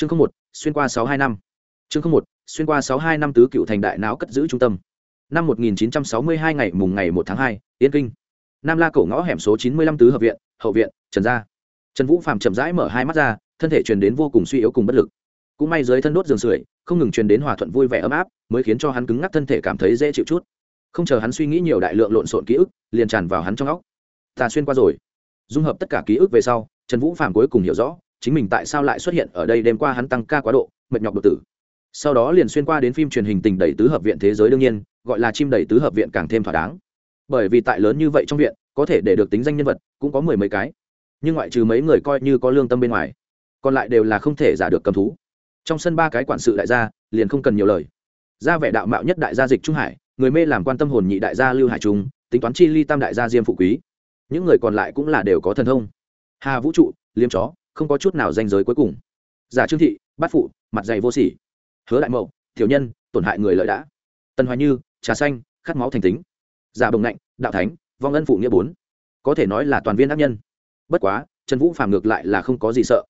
chương không một, xuyên qua sáu hai năm. Chương không một, xuyên qua sáu hai năm tứ cựu thành đại não cất giữ trung tâm. Năm một nghìn chín trăm sáu mươi hai ngày mùng ngày một tháng hai, yên kinh. Nam la cổ ngõ hẻm số chín mươi lăm tứ hợp viện, hậu viện, trần gia. Trần vũ phạm chậm rãi mở hai mắt ra, thân thể truyền đến vô cùng suy yếu cùng bất lực. Cũng may dưới thân đốt giường sưởi, không ngừng truyền đến hòa thuận vui vẻ ấm áp, mới khiến cho hắn cứng ngắc thân thể cảm thấy dễ chịu chút. Không chờ hắn suy nghĩ nhiều đại lượng lộn xộn ký ức, liền tràn vào hắn trong óc. Ta xuyên qua rồi. Dung hợp tất cả ký ức về sau, trần vũ phạm cuối cùng hiểu rõ chính mình tại sao lại xuất hiện ở đây đêm qua hắn tăng ca quá độ, mệt nhọc đột tử. Sau đó liền xuyên qua đến phim truyền hình tình đẩy tứ hợp viện thế giới đương nhiên, gọi là chim đẩy tứ hợp viện càng thêm thỏa đáng. Bởi vì tại lớn như vậy trong viện, có thể để được tính danh nhân vật, cũng có mười mấy cái. Nhưng ngoại trừ mấy người coi như có lương tâm bên ngoài, còn lại đều là không thể giả được cầm thú. Trong sân ba cái quản sự đại gia, liền không cần nhiều lời. Ra vẻ đạo mạo nhất đại gia dịch trung hải, người mê làm quan tâm hồn nhị đại gia lưu hải trung, tính toán chi ly tam đại gia diêm phụ quý. Những người còn lại cũng là đều có thần thông. Hà vũ trụ liêm chó không có chút nào danh giới cuối cùng. Giả trương thị, bát phụ, mặt dày vô sỉ. Hứa đại mậu, tiểu nhân, tổn hại người lợi đã. Tân hoài như, trà xanh, khát máu thành tính. Giả bồng lạnh đạo thánh, vong ân phụ nghĩa bốn. Có thể nói là toàn viên ác nhân. Bất quá, trần vũ phạm ngược lại là không có gì sợ.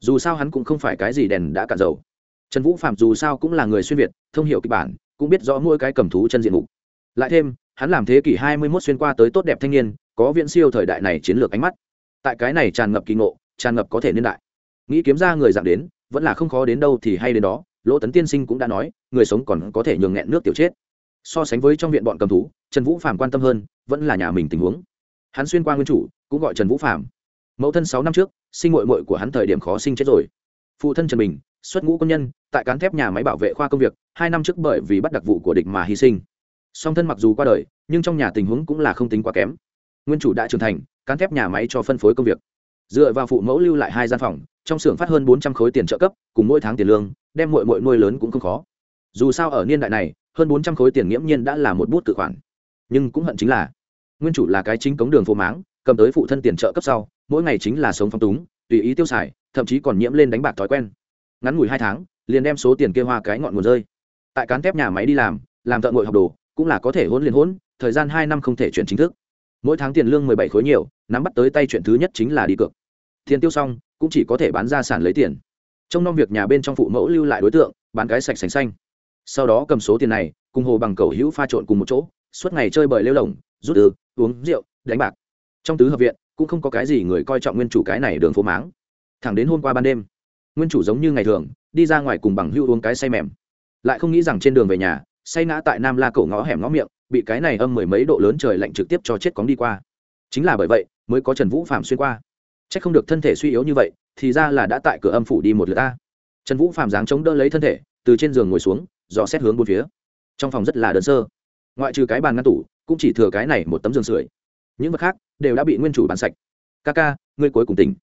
Dù sao hắn cũng không phải cái gì đèn đã cạn dầu. Trần vũ phạm dù sao cũng là người xuyên việt, thông hiểu kịch bản, cũng biết rõ mỗi cái cầm thú chân diện mục. Lại thêm, hắn làm thế kỷ hai mươi mốt xuyên qua tới tốt đẹp thanh niên, có viễn siêu thời đại này chiến lược ánh mắt. Tại cái này tràn ngập kỳ ngộ tràn ngập có thể niên đại. Nghĩ kiếm ra người dạng đến, vẫn là không khó đến đâu thì hay đến đó. Lỗ tấn tiên sinh cũng đã nói, người sống còn có thể nhường nghẹn nước tiểu chết. So sánh với trong viện bọn cầm thú, trần vũ phạm quan tâm hơn, vẫn là nhà mình tình huống. Hắn xuyên qua nguyên chủ, cũng gọi trần vũ phạm mẫu thân sáu năm trước, sinh mội mội của hắn thời điểm khó sinh chết rồi. Phụ thân trần bình, xuất ngũ công nhân, tại cán thép nhà máy bảo vệ khoa công việc, hai năm trước bởi vì bắt đặc vụ của địch mà hy sinh. Song thân mặc dù qua đời, nhưng trong nhà tình huống cũng là không tính quá kém. Nguyên chủ đã trưởng thành, cán thép nhà máy cho phân phối công việc dựa vào phụ mẫu lưu lại hai gian phòng, trong xưởng phát hơn bốn trăm khối tiền trợ cấp, cùng mỗi tháng tiền lương, đem mội mội nuôi lớn cũng không khó. Dù sao ở niên đại này, hơn bốn trăm khối tiền nghiễm nhiên đã là một bút tự khoản. Nhưng cũng hận chính là, nguyên chủ là cái chính cống đường phố máng, cầm tới phụ thân tiền trợ cấp sau, mỗi ngày chính là sống phong túng, tùy ý tiêu xài, thậm chí còn nhiễm lên đánh bạc thói quen. Ngắn ngủi hai tháng, liền đem số tiền kia hoa cái ngọn nguồn rơi. Tại cán thép nhà máy đi làm làm thợ ngội học đồ, cũng là có thể hôn liền hôn thời gian hai năm không thể chuyển chính thức mỗi tháng tiền lương mười bảy khối nhiều, nắm bắt tới tay chuyện thứ nhất chính là đi cược. Tiền tiêu xong, cũng chỉ có thể bán ra sản lấy tiền. Trong nông việc nhà bên trong phụ mẫu lưu lại đối tượng, bán cái sạch sành xanh. Sau đó cầm số tiền này, cùng hồ bằng cầu hữu pha trộn cùng một chỗ, suốt ngày chơi bời lêu lồng, rút ư, uống rượu, đánh bạc. Trong tứ hợp viện, cũng không có cái gì người coi trọng nguyên chủ cái này đường phố máng. Thẳng đến hôm qua ban đêm, nguyên chủ giống như ngày thường, đi ra ngoài cùng bằng hưu uống cái say mềm. Lại không nghĩ rằng trên đường về nhà, say ngã tại nam la cổ ngõ hẻm ngõ miệng bị cái này âm mười mấy độ lớn trời lạnh trực tiếp cho chết cóng đi qua. Chính là bởi vậy, mới có trần vũ phạm xuyên qua. C h ắ c không được thân thể suy yếu như vậy, thì ra là đã tại cửa âm phủ đi một lượt ta. Trần vũ phạm dáng chống đỡ lấy thân thể, từ trên giường ngồi xuống, dò xét hướng bốn phía. Trong phòng rất là đơn sơ. Ngoại trừ cái bàn ngăn tủ, cũng chỉ thừa cái này một tấm giường sưởi. Những vật khác đều đã bị nguyên chủ bàn sạch. Ca ca, ngươi cuối cùng tỉnh.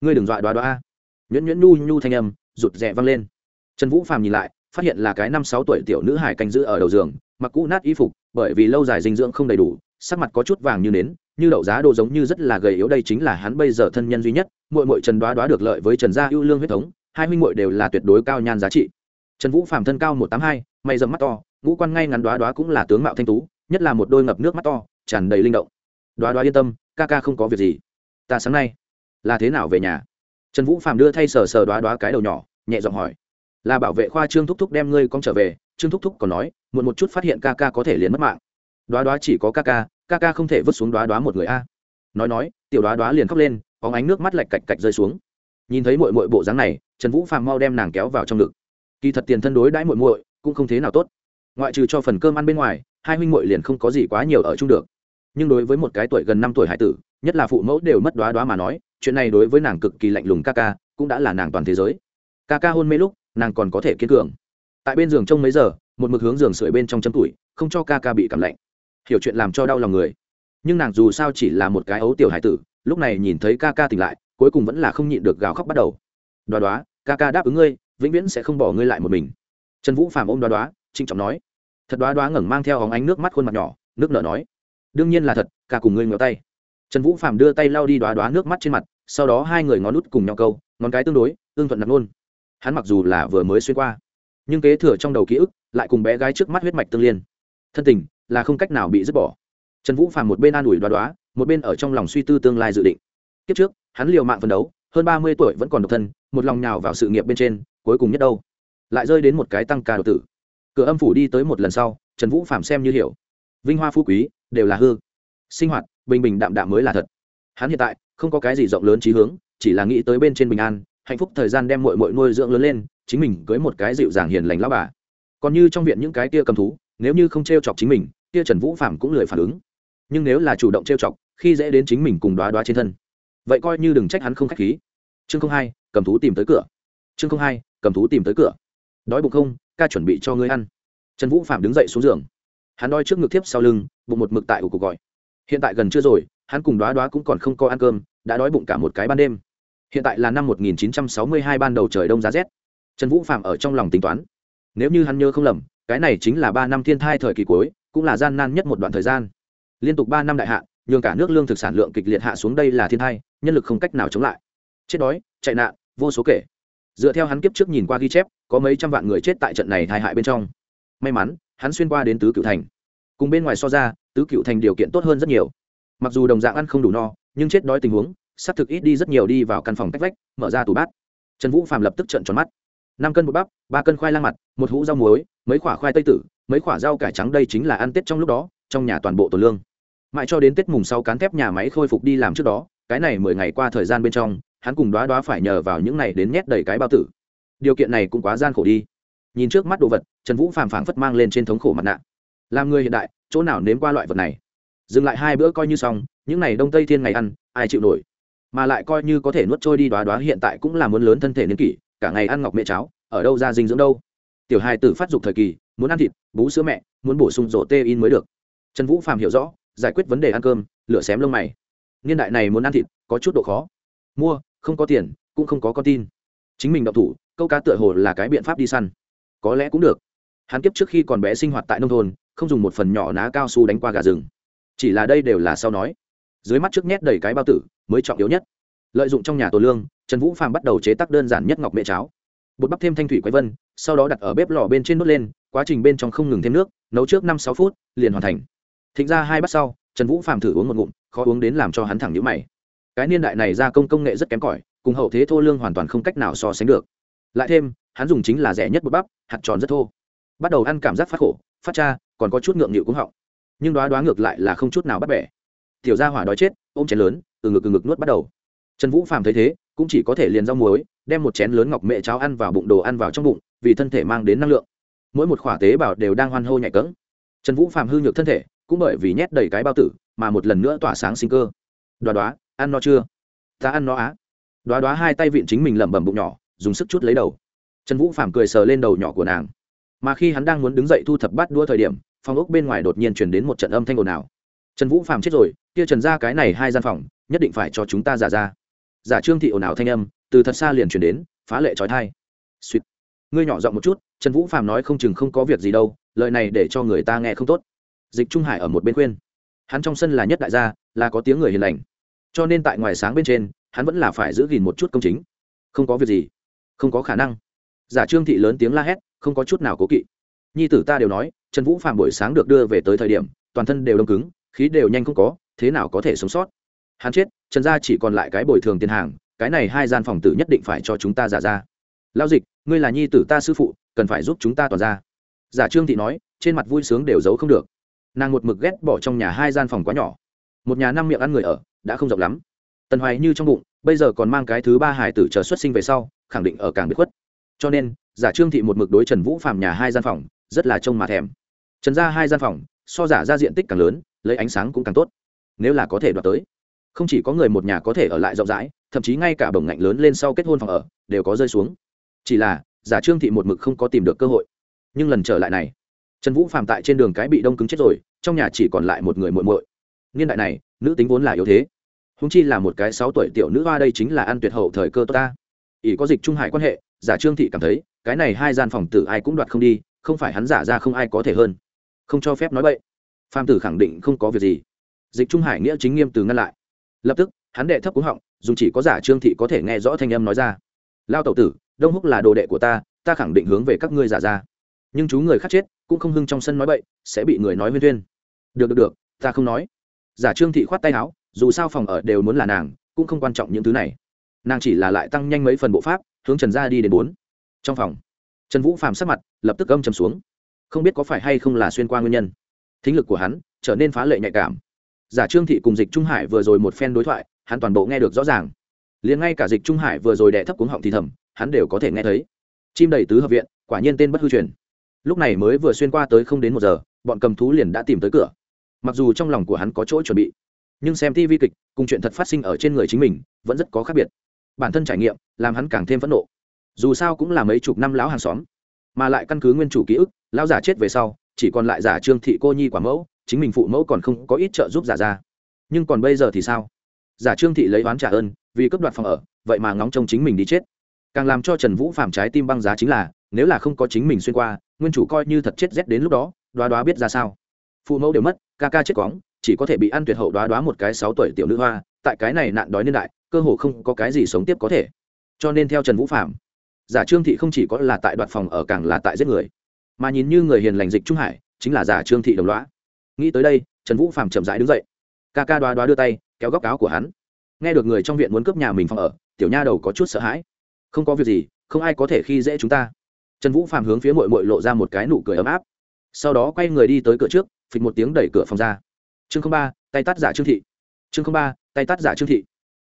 Ngươi đừng dọa đoá đoá nhuyễn nhuyễn nhu nhu thanh âm rụt rè văng lên. Trần vũ phàm nhìn lại, phát hiện là cái năm sáu tuổi tiểu nữ hải canh giữ ở đầu giường mặc cũ nát y phục, bởi vì lâu dài dinh dưỡng không đầy đủ, sắc mặt có chút vàng như nến, như đậu giá đồ giống như rất là gầy yếu đây chính là hắn bây giờ thân nhân duy nhất, muội muội trần đoá đoá được lợi với trần gia ưu lương huyết thống, hai huynh muội đều là tuyệt đối cao nhan giá trị. Trần vũ Phạm thân cao một tám hai, mày dầm mắt to, ngũ quan ngay ngắn đoá đoá cũng là tướng mạo thanh tú, nhất là một đôi ngập nước mắt to, tràn đầy linh động. Đoá đoá yên tâm, ca ca không có việc gì. Ta sáng nay là thế nào về nhà? Trần vũ Phạm đưa thay sờ sờ đoá đoá cái đầu nhỏ, nhẹ giọng hỏi. Là bảo vệ khoa trương thúc thúc đem ngươi con trở về trương thúc thúc còn nói, muộn một chút phát hiện ca ca có thể liền mất mạng. Đoá đoá chỉ có ca ca ca ca không thể vứt xuống đoá đoá một người a. Nói nói, tiểu đoá đoá liền khóc lên có ánh nước mắt lạch cạch cạch rơi xuống. Nhìn thấy mội mội bộ dáng này, trần vũ phàm mau đem nàng kéo vào trong ngực. Kỳ thật tiền thân đối đãi mội mội cũng không thế nào tốt. Ngoại trừ cho phần cơm ăn bên ngoài, hai huynh mội liền không có gì quá nhiều ở chung được. Nhưng đối với một cái tuổi gần năm tuổi hải tử, nhất là phụ mẫu đều mất đoá đoá mà nói, chuyện này đối với nàng cực kỳ lạnh lùng ca ca, cũng đã là nàng toàn thế giới. Ca ca hôn mê lúc, nàng còn có thể kiên cường tại bên giường trông mấy giờ, một mực hướng giường sưởi bên trong châm tuổi, không cho ca ca bị cảm lạnh. Hiểu chuyện làm cho đau lòng người. Nhưng nàng dù sao chỉ là một cái ấu tiểu hải tử, lúc này nhìn thấy ca ca tỉnh lại, cuối cùng vẫn là không nhịn được gào khóc bắt đầu. Đoá đoá, ca ca đáp ứng ngươi, vĩnh viễn sẽ không bỏ ngươi lại một mình. Trần vũ phàm ôm đoá đoá trinh trọng nói. Thật đoá đoá ngẩng mang theo hóng ánh nước mắt khuôn mặt nhỏ, nước nở nói. Đương nhiên là thật, ca cùng ngươi ngéo tay. Trần vũ phàm đưa tay lau đi đoá đoá nước mắt trên mặt, sau đó hai người ngón nút cùng nhau câu, ngón cái tương đối, tương thuận nặng luôn hắn mặc dù là vừa mới xuyên qua nhưng kế thừa trong đầu ký ức lại cùng bé gái trước mắt huyết mạch tương liên. Thân tình là không cách nào bị dứt bỏ. Trần vũ phàm một bên an ủi đoá đoá, một bên ở trong lòng suy tư tương lai dự định. Kiếp trước, hắn liều mạng phấn đấu, hơn ba mươi tuổi vẫn còn độc thân, một lòng nhào vào sự nghiệp bên trên, cuối cùng nhất đâu. Lại rơi đến một cái tăng ca độc tử. Cửa âm phủ đi tới một lần sau, trần vũ phạm xem như hiểu. Vinh hoa phú quý, đều là hư. Sinh hoạt, bình bình đạm đạm mới là thật. Hắn hiện tại, không có cái gì rộng lớn trí hướng, chỉ là nghĩ tới bên trên bình an, hạnh phúc thời gian đem mội mội nuôi dưỡng lớn lên chính mình cưới một cái dịu dàng hiền lành lao bà. Còn như trong viện những cái kia cầm thú, nếu như không t r e o chọc chính mình, kia trần vũ phạm cũng lười phản ứng. Nhưng nếu là chủ động t r e o chọc, khi dễ đến chính mình cùng đoá đoá trên thân. Vậy coi như đừng trách hắn không k h á c h khí. Chương không hai, cầm thú tìm tới cửa. Chương không hai, cầm thú tìm tới cửa. Đói bụng không, ca chuẩn bị cho ngươi ăn. Trần vũ phạm đứng dậy xuống giường. Hắn đói trước ngực tiếp sau lưng, bụng một mực tại của cuộc gọi. Hiện tại gần chưa rồi, hắn cùng đoá đoá cũng còn không có ăn cơm, đã đói bụng cả một cái ban đêm. Hiện tại là năm 1962 ban đầu trời đông giá rét trần vũ phạm ở trong lòng tính toán. Nếu như hắn nhớ không lầm, cái này chính là ba năm thiên thai thời kỳ cuối, cũng là gian nan nhất một đoạn thời gian. Liên tục ba năm đại hạ, nhường cả nước lương thực sản lượng kịch liệt hạ xuống đây là thiên thai, nhân lực không cách nào chống lại. Chết đói, chạy nạn, vô số kể. Dựa theo hắn kiếp trước nhìn qua ghi chép, có mấy trăm vạn người chết tại trận này tai hại bên trong. May mắn, hắn xuyên qua đến tứ cựu thành. Cùng bên ngoài so ra, tứ cựu thành điều kiện tốt hơn rất nhiều. Mặc dù đồng dạng ăn không đủ no, nhưng chết đói tình huống s thực ít đi rất nhiều đi vào căn phòng cách vách, mở ra tủ bát. Trần vũ phạm lập tức trận tròn mắt năm cân bột bắp, ba cân khoai lang mặt, một hũ rau muối, mấy quả khoai tây tử, mấy quả rau cải trắng đây chính là ăn tết trong lúc đó, trong nhà toàn bộ tổ lương. Mãi cho đến tết mùng sau cán thép nhà máy khôi phục đi làm trước đó, cái này mười ngày qua thời gian bên trong, hắn cùng đoá đoá phải nhờ vào những này đến nhét đầy cái bao tử. Điều kiện này cũng quá gian khổ đi. Nhìn trước mắt đồ vật, trần vũ phàm phảng phất mang lên trên thống khổ mặt nạ. Làm người hiện đại, chỗ nào nếm qua loại vật này? Dừng lại hai bữa coi như xong, những n à y đông tây thiên ngày ăn, ai chịu nổi? Mà lại coi như có thể nuốt trôi đi đoá đoá hiện tại cũng là muốn lớn thân thể niên kỷ cả ngày ăn ngọc mẹ cháo, ở đâu ra dinh dưỡng đâu. Tiểu hai tử phát dục thời kỳ, muốn ăn thịt, bú sữa mẹ, muốn bổ sung rổ tê in mới được. Trần vũ phàm hiểu rõ, giải quyết vấn đề ăn cơm, lửa xém lông mày. Niên đại này muốn ăn thịt, có chút độ khó. Mua, không có tiền, cũng không có con tin. Chính mình đậu thủ, câu cá tựa hồ là cái biện pháp đi săn. Có lẽ cũng được. Hắn kiếp trước khi còn bé sinh hoạt tại nông thôn, không dùng một phần nhỏ ná cao su đánh qua gà rừng. Chỉ là đây đều là sau nói. Dưới mắt trước nhét đầy cái bao tử, mới trọng yếu nhất lợi dụng trong nhà tổ lương, trần vũ phàm bắt đầu chế tác đơn giản nhất ngọc mẹ cháo. Bột bắp thêm thanh thủy quái vân, sau đó đặt ở bếp lò bên trên nốt lên, quá trình bên trong không ngừng thêm nước, nấu trước năm sáu phút, liền hoàn thành. Thịnh ra hai bát sau, trần vũ phàm thử uống một ngụm, khó uống đến làm cho hắn thẳng nhữ mày. Cái niên đại này gia công công nghệ rất kém cỏi, cùng hậu thế thô lương hoàn toàn không cách nào so sánh được. Lại thêm, hắn dùng chính là rẻ nhất bột bắp, hạt tròn rất thô. Bắt đầu ăn cảm giác phát khổ, phát cha, còn có chút ngượng nghịu cũng họng. Nhưng đoá đoá ngược lại là không chút nào bắt bẻ. Tiểu gia hỏa đói chết, ôm chén lớn, từ ngực từ ngực nuốt bắt đầu trần vũ phàm thấy thế, cũng chỉ có thể liền rau muối, đem một chén lớn ngọc mẹ cháo ăn vào bụng đồ ăn vào trong bụng, vì thân thể mang đến năng lượng. Mỗi một khỏa tế bào đều đang hoan hô nhạy cỡng trần vũ phàm hư nhược thân thể, cũng bởi vì nhét đầy cái bao tử, mà một lần nữa tỏa sáng sinh cơ. Đoá đoá, ăn no chưa? Ta ăn no á. Đoá đoá hai tay vịn chính mình lẩm bẩm bụng nhỏ, dùng sức chút lấy đầu. Trần vũ phàm cười sờ lên đầu nhỏ của nàng. Mà khi hắn đang muốn đứng dậy thu thập bát đua thời điểm, phòng ốc bên ngoài đột nhiên chuyển đến một trận âm thanh ồn ào. Trần vũ phàm chết rồi, kia trần ra cái này hai gian phòng, nhất định phải cho chúng ta giả ra giả trương thị ồn ào thanh âm, từ thật xa liền chuyển đến, phá lệ trói thai. Suýt ngươi nhỏ giọng một chút, trần vũ phàm nói không chừng không có việc gì đâu, lời này để cho người ta nghe không tốt. Dịch trung hải ở một bên khuyên. Hắn trong sân là nhất đại gia, là có tiếng người hiền lành. Cho nên tại ngoài sáng bên trên, hắn vẫn là phải giữ gìn một chút công chính. Không có việc gì. Không có khả năng. Giả trương thị lớn tiếng la hét, không có chút nào cố kỵ. Nhi tử ta đều nói, trần vũ phạm buổi sáng được đưa về tới thời điểm, toàn thân đều đông cứng, khí đều nhanh không có, thế nào có thể sống sót? Hắn chết, trần gia chỉ còn lại cái bồi thường tiền hàng, cái này hai gian phòng tử nhất định phải cho chúng ta giả ra. Lao dịch, ngươi là nhi tử ta sư phụ, cần phải giúp chúng ta toàn ra. Giả trương thị nói, trên mặt vui sướng đều giấu không được. Nàng một mực ghét bỏ trong nhà hai gian phòng quá nhỏ. Một nhà năm miệng ăn người ở, đã không rộng lắm. Tần hoài như trong bụng, bây giờ còn mang cái thứ ba hải tử chờ xuất sinh về sau, khẳng định ở càng biệt khuất. Cho nên, giả trương thị một mực đối trần vũ phạm nhà hai gian phòng, rất là trông mà thèm. Trần ra hai gian phòng, so giả ra diện tích càng lớn, lấy ánh sáng cũng càng tốt. Nếu là có thể đoạt tới không chỉ có người một nhà có thể ở lại rộng rãi, thậm chí ngay cả bổng ngạnh lớn lên sau kết hôn phòng ở, đều có rơi xuống. Chỉ là, giả trương thị một mực không có tìm được cơ hội. Nhưng lần trở lại này, trần vũ phạm tại trên đường cái bị đông cứng chết rồi, trong nhà chỉ còn lại một người muội muội. Niên đại này, nữ tính vốn là yếu thế. Húng chi là một cái sáu tuổi tiểu nữ hoa đây chính là ăn tuyệt hậu thời cơ tốt ta. Ỷ có dịch trung hải quan hệ, giả trương thị cảm thấy, cái này hai gian phòng tử ai cũng đoạt không đi, không phải hắn giả ra không ai có thể hơn. Không cho phép nói vậy phạm tử khẳng định không có việc gì. Dịch trung hải nghĩa chính nghiêm từ ngăn lại lập tức, hắn đệ thấp cúng họng, dùng chỉ có giả trương thị có thể nghe rõ thanh âm nói ra. Lao tẩu tử, đông húc là đồ đệ của ta ta khẳng định hướng về các ngươi giả ra. Nhưng chú người khác chết, cũng không hưng trong sân nói bậy, sẽ bị người nói huyên tuyên được được được, ta không nói. Giả trương thị khoát tay áo, dù sao phòng ở đều muốn là nàng, cũng không quan trọng những thứ này. Nàng chỉ là lại tăng nhanh mấy phần bộ pháp, hướng trần gia đi đến bốn. Trong phòng, trần vũ phàm sắc mặt, lập tức âm trầm xuống. Không biết có phải hay không là xuyên qua nguyên nhân. Thính lực của hắn trở nên phá lệ nhạy cảm giả trương thị cùng dịch trung hải vừa rồi một phen đối thoại, hắn toàn bộ nghe được rõ ràng. Liền ngay cả dịch trung hải vừa rồi đẻ thấp cuống họng thì thầm, hắn đều có thể nghe thấy. Chim đầy tứ hợp viện, quả nhiên tên bất hư truyền. Lúc này mới vừa xuyên qua tới không đến một giờ, bọn cầm thú liền đã tìm tới cửa. Mặc dù trong lòng của hắn có chỗ chuẩn bị, nhưng xem tv kịch, cùng chuyện thật phát sinh ở trên người chính mình, vẫn rất có khác biệt. Bản thân trải nghiệm, làm hắn càng thêm phẫn nộ. Dù sao cũng là mấy chục năm lão hàng xóm, mà lại căn cứ nguyên chủ ký ức, lão giả chết về sau, chỉ còn lại giả trương thị cô nhi quả mẫu chính mình phụ mẫu còn không có ít trợ giúp giả ra. Nhưng còn bây giờ thì sao? Giả trương thị lấy oán trả ơn, vì cấp đoạt phòng ở, vậy mà ngóng trông chính mình đi chết. Càng làm cho trần vũ phạm trái tim băng giá chính là, nếu là không có chính mình xuyên qua, nguyên chủ coi như thật chết rét đến lúc đó, đoá đoá biết ra sao. Phụ mẫu đều mất, ca ca chết cóng chỉ có thể bị ăn tuyệt hậu đoá đoá một cái sáu tuổi tiểu nữ hoa, tại cái này nạn đói niên đại, cơ hồ không có cái gì sống tiếp có thể. Cho nên theo trần vũ phạm giả trương thị không chỉ có là tại đoạt phòng ở càng là tại giết người. Mà nhìn như người hiền lành dịch trung hải, chính là giả trương thị đồng loá nghĩ tới đây, trần vũ phạm chậm rãi đứng dậy. Ca ca đoá đoá đưa tay, kéo góc áo của hắn. Nghe được người trong viện muốn cướp nhà mình phòng ở, tiểu nha đầu có chút sợ hãi. Không có việc gì, không ai có thể khi dễ chúng ta. Trần vũ phạm hướng phía mội mội lộ ra một cái nụ cười ấm áp. Sau đó quay người đi tới cửa trước, phịch một tiếng đẩy cửa phòng ra. Chương ba, tay tắt giả trương thị. Chương ba, tay tắt giả trương thị.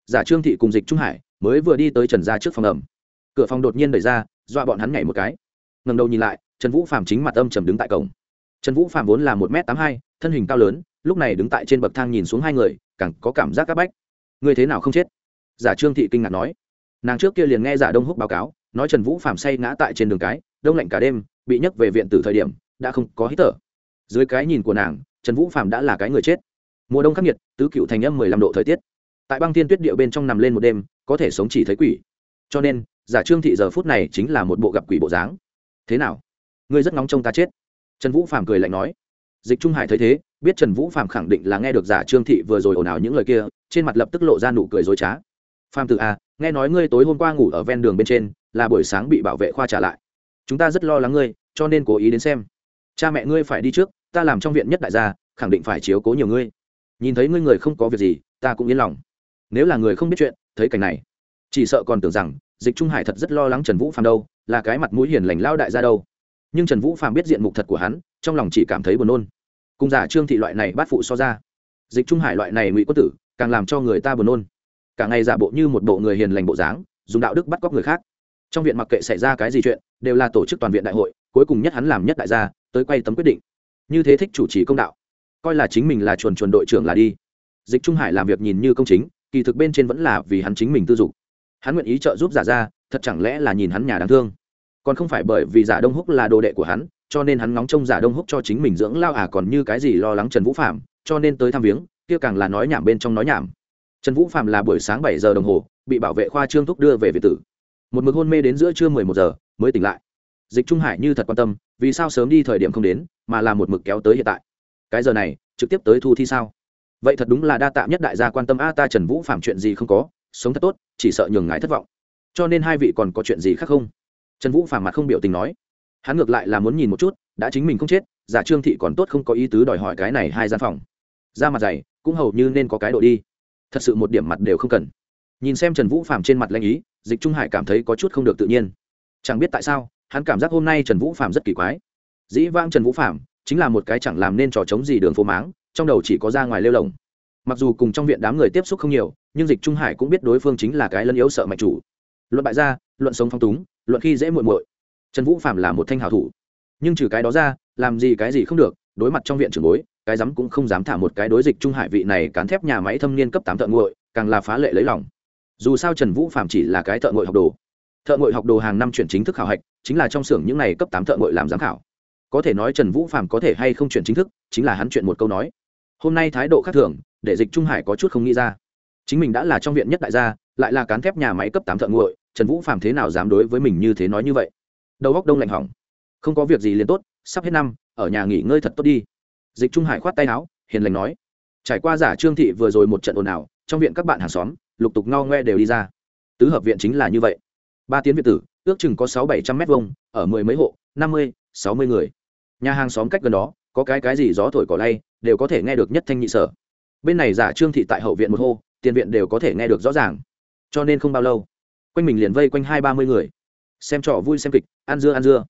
Giả trương thị cùng dịch trung hải mới vừa đi tới trần ra trước phòng ẩm. Cửa phòng đột nhiên đẩy ra, dọa bọn hắn nhảy một cái. Ngần đầu nhìn lại, trần vũ phạm chính mặt âm trầm đứng tại cổng trần vũ phạm vốn là một m tám hai, thân hình cao lớn, lúc này đứng tại trên bậc thang nhìn xuống hai người, càng có cảm giác c áp bách. Người thế nào không chết? Giả trương thị kinh ngạc nói. Nàng trước kia liền nghe giả đông húc báo cáo, nói trần vũ phạm say ngã tại trên đường cái, đông lạnh cả đêm, bị nhấc về viện từ thời điểm, đã không có hít thở. Dưới cái nhìn của nàng, trần vũ phạm đã là cái người chết. Mùa đông khắc nghiệt, tứ cựu thành âm mười lăm độ thời tiết. Tại băng thiên tuyết điệu bên trong nằm lên một đêm, có thể sống chỉ thấy quỷ. Cho nên, giả trương thị giờ phút này chính là một bộ gặp quỷ bộ dáng. Thế nào? Ngươi rất nóng trông ta chết trần vũ phạm cười lạnh nói, dịch trung hải thấy thế, biết trần vũ phạm khẳng định là nghe được giả trương thị vừa rồi ồn ào những lời kia, trên mặt lập tức lộ ra nụ cười dối trá. Phạm tử a nghe nói ngươi tối hôm qua ngủ ở ven đường bên trên, là buổi sáng bị bảo vệ khoa trả lại. Chúng ta rất lo lắng ngươi, cho nên cố ý đến xem. Cha mẹ ngươi phải đi trước, ta làm trong viện nhất đại gia, khẳng định phải chiếu cố nhiều ngươi. Nhìn thấy ngươi người không có việc gì, ta cũng yên lòng. Nếu là người không biết chuyện, thấy cảnh này. Chỉ sợ còn tưởng rằng, dịch trung hải thật rất lo lắng trần vũ phạm đâu, là cái mặt mũi hiền lành lao đại ra đâu nhưng trần vũ phạm biết diện mục thật của hắn trong lòng chỉ cảm thấy buồn nôn cùng giả trương thị loại này bát phụ so ra dịch trung hải loại này ngụy quân tử càng làm cho người ta buồn nôn cả ngày giả bộ như một bộ người hiền lành bộ dáng dùng đạo đức bắt cóc người khác trong viện mặc kệ xảy ra cái gì chuyện đều là tổ chức toàn viện đại hội cuối cùng nhất hắn làm nhất đại gia tới quay tấm quyết định như thế thích chủ trì công đạo coi là chính mình là chuồn chuồn đội trưởng là đi dịch trung hải làm việc nhìn như công chính kỳ thực bên trên vẫn là vì hắn chính mình tư dục hắn nguyện ý trợ giúp giả ra thật chẳng lẽ là nhìn hắn nhà đáng thương còn không phải bởi vì giả đông húc là đồ đệ của hắn, cho nên hắn ngóng trông giả đông húc cho chính mình dưỡng lao à còn như cái gì lo lắng trần vũ phạm cho nên tới thăm viếng, kia càng là nói nhảm bên trong nói nhảm. Trần vũ phạm là buổi sáng bảy giờ đồng hồ, bị bảo vệ khoa trương thúc đưa về việt tử. Một mực hôn mê đến giữa trưa mười một giờ, mới tỉnh lại. Dịch trung hải như thật quan tâm, vì sao sớm đi thời điểm không đến, mà là một mực kéo tới hiện tại. Cái giờ này, trực tiếp tới thu thi sao? Vậy thật đúng là đa tạ nhất đại gia quan tâm a, ta trần vũ phạm chuyện gì không có, sống thật tốt, chỉ sợ nhường ngài thất vọng. Cho nên hai vị còn có chuyện gì khác không? Trần vũ phàm mặt không biểu tình nói, hắn ngược lại là muốn nhìn một chút, đã chính mình không chết, giả trương thị còn tốt không có ý tứ đòi hỏi cái này hai gian phòng. Ra mặt dày, cũng hầu như nên có cái độ đi. Thật sự một điểm mặt đều không cần. Nhìn xem trần vũ phàm trên mặt lanh ý, dịch trung hải cảm thấy có chút không được tự nhiên. Chẳng biết tại sao, hắn cảm giác hôm nay trần vũ phàm rất kỳ quái. Dĩ vang trần vũ phàm chính là một cái chẳng làm nên trò chống gì đường phố máng, trong đầu chỉ có ra ngoài lêu lồng. Mặc dù cùng trong viện đám người tiếp xúc không nhiều, nhưng dịch trung hải cũng biết đối phương chính là cái lân yếu sợ mạnh chủ luận bại gia, luận sống phong túng, luận khi dễ muội muội. Trần vũ phạm là một thanh hảo thủ. Nhưng trừ cái đó ra, làm gì cái gì không được, đối mặt trong viện trưởng bối, cái dám cũng không dám thả một cái đối dịch trung hải vị này cán thép nhà máy thâm niên cấp tám thợ nguội, càng là phá lệ lấy lòng. Dù sao trần vũ phạm chỉ là cái thợ nguội học đồ. Thợ nguội học đồ hàng năm chuyển chính thức khảo hạch, chính là trong xưởng những này cấp tám thợ nguội làm giám khảo. Có thể nói trần vũ phạm có thể hay không chuyển chính thức, chính là hắn chuyện một câu nói. Hôm nay thái độ khác thường, để dịch trung hải có chút không nghĩ ra. Chính mình đã là trong viện nhất đại gia, lại là cán thép nhà máy cấp tám thợ nguội trần vũ phạm thế nào dám đối với mình như thế nói như vậy? Đầu góc đông lạnh hỏng. Không có việc gì liền tốt, sắp hết năm, ở nhà nghỉ ngơi thật tốt đi. Dịch trung hải khoát tay áo, hiền lành nói. Trải qua giả trương thị vừa rồi một trận ồn ào, trong viện các bạn hàng xóm, lục tục ngao ngoe đều đi ra. Tứ hợp viện chính là như vậy. Ba tiến viện tử, ước chừng có sáu bảy trăm mét vuông, ở mười mấy hộ, năm mươi, sáu mươi người. Nhà hàng xóm cách gần đó, có cái cái gì gió thổi cỏ lay, đều có thể nghe được nhất thanh nhị sở. Bên này giả trương thị tại hậu viện một hô, tiền viện đều có thể nghe được rõ ràng. Cho nên không bao lâu quanh mình liền vây quanh hai ba mươi người. Xem trò vui xem kịch, ăn dưa ăn dưa.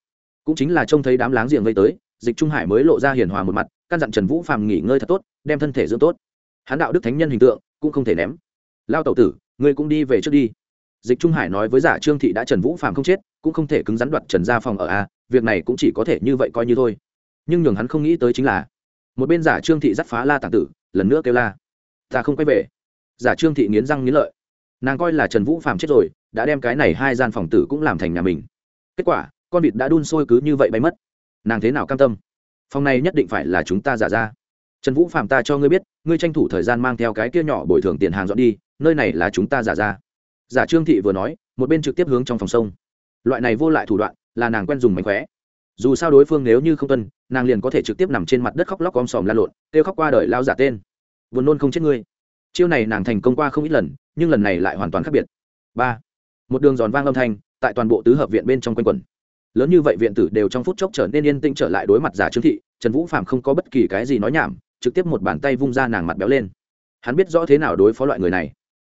Cũng chính là trông thấy đám láng giềng vây tới, dịch trung hải mới lộ ra hiền hòa một mặt, căn dặn trần vũ phàm nghỉ ngơi thật tốt, đem thân thể dưỡng tốt. Hắn đạo đức thánh nhân hình tượng, cũng không thể ném. Lao tẩu tử, ngươi cũng đi về trước đi. Dịch trung hải nói với giả trương thị đã trần vũ phàm không chết, cũng không thể cứng rắn đoạt trần ra phòng ở a, việc này cũng chỉ có thể như vậy coi như thôi. Nhưng nhường hắn không nghĩ tới chính là, một bên giả trương thị dắt phá la tàng tử, lần nữa kêu la, ta không quay về. Giả trương thị nghiến răng nghiến lợi nàng coi là trần vũ phàm chết rồi, đã đem cái này hai gian phòng tử cũng làm thành nhà mình. Kết quả, con vịt đã đun sôi cứ như vậy bay mất. Nàng thế nào cam tâm? Phòng này nhất định phải là chúng ta giả ra. Trần vũ phạm ta cho ngươi biết, ngươi tranh thủ thời gian mang theo cái kia nhỏ bồi thường tiền hàng dọn đi, nơi này là chúng ta giả ra. Giả trương thị vừa nói, một bên trực tiếp hướng trong phòng sông. Loại này vô lại thủ đoạn, là nàng quen dùng mánh khóe. Dù sao đối phương nếu như không tuân, nàng liền có thể trực tiếp nằm trên mặt đất khóc lóc om sòm la lộn, kêu khóc qua đời lao giả tên. Vườn nôn không chết ngươi chiêu này nàng thành công qua không ít lần, nhưng lần này lại hoàn toàn khác biệt. Ba, một đường giòn vang âm thanh, tại toàn bộ tứ hợp viện bên trong quanh quần lớn như vậy viện tử đều trong phút chốc trở nên yên tĩnh trở lại đối mặt giả trương thị, trần vũ phạm không có bất kỳ cái gì nói nhảm, trực tiếp một bàn tay vung ra nàng mặt béo lên. Hắn biết rõ thế nào đối phó loại người này.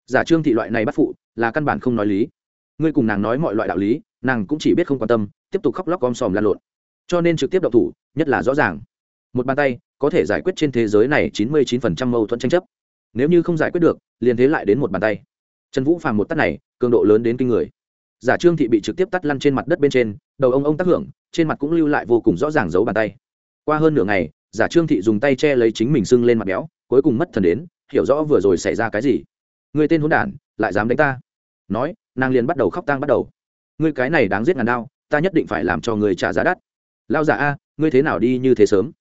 Giả trương thị loại này bắt phụ, là căn bản không nói lý. Ngươi cùng nàng nói mọi loại đạo lý, nàng cũng chỉ biết không quan tâm, tiếp tục khóc lóc om sòm lan lộn. Cho nên trực tiếp đậu thủ, nhất là rõ ràng. Một bàn tay, có thể giải quyết trên thế giới này chín mươi chín phần trăm mâu thuẫn tranh chấp nếu như không giải quyết được, liền thế lại đến một bàn tay. Trần vũ phàm một tắt này, cường độ lớn đến kinh người. Giả trương thị bị trực tiếp tắt lăn trên mặt đất bên trên, đầu ông ông tác hưởng, trên mặt cũng lưu lại vô cùng rõ ràng dấu bàn tay. Qua hơn nửa ngày, giả trương thị dùng tay che lấy chính mình sưng lên mặt béo, cuối cùng mất thần đến, hiểu rõ vừa rồi xảy ra cái gì. Người tên hôn đản, lại dám đánh ta. Nói, nàng liền bắt đầu khóc tang bắt đầu. Ngươi cái này đáng giết ngàn đao, ta nhất định phải làm cho người trả giá đắt. Lao giả a, ngươi thế nào đi như thế sớm?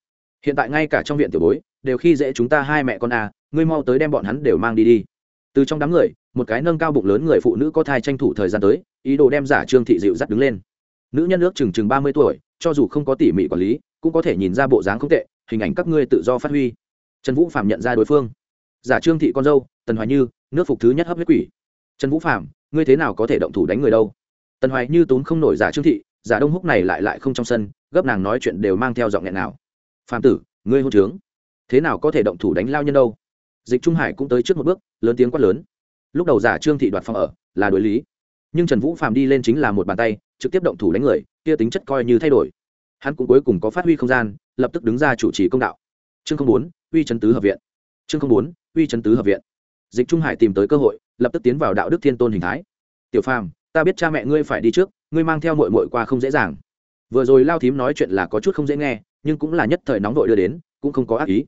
Hiện tại ngay cả trong viện tiểu bối, đều khi dễ chúng ta hai mẹ con a ngươi mau tới đem bọn hắn đều mang đi đi. Từ trong đám người, một cái nâng cao bụng lớn người phụ nữ có thai tranh thủ thời gian tới, ý đồ đem giả trương thị dịu dắt đứng lên. Nữ nhân ước chừng chừng ba mươi tuổi, cho dù không có tỉ mỉ quản lý, cũng có thể nhìn ra bộ dáng không tệ, hình ảnh các ngươi tự do phát huy. Trần vũ phạm nhận ra đối phương. Giả trương thị con dâu, tần hoài như, nước phục thứ nhất hấp huyết quỷ. Trần vũ phạm ngươi thế nào có thể động thủ đánh người đâu? Tần hoài như tốn không nổi giả trương thị, giả đông húc này lại lại không trong sân, gấp nàng nói chuyện đều mang theo giọng nghẹn nào. Phạm tử, ngươi hôn trướng. Thế nào có thể động thủ đánh lao nhân đâu? Dịch trung hải cũng tới trước một bước, lớn tiếng quát lớn. Lúc đầu giả trương thị đoạt phòng ở, là đối lý. Nhưng trần vũ phạm đi lên chính là một bàn tay, trực tiếp động thủ đánh người, kia tính chất coi như thay đổi. Hắn cũng cuối cùng có phát huy không gian, lập tức đứng ra chủ trì công đạo. Chương không bốn, uy trấn tứ hợp viện. Chương không bốn, uy trấn tứ hợp viện. Dịch trung hải tìm tới cơ hội, lập tức tiến vào đạo đức thiên tôn hình thái. Tiểu phàm, ta biết cha mẹ ngươi phải đi trước, ngươi mang theo mội mội qua không dễ dàng. Vừa rồi lao thím nói chuyện là có chút không dễ nghe, nhưng cũng là nhất thời nóng vội đưa đến, cũng không có ác ý.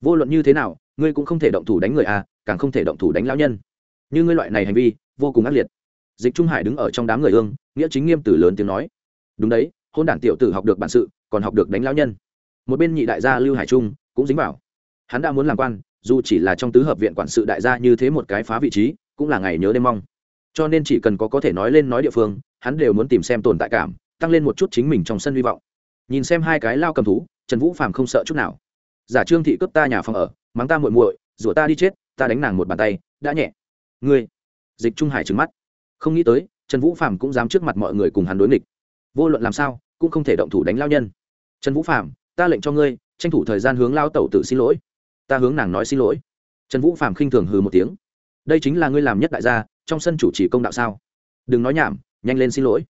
Vô luận như thế nào ngươi cũng không thể động thủ đánh người à càng không thể động thủ đánh lão nhân. Như ngươi loại này hành vi, vô cùng ác liệt. Dịch trung hải đứng ở trong đám người ương, nghĩa chính nghiêm tử lớn tiếng nói. Đúng đấy, hôn đản tiểu tử học được bản sự, còn học được đánh lão nhân. Một bên nhị đại gia lưu hải trung cũng dính vào. Hắn đã muốn làm quan, dù chỉ là trong tứ hợp viện quản sự đại gia như thế một cái phá vị trí, cũng là ngày nhớ đêm mong. Cho nên chỉ cần có có thể nói lên nói địa phương, hắn đều muốn tìm xem tồn tại cảm, tăng lên một chút chính mình trong sân hy vọng. Nhìn xem hai cái lao cầm thú, trần vũ phàm không sợ chút nào. Giả trương thị cướp ta nhà phòng ở mắng ta muội muội, rủa ta đi chết, ta đánh nàng một bàn tay, đã nhẹ. Ngươi, dịch trung hải trừng mắt. Không nghĩ tới, trần vũ phạm cũng dám trước mặt mọi người cùng hắn đối nghịch. Vô luận làm sao, cũng không thể động thủ đánh lao nhân. Trần vũ phạm ta lệnh cho ngươi, tranh thủ thời gian hướng lao tẩu tự xin lỗi. Ta hướng nàng nói xin lỗi. Trần vũ phạm khinh thường hừ một tiếng. Đây chính là ngươi làm nhất đại gia, trong sân chủ trì công đạo sao? Đừng nói nhảm, nhanh lên xin lỗi.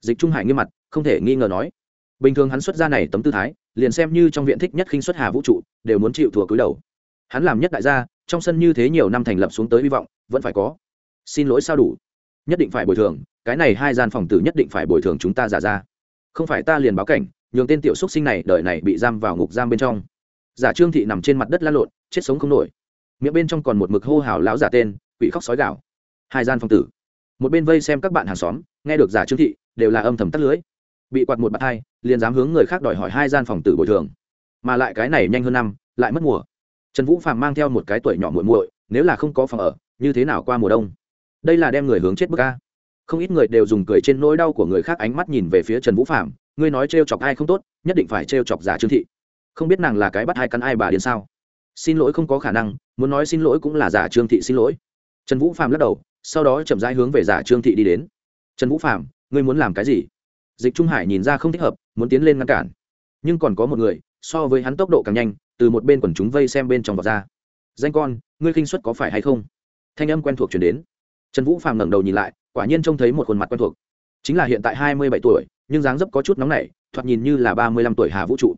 Dịch trung hải nghiêm mặt, không thể nghi ngờ nói. Bình thường hắn xuất ra này tấm tư thái, liền xem như trong viện thích nhất khinh xuất hà vũ trụ, đều muốn chịu thua cúi đầu hắn làm nhất đại gia, trong sân như thế nhiều năm thành lập xuống tới hy vọng, vẫn phải có. Xin lỗi sao đủ? Nhất định phải bồi thường, cái này hai gian phòng tử nhất định phải bồi thường chúng ta giả ra. Không phải ta liền báo cảnh, nhường tên tiểu xúc sinh này đợi này bị giam vào ngục giam bên trong. Giả trương thị nằm trên mặt đất lăn lộn, chết sống không nổi. Miệng bên trong còn một mực hô hào lão giả tên, quỷ khóc sói gạo hai gian phòng tử. Một bên vây xem các bạn hàng xóm, nghe được giả trương thị, đều là âm thầm tắt lưới. Bị quạt một bạt hai, liền dám hướng người khác đòi hỏi hai gian phòng tử bồi thường. Mà lại cái này nhanh hơn năm, lại mất mùa trần vũ phàm mang theo một cái tuổi nhỏ muội muội, nếu là không có phòng ở, như thế nào qua mùa đông? Đây là đem người hướng chết bức a. Không ít người đều dùng cười trên nỗi đau của người khác ánh mắt nhìn về phía trần vũ phạm ngươi nói trêu chọc ai không tốt, nhất định phải trêu chọc giả trương thị. Không biết nàng là cái bắt hai căn ai bà đến sao? Xin lỗi không có khả năng, muốn nói xin lỗi cũng là giả trương thị xin lỗi. Trần vũ phạm lắc đầu, sau đó chậm rãi hướng về giả trương thị đi đến. Trần vũ phạm ngươi muốn làm cái gì? Dịch trung hải nhìn ra không thích hợp, muốn tiến lên ngăn cản. Nhưng còn có một người, so với hắn tốc độ càng nhanh từ một bên quần chúng vây xem bên trong vọt ra. Danh con, ngươi khinh suất có phải hay không? Thanh âm quen thuộc chuyển đến. Trần vũ phàm ngẩng đầu nhìn lại, quả nhiên trông thấy một khuôn mặt quen thuộc. Chính là hiện tại hai mươi bảy tuổi, nhưng dáng dấp có chút nóng nảy, thoạt nhìn như là ba mươi lăm tuổi hà vũ trụ.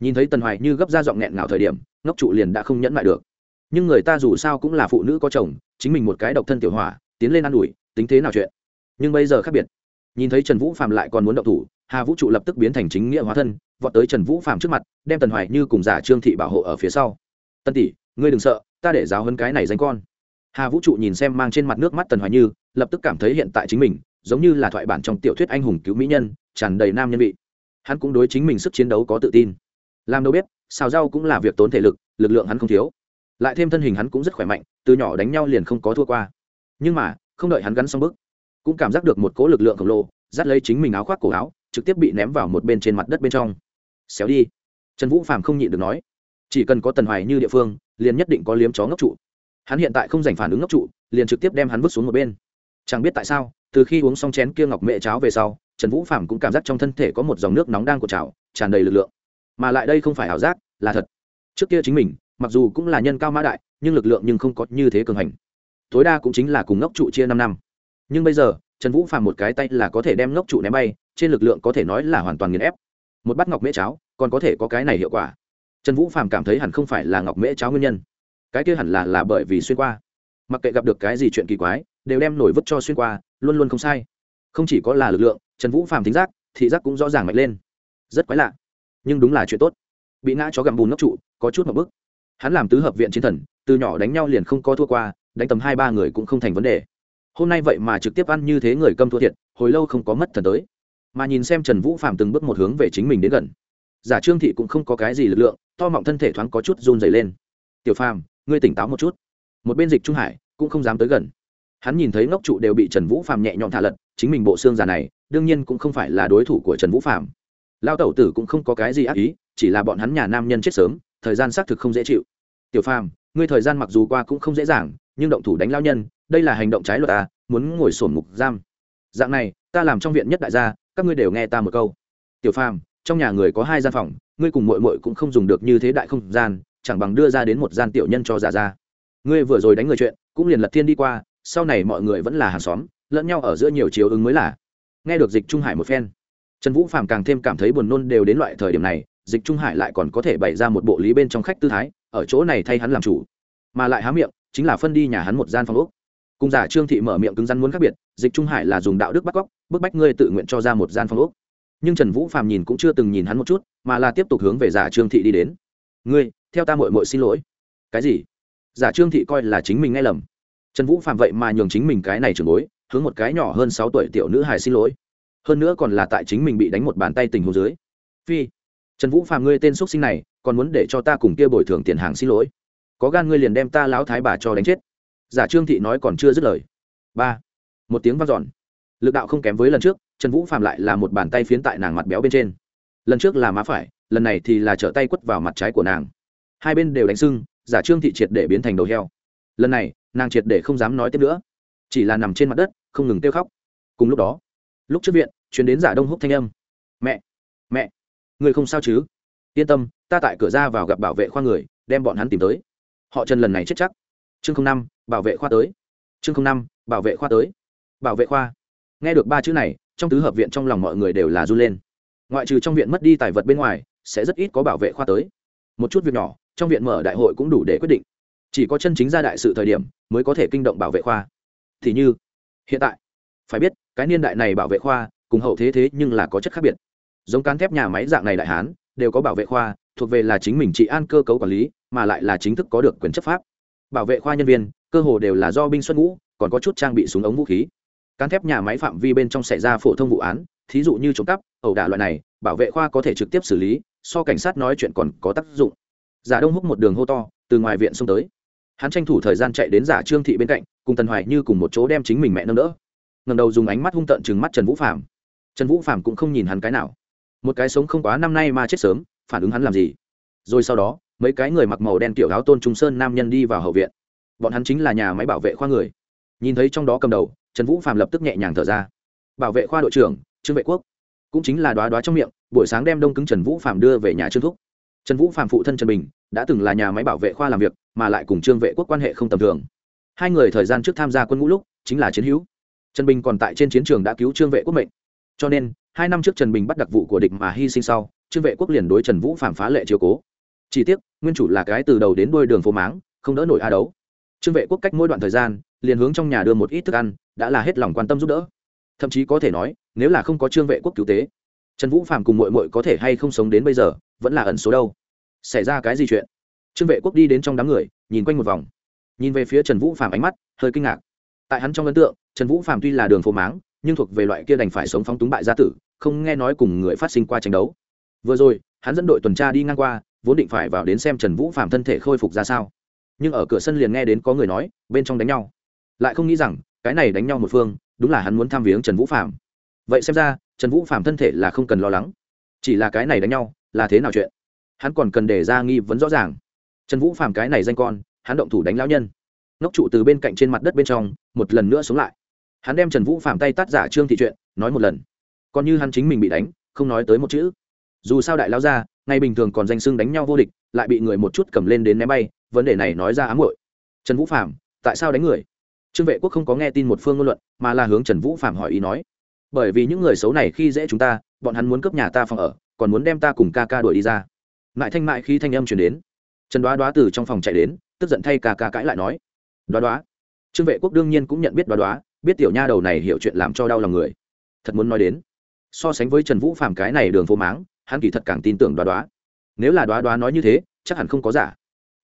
Nhìn thấy tần hoài như gấp ra giọng nghẹn ngào thời điểm, ngốc trụ liền đã không nhẫn lại được. Nhưng người ta dù sao cũng là phụ nữ có chồng, chính mình một cái độc thân tiểu hỏa, tiến lên ă n ủi, tính thế nào chuyện? Nhưng bây giờ khác biệt. Nhìn thấy trần vũ phạm lại còn muốn động thủ hà vũ trụ lập tức biến thành chính nghĩa hóa thân, vọt tới trần vũ phạm trước mặt, đem tần hoài như cùng giả trương thị bảo hộ ở phía sau. Tân tỷ, ngươi đừng sợ, ta để giáo hơn cái này danh con. Hà vũ trụ nhìn xem mang trên mặt nước mắt tần hoài như, lập tức cảm thấy hiện tại chính mình, giống như là thoại bản trong tiểu thuyết anh hùng cứu mỹ nhân, tràn đầy nam nhân vị. Hắn cũng đối chính mình sức chiến đấu có tự tin. Làm đâu biết, xào rau cũng là việc tốn thể lực lực lượng hắn không thiếu. Lại thêm thân hình hắn cũng rất khỏe mạnh, từ nhỏ đánh nhau liền không có thua qua. Nhưng mà, không đợi hắn gắn xong bước, cũng cảm giác được một cỗ lực lượng khổng lồ, dắt lấy chính mình áo khoác cổ áo trực tiếp bị ném vào một bên trên mặt đất bên trong. Xéo đi. Trần vũ phàm không nhịn được nói, chỉ cần có tần hoài như địa phương, liền nhất định có liếm chó ngốc trụ. Hắn hiện tại không giành phản ứng ngốc trụ, liền trực tiếp đem hắn vứt xuống một bên. Chẳng biết tại sao, từ khi uống xong chén kia ngọc mẹ cháo về sau, trần vũ phạm cũng cảm giác trong thân thể có một dòng nước nóng đang cột trào, tràn đầy lực lượng. Mà lại đây không phải ảo giác, là thật. Trước kia chính mình, mặc dù cũng là nhân cao mã đại, nhưng lực lượng nhưng không có như thế cường hành. Tối đa cũng chính là cùng ngốc trụ chia năm năm. Nhưng bây giờ, trần vũ phạm một cái tay là có thể đem ngốc trụ ném bay trên lực lượng có thể nói là hoàn toàn nghiền ép. Một bát ngọc mễ cháo, còn có thể có cái này hiệu quả. Trần vũ phàm cảm thấy hẳn không phải là ngọc mễ cháo nguyên nhân. Cái kia hẳn là là bởi vì xuyên qua. Mặc kệ gặp được cái gì chuyện kỳ quái, đều đem nổi vứt cho xuyên qua, luôn luôn không sai. Không chỉ có là lực lượng, trần vũ phàm thính giác, thị giác cũng rõ ràng mạnh lên. Rất quái lạ, nhưng đúng là chuyện tốt. Bị ngã chó gặm bùn ngốc trụ, có chút một bức hắn làm tứ hợp viện chiến thần, từ nhỏ đánh nhau liền không có thua qua, đánh tầm hai ba người cũng không thành vấn đề. Hôm nay vậy mà trực tiếp ăn như thế người câm thua thiệt, hồi lâu không có mất thần tới mà nhìn xem trần vũ phạm từng bước một hướng về chính mình đến gần. Giả trương thị cũng không có cái gì lực lượng, to mọng thân thể thoáng có chút run dày lên. Tiểu phàm, ngươi tỉnh táo một chút. Một bên dịch trung hải cũng không dám tới gần. Hắn nhìn thấy ngốc trụ đều bị trần vũ phạm nhẹ nhõm thả lật, chính mình bộ xương già này, đương nhiên cũng không phải là đối thủ của trần vũ phạm lao tẩu tử cũng không có cái gì ác ý, chỉ là bọn hắn nhà nam nhân chết sớm, thời gian xác thực không dễ chịu. Tiểu phàm, ngươi thời gian mặc dù qua cũng không dễ dàng, nhưng động thủ đánh lao nhân, đây là hành động trái luật à muốn ngồi sổn mục giam. Dạng này, ta làm trong viện nhất đại gia các ngươi đều nghe ta một câu. Tiểu phàm, trong nhà người có hai gian phòng, ngươi cùng mội mội cũng không dùng được như thế đại không gian, chẳng bằng đưa ra đến một gian tiểu nhân cho giả ra. Ngươi vừa rồi đánh người chuyện, cũng liền lật thiên đi qua, sau này mọi người vẫn là hàng xóm, lẫn nhau ở giữa nhiều chiều ứng mới là. Nghe được dịch trung hải một phen, trần vũ phàm càng thêm cảm thấy buồn nôn đều đến loại thời điểm này, dịch trung hải lại còn có thể bày ra một bộ lý bên trong khách tư thái, ở chỗ này thay hắn làm chủ, mà lại há miệng, chính là phân đi nhà hắn một gian phòng úc cùng giả trương thị mở miệng cứng rắn muốn khác biệt, dịch trung hải là dùng đạo đức bắt cóc bức bách ngươi tự nguyện cho ra một gian phòng úc nhưng trần vũ phạm nhìn cũng chưa từng nhìn hắn một chút, mà là tiếp tục hướng về giả trương thị đi đến. Ngươi, theo ta mội mội xin lỗi. Cái gì? Giả trương thị coi là chính mình nghe lầm. Trần vũ phạm vậy mà nhường chính mình cái này trường bối, hướng một cái nhỏ hơn sáu tuổi tiểu nữ hài xin lỗi. Hơn nữa còn là tại chính mình bị đánh một bàn tay tình hồ dưới. Phi, trần vũ phạm ngươi tên x sinh này, còn muốn để cho ta cùng kia bồi thường tiền hàng xin lỗi? Có gan ngươi liền đem ta lão thái bà cho đánh chết. Giả trương thị nói còn chưa dứt lời. Ba, một tiếng vang dọn lực đạo không kém với lần trước, trần vũ phạm lại là một bàn tay phiến tại nàng mặt béo bên trên. Lần trước là má phải, lần này thì là trở tay quất vào mặt trái của nàng. Hai bên đều đánh sưng, giả trương thị triệt để biến thành đầu heo. Lần này, nàng triệt để không dám nói tiếp nữa. Chỉ là nằm trên mặt đất, không ngừng kêu khóc. Cùng lúc đó, lúc trước viện chuyến đến giả đông húc thanh âm. Mẹ mẹ, người không sao chứ? Yên tâm, ta tại cửa ra vào gặp bảo vệ khoa người, đem bọn hắn tìm tới. Họ trần lần này chết chắc. Chương năm, bảo vệ khoa tới. Chương năm, bảo vệ khoa tới. Bảo vệ khoa nghe được ba chữ này, trong tứ hợp viện trong lòng mọi người đều là run lên. Ngoại trừ trong viện mất đi tài vật bên ngoài, sẽ rất ít có bảo vệ khoa tới. Một chút việc nhỏ, trong viện mở đại hội cũng đủ để quyết định. Chỉ có chân chính ra đại sự thời điểm, mới có thể kinh động bảo vệ khoa. Thì như, hiện tại, phải biết, cái niên đại này bảo vệ khoa, cùng hậu thế thế nhưng là có chất khác biệt. Giống cán thép nhà máy dạng này đại hán, đều có bảo vệ khoa, thuộc về là chính mình trị an cơ cấu quản lý, mà lại là chính thức có được quyền chấp pháp. Bảo vệ khoa nhân viên, cơ hồ đều là do binh xuất ngũ, còn có chút trang bị súng ống vũ khí cán thép nhà máy phạm vi bên trong xảy ra phổ thông vụ án, thí dụ như trộm cắp, ẩu đả loại này, bảo vệ khoa có thể trực tiếp xử lý, so cảnh sát nói chuyện còn có tác dụng. Giả đông húc một đường hô to, từ ngoài viện xông tới. Hắn tranh thủ thời gian chạy đến giả trương thị bên cạnh, cùng tần hoài như cùng một chỗ đem chính mình mẹ nâng đỡ. Ngầm đầu dùng ánh mắt hung tợn chừng mắt trần vũ phạm trần vũ phạm cũng không nhìn hắn cái nào. Một cái sống không quá năm nay mà chết sớm, phản ứng hắn làm gì? Rồi sau đó, mấy cái người mặc màu đen kiểu áo tôn trung sơn nam nhân đi vào hậu viện. Bọn hắn chính là nhà máy bảo vệ khoa người. Nhìn thấy trong đó cầm đầu trần vũ phạm lập tức nhẹ nhàng thở ra. Bảo vệ khoa đội trưởng, trương vệ quốc. Cũng chính là đoá đoá trong miệng, buổi sáng đem đông cứng trần vũ phạm đưa về nhà trương thúc. Trần vũ phạm phụ thân trần bình đã từng là nhà máy bảo vệ khoa làm việc, mà lại cùng trương vệ quốc quan hệ không tầm thường. Hai người thời gian trước tham gia quân ngũ lúc, chính là chiến hữu. Trần bình còn tại trên chiến trường đã cứu trương vệ quốc mệnh. Cho nên, hai năm trước trần bình bắt đặc vụ của địch mà hy sinh sau, trương vệ quốc liền đối trần vũ phạm phá lệ chiều cố. Chỉ tiếc, nguyên chủ là cái từ đầu đến đuôi đường phố máng, không đỡ nổi a đấu. Trương vệ quốc cách mỗi đoạn thời gian liền hướng trong nhà đưa một ít thức ăn, đã là hết lòng quan tâm giúp đỡ. Thậm chí có thể nói, nếu là không có trương vệ quốc cứu tế, trần vũ phạm cùng mội mội có thể hay không sống đến bây giờ, vẫn là ẩn số đâu. Xảy ra cái gì chuyện? Trương vệ quốc đi đến trong đám người, nhìn quanh một vòng. Nhìn về phía trần vũ phạm ánh mắt, hơi kinh ngạc. Tại hắn trong ấn tượng, trần vũ phạm tuy là đường phố máng, nhưng thuộc về loại kia đành phải sống phóng túng bại gia tử, không nghe nói cùng người phát sinh qua tranh đấu. Vừa rồi, hắn dẫn đội tuần tra đi ngang qua, vốn định phải vào đến xem trần vũ phạm thân thể khôi phục ra sao. Nhưng ở cửa sân liền nghe đến có người nói, bên trong đánh nhau lại không nghĩ rằng cái này đánh nhau một phương đúng là hắn muốn thăm viếng trần vũ phạm vậy xem ra, trần vũ phạm thân thể là không cần lo lắng. Chỉ là cái này đánh nhau, là thế nào chuyện? Hắn còn cần để ra nghi vấn rõ ràng. Trần vũ phạm cái này danh con, hắn động thủ đánh lão nhân. Ngốc trụ từ bên cạnh trên mặt đất bên trong, một lần nữa xuống lại. Hắn đem trần vũ phạm tay tắt giả trương thị chuyện, nói một lần. Còn như hắn chính mình bị đánh, không nói tới một chữ. Dù sao đại lao ra ngày bình thường còn danh sưng đánh nhau vô địch, lại bị người một chút cầm lên đến ném bay, vấn đề này nói ra ám hội trần vũ phạm tại sao đánh người? Trương vệ quốc không có nghe tin một phương ngôn luận, mà là hướng trần vũ phạm hỏi ý nói. Bởi vì những người xấu này khi dễ chúng ta, bọn hắn muốn cướp nhà ta phòng ở, còn muốn đem ta cùng ca ca đuổi đi ra. Mại thanh mại khi thanh âm chuyển đến. Trần đoá đoá từ trong phòng chạy đến, tức giận thay ca ca cãi lại nói. Đoá đoá. Trương vệ quốc đương nhiên cũng nhận biết đoá đoá, biết tiểu nha đầu này hiểu chuyện làm cho đau lòng người. Thật muốn nói đến, so sánh với trần vũ Phạm cái này đường phố máng, hắn kỳ thật càng tin tưởng đoá đoá. Nếu là đoá đoá nói như thế, chắc hẳn không có giả.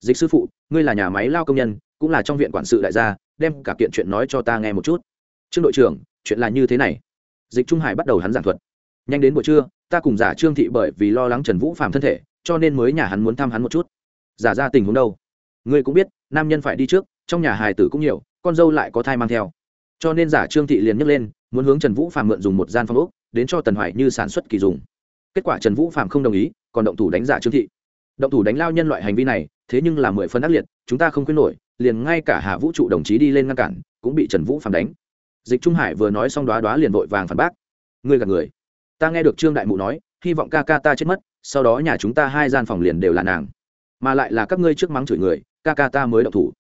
Dịch sư phụ, ngươi là nhà máy lao công nhân, cũng là trong viện quản sự đại gia đem cả kiện chuyện nói cho ta nghe một chút. Trương đội trưởng, chuyện là như thế này. Dịch trung hải bắt đầu hắn giảng thuật. Nhanh đến buổi trưa, ta cùng giả trương thị bởi vì lo lắng trần vũ phạm thân thể, cho nên mới nhà hắn muốn thăm hắn một chút. Giả ra tình huống đâu? Ngươi cũng biết, nam nhân phải đi trước, trong nhà hài tử cũng nhiều, con dâu lại có thai mang theo. Cho nên giả trương thị liền nhấc lên, muốn hướng trần vũ phạm mượn dùng một gian phòng úc đến cho tần hoài như sản xuất kỳ dùng. Kết quả trần vũ phạm không đồng ý, còn động thủ đánh giả trương thị. Động thủ đánh lao nhân loại hành vi này, thế nhưng là mười phân ác liệt, chúng ta không khuyên nổi liền ngay cả hạ vũ trụ đồng chí đi lên ngăn cản, cũng bị trần vũ phản đánh. Dịch trung hải vừa nói xong đoá đoá liền vội vàng phản bác. Ngươi gạt người. Ta nghe được trương đại mụ nói, hy vọng ca ca ta chết mất, sau đó nhà chúng ta hai gian phòng liền đều là nàng. Mà lại là các ngươi trước mắng chửi người, ca ca ta mới đậu thủ.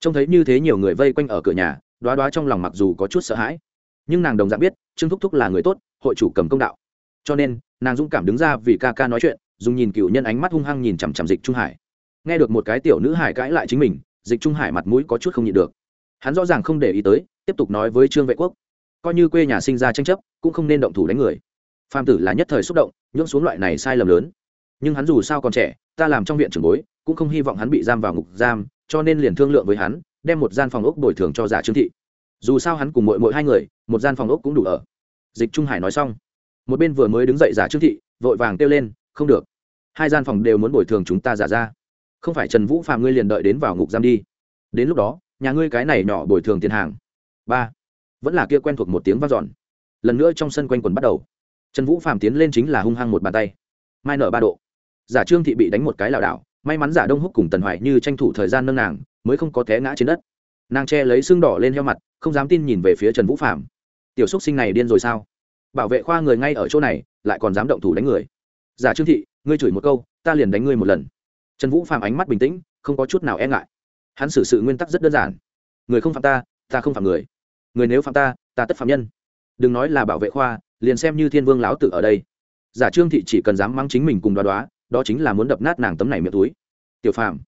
Trông thấy như thế nhiều người vây quanh ở cửa nhà, đoá đoá trong lòng mặc dù có chút sợ hãi. Nhưng nàng đồng dạng biết, trương thúc thúc là người tốt, hội chủ cầm công đạo. Cho nên, nàng dũng cảm đứng ra vì ca ca nói chuyện, dùng nhìn cựu nhân ánh mắt hung hăng nhìn chằm chằm dịch trung hải. Nghe được một cái tiểu nữ hải cãi lại chính mình dịch trung hải mặt mũi có chút không nhịn được. Hắn rõ ràng không để ý tới, tiếp tục nói với trương vệ quốc, coi như quê nhà sinh ra tranh chấp, cũng không nên động thủ đánh người. Phạm tử là nhất thời xúc động nhưỡng xuống loại này sai lầm lớn. Nhưng hắn dù sao còn trẻ, ta làm trong viện trưởng bối, cũng không hy vọng hắn bị giam vào ngục giam, cho nên liền thương lượng với hắn, đem một gian phòng ốc bồi thường cho giả trương thị. Dù sao hắn cùng mỗi mỗi hai người, một gian phòng ốc cũng đủ ở. Dịch trung hải nói xong, một bên vừa mới đứng dậy giả trương thị, vội vàng kêu lên, không được. Hai gian phòng đều muốn bồi thường chúng ta giả ra không phải trần vũ phạm ngươi liền đợi đến vào ngục giam đi. Đến lúc đó, nhà ngươi cái này nhỏ bồi thường tiền hàng. Ba. Vẫn là kia quen thuộc một tiếng v a n giòn lần nữa trong sân quanh quần bắt đầu. Trần vũ phạm tiến lên chính là hung hăng một bàn tay. Mai nở ba độ. Giả trương thị bị đánh một cái lảo đảo, may mắn giả đông húc cùng tần hoài như tranh thủ thời gian nâng nàng, mới không có té ngã trên đất. Nàng che lấy xương đỏ lên heo mặt, không dám tin nhìn về phía trần vũ phạm tiểu xúc sinh này điên rồi sao? Bảo vệ khoa người ngay ở chỗ này, lại còn dám động thủ đánh người. Giả trương thị, ngươi chửi một câu, ta liền đánh ngươi một lần trần vũ phạm ánh mắt bình tĩnh, không có chút nào e ngại. Hắn xử sự nguyên tắc rất đơn giản. Người không phạm ta ta không phạm người. Người nếu phạm ta ta tất phạm nhân. Đừng nói là bảo vệ khoa, liền xem như thiên vương lão tử ở đây. Giả trương thị chỉ cần dám mang chính mình cùng đoá đoá, đó chính là muốn đập nát nàng tấm này miệng túi. Tiểu phạm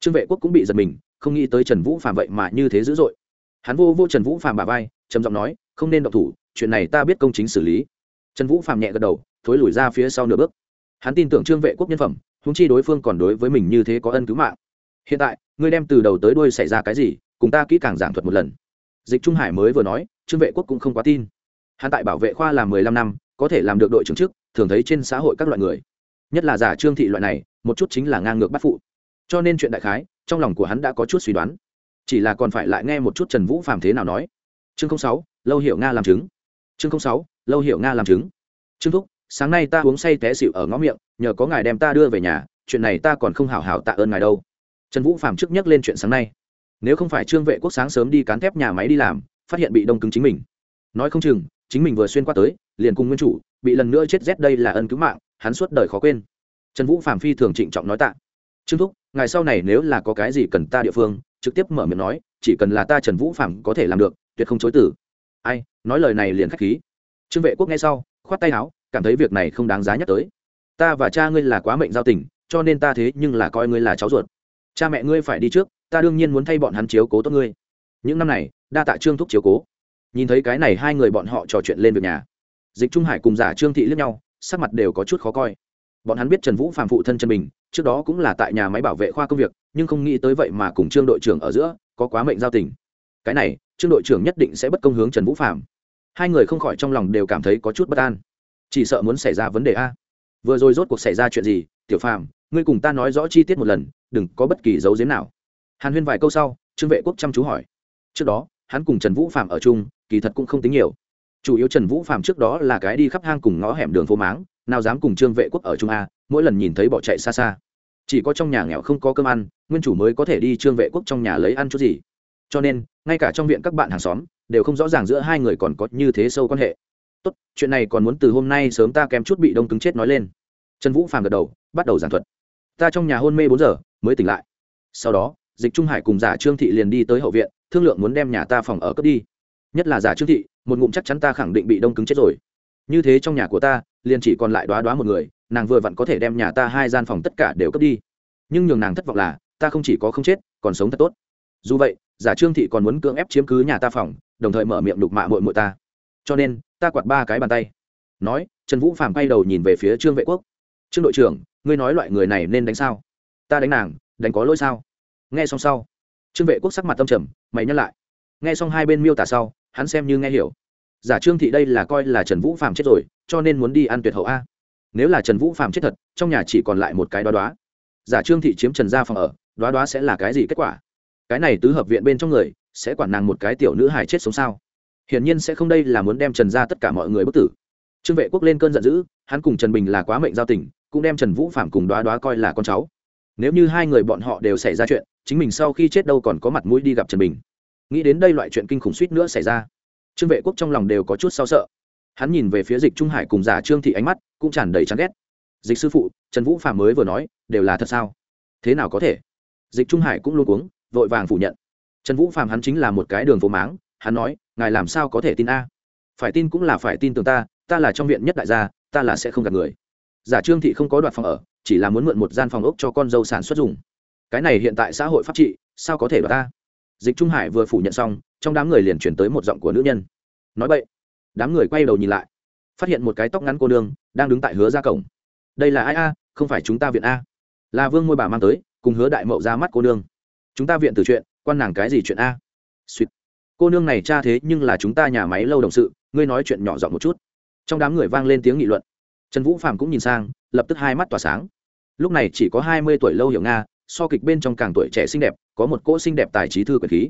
trương vệ quốc cũng bị giật mình, không nghĩ tới trần vũ phạm vậy mà như thế dữ dội. Hắn vô vô trần vũ phạm bà vai, trầm giọng nói, không nên độc thủ, chuyện này ta biết công chính xử lý. Trần vũ phạm nhẹ gật đầu, thối lùi ra phía sau nửa bước. Hắn tin tưởng trương vệ quốc nhân phẩm húng chi đối phương còn đối với mình như thế có ân cứu mạng. Hiện tại, ngươi đem từ đầu tới đuôi xảy ra cái gì, cùng ta kỹ càng giảng thuật một lần. Dịch trung hải mới vừa nói, trương vệ quốc cũng không quá tin. Hắn tại bảo vệ khoa làm mười lăm năm, có thể làm được đội trưởng chức, thường thấy trên xã hội các loại người. Nhất là giả trương thị loại này, một chút chính là ngang ngược bắt phụ. Cho nên chuyện đại khái, trong lòng của hắn đã có chút suy đoán. Chỉ là còn phải lại nghe một chút trần vũ phàm thế nào nói. Chương sáu, lâu hiểu nga làm chứng. Chương sáu, lâu hiểu nga làm chứng. Trương thúc sáng nay ta uống say té xịu ở ngõ miệng, nhờ có ngài đem ta đưa về nhà, chuyện này ta còn không hảo hảo tạ ơn ngài đâu. Trần vũ Phạm trước nhắc lên chuyện sáng nay. Nếu không phải trương vệ quốc sáng sớm đi cán thép nhà máy đi làm, phát hiện bị đông cứng chính mình. Nói không chừng, chính mình vừa xuyên qua tới, liền cùng nguyên chủ, bị lần nữa chết rét đây là ân cứu mạng, hắn suốt đời khó quên. Trần vũ phạm phi thường trịnh trọng nói tạ. Trương thúc, ngài sau này nếu là có cái gì cần ta địa phương, trực tiếp mở miệng nói, chỉ cần là ta trần vũ phạm có thể làm được, tuyệt không chối tử ai, nói lời này liền k h á c h khí. Trương vệ quốc nghe sau, khoát tay áo cảm thấy việc này không đáng giá nhắc tới. Ta và cha ngươi là quá mệnh giao tình, cho nên ta thế nhưng là coi ngươi là cháu ruột. Cha mẹ ngươi phải đi trước, ta đương nhiên muốn thay bọn hắn chiếu cố tốt ngươi. Những năm này, đa tạ trương thúc chiếu cố. Nhìn thấy cái này hai người bọn họ trò chuyện lên việc nhà, dịch trung hải cùng giả trương thị liếc nhau, sắc mặt đều có chút khó coi. Bọn hắn biết trần vũ phạm phụ thân chân mình trước đó cũng là tại nhà máy bảo vệ khoa công việc, nhưng không nghĩ tới vậy mà cùng trương đội trưởng ở giữa, có quá mệnh giao tình. Cái này, trương đội trưởng nhất định sẽ bất công hướng trần vũ phạm hai người không khỏi trong lòng đều cảm thấy có chút bất an chỉ sợ muốn xảy ra vấn đề a. Vừa rồi rốt cuộc xảy ra chuyện gì? Tiểu phàm, ngươi cùng ta nói rõ chi tiết một lần, đừng có bất kỳ dấu giếm nào. Hàn huyên vài câu sau, trương vệ quốc chăm chú hỏi. Trước đó, hắn cùng trần vũ phạm ở chung, kỳ thật cũng không tính nhiều. Chủ yếu trần vũ phạm trước đó là cái đi khắp hang cùng ngõ hẻm đường phố máng, nào dám cùng trương vệ quốc ở chung a, mỗi lần nhìn thấy bỏ chạy xa xa. Chỉ có trong nhà nghèo không có cơm ăn, nguyên chủ mới có thể đi trương vệ quốc trong nhà lấy ăn chút gì. Cho nên, ngay cả trong viện các bạn hàng xóm, đều không rõ ràng giữa hai người còn có như thế sâu quan hệ tốt, chuyện này còn muốn từ hôm nay sớm ta kém chút bị đông cứng chết nói lên. Trần vũ phàm gật đầu, bắt đầu giảng thuật. Ta trong nhà hôn mê bốn giờ, mới tỉnh lại. Sau đó, dịch trung hải cùng giả trương thị liền đi tới hậu viện, thương lượng muốn đem nhà ta phòng ở cướp đi. Nhất là giả trương thị, một ngụm chắc chắn ta khẳng định bị đông cứng chết rồi. Như thế trong nhà của ta, liền chỉ còn lại đoá đoá một người, nàng vừa vặn có thể đem nhà ta hai gian phòng tất cả đều cướp đi. Nhưng nhường nàng thất vọng là, ta không chỉ có không chết, còn sống thật tốt. Dù vậy, giả trương thị còn muốn cưỡng ép chiếm cứ nhà ta phòng, đồng thời mở miệng đục mạ mội mội ta. Cho nên ta quạt ba cái bàn tay. Nói, trần vũ phàm bay đầu nhìn về phía trương vệ quốc. Trương đội trưởng, ngươi nói loại người này nên đánh sao? Ta đánh nàng, đánh có lỗi sao? Nghe xong sau, trương vệ quốc sắc mặt tâm trầm, mày nhắc lại. Nghe xong hai bên miêu tả sau, hắn xem như nghe hiểu. Giả trương thị đây là coi là trần vũ phàm chết rồi, cho nên muốn đi ăn tuyệt hậu a. Nếu là trần vũ phàm chết thật, trong nhà chỉ còn lại một cái đoá đoá giả trương thị chiếm trần gia phòng ở đoá đoá sẽ là cái gì kết quả? Cái này tứ hợp viện bên trong người, sẽ quản nàng một cái tiểu nữ hài chết sống sao? Hiển nhiên sẽ không đây là muốn đem trần ra tất cả mọi người bất tử. Trương vệ quốc lên cơn giận dữ, hắn cùng trần bình là quá mệnh giao tình, cũng đem trần vũ phạm cùng đoá đoá coi là con cháu. Nếu như hai người bọn họ đều xảy ra chuyện, chính mình sau khi chết đâu còn có mặt mũi đi gặp trần bình. Nghĩ đến đây loại chuyện kinh khủng suýt nữa xảy ra. Trương vệ quốc trong lòng đều có chút sao sợ. Hắn nhìn về phía dịch trung hải cùng giả trương thị ánh mắt cũng tràn đầy chán ghét. Dịch sư phụ, trần vũ phạm mới vừa nói, đều là thật sao? Thế nào có thể? Dịch trung hải cũng luôn cuống, vội vàng phủ nhận. Trần vũ phạm hắn chính là một cái đường phố máng, hắn nói ngài làm sao có thể tin a? Phải tin cũng là phải tin tưởng ta ta là trong viện nhất đại gia, ta là sẽ không gạt người. Giả trương thị không có đoạt phòng ở, chỉ là muốn mượn một gian phòng ốc cho con dâu sản xuất dùng. Cái này hiện tại xã hội pháp trị, sao có thể đoạt ta? Dịch trung hải vừa phủ nhận xong, trong đám người liền chuyển tới một giọng của nữ nhân. Nói vậy đám người quay đầu nhìn lại. Phát hiện một cái tóc ngắn cô nương, đang đứng tại hứa ra cổng. Đây là ai a? Không phải chúng ta viện a. Là vương ngôi bà mang tới, cùng hứa đại mậu ra mắt cô nương. Chúng ta viện từ chuyện, quan nàng cái gì chuyện a? Suýt cô nương này cha thế nhưng là chúng ta nhà máy lâu đồng sự, ngươi nói chuyện nhỏ giọng một chút. Trong đám người vang lên tiếng nghị luận. Trần vũ phạm cũng nhìn sang, lập tức hai mắt tỏa sáng. Lúc này chỉ có hai mươi tuổi lâu hiểu nga, so kịch bên trong càng tuổi trẻ xinh đẹp, có một cỗ xinh đẹp tài trí thư quyền khí.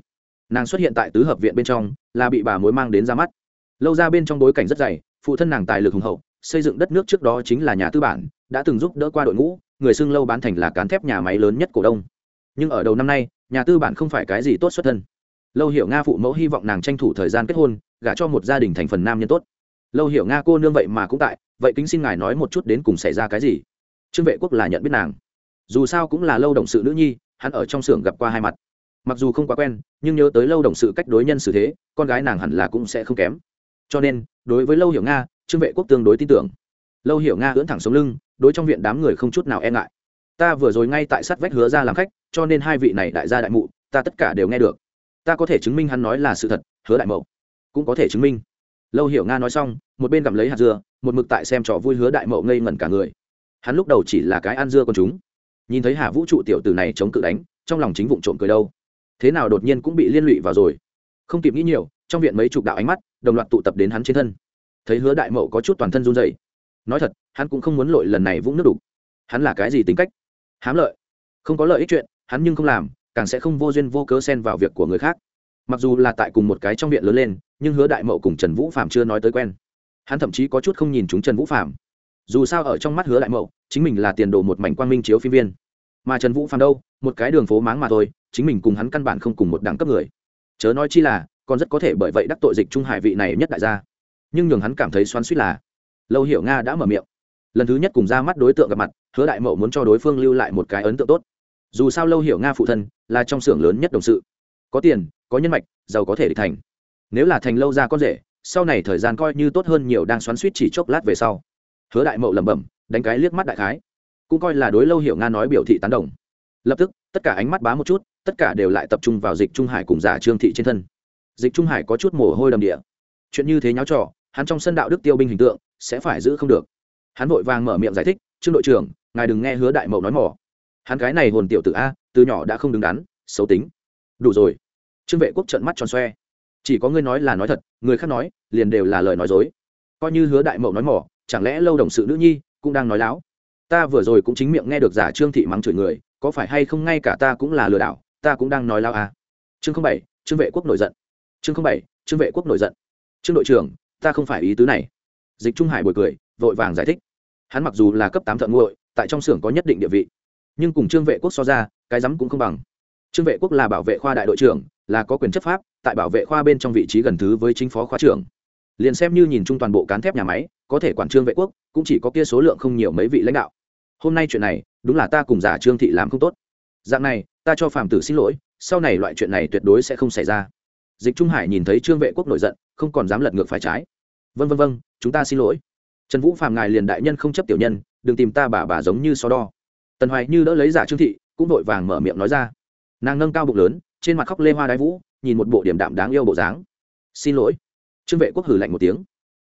Nàng xuất hiện tại tứ hợp viện bên trong, là bị bà mối mang đến ra mắt. Lâu ra bên trong bối cảnh rất dày, phụ thân nàng tài lực hùng hậu, xây dựng đất nước trước đó chính là nhà tư bản, đã từng giúp đỡ qua đội ngũ, người xưng lâu bán thành là cán thép nhà máy lớn nhất cổ đông. Nhưng ở đầu năm nay, nhà tư bản không phải cái gì tốt xuất thân lâu hiểu nga phụ mẫu hy vọng nàng tranh thủ thời gian kết hôn, gả cho một gia đình thành phần nam nhân tốt. Lâu hiểu nga cô nương vậy mà cũng tại, vậy kính xin ngài nói một chút đến cùng xảy ra cái gì? Trương vệ quốc là nhận biết nàng. Dù sao cũng là lâu đồng sự nữ nhi, hắn ở trong xưởng gặp qua hai mặt. Mặc dù không quá quen, nhưng nhớ tới lâu đồng sự cách đối nhân xử thế, con gái nàng hẳn là cũng sẽ không kém. Cho nên, đối với lâu hiểu nga, trương vệ quốc tương đối tin tưởng. Lâu hiểu nga ưỡn thẳng sống lưng, đối trong viện đám người không chút nào e ngại. Ta vừa rồi ngay tại sát vách hứa ra làm khách, cho nên hai vị này đại gia đại mụ, ta tất cả đều nghe được ta có thể chứng minh hắn nói là sự thật, hứa đại mậu. Cũng có thể chứng minh. Lâu hiểu nga nói xong, một bên gặm lấy hạt dưa, một mực tại xem trò vui hứa đại mậu ngây ngẩn cả người. Hắn lúc đầu chỉ là cái ăn dưa con chúng. Nhìn thấy hà vũ trụ tiểu tử này chống cự đánh, trong lòng chính vụ trộm cười đâu. Thế nào đột nhiên cũng bị liên lụy vào rồi. Không kịp nghĩ nhiều, trong viện mấy chục đạo ánh mắt, đồng loạt tụ tập đến hắn trên thân. Thấy hứa đại mậu có chút toàn thân run dày nói thật, hắn cũng không muốn lội lần này vũng nước đục. Hắn là cái gì tính cách? Hám lợi. Không có lợi ích chuyện, hắn nhưng không làm, càng sẽ không vô duyên vô cớ xen vào việc của người khác mặc dù là tại cùng một cái trong viện lớn lên, nhưng hứa đại mậu cùng trần vũ phạm chưa nói tới quen. Hắn thậm chí có chút không nhìn chúng trần vũ phạm dù sao ở trong mắt hứa đại mậu, chính mình là tiền đồ một mảnh quang minh chiếu phim viên. Mà trần vũ phạm đâu, một cái đường phố máng mà thôi, chính mình cùng hắn căn bản không cùng một đẳng cấp người. Chớ nói chi là, còn rất có thể bởi vậy đắc tội dịch trung hải vị này nhất đại gia. Nhưng nhường hắn cảm thấy xoắn suýt là, lâu hiểu nga đã mở miệng. Lần thứ nhất cùng ra mắt đối tượng gặp mặt, hứa đại mậu muốn cho đối phương lưu lại một cái ấn tượng tốt. Dù sao lâu hiểu nga phụ thân là trong xưởng lớn nhất đồng sự có tiền, có nhân mạch, giàu có thể địch thành. Nếu là thành lâu ra con rể, sau này thời gian coi như tốt hơn nhiều đang xoắn suýt chỉ chốc lát về sau. Hứa đại mậu lẩm bẩm, đánh cái liếc mắt đại khái. Cũng coi là đối lâu hiểu nga nói biểu thị tán đồng. Lập tức, tất cả ánh mắt bá một chút, tất cả đều lại tập trung vào dịch trung hải cùng giả trương thị trên thân. Dịch trung hải có chút mồ hôi đầm địa. Chuyện như thế nháo trò, hắn trong sân đạo đức tiêu binh hình tượng, sẽ phải giữ không được. Hắn vội vàng mở miệng giải thích, trương đội trưởng, ngài đừng nghe hứa đại mậu nói mỏ. Hắn cái này hồn tiểu tử a, từ nhỏ đã không đứng đắn, xấu tính đủ rồi. Trương vệ quốc trợn mắt tròn xoe. Chỉ có ngươi nói là nói thật, người khác nói, liền đều là lời nói dối. Coi như hứa đại mậu nói mỏ, chẳng lẽ lâu đồng sự nữ nhi cũng đang nói láo? Ta vừa rồi cũng chính miệng nghe được giả trương thị mắng chửi người, có phải hay không ngay cả ta cũng là lừa đảo, ta cũng đang nói láo à. chương không bảy, trương vệ quốc nổi giận. Chương không bảy, trương vệ quốc nổi giận. Trương đội trưởng, ta không phải ý tứ này. Dịch trung hải bồi cười, vội vàng giải thích. Hắn mặc dù là cấp tám thợ nguội, tại trong xưởng có nhất định địa vị. Nhưng cùng trương vệ quốc so ra, cái rắm cũng không bằng trương vệ quốc là bảo vệ khoa đại đội trưởng, là có quyền chấp pháp, tại bảo vệ khoa bên trong vị trí gần thứ với chính phó khoa trưởng. Liền xem như nhìn chung toàn bộ cán thép nhà máy, có thể quản trương vệ quốc, cũng chỉ có kia số lượng không nhiều mấy vị lãnh đạo. Hôm nay chuyện này, đúng là ta cùng giả trương thị làm không tốt. Dạng này, ta cho phạm tử xin lỗi, sau này loại chuyện này tuyệt đối sẽ không xảy ra. Dịch trung hải nhìn thấy trương vệ quốc nổi giận, không còn dám lật ngược phải trái. Vân vân vân chúng ta xin lỗi. Trần vũ phạm ngài liền đại nhân không chấp tiểu nhân, đừng tìm ta bà bà giống như so đo. Tần hoài như đỡ lấy giả trương thị, cũng vội vàng mở miệng nói ra nàng nâng cao bụng lớn, trên mặt khóc lê hoa đái vũ, nhìn một bộ điểm đạm đáng yêu bộ dáng. Xin lỗi. Trương vệ quốc hử lạnh một tiếng.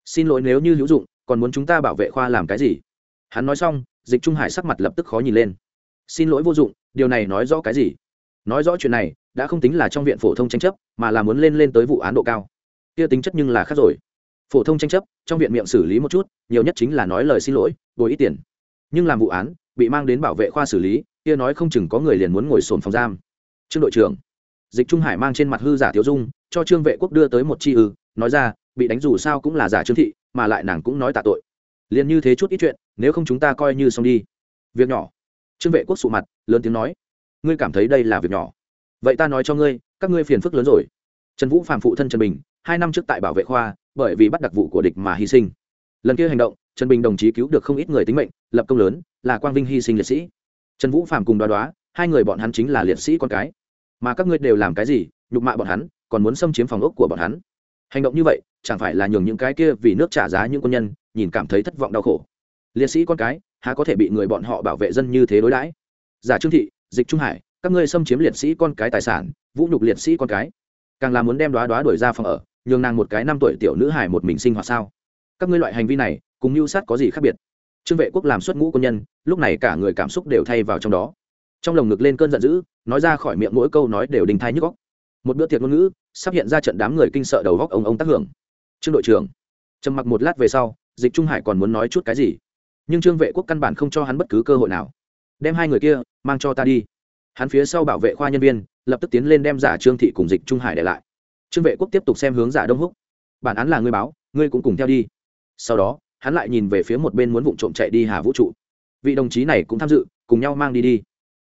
Xin lỗi nếu như hữu dụng, còn muốn chúng ta bảo vệ khoa làm cái gì? Hắn nói xong, dịch trung hải sắc mặt lập tức khó nhìn lên. Xin lỗi vô dụng, điều này nói rõ cái gì? Nói rõ chuyện này, đã không tính là trong viện phổ thông tranh chấp, mà là muốn lên lên tới vụ án độ cao. Kia tính chất nhưng là khác rồi. Phổ thông tranh chấp, trong viện miệng xử lý một chút, nhiều nhất chính là nói lời xin lỗi, bồi ít tiền. Nhưng làm vụ án, bị mang đến bảo vệ khoa xử lý, kia nói không chừng có người liền muốn ngồi sồn phòng giam trương đội trưởng. Dịch trung hải mang trên mặt hư giả thiếu dung, cho trương vệ quốc đưa tới một chi ư, nói ra, bị đánh dù sao cũng là giả trương thị, mà lại nàng cũng nói tạ tội. Liền như thế chút ít chuyện, nếu không chúng ta coi như xong đi. Việc nhỏ. Trương vệ quốc sụ mặt, lớn tiếng nói. Ngươi cảm thấy đây là việc nhỏ. Vậy ta nói cho ngươi, các ngươi phiền phức lớn rồi. Trần vũ phạm phụ thân trần bình, hai năm trước tại bảo vệ khoa, bởi vì bắt đặc vụ của địch mà hy sinh. Lần kia hành động, trần bình đồng chí cứu được không ít người tính mệnh, lập công lớn, là quang vinh hy sinh liệt sĩ. Trần vũ phạm cùng đoá đoá, hai người bọn hắn chính là liệt sĩ con cái mà các ngươi đều làm cái gì, nhục mạ bọn hắn, còn muốn xâm chiếm phòng ốc của bọn hắn. Hành động như vậy, chẳng phải là nhường những cái kia vì nước trả giá những quân nhân, nhìn cảm thấy thất vọng đau khổ. Liệt sĩ con cái, há có thể bị người bọn họ bảo vệ dân như thế đối đãi? Giả trương thị, dịch trung hải, các ngươi xâm chiếm liệt sĩ con cái tài sản, vũ nhục liệt sĩ con cái. Càng là muốn đem đoá đoá đuổi ra phòng ở, nhường nàng một cái năm tuổi tiểu nữ hải một mình sinh hoạt sao? Các ngươi loại hành vi này, cùng mưu sát có gì khác biệt? Trương vệ quốc làm xuất ngũ quân nhân, lúc này cả người cảm xúc đều thay vào trong đó. Trong lồng ngực lên cơn giận dữ nói ra khỏi miệng mỗi câu nói đều đình thai nhức góc một bữa tiệc ngôn ngữ, sắp hiện ra trận đám người kinh sợ đầu góc ông ông tác hưởng. Trương đội trưởng, trầm mặc một lát về sau, dịch trung hải còn muốn nói chút cái gì? Nhưng trương vệ quốc căn bản không cho hắn bất cứ cơ hội nào. Đem hai người kia mang cho ta đi. Hắn phía sau bảo vệ khoa nhân viên, lập tức tiến lên đem giả trương thị cùng dịch trung hải để lại. Trương vệ quốc tiếp tục xem hướng giả đông húc. Bản án là ngươi báo, ngươi cũng cùng theo đi. Sau đó, hắn lại nhìn về phía một bên muốn vụ trộm chạy đi hà vũ trụ. Vị đồng chí này cũng tham dự, cùng nhau mang đi đi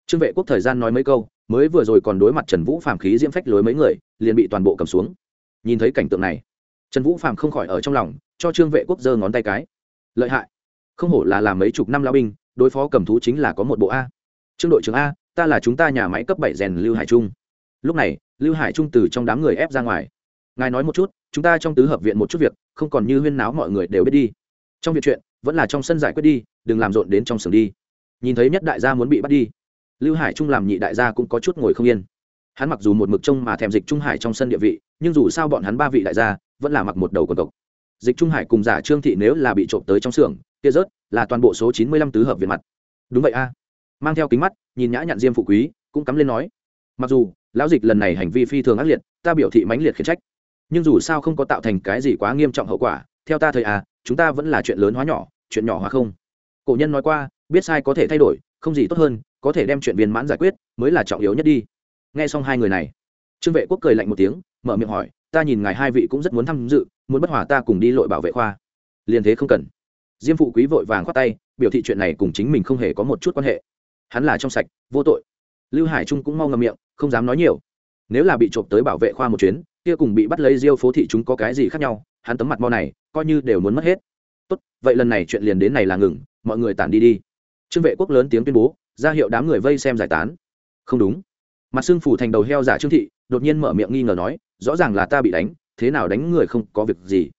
trương vệ quốc thời gian nói mấy câu, mới vừa rồi còn đối mặt trần vũ Phạm khí diễm phách lối mấy người, liền bị toàn bộ cầm xuống. Nhìn thấy cảnh tượng này, trần vũ Phạm không khỏi ở trong lòng, cho trương vệ quốc giơ ngón tay cái. Lợi hại. Không hổ là làm mấy chục năm lao binh, đối phó cầm thú chính là có một bộ a. Trương đội trưởng a, ta là chúng ta nhà máy cấp bảy rèn lưu hải trung. Lúc này, lưu hải trung từ trong đám người ép ra ngoài. Ngài nói một chút, chúng ta trong tứ hợp viện một chút việc, không còn như huyên náo mọi người đều biết đi. Trong việc chuyện, vẫn là trong sân giải quyết đi, đừng làm rộn đến trong sừng đi. Nhìn thấy nhất đại gia muốn bị bắt đi lưu hải trung làm nhị đại gia cũng có chút ngồi không yên. Hắn mặc dù một mực trông mà thèm dịch trung hải trong sân địa vị, nhưng dù sao bọn hắn ba vị đại gia vẫn là mặc một đầu quần cộc dịch trung hải cùng giả trương thị nếu là bị trộm tới trong xưởng, kia rớt là toàn bộ số chín mươi lăm tứ hợp viện mặt. Đúng vậy a. Mang theo kính mắt, nhìn nhã nhặn diêm phụ quý, cũng cắm lên nói, mặc dù, lão dịch lần này hành vi phi thường ác liệt, ta biểu thị mãnh liệt khiển trách, nhưng dù sao không có tạo thành cái gì quá nghiêm trọng hậu quả, theo ta thời à chúng ta vẫn là chuyện lớn hóa nhỏ, chuyện nhỏ hóa không. Cổ nhân nói qua, biết sai có thể thay đổi, không gì tốt hơn có thể đem chuyện viên mãn giải quyết, mới là trọng yếu nhất đi. Nghe xong hai người này, trương vệ quốc cười lạnh một tiếng, mở miệng hỏi, ta nhìn ngài hai vị cũng rất muốn tham dự, muốn bất hòa ta cùng đi lội bảo vệ khoa. Liền thế không cần. Diêm phụ quý vội vàng khoát tay, biểu thị chuyện này cùng chính mình không hề có một chút quan hệ. Hắn là trong sạch, vô tội. Lưu hải trung cũng mau ngầm miệng, không dám nói nhiều. Nếu là bị trộm tới bảo vệ khoa một chuyến, kia cùng bị bắt lấy diêu phố thị chúng có cái gì khác nhau? Hắn tấm mặt mau này, coi như đều muốn mất hết. Tốt, vậy lần này chuyện liền đến này là ngừng, mọi người tản đi đi. Trương vệ quốc lớn tiếng tuyên bố ra hiệu đám người vây xem giải tán. Không đúng. Mặt xương phủ thành đầu heo giả trương thị đột nhiên mở miệng nghi ngờ nói, rõ ràng là ta bị đánh, thế nào đánh người không có việc gì.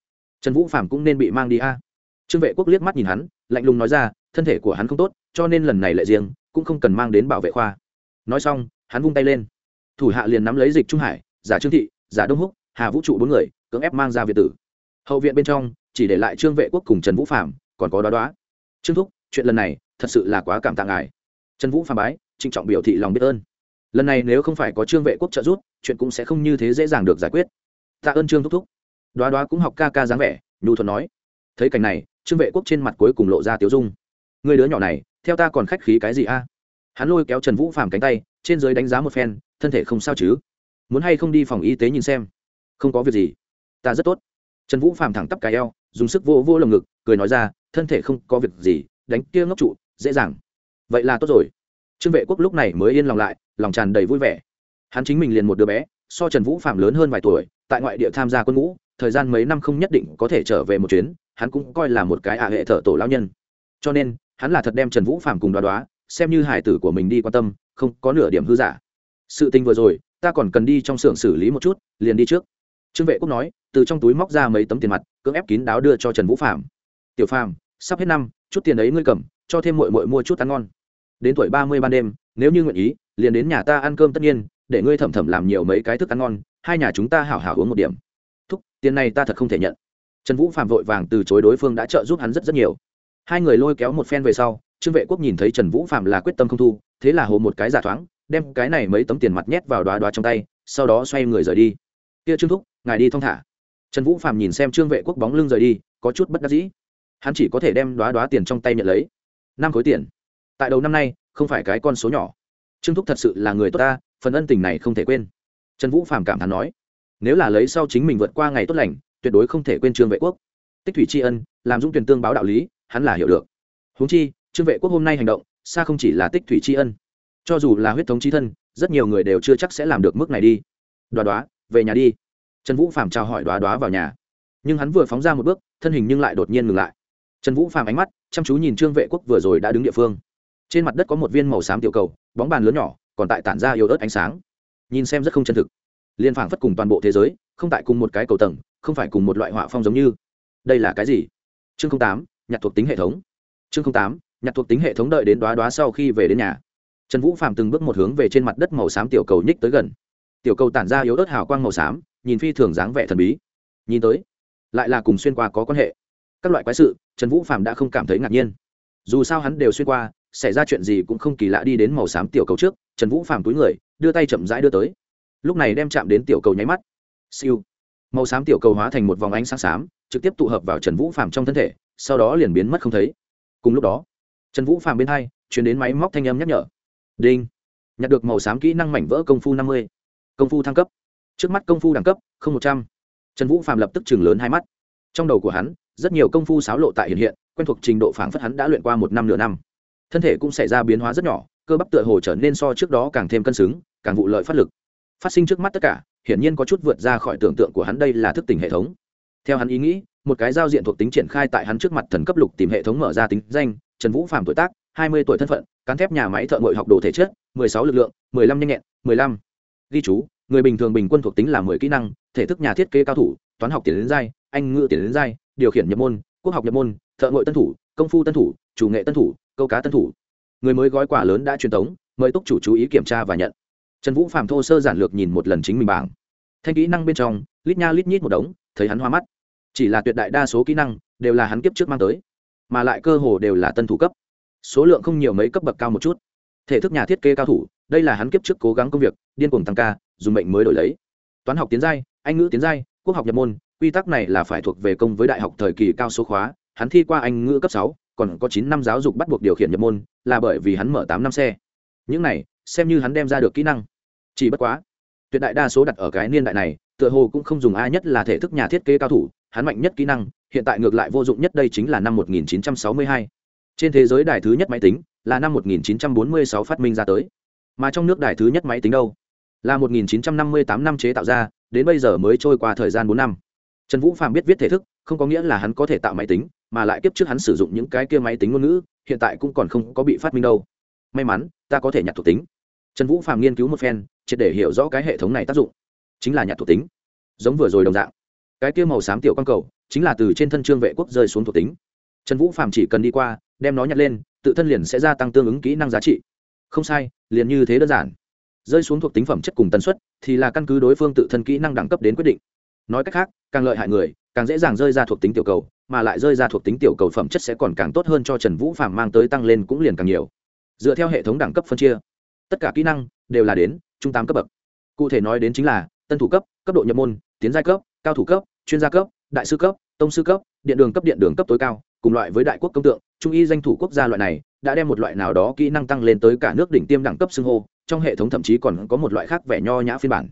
Trần vũ phạm cũng nên bị mang đi a. Trương vệ quốc liếc mắt nhìn hắn, lạnh lùng nói ra, thân thể của hắn không tốt, cho nên lần này lại riêng, cũng không cần mang đến bảo vệ khoa. Nói xong, hắn vung tay lên. Thủ hạ liền nắm lấy dịch trung hải, giả trương thị, giả đông húc, hà vũ trụ bốn người, cưỡng ép mang ra việt tử. Hậu viện bên trong, chỉ để lại trương vệ quốc cùng trần vũ phạm còn có đó đó trương thúc, chuyện lần này thật sự là quá cảm tạ ngài trần vũ phàm bái, trịnh trọng biểu thị lòng biết ơn. Lần này nếu không phải có trương vệ quốc trợ giúp, chuyện cũng sẽ không như thế dễ dàng được giải quyết. Tạ ơn trương thúc thúc. Đoá đoá cũng học ca ca dáng vẻ, nhu thuận nói. Thấy cảnh này, trương vệ quốc trên mặt cuối cùng lộ ra tiếu dung. Người đứa nhỏ này, theo ta còn khách khí cái gì a? Hắn lôi kéo trần vũ phàm cánh tay, trên dưới đánh giá một phen, thân thể không sao chứ? Muốn hay không đi phòng y tế nhìn xem? Không có việc gì. Ta rất tốt. Trần vũ phàm thẳng tắp cái eo, dùng sức vô vô lồng ngực, cười nói ra, thân thể không có việc gì, đánh kia ngốc trụ, dễ dàng vậy là tốt rồi. Trương vệ quốc lúc này mới yên lòng lại, lòng tràn đầy vui vẻ. Hắn chính mình liền một đứa bé, so trần vũ phạm lớn hơn vài tuổi, tại ngoại địa tham gia quân ngũ, thời gian mấy năm không nhất định có thể trở về một chuyến, hắn cũng coi là một cái ả hệ thợ tổ lao nhân. Cho nên, hắn là thật đem trần vũ phạm cùng đoá đoá, xem như hải tử của mình đi quan tâm, không có nửa điểm hư giả. Sự tình vừa rồi, ta còn cần đi trong xưởng xử lý một chút, liền đi trước. Trương vệ quốc nói, từ trong túi móc ra mấy tấm tiền mặt, cưỡng ép kín đáo đưa cho trần vũ phạm tiểu phạm sắp hết năm, chút tiền ấy ngươi cầm cho thêm mội mội mua chút ăn ngon. Đến tuổi ba mươi ban đêm, nếu như nguyện ý, liền đến nhà ta ăn cơm tất nhiên, để ngươi thẩm thẩm làm nhiều mấy cái thức ăn ngon, hai nhà chúng ta hảo hảo uống một điểm. Thúc, tiền này ta thật không thể nhận. Trần vũ phạm vội vàng từ chối đối phương đã trợ giúp hắn rất rất nhiều. Hai người lôi kéo một phen về sau, trương vệ quốc nhìn thấy trần vũ phạm là quyết tâm không thu, thế là hồ một cái giả thoáng, đem cái này mấy tấm tiền mặt nhét vào đoá đoá trong tay, sau đó xoay người rời đi. Kia trương thúc, ngài đi thong thả. Trần vũ phạm nhìn xem trương vệ quốc bóng lưng rời đi, có chút bất đắc dĩ. Hắn chỉ có thể đem đoá đoá tiền trong tay nhận lấy năm khối tiền. Tại đầu năm nay, không phải cái con số nhỏ. Trương thúc thật sự là người tốt ta, phần ân tình này không thể quên. Trần vũ phàm cảm thán nói, nếu là lấy sau chính mình vượt qua ngày tốt lành, tuyệt đối không thể quên trương vệ quốc. Tích thủy tri ân, làm dũng tuyển tương báo đạo lý, hắn là hiểu được. Huống chi, trương vệ quốc hôm nay hành động, xa không chỉ là tích thủy tri ân. Cho dù là huyết thống tri thân, rất nhiều người đều chưa chắc sẽ làm được mức này đi. Đoá đoá, về nhà đi. Trần vũ phàm chào hỏi đoá đoá vào nhà. Nhưng hắn vừa phóng ra một bước, thân hình nhưng lại đột nhiên ngừng lại trần vũ phàm ánh mắt, chăm chú nhìn trương vệ quốc vừa rồi đã đứng địa phương. Trên mặt đất có một viên màu xám tiểu cầu, bóng bàn lớn nhỏ, còn tại tản ra yếu ớt ánh sáng. Nhìn xem rất không chân thực. Liên phảng phất cùng toàn bộ thế giới, không tại cùng một cái cầu tầng, không phải cùng một loại họa phong giống như. Đây là cái gì? Chương tám, nhặt thuộc tính hệ thống. Chương tám, nhặt thuộc tính hệ thống đợi đến đoá đoá sau khi về đến nhà. Trần vũ phạm từng bước một hướng về trên mặt đất màu xám tiểu cầu nhích tới gần. Tiểu cầu tản ra yếu ớt hào quang màu xám, nhìn phi thường dáng vẻ thần bí. Nhìn tới, lại là cùng xuyên qua có quan hệ các loại quái sự, trần vũ phạm đã không cảm thấy ngạc nhiên. Dù sao hắn đều xuyên qua, xảy ra chuyện gì cũng không kỳ lạ đi đến màu xám tiểu cầu trước, trần vũ Phạm túi người, đưa tay chậm rãi đưa tới. Lúc này đem chạm đến tiểu cầu nháy mắt. Siêu. Màu xám tiểu cầu hóa thành một vòng ánh sáng xám, trực tiếp tụ hợp vào trần vũ Phạm trong thân thể, sau đó liền biến mất không thấy. Cùng lúc đó, trần vũ Phạm bên hai chuyển đến máy móc thanh âm nhắc nhở. Đinh. Nhặt được màu xám kỹ năng mảnh vỡ công phu năm mươi. Công phu thăng cấp. Trước mắt công phu đẳng cấp không một trăm. Trần vũ Phạm lập tức chừng lớn hai mắt. Trong đầu của hắn rất nhiều công phu xáo lộ tại hiện hiện, quen thuộc trình độ phảng phất hắn đã luyện qua một năm nửa năm. Thân thể cũng xảy ra biến hóa rất nhỏ, cơ bắp tựa hồ trở nên so trước đó càng thêm cân xứng, càng vụ lợi phát lực. Phát sinh trước mắt tất cả, hiển nhiên có chút vượt ra khỏi tưởng tượng của hắn đây là thức tỉnh hệ thống. Theo hắn ý nghĩ, một cái giao diện thuộc tính triển khai tại hắn trước mặt thần cấp lục tìm hệ thống mở ra tính danh, trần vũ phạm tuổi tác, hai mươi tuổi thân phận, cán thép nhà máy thợ ngội học đồ thể chất, mười sáu lực lượng, mười lăm nhanh nhẹn, mười lăm. Ghi chú, người bình thường bình quân thuộc tính là mười kỹ năng, thể thức nhà thiết kế cao thủ, toán học tiền đến giai, anh ngữ tiền đến giai điều khiển nhập môn, quốc học nhập môn, thợ ngội tân thủ, công phu tân thủ, chủ nghệ tân thủ, câu cá tân thủ. Người mới gói quà lớn đã truyền tống, mời túc chủ chú ý kiểm tra và nhận. Trần vũ phạm thô sơ giản lược nhìn một lần chính mình bảng. Thanh kỹ năng bên trong, lít nha lít nhít một đống, thấy hắn hoa mắt. Chỉ là tuyệt đại đa số kỹ năng, đều là hắn kiếp trước mang tới, mà lại cơ hồ đều là tân thủ cấp. Số lượng không nhiều mấy cấp bậc cao một chút. Thể thức nhà thiết kế cao thủ, đây là hắn kiếp trước cố gắng công việc, điên cuồng tăng ca, dùng mệnh mới đổi lấy. Toán học tiến giai, anh ngữ tiến giai, quốc học nhập môn quy tắc này là phải thuộc về công với đại học thời kỳ cao số khóa, hắn thi qua anh ngữ cấp sáu, còn có chín năm giáo dục bắt buộc điều khiển nhập môn, là bởi vì hắn mở tám năm xe. Những này, xem như hắn đem ra được kỹ năng. Chỉ bất quá, tuyệt đại đa số đặt ở cái niên đại này, tựa hồ cũng không dùng ai nhất là thể thức nhà thiết kế cao thủ, hắn mạnh nhất kỹ năng, hiện tại ngược lại vô dụng nhất đây chính là năm 1962. trên thế giới đài thứ nhất máy tính, là năm 1946 phát minh ra tới. Mà trong nước đài thứ nhất máy tính đâu? Là 1958 năm chế tạo ra, đến bây giờ mới trôi qua thời gian bốn năm trần vũ phạm biết viết thể thức, không có nghĩa là hắn có thể tạo máy tính, mà lại kiếp trước hắn sử dụng những cái kia máy tính ngôn ngữ, hiện tại cũng còn không có bị phát minh đâu. May mắn, ta có thể nhặt thuộc tính. Trần vũ phạm nghiên cứu một phen, triệt để hiểu rõ cái hệ thống này tác dụng. Chính là nhặt thuộc tính. Giống vừa rồi đồng dạng. Cái kia màu xám tiểu quan cầu, chính là từ trên thân trương vệ quốc rơi xuống thuộc tính. Trần vũ phạm chỉ cần đi qua, đem nó nhặt lên, tự thân liền sẽ gia tăng tương ứng kỹ năng giá trị. Không sai, liền như thế đơn giản. Rơi xuống thuộc tính phẩm chất cùng tần suất, thì là căn cứ đối phương tự thân kỹ năng đẳng cấp đến quyết định nói cách khác, càng lợi hại người, càng dễ dàng rơi ra thuộc tính tiểu cầu, mà lại rơi ra thuộc tính tiểu cầu phẩm chất sẽ còn càng tốt hơn cho trần vũ phạm mang tới tăng lên cũng liền càng nhiều. Dựa theo hệ thống đẳng cấp phân chia, tất cả kỹ năng đều là đến trung tám cấp bậc. Cụ thể nói đến chính là tân thủ cấp cấp độ nhập môn, tiến giai cấp, cao thủ cấp, chuyên gia cấp, đại sư cấp, tông sư cấp, điện đường cấp, điện đường cấp tối cao, cùng loại với đại quốc công tượng, trung y danh thủ quốc gia loại này, đã đem một loại nào đó kỹ năng tăng lên tới cả nước đỉnh tiêm đẳng cấp xưng hô, trong hệ thống thậm chí còn có một loại khác vẻ nho nhã phiên bản.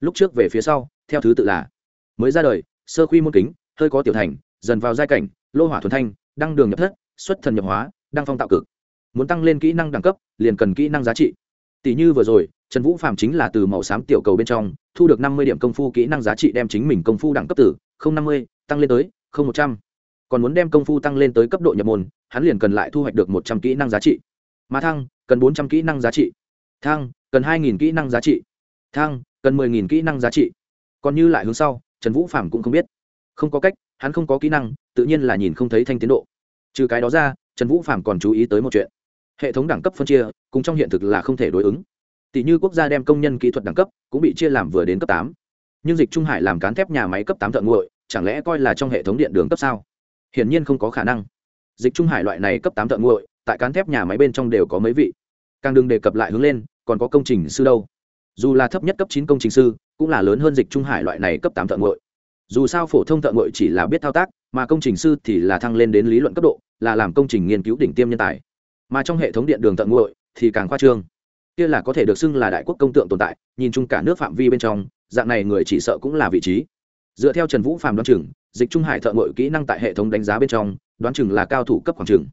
Lúc trước về phía sau, theo thứ tự là mới ra đời, sơ khuy môn kính, hơi có tiểu thành, dần vào giai cảnh, lô hỏa thuần thanh, đăng đường nhập thất, xuất thần nhập hóa, đăng phong tạo cực. Muốn tăng lên kỹ năng đẳng cấp, liền cần kỹ năng giá trị. Tỷ như vừa rồi, trần vũ phạm chính là từ màu xám tiểu cầu bên trong, thu được năm mươi điểm công phu kỹ năng giá trị đem chính mình công phu đẳng cấp từ năm mươi tăng lên tới một trăm. Còn muốn đem công phu tăng lên tới cấp độ nhập môn, hắn liền cần lại thu hoạch được một trăm kỹ năng giá trị. Mà thăng, cần bốn trăm kỹ năng giá trị. Thăng, cần hai nghìn kỹ năng giá trị. Thăng, cần mười nghìn kỹ năng giá trị. Còn như lại hướng sau trần vũ phạm cũng không biết. Không có cách, hắn không có kỹ năng, tự nhiên là nhìn không thấy thanh tiến độ. Trừ cái đó ra, trần vũ phạm còn chú ý tới một chuyện. Hệ thống đẳng cấp phân chia, cùng trong hiện thực là không thể đối ứng. Tỷ như quốc gia đem công nhân kỹ thuật đẳng cấp cũng bị chia làm vừa đến cấp tám. Nhưng dịch trung hải làm cán thép nhà máy cấp tám thợ nguội, chẳng lẽ coi là trong hệ thống điện đường cấp sao? Hiển nhiên không có khả năng. Dịch trung hải loại này cấp tám thợ nguội, tại cán thép nhà máy bên trong đều có mấy vị. Càng đừng đề cập lại hướng lên, còn có công trình sư đâu. Dù là thấp nhất cấp chín công trình sư cũng là lớn hơn dịch trung hải loại này cấp tám thợ nguội dù sao phổ thông thợ nguội chỉ là biết thao tác, mà công trình sư thì là thăng lên đến lý luận cấp độ, là làm công trình nghiên cứu đỉnh tiêm nhân tài. Mà trong hệ thống điện đường thợ nguội thì càng khoa trương. Kia là có thể được xưng là đại quốc công tượng tồn tại, nhìn chung cả nước phạm vi bên trong, dạng này người chỉ sợ cũng là vị trí. Dựa theo trần vũ phạm đoán chừng, dịch trung hải thợ ngội kỹ năng tại hệ thống đánh giá bên trong, đoán chừng là cao thủ cấp khoảng chừng.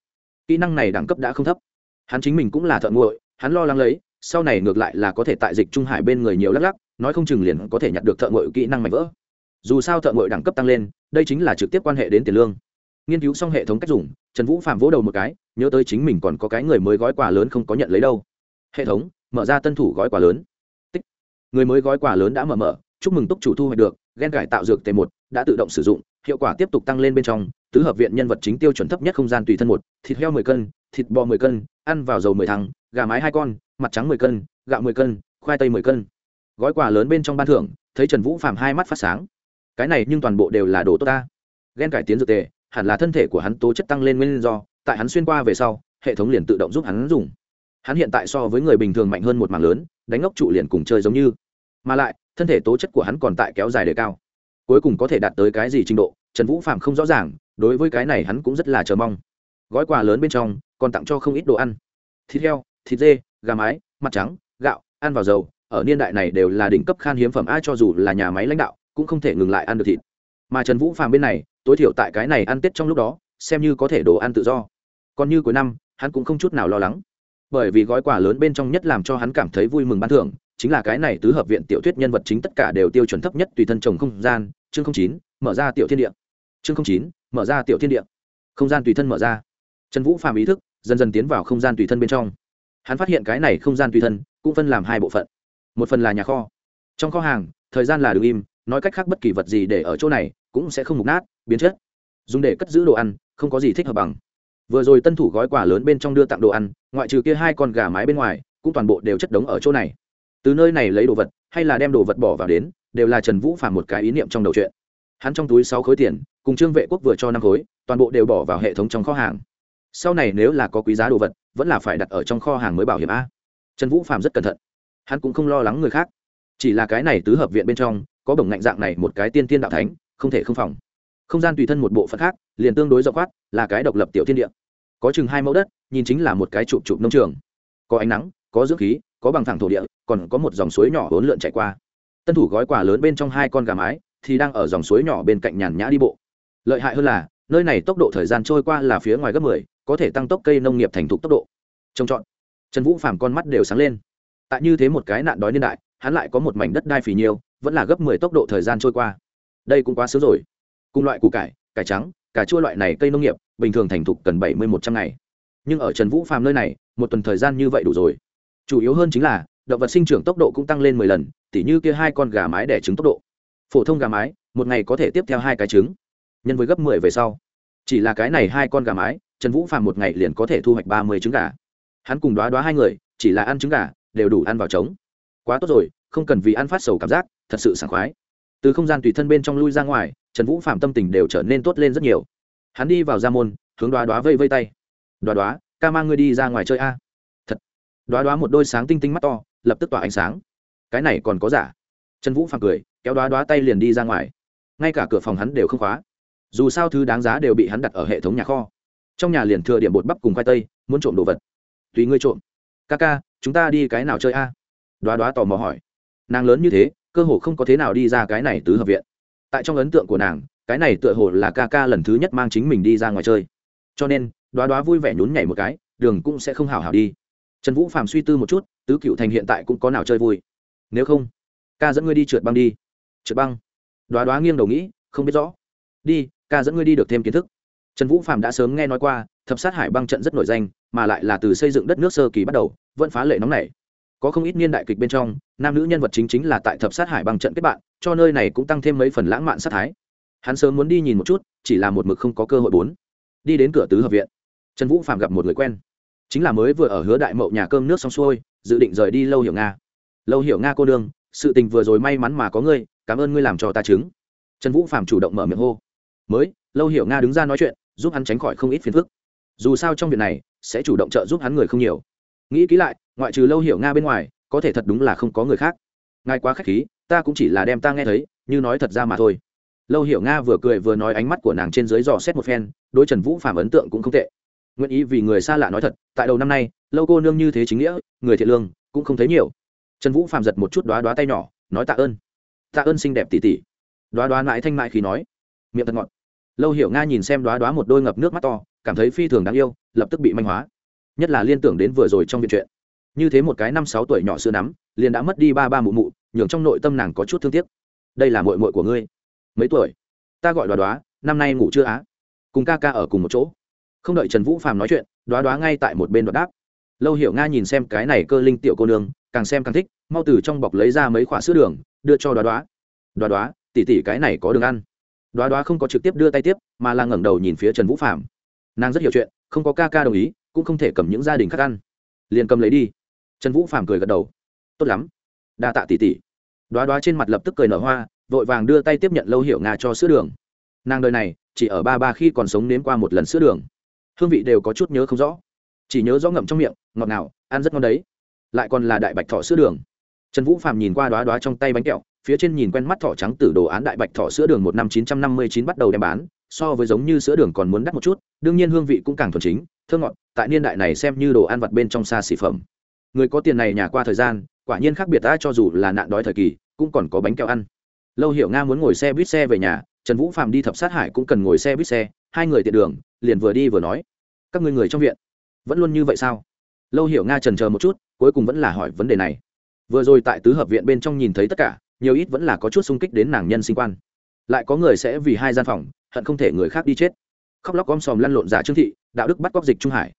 Kỹ năng này đẳng cấp đã không thấp. Hắn chính mình cũng là thợ ngội, hắn lo lắng lấy sau này ngược lại là có thể tại dịch trung hải bên người nhiều lắc lắc, nói không chừng liền có thể nhặt được thợ ngội kỹ năng mạnh vỡ. Dù sao thợ ngội đẳng cấp tăng lên, đây chính là trực tiếp quan hệ đến tiền lương. Nghiên cứu xong hệ thống cách dùng, trần vũ phạm vỗ đầu một cái, nhớ tới chính mình còn có cái người mới gói quà lớn không có nhận lấy đâu. Hệ thống, mở ra tân thủ gói quà lớn. Tích. người mới gói quà lớn đã mở mở, chúc mừng túc chủ thu hoạch được ghen cải tạo dược t một đã tự động sử dụng, hiệu quả tiếp tục tăng lên bên trong, tứ hợp viện nhân vật chính tiêu chuẩn thấp nhất không gian tùy thân một, thịt heo mười cân, thịt bò mười cân, ăn vào dầu mười thăng gà mái hai con mặt trắng mười cân, gạo mười cân, khoai tây mười cân. Gói quà lớn bên trong ban thưởng, thấy trần vũ phạm hai mắt phát sáng. Cái này nhưng toàn bộ đều là đồ tốt ta. Ghen cải tiến dược tề, hẳn là thân thể của hắn tố chất tăng lên nguyên do, tại hắn xuyên qua về sau, hệ thống liền tự động giúp hắn dùng. Hắn hiện tại so với người bình thường mạnh hơn một mảng lớn, đánh ngốc trụ liền cùng chơi giống như. Mà lại, thân thể tố chất của hắn còn tại kéo dài đề cao. Cuối cùng có thể đạt tới cái gì trình độ, trần vũ phạm không rõ ràng, đối với cái này hắn cũng rất là chờ mong. Gói quà lớn bên trong, còn tặng cho không ít đồ ăn. Thịt heo, thịt dê gà mái, mặt trắng, gạo, ăn vào dầu, ở niên đại này đều là đỉnh cấp khan hiếm phẩm ai cho dù là nhà máy lãnh đạo, cũng không thể ngừng lại ăn được thịt. Mà trần vũ Phàm bên này, tối thiểu tại cái này ăn tết trong lúc đó, xem như có thể đồ ăn tự do. Còn như cuối năm, hắn cũng không chút nào lo lắng. Bởi vì gói quà lớn bên trong nhất làm cho hắn cảm thấy vui mừng ban thưởng, chính là cái này tứ hợp viện tiểu thuyết nhân vật chính tất cả đều tiêu chuẩn thấp nhất tùy thân trồng không gian, chương chín, mở ra tiểu thiên địa. Chương chín, mở ra tiểu thiên địa. Không gian tùy thân mở ra. Trần vũ phàm ý thức, dần dần tiến vào không gian tùy thân bên trong hắn phát hiện cái này không gian tùy thân, cũng phân làm hai bộ phận. Một phần là nhà kho. Trong kho hàng, thời gian là đ ứ n g im, nói cách khác bất kỳ vật gì để ở chỗ này cũng sẽ không mục nát, biến chất. Dùng để cất giữ đồ ăn, không có gì thích hợp bằng. Vừa rồi tân thủ gói quà lớn bên trong đưa tặng đồ ăn, ngoại trừ kia hai con gà mái bên ngoài, cũng toàn bộ đều chất đống ở chỗ này. Từ nơi này lấy đồ vật, hay là đem đồ vật bỏ vào đến, đều là trần vũ phạm một cái ý niệm trong đầu chuyện. Hắn trong túi sáu khối tiền, cùng trương vệ quốc vừa cho năm khối, toàn bộ đều bỏ vào hệ thống trong kho hàng sau này nếu là có quý giá đồ vật, vẫn là phải đặt ở trong kho hàng mới bảo hiểm a. Trần vũ phàm rất cẩn thận. Hắn cũng không lo lắng người khác. Chỉ là cái này tứ hợp viện bên trong, có bổng ngạnh dạng này một cái tiên tiên đạo thánh, không thể không phòng. Không gian tùy thân một bộ phận khác, liền tương đối rộng khoát, là cái độc lập tiểu thiên địa. Có chừng hai mẫu đất, nhìn chính là một cái trụ trụ nông trường. Có ánh nắng, có dưỡng khí, có bằng thẳng thổ địa, còn có một dòng suối nhỏ hỗn lượn chạy qua. Tân thủ gói quà lớn bên trong hai con gà mái, thì đang ở dòng suối nhỏ bên cạnh nhàn nhã đi bộ. Lợi hại hơn là nơi này tốc độ thời gian trôi qua là phía ngoài gấp mười, có thể tăng tốc cây nông nghiệp thành thục tốc độ. Trông chọn. Trần vũ phàm con mắt đều sáng lên. Tại như thế một cái nạn đói niên đại, hắn lại có một mảnh đất đai phì nhiêu vẫn là gấp mười tốc độ thời gian trôi qua. Đây cũng quá sớm rồi. Cùng loại củ cải cải trắng, cà chua loại này cây nông nghiệp, bình thường thành thục cần bảy mươi một trăm ngày. Nhưng ở trần vũ phàm nơi này, một tuần thời gian như vậy đủ rồi. Chủ yếu hơn chính là, động vật sinh trưởng tốc độ cũng tăng lên mười lần, tỉ như kia hai con gà mái đẻ trứng tốc độ. Phổ thông gà mái, một ngày có thể tiếp theo hai cái trứng nhân với gấp mười về sau. Chỉ là cái này hai con gà mái, trần vũ phàm một ngày liền có thể thu hoạch ba mươi trứng gà. Hắn cùng đoá đoá hai người, chỉ là ăn trứng gà, đều đủ ăn vào trống. Quá tốt rồi, không cần vì ăn phát sầu cảm giác, thật sự sảng khoái. Từ không gian tùy thân bên trong lui ra ngoài, trần vũ phạm tâm tình đều trở nên tốt lên rất nhiều. Hắn đi vào ra môn, hướng đoá đoá vây vây tay. Đoá đoá, ca mang ngươi đi ra ngoài chơi a. Thật. Đoá đoá một đôi sáng tinh tinh mắt to, lập tức tỏa ánh sáng. Cái này còn có giả. Trần vũ phạm cười, kéo đoá đoá tay liền đi ra ngoài. Ngay cả cửa phòng hắn đều không khóa dù sao thứ đáng giá đều bị hắn đặt ở hệ thống nhà kho. Trong nhà liền thừa điểm bột bắp cùng khoai tây, muốn trộm đồ vật. Tùy ngươi trộm. Ca ca chúng ta đi cái nào chơi a? Đoá đoá tò mò hỏi. Nàng lớn như thế, cơ hồ không có thế nào đi ra cái này tứ hợp viện. Tại trong ấn tượng của nàng, cái này tựa hồ là ca ca lần thứ nhất mang chính mình đi ra ngoài chơi. Cho nên, đoá đoá vui vẻ nhún nhảy một cái, đường cũng sẽ không hào hào đi. Trần vũ phàm suy tư một chút, tứ cựu thành hiện tại cũng có nào chơi vui? Nếu không, ca dẫn ngươi đi trượt băng đi. Trượt băng. Đoá đoá nghiêng đầu nghĩ, không biết rõ. Đi ca dẫn ngươi đi được thêm kiến thức. Trần vũ Phạm đã sớm nghe nói qua, thập sát hải băng trận rất nổi danh, mà lại là từ xây dựng đất nước sơ kỳ bắt đầu, vẫn phá lệ nóng này. có không ít niên đại kịch bên trong, nam nữ nhân vật chính chính là tại thập sát hải băng trận kết bạn, cho nơi này cũng tăng thêm mấy phần lãng mạn sát thái. Hắn sớm muốn đi nhìn một chút, chỉ là một mực không có cơ hội bốn. Đi đến cửa tứ hợp viện, trần vũ phạm gặp một người quen. Chính là mới vừa ở hứa đại mậu nhà cơm nước xong xuôi, dự định rời đi lâu hiểu nga. Lâu hiểu nga cô đương sự tình vừa rồi may mắn mà có ngươi, cảm ơn ngươi làm cho ta chứng. Trần vũ phạm chủ động mở miệng hô mới, lâu hiểu nga đứng ra nói chuyện, giúp hắn tránh khỏi không ít phiền phức. Dù sao trong việc này, sẽ chủ động trợ giúp hắn người không nhiều. Nghĩ kỹ lại, ngoại trừ lâu hiểu nga bên ngoài, có thể thật đúng là không có người khác. Ngài quá k h á c h khí, ta cũng chỉ là đem ta nghe thấy, như nói thật ra mà thôi. Lâu hiểu nga vừa cười vừa nói ánh mắt của nàng trên dưới dò xét một phen, đối trần vũ phạm ấn tượng cũng không tệ. Nguyện ý vì người xa lạ nói thật, tại đầu năm nay, lâu cô nương như thế chính nghĩa, người thiện lương, cũng không thấy nhiều. Trần vũ phạm giật một chút đoá đoá tay nhỏ, nói tạ ơn. Tạ ơn xinh đẹp tỉ tỉ đoá đoá mãi thanh mãi khi nói. Miệng thật ngọt lâu hiểu nga nhìn xem đoá đoá một đôi ngập nước mắt to, cảm thấy phi thường đáng yêu, lập tức bị manh hóa. Nhất là liên tưởng đến vừa rồi trong viện chuyện. Như thế một cái năm sáu tuổi nhỏ xưa nắm, liền đã mất đi ba ba mụ mụ, nhường trong nội tâm nàng có chút thương tiếc. Đây là mội mội của ngươi. Mấy tuổi? Ta gọi đoá đoá năm nay ngủ chưa á? Cùng ca ca ở cùng một chỗ. Không đợi trần vũ phàm nói chuyện đoá đoá ngay tại một bên đoạt đáp. Lâu hiểu nga nhìn xem cái này cơ linh tiểu cô nương, càng xem càng thích, mau từ trong bọc lấy ra mấy khoả sữa đường, đưa cho đoá đoá đoá đoá tỉ tỉ cái này có đường ăn đoá đoá không có trực tiếp đưa tay tiếp, mà là ngẩng đầu nhìn phía trần vũ phạm nàng rất hiểu chuyện, không có ca ca đồng ý, cũng không thể cầm những gia đình khác ăn. Liền cầm lấy đi. Trần vũ Phạm cười gật đầu. Tốt lắm. Đa tạ tỷ tỷ. Đoá đoá trên mặt lập tức cười nở hoa, vội vàng đưa tay tiếp nhận lâu hiểu nga cho sữa đường. Nàng đời này, chỉ ở ba ba khi còn sống nếm qua một lần sữa đường. Hương vị đều có chút nhớ không rõ. Chỉ nhớ rõ ngậm trong miệng, ngọt nào ăn rất ngon đấy. Lại còn là đại bạch thọ sữa đường. Trần vũ Phạm nhìn qua đoá đoá trong tay bánh kẹo phía trên nhìn quen mắt thỏ trắng từ đồ án đại bạch thỏ sữa đường một năm chín trăm năm mươi chín bắt đầu đem bán, so với giống như sữa đường còn muốn đắt một chút, đương nhiên hương vị cũng càng thuần chính, thơ ngọt, tại niên đại này xem như đồ ăn vặt bên trong xa xỉ phẩm. Người có tiền này nhà qua thời gian, quả nhiên khác biệt ta cho dù là nạn đói thời kỳ, cũng còn có bánh kẹo ăn. Lâu hiểu nga muốn ngồi xe buýt xe về nhà, trần vũ phạm đi thập sát hải cũng cần ngồi xe buýt xe, hai người tiện đường, liền vừa đi vừa nói, các người người trong viện, vẫn luôn như vậy sao? Lâu hiểu nga trần chờ một chút, cuối cùng vẫn là hỏi vấn đề này. Vừa rồi tại tứ hợp viện bên trong nhìn thấy tất cả nhiều ít vẫn là có chút xung kích đến nàng nhân sinh quan. Lại có người sẽ vì hai gian phòng, hận không thể người khác đi chết. Khóc lóc om sòm lăn lộn giả trương thị, đạo đức bắt cóc dịch trung hải.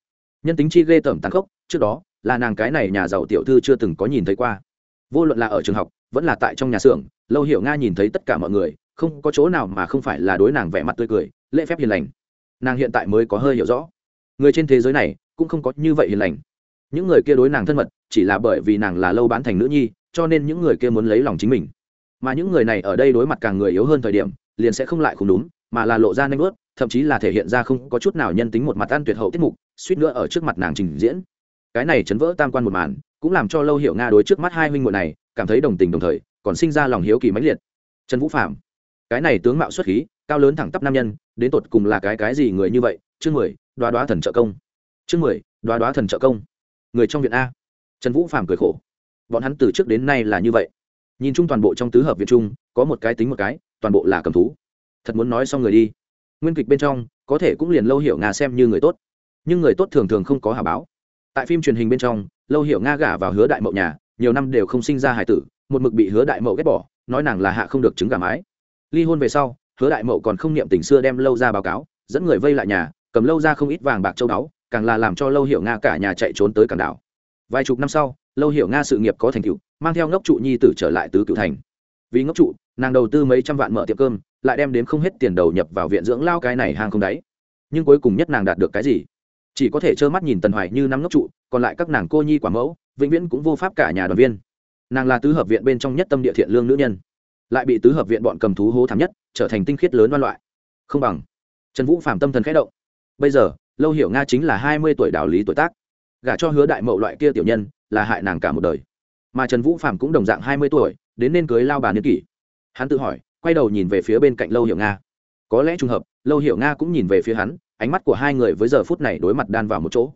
Nhân tính chi ghê tởm tàn khốc, trước đó, là nàng cái này nhà giàu tiểu thư chưa từng có nhìn thấy qua. Vô luận là ở trường học, vẫn là tại trong nhà xưởng, lâu hiểu nga nhìn thấy tất cả mọi người, không có chỗ nào mà không phải là đối nàng vẻ mặt tươi cười, lễ phép hiền lành. Nàng hiện tại mới có hơi hiểu rõ. Người trên thế giới này, cũng không có như vậy hiền lành. Những người kia đối nàng thân mật, chỉ là bởi vì nàng là lâu bán thành nữ nhi cho nên những người kia muốn lấy lòng chính mình. Mà những người này ở đây đối mặt càng người yếu hơn thời điểm, liền sẽ không lại không đúng mà là lộ ra nanh ướt thậm chí là thể hiện ra không có chút nào nhân tính một mặt ăn tuyệt hậu tiết mục, suýt nữa ở trước mặt nàng trình diễn. Cái này chấn vỡ tam quan một màn, cũng làm cho lâu hiệu nga đối trước mắt hai huynh muội này, cảm thấy đồng tình đồng thời, còn sinh ra lòng hiếu kỳ mãnh liệt. Trần vũ phạm cái này tướng mạo xuất khí, cao lớn thẳng tắp nam nhân, đến tột cùng là cái cái gì người như vậy? Chương mười, đoá đoá thần trợ công. Chương mười, đoá đoá thần trợ công. Người trong viện a. Trần vũ phạm cười khổ bọn hắn từ trước đến nay là như vậy. Nhìn chung toàn bộ trong tứ hợp viện trung có một cái tính một cái, toàn bộ là cầm thú. Thật muốn nói xong người đi. Nguyên kịch bên trong, có thể cũng liền lâu hiểu nga xem như người tốt. Nhưng người tốt thường thường không có hà báo. Tại phim truyền hình bên trong, lâu hiểu nga gả vào hứa đại mậu nhà, nhiều năm đều không sinh ra hải tử, một mực bị hứa đại mậu ghét bỏ, nói nàng là hạ không được chứng gà mái ly hôn về sau, hứa đại mậu còn không niệm tình xưa đem lâu ra báo cáo, dẫn người vây lại nhà, cầm lâu ra không ít vàng bạc châu đáo càng là làm cho lâu hiểu nga cả nhà chạy trốn tới cảng đảo. Vài chục năm sau lâu hiểu nga sự nghiệp có thành tựu, mang theo ngốc trụ nhi tử trở lại tứ cựu thành. Vì ngốc trụ, nàng đầu tư mấy trăm vạn mở tiệm cơm, lại đem đến không hết tiền đầu nhập vào viện dưỡng lao cái này hàng không đáy. Nhưng cuối cùng nhất nàng đạt được cái gì? Chỉ có thể trơ mắt nhìn tần hoài như năm ngốc trụ, còn lại các nàng cô nhi quả mẫu, vĩnh viễn cũng vô pháp cả nhà đoàn viên. Nàng là tứ hợp viện bên trong nhất tâm địa thiện lương nữ nhân, lại bị tứ hợp viện bọn cầm thú hố thảm nhất, trở thành tinh khiết lớn đoan loại. Không bằng. Trần vũ phạm tâm thần khẽ động. Bây giờ, lâu hiểu nga chính là hai mươi tuổi đạo lý tuổi tác. Gả cho hứa đại mậu loại kia tiểu nhân là hại nàng cả một đời. Mà trần vũ phạm cũng đồng dạng hai mươi tuổi, đến nên cưới lao bà niên kỷ. Hắn tự hỏi, quay đầu nhìn về phía bên cạnh lâu hiểu nga. Có lẽ trùng hợp, lâu hiểu nga cũng nhìn về phía hắn, ánh mắt của hai người với giờ phút này đối mặt đan vào một chỗ.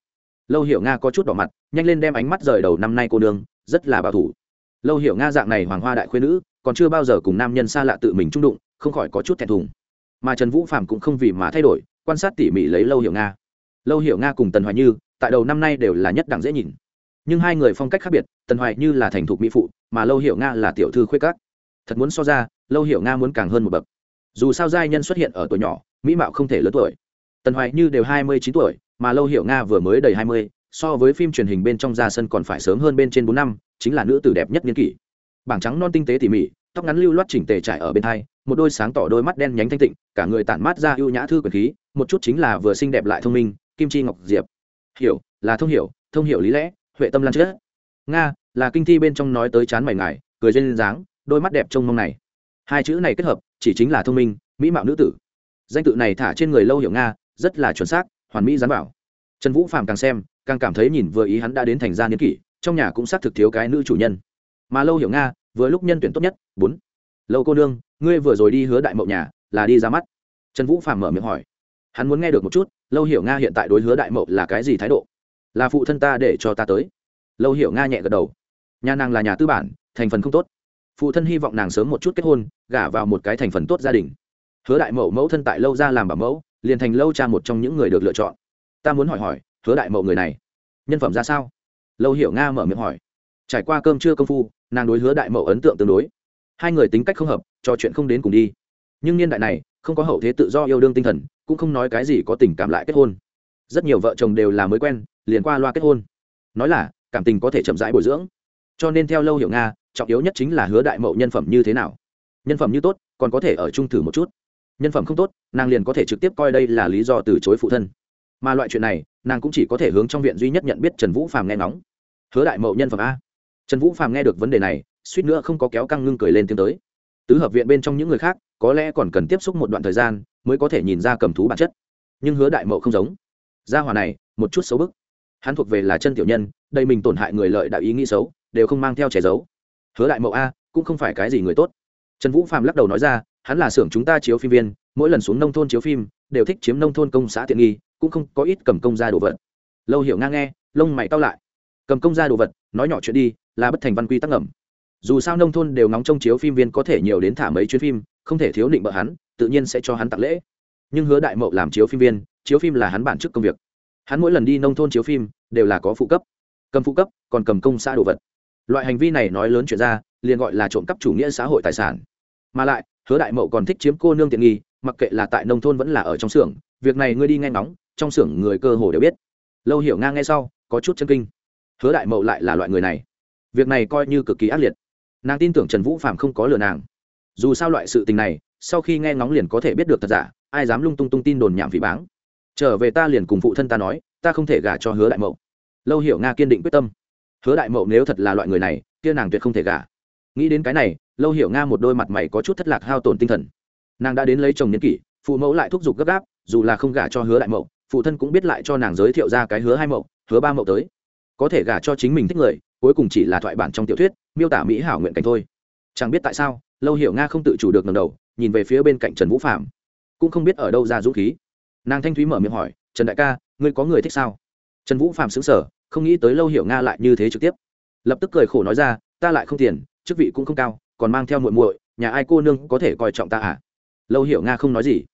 Lâu hiểu nga có chút đỏ mặt, nhanh lên đem ánh mắt rời đầu năm nay cô nương, rất là bảo thủ. Lâu hiểu nga dạng này hoàng hoa đại khuyên nữ, còn chưa bao giờ cùng nam nhân xa lạ tự mình trung đụng, không khỏi có chút thẹn thùng. Mà trần vũ phạm cũng không vì mà thay đổi, quan sát tỉ mỉ lấy lâu hiểu nga. Lâu hiểu nga cùng tần hoài như, tại đầu năm nay đều là nhất đẳng dễ nhìn nhưng hai người phong cách khác biệt, tần hoài như là thành thục mỹ phụ, mà lâu hiểu nga là tiểu thư khuyết cát thật muốn so ra, lâu hiểu nga muốn càng hơn một bậc. Dù sao giai nhân xuất hiện ở tuổi nhỏ, mỹ mạo không thể lớn tuổi. Tần hoài như đều hai mươi chín tuổi, mà lâu hiểu nga vừa mới đầy hai mươi, so với phim truyền hình bên trong ra sân còn phải sớm hơn bên trên bốn năm, chính là nữ tử đẹp nhất niên kỷ. Bảng trắng non tinh tế tỉ mỉ, tóc ngắn lưu loát chỉnh tề trải ở bên hai, một đôi sáng tỏ đôi mắt đen nhánh thanh tịnh, cả người tản mát ra ưu nhã thư quyền khí, một chút chính là vừa xinh đẹp lại thông minh, kim chi ngọc diệp. Hiểu, là thông hiểu thông hiểu lý lẽ huệ tâm lan chết. Nga, là kinh thi bên trong nói tới chán mày ngài, cười duyên dáng, đôi mắt đẹp trông mong này. Hai chữ này kết hợp, chỉ chính là thông minh, mỹ mạo nữ tử. Danh tự này thả trên người lâu hiểu nga, rất là chuẩn xác, hoàn mỹ dán bảo trần vũ phạm càng xem, càng cảm thấy nhìn vừa ý hắn đã đến thành gia niên kỷ, trong nhà cũng xác thực thiếu cái nữ chủ nhân. Mà lâu hiểu nga, vừa lúc nhân tuyển tốt nhất, bốn. Lâu cô nương, ngươi vừa rồi đi hứa đại mậu nhà, là đi ra mắt. Trần vũ phạm mở miệng hỏi. Hắn muốn nghe được một chút, lâu hiểu nga hiện tại đối hứa đại mậu là cái gì thái độ? Là phụ thân ta để cho ta tới. Lâu hiểu nga nhẹ gật đầu. Nhà nàng là nhà tư bản, thành phần không tốt. Phụ thân hy vọng nàng sớm một chút kết hôn, gả vào một cái thành phần tốt gia đình. Hứa đại mậu mẫu thân tại lâu ra làm bảo mẫu, liền thành lâu cha một trong những người được lựa chọn. Ta muốn hỏi hỏi, hứa đại mậu người này, nhân phẩm ra sao? Lâu hiểu nga mở miệng hỏi. Trải qua cơm trưa công phu, nàng đối hứa đại mậu ấn tượng tương đối. Hai người tính cách không hợp, trò chuyện không đến cùng đi. Nhưng niên đại này, không có hậu thế tự do yêu đương tinh thần, cũng không nói cái gì có tình cảm lại kết hôn. Rất nhiều vợ chồng đều là mới quen liền qua loa kết hôn. Nói là, cảm tình có thể chậm rãi bồi dưỡng. Cho nên theo lâu hiểu nga, trọng yếu nhất chính là hứa đại mậu nhân phẩm như thế nào. Nhân phẩm như tốt, còn có thể ở chung thử một chút. Nhân phẩm không tốt, nàng liền có thể trực tiếp coi đây là lý do từ chối phụ thân. Mà loại chuyện này, nàng cũng chỉ có thể hướng trong viện duy nhất nhận biết trần vũ phàm nghe ngóng. Hứa đại mậu nhân phẩm a. Trần vũ phàm nghe được vấn đề này, suýt nữa không có kéo căng ngưng cười lên tiếng tới. Tứ hợp viện bên trong những người khác, có lẽ còn cần tiếp xúc một đoạn thời gian, mới có thể nhìn ra cầm thú bản chất. Nhưng hứa đại mậu không giống. Gia hòa này, một chút xấu bức hắn thuộc về là chân tiểu nhân đây mình tổn hại người lợi đạo ý nghĩ xấu, đều không mang theo trẻ giấu. Hứa đại mậu a, cũng không phải cái gì người tốt. Trần vũ phạm lắc đầu nói ra, hắn là xưởng chúng ta chiếu phim viên, mỗi lần xuống nông thôn chiếu phim, đều thích chiếm nông thôn công xã tiện nghi, cũng không có ít cầm công ra đồ vật. Lâu hiểu ngang nghe, lông mày cao lại. Cầm công ra đồ vật, nói nhỏ chuyện đi, là bất thành văn quy tắc ngầm. Dù sao nông thôn đều nóng trong chiếu phim viên có thể nhiều đến thả mấy chuyến phim, không thể thiếu định bợ hắn, tự nhiên sẽ cho hắn tặng lễ. Nhưng hứa đại mậu làm chiếu phim viên, chiếu phim là hắn bản chức công việc hắn mỗi lần đi nông thôn chiếu phim, đều là có phụ cấp. Cầm phụ cấp, còn cầm công xã đồ vật. Loại hành vi này nói lớn chuyện ra, liền gọi là trộm cắp chủ nghĩa xã hội tài sản. Mà lại, hứa đại mậu còn thích chiếm cô nương tiện nghi, mặc kệ là tại nông thôn vẫn là ở trong xưởng, việc này ngươi đi nghe ngóng, trong xưởng người cơ hồ đều biết. Lâu hiểu ngang nghe sau, có chút chân kinh. Hứa đại mậu lại là loại người này. Việc này coi như cực kỳ ác liệt. Nàng tin tưởng trần vũ phạm không có lừa nàng. Dù sao loại sự tình này, sau khi nghe ngóng liền có thể biết được thật giả, ai dám lung tung tung tin đồn nhảm phỉ báng trở về ta liền cùng phụ thân ta nói, ta không thể gả cho hứa đại mậu. Lâu hiểu nga kiên định quyết tâm. Hứa đại mậu nếu thật là loại người này, kia nàng tuyệt không thể gả. Nghĩ đến cái này, lâu hiểu nga một đôi mặt mày có chút thất lạc hao tổn tinh thần. Nàng đã đến lấy chồng nhân kỷ, phụ mẫu lại thúc giục gấp gáp, dù là không gả cho hứa đại mậu, phụ thân cũng biết lại cho nàng giới thiệu ra cái hứa hai mậu, hứa ba mậu tới. Có thể gả cho chính mình thích người, cuối cùng chỉ là thoại bản trong tiểu thuyết, miêu tả mỹ hảo nguyện cảnh thôi. Chẳng biết tại sao, lâu hiểu nga không tự chủ được ngầm đầu, nhìn về phía bên cạnh trần vũ phạm cũng không biết ở đâu ra dũng khí nàng thanh thúy mở miệng hỏi, trần đại ca, ngươi có người thích sao? Trần vũ phạm xứng sở không nghĩ tới lâu hiểu nga lại như thế trực tiếp. Lập tức cười khổ nói ra, ta lại không tiền, chức vị cũng không cao, còn mang theo muội muội, nhà ai cô nương có thể coi trọng ta à? Lâu hiểu nga không nói gì,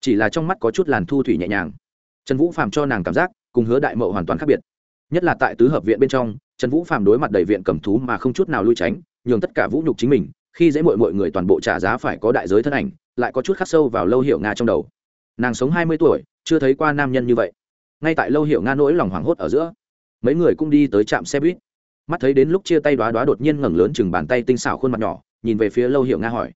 chỉ là trong mắt có chút làn thu thủy nhẹ nhàng. Trần vũ phạm cho nàng cảm giác, cùng hứa đại mậu hoàn toàn khác biệt. Nhất là tại tứ hợp viện bên trong, trần vũ phạm đối mặt đầy viện cầm thú mà không chút nào lui tránh, nhường tất cả vũ nhục chính mình, khi dễ mọi mọi người toàn bộ trả giá phải có đại giới thân ảnh, lại có chút khắc sâu vào lâu hiểu nga trong đầu nàng sống hai mươi tuổi, chưa thấy qua nam nhân như vậy. Ngay tại lâu hiểu nga nỗi lòng hoảng hốt ở giữa, mấy người cũng đi tới trạm xe buýt. Mắt thấy đến lúc chia tay đoá đoá đột nhiên ngẩng lớn chừng bàn tay tinh xảo khuôn mặt nhỏ, nhìn về phía lâu hiểu nga hỏi,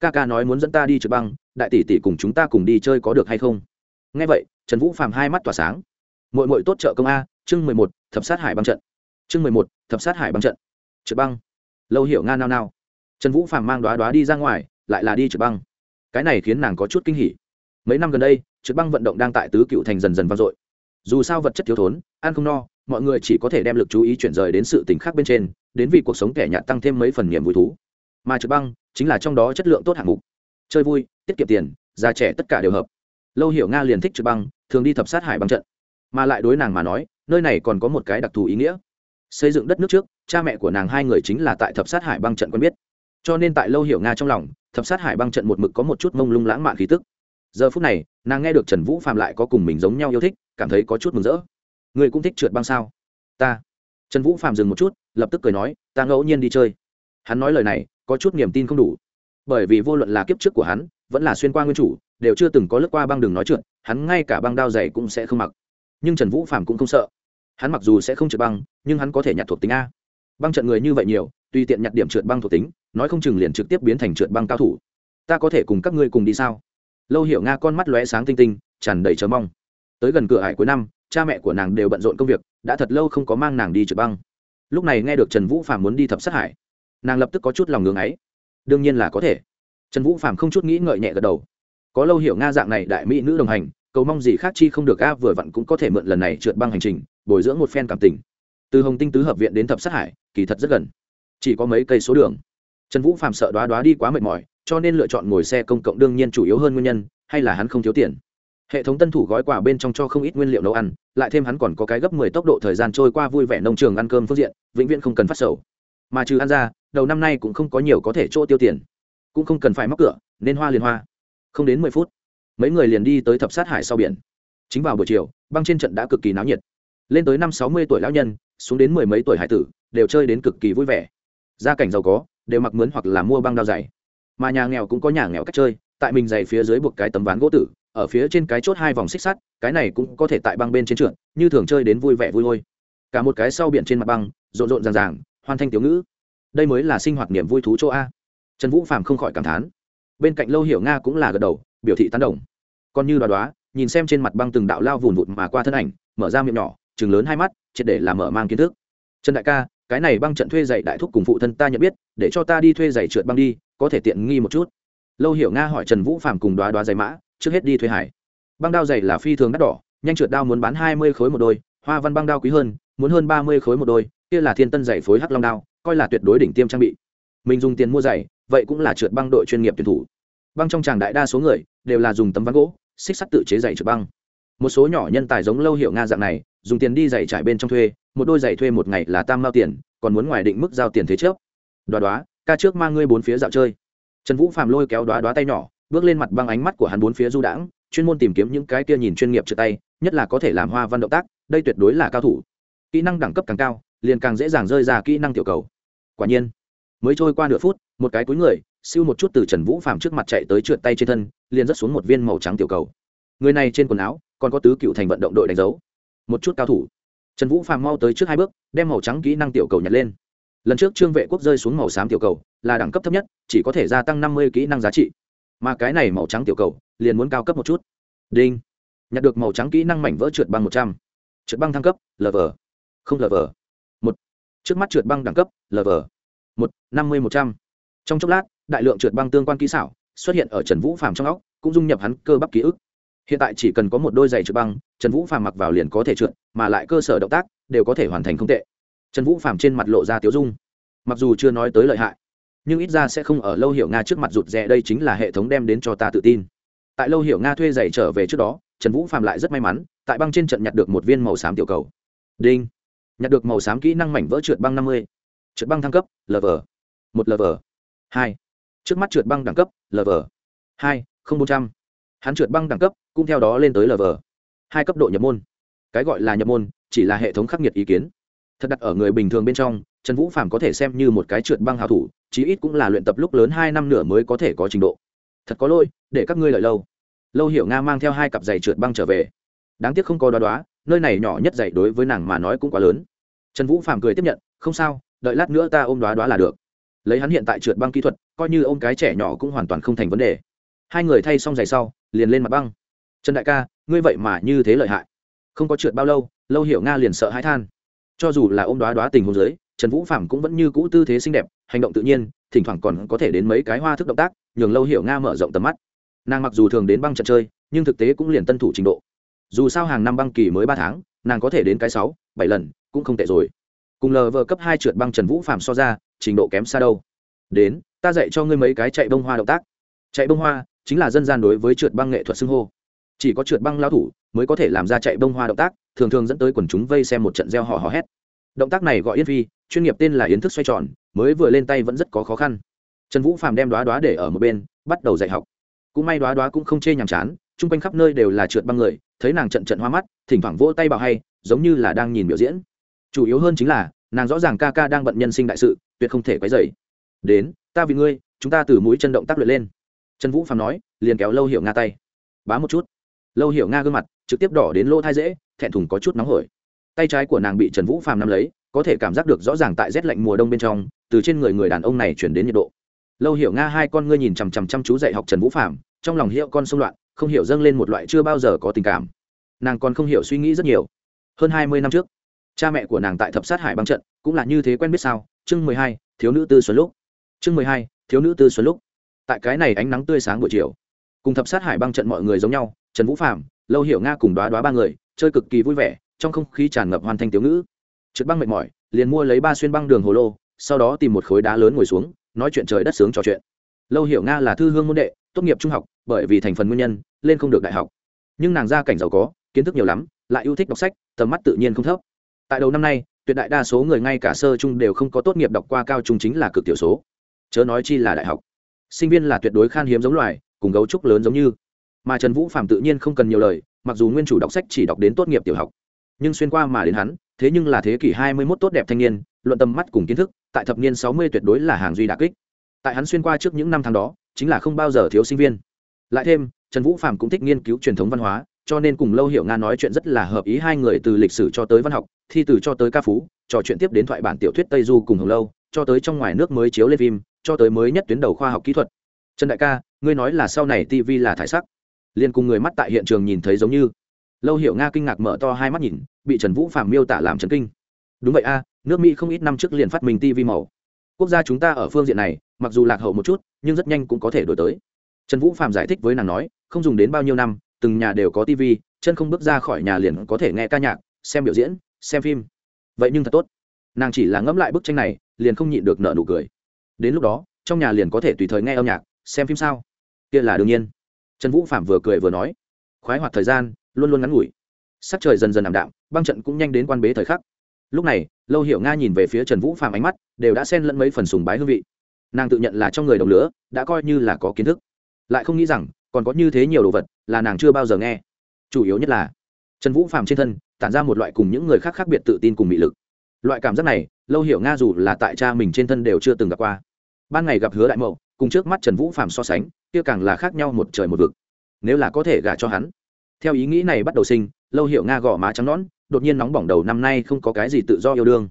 ca ca nói muốn dẫn ta đi trượt băng, đại tỷ tỷ cùng chúng ta cùng đi chơi có được hay không? Nghe vậy, trần vũ phàm hai mắt tỏa sáng. Mội mội tốt trợ công a, chương mười một, thập sát hải băng trận. Chương mười một, thập sát hải băng trận. Trượt băng. Lâu hiểu nga nao nao. Trần vũ phàm mang đoá đoá đi ra ngoài, lại là đi trượt băng. Cái này khiến nàng có chút kinh hỉ mấy năm gần đây trượt băng vận động đang tại tứ cựu thành dần dần vang dội. Dù sao vật chất thiếu thốn, ăn không no, mọi người chỉ có thể đem lực chú ý chuyển rời đến sự tình khác bên trên, đến vì cuộc sống kẻ nhạt tăng thêm mấy phần niềm vui thú. Mà trượt băng chính là trong đó chất lượng tốt hạng mục. Chơi vui, tiết kiệm tiền, già trẻ tất cả đều hợp. Lâu hiểu nga liền thích trượt băng, thường đi thập sát hải băng trận. Mà lại đối nàng mà nói, nơi này còn có một cái đặc thù ý nghĩa. Xây dựng đất nước trước, cha mẹ của nàng hai người chính là tại thập sát hải băng trận quen biết. Cho nên tại lâu hiểu nga trong lòng, thập sát hải băng trận một mực có một chút mông lung lãng mạn khí tức giờ phút này, nàng nghe được trần vũ phạm lại có cùng mình giống nhau yêu thích, cảm thấy có chút mừng rỡ. Người cũng thích trượt băng sao? Ta. Trần vũ phạm dừng một chút, lập tức cười nói, ta ngẫu nhiên đi chơi. Hắn nói lời này, có chút niềm tin không đủ. Bởi vì vô luận là kiếp trước của hắn, vẫn là xuyên qua nguyên chủ, đều chưa từng có lướt qua băng đường nói trượt, hắn ngay cả băng đao dày cũng sẽ không mặc. Nhưng trần vũ phạm cũng không sợ. Hắn mặc dù sẽ không trượt băng, nhưng hắn có thể nhặt thuộc tính a. Băng trận người như vậy nhiều, tùy tiện nhặt điểm trượt băng thuộc tính, nói không chừng liền trực tiếp biến thành trượt băng cao thủ. Ta có thể cùng các ngươi cùng đi sao? Lâu hiểu nga con mắt lóe sáng tinh tinh, tràn đầy chờ mong. Tới gần cửa hải cuối năm, cha mẹ của nàng đều bận rộn công việc, đã thật lâu không có mang nàng đi trượt băng. Lúc này nghe được trần vũ phạm muốn đi thập sát hải, nàng lập tức có chút lòng ngưng ấy. Đương nhiên là có thể. Trần vũ phạm không chút nghĩ ngợi nhẹ gật đầu. Có lâu hiểu nga dạng này đại mỹ nữ đồng hành, cầu mong gì khác chi không được, a, vừa vặn cũng có thể mượn lần này trượt băng hành trình, bồi dưỡng một phen cảm tình. Từ hồng tinh tứ hợp viện đến thập sát hải, kỳ thật rất gần. Chỉ có mấy cây số đường. Trần vũ phạm sợ đoá đoá đi quá mệt mỏi cho nên lựa chọn ngồi xe công cộng đương nhiên chủ yếu hơn nguyên nhân, hay là hắn không thiếu tiền. Hệ thống tân thủ gói quà bên trong cho không ít nguyên liệu nấu ăn, lại thêm hắn còn có cái gấp mười tốc độ thời gian trôi qua vui vẻ nông trường ăn cơm phương diện, vĩnh viễn không cần phát sầu. Mà trừ ăn ra, đầu năm nay cũng không có nhiều có thể chỗ tiêu tiền. Cũng không cần phải móc cửa, nên hoa liền hoa. Không đến mười phút, mấy người liền đi tới thập sát hải sau biển. Chính vào buổi chiều, băng trên trận đã cực kỳ náo nhiệt. Lên tới năm sáu mươi tuổi lão nhân, xuống đến mười mấy tuổi hải tử, đều chơi đến cực kỳ vui vẻ. Gia cảnh giàu có, đều mặc mướn hoặc là mua băng đao dày mà nhà nghèo cũng có nhà nghèo cách chơi, tại mình dày phía dưới buộc cái tấm ván gỗ tử, ở phía trên cái chốt hai vòng xích sắt, cái này cũng có thể tại băng bên trên trượt, như thường chơi đến vui vẻ vui hôi cả một cái sau biển trên mặt băng, rộn rộn ràng ràng hoan thanh tiểu ngữ. Đây mới là sinh hoạt niềm vui thú chỗ a. Trần vũ Phạm không khỏi cảm thán. Bên cạnh lâu hiểu nga cũng là gật đầu, biểu thị tán đồng. Còn như đoá đoá, nhìn xem trên mặt băng từng đạo lao vùn vụt mà qua thân ảnh, mở ra miệng nhỏ chừng lớn hai mắt, triệt để làm mở mang kiến thức. Trần đại ca, cái này băng trận thuê giày đại thúc cùng phụ thân ta nhận biết, để cho ta đi thuê giày trượt băng đi có thể tiện nghi một chút. Lâu hiểu nga hỏi trần vũ phạm cùng đoá đoá giày mã, trước hết đi thuê hải. Băng đao giày là phi thường đắt đỏ, nhanh trượt đao muốn bán hai mươi khối một đôi, hoa văn băng đao quý hơn, muốn hơn ba mươi khối một đôi, kia là thiên tân giày phối hắc long đao, coi là tuyệt đối đỉnh tiêm trang bị. Mình dùng tiền mua giày, vậy cũng là trượt băng đội chuyên nghiệp tuyển thủ. Băng trong tràng đại đa số người đều là dùng tấm ván gỗ, xích sắt tự chế giày trượt băng. Một số nhỏ nhân tài giống lâu hiệu nga dạng này, dùng tiền đi giày trải bên trong thuê, một đôi giày thuê một ngày là tam mao tiền, còn muốn ngoài định mức giao tiền thế trước. Đoá đoá ca trước mang ngươi bốn phía dạo chơi. Trần vũ phạm lôi kéo đoá đoá tay nhỏ, bước lên mặt băng ánh mắt của hắn bốn phía du đãng, chuyên môn tìm kiếm những cái kia nhìn chuyên nghiệp trượt tay, nhất là có thể làm hoa văn động tác, đây tuyệt đối là cao thủ. Kỹ năng đẳng cấp càng cao, liền càng dễ dàng rơi ra kỹ năng tiểu cầu. Quả nhiên, mới trôi qua nửa phút, một cái cuối người, siêu một chút từ trần vũ phạm trước mặt chạy tới trượt tay trên thân, liền rớt xuống một viên màu trắng tiểu cầu. Người này trên quần áo, còn có tứ cựu thành vận động đội đánh dấu. Một chút cao thủ. Trần vũ phạm mau tới trước hai bước, đem màu trắng kỹ năng tiểu cầu nhặt lên lần trước trương vệ quốc rơi xuống màu xám tiểu cầu, là đẳng cấp thấp nhất, chỉ có thể gia tăng năm mươi kỹ năng giá trị. Mà cái này màu trắng tiểu cầu, liền muốn cao cấp một chút. Đinh. Nhặt được màu trắng kỹ năng mảnh vỡ trượt băng một trăm. Trượt băng thăng cấp lv không lv một. Trước mắt trượt băng đẳng cấp lv một, năm mươi một trăm. Trong chốc lát, đại lượng trượt băng tương quan kỹ xảo xuất hiện ở trần vũ phàm trong óc, cũng dung nhập hắn cơ bắp ký ức. Hiện tại chỉ cần có một đôi giày trượt băng, trần vũ phàm mặc vào liền có thể trượt, mà lại cơ sở động tác đều có thể hoàn thành không tệ trần vũ phạm trên mặt lộ ra tiếu dung. Mặc dù chưa nói tới lợi hại, nhưng ít ra sẽ không ở lâu hiểu nga trước mặt rụt rè đây chính là hệ thống đem đến cho ta tự tin. Tại lâu hiểu nga thuê giày trở về trước đó, trần vũ phạm lại rất may mắn, tại băng trên trận nhặt được một viên màu xám tiểu cầu. Đinh. Nhặt được màu xám kỹ năng mảnh vỡ trượt băng năm mươi. Trượt băng thăng cấp lv một lv hai. Trước mắt trượt băng đẳng cấp lv hai, không bốn trăm. Hắn trượt băng đẳng cấp, cũng theo đó lên tới lv hai cấp độ nhập môn. Cái gọi là nhập môn, chỉ là hệ thống khắc nghiệt ý kiến thật đặt ở người bình thường bên trong, trần vũ phạm có thể xem như một cái trượt băng hào thủ, chí ít cũng là luyện tập lúc lớn hai năm nửa mới có thể có trình độ. Thật có lỗi, để các ngươi lợi lâu. Lâu hiểu nga mang theo hai cặp giày trượt băng trở về. Đáng tiếc không có đoá đoá, nơi này nhỏ nhất giày đối với nàng mà nói cũng quá lớn. Trần vũ phạm cười tiếp nhận, không sao, đợi lát nữa ta ôm đoá đoá là được. Lấy hắn hiện tại trượt băng kỹ thuật, coi như ôm cái trẻ nhỏ cũng hoàn toàn không thành vấn đề. Hai người thay xong giày sau, liền lên mặt băng. Trần đại ca, ngươi vậy mà như thế lợi hại. Không có trượt bao lâu lâu hiểu nga liền sợ hãi than cho dù là ôm đoá đoá tình hôn giới, trần vũ phạm cũng vẫn như cũ tư thế xinh đẹp, hành động tự nhiên, thỉnh thoảng còn có thể đến mấy cái hoa thức động tác, nhường lâu hiểu nga mở rộng tầm mắt. Nàng mặc dù thường đến băng trận chơi, nhưng thực tế cũng liền tân thủ trình độ. Dù sao hàng năm băng kỳ mới ba tháng, nàng có thể đến cái sáu, bảy lần, cũng không tệ rồi. Cùng lờ vờ cấp hai trượt băng trần vũ phạm so ra, trình độ kém xa đâu. Đến, ta dạy cho ngươi mấy cái chạy bông hoa động tác. Chạy bông hoa chính là dân gian đối với trượt băng nghệ thuật xưng hô chỉ có trượt băng lao thủ mới có thể làm ra chạy bông hoa động tác, thường thường dẫn tới quần chúng vây xem một trận gieo họ hò hét. Động tác này gọi yến phi, chuyên nghiệp tên là yến thức xoay tròn, mới vừa lên tay vẫn rất có khó khăn. Trần vũ phàm đem đoá đoá để ở một bên, bắt đầu dạy học. Cũng may đoá đoá cũng không chê nhàm chán, chung quanh khắp nơi đều là trượt băng người, thấy nàng trận trận hoa mắt, thỉnh thoảng vỗ tay bảo hay, giống như là đang nhìn biểu diễn. Chủ yếu hơn chính là, nàng rõ ràng ca ca đang bận nhân sinh đại sự, tuyệt không thể quấy dày đến, ta vì ngươi, chúng ta từ mũi chân động tác luyện lên. Trần vũ phàm nói, liền kéo lâu hiệu nga tay. Bá một chút lâu hiểu nga gương mặt trực tiếp đỏ đến lỗ thai dễ, thẹn thùng có chút nóng hổi. Tay trái của nàng bị trần vũ phàm nắm lấy, có thể cảm giác được rõ ràng tại rét lạnh mùa đông bên trong, từ trên người người đàn ông này chuyển đến nhiệt độ. Lâu hiểu nga hai con ngươi nhìn chằm chằm chăm chú dạy học trần vũ phàm, trong lòng hiệu con xung loạn, không hiểu dâng lên một loại chưa bao giờ có tình cảm. Nàng còn không hiểu suy nghĩ rất nhiều. Hơn hai mươi năm trước, cha mẹ của nàng tại thập sát hải băng trận, cũng là như thế quen biết sao? Chương mười hai, thiếu nữ tư xuân lúc. Chương mười hai, thiếu nữ tư xuân lúc. Tại cái này ánh nắng tươi sáng buổi chiều, cùng thập sát hải băng trận mọi người giống nhau trần vũ phạm lâu hiểu nga cùng đoá đoá ba người, chơi cực kỳ vui vẻ, trong không khí tràn ngập hoàn thành tiểu ngữ. Trượt băng mệt mỏi, liền mua lấy ba xuyên băng đường hồ lô, sau đó tìm một khối đá lớn ngồi xuống, nói chuyện trời đất sướng trò chuyện. Lâu hiểu nga là thư hương môn đệ, tốt nghiệp trung học, bởi vì thành phần nguyên nhân, lên không được đại học. Nhưng nàng gia cảnh giàu có, kiến thức nhiều lắm, lại yêu thích đọc sách, tầm mắt tự nhiên không thấp. Tại đầu năm nay, tuyệt đại đa số người ngay cả sơ trung đều không có tốt nghiệp đọc qua cao trung chính là cực tiểu số. Chớ nói chi là đại học. Sinh viên là tuyệt đối khan hiếm giống loài, cùng gấu trúc lớn giống như mà trần vũ phạm tự nhiên không cần nhiều lời, mặc dù nguyên chủ đọc sách chỉ đọc đến tốt nghiệp tiểu học. Nhưng xuyên qua mà đến hắn, thế nhưng là thế kỷ hai mươi 21 tốt đẹp thanh niên, luận tâm mắt cùng kiến thức, tại thập niên sáu mươi tuyệt đối là hàng duy đà kích. Tại hắn xuyên qua trước những năm tháng đó, chính là không bao giờ thiếu sinh viên. Lại thêm, trần vũ phạm cũng thích nghiên cứu truyền thống văn hóa, cho nên cùng lâu hiểu nga nói chuyện rất là hợp ý hai người từ lịch sử cho tới văn học, thi từ cho tới ca phú, trò chuyện tiếp đến thoại bản tiểu thuyết tây du cùng hồng lâu, cho tới trong ngoài nước mới chiếu lên phim, cho tới mới nhất tuyến đầu khoa học kỹ thuật. Trần đại ca, ngươi nói là sau này tv là thải sắc liền cùng người mắt tại hiện trường nhìn thấy giống như. Lâu hiểu nga kinh ngạc mở to hai mắt nhìn, bị trần vũ phạm miêu tả làm trần kinh. Đúng vậy a, nước mỹ không ít năm trước liền phát minh tv màu. Quốc gia chúng ta ở phương diện này, mặc dù lạc hậu một chút, nhưng rất nhanh cũng có thể đổi tới. Trần vũ phạm giải thích với nàng nói, không dùng đến bao nhiêu năm, từng nhà đều có tv chân không bước ra khỏi nhà liền có thể nghe ca nhạc, xem biểu diễn, xem phim. Vậy nhưng thật tốt. Nàng chỉ là ngẫm lại bức tranh này, liền không nhịn được nợ nụ cười. Đến lúc đó, trong nhà liền có thể tùy thời nghe âm nhạc, xem phim sao? Kia là đương nhiên trần vũ phạm vừa cười vừa nói, khoái hoạt thời gian, luôn luôn ngắn ngủi. Sắc trời dần dần ảm đạm, băng trận cũng nhanh đến quan bế thời khắc. Lúc này, lâu hiểu nga nhìn về phía trần vũ phạm ánh mắt, đều đã xen lẫn mấy phần sùng bái hương vị. Nàng tự nhận là trong người đồng lửa, đã coi như là có kiến thức. Lại không nghĩ rằng, còn có như thế nhiều đồ vật, là nàng chưa bao giờ nghe. Chủ yếu nhất là, trần vũ phạm trên thân, tản ra một loại cùng những người khác khác biệt tự tin cùng mị lực. Loại cảm giác này, lâu hiểu nga dù là tại cha mình trên thân đều chưa từng gặp qua. Ban ngày gặp hứa đại mậu, cùng trước mắt trần vũ phạm so sánh kia càng là khác nhau một trời một vực. Nếu là có thể gả cho hắn. Theo ý nghĩ này bắt đầu sinh, lâu hiệu nga gõ má trắng nón đột nhiên nóng bỏng đầu năm nay không có cái gì tự do yêu đương.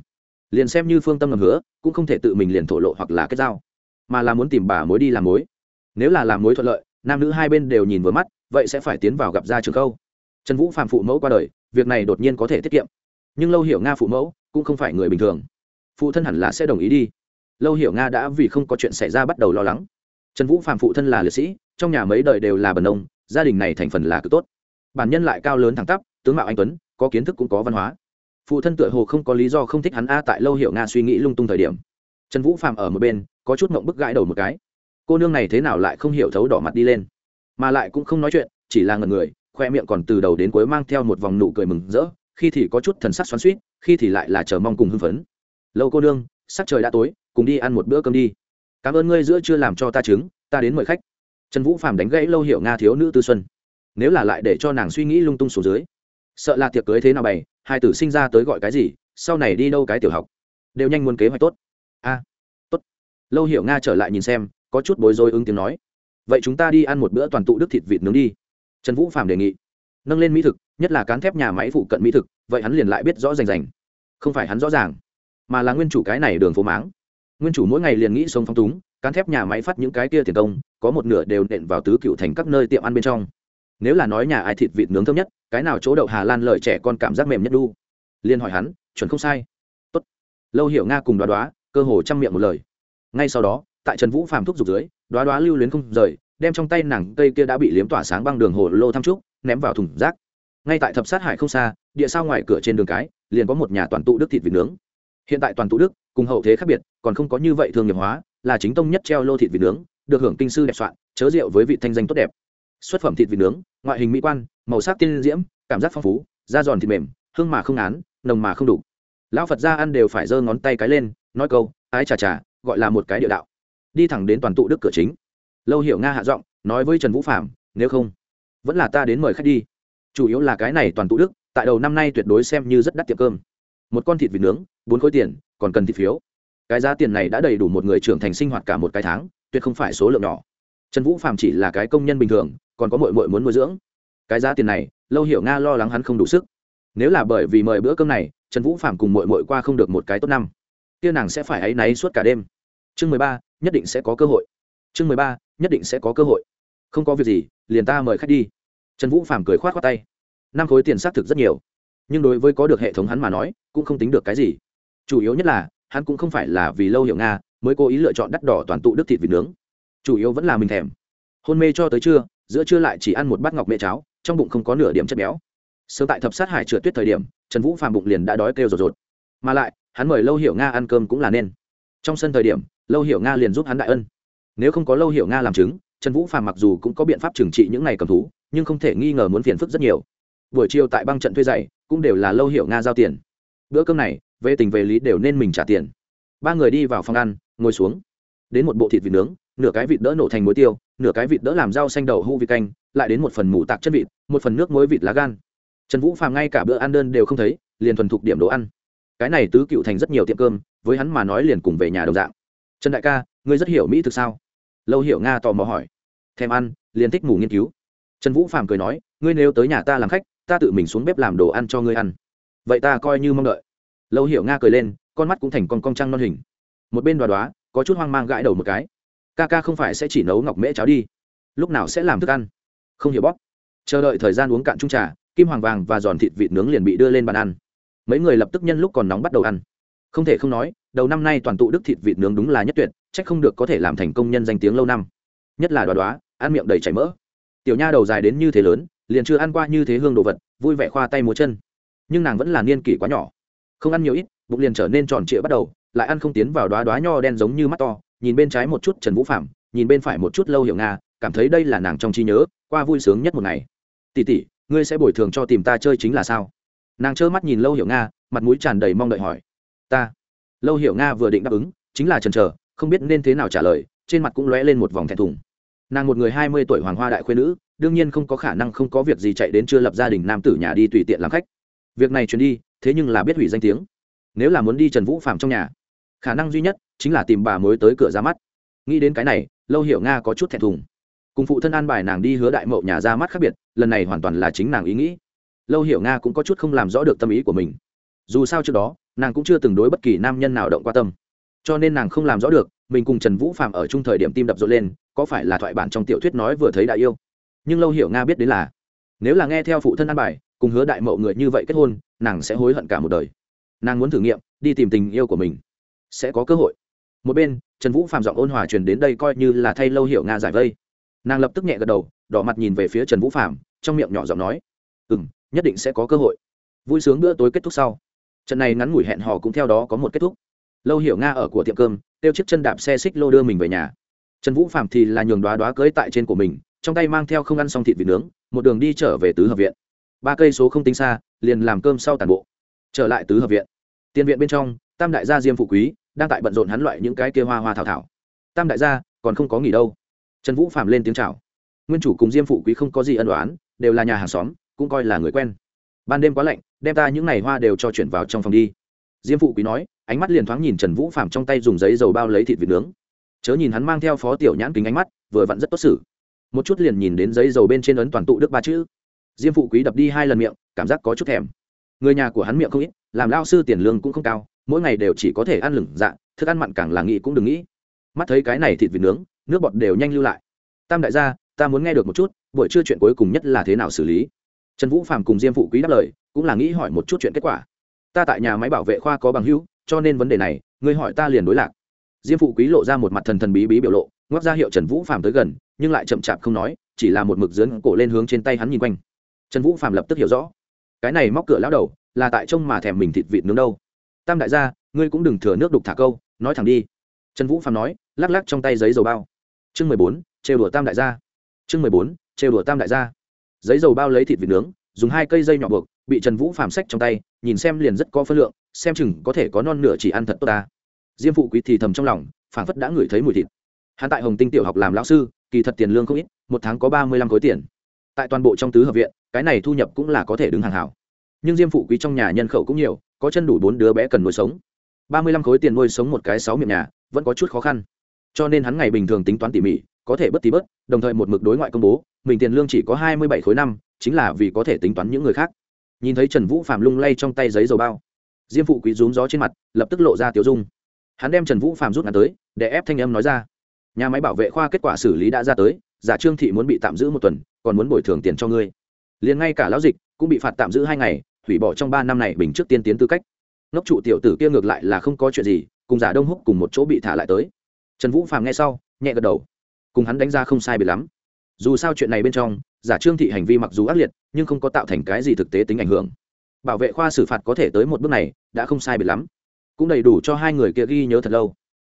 Liền xem như phương tâm ngầm hứa, cũng không thể tự mình liền thổ lộ hoặc là kết giao. Mà là muốn tìm bà mối đi làm mối. Nếu là làm mối thuận lợi, nam nữ hai bên đều nhìn vừa mắt, vậy sẽ phải tiến vào gặp gia trường câu. Trần vũ phạm phụ mẫu qua đời, việc này đột nhiên có thể tiết kiệm. Nhưng lâu hiểu nga phụ mẫu cũng không phải người bình thường. Phụ thân hẳn là sẽ đồng ý đi. Lâu hiểu nga đã vì không có chuyện xảy ra bắt đầu lo lắng trần vũ phạm phụ thân là liệt sĩ, trong nhà mấy đời đều là bần nông gia đình này thành phần là cực tốt. Bản nhân lại cao lớn thẳng tắp, tướng mạo anh tuấn, có kiến thức cũng có văn hóa. Phụ thân tựa hồ không có lý do không thích hắn a tại lâu hiệu nga suy nghĩ lung tung thời điểm. Trần vũ phạm ở một bên, có chút mộng bức gãi đầu một cái. Cô nương này thế nào lại không hiểu thấu đỏ mặt đi lên. Mà lại cũng không nói chuyện, chỉ là ngần người, khoe miệng còn từ đầu đến cuối mang theo một vòng nụ cười mừng rỡ, khi thì có chút thần sắc xoắn suýt khi thì lại là chờ mong cùng hưng phấn. Lâu cô nương sắc trời đã tối, cùng đi ăn một bữa cơm đi cảm ơn ngươi giữa chưa làm cho ta chứng, ta đến mời khách. Trần vũ phạm đánh gãy lâu hiệu nga thiếu nữ tư xuân. Nếu là lại để cho nàng suy nghĩ lung tung xuống dưới sợ là tiệc cưới thế nào bày hai tử sinh ra tới gọi cái gì sau này đi đâu cái tiểu học đều nhanh muốn kế hoạch tốt. A tốt. Lâu Hiệu nga trở lại nhìn xem có chút bối rối ứng tiếng nói. Vậy chúng ta đi ăn một bữa toàn tụ đức thịt vịt nướng đi. Trần vũ phạm đề nghị. Nâng lên mỹ thực nhất là cán thép nhà máy phụ cận mỹ thực vậy hắn liền lại biết rõ rành rành. Không phải hắn rõ ràng mà là nguyên chủ cái này đường phố máng nguyên chủ mỗi ngày liền nghĩ sống phong túng, cán thép nhà máy phát những cái kia tiền công, có một nửa đều nện vào tứ cựu thành các nơi tiệm ăn bên trong. Nếu là nói nhà ai thịt vịt nướng thơm nhất, cái nào chỗ đậu hà lan lời trẻ con cảm giác mềm nhất đu? Liền hỏi hắn, chuẩn không sai. Tốt. Lâu hiểu nga cùng đoá đoá, cơ hồ chăm miệng một lời. Ngay sau đó, tại trần vũ phàm thúc giục dưới, đoá đoá lưu luyến không rời, đem trong tay nàng cây kia đã bị liếm tỏa sáng băng đường hồ lô thăm trúc, ném vào thùng rác. Ngay tại thập sát hải không xa, địa sao ngoài cửa trên đường cái, liền có một nhà toàn tụ đức thịt vịt nướng hiện tại toàn tụ đức, cùng hậu thế khác biệt, còn không có như vậy thương nghiệp hóa, là chính tông nhất treo lô thịt vịt nướng, được hưởng kinh sư đẹp soạn, chớ rượu với vị thanh danh tốt đẹp. Xuất phẩm thịt vịt nướng, ngoại hình mỹ quan, màu sắc tiên diễm, cảm giác phong phú, da giòn thịt mềm, hương mà không án nồng mà không đủ lão phật gia ăn đều phải giơ ngón tay cái lên, nói câu, ái chà chà, gọi là một cái địa đạo. Đi thẳng đến toàn tụ đức cửa chính. Lâu hiểu nga hạ giọng, nói với trần vũ phạm nếu không, vẫn là ta đến mời khách đi. Chủ yếu là cái này toàn tụ đức, tại đầu năm nay tuyệt đối xem như rất đắt tiệm cơm một con thịt vịt nướng, bốn khối tiền, còn cần thịt phiếu. Cái giá tiền này đã đầy đủ một người trưởng thành sinh hoạt cả một cái tháng, tuyệt không phải số lượng nhỏ. Trần vũ phạm chỉ là cái công nhân bình thường, còn có mội mội muốn nuôi dưỡng. Cái giá tiền này, lâu hiểu nga lo lắng hắn không đủ sức. Nếu là bởi vì mời bữa cơm này, trần vũ phạm cùng mội mội qua không được một cái tốt năm. Kia nàng sẽ phải áy náy suốt cả đêm. Chương mười ba, nhất định sẽ có cơ hội. Chương mười ba, nhất định sẽ có cơ hội. Không có việc gì, liền ta mời khách đi. Trần vũ phạm cười k h o á t khoác tay. Năm khối tiền xác thực rất nhiều nhưng đối với có được hệ thống hắn mà nói, cũng không tính được cái gì. Chủ yếu nhất là, hắn cũng không phải là vì lâu hiểu nga mới cố ý lựa chọn đắt đỏ toàn tụ đức thịt vịt nướng. Chủ yếu vẫn là mình thèm. Hôn mê cho tới trưa, giữa trưa lại chỉ ăn một bát ngọc mẹ cháo, trong bụng không có nửa điểm chất béo. Sớm tại thập sát hải trượt tuyết thời điểm, trần vũ phàm bụng liền đã đói kêu rột rột. Mà lại, hắn mời lâu hiểu nga ăn cơm cũng là nên. Trong sân thời điểm, lâu hiểu nga liền giúp hắn đại ân. Nếu không có lâu hiểu nga làm chứng, trần vũ phàm mặc dù cũng có biện pháp trừng trị những ngày cầm thú, nhưng không thể nghi ngờ muốn phiền phức rất nhiều. Buổi chiều tại băng trận thuê dạy cũng đều là lâu hiệu nga giao tiền. Bữa cơm này, về tình về lý đều nên mình trả tiền. Ba người đi vào phòng ăn, ngồi xuống. Đến một bộ thịt vịt nướng, nửa cái vịt đỡ nổ thành muối tiêu, nửa cái vịt đỡ làm rau xanh đậu hũ vịt canh, lại đến một phần mù tạc chân vịt, một phần nước muối vịt lá gan. Trần vũ phàm ngay cả bữa ăn đơn đều không thấy, liền thuần thục điểm đồ ăn. Cái này tứ cựu thành rất nhiều tiệm cơm, với hắn mà nói liền cùng về nhà đồng dạng. Trần đại ca, ngươi rất hiểu mỹ thực sao? Lâu hiểu nga tò mò hỏi. Thèm ăn, liền thích mù nghiên cứu. Trần vũ phàm cười nói, ngươi nếu tới nhà ta làm khách ta tự mình xuống bếp làm đồ ăn cho ngươi ăn. Vậy ta coi như mong đợi. Lâu hiểu nga cười lên, con mắt cũng thành con cong trăng non hình. Một bên đoá đoá, có chút hoang mang gãi đầu một cái. Ca ca không phải sẽ chỉ nấu ngọc mễ cháo đi. Lúc nào sẽ làm thức ăn? Không hiểu bóp. Chờ đợi thời gian uống cạn trung trà, kim hoàng vàng và giòn thịt vịt nướng liền bị đưa lên bàn ăn. Mấy người lập tức nhân lúc còn nóng bắt đầu ăn. Không thể không nói, đầu năm nay toàn tụ đức thịt vịt nướng đúng là nhất tuyệt c h ắ c không được có thể làm thành công nhân danh tiếng lâu năm. Nhất là đoá đoá, ăn miệng đầy chảy mỡ. Tiểu nha đầu dài đến như thế lớn liền chưa ăn qua như thế hương đồ vật, vui vẻ khoa tay múa chân. Nhưng nàng vẫn là niên kỷ quá nhỏ. Không ăn nhiều ít, bụng liền trở nên tròn trịa bắt đầu, lại ăn không tiến vào đoá đoá nho đen giống như mắt to, nhìn bên trái một chút trần vũ phạm nhìn bên phải một chút lâu hiểu nga, cảm thấy đây là nàng trong trí nhớ, qua vui sướng nhất một ngày. Tỉ tỉ ngươi sẽ bồi thường cho tìm ta chơi chính là sao? Nàng trơ mắt nhìn lâu hiểu nga, mặt mũi tràn đầy mong đợi hỏi. Ta. Lâu hiểu nga vừa định đáp ứng, chính là trần trờ không biết nên thế nào trả lời, trên mặt cũng lóe lên một vòng thẹn thùng. Nàng một người hai mươi tuổi hoàng hoa đại khuyên nữ đương nhiên không có khả năng không có việc gì chạy đến chưa lập gia đình nam tử nhà đi tùy tiện làm khách. Việc này truyền đi, thế nhưng là biết hủy danh tiếng. Nếu là muốn đi trần vũ phạm trong nhà, khả năng duy nhất chính là tìm bà mới tới cửa ra mắt. Nghĩ đến cái này, lâu hiểu nga có chút thẹn thùng. Cùng phụ thân an bài nàng đi hứa đại mậu nhà ra mắt khác biệt, lần này hoàn toàn là chính nàng ý nghĩ. Lâu hiểu nga cũng có chút không làm rõ được tâm ý của mình. Dù sao trước đó, nàng cũng chưa từng đối bất kỳ nam nhân nào động qua tâm. Cho nên nàng không làm rõ được, mình cùng trần vũ phạm ở chung thời điểm tim đập rộn lên, có phải là thoại bản trong tiểu thuyết nói vừa thấy đại yêu? Nhưng lâu hiểu nga biết đến là, nếu là nghe theo phụ thân an bài, cùng hứa đại mậu người như vậy kết hôn, nàng sẽ hối hận cả một đời. Nàng muốn thử nghiệm, đi tìm tình yêu của mình. Sẽ có cơ hội. Một bên, trần vũ phạm giọng ôn hòa truyền đến đây coi như là thay lâu hiểu nga giải vây. Nàng lập tức nhẹ gật đầu, đỏ mặt nhìn về phía trần vũ phạm trong miệng nhỏ giọng nói ừ m nhất định sẽ có cơ hội. Vui sướng bữa tối kết thúc sau, trận này ngắn ngủi hẹn hò cũng theo đó có một kết thúc. Lâu hiểu nga ở của tiệm cơm, tiêu chiếc chân đạp xe xích lô đưa mình về nhà. Trần vũ phạm thì là nhường đoá đoá cưới tại trên của mình trong tay mang theo không ăn xong thịt vịt nướng, một đường đi trở về tứ hợp viện. Ba cây số không tính xa, liền làm cơm sau tàn bộ. Trở lại tứ hợp viện. Tiền viện bên trong, tam đại gia diêm phụ quý, đang tại bận rộn hắn loại những cái kia hoa hoa thảo thảo. Tam đại gia, còn không có nghỉ đâu. Trần vũ phạm lên tiếng chào. Nguyên chủ cùng diêm phụ quý không có gì ân đoán đều là nhà hàng xóm, cũng coi là người quen. Ban đêm quá lạnh, đem ta những ngày hoa đều cho chuyển vào trong phòng đi. Diêm phụ quý nói, ánh mắt liền thoáng nhìn trần vũ phạm trong tay dùng giấy dầu bao lấy thịt vịt nướng. Chớ nhìn hắn mang theo phó tiểu nhãn kính ánh mắt, vừa vặn rất tốt xử một chút liền nhìn đến giấy dầu bên trên ấn toàn tụ đức ba chữ. Diêm phụ quý đập đi hai lần miệng, cảm giác có chút thèm. Người nhà của hắn miệng không ít, làm lao sư tiền lương cũng không cao, mỗi ngày đều chỉ có thể ăn lửng dạ thức ăn mặn càng là nghĩ cũng đừng nghĩ. Mắt thấy cái này thịt vịt nướng, nước bọt đều nhanh lưu lại. Tam đại gia, ta muốn nghe được một chút, buổi trưa chuyện cuối cùng nhất là thế nào xử lý? Trần vũ phạm cùng diêm phụ quý đáp lời, cũng là nghĩ hỏi một chút chuyện kết quả. Ta tại nhà máy bảo vệ khoa có bằng hữu, cho nên vấn đề này, ngươi hỏi ta liền đối lạc. Diêm phụ quý lộ ra một mặt thần thần bí bí biểu lộ ngoắc ra hiệu trần vũ phạm tới gần, nhưng lại chậm chạp không nói, chỉ là một mực dướn cổ lên hướng trên tay hắn nhìn quanh. Trần vũ phạm lập tức hiểu rõ. Cái này móc cửa lão đầu, là tại trông mà thèm mình thịt vịt nướng đâu. Tam đại gia, ngươi cũng đừng thừa nước đục thả câu, nói thẳng đi. Trần vũ phạm nói, lắc lắc trong tay giấy dầu bao. Chương mười bốn, trêu đùa tam đại gia. Chương mười bốn, trêu đùa tam đại gia. Giấy dầu bao lấy thịt vịt nướng, dùng hai cây dây nhỏ buộc, bị trần vũ Phạm sách trong tay, nhìn xem liền rất có phân lượng, xem chừng có thể có non nửa chỉ ăn thật tốt ta. Diêm phụ quý thì thầm trong lòng, phảng phất đã ngửi thấy mùi thịt hắn tại hồng tinh tiểu học làm lão sư, kỳ thật tiền lương không ít, một tháng có ba mươi lăm khối tiền. Tại toàn bộ trong tứ hợp viện, cái này thu nhập cũng là có thể đứng hàng hảo. Nhưng diêm phụ quý trong nhà nhân khẩu cũng nhiều, có chân đủ bốn đứa bé cần nuôi sống. Ba mươi lăm khối tiền nuôi sống một cái sáu miệng nhà, vẫn có chút khó khăn. Cho nên hắn ngày bình thường tính toán tỉ mỉ, có thể bất tí bớt, đồng thời một mực đối ngoại công bố, mình tiền lương chỉ có hai mươi bảy khối năm, chính là vì có thể tính toán những người khác. Nhìn thấy trần vũ phạm lung lay trong tay giấy dầu bao, diêm phụ quý rúm gió trên mặt, lập tức lộ ra tiểu dung. Hắn đem trần vũ phạm rút ngắn tới, để ép thanh âm nói ra nhà máy bảo vệ khoa kết quả xử lý đã ra tới, giả trương thị muốn bị tạm giữ một tuần, còn muốn bồi thường tiền cho ngươi. Liền ngay cả lão dịch cũng bị phạt tạm giữ hai ngày, hủy bỏ trong ba năm này bình trước tiên tiến tư cách. Ngốc trụ tiểu tử kia ngược lại là không có chuyện gì, cùng giả đông húc cùng một chỗ bị thả lại tới. Trần vũ phàm nghe sau, nhẹ gật đầu. Cùng hắn đánh ra không sai bị lắm. Dù sao chuyện này bên trong, giả trương thị hành vi mặc dù ác liệt, nhưng không có tạo thành cái gì thực tế tính ảnh hưởng. Bảo vệ khoa xử phạt có thể tới một bước này, đã không sai bị lắm. Cũng đầy đủ cho hai người kia ghi nhớ thật lâu.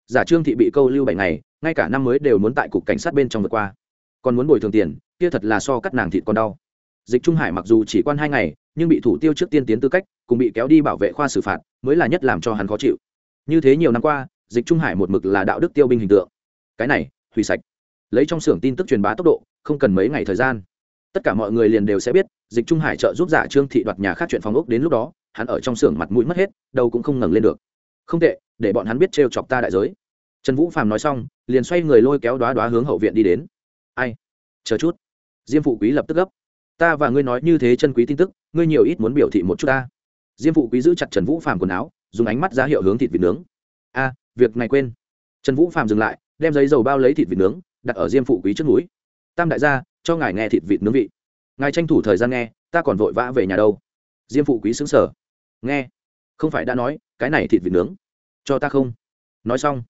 Giả trương thị bị câu lưu bảy ngày ngay cả năm mới đều muốn tại cục cảnh sát bên trong vượt qua. Còn muốn bồi thường tiền, kia thật là so cắt nàng thịt còn đau. Dịch trung hải mặc dù chỉ quan hai ngày, nhưng bị thủ tiêu trước tiên tiến tư cách, cùng bị kéo đi bảo vệ khoa xử phạt, mới là nhất làm cho hắn khó chịu. Như thế nhiều năm qua, dịch trung hải một mực là đạo đức tiêu binh hình tượng. Cái này, hủy sạch. Lấy trong xưởng tin tức truyền bá tốc độ, không cần mấy ngày thời gian. Tất cả mọi người liền đều sẽ biết, dịch trung hải trợ giúp giả trương thị đoạt nhà khác chuyện phòng ốc đến lúc đó, hắn ở trong xưởng mặt mũi mất hết đâu cũng không ngẩng lên được. Không tệ, để bọn hắn biết trêu chọc ta đại giới trần vũ phàm nói xong, liền xoay người lôi kéo đoá đoá hướng hậu viện đi đến. Ai? Chờ chút. Diêm phụ quý lập tức gấp. Ta và ngươi nói như thế chân quý tin tức, ngươi nhiều ít muốn biểu thị một chút ta. Diêm phụ quý giữ chặt trần vũ phàm quần áo, dùng ánh mắt ra hiệu hướng thịt vịt nướng. A, việc này quên. Trần vũ phàm dừng lại, đem giấy dầu bao lấy thịt vịt nướng, đặt ở diêm phụ quý trước núi tam đại gia, cho ngài nghe thịt vịt nướng vị. Ngài tranh thủ thời gian nghe, ta còn vội vã về nhà đâu. Diêm phụ quý xứng sở nghe. Không phải đã nói, cái này thịt vịt nướng. Cho ta không. Nói xong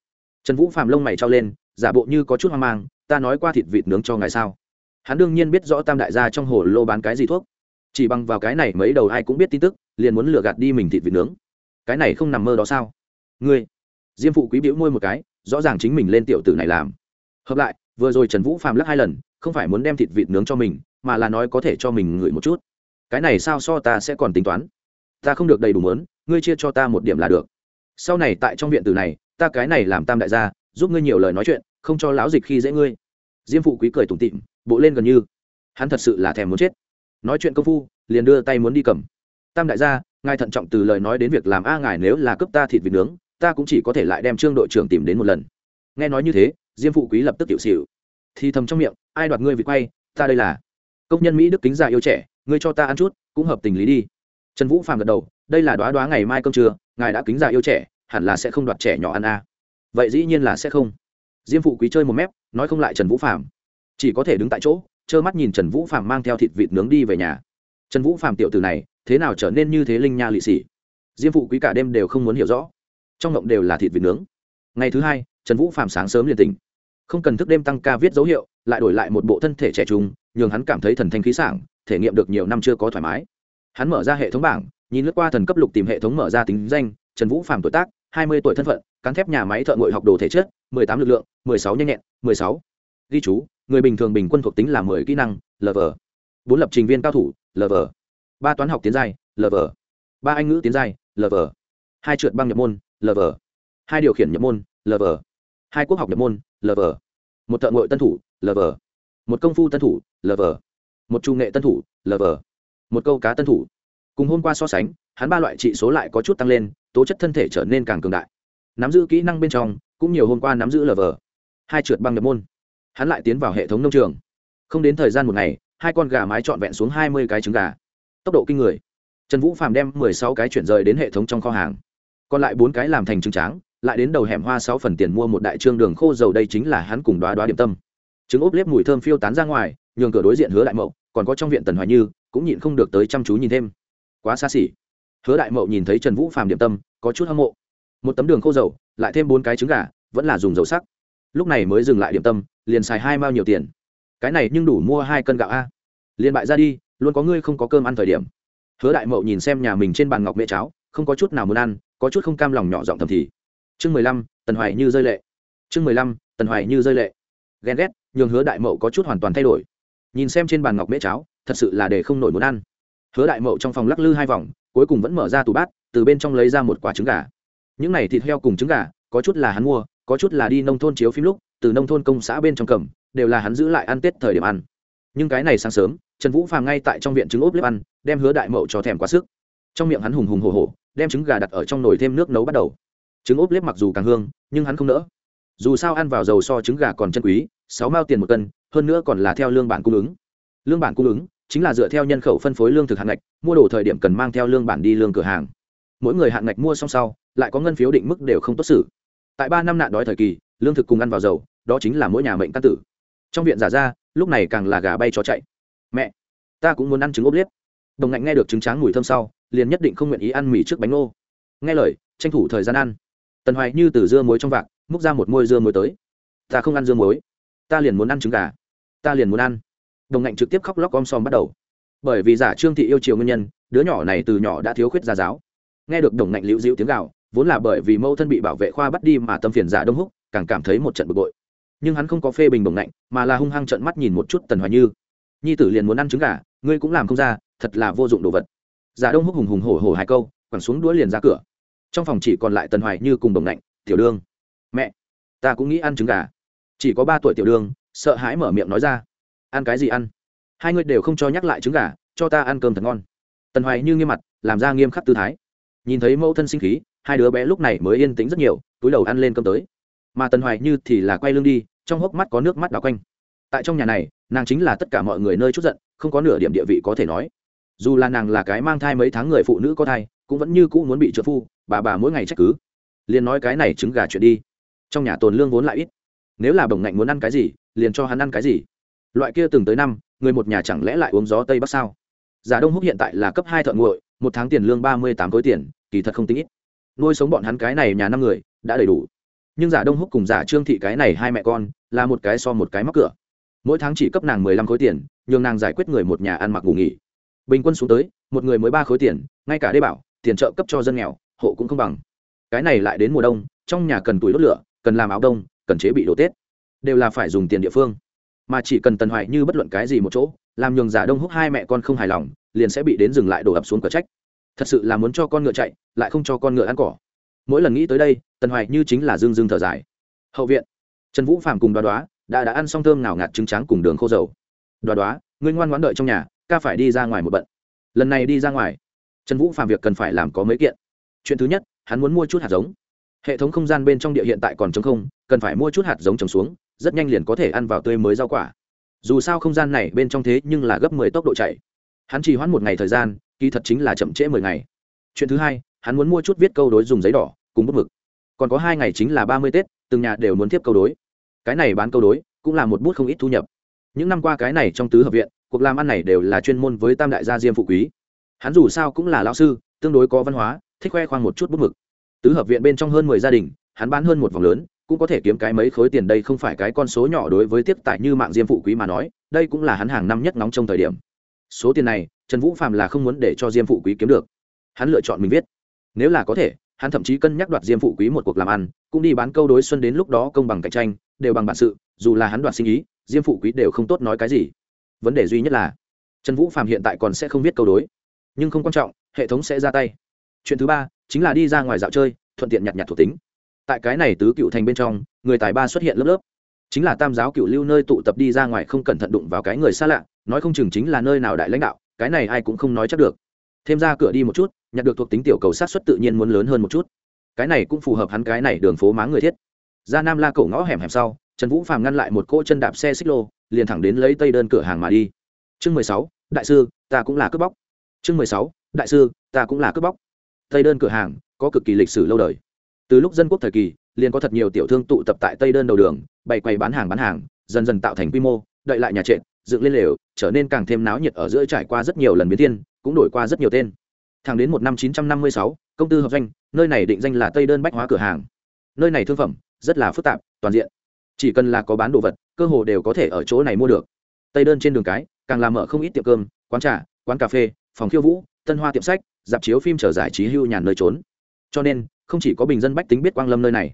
trần vũ phàm lông mày trao lên, giả bộ như có chút hoang mang, ta nói qua thịt vịt nướng cho ngài sao? Hắn đương nhiên biết rõ tam đại gia trong hồ lô bán cái gì thuốc. Chỉ bằng vào cái này mấy đầu ai cũng biết tin tức, liền muốn lừa gạt đi mình thịt vịt nướng. Cái này không nằm mơ đó sao? Ngươi, diêm phụ quý biểu môi một cái, rõ ràng chính mình lên tiểu tử này làm. Hợp lại, vừa rồi trần vũ phàm lắc hai lần, không phải muốn đem thịt vịt nướng cho mình, mà là nói có thể cho mình ngửi một chút. Cái này sao so ta sẽ còn tính toán? Ta không được đầy đủ mớn ngươi chia cho ta một điểm là được. Sau này tại trong viện tử này ta cái này làm tam đại gia, giúp ngươi nhiều lời nói chuyện, không cho lão dịch khi dễ ngươi. Diêm phụ quý cười tủm tịm bộ lên gần như. Hắn thật sự là thèm muốn chết. Nói chuyện công phu, liền đưa tay muốn đi cầm. Tam đại gia, ngài thận trọng từ lời nói đến việc làm a ngài nếu là cấp ta thịt vịt nướng, ta cũng chỉ có thể lại đem trương đội trưởng tìm đến một lần. Nghe nói như thế, diêm phụ quý lập tức tiểu xỉu. Thì thầm trong miệng, ai đoạt ngươi vịt quay, ta đây là. Công nhân mỹ đức kính già yêu trẻ, ngươi cho ta ăn chút, cũng hợp tình lý đi. Trần vũ phàm gật đầu, đây là đoá đoá ngày mai cơm trưa, ngài đã kính già yêu trẻ hẳn là sẽ không đoạt trẻ nhỏ ăn a. Vậy dĩ nhiên là sẽ không. Diêm phụ quý chơi một mép, nói không lại trần vũ phàm. Chỉ có thể đứng tại chỗ, trơ mắt nhìn trần vũ phàm mang theo thịt vịt nướng đi về nhà. Trần vũ phàm tiểu từ này, thế nào trở nên như thế linh nha lị xỉ diêm phụ quý cả đêm đều không muốn hiểu rõ. Trong ngộng đều là thịt vịt nướng. Ngày thứ hai, trần vũ phàm sáng sớm liền tỉnh. Không cần thức đêm tăng ca viết dấu hiệu, lại đổi lại một bộ thân thể trẻ trung, nhường hắn cảm thấy thần thanh khí sảng, thể nghiệm được nhiều năm chưa có thoải mái. Hắn mở ra hệ thống bảng, nhìn lướt qua thần cấp lục tìm hệ thống mở ra tính danh, trần vũ phàm tuổi tác hai mươi tuổi thân phận cán thép nhà máy thợ ngội học đồ thể chất mười tám lực lượng mười sáu nhanh nhẹn mười sáu ghi chú người bình thường bình quân thuộc tính là mười kỹ năng lv bốn lập trình viên cao thủ lv ba toán học tiến giai lv ba anh ngữ tiến giai lv hai trượt băng nhập môn lv hai điều khiển nhập môn lv hai quốc học nhập môn lv một thợ ngội tân thủ lv một công phu tân thủ lv một trung nghệ tân thủ lv một câu cá tân thủ cùng hôm qua so sánh, hắn ba loại trị số lại có chút tăng lên, tố chất thân thể trở nên càng cường đại. Nắm giữ kỹ năng bên trong, cũng nhiều hôm qua nắm giữ lờ vờ. hai trượt băng nhập môn. Hắn lại tiến vào hệ thống nông trường. Không đến thời gian một ngày, hai con gà mái trọn vẹn xuống hai mươi cái trứng gà. Tốc độ kinh người. Trần vũ phàm đem mười sáu cái chuyển rời đến hệ thống trong kho hàng. Còn lại bốn cái làm thành trứng tráng, lại đến đầu hẻm hoa sáu phần tiền mua một đại trương đường khô dầu đây chính là hắn cùng đoá đoá điểm tâm. Trứng ốp lép mùi thơm phiêu tán ra ngoài, nhường cửa đối diện hứa đại mậu, còn có trong viện tần hoài như, cũng nhịn không được tới chăm chú nhìn thêm quá xa xỉ. Hứa đại mậu nhìn thấy trần vũ phàm điểm tâm, có chút hâm mộ. Một tấm đường khô dầu, lại thêm bốn cái trứng gà, vẫn là dùng dầu sắc. Lúc này mới dừng lại điểm tâm, liền xài hai mao nhiều tiền. Cái này nhưng đủ mua hai cân gạo a. Liền bại ra đi, luôn có ngươi không có cơm ăn thời điểm. Hứa đại mậu nhìn xem nhà mình trên bàn ngọc mẹ cháo, không có chút nào muốn ăn, có chút không cam lòng nhỏ giọng thầm thì. Chương mười lăm, tần hoài như rơi lệ. Chương mười lăm, tần hoài như rơi lệ. Ghen ghét, nhường hứa đại mậu có chút hoàn toàn thay đổi. Nhìn xem trên bàn ngọc mễ cháo, thật sự là để không nổi muốn ăn hứa đại mậu trong phòng lắc lư hai vòng, cuối cùng vẫn mở ra tủ bát, từ bên trong lấy ra một quả trứng gà. Những này thịt heo cùng trứng gà, có chút là hắn mua, có chút là đi nông thôn chiếu phim lúc, từ nông thôn công xã bên trong cầm, đều là hắn giữ lại ăn tết thời điểm ăn. Nhưng cái này sáng sớm, trần vũ phàm ngay tại trong viện trứng ốp liếp ăn, đem hứa đại mậu cho thèm quá sức. Trong miệng hắn hùng hùng hồ hồ đem trứng gà đặt ở trong nồi thêm nước nấu bắt đầu. Trứng ốp liếp mặc dù càng hương, nhưng hắn không nỡ. Dù sao ăn vào dầu so trứng gà còn chân quý, sáu mao tiền một cân, hơn nữa còn là theo lương bản cung ứng. Lương bản cung ứng chính là dựa theo nhân khẩu phân phối lương thực hạn ngạch, mua đồ thời điểm cần mang theo lương bản đi lương cửa hàng. Mỗi người hạn ngạch mua xong sau, lại có ngân phiếu định mức đều không tốt xử. Tại ba năm nạn đói thời kỳ, lương thực cùng ăn vào dầu, đó chính là mỗi nhà mệnh căn tử. Trong viện giả ra, lúc này càng là gà bay chó chạy. Mẹ, ta cũng muốn ăn trứng ốp liếp. Đồng ngạnh nghe được trứng tráng mùi thơm sau, liền nhất định không nguyện ý ăn mì trước bánh ngô. Nghe lời, tranh thủ thời gian ăn. Tần hoài như từ dưa muối trong vạc, múc ra một môi dưa muối tới. Ta không ăn dưa muối. Ta liền muốn ăn trứng gà. Ta liền muốn ăn đồng ngạnh trực tiếp khóc lóc om som bắt đầu. Bởi vì giả trương thị yêu chiều nguyên nhân, đứa nhỏ này từ nhỏ đã thiếu khuyết gia giáo. Nghe được đồng ngạnh liễu dịu tiếng gạo vốn là bởi vì mâu thân bị bảo vệ khoa bắt đi mà tâm phiền giả đông húc, càng cảm thấy một trận bực bội. Nhưng hắn không có phê bình đồng ngạnh, mà là hung hăng trận mắt nhìn một chút tần hoài như. Nhi tử liền muốn ăn trứng gà, ngươi cũng làm không ra, thật là vô dụng đồ vật. Giả đông húc hùng hùng hổ hổ hai câu, quẳng xuống đũa liền ra cửa. Trong phòng chỉ còn lại tần hoài như cùng đồng ngạnh, tiểu đương, mẹ, ta cũng nghĩ ăn trứng gà. Chỉ có ba tuổi tiểu đương, sợ hãi mở miệng nói ra ăn cái gì ăn? Hai người đều không cho nhắc lại trứng gà, cho ta ăn cơm thật ngon. Tần hoài như nghiêm mặt, làm ra nghiêm khắc tư thái. Nhìn thấy mẫu thân sinh khí, hai đứa bé lúc này mới yên tĩnh rất nhiều, túi đầu ăn lên cơm tới. Mà tần hoài như thì là quay lưng đi, trong hốc mắt có nước mắt đào quanh. Tại trong nhà này, nàng chính là tất cả mọi người nơi chút giận, không có nửa điểm địa vị có thể nói. Dù là nàng là cái mang thai mấy tháng người phụ nữ có thai, cũng vẫn như cũ muốn bị trợ phu, bà bà mỗi ngày trách cứ. Liền nói cái này trứng gà chuyện đi. Trong nhà tồn lương vốn lại ít. Nếu là bồng ngạnh muốn ăn cái gì, liền cho hắn ăn cái gì loại kia từng tới năm, người một nhà chẳng lẽ lại uống gió tây bắc sao? Giả đông húc hiện tại là cấp hai thợ nguội một tháng tiền lương ba mươi tám khối tiền, kỳ thật không tính ít. Nuôi sống bọn hắn cái này nhà năm người, đã đầy đủ. Nhưng giả đông húc cùng giả trương thị cái này hai mẹ con, là một cái so một cái mắc cửa. Mỗi tháng chỉ cấp nàng mười lăm khối tiền, nhường nàng giải quyết người một nhà ăn mặc ngủ nghỉ. Bình quân xuống tới, một người mới ba khối tiền, ngay cả đê bảo, tiền trợ cấp cho dân nghèo, hộ cũng không bằng. Cái này lại đến mùa đông, trong nhà cần tuổi đốt lửa, cần làm áo đông, cần chế bị đồ tết. Đều là phải dùng tiền địa phương mà chỉ cần tần hoài như bất luận cái gì một chỗ, làm nhường giả đông húc hai mẹ con không hài lòng, liền sẽ bị đến dừng lại đổ ập xuống cửa trách. Thật sự là muốn cho con ngựa chạy, lại không cho con ngựa ăn cỏ. Mỗi lần nghĩ tới đây, tần hoài như chính là dương dương thở dài. Hậu viện, trần vũ phạm cùng đoá đoá đã đã ăn xong thơm nào ngạt trứng trắng cùng đường khô dầu. Đoá đoá, ngươi ngoan ngoãn đợi trong nhà, ca phải đi ra ngoài một bận. Lần này đi ra ngoài, trần vũ phạm việc cần phải làm có mấy kiện. Chuyện thứ nhất, hắn muốn mua chút hạt giống. Hệ thống không gian bên trong địa hiện tại còn trống không, cần phải mua chút hạt giống trồng xuống rất nhanh liền có thể ăn vào tươi mới rau quả. Dù sao không gian này bên trong thế nhưng là gấp mười tốc độ chạy. Hắn chỉ hoãn một ngày thời gian, kỳ thật chính là chậm trễ mười ngày. Chuyện thứ hai, hắn muốn mua chút viết câu đối dùng giấy đỏ, cùng bút mực. Còn có hai ngày chính là ba mươi tết, từng nhà đều muốn tiếp câu đối. Cái này bán câu đối, cũng là một bút không ít thu nhập. Những năm qua cái này trong tứ hợp viện, cuộc làm ăn này đều là chuyên môn với tam đại gia diêm phụ quý. Hắn dù sao cũng là lao sư, tương đối có văn hóa, thích khoe khoang một chút bút mực. Tứ hợp viện bên trong hơn mười gia đình, hắn bán hơn một vòng lớn cũng có thể kiếm cái mấy khối tiền đây không phải cái con số nhỏ đối với tiếp tại như mạng diêm phụ quý mà nói, đây cũng là hắn hàng năm nhất nóng trong thời điểm. Số tiền này, trần vũ phạm là không muốn để cho diêm phụ quý kiếm được. Hắn lựa chọn mình viết. Nếu là có thể, hắn thậm chí cân nhắc đoạt diêm phụ quý một cuộc làm ăn, cũng đi bán câu đối xuân đến lúc đó công bằng cạnh tranh, đều bằng bản sự, dù là hắn đoạt sinh ý, diêm phụ quý đều không tốt nói cái gì. Vấn đề duy nhất là, trần vũ phạm hiện tại còn sẽ không viết câu đối. Nhưng không quan trọng, hệ thống sẽ ra tay. Chuyện thứ ba, chính là đi ra ngoài dạo chơi, thuận tiện nhặt nhặt thuộc tính tại cái này tứ cựu thành bên trong, người tài ba xuất hiện lớp lớp. Chính là tam giáo cựu lưu nơi tụ tập đi ra ngoài không cẩn thận đụng vào cái người xa lạ, nói không chừng chính là nơi nào đại lãnh đạo, cái này ai cũng không nói chắc được. Thêm ra cửa đi một chút, nhặt được thuộc tính tiểu cầu sát xuất tự nhiên muốn lớn hơn một chút. Cái này cũng phù hợp hắn cái này đường phố má người thiết. Ra nam la cổ ngõ hẻm hẻm sau, trần vũ phàm ngăn lại một cỗ chân đạp xe xích lô, liền thẳng đến lấy tây đơn cửa hàng mà đi. Chương mười sáu, đại sư, ta cũng là cướp bóc. Chương mười sáu, đại sư, ta cũng là cướp bóc. Tây đơn cửa hàng, có cực kỳ lịch sử lâu đời từ lúc dân quốc thời kỳ liền có thật nhiều tiểu thương tụ tập tại tây đơn đầu đường bày quầy bán hàng bán hàng dần dần tạo thành quy mô đợi lại nhà trệt dựng lên lều trở nên càng thêm náo nhiệt ở giữa trải qua rất nhiều lần biến thiên cũng đổi qua rất nhiều tên. Thẳng đến một năm 956, công tư hợp danh nơi này định danh là tây đơn bách hóa cửa hàng. Nơi này thương phẩm rất là phức tạp toàn diện. Chỉ cần là có bán đồ vật cơ hồ đều có thể ở chỗ này mua được. Tây đơn trên đường cái càng làm mở không ít tiệm cơm quán trà quán cà phê phòng khiêu vũ tân hoa tiệm sách dạp chiếu phim trở giải trí hưu nhàn nơi trốn. Cho nên không chỉ có bình dân bách tính biết quang lâm nơi này.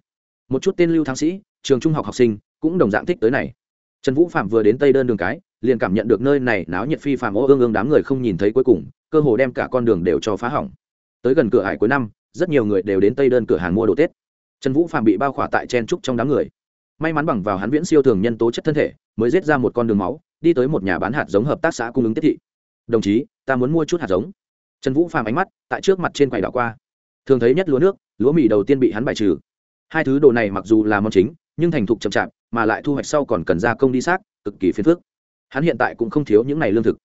Một chút tên lưu thắng sĩ, trường trung học học sinh, cũng đồng dạng thích tới này. Trần vũ phạm vừa đến tây đơn đường cái, liền cảm nhận được nơi này náo nhiệt phi phạm ô ương ương đám người không nhìn thấy cuối cùng, cơ hồ đem cả con đường đều cho phá hỏng. Tới gần cửa hải cuối năm, rất nhiều người đều đến tây đơn cửa hàng mua đồ tết. Trần vũ phạm bị bao khỏa tại chen trúc trong đám người. May mắn bằng vào hắn viễn siêu thường nhân tố chất thân thể, mới giết ra một con đường máu, đi tới một nhà bán hạt giống hợp tác xã cung ứng tiếp thị. Đồng chí, ta muốn mua chút hạt giống. Trần vũ Phạm ánh mắt tại trước mặt trên quầy đảo qua thường thấy nhất lúa nước, lúa mì đầu tiên bị hắn bài trừ. Hai thứ đồ này mặc dù là món chính, nhưng thành thục chậm chạp, mà lại thu hoạch sau còn cần gia công đi xác, cực kỳ phiền phức. Hắn hiện tại cũng không thiếu những này lương thực.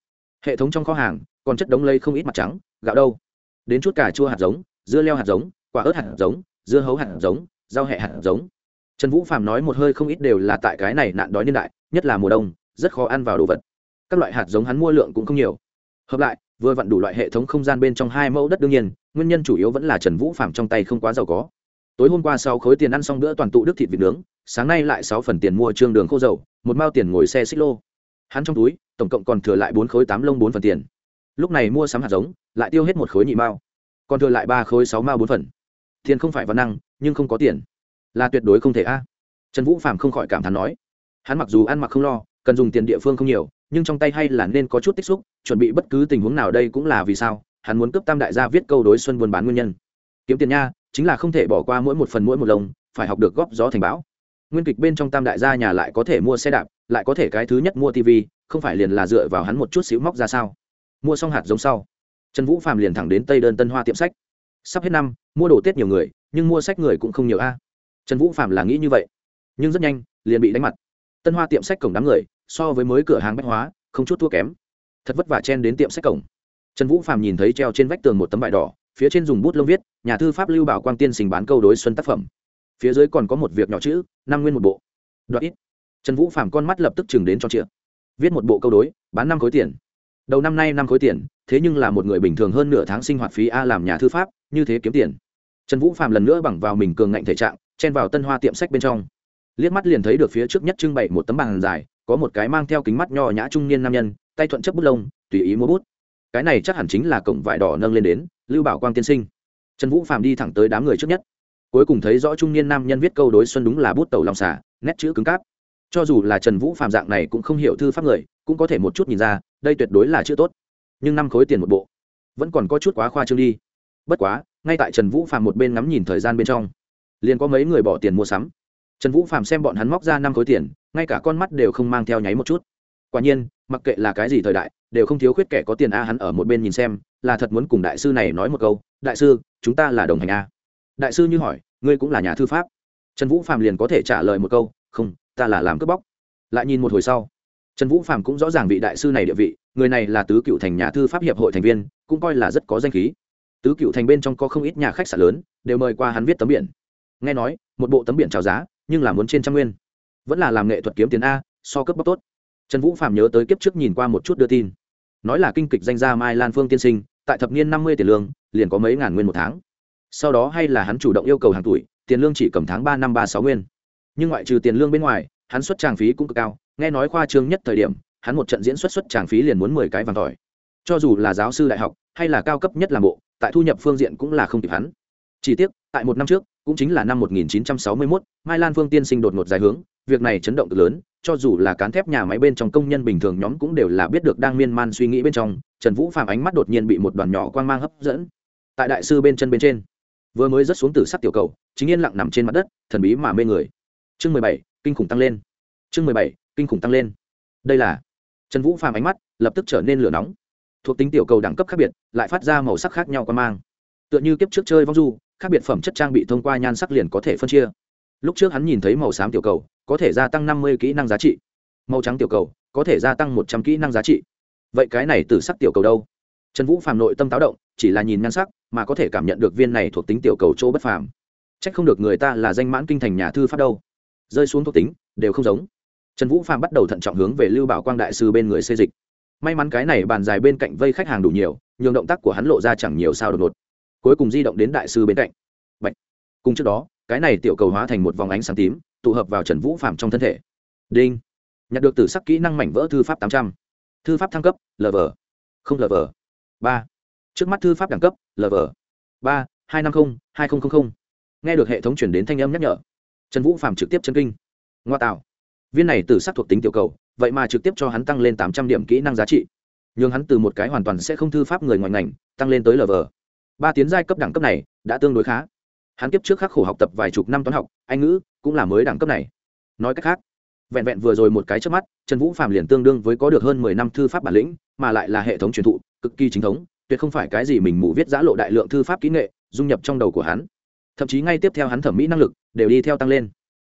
Hệ thống trong kho hàng, còn chất đống lây không ít mặt trắng, gạo đâu. Đến chút cà chua hạt giống, dưa leo hạt giống, quả ớt hạt giống, dưa hấu hạt giống, rau hẹ hạt giống. Trần vũ phàm nói một hơi không ít đều là tại cái này nạn đói niên đại, nhất là mùa đông, rất khó ăn vào đồ vật. Các loại hạt giống hắn mua lượng cũng không nhiều. Hợp lại vừa vặn đủ loại hệ thống không gian bên trong hai mẫu đất đương nhiên, nguyên nhân chủ yếu vẫn là trần vũ phạm trong tay không quá giàu có. Tối hôm qua sau khối tiền ăn xong bữa toàn tụ đức thịt vịt nướng, sáng nay lại sáu phần tiền mua trương đường khô dầu, một mao tiền ngồi xe xích lô. Hắn trong túi, tổng cộng còn thừa lại bốn khối tám lông bốn phần tiền. Lúc này mua sắm hạt giống, lại tiêu hết một khối nhị mao. Còn thừa lại ba khối sáu mao bốn phần. Tiền không phải văn năng, nhưng không có tiền. Là tuyệt đối không thể a. Trần vũ phạm không khỏi cảm thán nói. Hắn mặc dù ăn mặc không lo cần dùng tiền địa phương không nhiều, nhưng trong tay hay là nên có chút tích xúc, chuẩn bị bất cứ tình huống nào đây cũng là vì sao, hắn muốn cướp tam đại gia viết câu đối xuân buôn bán nguyên nhân. Kiếm tiền nha, chính là không thể bỏ qua mỗi một phần mỗi một lồng, phải học được góp gió thành bão. Nguyên kịch bên trong tam đại gia nhà lại có thể mua xe đạp, lại có thể cái thứ nhất mua tv không phải liền là dựa vào hắn một chút xíu móc ra sao? Mua xong hạt giống sau, trần vũ phạm liền thẳng đến tây đơn tân hoa tiệm sách. Sắp hết năm, mua đồ tết nhiều người, nhưng mua sách người cũng không nhiều a. Trần vũ phạm là nghĩ như vậy, nhưng rất nhanh, liền bị đánh mặt. Tân hoa tiệm sách cổng đám người so với mới cửa hàng bách hóa, không chút thua kém. Thật vất vả chen đến tiệm sách cổng. Trần vũ phàm nhìn thấy treo trên vách tường một tấm vải đỏ, phía trên dùng bút lông viết, nhà thư pháp lưu bảo quang tiên sinh bán câu đối xuân tác phẩm. Phía dưới còn có một việc nhỏ chữ, năm nguyên một bộ. Đoạt ít. Trần vũ phàm con mắt lập tức chừng đến cho chịa. Viết một bộ câu đối, bán năm khối tiền. Đầu năm nay năm khối tiền, thế nhưng là một người bình thường hơn nửa tháng sinh hoạt phí a làm nhà thư pháp, như thế kiếm tiền. Trần vũ phàm lần nữa bằng vào mình cường ngạnh thể trạng, chen vào tân hoa tiệm sách bên trong. Liếc mắt liền thấy được phía trước nhất trưng bày một tấm bàn dài có một cái mang theo kính mắt nho nhã trung niên nam nhân, tay thuận chấp bút lông, tùy ý mua bút. Cái này chắc hẳn chính là cổng vải đỏ nâng lên đến, lưu bảo quang tiên sinh. Trần vũ phạm đi thẳng tới đám người trước nhất. Cuối cùng thấy rõ trung niên nam nhân viết câu đối xuân đúng là bút tàu lòng xả, nét chữ cứng cáp. Cho dù là trần vũ phạm dạng này cũng không hiểu thư pháp người, cũng có thể một chút nhìn ra, đây tuyệt đối là chữ tốt. Nhưng năm khối tiền một bộ, vẫn còn có chút quá khoa trương đi. Bất quá, ngay tại trần vũ phạm một bên ngắm nhìn thời gian bên trong, liền có mấy người bỏ tiền mua sắm trần vũ phạm xem bọn hắn móc ra năm khối tiền, ngay cả con mắt đều không mang theo nháy một chút. Quả nhiên, mặc kệ là cái gì thời đại, đều không thiếu khuyết kẻ có tiền a hắn ở một bên nhìn xem, là thật muốn cùng đại sư này nói một câu, đại sư, chúng ta là đồng hành a. Đại sư như hỏi, ngươi cũng là nhà thư pháp? Trần vũ phạm liền có thể trả lời một câu, không, ta là làm cướp bóc. Lại nhìn một hồi sau, trần vũ phạm cũng rõ ràng vị đại sư này địa vị, người này là tứ cựu thành nhà thư pháp hiệp hội thành viên, cũng coi là rất có danh khí. Tứ cựu thành bên trong có không ít nhà khách sạn lớn, đều mời qua hắn viết tấm biển. Nghe nói, một bộ tấm biển trào giá nhưng là muốn trên trăm nguyên. Vẫn là làm nghệ thuật kiếm tiền a, so cấp bóc tốt. Trần vũ phạm nhớ tới kiếp trước nhìn qua một chút đưa tin. Nói là kinh kịch danh gia mai lan phương tiên sinh, tại thập niên năm mươi tiền lương, liền có mấy ngàn nguyên một tháng. Sau đó hay là hắn chủ động yêu cầu hàng tuổi, tiền lương chỉ cầm tháng ba năm ba sáu nguyên. Nhưng ngoại trừ tiền lương bên ngoài, hắn xuất tràng phí cũng cực cao. Nghe nói khoa trương nhất thời điểm, hắn một trận diễn xuất xuất tràng phí liền muốn mười cái vàng tỏi. Cho dù là giáo sư đại học, hay là cao cấp nhất làm bộ, tại thu nhập phương diện cũng là không kịp hắn. Chỉ tiếc, tại một năm trước cũng chính là năm 1961, Mai Lan Phương tiên sinh đột ngột dài hướng, việc này chấn động cực lớn, cho dù là cán thép nhà máy bên trong công nhân bình thường nhóm cũng đều là biết được đang miên man suy nghĩ bên trong, Trần Vũ Phạm ánh mắt đột nhiên bị một đoàn nhỏ quang mang hấp dẫn. Tại đại sư bên chân bên trên, vừa mới rớt xuống từ sắc tiểu cầu, chính yên lặng nằm trên mặt đất, thần bí mà mê người. Chương 17, kinh khủng tăng lên. Chương 17, kinh khủng tăng lên. Đây là Trần Vũ Phạm ánh mắt lập tức trở nên lửa nóng. Thuộc tính tiểu cầu đẳng cấp khác biệt, lại phát ra màu sắc khác nhau quang mang. Tựa như kiếp trước chơi vong du, khác biệt phẩm chất trang bị thông qua nhan sắc liền có thể phân chia. Lúc trước hắn nhìn thấy màu xám tiểu cầu, có thể gia tăng năm mươi kỹ năng giá trị. Màu trắng tiểu cầu, có thể gia tăng một trăm kỹ năng giá trị. Vậy cái này từ sắc tiểu cầu đâu? Trần vũ phàm nội tâm táo động, chỉ là nhìn nhan sắc, mà có thể cảm nhận được viên này thuộc tính tiểu cầu chỗ bất phàm. Chắc không được người ta là danh mãn kinh thành nhà thư pháp đâu. Rơi xuống thuộc tính, đều không giống. Trần vũ phạm bắt đầu thận trọng hướng về lưu bảo quang đại sư bên người xây dịch. May mắn cái này bàn dài bên cạnh vây khách hàng đủ nhiều, nhường động tác của hắn lộ ra chẳng nhiều sao đột ngột cuối cùng di động đến đại sư bên cạnh. Bạch. cùng trước đó, cái này tiểu cầu hóa thành một vòng ánh sáng tím, tụ hợp vào trần vũ phạm trong thân thể. Đinh. Nhặt được từ sắc kỹ năng mảnh vỡ thư pháp tám trăm. Thư pháp thăng cấp lv không lv ba. Trước mắt thư pháp đẳng cấp lv ba, hai trăm năm mươi hai nghìn nghe được hệ thống chuyển đến thanh âm nhắc nhở, trần vũ phạm trực tiếp chân kinh. Ngoa tạo. Viên này từ sắc thuộc tính tiểu cầu, vậy mà trực tiếp cho hắn tăng lên tám trăm điểm kỹ năng giá trị. Nhường hắn từ một cái hoàn toàn sẽ không thư pháp người ngoài ngành, tăng lên tới lv ba tiến giai cấp đẳng cấp này đã tương đối khá. Hắn kiếp trước khắc khổ học tập vài chục năm toán học, anh ngữ cũng là mới đẳng cấp này. Nói cách khác, vẹn vẹn vừa rồi một cái trước mắt, trần vũ phạm liền tương đương với có được hơn mười năm thư pháp bản lĩnh, mà lại là hệ thống truyền thụ, cực kỳ chính thống, tuyệt không phải cái gì mình mù viết giã lộ đại lượng thư pháp kỹ nghệ, dung nhập trong đầu của hắn. Thậm chí ngay tiếp theo hắn thẩm mỹ năng lực đều đi theo tăng lên.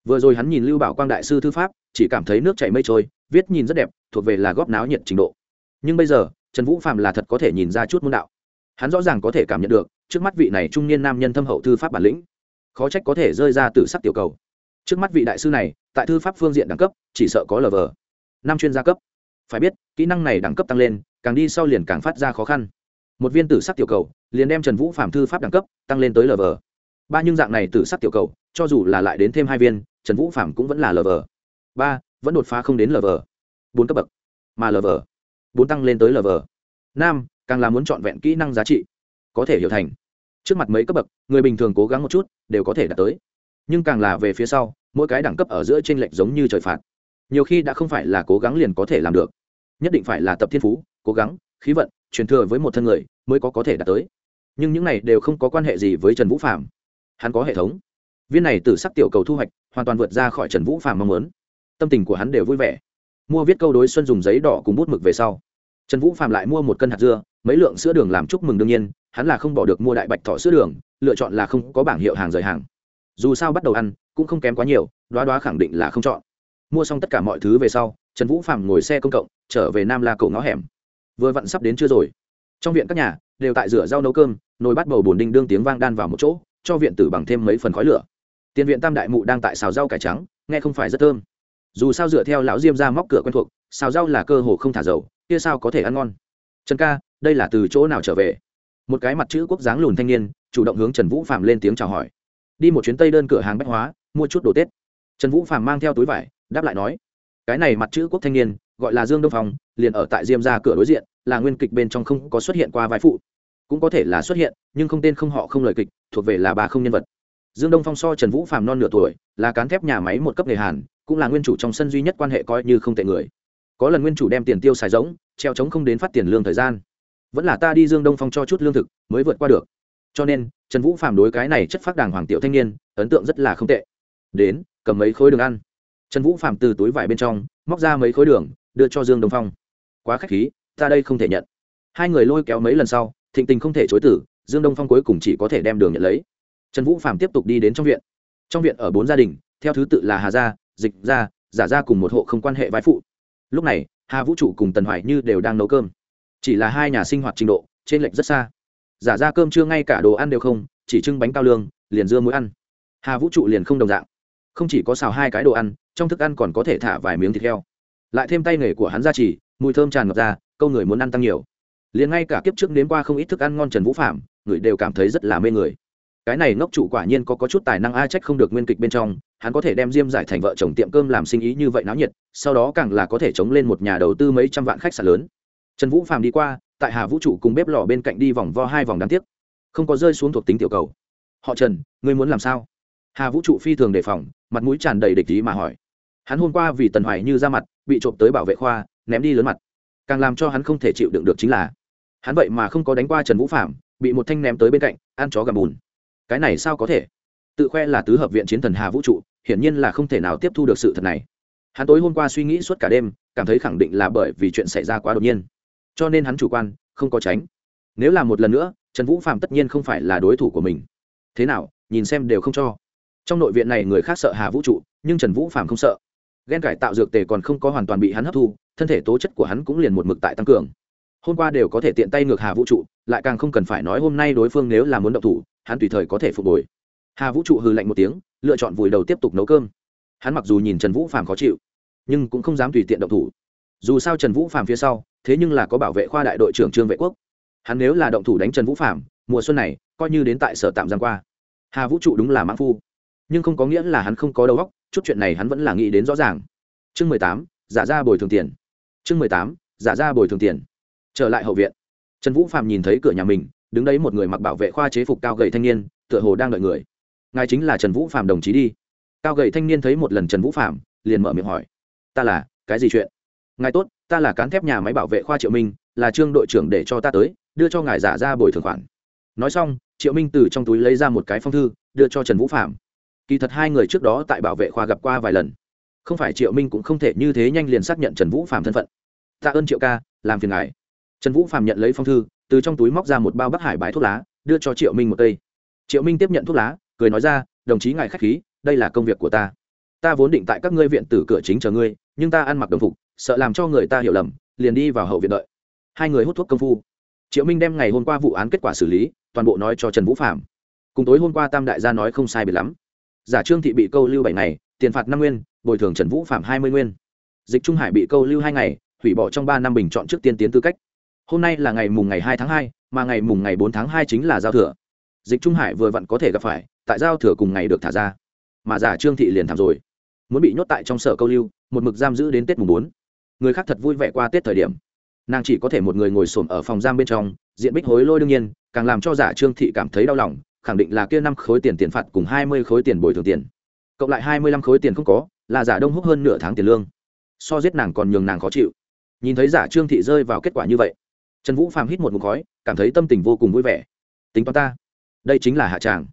Vừa rồi hắn nhìn lưu bảo quang đại sư thư pháp, chỉ cảm thấy nước chảy mây trôi, viết nhìn rất đẹp, thuộc về là góp náo nhiệt trình độ. Nhưng bây giờ, trần vũ phạm là thật có thể nhìn ra chút môn đạo hắn rõ ràng có thể cảm nhận được, trước mắt vị này trung niên nam nhân thâm hậu thư pháp bản lĩnh. Khó trách có thể rơi ra từ sắc tiểu cầu. Trước mắt vị đại sư này, tại thư pháp phương diện đẳng cấp, chỉ sợ có lờ vờ. Năm chuyên gia cấp. Phải biết, kỹ năng này đẳng cấp tăng lên, càng đi sau liền càng phát ra khó khăn. Một viên tử sắc tiểu cầu, liền đem trần vũ phạm thư pháp đẳng cấp, tăng lên tới lờ vờ. Ba nhưng dạng này tử sắc tiểu cầu, cho dù là lại đến thêm hai viên, trần vũ phạm cũng vẫn là lờ vờ. Ba, vẫn đột phá không đến lờ vờ. Bốn cấp bậc, mà lờ vờ. Bốn tăng lên tới lờ vờ. Năm càng là muốn trọn vẹn kỹ năng giá trị, có thể hiểu thành. Trước mặt mấy cấp bậc, người bình thường cố gắng một chút, đều có thể đạt tới. Nhưng càng là về phía sau, mỗi cái đẳng cấp ở giữa t r ê n lệch giống như trời phạt. Nhiều khi đã không phải là cố gắng liền có thể làm được. Nhất định phải là tập thiên phú, cố gắng, khí vận, truyền thừa với một thân người mới có có thể đạt tới. Nhưng những này đều không có quan hệ gì với trần vũ phạm hắn có hệ thống. Viên này từ sắc tiểu cầu thu hoạch, hoàn toàn vượt ra khỏi trần vũ phạm mong muốn. Tâm tình của hắn đều vui vẻ. Mua viết câu đối xuân dùng giấy đỏ cùng bút mực về sau trần vũ phạm lại mua một cân hạt dưa, mấy lượng sữa đường làm chúc mừng đương nhiên, hắn là không bỏ được mua đại bạch thỏ sữa đường, lựa chọn là không có bảng hiệu hàng rời hàng. Dù sao bắt đầu ăn, cũng không kém quá nhiều, đoá đoá khẳng định là không chọn. Mua xong tất cả mọi thứ về sau, trần vũ phạm ngồi xe công cộng, trở về nam la cổ ngõ hẻm. Vừa vặn sắp đến chưa rồi. Trong viện các nhà đều tại rửa rau nấu cơm, nồi bắt bầu bồn đinh đương tiếng vang đan vào một chỗ, cho viện tử bằng thêm mấy phần khói lửa. Tiền viện tam đại mụ đang tại xào rau cải trắng, nghe không phải rất thơm. Dù sao dựa theo lão diêm ra móc cửa quen thuộc, xào rau là cơ hồ không thả dầu kia sao có thể ăn ngon? Trần ca, đây là từ chỗ nào trở về? Một cái mặt chữ quốc dáng lùn thanh niên, chủ động hướng trần vũ phạm lên tiếng chào hỏi. Đi một chuyến tây đơn cửa hàng bách hóa, mua chút đồ tết. Trần vũ phạm mang theo túi vải, đáp lại nói, cái này mặt chữ quốc thanh niên, gọi là dương đông phong, liền ở tại diêm ra cửa đối diện, là nguyên kịch bên trong không có xuất hiện qua vai phụ. Cũng có thể là xuất hiện, nhưng không tên không họ không lời kịch, thuộc về là bà không nhân vật. Dương đông phong so trần vũ phạm non nửa tuổi, là cán thép nhà máy một cấp nghề hàn, cũng là nguyên chủ trong sân duy nhất quan hệ coi như không tệ người có lần nguyên chủ đem tiền tiêu xài rỗng treo trống không đến phát tiền lương thời gian. Vẫn là ta đi dương đông phong cho chút lương thực, mới vượt qua được. Cho nên, trần vũ phản đối cái này chất phát đàng hoàng tiểu thanh niên, ấn tượng rất là không tệ. Đến, cầm mấy khối đường ăn. Trần vũ phạm từ túi vải bên trong, móc ra mấy khối đường, đưa cho dương đông phong. Quá k h á c h khí, ta đây không thể nhận. Hai người lôi kéo mấy lần sau, thịnh tình không thể chối tử dương đông phong cuối cùng chỉ có thể đem đường nhận lấy. Trần vũ phạm tiếp tục đi đến trong viện. Trong viện ở bốn gia đình, theo thứ tự là hà gia, dịch gia, giả gia cùng một hộ không quan hệ vai phụ lúc này hà vũ trụ cùng tần hoài như đều đang nấu cơm. Chỉ là hai nhà sinh hoạt trình độ trên lệch rất xa. Giả ra cơm chưa ngay cả đồ ăn đều không chỉ trưng bánh cao lương liền dưa muối ăn. Hà vũ trụ liền không đồng dạng. Không chỉ có xào hai cái đồ ăn trong thức ăn còn có thể thả vài miếng thịt heo. Lại thêm tay nghề của hắn ra chỉ mùi thơm tràn ngập ra câu người muốn ăn tăng nhiều. Liền ngay cả kiếp trước nếm qua không ít thức ăn ngon trần vũ phạm người đều cảm thấy rất là mê người. Cái này ngốc trụ quả nhiên có, có chút tài năng ai trách không được nguyên kịch bên trong hắn có thể đem diêm giải thành vợ chồng tiệm cơm làm sinh ý như vậy náo nhiệt, sau đó càng là có thể chống lên một nhà đầu tư mấy trăm vạn khách sạn lớn. Trần vũ phàm đi qua, tại hà vũ trụ cùng bếp lò bên cạnh đi vòng vo hai vòng đáng tiếc. Không có rơi xuống thuộc tính tiểu cầu. Họ trần, ngươi muốn làm sao? Hà vũ trụ phi thường đề phòng, mặt mũi tràn đầy địch ý mà hỏi. Hắn hôm qua vì tần hoài như ra mặt, bị trộm tới bảo vệ khoa, ném đi lớn mặt. Càng làm cho hắn không thể chịu đựng được chính là, hắn vậy mà không có đánh qua trần vũ phạm bị một thanh ném tới bên cạnh, ăn chó gầm bùn. Cái này sao có thể? Tự khoe là tứ hợp viện chiến thần hà vũ trụ, hiển nhiên là không thể nào tiếp thu được sự thật này. Hắn tối hôm qua suy nghĩ suốt cả đêm, cảm thấy khẳng định là bởi vì chuyện xảy ra quá đột nhiên. Cho nên hắn chủ quan, không có tránh. Nếu là một lần nữa, trần vũ phạm tất nhiên không phải là đối thủ của mình. Thế nào, nhìn xem đều không cho. Trong nội viện này người khác sợ hà vũ trụ, nhưng trần vũ phạm không sợ. Ghen cải tạo dược tề còn không có hoàn toàn bị hắn hấp thu, thân thể tố chất của hắn cũng liền một mực tại tăng cường. Hôm qua đều có thể tiện tay ngược hà vũ trụ, lại càng không cần phải nói hôm nay đối phương nếu là muốn động thủ, hắn tùy thời có thể phục hồi hà vũ trụ hừ lạnh một tiếng, lựa chọn vùi đầu tiếp tục nấu cơm. Hắn mặc dù nhìn trần vũ phàm khó chịu, nhưng cũng không dám tùy tiện động thủ. Dù sao trần vũ phàm phía sau, thế nhưng là có bảo vệ khoa đại đội trưởng trương vệ quốc. Hắn nếu là động thủ đánh trần vũ phàm, mùa xuân này, coi như đến tại sở tạm giam qua. Hà vũ trụ đúng là mãn phu, nhưng không có nghĩa là hắn không có đầu óc, chút chuyện này hắn vẫn là nghĩ đến rõ ràng. Chương mười tám, giả ra bồi thường tiền. Chương mười tám, giả ra bồi thường tiền. Trở lại hậu viện. Trần vũ phạm nhìn thấy cửa nhà mình, đứng đấy một người mặc bảo vệ khoa chế phục cao gầy thanh niên, tựa hồ đang đợi người ngài chính là trần vũ phạm đồng chí đi. Cao gầy thanh niên thấy một lần trần vũ phạm liền mở miệng hỏi, ta là, cái gì chuyện? Ngài tốt, ta là cán thép nhà máy bảo vệ khoa triệu minh, là trương đội trưởng để cho ta tới, đưa cho ngài giả ra bồi thường khoản. Nói xong, triệu minh từ trong túi lấy ra một cái phong thư, đưa cho trần vũ phạm kỳ thật hai người trước đó tại bảo vệ khoa gặp qua vài lần. Không phải triệu minh cũng không thể như thế nhanh liền xác nhận trần vũ phạm thân phận. Tạ ơn triệu ca, làm phiền ngài. Trần vũ phạm nhận lấy phong thư, từ trong túi móc ra một bao bắc hải bãi thuốc lá, đưa cho triệu minh một cây. Triệu minh tiếp nhận thuốc lá cười nói ra, đồng chí ngài k h á c h khí, đây là công việc của ta. Ta vốn định tại các ngươi viện tử cửa chính chờ ngươi, nhưng ta ăn mặc đồng phục, sợ làm cho người ta hiểu lầm, liền đi vào hậu viện đợi. Hai người hút thuốc công phu. Triệu minh đem ngày hôm qua vụ án kết quả xử lý, toàn bộ nói cho trần vũ phạm cùng tối hôm qua tam đại gia nói không sai biệt lắm. Giả trương thị bị câu lưu bảy ngày, tiền phạt năm nguyên, bồi thường trần vũ phạm hai mươi nguyên. Dịch trung hải bị câu lưu hai ngày, hủy bỏ trong ba năm bình chọn trước tiên tiến tư cách. Hôm nay là ngày mùng ngày hai tháng hai, mà ngày mùng ngày bốn tháng hai chính là giao thừa. Dịch trung hải vừa vặn có thể gặp phải tại giao thừa cùng ngày được thả ra. Mà giả trương thị liền thảm rồi. Muốn bị nhốt tại trong sở câu lưu, một mực giam giữ đến tết mùng bốn. Người khác thật vui vẻ qua tết thời điểm. Nàng chỉ có thể một người ngồi xổm ở phòng giam bên trong, diện bích hối lôi đương nhiên, càng làm cho giả trương thị cảm thấy đau lòng, khẳng định là kia năm khối tiền tiền phạt cùng hai mươi khối tiền bồi thường tiền. Cộng lại hai mươi lăm khối tiền không có, là giả đông húc hơn nửa tháng tiền lương. So giết nàng còn nhường nàng khó chịu. Nhìn thấy giả trương thị rơi vào kết quả như vậy, trần vũ phàm hít một mục khói, cảm thấy tâm tình vô cùng vui vẻ. Tính toán ta, đây chính là hạ tràng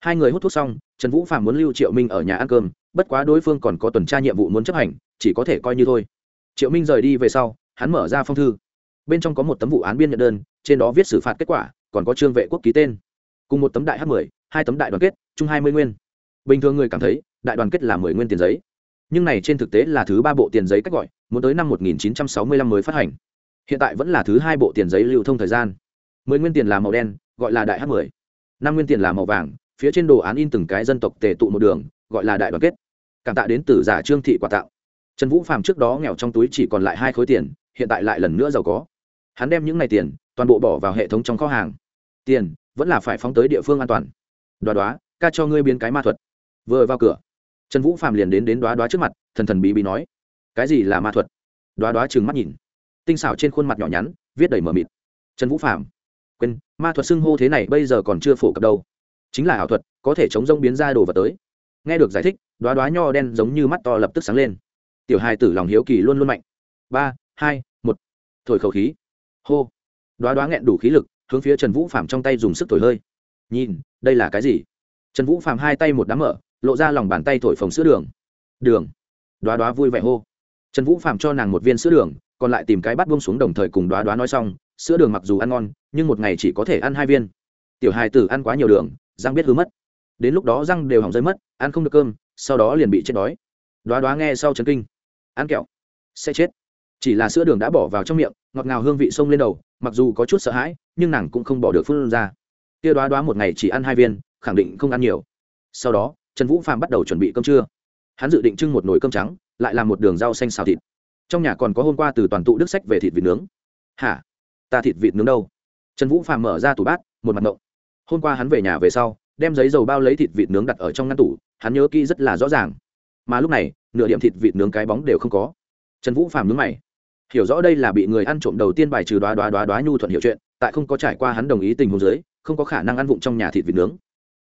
hai người hút thuốc xong trần vũ Phạm muốn lưu triệu minh ở nhà ăn cơm bất quá đối phương còn có tuần tra nhiệm vụ muốn chấp hành chỉ có thể coi như thôi. Triệu minh rời đi về sau hắn mở ra phong thư. Bên trong có một tấm vụ án biên nhận đơn trên đó viết xử phạt kết quả còn có trương vệ quốc ký tên. Cùng một tấm đại h mười, hai tấm đại đoàn kết chung hai mươi nguyên. Bình thường người cảm thấy đại đoàn kết là mười nguyên tiền giấy. Nhưng này trên thực tế là thứ ba bộ tiền giấy cách gọi muốn tới năm một nghìn chín trăm sáu mươi lăm mới phát hành. Hiện tại vẫn là thứ hai bộ tiền giấy lưu thông thời gian. Mười nguyên tiền là màu đen gọi là đại h mười. Năm nguyên tiền là màu vàng phía trên đồ án in từng cái dân tộc tề tụ một đường, gọi là đại đoàn kết. Cảm tạ đến từ giả trương thị quà tạo. Trần vũ phàm trước đó nghèo trong túi chỉ còn lại hai khối tiền, hiện tại lại lần nữa giàu có. Hắn đem những n à y tiền, toàn bộ bỏ vào hệ thống trong kho hàng. Tiền, vẫn là phải phóng tới địa phương an toàn. Đoá đoá, ca cho ngươi biến cái ma thuật. Vừa vào cửa, trần vũ phàm liền đến đến đoá đoá trước mặt, thần thần bí bí nói, cái gì là ma thuật? Đoá đoá trừng mắt nhìn. Tinh xảo trên khuôn mặt nhỏ nhắn, viết đầy mờ mịt. Trần vũ phàm, quên, ma thuật xưng hô thế này bây giờ còn chưa phổ cập đâu chính là ảo thuật, có thể chống rông biến ra đồ vật tới. Nghe được giải thích đoá đoá nho đen giống như mắt to lập tức sáng lên. Tiểu hai tử lòng hiếu kỳ luôn luôn mạnh. Ba, hai, một. Thổi khẩu khí. Hô. Đoá đoá nghẹn đủ khí lực, hướng phía trần vũ phạm trong tay dùng sức thổi hơi. Nhìn, đây là cái gì? Trần vũ phạm hai tay một đám mở, lộ ra lòng bàn tay thổi phồng sữa đường. Đường. Đoá đoá vui vẻ hô. Trần vũ phạm cho nàng một viên sữa đường, còn lại tìm cái bắt bông xuống đồng thời cùng đoá đoá nói xong, sữa đường mặc dù ăn ngon, nhưng một ngày chỉ có thể ăn hai viên. Tiểu hài tử ăn quá nhiều đường răng biết hư mất. Đến lúc đó răng đều hỏng rơi mất, ăn không được cơm, sau đó liền bị chết đói. Đoá đoá nghe sau chấn kinh. Ăn kẹo. Sẽ chết. Chỉ là sữa đường đã bỏ vào trong miệng, ngọt ngào hương vị sông lên đầu, mặc dù có chút sợ hãi, nhưng nàng cũng không bỏ được phương ra. Kia đoá đoá một ngày chỉ ăn hai viên, khẳng định không ăn nhiều. Sau đó, trần vũ phạm bắt đầu chuẩn bị cơm trưa. Hắn dự định trưng một nồi cơm trắng, lại làm một đường rau xanh xào thịt. Trong nhà còn có hôm qua từ toàn tụ đức sách về thịt vịt nướng. Hả? Ta thịt vịt nướng đâu? Trần vũ phạm mở ra tủ bát, một mặt ngộng hôm qua hắn về nhà về sau, đem giấy dầu bao lấy thịt vịt nướng đặt ở trong ngăn tủ, hắn nhớ kỹ rất là rõ ràng. Mà lúc này, nửa điểm thịt vịt nướng cái bóng đều không có. Trần vũ phạm nướng mày. Hiểu rõ đây là bị người ăn trộm đầu tiên bài trừ đoá đoá đoá đoá nhu thuận hiểu chuyện, tại không có trải qua hắn đồng ý tình huống dưới, không có khả năng ăn vụng trong nhà thịt vịt nướng.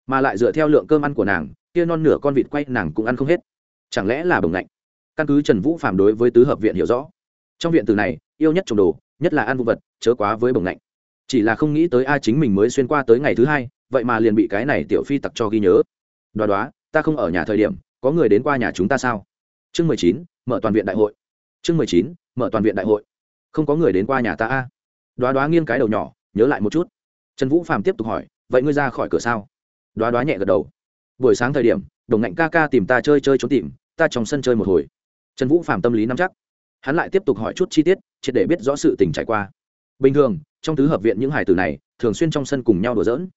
Mà lại dựa theo lượng cơm ăn của nàng, kia non nửa con vịt quay nàng cũng ăn không hết. Chẳng lẽ là bồng lạnh? Căn cứ trần vũ phạm đối với tứ hợp viện hiểu rõ, trong viện từ này, yêu nhất trồng đồ, nhất là ăn vụ vật, chớ quá với bồng lạnh chỉ là không nghĩ tới ai chính mình mới xuyên qua tới ngày thứ hai, vậy mà liền bị cái này tiểu phi tặc cho ghi nhớ. Đoá đoá, ta không ở nhà thời điểm, có người đến qua nhà chúng ta sao? Chương mười chín, mở toàn viện đại hội. Chương mười chín, mở toàn viện đại hội. Không có người đến qua nhà ta a. Đoá đoá nghiêng cái đầu nhỏ, nhớ lại một chút. Trần vũ phạm tiếp tục hỏi, vậy ngươi ra khỏi cửa sao? Đoá đoá nhẹ gật đầu. Buổi sáng thời điểm, đồng ngạnh ca ca tìm ta chơi chơi trốn tìm, ta trong sân chơi một hồi. Trần vũ phạm tâm lý nắm chắc. Hắn lại tiếp tục hỏi chút chi tiết, triệt để biết rõ sự tình trải qua bình thường, trong tứ hợp viện những hải tử này thường xuyên trong sân cùng nhau đùa giỡn,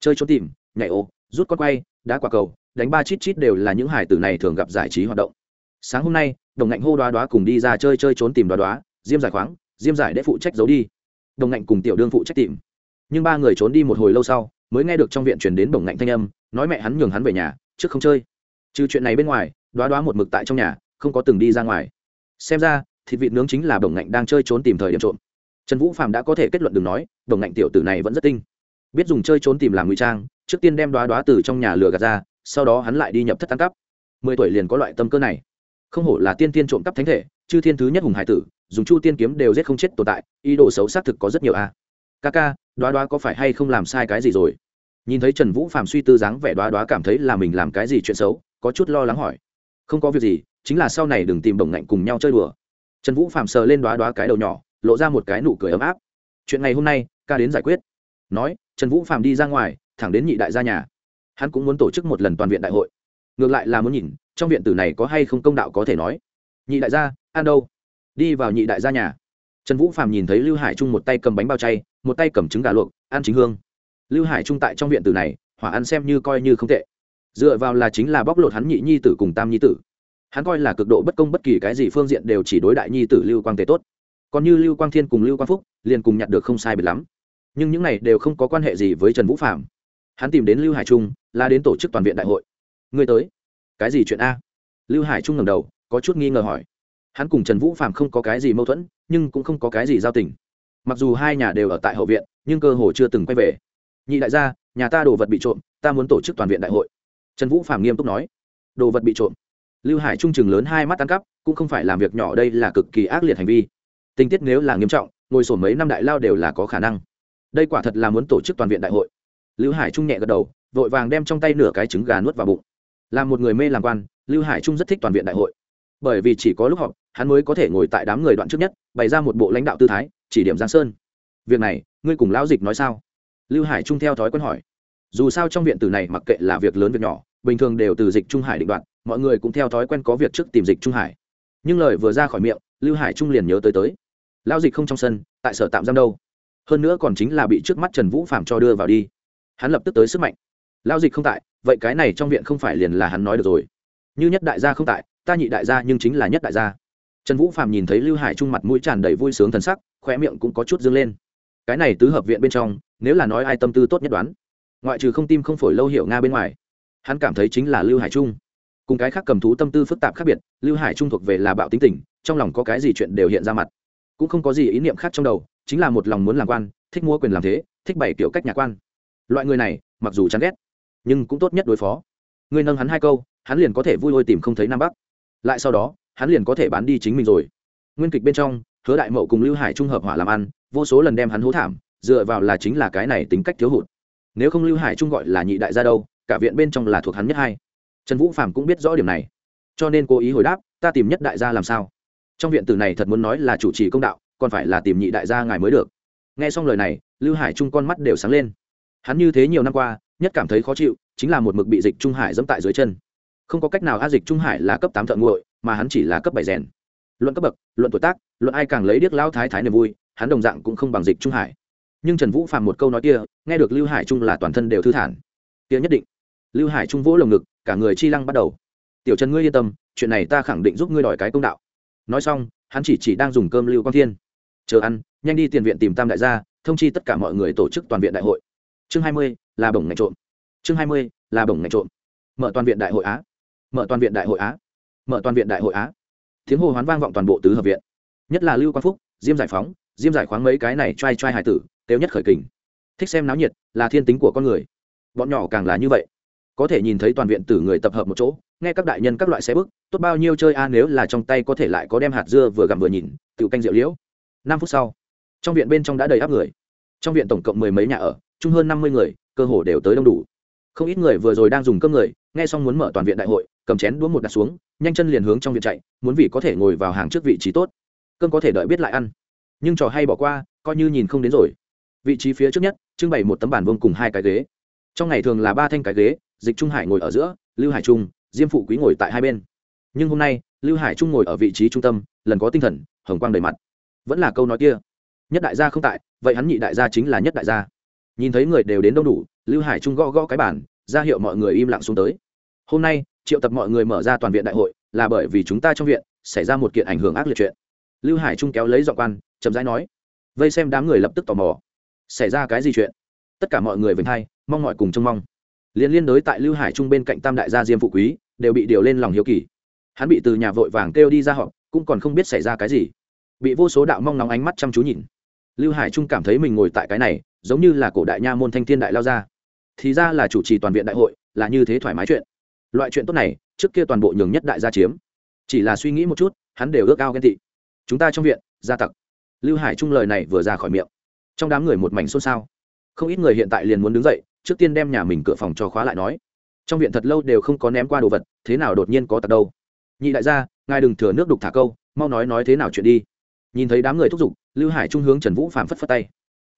chơi trốn tìm, nhảy ô, rút con quay, đá quả cầu, đánh ba chít chít đều là những hải tử này thường gặp giải trí hoạt động. Sáng hôm nay, đồng ngạnh hô đoá đoá cùng đi ra chơi chơi trốn tìm đoá đoá, diêm giải khoáng, diêm giải để phụ trách giấu đi. Đồng ngạnh cùng tiểu đương phụ trách tìm. Nhưng ba người trốn đi một hồi lâu sau, mới nghe được trong viện truyền đến đồng ngạnh thanh âm, nói mẹ hắn nhường hắn về nhà, trước không chơi. Trừ chuyện này bên ngoài, đoá đoá một mực tại trong nhà, không có từng đi ra ngoài. Xem ra, thịt vịt nướng chính là đồng ngạnh đang chơi trốn tìm thời điểm trộm trần vũ phạm đã có thể kết luận đừng nói, đồng ngạnh tiểu tử này vẫn rất tinh. Biết dùng chơi trốn tìm làm ngụy trang, trước tiên đem đoá đoá từ trong nhà lừa gạt ra, sau đó hắn lại đi nhập thất ăn cắp mười tuổi liền có loại tâm cơ này. Không hổ là tiên tiên trộm cắp thánh thể, chư thiên thứ nhất hùng hải tử, dùng chu tiên kiếm đều giết không chết tồn tại, ý đồ xấu xác thực có rất nhiều a. Ca ca, đoá đoá có phải hay không làm sai cái gì rồi? Nhìn thấy trần vũ phạm suy tư dáng vẻ, đoá đoá cảm thấy là mình làm cái gì chuyện xấu, có chút lo lắng hỏi. Không có việc gì, chính là sau này đừng tìm đồng ngạnh cùng nhau chơi đùa. Trần vũ phạm sờ lên đoá đoá cái đầu nhỏ lộ ra một cái nụ cười ấm áp. Chuyện ngày hôm nay, ca đến giải quyết. Nói, trần vũ phạm đi ra ngoài, thẳng đến nhị đại gia nhà. Hắn cũng muốn tổ chức một lần toàn viện đại hội. Ngược lại là muốn nhìn, trong viện tử này có hay không công đạo có thể nói. Nhị đại gia, ăn đâu? Đi vào nhị đại gia nhà. Trần vũ phạm nhìn thấy lưu hải trung một tay cầm bánh bao chay, một tay cầm trứng gà luộc, ăn chính hương. Lưu hải trung tại trong viện tử này, hỏa ăn xem như coi như không tệ. Dựa vào là chính là bóc lột hắn nhị nhi tử cùng tam nhi tử. Hắn coi là cực độ bất công bất kỳ cái gì phương diện đều chỉ đối đại nhi tử lưu quang tế tốt còn như lưu quang thiên cùng lưu quang phúc, liền cùng nhặt được không sai biệt lắm. Nhưng những này đều không có quan hệ gì với trần vũ phạm hắn tìm đến lưu hải trung, là đến tổ chức toàn viện đại hội. Người tới. Cái gì chuyện a? Lưu hải trung ngầm đầu, có chút nghi ngờ hỏi. Hắn cùng trần vũ phạm không có cái gì mâu thuẫn, nhưng cũng không có cái gì giao tình. Mặc dù hai nhà đều ở tại hậu viện, nhưng cơ hồ chưa từng quay về. Nhị đại gia, nhà ta đồ vật bị trộm, ta muốn tổ chức toàn viện đại hội. Trần vũ phạm nghiêm túc nói. Đồ vật bị trộm. Lưu hải trung chừng lớn hai mắt ăn cắp, cũng không phải làm việc nhỏ đây là cực kỳ ác liệt hành vi tình tiết nếu là nghiêm trọng, ngồi sổ mấy năm đại lao đều là có khả năng. Đây quả thật là muốn tổ chức toàn viện đại hội. Lưu hải trung nhẹ gật đầu, vội vàng đem trong tay nửa cái trứng gà nuốt vào bụng. Là một người mê làm quan, lưu hải trung rất thích toàn viện đại hội. Bởi vì chỉ có lúc họp, hắn mới có thể ngồi tại đám người đoạn trước nhất, bày ra một bộ lãnh đạo tư thái, chỉ điểm giang sơn. Việc này, ngươi cùng lão dịch nói sao? Lưu hải trung theo thói quen hỏi. Dù sao trong viện tử này mặc kệ là việc lớn việc nhỏ, bình thường đều từ dịch trung hải định đoạn mọi người cũng theo thói quen có việc trước tìm dịch trung hải. Nhưng lời vừa ra khỏi miệng, lưu hải trung liền nhớ tới tới lão dịch không trong sân, tại sở tạm giam đâu. Hơn nữa còn chính là bị trước mắt trần vũ phạm cho đưa vào đi. Hắn lập tức tới sức mạnh. Lão dịch không tại, vậy cái này trong viện không phải liền là hắn nói được rồi. Như nhất đại gia không tại, ta nhị đại gia nhưng chính là nhất đại gia. Trần vũ phạm nhìn thấy lưu hải trung mặt mũi tràn đầy vui sướng thần sắc, khóe miệng cũng có chút dâng lên. Cái này tứ hợp viện bên trong, nếu là nói ai tâm tư tốt nhất đoán, ngoại trừ không tim không phổi lâu hiểu nga bên ngoài, hắn cảm thấy chính là lưu hải trung. Cùng cái khác cầm thú tâm tư phức tạp khác biệt, lưu hải trung thuộc về là bạo tính tình, trong lòng có cái gì chuyện đều hiện ra mặt cũng không có gì ý niệm khác trong đầu, chính là một lòng muốn làm quan, thích mua quyền làm thế, thích bày kiểu cách nhà quan. Loại người này, mặc dù chán ghét, nhưng cũng tốt nhất đối phó. Người nâng hắn hai câu, hắn liền có thể vui lôi tìm không thấy nam bắc. Lại sau đó, hắn liền có thể bán đi chính mình rồi. Nguyên kịch bên trong, hứa đại mậu cùng lưu hải trung hợp hỏa làm ăn, vô số lần đem hắn hố thảm, dựa vào là chính là cái này tính cách thiếu hụt. Nếu không lưu hải trung gọi là nhị đại gia đâu, cả viện bên trong là thuộc hắn nhất hai. Trần vũ phạm cũng biết rõ điểm này. Cho nên cố ý hồi đáp, ta tìm nhất đại gia làm sao? Trong viện tử này thật muốn nói là chủ trì công đạo, còn phải là tìm nhị đại gia ngài mới được. Nghe xong lời này, lưu hải trung con mắt đều sáng lên. Hắn như thế nhiều năm qua, nhất cảm thấy khó chịu, chính là một mực bị dịch trung hải dẫm tại dưới chân. Không có cách nào, a, dịch trung hải là cấp tám thợ nguội mà hắn chỉ là cấp bảy rèn. Luận cấp bậc, luận tuổi tác, luận ai càng lấy điếc lao thái thái niềm vui, hắn đồng dạng cũng không bằng dịch trung hải. Nhưng trần vũ phạm một câu nói kia, nghe được lưu hải trung là toàn thân đều thư thản. Kia nhất định. Lưu hải trung vỗ lồng ngực, cả người chi lăng bắt đầu. Tiểu trần ngươi yên tâm, chuyện này ta khẳng định giúp ngươi đòi cái công đạo nói xong, hắn chỉ chỉ đang dùng cơm lưu quang thiên. Chờ ăn, nhanh đi tiền viện tìm tam đại gia, thông chi tất cả mọi người tổ chức toàn viện đại hội. Chương hai mươi, là bổng ngành trộm. Chương hai mươi, là bổng ngành trộm. Mở toàn viện đại hội á. Mở toàn viện đại hội á. Mở toàn viện đại hội á. Tiếng hô hoán vang vọng toàn bộ tứ hợp viện. Nhất là lưu quang phúc, diêm giải phóng, diêm giải khoáng mấy cái này t r a i t r a i hải tử tếu nhất khởi kình. Thích xem náo nhiệt, là thiên tính của con người. Bọn nhỏ càng là như vậy có thể nhìn thấy toàn viện tử người tập hợp một chỗ, nghe các đại nhân các loại xe bước, tốt bao nhiêu chơi a, nếu là trong tay có thể lại có đem hạt dưa vừa gặm vừa nhìn tự canh rượu liễu. Năm phút sau, trong viện bên trong đã đầy áp người. Trong viện tổng cộng mười mấy nhà ở, chung hơn năm mươi người, cơ hồ đều tới đông đủ. Không ít người vừa rồi đang dùng cơm người, nghe xong muốn mở toàn viện đại hội, cầm chén đũa một đặt xuống, nhanh chân liền hướng trong viện chạy, muốn vì có thể ngồi vào hàng trước vị trí tốt. Cơm có thể đợi biết lại ăn. Nhưng trò hay bỏ qua, coi như nhìn không đến rồi. Vị trí phía trước nhất, trưng bày một tấm bàn vông cùng hai cái ghế. Trong ngày thường là ba thanh cái ghế dịch trung hải ngồi ở giữa, lưu hải trung, diêm phụ quý ngồi tại hai bên. Nhưng hôm nay, lưu hải trung ngồi ở vị trí trung tâm, lần có tinh thần, hồng quang đầy mặt. Vẫn là câu nói kia, nhất đại gia không tại, vậy hắn nhị đại gia chính là nhất đại gia. Nhìn thấy người đều đến đông đủ, lưu hải trung gõ gõ cái bản ra hiệu mọi người im lặng xuống tới. Hôm nay, triệu tập mọi người mở ra toàn viện đại hội, là bởi vì chúng ta trong viện, xảy ra một kiện ảnh hưởng ác liệt chuyện. Lưu hải trung kéo lấy dọn quan, chậm rãi nói, vây xem đám người lập tức tò mò, xảy ra cái gì chuyện? Tất cả mọi người vinh hay mong mọi cùng trông mong liên liên đối tại lưu hải trung bên cạnh tam đại gia diêm phụ quý, đều bị điều lên lòng hiếu kỳ. Hắn bị từ nhà vội vàng kêu đi ra họp, cũng còn không biết xảy ra cái gì. Bị vô số đạo mong nóng ánh mắt chăm chú nhìn. Lưu hải trung cảm thấy mình ngồi tại cái này, giống như là cổ đại nha môn thanh thiên đại lao ra thì ra là chủ trì toàn viện đại hội, là như thế thoải mái chuyện. Loại chuyện tốt này, trước kia toàn bộ nhường nhất đại gia chiếm. Chỉ là suy nghĩ một chút, hắn đều ước ao ghen tị. Chúng ta trong viện, gia tặc. Lưu hải trung lời này vừa ra khỏi miệng. Trong đám người một mảnh xôn xao. Không ít người hiện tại liền muốn đứng dậy trước tiên đem nhà mình cửa phòng cho khóa lại nói. Trong viện thật lâu đều không có ném qua đồ vật, thế nào đột nhiên có tật đâu. Nhị đại gia, ngài đừng thừa nước đục thả câu, mau nói nói thế nào chuyện đi. Nhìn thấy đám người thúc giục, lưu hải trung hướng trần vũ phạm phất phất tay.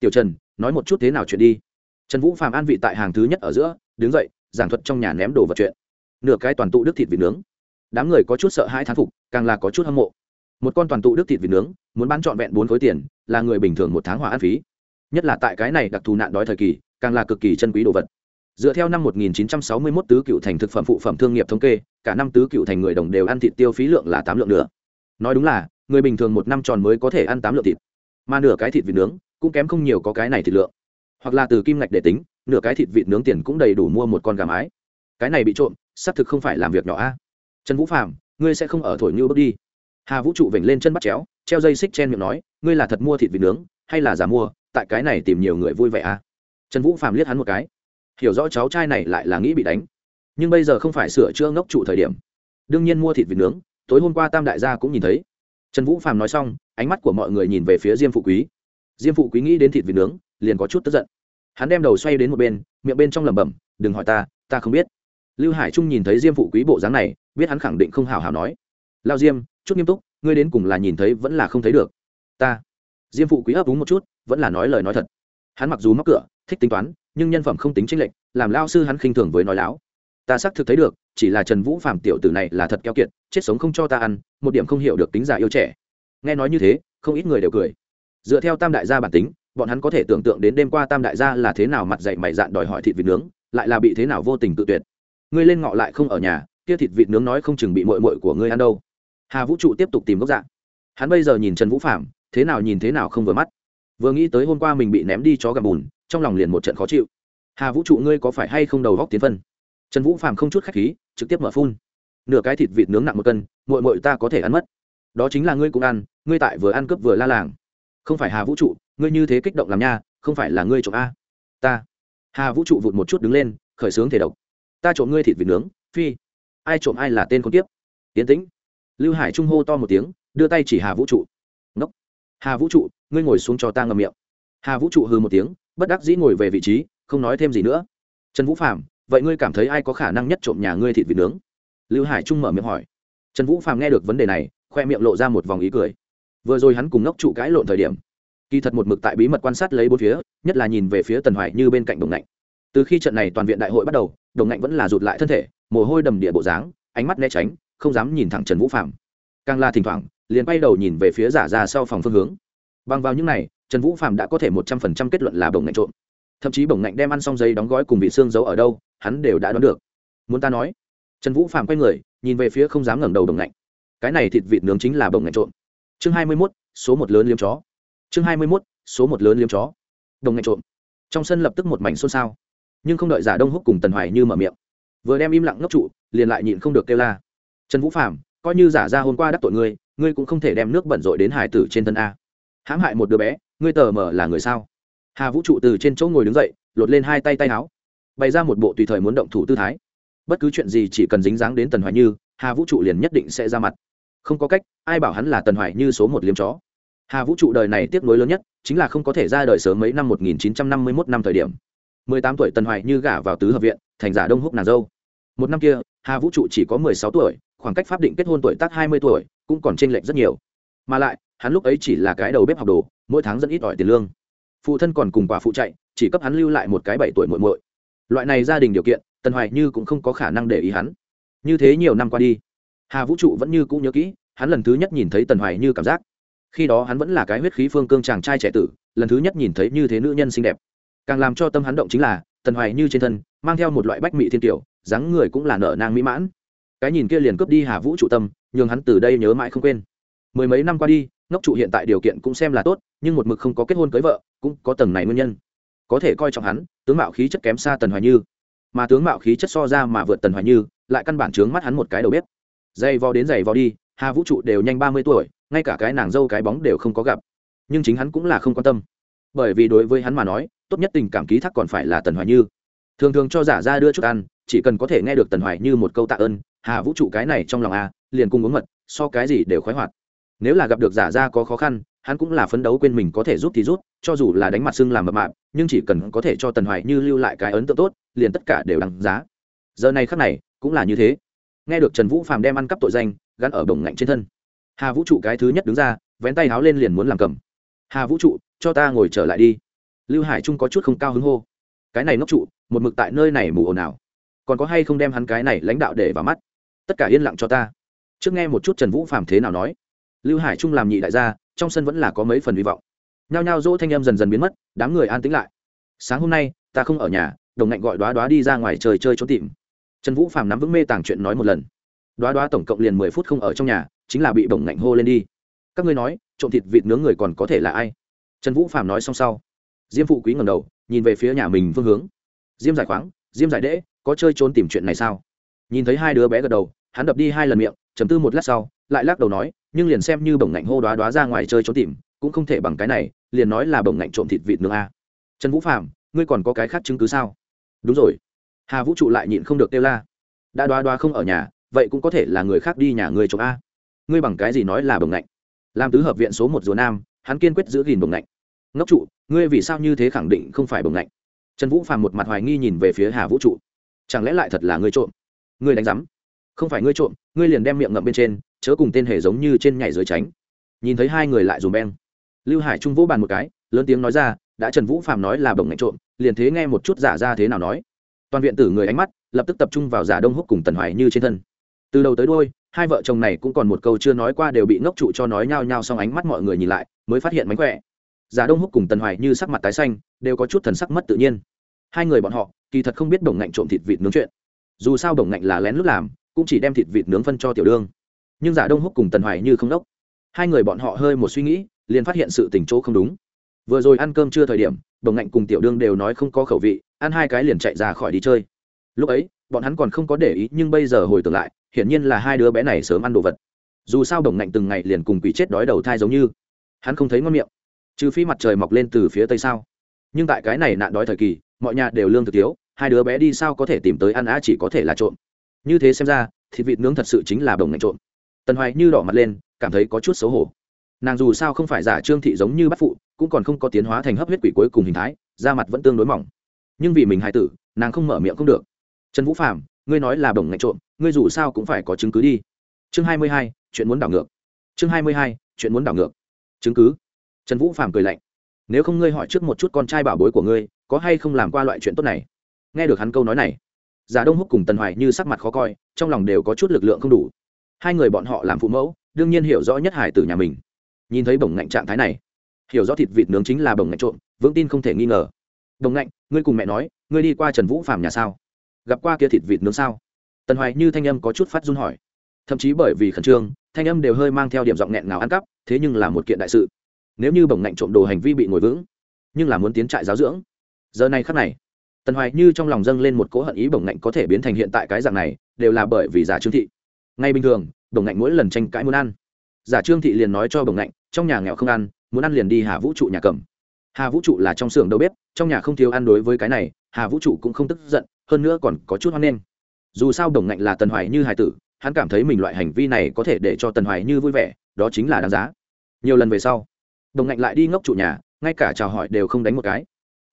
Tiểu trần, nói một chút thế nào chuyện đi. Trần vũ phạm an vị tại hàng thứ nhất ở giữa, đứng dậy, giảng thuật trong nhà ném đồ vật chuyện. Nửa cái toàn tụ đức thịt vịt nướng. Đám người có chút sợ hai thán phục, càng là có chút hâm mộ. Một con toàn tụ đức thịt vịt nướng, muốn bán trọn vẹn bốn khối tiền, là người bình thường một tháng hòa ăn phí. Nhất là tại cái này đặc thù nạn đói thời kỳ càng là cực kỳ chân quý đồ vật. Dựa theo năm 1961 tứ cựu thành thực phẩm phụ phẩm thương nghiệp thống kê, cả năm tứ cựu thành người đồng đều ăn thịt tiêu phí lượng là tám lượng nữa nói đúng là, người bình thường một năm tròn mới có thể ăn tám lượng thịt. Mà nửa cái thịt vịt nướng cũng kém không nhiều có cái này thịt lượng. Hoặc là từ kim ngạch để tính, nửa cái thịt vịt nướng tiền cũng đầy đủ mua một con gà mái. Cái này bị trộm, xác thực không phải làm việc nhỏ a. Trần vũ phạm ngươi sẽ không ở thổi như bước đi. Hà vũ trụ vểnh lên chân bắt chéo, treo dây xích chen miệng nói, ngươi là thật mua thịt vịt nướng, hay là giả mua, tại cái này tìm nhiều người vui vẻ a trần vũ phạm liếc hắn một cái. Hiểu rõ cháu trai này lại là nghĩ bị đánh. Nhưng bây giờ không phải sửa chữa ngốc trụ thời điểm. Đương nhiên mua thịt vịt nướng, tối hôm qua tam đại gia cũng nhìn thấy. Trần vũ phạm nói xong, ánh mắt của mọi người nhìn về phía diêm phụ quý. Diêm phụ quý nghĩ đến thịt vịt nướng, liền có chút tức giận. Hắn đem đầu xoay đến một bên, miệng bên trong lẩm bẩm, đừng hỏi ta ta không biết. Lưu hải trung nhìn thấy diêm phụ quý bộ dáng này, biết hắn khẳng định không hào hào nói. Lao diêm, chút nghiêm túc, ngươi đến cùng là nhìn thấy vẫn là không thấy được. Ta. Diêm phụ quý ấp úng một chút, vẫn là nói lời nói thật hắn mặc dù móc cửa, thích tính toán, nhưng nhân phẩm không tính tranh lệch, làm lao sư hắn khinh thường với nói láo. Ta xác thực thấy được, chỉ là trần vũ phạm tiểu tử này là thật keo kiệt, chết sống không cho ta ăn, một điểm không hiểu được tính giả yêu trẻ. Nghe nói như thế, không ít người đều cười. Dựa theo tam đại gia bản tính, bọn hắn có thể tưởng tượng đến đêm qua tam đại gia là thế nào mặt dạy mày dạn đòi hỏi thịt vịt nướng, lại là bị thế nào vô tình tự tuyệt. Ngươi lên ngọ lại không ở nhà, kia thịt vịt nướng nói không chừng bị mội mội của ngươi ăn đâu. Hà vũ trụ tiếp tục tìm gốc dạng hắn bây giờ nhìn trần vũ phạm thế nào nhìn thế nào không vừa mắt vừa nghĩ tới hôm qua mình bị ném đi chó gặm bùn, trong lòng liền một trận khó chịu. Hà vũ trụ ngươi có phải hay không đầu góc tiến phân? Trần vũ phàm không chút khách khí, trực tiếp mở phun. Nửa cái thịt vịt nướng nặng một cân mội mội ta có thể ăn mất. Đó chính là ngươi cũng ăn, ngươi tại vừa ăn cướp vừa la làng. Không phải hà vũ trụ, ngươi như thế kích động làm nha, không phải là ngươi trộm a. Ta. Hà vũ trụ vụt một chút đứng lên, khởi xướng thể độc. Ta trộm ngươi thịt vịt nướng, phi. Ai trộm ai là tên con tiếp tiến tĩnh. Lưu hải trung hô to một tiếng, đưa tay chỉ hà vũ trụ. Ngốc. Hà vũ trụ ngươi ngồi xuống cho ta ngậm miệng. Hà vũ trụ hư một tiếng, bất đắc dĩ ngồi về vị trí, không nói thêm gì nữa. Trần vũ phạm vậy ngươi cảm thấy ai có khả năng nhất trộm nhà ngươi thịt vịt nướng? Lưu hải trung mở miệng hỏi. Trần vũ phạm nghe được vấn đề này, khoe miệng lộ ra một vòng ý cười. Vừa rồi hắn cùng ngốc trụ cãi lộn thời điểm, kỳ thật một mực tại bí mật quan sát lấy bốn phía, nhất là nhìn về phía tần hoài như bên cạnh đồng ngạnh. Từ khi trận này toàn viện đại hội bắt đầu, đồng ngạnh vẫn là rụt lại thân thể, mồ hôi đầm địa bộ dáng, ánh mắt né tránh, không dám nhìn thẳng trần vũ phạm càng là thỉnh thoảng, liền bay đầu nhìn về phía giả ra sau phòng phương hướng bằng vào những này, trần vũ phạm đã có thể một trăm phần trăm kết luận là bồng ngạnh trộm. Thậm chí bồng ngạnh đem ăn xong giấy đóng gói cùng vị xương giấu ở đâu, hắn đều đã đoán được. Muốn ta nói? Trần vũ phạm quay người, nhìn về phía không dám ngẩng đầu đồng ngạnh. Cái này thịt vịt nướng chính là bồng ngạnh trộm. Chương hai mươi mốt, số một lớn liếm chó. Chương hai mươi mốt, số một lớn liếm chó. Đồng ngạnh trộm. Trong sân lập tức một mảnh xôn xao. Nhưng không đợi giả đông húc cùng tần hoài như mở miệng, vừa đem im lặng ngốc trụ, liền lại nhịn không được kêu la. Trần vũ phạm coi như giả ra hôm qua đắc tội ngươi ngươi cũng không thể đem nước bẩn rội đến hải tử trên thân a hãm hại một đứa bé, ngươi tờ mờ là người sao? Hà vũ trụ từ trên chỗ ngồi đứng dậy, lột lên hai tay tay áo, bày ra một bộ tùy thời muốn động thủ tư thái. Bất cứ chuyện gì chỉ cần dính dáng đến tần hoài như, hà vũ trụ liền nhất định sẽ ra mặt. Không có cách, ai bảo hắn là tần hoài như số một liếm chó. Hà vũ trụ đời này tiếc nuối lớn nhất, chính là không có thể ra đời sớm mấy năm 1951 năm thời điểm. 18 tuổi tần hoài như gả vào tứ hợp viện, thành giả đông húc nàng dâu. Một năm kia, hà vũ trụ chỉ có 16 tuổi, khoảng cách pháp định kết hôn tuổi tác 20 tuổi, cũng còn chênh lệch rất nhiều. Mà lại hắn lúc ấy chỉ là cái đầu bếp học đồ, mỗi tháng rất ít ỏi tiền lương. Phụ thân còn cùng quả phụ chạy, chỉ cấp hắn lưu lại một cái bảy tuổi muội muội. Loại này gia đình điều kiện, tần hoài như cũng không có khả năng để ý hắn. Như thế nhiều năm qua đi, hà vũ trụ vẫn như cũng nhớ kỹ, hắn lần thứ nhất nhìn thấy tần hoài như cảm giác. Khi đó hắn vẫn là cái huyết khí phương cương chàng trai trẻ tử, lần thứ nhất nhìn thấy như thế nữ nhân xinh đẹp. Càng làm cho tâm hắn động chính là, tần hoài như trên thân, mang theo một loại bách mỹ thiên tiểu dáng người cũng là nợ nang mỹ mãn. Cái nhìn kia liền cướp đi hà vũ trụ tâm, nhường hắn từ đây nhớ mãi không quên. Mười mấy năm qua đi ngốc trụ hiện tại điều kiện cũng xem là tốt, nhưng một mực không có kết hôn cưới vợ, cũng có tầng này nguyên nhân. Có thể coi trọng hắn, tướng mạo khí chất kém xa tần hoài như. Mà tướng mạo khí chất so ra mà vượt tần hoài như, lại căn bản trướng mắt hắn một cái đầu bếp. Dày vò đến dày vò đi, hà vũ trụ đều nhanh ba mươi tuổi, ngay cả cái nàng dâu cái bóng đều không có gặp. Nhưng chính hắn cũng là không quan tâm. Bởi vì đối với hắn mà nói, tốt nhất tình cảm ký thác còn phải là tần hoài như. Thường thường cho giả ra đưa chút ăn, chỉ cần có thể nghe được tần hoài như một câu tạ ơn, hà vũ trụ cái này trong lòng a liền cung uống mật, so cái gì đều khoái hoạt nếu là gặp được giả ra có khó khăn, hắn cũng là phấn đấu quên mình có thể giúp thì rút, cho dù là đánh mặt xưng làm mập mạp, nhưng chỉ cần có thể cho tần hoài như lưu lại cái ấn tượng tốt, liền tất cả đều đằng giá. Giờ này khắc này, cũng là như thế. Nghe được trần vũ phàm đem ăn cắp tội danh, gắn ở bồng ngạnh trên thân. Hà vũ trụ cái thứ nhất đứng ra, vén tay háo lên liền muốn làm cầm. Hà vũ trụ, cho ta ngồi trở lại đi. Lưu hải trung có chút không cao hứng hô. Cái này ngốc trụ, một mực tại nơi này mù ồn ào. Còn có hay không đem hắn cái này lãnh đạo để vào mắt? Tất cả yên lặng cho ta. Trước nghe một chút trần vũ phàm thế nào nói lưu hải trung làm nhị đại gia, trong sân vẫn là có mấy phần hy vọng. Nhao nhao dỗ thanh em dần dần biến mất, đám người an tĩnh lại. Sáng hôm nay, ta không ở nhà, đồng ngạnh gọi đoá đoá đi ra ngoài trời chơi trốn tìm. Trần vũ phàm nắm vững mê tàng chuyện nói một lần. Đoá đoá tổng cộng liền mười phút không ở trong nhà, chính là bị đồng ngạnh hô lên đi. Các ngươi nói, trộm thịt vịt nướng người còn có thể là ai? Trần vũ phàm nói xong sau, diêm phụ quý ngầm đầu, nhìn về phía nhà mình phương hướng. Diêm giải khoáng, diêm giải đễ, có chơi trốn tìm chuyện này sao? Nhìn thấy hai đứa bé gật đầu, hắn đập đi hai lần miệng chấm tư một lát sau, lại lắc đầu nói nhưng liền xem như bổng ngạnh hô đoá đoá ra ngoài chơi trốn tìm, cũng không thể bằng cái này, liền nói là bổng ngạnh trộm thịt vịt nướng a. Trần vũ phạm ngươi còn có cái khác chứng cứ sao? Đúng rồi. Hà vũ trụ lại nhịn không được kêu la. Đã đoá đoá không ở nhà, vậy cũng có thể là người khác đi nhà người trộm a. Ngươi bằng cái gì nói là bổng ngạnh? Làm tứ hợp viện số một rùa nam, hắn kiên quyết giữ gìn bổng ngạnh. Ngốc trụ, ngươi vì sao như thế khẳng định không phải bổng ngạnh? Trần vũ phàm một mặt hoài nghi nhìn về phía hà vũ trụ. Chẳng lẽ lại thật là ngươi trộm? Ngươi đánh rắm không phải ngươi trộm, ngươi liền đem miệng ngậm bên trên chớ cùng tên hề giống như trên nhảy dưới tránh. Nhìn thấy hai người lại dùm beng. Lưu hải trung vỗ bàn một cái, lớn tiếng nói ra, đã trần vũ phàm nói là bổng ngạnh trộm, liền thế nghe một chút giả ra thế nào nói. Toàn viện tử người ánh mắt, lập tức tập trung vào giả đông húc cùng tần hoài như trên thân. Từ đầu tới đôi hai vợ chồng này cũng còn một câu chưa nói qua đều bị ngốc trụ cho nói nhao nhao xong ánh mắt mọi người nhìn lại, mới phát hiện mánh khỏe. Giả đông húc cùng tần hoài như sắc mặt tái xanh, đều có chút thần sắc mất tự nhiên. Hai người bọn họ, kỳ thật không biết đồng ngạnh trộm thịt vịt nướng chuyện. Dù sao đồng ngạnh là lén lút làm, cũng chỉ đem thịt vịt nướng phân cho tiểu đương nhưng giả đông húc cùng tần hoài như không đốc. Hai người bọn họ hơi một suy nghĩ, liền phát hiện sự tình chỗ không đúng. Vừa rồi ăn cơm chưa thời điểm, đồng ngạnh cùng tiểu đương đều nói không có khẩu vị, ăn hai cái liền chạy ra khỏi đi chơi. Lúc ấy, bọn hắn còn không có để ý, nhưng bây giờ hồi tưởng lại, hiển nhiên là hai đứa bé này sớm ăn đồ vật. Dù sao đồng ngạnh từng ngày liền cùng quỷ chết đói đầu thai giống như. Hắn không thấy ngon miệng. Trừ phi mặt trời mọc lên từ phía tây sao. Nhưng tại cái này nạn đói thời kỳ, mọi nhà đều lương thực thiếu, hai đứa bé đi sao có thể tìm tới ăn á chỉ có thể là trộm. Như thế xem ra, thịt vịt nướng thật sự chính là đồng ngạnh trộm tần hoài như đỏ mặt lên, cảm thấy có chút xấu hổ. Nàng dù sao không phải giả trương thị giống như bắt phụ, cũng còn không có tiến hóa thành hấp huyết quỷ cuối cùng hình thái, da mặt vẫn tương đối mỏng. Nhưng vì mình hài tử, nàng không mở miệng không được. Trần vũ phạm ngươi nói là đồng ngạch trộm, ngươi dù sao cũng phải có chứng cứ đi. Chương hai mươi hai, chuyện muốn đảo ngược. Chương hai mươi hai, chuyện muốn đảo ngược. Chứng cứ. Trần vũ phạm cười lạnh. Nếu không ngươi hỏi trước một chút con trai bảo bối của ngươi, có hay không làm qua loại chuyện tốt này? Nghe được hắn câu nói này, giả đông húc cùng tần hoài như sắc mặt khó coi, trong lòng đều có chút lực lượng không đủ hai người bọn họ làm phụ mẫu, đương nhiên hiểu rõ nhất hải từ nhà mình. Nhìn thấy bổng ngạnh trạng thái này, hiểu rõ thịt vịt nướng chính là bổng ngạnh trộm, vững tin không thể nghi ngờ. Bổng ngạnh, ngươi cùng mẹ nói, ngươi đi qua trần vũ phàm nhà sao? Gặp qua kia thịt vịt nướng sao? Tần hoài như thanh âm có chút phát run hỏi. Thậm chí bởi vì khẩn trương, thanh âm đều hơi mang theo điểm giọng nghẹn nào ăn cắp, thế nhưng là một kiện đại sự. Nếu như bổng ngạnh trộm đồ hành vi bị ngồi vững, nhưng là muốn tiến trại giáo dưỡng. Giờ này khắc này, tần hoài như trong lòng dâng lên một cỗ hận ý bổng ngạnh có thể biến thành hiện tại cái dạng này, đều là bởi vì giả trương thị ngay bình thường đồng ngạnh mỗi lần tranh cãi muốn ăn. Giả trương thị liền nói cho đồng ngạnh, trong nhà nghèo không ăn, muốn ăn liền đi hà vũ trụ nhà cầm. Hà vũ trụ là trong xưởng đầu bếp, trong nhà không thiếu ăn đối với cái này, hà vũ trụ cũng không tức giận, hơn nữa còn có chút hoan nghênh. Dù sao đồng ngạnh là tần hoài như hài tử, hắn cảm thấy mình loại hành vi này có thể để cho tần hoài như vui vẻ, đó chính là đáng giá. Nhiều lần về sau đồng ngạnh lại đi ngốc trụ nhà, ngay cả chào hỏi đều không đánh một cái.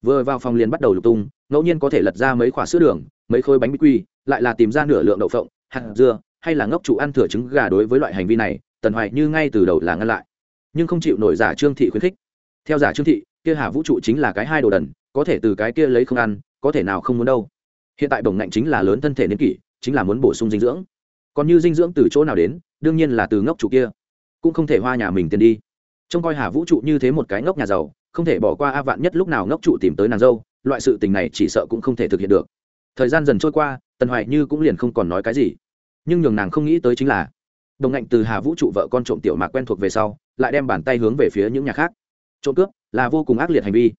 Vừa vào phòng liền bắt đầu lục tung, ngẫu nhiên có thể lật ra mấy khoả sữa đường, mấy khối bánh bích quy, lại là tìm ra nửa lượng đậu phộng, hạt dưa hay là ngốc trụ ăn thừa trứng gà đối với loại hành vi này, tần hoài như ngay từ đầu là ngăn lại. Nhưng không chịu nổi giả trương thị khuyến khích. Theo giả trương thị, kia hà vũ trụ chính là cái hai đồ đần, có thể từ cái kia lấy không ăn, có thể nào không muốn đâu. Hiện tại bổng ngạnh chính là lớn thân thể niên kỷ, chính là muốn bổ sung dinh dưỡng. Còn như dinh dưỡng từ chỗ nào đến, đương nhiên là từ ngốc trụ kia. Cũng không thể hoa nhà mình tiền đi. Trông coi hà vũ trụ như thế một cái ngốc nhà giàu, không thể bỏ qua a vạn nhất lúc nào ngốc trụ tìm tới nàng dâu, loại sự tình này chỉ sợ cũng không thể thực hiện được. Thời gian dần trôi qua, tần hoài như cũng liền không còn nói cái gì nhưng nhường nàng không nghĩ tới chính là đồng ngạnh từ hà vũ trụ vợ con trộm tiểu mạc quen thuộc về sau, lại đem bàn tay hướng về phía những nhà khác. Trộm cướp là vô cùng ác liệt hành vi.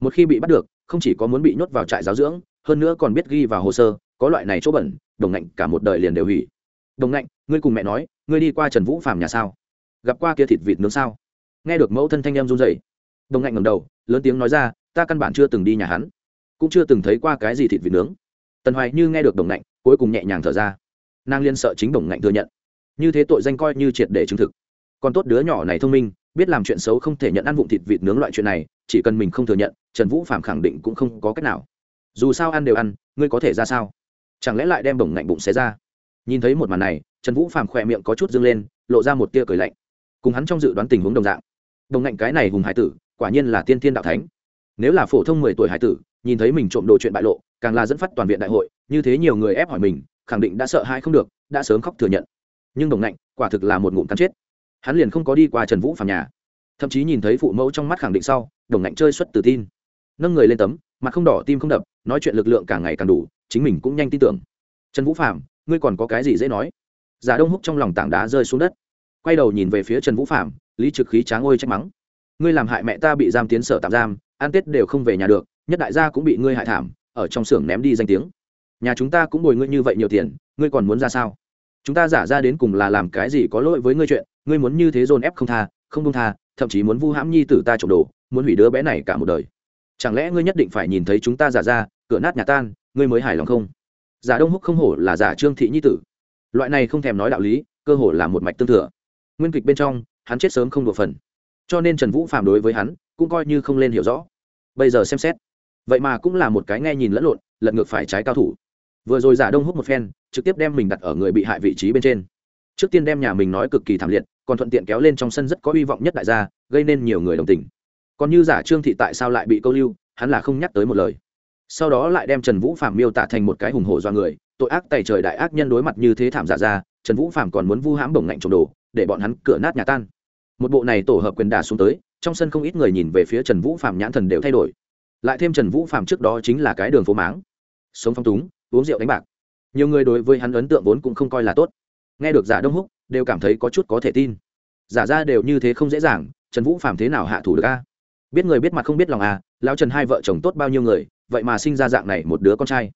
Một khi bị bắt được, không chỉ có muốn bị nhốt vào trại giáo dưỡng, hơn nữa còn biết ghi vào hồ sơ, có loại này chỗ bẩn, đồng ngạnh cả một đời liền đều hủy. Đồng ngạnh, ngươi cùng mẹ nói, ngươi đi qua trần vũ phàm nhà sao? Gặp qua kia thịt vịt nướng sao? Nghe được mẫu thân thanh em run dậy đồng ngạnh ngầm đầu, lớn tiếng nói ra, ta căn bản chưa từng đi nhà hắn. Cũng chưa từng thấy qua cái gì thịt vịt nướng. Tần hoài như nghe được đồng ngạnh, cuối cùng nhẹ nhàng thở ra nàng liên sợ chính đồng ngạnh thừa nhận. Như thế tội danh coi như triệt để chứng thực. Còn tốt đứa nhỏ này thông minh, biết làm chuyện xấu không thể nhận ăn vụng thịt vịt nướng loại chuyện này, chỉ cần mình không thừa nhận, trần vũ phạm khẳng định cũng không có cách nào. Dù sao ăn đều ăn, ngươi có thể ra sao? Chẳng lẽ lại đem bổng ngạnh bụng xé ra? Nhìn thấy một màn này, trần vũ phạm khỏe miệng có chút dâng lên, lộ ra một tia cười lạnh. Cùng hắn trong dự đoán tình huống đồng dạng. Đồng ngạnh cái này hùng hải tử, quả nhiên là tiên tiên đạo thánh. Nếu là phổ thông mười tuổi hải tử, nhìn thấy mình trộm đồ chuyện bại lộ, càng là dẫn phát toàn viện đại hội, như thế nhiều người ép hỏi mình khẳng định đã sợ hãi không được, đã sớm khóc thừa nhận. Nhưng đồng nạnh quả thực là một ngụm cắn chết. Hắn liền không có đi qua trần vũ phàm nhà. Thậm chí nhìn thấy phụ mẫu trong mắt khẳng định sau, đồng nạnh chơi xuất tự tin. Nâng người lên tấm, mặt không đỏ tim không đập, nói chuyện lực lượng càng ngày càng đủ, chính mình cũng nhanh tin tưởng. Trần vũ phạm ngươi còn có cái gì dễ nói? Giả đông húc trong lòng tảng đá rơi xuống đất. Quay đầu nhìn về phía trần vũ phạm lý trực khí tráng ôi trách mắng. Ngươi làm hại mẹ ta bị giam tiến sở tạm giam, ăn tết đều không về nhà được, nhất đại gia cũng bị ngươi hại thảm, ở trong xưởng ném đi danh tiếng nhà chúng ta cũng bồi ngươi như vậy nhiều tiền, ngươi còn muốn ra sao? Chúng ta giả ra đến cùng là làm cái gì có lỗi với ngươi chuyện, ngươi muốn như thế dồn ép không tha, không công tha, thậm chí muốn vu hãm nhi tử ta trộm đồ, muốn hủy đứa bé này cả một đời. Chẳng lẽ ngươi nhất định phải nhìn thấy chúng ta giả ra, cửa nát nhà tan, ngươi mới hài lòng không? Giả đông húc không hổ là giả trương thị nhi tử. Loại này không thèm nói đạo lý, cơ hồ là một mạch tương thừa. Nguyên kịch bên trong, hắn chết sớm không đủ phần. Cho nên trần vũ phàm đối với hắn, cũng coi như không lên hiểu rõ. Bây giờ xem xét. Vậy mà cũng là một cái nghe nhìn lẫn lộn, lật ngược phải trái cao thủ vừa rồi giả đông hút một phen, trực tiếp đem mình đặt ở người bị hại vị trí bên trên. Trước tiên đem nhà mình nói cực kỳ thảm liệt, còn thuận tiện kéo lên trong sân rất có hy vọng nhất đại gia, gây nên nhiều người đồng tình. Còn như giả trương thị tại sao lại bị câu lưu, hắn là không nhắc tới một lời. Sau đó lại đem trần vũ phạm miêu tả thành một cái hùng hổ do người, tội ác tày trời đại ác nhân đối mặt như thế thảm giả ra, trần vũ phạm còn muốn vu hãm bổng ngạnh trộm đồ, để bọn hắn cửa nát nhà tan. Một bộ này tổ hợp quyền đà xuống tới, trong sân không ít người nhìn về phía trần vũ phạm nhãn thần đều thay đổi. Lại thêm trần vũ phạm trước đó chính là cái đường phố máng. Sống phong túng uống rượu đánh bạc. Nhiều người đối với hắn ấn tượng vốn cũng không coi là tốt. Nghe được giả đông húc, đều cảm thấy có chút có thể tin. Giả ra đều như thế không dễ dàng, trần vũ phạm thế nào hạ thủ được a? Biết người biết mặt không biết lòng à lão trần hai vợ chồng tốt bao nhiêu người, vậy mà sinh ra dạng này một đứa con trai.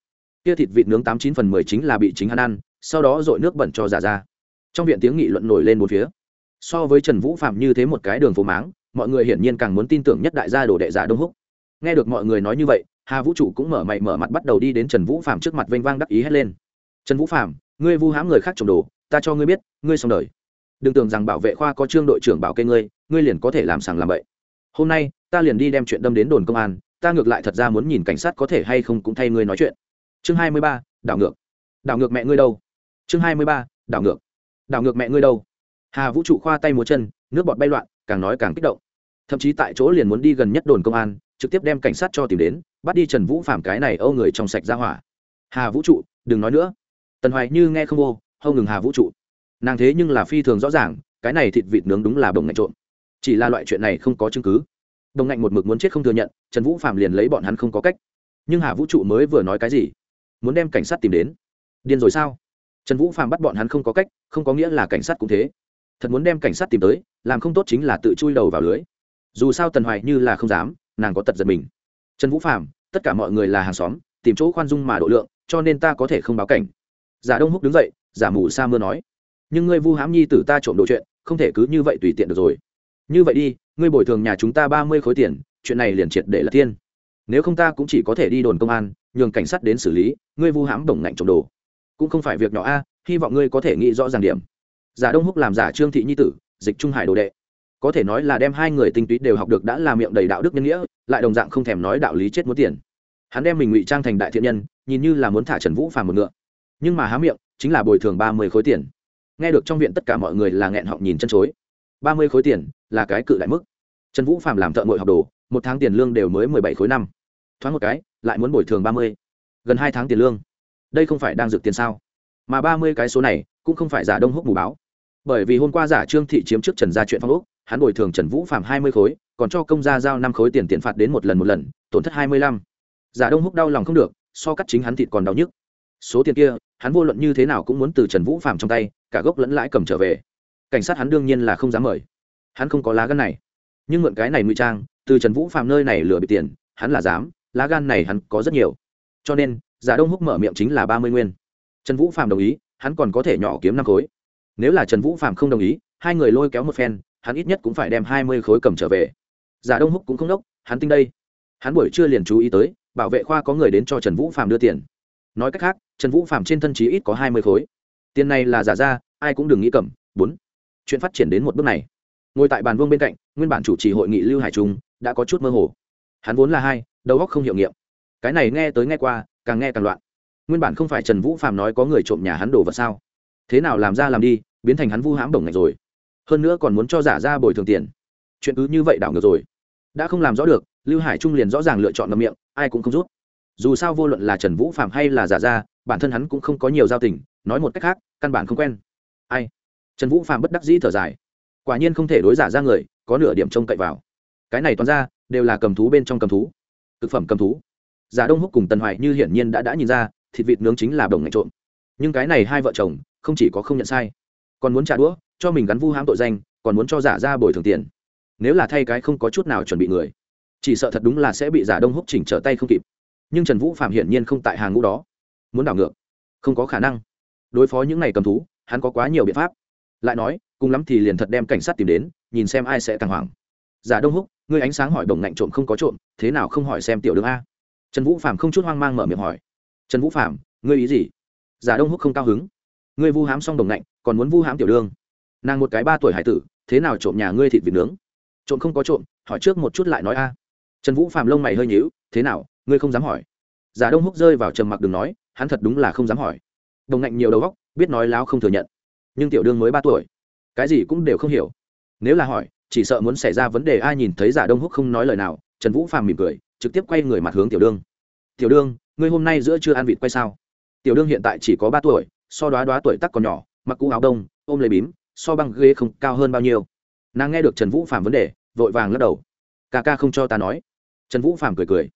Kia thịt vịt nướng tám chín phần mười chính là bị chính hắn ăn, sau đó dội nước bẩn cho giả ra. Trong viện tiếng nghị luận nổi lên một phía. So với trần vũ phạm như thế một cái đường phố máng, mọi người hiển nhiên càng muốn tin tưởng nhất đại gia đồ đệ giả đông húc. Nghe được mọi người nói như vậy hà vũ trụ cũng mở mày mở mặt bắt đầu đi đến trần vũ phạm trước mặt vênh vang đắc ý hét lên. Trần vũ phạm ngươi vu hãm người khác trồng đồ, ta cho ngươi biết, ngươi xong đời. Đừng tưởng rằng bảo vệ khoa có trương đội trưởng bảo kê ngươi ngươi liền có thể làm sàng làm bậy. Hôm nay, ta liền đi đem chuyện đâm đến đồn công an, ta ngược lại thật ra muốn nhìn cảnh sát có thể hay không cũng thay ngươi nói chuyện. Chương hai mươi ba, đảo ngược. Đảo ngược mẹ ngươi đâu? Chương hai mươi ba, đảo ngược. Đảo ngược mẹ ngươi đâu? Hà vũ trụ khoa tay múa chân, nước bọt bay loạn, càng nói càng kích động. Thậm chí tại chỗ liền muốn đi gần nhất đồn công an trực tiếp đem cảnh sát cho tìm đến, bắt đi trần vũ phạm cái này âu người trong sạch ra hỏa. Hà vũ trụ, đừng nói nữa. Tần hoài như nghe không ô, hâu ngừng hà vũ trụ. Nàng thế nhưng là phi thường rõ ràng, cái này thịt vịt nướng đúng là bồng ngạnh trộm. Chỉ là loại chuyện này không có chứng cứ. Đồng ngạnh một mực muốn chết không thừa nhận, trần vũ phạm liền lấy bọn hắn không có cách. Nhưng hà vũ trụ mới vừa nói cái gì? Muốn đem cảnh sát tìm đến. Điên rồi sao? Trần vũ phạm bắt bọn hắn không có cách, không có nghĩa là cảnh sát cũng thế. Thật muốn đem cảnh sát tìm tới, làm không tốt chính là tự chui đầu vào lưới. Dù sao tần hoài như là không dám nàng có tật giật mình. Trần vũ phạm tất cả mọi người là hàng xóm, tìm chỗ khoan dung mà độ lượng, cho nên ta có thể không báo cảnh. Giả đông húc đứng dậy, giả mù sa mưa nói, nhưng ngươi vu hãm nhi tử ta trộm đồ chuyện, không thể cứ như vậy tùy tiện được rồi. Như vậy đi, ngươi bồi thường nhà chúng ta ba mươi khối tiền, chuyện này liền triệt để là thiên. Nếu không ta cũng chỉ có thể đi đồn công an, nhường cảnh sát đến xử lý, ngươi vu hãm đồng ngạnh trộm đồ. Cũng không phải việc nhỏ a, hy vọng ngươi có thể nghĩ rõ ràng điểm. Giả đông húc làm giả trương thị nhi tử, dịch trung hải đồ đệ có thể nói là đem hai người tinh túy đều học được đã làm miệng đầy đạo đức nhân nghĩa, lại đồng dạng không thèm nói đạo lý chết muốn tiền. Hắn đem mình ngụy trang thành đại thiện nhân, nhìn như là muốn thả trần vũ phàm một ngựa. Nhưng mà há miệng, chính là bồi thường ba mươi khối tiền. Nghe được trong viện tất cả mọi người là nghẹn họng nhìn chân chối. Ba mươi khối tiền là cái cự đại mức. Trần vũ phạm làm thợ ngội học đồ, một tháng tiền lương đều mới mười bảy khối năm. Thoáng một cái, lại muốn bồi thường ba mươi. Gần hai tháng tiền lương. Đây không phải đang dược tiền sao? Mà ba mươi cái số này cũng không phải giả đông húc mù báo. Bởi vì hôm qua giả trương thị chiếm trước trần gia chuyện phong úc hắn bồi thường trần vũ phạm hai mươi khối, còn cho công gia giao năm khối tiền tiền phạt đến một lần một lần, tổn thất hai mươi lăm. Giả đông húc đau lòng không được, so cắt chính hắn thịt còn đau nhức. Số tiền kia, hắn vô luận như thế nào cũng muốn từ trần vũ phạm trong tay, cả gốc lẫn lãi cầm trở về. Cảnh sát hắn đương nhiên là không dám mời. Hắn không có lá gan này. Nhưng mượn cái này ngụy trang, từ trần vũ phạm nơi này lừa bị tiền, hắn là dám, lá gan này hắn có rất nhiều. Cho nên, giả đông húc mở miệng chính là ba mươi nguyên. Trần vũ phạm đồng ý, hắn còn có thể nhỏ kiếm năm khối. Nếu là trần vũ phạm không đồng ý, hai người lôi kéo một phen hắn ít nhất cũng phải đem hai mươi khối cầm trở về. Giả đông húc cũng không đốc, hắn tinh đây. Hắn buổi trưa liền chú ý tới, bảo vệ khoa có người đến cho trần vũ phạm đưa tiền. Nói cách khác, trần vũ phạm trên thân chí ít có hai mươi khối. Tiền này là giả ra, ai cũng đừng nghĩ cầm. Bốn. Chuyện phát triển đến một bước này. Ngồi tại bàn vương bên cạnh, nguyên bản chủ trì hội nghị lưu hải trung, đã có chút mơ hồ. Hắn vốn là hai, đầu óc không hiệu nghiệm. Cái này nghe tới nghe qua, càng nghe càng loạn. Nguyên bản không phải trần vũ phạm nói có người trộm nhà hắn đồ vật sao? Thế nào làm ra làm đi, biến thành hắn vu hãm bổng này rồi hơn nữa còn muốn cho giả ra bồi thường tiền. Chuyện cứ như vậy đảo ngược rồi. Đã không làm rõ được, lưu hải trung liền rõ ràng lựa chọn ngầm miệng, ai cũng không rút. Dù sao vô luận là trần vũ phạm hay là giả ra, bản thân hắn cũng không có nhiều giao tình, nói một cách khác, căn bản không quen. Ai? Trần vũ phạm bất đắc dĩ thở dài. Quả nhiên không thể đối giả ra người, có nửa điểm trông cậy vào. Cái này toàn ra, đều là cầm thú bên trong cầm thú. Thực phẩm cầm thú. Giả đông húc cùng tần hoài như hiển nhiên đã đã nhìn ra, thịt vịt nướng chính là đồng ngạch trộm. Nhưng cái này hai vợ chồng, không chỉ có không nhận sai, còn muốn trả đũa cho mình gắn vu hãm tội danh, còn muốn cho giả ra bồi thường tiền. Nếu là thay cái không có chút nào chuẩn bị người, chỉ sợ thật đúng là sẽ bị giả đông húc chỉnh trở tay không kịp. Nhưng trần vũ phạm hiển nhiên không tại hàng ngũ đó. Muốn đảo ngược, không có khả năng. Đối phó những này cầm thú, hắn có quá nhiều biện pháp. Lại nói, cùng lắm thì liền thật đem cảnh sát tìm đến, nhìn xem ai sẽ càng hoảng. Giả đông húc, ngươi ánh sáng hỏi đồng ngạnh trộm không có trộm, thế nào không hỏi xem tiểu đường a? Trần vũ phạm không chút hoang mang mở miệng hỏi. Trần vũ phạm ngươi ý gì? Giả đông húc không cao hứng. Ngươi vu hám xong đồng ngạnh, còn muốn vu hám tiểu đương nàng một cái ba tuổi hải tử, thế nào trộm nhà ngươi thịt vịt nướng? Trộm không có trộm, hỏi trước một chút lại nói a. Trần vũ phạm lông mày hơi nhíu, thế nào, ngươi không dám hỏi. Giả đông húc rơi vào trầm mặc đừng nói, hắn thật đúng là không dám hỏi. Đồng ngạnh nhiều đầu góc biết nói láo không thừa nhận. Nhưng tiểu đương mới ba tuổi, cái gì cũng đều không hiểu. Nếu là hỏi, chỉ sợ muốn xảy ra vấn đề ai nhìn thấy giả đông húc không nói lời nào, trần vũ phàm mỉm cười, trực tiếp quay người mặt hướng tiểu đương. Tiểu đương, ngươi hôm nay giữa chưa ăn vịt quay sao? Tiểu đương hiện tại chỉ có ba tuổi, so đoá đoá tuổi tắc còn nhỏ, mặc cũ áo đông, ôm lấy bím so băng ghế không cao hơn bao nhiêu. Nàng nghe được trần vũ Phạm vấn đề, vội vàng lắc đầu. Ca ca không cho ta nói. Trần vũ Phạm cười cười.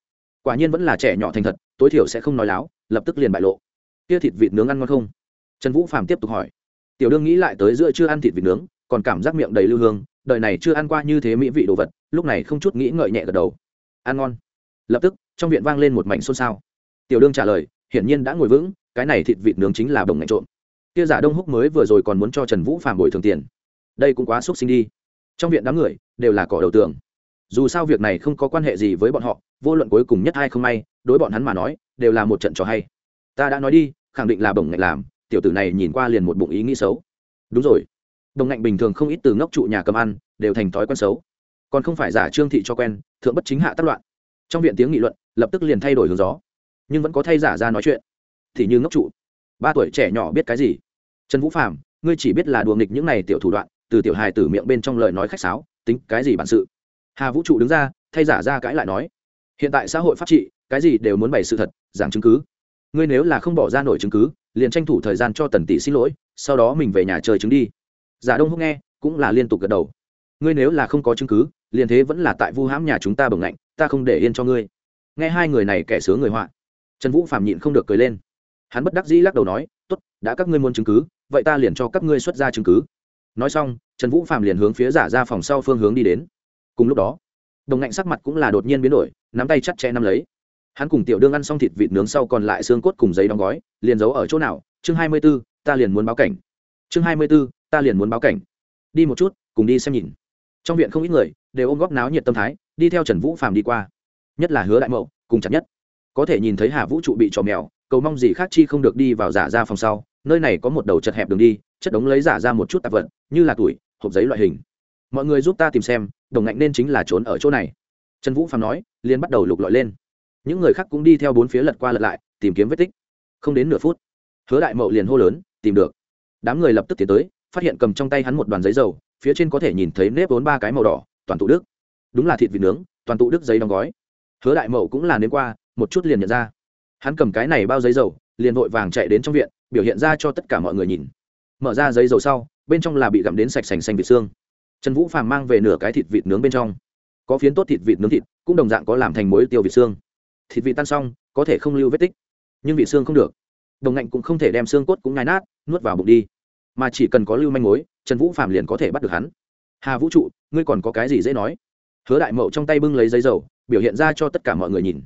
Quả nhiên vẫn là trẻ nhỏ thành thật, tối thiểu sẽ không nói láo, lập tức liền bại lộ. Kia thịt vịt nướng ăn ngon không? Trần vũ Phạm tiếp tục hỏi. Tiểu đương nghĩ lại tới giữa chưa ăn thịt vịt nướng, còn cảm giác miệng đầy lưu hương, đời này chưa ăn qua như thế mỹ vị đồ vật, lúc này không chút nghĩ ngợi nhẹ gật đầu. Ăn ngon. Lập tức, trong viện vang lên một mảnh xôn xao. Tiểu đương trả lời, hiển nhiên đã ngồi vững, cái này thịt vịt nướng chính là đồng ngạnh trộm kia giả đông húc mới vừa rồi còn muốn cho trần vũ phản bồi thường tiền. Đây cũng quá xúc sinh đi. Trong viện đám người đều là cỏ đầu tường. Dù sao việc này không có quan hệ gì với bọn họ, vô luận cuối cùng nhất ai không may, đối bọn hắn mà nói, đều là một trận trò hay. Ta đã nói đi, khẳng định là bổng ngạnh làm, tiểu tử này nhìn qua liền một bụng ý nghĩ xấu. Đúng rồi. Đồng ngạnh bình thường không ít từ ngốc trụ nhà cầm ăn, đều thành thói quen xấu. Còn không phải giả trương thị cho quen, thượng bất chính hạ tác loạn. Trong viện tiếng nghị luận lập tức liền thay đổi hướng gió. Nhưng vẫn có thay giả ra nói chuyện. Thì như ngốc trụ ba tuổi trẻ nhỏ biết cái gì? Trần vũ phạm ngươi chỉ biết là đùa nghịch những này tiểu thủ đoạn, từ tiểu hài tử miệng bên trong lời nói khách sáo, tính cái gì bản sự? Hà vũ trụ đứng ra, thay giả ra cãi lại nói, hiện tại xã hội pháp trị, cái gì đều muốn bày sự thật, giảng chứng cứ. Ngươi nếu là không bỏ ra nổi chứng cứ, liền tranh thủ thời gian cho tần tỷ xin lỗi, sau đó mình về nhà chơi chứng đi. Giả đông húc nghe, cũng là liên tục gật đầu. Ngươi nếu là không có chứng cứ, liền thế vẫn là tại vu hãm nhà chúng ta bồng lạnh, ta không để yên cho ngươi. Nghe hai người này kẻ sướng người họa. Trần vũ phạm nhịn không được cười lên hắn bất đắc dĩ lắc đầu nói, tốt, đã các ngươi muốn chứng cứ, vậy ta liền cho các ngươi xuất ra chứng cứ. Nói xong, trần vũ phạm liền hướng phía giả ra phòng sau phương hướng đi đến. Cùng lúc đó, đồng ngạnh sắc mặt cũng là đột nhiên biến đổi, nắm tay chặt chẽ nắm lấy. Hắn cùng tiểu đương ăn xong thịt vịt nướng sau còn lại xương cốt cùng giấy đóng gói, liền giấu ở chỗ nào? Chương hai mươi b ố ta liền muốn báo cảnh. Chương hai mươi b ố ta liền muốn báo cảnh. Đi một chút, cùng đi xem nhìn. Trong viện không ít người đều ôm góc náo nhiệt tâm thái, đi theo trần vũ phàm đi qua. Nhất là hứa đại mậu, cùng chặt nhất. Có thể nhìn thấy hà vũ trụ bị trò mèo cầu mong gì khác chi không được đi vào giả ra phòng sau, nơi này có một đầu chật hẹp đường đi, chất đống lấy giả ra một chút tạp vật, như là tuổi, hộp giấy loại hình. Mọi người giúp ta tìm xem, đồng ngạnh nên chính là trốn ở chỗ này. Trần vũ phàm nói liên bắt đầu lục lọi lên. Những người khác cũng đi theo bốn phía lật qua lật lại, tìm kiếm vết tích. Không đến nửa phút, hứa đại mậu liền hô lớn, tìm được. Đám người lập tức tiến tới, phát hiện cầm trong tay hắn một đoàn giấy dầu, phía trên có thể nhìn thấy nếp vốn ba cái màu đỏ, toàn tụ đức đúng là thịt vịt nướng, toàn tụ đức giấy đóng gói. Hứa đại mậu cũng là nếm qua, một chút liền nhận ra hắn cầm cái này bao giấy dầu, liền vội vàng chạy đến trong viện, biểu hiện ra cho tất cả mọi người nhìn. Mở ra giấy dầu sau, bên trong là bị gặm đến sạch sành xanh vịt xương. Trần vũ phàm mang về nửa cái thịt vịt nướng bên trong. Có phiến tốt thịt vịt nướng thịt, cũng đồng dạng có làm thành muối tiêu vịt xương. Thịt vịt tan xong, có thể không lưu vết tích. Nhưng vị xương không được. Đồng ngạnh cũng không thể đem xương cốt cũng ngai nát, nuốt vào bụng đi. Mà chỉ cần có lưu manh mối, trần vũ phạm liền có thể bắt được hắn. Hà vũ trụ, ngươi còn có cái gì dễ nói? Hứa đại mậu trong tay bưng lấy giấy dầu, biểu hiện ra cho tất cả mọi người nhìn.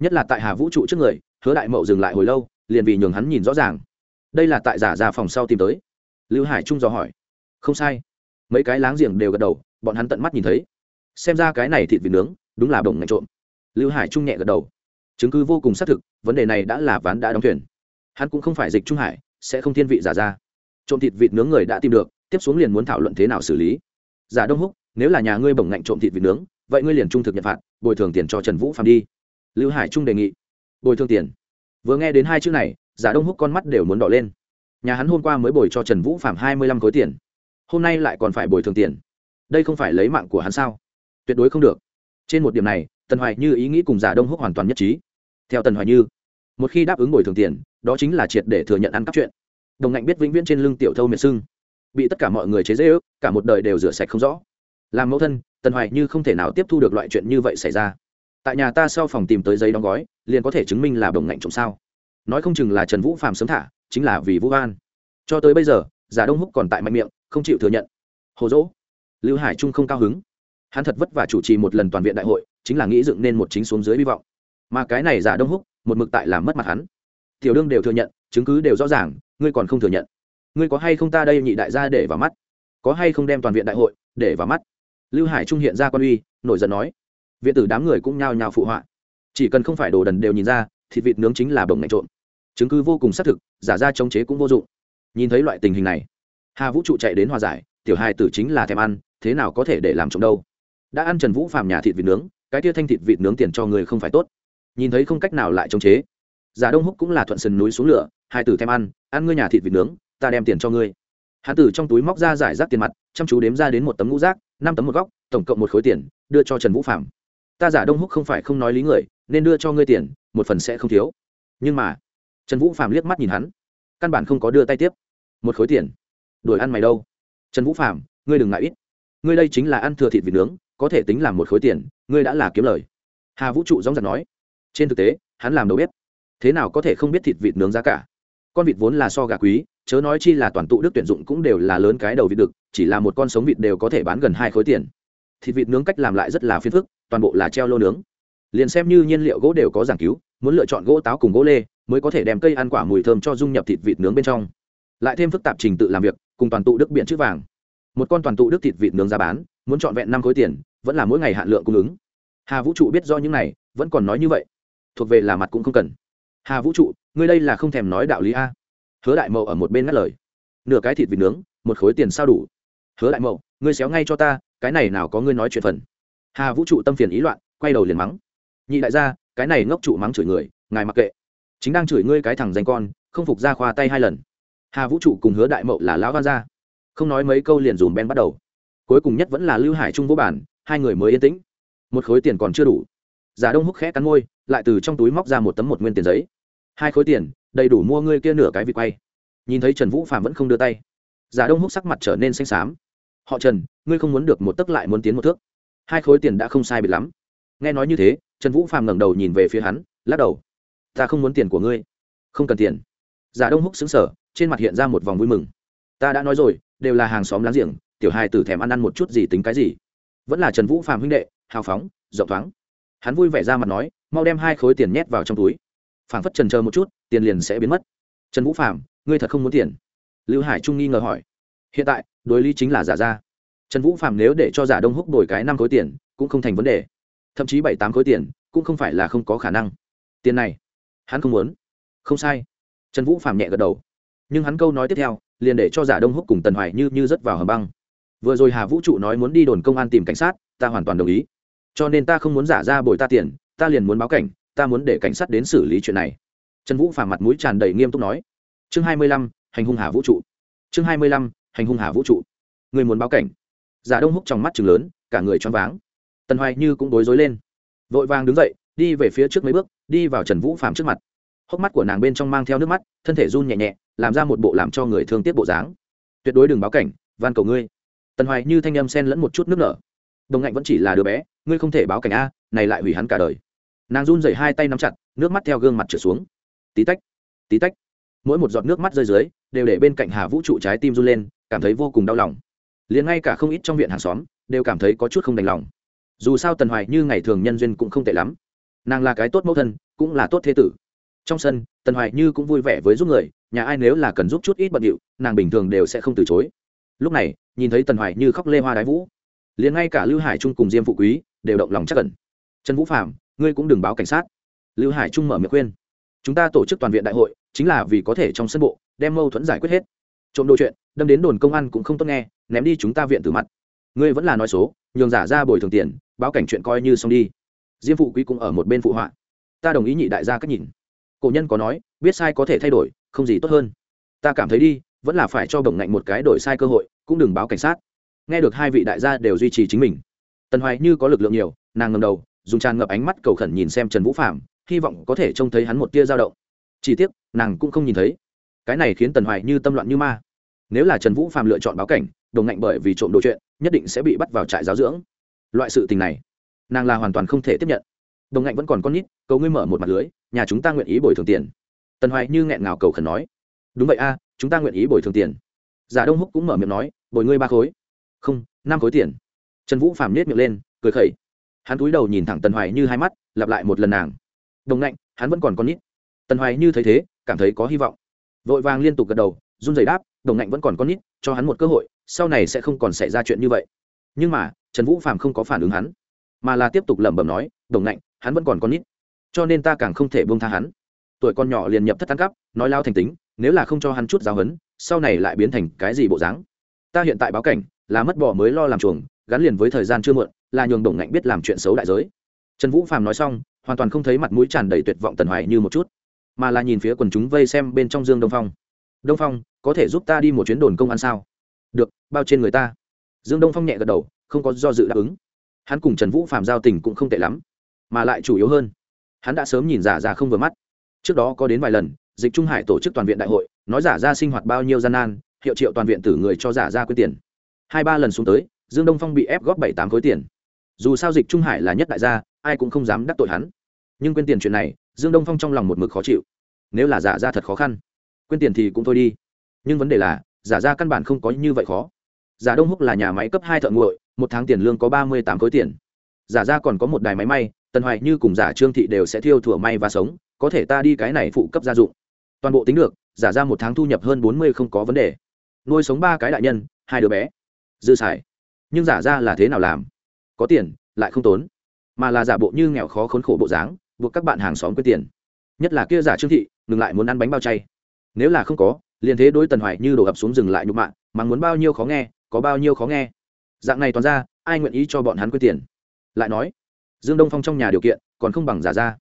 Nhất là tại hà vũ trụ trước người hứa đại mậu dừng lại hồi lâu, liền vì nhường hắn nhìn rõ ràng. Đây là tại giả ra phòng sau tìm tới. Lưu hải trung dò hỏi. Không sai. Mấy cái láng giềng đều gật đầu, bọn hắn tận mắt nhìn thấy. Xem ra cái này thịt vịt nướng, đúng là bồng ngạch trộm. Lưu hải trung nhẹ gật đầu. Chứng cứ vô cùng xác thực, vấn đề này đã là ván đã đóng thuyền. Hắn cũng không phải dịch trung hải, sẽ không thiên vị giả ra. Trộm thịt vịt nướng người đã tìm được, tiếp xuống liền muốn thảo luận thế nào xử lý. Giả đông húc, nếu là nhà ngươi bồng ngạnh trộm thịt vịt nướng, vậy ngươi liền trung thực nhận phạt, bồi thường tiền cho trần vũ phạm đi. Lưu hải trung đề nghị bồi thường tiền. Vừa nghe đến hai chữ này, giả đông húc con mắt đều muốn đỏ lên. Nhà hắn hôm qua mới bồi cho trần vũ phạm hai mươi lăm khối tiền. Hôm nay lại còn phải bồi thường tiền. Đây không phải lấy mạng của hắn sao? Tuyệt đối không được. Trên một điểm này, tần hoài như ý nghĩ cùng giả đông húc hoàn toàn nhất trí. Theo tần hoài như, một khi đáp ứng bồi thường tiền, đó chính là triệt để thừa nhận ăn cắp chuyện. Đồng ngạnh biết vĩnh viễn trên lưng tiểu thâu miệt sưng. Bị tất cả mọi người chế dễ ước cả một đời đều rửa sạch không rõ. Làm mẫu thân, tần hoài như không thể nào tiếp thu được loại chuyện như vậy xảy ra tại nhà ta sau phòng tìm tới giấy đóng gói, liền có thể chứng minh là đồng ngạnh trộm sao. Nói không chừng là trần vũ phạm sớm thả, chính là vì vũ an. Cho tới bây giờ, giả đông húc còn tại mạnh miệng, không chịu thừa nhận. Hồ dỗ. Lưu hải trung không cao hứng. Hắn thật vất vả chủ trì một lần toàn viện đại hội, chính là nghĩ dựng nên một chính xuống dưới hy vọng. Mà cái này giả đông húc, một mực tại làm mất mặt hắn. Tiểu đương đều thừa nhận, chứng cứ đều rõ ràng, ngươi còn không thừa nhận. Ngươi có hay không ta đây nhị đại gia để vào mắt? Có hay không đem toàn viện đại hội để vào mắt? Lưu hải trung hiện ra quan uy, nổi giận nói viện tử đám người cũng nhao nhao phụ họa. Chỉ cần không phải đồ đần đều nhìn ra, thịt vịt nướng chính là bồng ngạch trộn chứng cứ vô cùng xác thực, giả ra chống chế cũng vô dụng. Nhìn thấy loại tình hình này, hà vũ trụ chạy đến hòa giải, tiểu hai tử chính là thèm ăn, thế nào có thể để làm trộm đâu? Đã ăn trần vũ phàm nhà thịt vịt nướng, cái tia thanh thịt vịt nướng tiền cho người không phải tốt. Nhìn thấy không cách nào lại chống chế. Giả đông húc cũng là thuận sườn núi xuống lửa hai tử thèm ăn ăn ngươi nhà thịt vịt nướng, ta đem tiền cho ngươi. Hạ tử trong túi móc ra giải rác tiền mặt, chăm chú đếm ra đến một tấm ngũ rác, năm tấm một góc, tổng cộng một khối tiền, đưa cho trần vũ phạm ta giả đông húc không phải không nói lý người nên đưa cho ngươi tiền một phần sẽ không thiếu. Nhưng mà trần vũ phạm liếc mắt nhìn hắn căn bản không có đưa tay tiếp. Một khối tiền đuổi ăn mày đâu? Trần vũ phạm ngươi đừng ngại ít. Ngươi đây chính là ăn thừa thịt vịt nướng có thể tính làm một khối tiền ngươi đã là kiếm lời. Hà vũ trụ dóng giặt nói. Trên thực tế hắn làm đâu biết thế nào có thể không biết thịt vịt nướng giá cả? Con vịt vốn là so gà quý chớ nói chi là toàn tụ đức tuyển dụng cũng đều là lớn cái đầu vịt được, chỉ là một con sống vịt đều có thể bán gần hai khối tiền thịt vịt nướng cách làm lại rất là phiền phức, toàn bộ là treo lô nướng. Liền xem như nhiên liệu gỗ đều có giảng cứu, muốn lựa chọn gỗ táo cùng gỗ lê, mới có thể đem cây ăn quả mùi thơm cho dung nhập thịt vịt nướng bên trong. Lại thêm phức tạp trình tự làm việc, cùng toàn tụ đức biện chữ vàng. Một con toàn tụ đức thịt vịt nướng giá bán, muốn chọn vẹn năm khối tiền, vẫn là mỗi ngày hạn lượng cung ứng. Hà vũ trụ biết do những này, vẫn còn nói như vậy. Thuộc về là mặt cũng không cần. Hà vũ trụ, ngươi đây là không thèm nói đạo lý a. Hứa đại mậu ở một bên ngắt lời. Nửa cái thịt vịt nướng, một khối tiền sao đủ? Hứa đại mậu, ngươi xéo ngay cho ta cái này nào có ngươi nói chuyện phần. Hà vũ trụ tâm phiền ý loạn, quay đầu liền mắng. Nhị đại gia, cái này ngốc trụ mắng chửi người, ngài mặc kệ. Chính đang chửi ngươi cái thằng danh con, không phục ra khoa tay hai lần. Hà vũ trụ cùng hứa đại mậu là lão văn gia. Không nói mấy câu liền dùm ben bắt đầu. Cuối cùng nhất vẫn là lưu hải trung vô bản, hai người mới yên tĩnh. Một khối tiền còn chưa đủ. Giả đông húc khẽ cắn môi, lại từ trong túi móc ra một tấm một nguyên tiền giấy. Hai khối tiền, đầy đủ mua ngươi kia nửa cái vị quay. Nhìn thấy trần vũ phạm vẫn không đưa tay. Giả đông húc sắc mặt trở nên xanh xám họ trần ngươi không muốn được một tấc lại muốn tiến một thước. Hai khối tiền đã không sai biệt lắm. Nghe nói như thế trần vũ Phàm ngẩng đầu nhìn về phía hắn lắc đầu. Ta không muốn tiền của ngươi. Không cần tiền. Giả đông húc xứng sở trên mặt hiện ra một vòng vui mừng. Ta đã nói rồi đều là hàng xóm láng giềng tiểu hai tử thèm ăn ăn một chút gì tính cái gì. Vẫn là trần vũ Phàm huynh đệ hào phóng rộng thoáng. Hắn vui vẻ ra mặt nói mau đem hai khối tiền nhét vào trong túi. Phảng phất trần chờ một chút tiền liền sẽ biến mất. Trần vũ Phàm, ngươi thật không muốn tiền? Lưu hải trung nghi ngờ hỏi. Hiện tại đối lý chính là giả ra. Trần vũ phạm nếu để cho giả đông húc đổi cái năm khối tiền, cũng không thành vấn đề. Thậm chí bảy tám khối tiền, cũng không phải là không có khả năng. Tiền này, hắn không muốn. Không sai. Trần vũ phạm nhẹ gật đầu. Nhưng hắn câu nói tiếp theo, liền để cho giả đông húc cùng tần hoài như như rớt vào hầm băng. Vừa rồi hà vũ trụ nói muốn đi đồn công an tìm cảnh sát, ta hoàn toàn đồng ý. Cho nên ta không muốn giả ra bồi ta tiền, ta liền muốn báo cảnh, ta muốn để cảnh sát đến xử lý chuyện này. Trần vũ phả mặt mũi tràn đầy nghiêm túc nói. Chương hai mươi lăm, hành hung hà vũ trụ. Chương hai mươi lăm hành hung hà vũ trụ. Người muốn báo cảnh. Giả đông húc trong mắt chừng lớn, cả người choáng váng. Tần hoài như cũng bối rối lên. Vội vàng đứng dậy, đi về phía trước mấy bước, đi vào trần vũ phàm trước mặt. Hốc mắt của nàng bên trong mang theo nước mắt, thân thể run nhẹ nhẹ, làm ra một bộ làm cho người thương tiếc bộ dáng. Tuyệt đối đừng báo cảnh, van cầu ngươi. Tần hoài như thanh âm sen lẫn một chút nước nở. Đồng ngạnh vẫn chỉ là đứa bé, ngươi không thể báo cảnh a, này lại hủy hắn cả đời. Nàng run dậy hai tay nắm chặt, nước mắt theo gương mặt trở xuống. Tí tách tí tách. Mỗi một giọt nước mắt rơi dưới, đều để bên cạnh hà vũ trụ trái tim run lên cảm thấy vô cùng đau lòng. Liền ngay cả không ít trong viện hàng xóm đều cảm thấy có chút không đành lòng. Dù sao tần hoài như ngày thường nhân duyên cũng không tệ lắm. Nàng là cái tốt mẫu thân, cũng là tốt thế tử. Trong sân, tần hoài như cũng vui vẻ với giúp người, nhà ai nếu là cần giúp chút ít bận điệu, nàng bình thường đều sẽ không từ chối. Lúc này, nhìn thấy tần hoài như khóc lê hoa đái vũ, liền ngay cả lưu hải trung cùng diêm phụ quý đều động lòng chắc cẩn trần vũ phạm ngươi cũng đừng báo cảnh sát. Lưu hải trung mở miệng khuyên. Chúng ta tổ chức toàn viện đại hội, chính là vì có thể trong sân bộ đem mâu thuẫn giải quyết hết trộm đồ chuyện, đâm đến đồn công an cũng không tốt nghe, ném đi chúng ta viện từ mặt. Ngươi vẫn là nói số, nhường giả ra bồi thường tiền, báo cảnh chuyện coi như xong đi. Diêm phụ quý cũng ở một bên phụ họa. Ta đồng ý nhị đại gia cách nhìn. Cổ nhân có nói, biết sai có thể thay đổi, không gì tốt hơn. Ta cảm thấy đi, vẫn là phải cho đồng ngạnh một cái đổi sai cơ hội, cũng đừng báo cảnh sát. Nghe được hai vị đại gia đều duy trì chính mình. Tần hoài như có lực lượng nhiều, nàng ngầm đầu, dùng tràn ngập ánh mắt cầu khẩn nhìn xem trần vũ phạm hy vọng có thể trông thấy hắn một tia dao động. Chỉ tiếc, nàng cũng không nhìn thấy. Cái này khiến tần hoài như tâm loạn như ma nếu là trần vũ phạm lựa chọn báo cảnh, đồng ngạnh bởi vì trộm đồ chuyện, nhất định sẽ bị bắt vào trại giáo dưỡng. Loại sự tình này, nàng là hoàn toàn không thể tiếp nhận. Đồng ngạnh vẫn còn con nít, cầu ngươi mở một mặt lưới, nhà chúng ta nguyện ý bồi thường tiền. Tần hoài như nghẹn ngào cầu khẩn nói. Đúng vậy a, chúng ta nguyện ý bồi thường tiền. Giả đông húc cũng mở miệng nói, bồi ngươi ba khối. Không, năm khối tiền. Trần vũ phàm nết miệng lên, cười khẩy. Hắn cúi đầu nhìn thẳng tần hoài như hai mắt, lặp lại một lần nàng. Đồng ngạnh, hắn vẫn còn con nít. Tần hoài như thấy thế, cảm thấy có hy vọng. Vội vàng liên tục gật đầu run rẩy đáp, đồng ngạnh vẫn còn con nít, cho hắn một cơ hội, sau này sẽ không còn xảy ra chuyện như vậy. Nhưng mà, trần vũ phàm không có phản ứng hắn, mà là tiếp tục lẩm bẩm nói, đồng ngạnh, hắn vẫn còn con nít, cho nên ta càng không thể buông tha hắn. Tuổi con nhỏ liền nhập thất ăn cắp nói lao thành tính, nếu là không cho hắn chút giáo hấn sau này lại biến thành cái gì bộ dáng? Ta hiện tại báo cảnh, là mất bỏ mới lo làm chuồng, gắn liền với thời gian chưa muộn, là nhường đồng ngạnh biết làm chuyện xấu đại giới. Trần vũ phàm nói xong, hoàn toàn không thấy mặt mũi tràn đầy tuyệt vọng tần hoài như một chút, mà là nhìn phía quần chúng vây xem bên trong dương đông phong đông phong, có thể giúp ta đi một chuyến đồn công an sao? Được, bao trên người ta. Dương đông phong nhẹ gật đầu, không có do dự đáp ứng. Hắn cùng trần vũ phạm giao tình cũng không tệ lắm, mà lại chủ yếu hơn, hắn đã sớm nhìn giả ra không vừa mắt. Trước đó có đến vài lần, dịch trung hải tổ chức toàn viện đại hội, nói giả ra sinh hoạt bao nhiêu gian nan, hiệu triệu toàn viện tử người cho giả ra quyên tiền. Hai ba lần xuống tới, dương đông phong bị ép góp bảy tám khối tiền. Dù sao dịch trung hải là nhất đại gia, ai cũng không dám đắc tội hắn. Nhưng quên tiền chuyện này, dương đông phong trong lòng một mực khó chịu. Nếu là giả ra thật khó khăn quên tiền thì cũng thôi đi. Nhưng vấn đề là, giả ra căn bản không có như vậy khó. Giả đông húc là nhà máy cấp hai thợ nguội, một tháng tiền lương có ba mươi tám khối tiền. Giả ra còn có một đài máy may, tần hoài như cùng giả trương thị đều sẽ thiêu thủa may và sống, có thể ta đi cái này phụ cấp gia dụng. Toàn bộ tính được, giả ra một tháng thu nhập hơn bốn mươi không có vấn đề. Nuôi sống ba cái đại nhân, hai đứa bé. Dư xài. Nhưng giả ra là thế nào làm? Có tiền, lại không tốn. Mà là giả bộ như nghèo khó khốn khổ bộ dáng, buộc các bạn hàng xóm quyết tiền. Nhất là kia giả trương thị, ngừng lại muốn ăn bánh bao chay nếu là không có, liền thế đối tần hoài như đổ ập xuống dừng lại nhục mạng mà muốn bao nhiêu khó nghe, có bao nhiêu khó nghe. Dạng này toàn ra, ai nguyện ý cho bọn hắn quyết tiền? Lại nói, dương đông phong trong nhà điều kiện, còn không bằng giả ra.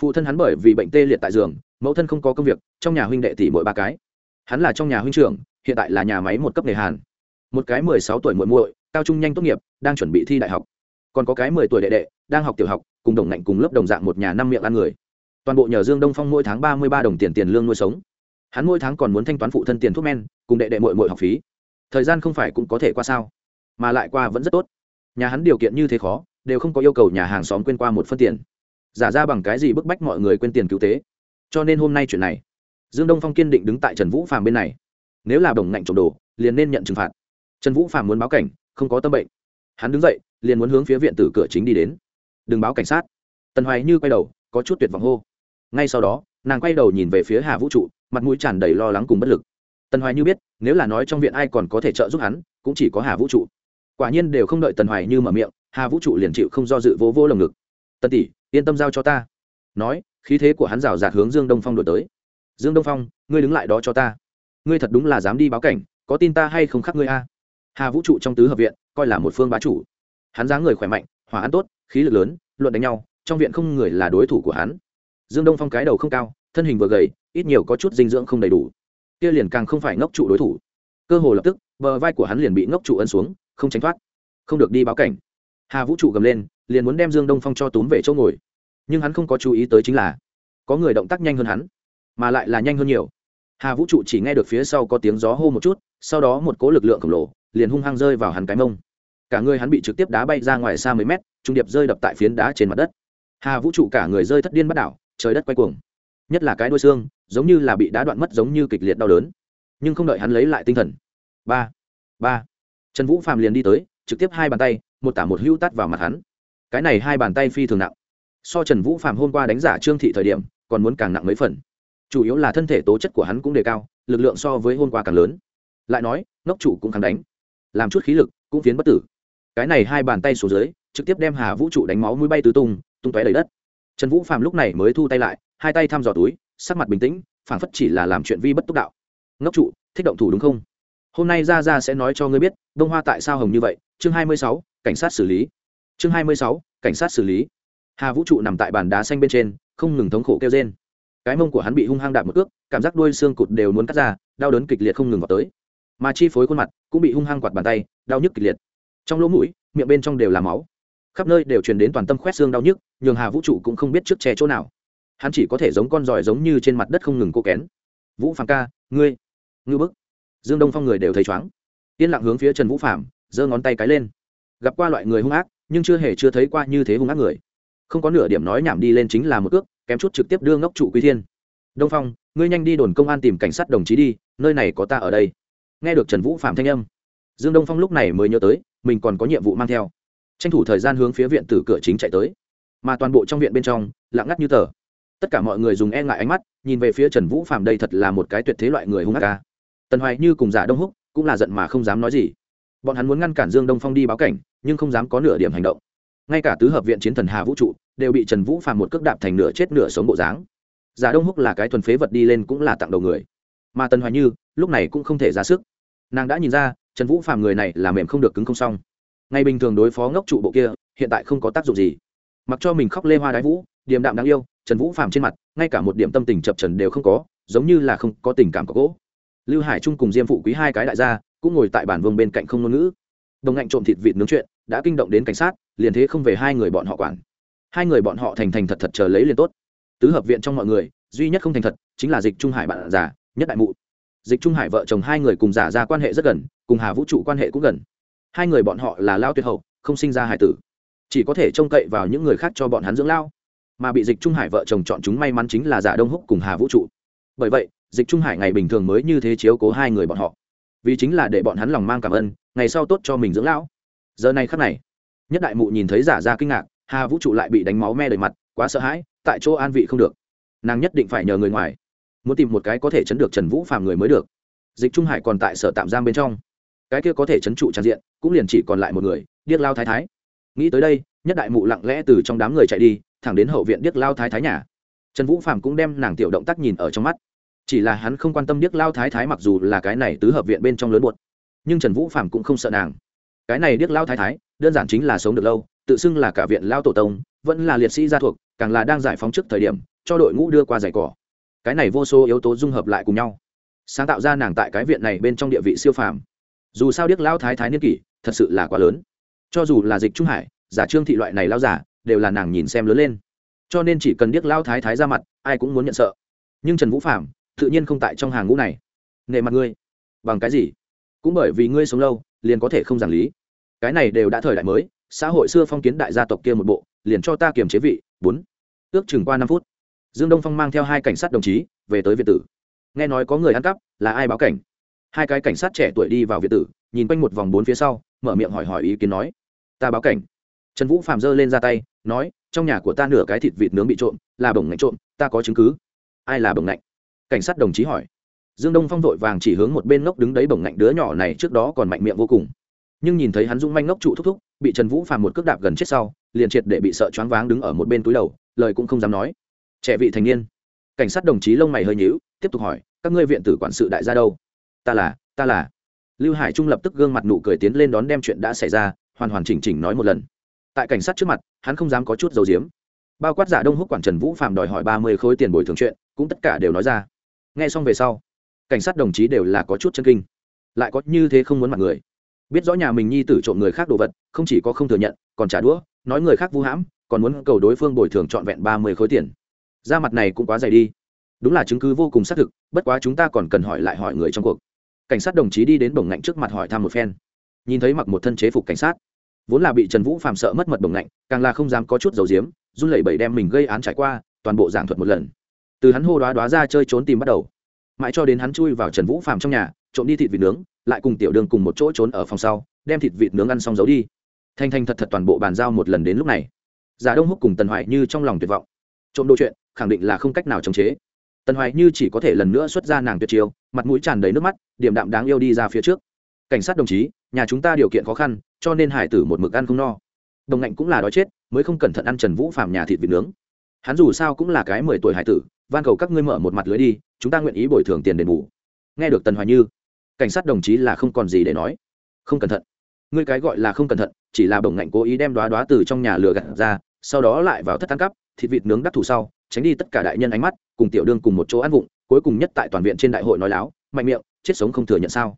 Phụ thân hắn bởi vì bệnh tê liệt tại giường, mẫu thân không có công việc, trong nhà huynh đệ tỷ mỗi ba cái. Hắn là trong nhà huynh trưởng, hiện tại là nhà máy một cấp nghề hàn. Một cái mười sáu tuổi muội muội, cao trung nhanh tốt nghiệp, đang chuẩn bị thi đại học. Còn có cái mười tuổi đệ đệ, đang học tiểu học, cùng đồng ngạnh cùng lớp đồng dạng một nhà năm miệng ăn người. Toàn bộ nhờ dương đông phong mỗi tháng ba mươi ba đồng tiền tiền lương nuôi sống hắn mỗi tháng còn muốn thanh toán phụ thân tiền thuốc men, cùng đệ đệ mội mội học phí. Thời gian không phải cũng có thể qua sao? Mà lại qua vẫn rất tốt. Nhà hắn điều kiện như thế khó, đều không có yêu cầu nhà hàng xóm quên qua một phân tiền. Giả ra bằng cái gì bức bách mọi người quên tiền cứu tế? Cho nên hôm nay chuyện này, dương đông phong kiên định đứng tại trần vũ phàm bên này. Nếu là đồng ngạnh trộm đồ, liền nên nhận trừng phạt. Trần vũ phàm muốn báo cảnh, không có tâm bệnh. Hắn đứng dậy, liền muốn hướng phía viện tử cửa chính đi đến. Đừng báo cảnh sát. Tần hoài như quay đầu, có chút tuyệt vọng hô. Ngay sau đó, nàng quay đầu nhìn về phía hà vũ trụ mặt mũi tràn đầy lo lắng cùng bất lực. Tần hoài như biết, nếu là nói trong viện ai còn có thể trợ giúp hắn, cũng chỉ có hà vũ trụ. Quả nhiên đều không đợi tần hoài như mở miệng, hà vũ trụ liền chịu không do dự vô vô lồng ngực. Tần tỷ, yên tâm giao cho ta. Nói, khí thế của hắn rào rạt hướng dương đông phong đổi tới. Dương đông phong, ngươi đứng lại đó cho ta. Ngươi thật đúng là dám đi báo cảnh, có tin ta hay không khác ngươi a? Hà vũ trụ trong tứ hợp viện, coi là một phương bá chủ. Hắn dáng người khỏe mạnh hỏa ăn tốt, khí lực lớn, luận đánh nhau, trong viện không người là đối thủ của hắn. Dương đông phong cái đầu không cao, thân hình vừa gầy ít nhiều có chút dinh dưỡng không đầy đủ. Kia liền càng không phải ngốc trụ đối thủ. Cơ hồ lập tức, bờ vai của hắn liền bị ngốc trụ ấn xuống, không tránh thoát, không được đi báo cảnh. Hà vũ trụ gầm lên, liền muốn đem dương đông phong cho túm về chỗ ngồi. Nhưng hắn không có chú ý tới chính là, có người động tác nhanh hơn hắn, mà lại là nhanh hơn nhiều. Hà vũ trụ chỉ nghe được phía sau có tiếng gió hô một chút, sau đó một cố lực lượng khổng lồ, liền hung hăng rơi vào hắn cái mông. Cả người hắn bị trực tiếp đá bay ra ngoài xa mấy mét, trung điệp rơi đập tại phiến đá trên mặt đất. Hà vũ trụ cả người rơi thất điên bắt đảo, trời đất quay cuồng. Nhất là cái đuôi xương giống như là bị đá đoạn mất giống như kịch liệt đau đớn. Nhưng không đợi hắn lấy lại tinh thần. Ba ba. Trần vũ phàm liền đi tới, trực tiếp hai bàn tay, một tả một hữu tắt vào mặt hắn. Cái này hai bàn tay phi thường nặng. So trần vũ phàm hôm qua đánh giả trương thị thời điểm, còn muốn càng nặng mấy phần. Chủ yếu là thân thể tố chất của hắn cũng đề cao, lực lượng so với hôm qua càng lớn. Lại nói, ngốc chủ cũng kháng đánh. Làm chút khí lực, cũng phiến bất tử. Cái này hai bàn tay xuống dưới, trực tiếp đem hà vũ trụ đánh máu mũi bay tứ tung tung tóe đầy đất. Trần vũ phàm lúc này mới thu tay lại hai tay thăm dò túi, sắc mặt bình tĩnh, phảng phất chỉ là làm chuyện vi bất túc đạo. Ngốc trụ, thích động thủ đúng không? Hôm nay ra ra sẽ nói cho ngươi biết, đông hoa tại sao hồng như vậy. Chương hai mươi sáu, cảnh sát xử lý. Chương hai mươi sáu, cảnh sát xử lý. Hà vũ trụ nằm tại bàn đá xanh bên trên, không ngừng thống khổ kêu trên cái mông của hắn bị hung hăng đạp một cước, cảm giác đuôi xương cụt đều muốn cắt ra, đau đớn kịch liệt không ngừng vào tới. Mà chi phối khuôn mặt cũng bị hung hăng quạt bàn tay, đau nhức kịch liệt. Trong lỗ mũi, miệng bên trong đều là máu. Khắp nơi đều truyền đến toàn tâm khoét xương đau nhức, nhường hà vũ trụ cũng không biết trước che chỗ nào hắn chỉ có thể giống con giỏi giống như trên mặt đất không ngừng cô kén. Vũ phàm ca, ngươi, ngư bức. Dương đông phong người đều thấy chóng yên lặng hướng phía trần vũ phạm giơ ngón tay cái lên. Gặp qua loại người hung ác, nhưng chưa hề chưa thấy qua như thế hung ác người. Không có nửa điểm nói nhảm đi lên chính là một ước kém chút trực tiếp đưa ngốc trụ quý thiên. Đông phong, ngươi nhanh đi đồn công an tìm cảnh sát đồng chí đi, nơi này có ta ở đây. Nghe được trần vũ phạm thanh âm, dương đông phong lúc này mới nhớ tới, mình còn có nhiệm vụ mang theo. Tranh thủ thời gian hướng phía viện tử cửa chính chạy tới. Mà toàn bộ trong viện bên trong lạng ngắt như tờ tất cả mọi người dùng e ngại ánh mắt, nhìn về phía trần vũ phạm đây thật là một cái tuyệt thế loại người hung ác ca. Tần hoài như cùng giả đông húc cũng là giận mà không dám nói gì. Bọn hắn muốn ngăn cản dương đông phong đi báo cảnh, nhưng không dám có nửa điểm hành động. Ngay cả tứ hợp viện chiến thần hà vũ trụ đều bị trần vũ Phạm một cước đạp thành nửa chết nửa sống bộ dáng. Giả đông húc là cái thuần phế vật đi lên cũng là tặng đầu người. Mà tần hoài như lúc này cũng không thể ra sức. Nàng đã nhìn ra, trần vũ Phạm người này là mềm không được cứng không xong. Ngày bình thường đối phó ngốc trụ bộ kia, hiện tại không có tác dụng gì. Mặc cho mình khóc lê hoa đái vũ, điềm đạm đáng yêu trần vũ phàm trên mặt, ngay cả một điểm tâm tình chập trần đều không có, giống như là không có tình cảm có gỗ. Lưu hải trung cùng diêm phụ quý hai cái đại gia, cũng ngồi tại bản vương bên cạnh không ngôn ngữ. Đồng ngạnh trộm thịt vịt nướng chuyện, đã kinh động đến cảnh sát, liền thế không về hai người bọn họ quản. Hai người bọn họ thành thành thật thật chờ lấy liền tốt. Tứ hợp viện trong mọi người, duy nhất không thành thật, chính là dịch trung hải bạn già, nhất đại mụ. Dịch trung hải vợ chồng hai người cùng giả ra quan hệ rất gần, cùng hà vũ trụ quan hệ cũng gần. Hai người bọn họ là lao tuyệt hậu, không sinh ra hải tử. Chỉ có thể trông cậy vào những người khác cho bọn hắn dưỡng lao mà bị dịch trung hải vợ chồng chọn chúng may mắn chính là giả đông húc cùng hà vũ trụ. Bởi vậy, dịch trung hải ngày bình thường mới như thế chiếu cố hai người bọn họ. Vì chính là để bọn hắn lòng mang cảm ơn, ngày sau tốt cho mình dưỡng lão. Giờ này khắc này, nhất đại mụ nhìn thấy giả ra kinh ngạc, hà vũ trụ lại bị đánh máu me đầy mặt, quá sợ hãi, tại chỗ an vị không được. Nàng nhất định phải nhờ người ngoài, muốn tìm một cái có thể chấn được trần vũ phàm người mới được. Dịch trung hải còn tại sở tạm giam bên trong. Cái kia có thể chấn trụ tràn diện, cũng liền chỉ còn lại một người, điếc lao thái thái. Nghĩ tới đây, nhất đại mụ lặng lẽ từ trong đám người chạy đi thẳng đến hậu viện điếc lao thái thái nhà. Trần vũ Phạm cũng đem nàng tiểu động tác nhìn ở trong mắt. Chỉ là hắn không quan tâm điếc lao thái thái mặc dù là cái này tứ hợp viện bên trong lớn buột nhưng trần vũ phạm cũng không sợ nàng. Cái này điếc lao thái thái, đơn giản chính là sống được lâu, tự xưng là cả viện lao tổ tông, vẫn là liệt sĩ gia thuộc, càng là đang giải phóng trước thời điểm, cho đội ngũ đưa qua giải cỏ. Cái này vô số yếu tố dung hợp lại cùng nhau, sáng tạo ra nàng tại cái viện này bên trong địa vị siêu phàm. Dù sao điếc lao thái thái niên kỷ, thật sự là quá lớn. Cho dù là dịch trung hải, giả trương thị loại này lao giả đều là nàng nhìn xem lớn lên. Cho nên chỉ cần điếc lao thái thái ra mặt, ai cũng muốn nhận sợ. Nhưng trần vũ phạm tự nhiên không tại trong hàng ngũ này. Nề mặt ngươi, bằng cái gì? Cũng bởi vì ngươi sống lâu, liền có thể không giảng lý. Cái này đều đã thời đại mới, xã hội xưa phong kiến đại gia tộc kia một bộ, liền cho ta kiềm chế vị, bốn. Ước chừng qua năm phút, dương đông phong mang theo hai cảnh sát đồng chí về tới việt tử. Nghe nói có người ăn cắp, là ai báo cảnh? Hai cái cảnh sát trẻ tuổi đi vào việt tử, nhìn quanh một vòng bốn phía sau, mở miệng hỏi hỏi ý kiến nói, ta báo cảnh trần vũ phạm giơ lên ra tay, nói, trong nhà của ta nửa cái thịt vịt nướng bị trộm, là bổng ngạnh trộm, ta có chứng cứ. Ai là bổng ngạnh? Cảnh sát đồng chí hỏi. Dương đông phong vội vàng chỉ hướng một bên ngốc đứng đấy bổng ngạnh đứa nhỏ này trước đó còn mạnh miệng vô cùng. Nhưng nhìn thấy hắn dũng manh ngốc trụ thúc thúc, bị trần vũ phàm một cước đạp gần chết sau, liền triệt để bị sợ choáng váng đứng ở một bên túi đầu, lời cũng không dám nói. Trẻ vị thành niên. Cảnh sát đồng chí lông mày hơi nhíu, tiếp tục hỏi, các ngươi viện tử quản sự đại gia đâu? Ta là ta là. Lưu hải trung lập tức gương mặt nụ cười tiến lên đón đem chuyện đã xảy ra, hoàn hoàn chỉnh chỉnh nói một lần tại cảnh sát trước mặt, hắn không dám có chút dầu diếm. Bao quát giả đông húc quản trần vũ phạm đòi hỏi ba mươi khối tiền bồi thường chuyện, cũng tất cả đều nói ra. Nghe xong về sau, cảnh sát đồng chí đều là có chút chân kinh. Lại có như thế không muốn mặt người. Biết rõ nhà mình nhi tử trộm người khác đồ vật, không chỉ có không thừa nhận, còn trả đũa, nói người khác vu hãm, còn muốn cầu đối phương bồi thường trọn vẹn ba mươi khối tiền. Ra mặt này cũng quá dày đi. Đúng là chứng cứ vô cùng xác thực, bất quá chúng ta còn cần hỏi lại hỏi người trong cuộc. Cảnh sát đồng chí đi đến bổng ngạnh trước mặt hỏi thăm một phen. Nhìn thấy mặc một thân chế phục cảnh sát vốn là bị trần vũ phạm sợ mất mật đồng lạnh càng là không dám có chút dầu diếm run lẩy bẩy đem mình gây án trải qua, toàn bộ giảng thuật một lần. Từ hắn hô đoá đoá ra chơi trốn tìm bắt đầu. Mãi cho đến hắn chui vào trần vũ Phạm trong nhà, trộm đi thịt vịt nướng, lại cùng tiểu đường cùng một chỗ trốn ở phòng sau, đem thịt vịt nướng ăn xong giấu đi. Thanh thanh thật thật toàn bộ bàn giao một lần đến lúc này. Giả đông húc cùng tần hoài như trong lòng tuyệt vọng. Trộm đồ chuyện, khẳng định là không cách nào chống chế. Tần hoài như chỉ có thể lần nữa xuất ra nàng tuyệt chiêu, mặt mũi tràn đầy nước mắt điểm đạm đáng yêu đi ra phía trước. Cảnh sát đồng chí nhà chúng ta điều kiện khó khăn, cho nên hải tử một mực ăn không no. Đồng ngạnh cũng là đói chết, mới không cẩn thận ăn trần vũ phạm nhà thịt vịt nướng. Hắn dù sao cũng là cái mười tuổi hải tử, van cầu các ngươi mở một mặt lưới đi, chúng ta nguyện ý bồi thường tiền đền bù. Nghe được tần hoài như, cảnh sát đồng chí là không còn gì để nói. Không cẩn thận. Ngươi cái gọi là không cẩn thận, chỉ là bổng ngạnh cố ý đem đoá đoá từ trong nhà lừa gạt ra, sau đó lại vào thất ăn cắp thịt vịt nướng đắc thủ sau, tránh đi tất cả đại nhân ánh mắt, cùng tiểu đương cùng một chỗ ăn vụng, cuối cùng nhất tại toàn viện trên đại hội nói láo, mạnh miệng, chết sống không thừa nhận sao?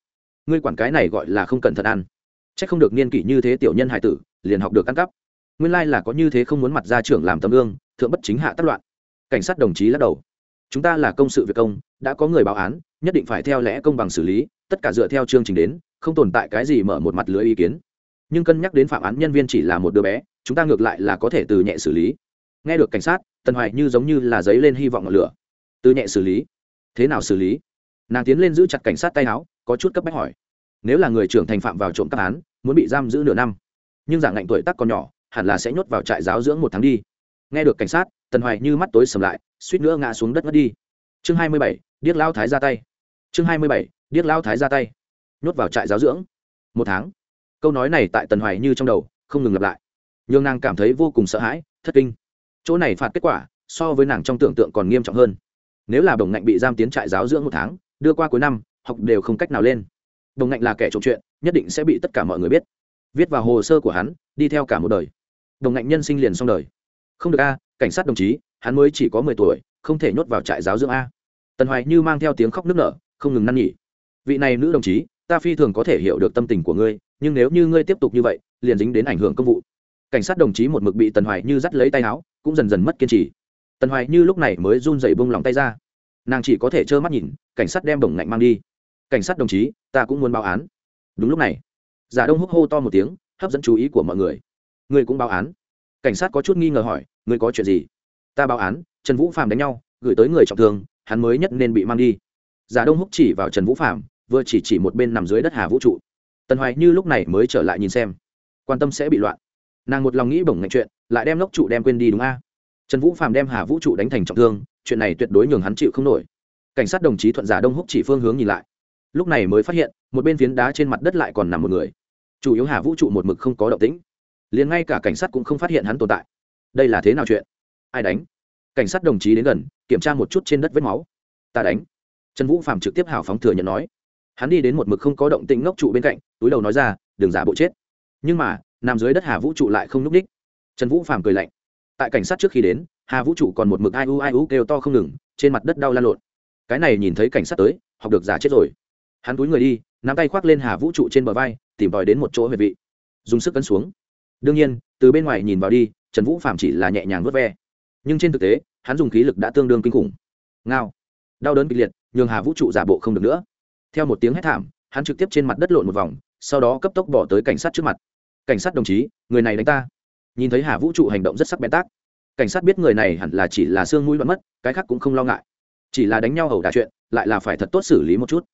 Ngươi quản cái này gọi là không cẩn thận ăn. C h ắ c không được niên kỷ như thế tiểu nhân hải tử, liền học được ăn cắp. Nguyên lai là có như thế không muốn mặt ra trưởng làm tấm gương, thượng bất chính hạ tất loạn. Cảnh sát đồng chí lắc đầu. Chúng ta là công sự việc công, đã có người báo án, nhất định phải theo lẽ công bằng xử lý, tất cả dựa theo chương trình đến, không tồn tại cái gì mở một mặt lưới ý kiến. Nhưng cân nhắc đến phạm án nhân viên chỉ là một đứa bé, chúng ta ngược lại là có thể từ nhẹ xử lý. Nghe được cảnh sát, tần hoài như giống như là giấy lên hy vọng ngọn lửa. Từ nhẹ xử lý. Thế nào xử lý? Nàng tiến lên giữ chặt cảnh sát tay áo có chút cấp bách hỏi. Nếu là người trưởng thành phạm vào trộm cắp án, muốn bị giam giữ nửa năm, nhưng dạng ngạnh tuổi tắc còn nhỏ, hẳn là sẽ nhốt vào trại giáo dưỡng một tháng đi. Nghe được cảnh sát, tần hoài như mắt tối sầm lại, suýt nữa ngã xuống đất mất đi. Chương hai mươi bảy, điếc lao thái ra tay. Chương hai mươi bảy, điếc lao thái ra tay. Nhốt vào trại giáo dưỡng. Một tháng. Câu nói này tại tần hoài như trong đầu, không ngừng lặp lại. N h ư n g nàng cảm thấy vô cùng sợ hãi, thất kinh. Chỗ này phạt kết quả, so với nàng trong tưởng tượng còn nghiêm trọng hơn. Nếu là đồng ngạnh bị giam tiến trại giáo dưỡng một tháng, đưa qua cuối năm học đều không cách nào lên. Đồng ngạnh là kẻ trộm chuyện, nhất định sẽ bị tất cả mọi người biết. Viết vào hồ sơ của hắn, đi theo cả một đời. Đồng ngạnh nhân sinh liền xong đời. Không được a, cảnh sát đồng chí, hắn mới chỉ có mười tuổi, không thể nhốt vào trại giáo dưỡng a. Tần hoài như mang theo tiếng khóc nức nở, không ngừng năn nỉ. Vị này nữ đồng chí, ta phi thường có thể hiểu được tâm tình của ngươi, nhưng nếu như ngươi tiếp tục như vậy, liền dính đến ảnh hưởng công vụ. Cảnh sát đồng chí một mực bị tần hoài như dắt lấy tay áo, cũng dần dần mất kiên trì. Tần hoài như lúc này mới run dậy bông lòng tay ra. Nàng chỉ có thể trơ mắt nhìn, cảnh sát đem Đồng ngạnh mang đi cảnh sát đồng chí, ta cũng muốn báo án. Đúng lúc này, giả đông húc hô to một tiếng, hấp dẫn chú ý của mọi người. Người cũng báo án. Cảnh sát có chút nghi ngờ hỏi, người có chuyện gì? Ta báo án, trần vũ phạm đánh nhau, gửi tới người trọng thương, hắn mới nhất nên bị mang đi. Giả đông húc chỉ vào trần vũ phạm vừa chỉ chỉ một bên nằm dưới đất hà vũ trụ. Tần hoài như lúc này mới trở lại nhìn xem. Quan tâm sẽ bị loạn. Nàng một lòng nghĩ bổng ngạch chuyện, lại đem lốc trụ đem quên đi đúng a? Trần vũ phạm đem hà vũ trụ đánh thành trọng thương, chuyện này tuyệt đối nhường hắn chịu không nổi. Cảnh sát đồng chí thuận giả đông húc chỉ phương hướng nhìn lại lúc này mới phát hiện, một bên phiến đá trên mặt đất lại còn nằm một người. Chủ yếu hà vũ trụ một mực không có động tĩnh. Liền ngay cả cảnh sát cũng không phát hiện hắn tồn tại. Đây là thế nào chuyện? Ai đánh? Cảnh sát đồng chí đến gần, kiểm tra một chút trên đất vết máu. Ta đánh. Trần vũ phạm trực tiếp hào phóng thừa nhận nói. Hắn đi đến một mực không có động tĩnh ngốc trụ bên cạnh, túi đầu nói ra, đừng giả bộ chết. Nhưng mà, nằm dưới đất hà vũ trụ lại không n ú c ních trần vũ phạm cười lạnh. Tại cảnh sát trước khi đến, hà vũ trụ còn một mực ai u ai u kêu to không ngừng, trên mặt đất đau lan lộn. Cái này nhìn thấy cảnh sát tới, học được giả chết rồi hắn túi người đi, nắm tay khoác lên hà vũ trụ trên bờ vai, tìm tòi đến một chỗ huyệt vị. Dùng sức cấn xuống. Đương nhiên, từ bên ngoài nhìn vào đi, trần vũ phạm chỉ là nhẹ nhàng vớt ve. Nhưng trên thực tế, hắn dùng khí lực đã tương đương kinh khủng. Ngao. Đau đớn kịch liệt, nhường hà vũ trụ giả bộ không được nữa. Theo một tiếng hét thảm, hắn trực tiếp trên mặt đất lộn một vòng, sau đó cấp tốc bỏ tới cảnh sát trước mặt. Cảnh sát đồng chí, người này đánh ta. Nhìn thấy hà vũ trụ hành động rất sắc bén tác. Cảnh sát biết người này hẳn là chỉ là xương mũi bắn mất, cái khác cũng không lo ngại. Chỉ là đánh nhau hầu đà chuyện, lại là phải thật tốt xử lý một chút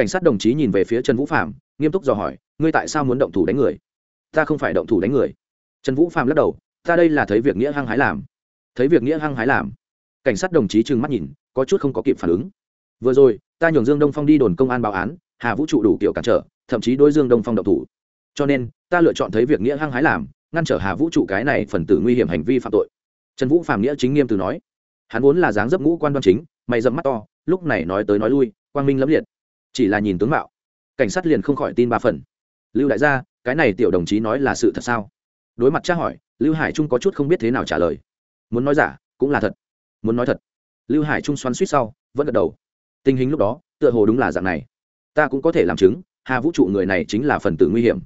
cảnh sát đồng chí nhìn về phía trần vũ phạm nghiêm túc dò hỏi, ngươi tại sao muốn động thủ đánh người? Ta không phải động thủ đánh người. Trần vũ phạm lắc đầu, ta đây là thấy việc nghĩa hăng hái làm. Thấy việc nghĩa hăng hái làm? Cảnh sát đồng chí trừng mắt nhìn, có chút không có kịp phản ứng. Vừa rồi, ta nhường dương đông phong đi đồn công an báo án, hà vũ trụ đủ kiểu cản trở, thậm chí đối dương đông phong động thủ. Cho nên, ta lựa chọn thấy việc nghĩa hăng hái làm, ngăn trở hà vũ trụ cái này phần tử nguy hiểm hành vi phạm tội. Trần vũ phạm nghĩa chính nghiêm từ nói. Hắn vốn là dáng dấp ngũ quan đoan chính, mày dẫm mắt to, lúc này nói tới nói lui, quang minh lẫm liệt chỉ là nhìn tướng mạo, cảnh sát liền không khỏi tin ba phần. Lưu đại gia, cái này tiểu đồng chí nói là sự thật sao? Đối mặt tra hỏi, lưu hải trung có chút không biết thế nào trả lời. Muốn nói giả, cũng là thật. Muốn nói thật. Lưu hải trung xoắn suýt sau, vẫn gật đầu. Tình hình lúc đó, tựa hồ đúng là dạng này. Ta cũng có thể làm chứng, hà vũ trụ người này chính là phần tử nguy hiểm.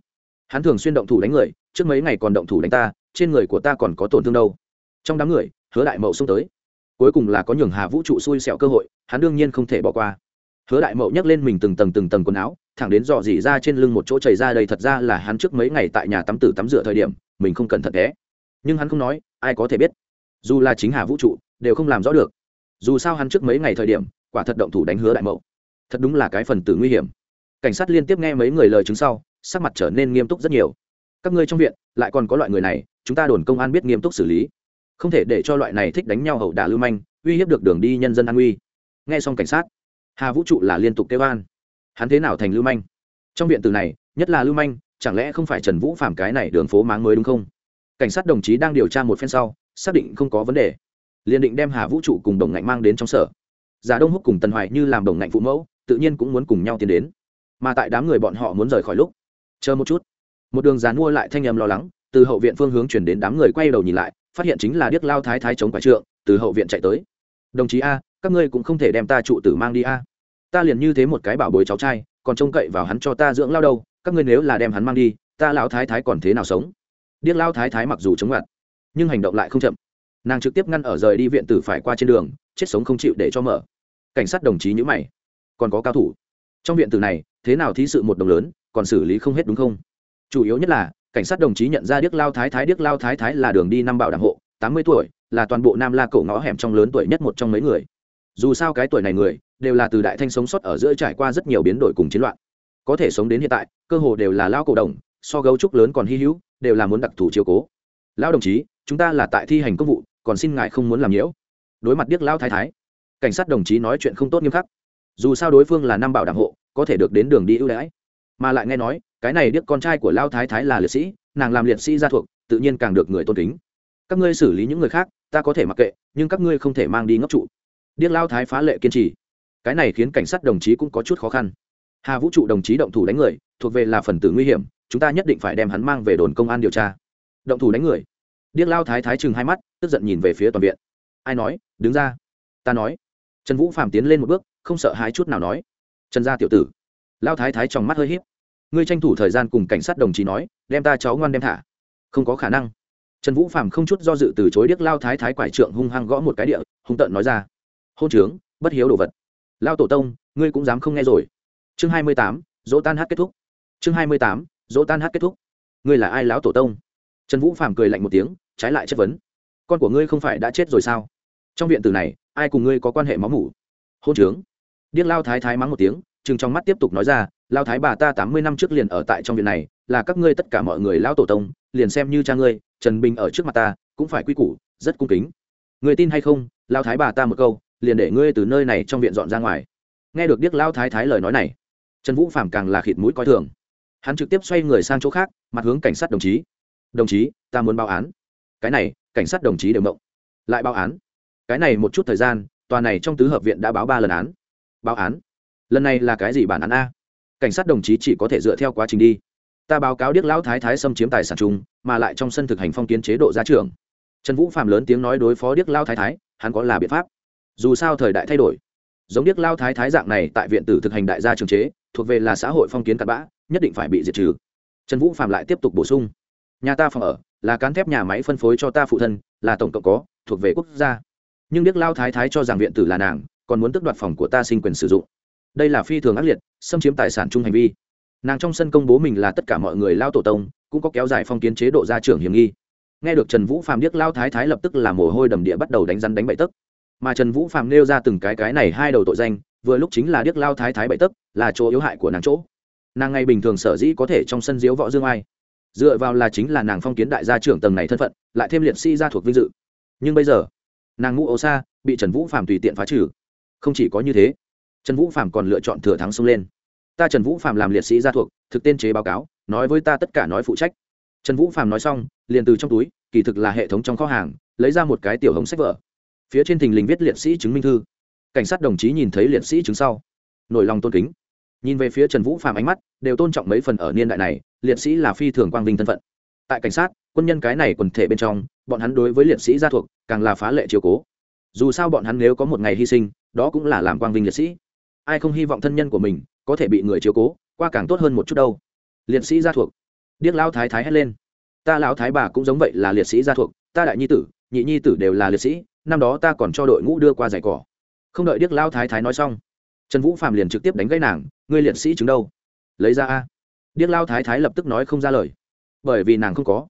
Hắn thường xuyên động thủ đánh người, trước mấy ngày còn động thủ đánh ta, trên người của ta còn có tổn thương đâu. Trong đám người, hứa đại mậu xông tới. Cuối cùng là có nhường hà vũ trụ xui xẹo cơ hội, hắn đương nhiên không thể bỏ qua hứa đại mậu nhấc lên mình từng tầng từng tầng quần áo, thẳng đến dò dỉ ra trên lưng một chỗ chảy ra đây thật ra là hắn trước mấy ngày tại nhà tắm tử tắm rửa thời điểm, mình không cẩn thận té. Nhưng hắn không nói, ai có thể biết. Dù là chính hà vũ trụ, đều không làm rõ được. Dù sao hắn trước mấy ngày thời điểm, quả thật động thủ đánh hứa đại mậu. Thật đúng là cái phần tử nguy hiểm. Cảnh sát liên tiếp nghe mấy người lời chứng sau, sắc mặt trở nên nghiêm túc rất nhiều. Các ngươi trong viện, lại còn có loại người này, chúng ta đồn công an biết nghiêm túc xử lý. Không thể để cho loại này thích đánh nhau hậu đả lưu manh, uy hiếp được đường đi nhân dân an uy nghe xong cảnh sát hà vũ trụ là liên tục kêu an. Hắn thế nào thành lưu manh? Trong viện từ này, nhất là lưu manh, chẳng lẽ không phải trần vũ phạm cái này đường phố máng mới đúng không? Cảnh sát đồng chí đang điều tra một phen sau, xác định không có vấn đề. Liền định đem hà vũ trụ cùng đồng ngạnh mang đến trong sở. Giả đông húc cùng tần hoài như làm đồng ngạnh phụ mẫu, tự nhiên cũng muốn cùng nhau tiến đến. Mà tại đám người bọn họ muốn rời khỏi lúc, chờ một chút. Một đường dán mua lại thanh âm lo lắng, từ hậu viện phương hướng chuyển đến đám người quay đầu nhìn lại, phát hiện chính là điếc lao thái thái chống quả trượng, từ hậu viện chạy tới. Đồng chí a các ngươi cũng không thể đem ta trụ tử mang đi a. Ta liền như thế một cái bảo bối cháu trai, còn trông cậy vào hắn cho ta dưỡng lao đâu các ngươi nếu là đem hắn mang đi, ta lão thái thái còn thế nào sống? Điếc lao thái thái mặc dù chống ngặt, nhưng hành động lại không chậm. Nàng trực tiếp ngăn ở rời đi viện tử phải qua trên đường, chết sống không chịu để cho mở. Cảnh sát đồng chí nhữ mày. Còn có cao thủ. Trong viện tử này, thế nào thí sự một đồng lớn, còn xử lý không hết đúng không? Chủ yếu nhất là, cảnh sát đồng chí nhận ra điếc lao thái thái, điếc lao thái thái là đường đi năm bảo đảm hộ, tám mươi tuổi, là toàn bộ nam la cổ ngõ hẻm trong lớn tuổi nhất một trong mấy người dù sao cái tuổi này người đều là từ đại thanh sống sót ở giữa trải qua rất nhiều biến đổi cùng chiến loạn. Có thể sống đến hiện tại, cơ hồ đều là lao cổ đồng, so gấu trúc lớn còn hy hữu, đều là muốn đặc thù chiếu cố. Lão đồng chí, chúng ta là tại thi hành công vụ, còn xin ngài không muốn làm nhiễu. Đối mặt điếc lao thái thái, cảnh sát đồng chí nói chuyện không tốt nghiêm khắc. Dù sao đối phương là năm bảo đảm hộ, có thể được đến đường đi ưu đãi. Mà lại nghe nói, cái này điếc con trai của lao thái thái là liệt sĩ, nàng làm liệt sĩ gia thuộc, tự nhiên càng được người tôn kính. Các ngươi xử lý những người khác, ta có thể mặc kệ, nhưng các ngươi không thể mang đi ngốc trụ điếc lao thái phá lệ kiên trì. Cái này khiến cảnh sát đồng chí cũng có chút khó khăn. Hà vũ trụ đồng chí động thủ đánh người, thuộc về là phần tử nguy hiểm, chúng ta nhất định phải đem hắn mang về đồn công an điều tra. Động thủ đánh người. Điếc lao thái thái chừng hai mắt, tức giận nhìn về phía toàn viện. Ai nói? Đứng ra. Ta nói. Trần vũ phạm tiến lên một bước, không sợ hãi chút nào nói. Trần gia tiểu tử. Lao thái thái trong mắt hơi h í p ngươi tranh thủ thời gian cùng cảnh sát đồng chí nói, đem ta cháu ngoan đem thả. Không có khả năng. Trần vũ phạm không chút do dự từ chối điếc lao thái thái quải trượng hung hăng gõ một cái địa, hung tợn nói ra hôn trướng, bất hiếu đồ vật. Lao tổ tông, ngươi cũng dám không nghe rồi. Chương hai mươi tám, dỗ tan hát kết thúc. Chương hai mươi tám, dỗ tan hát kết thúc. Ngươi là ai lão tổ tông? Trần vũ phàm cười lạnh một tiếng, trái lại chất vấn. Con của ngươi không phải đã chết rồi sao? Trong viện tử này, ai cùng ngươi có quan hệ máu mủ? Hôn trướng. Điếc lao thái thái mắng một tiếng, chừng trong mắt tiếp tục nói ra, lao thái bà ta tám mươi năm trước liền ở tại trong viện này, là các ngươi tất cả mọi người lao tổ tông, liền xem như cha ngươi, trần bình ở trước mặt ta, cũng phải quy củ, rất cung kính. Người tin hay không? Lao thái bà ta một câu liền để ngươi từ nơi này trong viện dọn ra ngoài. Nghe được điếc lao thái thái lời nói này, trần vũ phạm càng là khịt mũi coi thường. Hắn trực tiếp xoay người sang chỗ khác, mặt hướng cảnh sát đồng chí. Đồng chí, ta muốn báo án. Cái này, cảnh sát đồng chí đều mộng. Lại báo án? Cái này một chút thời gian, tòa này trong tứ hợp viện đã báo ba lần án. Báo án? Lần này là cái gì bản án a? Cảnh sát đồng chí chỉ có thể dựa theo quá trình đi. Ta báo cáo điếc lão thái thái xâm chiếm tài sản chung, mà lại trong sân thực hành phong kiến chế độ gia trưởng. Trần vũ phạm lớn tiếng nói đối phó điếc lao thái thái, hắn có là biện pháp dù sao thời đại thay đổi. Giống điếc lao thái thái dạng này tại viện tử thực hành đại gia trường chế, thuộc về là xã hội phong kiến cặn bã, nhất định phải bị diệt trừ. Trần vũ phạm lại tiếp tục bổ sung. Nhà ta phòng ở là cán thép nhà máy phân phối cho ta phụ thân, là tổng cộng có, thuộc về quốc gia. Nhưng điếc lao thái thái cho rằng viện tử là nàng, còn muốn tước đoạt phòng của ta sinh quyền sử dụng. Đây là phi thường ác liệt, xâm chiếm tài sản chung hành vi. Nàng trong sân công bố mình là tất cả mọi người lao tổ tông, cũng có kéo dài phong kiến chế độ gia trưởng hiểm nghi. Nghe được trần vũ phạm điếc lao thái thái lập tức là mồ hôi đầm địa bắt đầu đánh rắn đánh bậy tấc mà trần vũ phàm nêu ra từng cái cái này hai đầu tội danh, vừa lúc chính là điếc lao thái thái bậy tấp là chỗ yếu hại của nàng chỗ. Nàng ngày bình thường sở dĩ có thể trong sân diếu võ dương ai. Dựa vào là chính là nàng phong kiến đại gia trưởng tầng này thân phận, lại thêm liệt sĩ gia thuộc vinh dự. Nhưng bây giờ, nàng ngũ ấu xa, bị trần vũ phạm tùy tiện phá trừ. Không chỉ có như thế, trần vũ phạm còn lựa chọn thừa thắng xông lên. Ta trần vũ phạm làm liệt sĩ gia thuộc, thực tên chế báo cáo, nói với ta tất cả nói phụ trách. Trần vũ phạm nói xong, liền từ trong túi, kỳ thực là hệ thống trong kho hàng, lấy ra một cái tiểu hống sách vở phía trên thình lình viết liệt sĩ chứng minh thư. Cảnh sát đồng chí nhìn thấy liệt sĩ chứng sau, nổi lòng tôn kính. Nhìn về phía trần vũ phạm ánh mắt, đều tôn trọng mấy phần ở niên đại này, liệt sĩ là phi thường quang vinh thân phận. Tại cảnh sát, quân nhân cái này quần thể bên trong, bọn hắn đối với liệt sĩ gia thuộc, càng là phá lệ chiều cố. Dù sao bọn hắn nếu có một ngày hy sinh, đó cũng là làm quang vinh liệt sĩ. Ai không hy vọng thân nhân của mình có thể bị người chiếu cố, qua càng tốt hơn một chút đâu. Liệt sĩ gia thuộc. Điếc lão thái thái hét lên. Ta lão thái bà cũng giống vậy là liệt sĩ gia thuộc, ta đại nhi tử, nhị nhi tử đều là liệt sĩ năm đó ta còn cho đội ngũ đưa qua giải cỏ. Không đợi điếc lao thái thái nói xong, trần vũ phạm liền trực tiếp đánh gãy nàng, ngươi liệt sĩ chứng đâu? Lấy ra a. Điếc lao thái thái lập tức nói không ra lời, bởi vì nàng không có.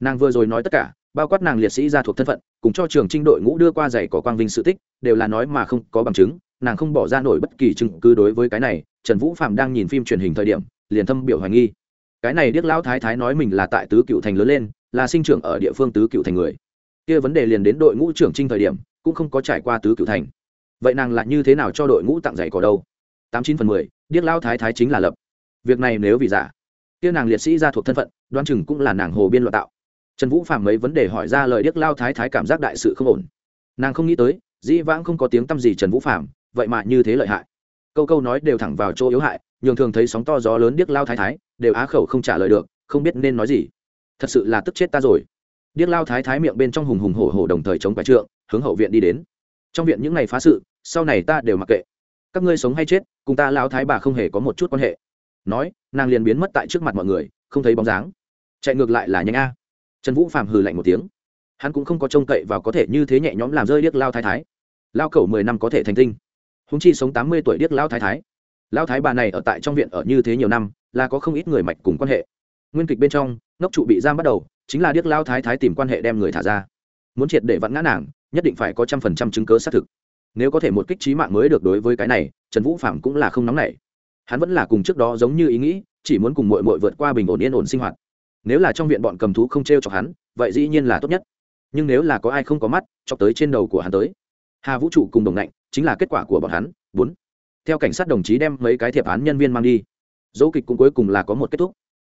Nàng vừa rồi nói tất cả, bao quát nàng liệt sĩ ra thuộc thân phận, cùng cho trường trinh đội ngũ đưa qua giày có quang vinh sự tích, đều là nói mà không có bằng chứng, nàng không bỏ ra nổi bất kỳ chứng cứ đối với cái này. Trần vũ phạm đang nhìn phim truyền hình thời điểm, liền thâm biểu hoài nghi. Cái này điếc lão thái thái nói mình là tại tứ cựu thành lớn lên, là sinh trưởng ở địa phương tứ cựu thành người kia vấn đề liền đến đội ngũ trưởng trinh thời điểm, cũng không có trải qua tứ cựu thành. Vậy nàng lại như thế nào cho đội ngũ tặng giày cỏ đâu? Tám chín phần mười, điếc lão thái thái chính là lập. Việc này nếu vì giả, kia nàng liệt sĩ ra thuộc thân phận đoan chừng cũng là nàng hồ biên loạn tạo. Trần vũ phạm mấy vấn đề hỏi ra lời điếc lao thái thái cảm giác đại sự không ổn. Nàng không nghĩ tới, dĩ vãng không có tiếng t â m gì trần vũ phạm vậy mà như thế lợi hại. Câu câu nói đều thẳng vào chỗ yếu hại, nhường thường thấy sóng to gió lớn điếc lao thái thái, đều á khẩu không trả lời được, không biết nên nói gì. Thật sự là tức chết ta rồi điếc lao thái thái miệng bên trong hùng hùng hổ hổ đồng thời chống quái trượng, hướng hậu viện đi đến. Trong viện những ngày phá sự, sau này ta đều mặc kệ. Các ngươi sống hay chết, cùng ta lao thái bà không hề có một chút quan hệ. Nói, nàng liền biến mất tại trước mặt mọi người, không thấy bóng dáng. Chạy ngược lại là nhanh a. Trần vũ phàm hừ lạnh một tiếng. Hắn cũng không có trông cậy và có thể như thế nhẹ nhõm làm rơi điếc lao thái thái. Lao cẩu mười năm có thể thành tinh. Húng chi sống tám mươi tuổi điếc lao thái thái. Lao thái bà này ở tại trong viện ở như thế nhiều năm, là có không ít người mạch cùng quan hệ. Nguyên kịch bên trong ngốc trụ bị giam bắt đầu, chính là điếc lao thái thái tìm quan hệ đem người thả ra. Muốn triệt để vặn ngã nàng, nhất định phải có trăm phần trăm chứng cớ xác thực. Nếu có thể một kích trí mạng mới được đối với cái này, trần vũ phạm cũng là không nóng nảy. Hắn vẫn là cùng trước đó giống như ý nghĩ, chỉ muốn cùng mội mội vượt qua bình ổn yên ổn sinh hoạt. Nếu là trong viện bọn cầm thú không t r e o chọc hắn, vậy dĩ nhiên là tốt nhất. Nhưng nếu là có ai không có mắt, chọc tới trên đầu của hắn tới. Hà vũ trụ cùng đồng lạnh chính là kết quả của bọn hắn. Bốn. Theo cảnh sát đồng chí đem mấy cái thiệp án nhân viên mang đi. Dỗ kịch cũng cuối cùng là có một kết thúc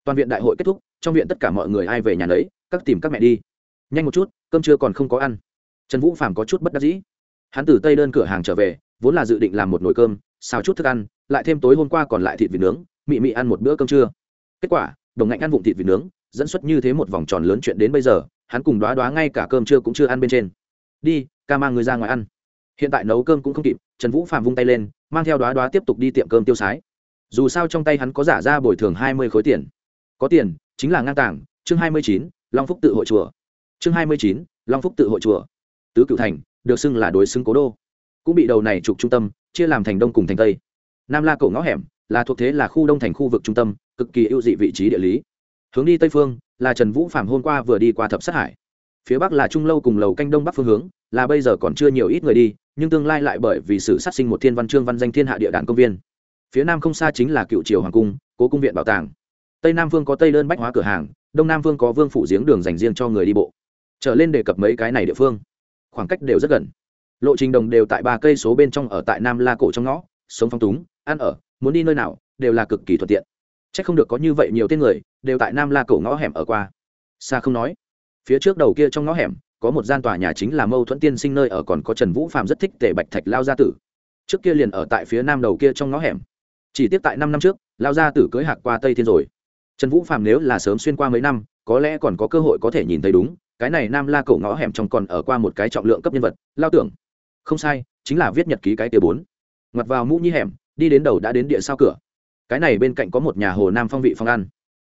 toàn viện đại hội kết thúc, trong viện tất cả mọi người ai về nhà lấy các tìm các mẹ đi. Nhanh một chút, cơm trưa còn không có ăn. Trần vũ phàm có chút bất đắc dĩ. Hắn từ tây đơn cửa hàng trở về, vốn là dự định làm một nồi cơm, xào chút thức ăn, lại thêm tối hôm qua còn lại thịt vịt nướng, mị mị ăn một bữa cơm trưa. Kết quả, đồng ngạnh ăn vụng thịt vịt nướng, dẫn xuất như thế một vòng tròn lớn chuyện đến bây giờ, hắn cùng đoá đoá ngay cả cơm trưa cũng chưa ăn bên trên. Đi, ca mang người ra ngoài ăn. Hiện tại nấu cơm cũng không kịp, trần vũ phạm vung tay lên, mang theo đoá đoá tiếp tục đi tiệm cơm tiêu sái. Dù sao trong tay hắn có giả ra bồi thường hai mươi khối tiền có tiền, chính là ngang tảng chương hai mươi chín, long phúc tự hội chùa. Chương hai mươi chín, long phúc tự hội chùa. Tứ cựu thành, được xưng là đối xưng cố đô. Cũng bị đầu này trục trung tâm, chia làm thành đông cùng thành tây. Nam la cổ ngõ hẻm, là thuộc thế là khu đông thành khu vực trung tâm, cực kỳ ưu dị vị trí địa lý. Hướng đi tây phương, là trần vũ phạm hôm qua vừa đi qua thập sát hải. Phía bắc là trung lâu cùng lầu canh đông bắc phương hướng, là bây giờ còn chưa nhiều ít người đi, nhưng tương lai lại bởi vì sự sát sinh một thiên văn chương văn danh thiên hạ địa đạn công viên. Phía nam không xa chính là cựu triều hoàng cung, cố cung viện bảo tàng tây nam Vương có tây đơn bách hóa cửa hàng, đông nam Vương có vương phủ giếng đường dành riêng cho người đi bộ. Trở lên đề cập mấy cái này địa phương, khoảng cách đều rất gần. Lộ trình đồng đều tại ba cây số bên trong ở tại nam la cổ trong ngõ, sống phong túng, ăn ở, muốn đi nơi nào, đều là cực kỳ thuận tiện. C h ắ c không được có như vậy nhiều tên người, đều tại nam la cổ ngõ hẻm ở qua. Xa không nói. Phía trước đầu kia trong ngõ hẻm, có một gian tòa nhà chính là mâu thuẫn tiên sinh nơi ở còn có trần vũ phạm rất thích tể bạch thạch lao gia tử. Trước kia liền ở tại phía nam đầu kia trong ngõ hẻm. Chỉ tiếp tại năm năm trước, lao gia tử cưới hạc qua tây thiên rồi trần vũ Phàm nếu là sớm xuyên qua mấy năm, có lẽ còn có cơ hội có thể nhìn thấy đúng, cái này nam la cổ ngõ hẻm trong còn ở qua một cái trọng lượng cấp nhân vật, lao tưởng. Không sai, chính là viết nhật ký cái tia bốn. Ngoặt vào mũ nhi hẻm, đi đến đầu đã đến địa sao cửa. Cái này bên cạnh có một nhà hồ nam phong vị phòng ăn.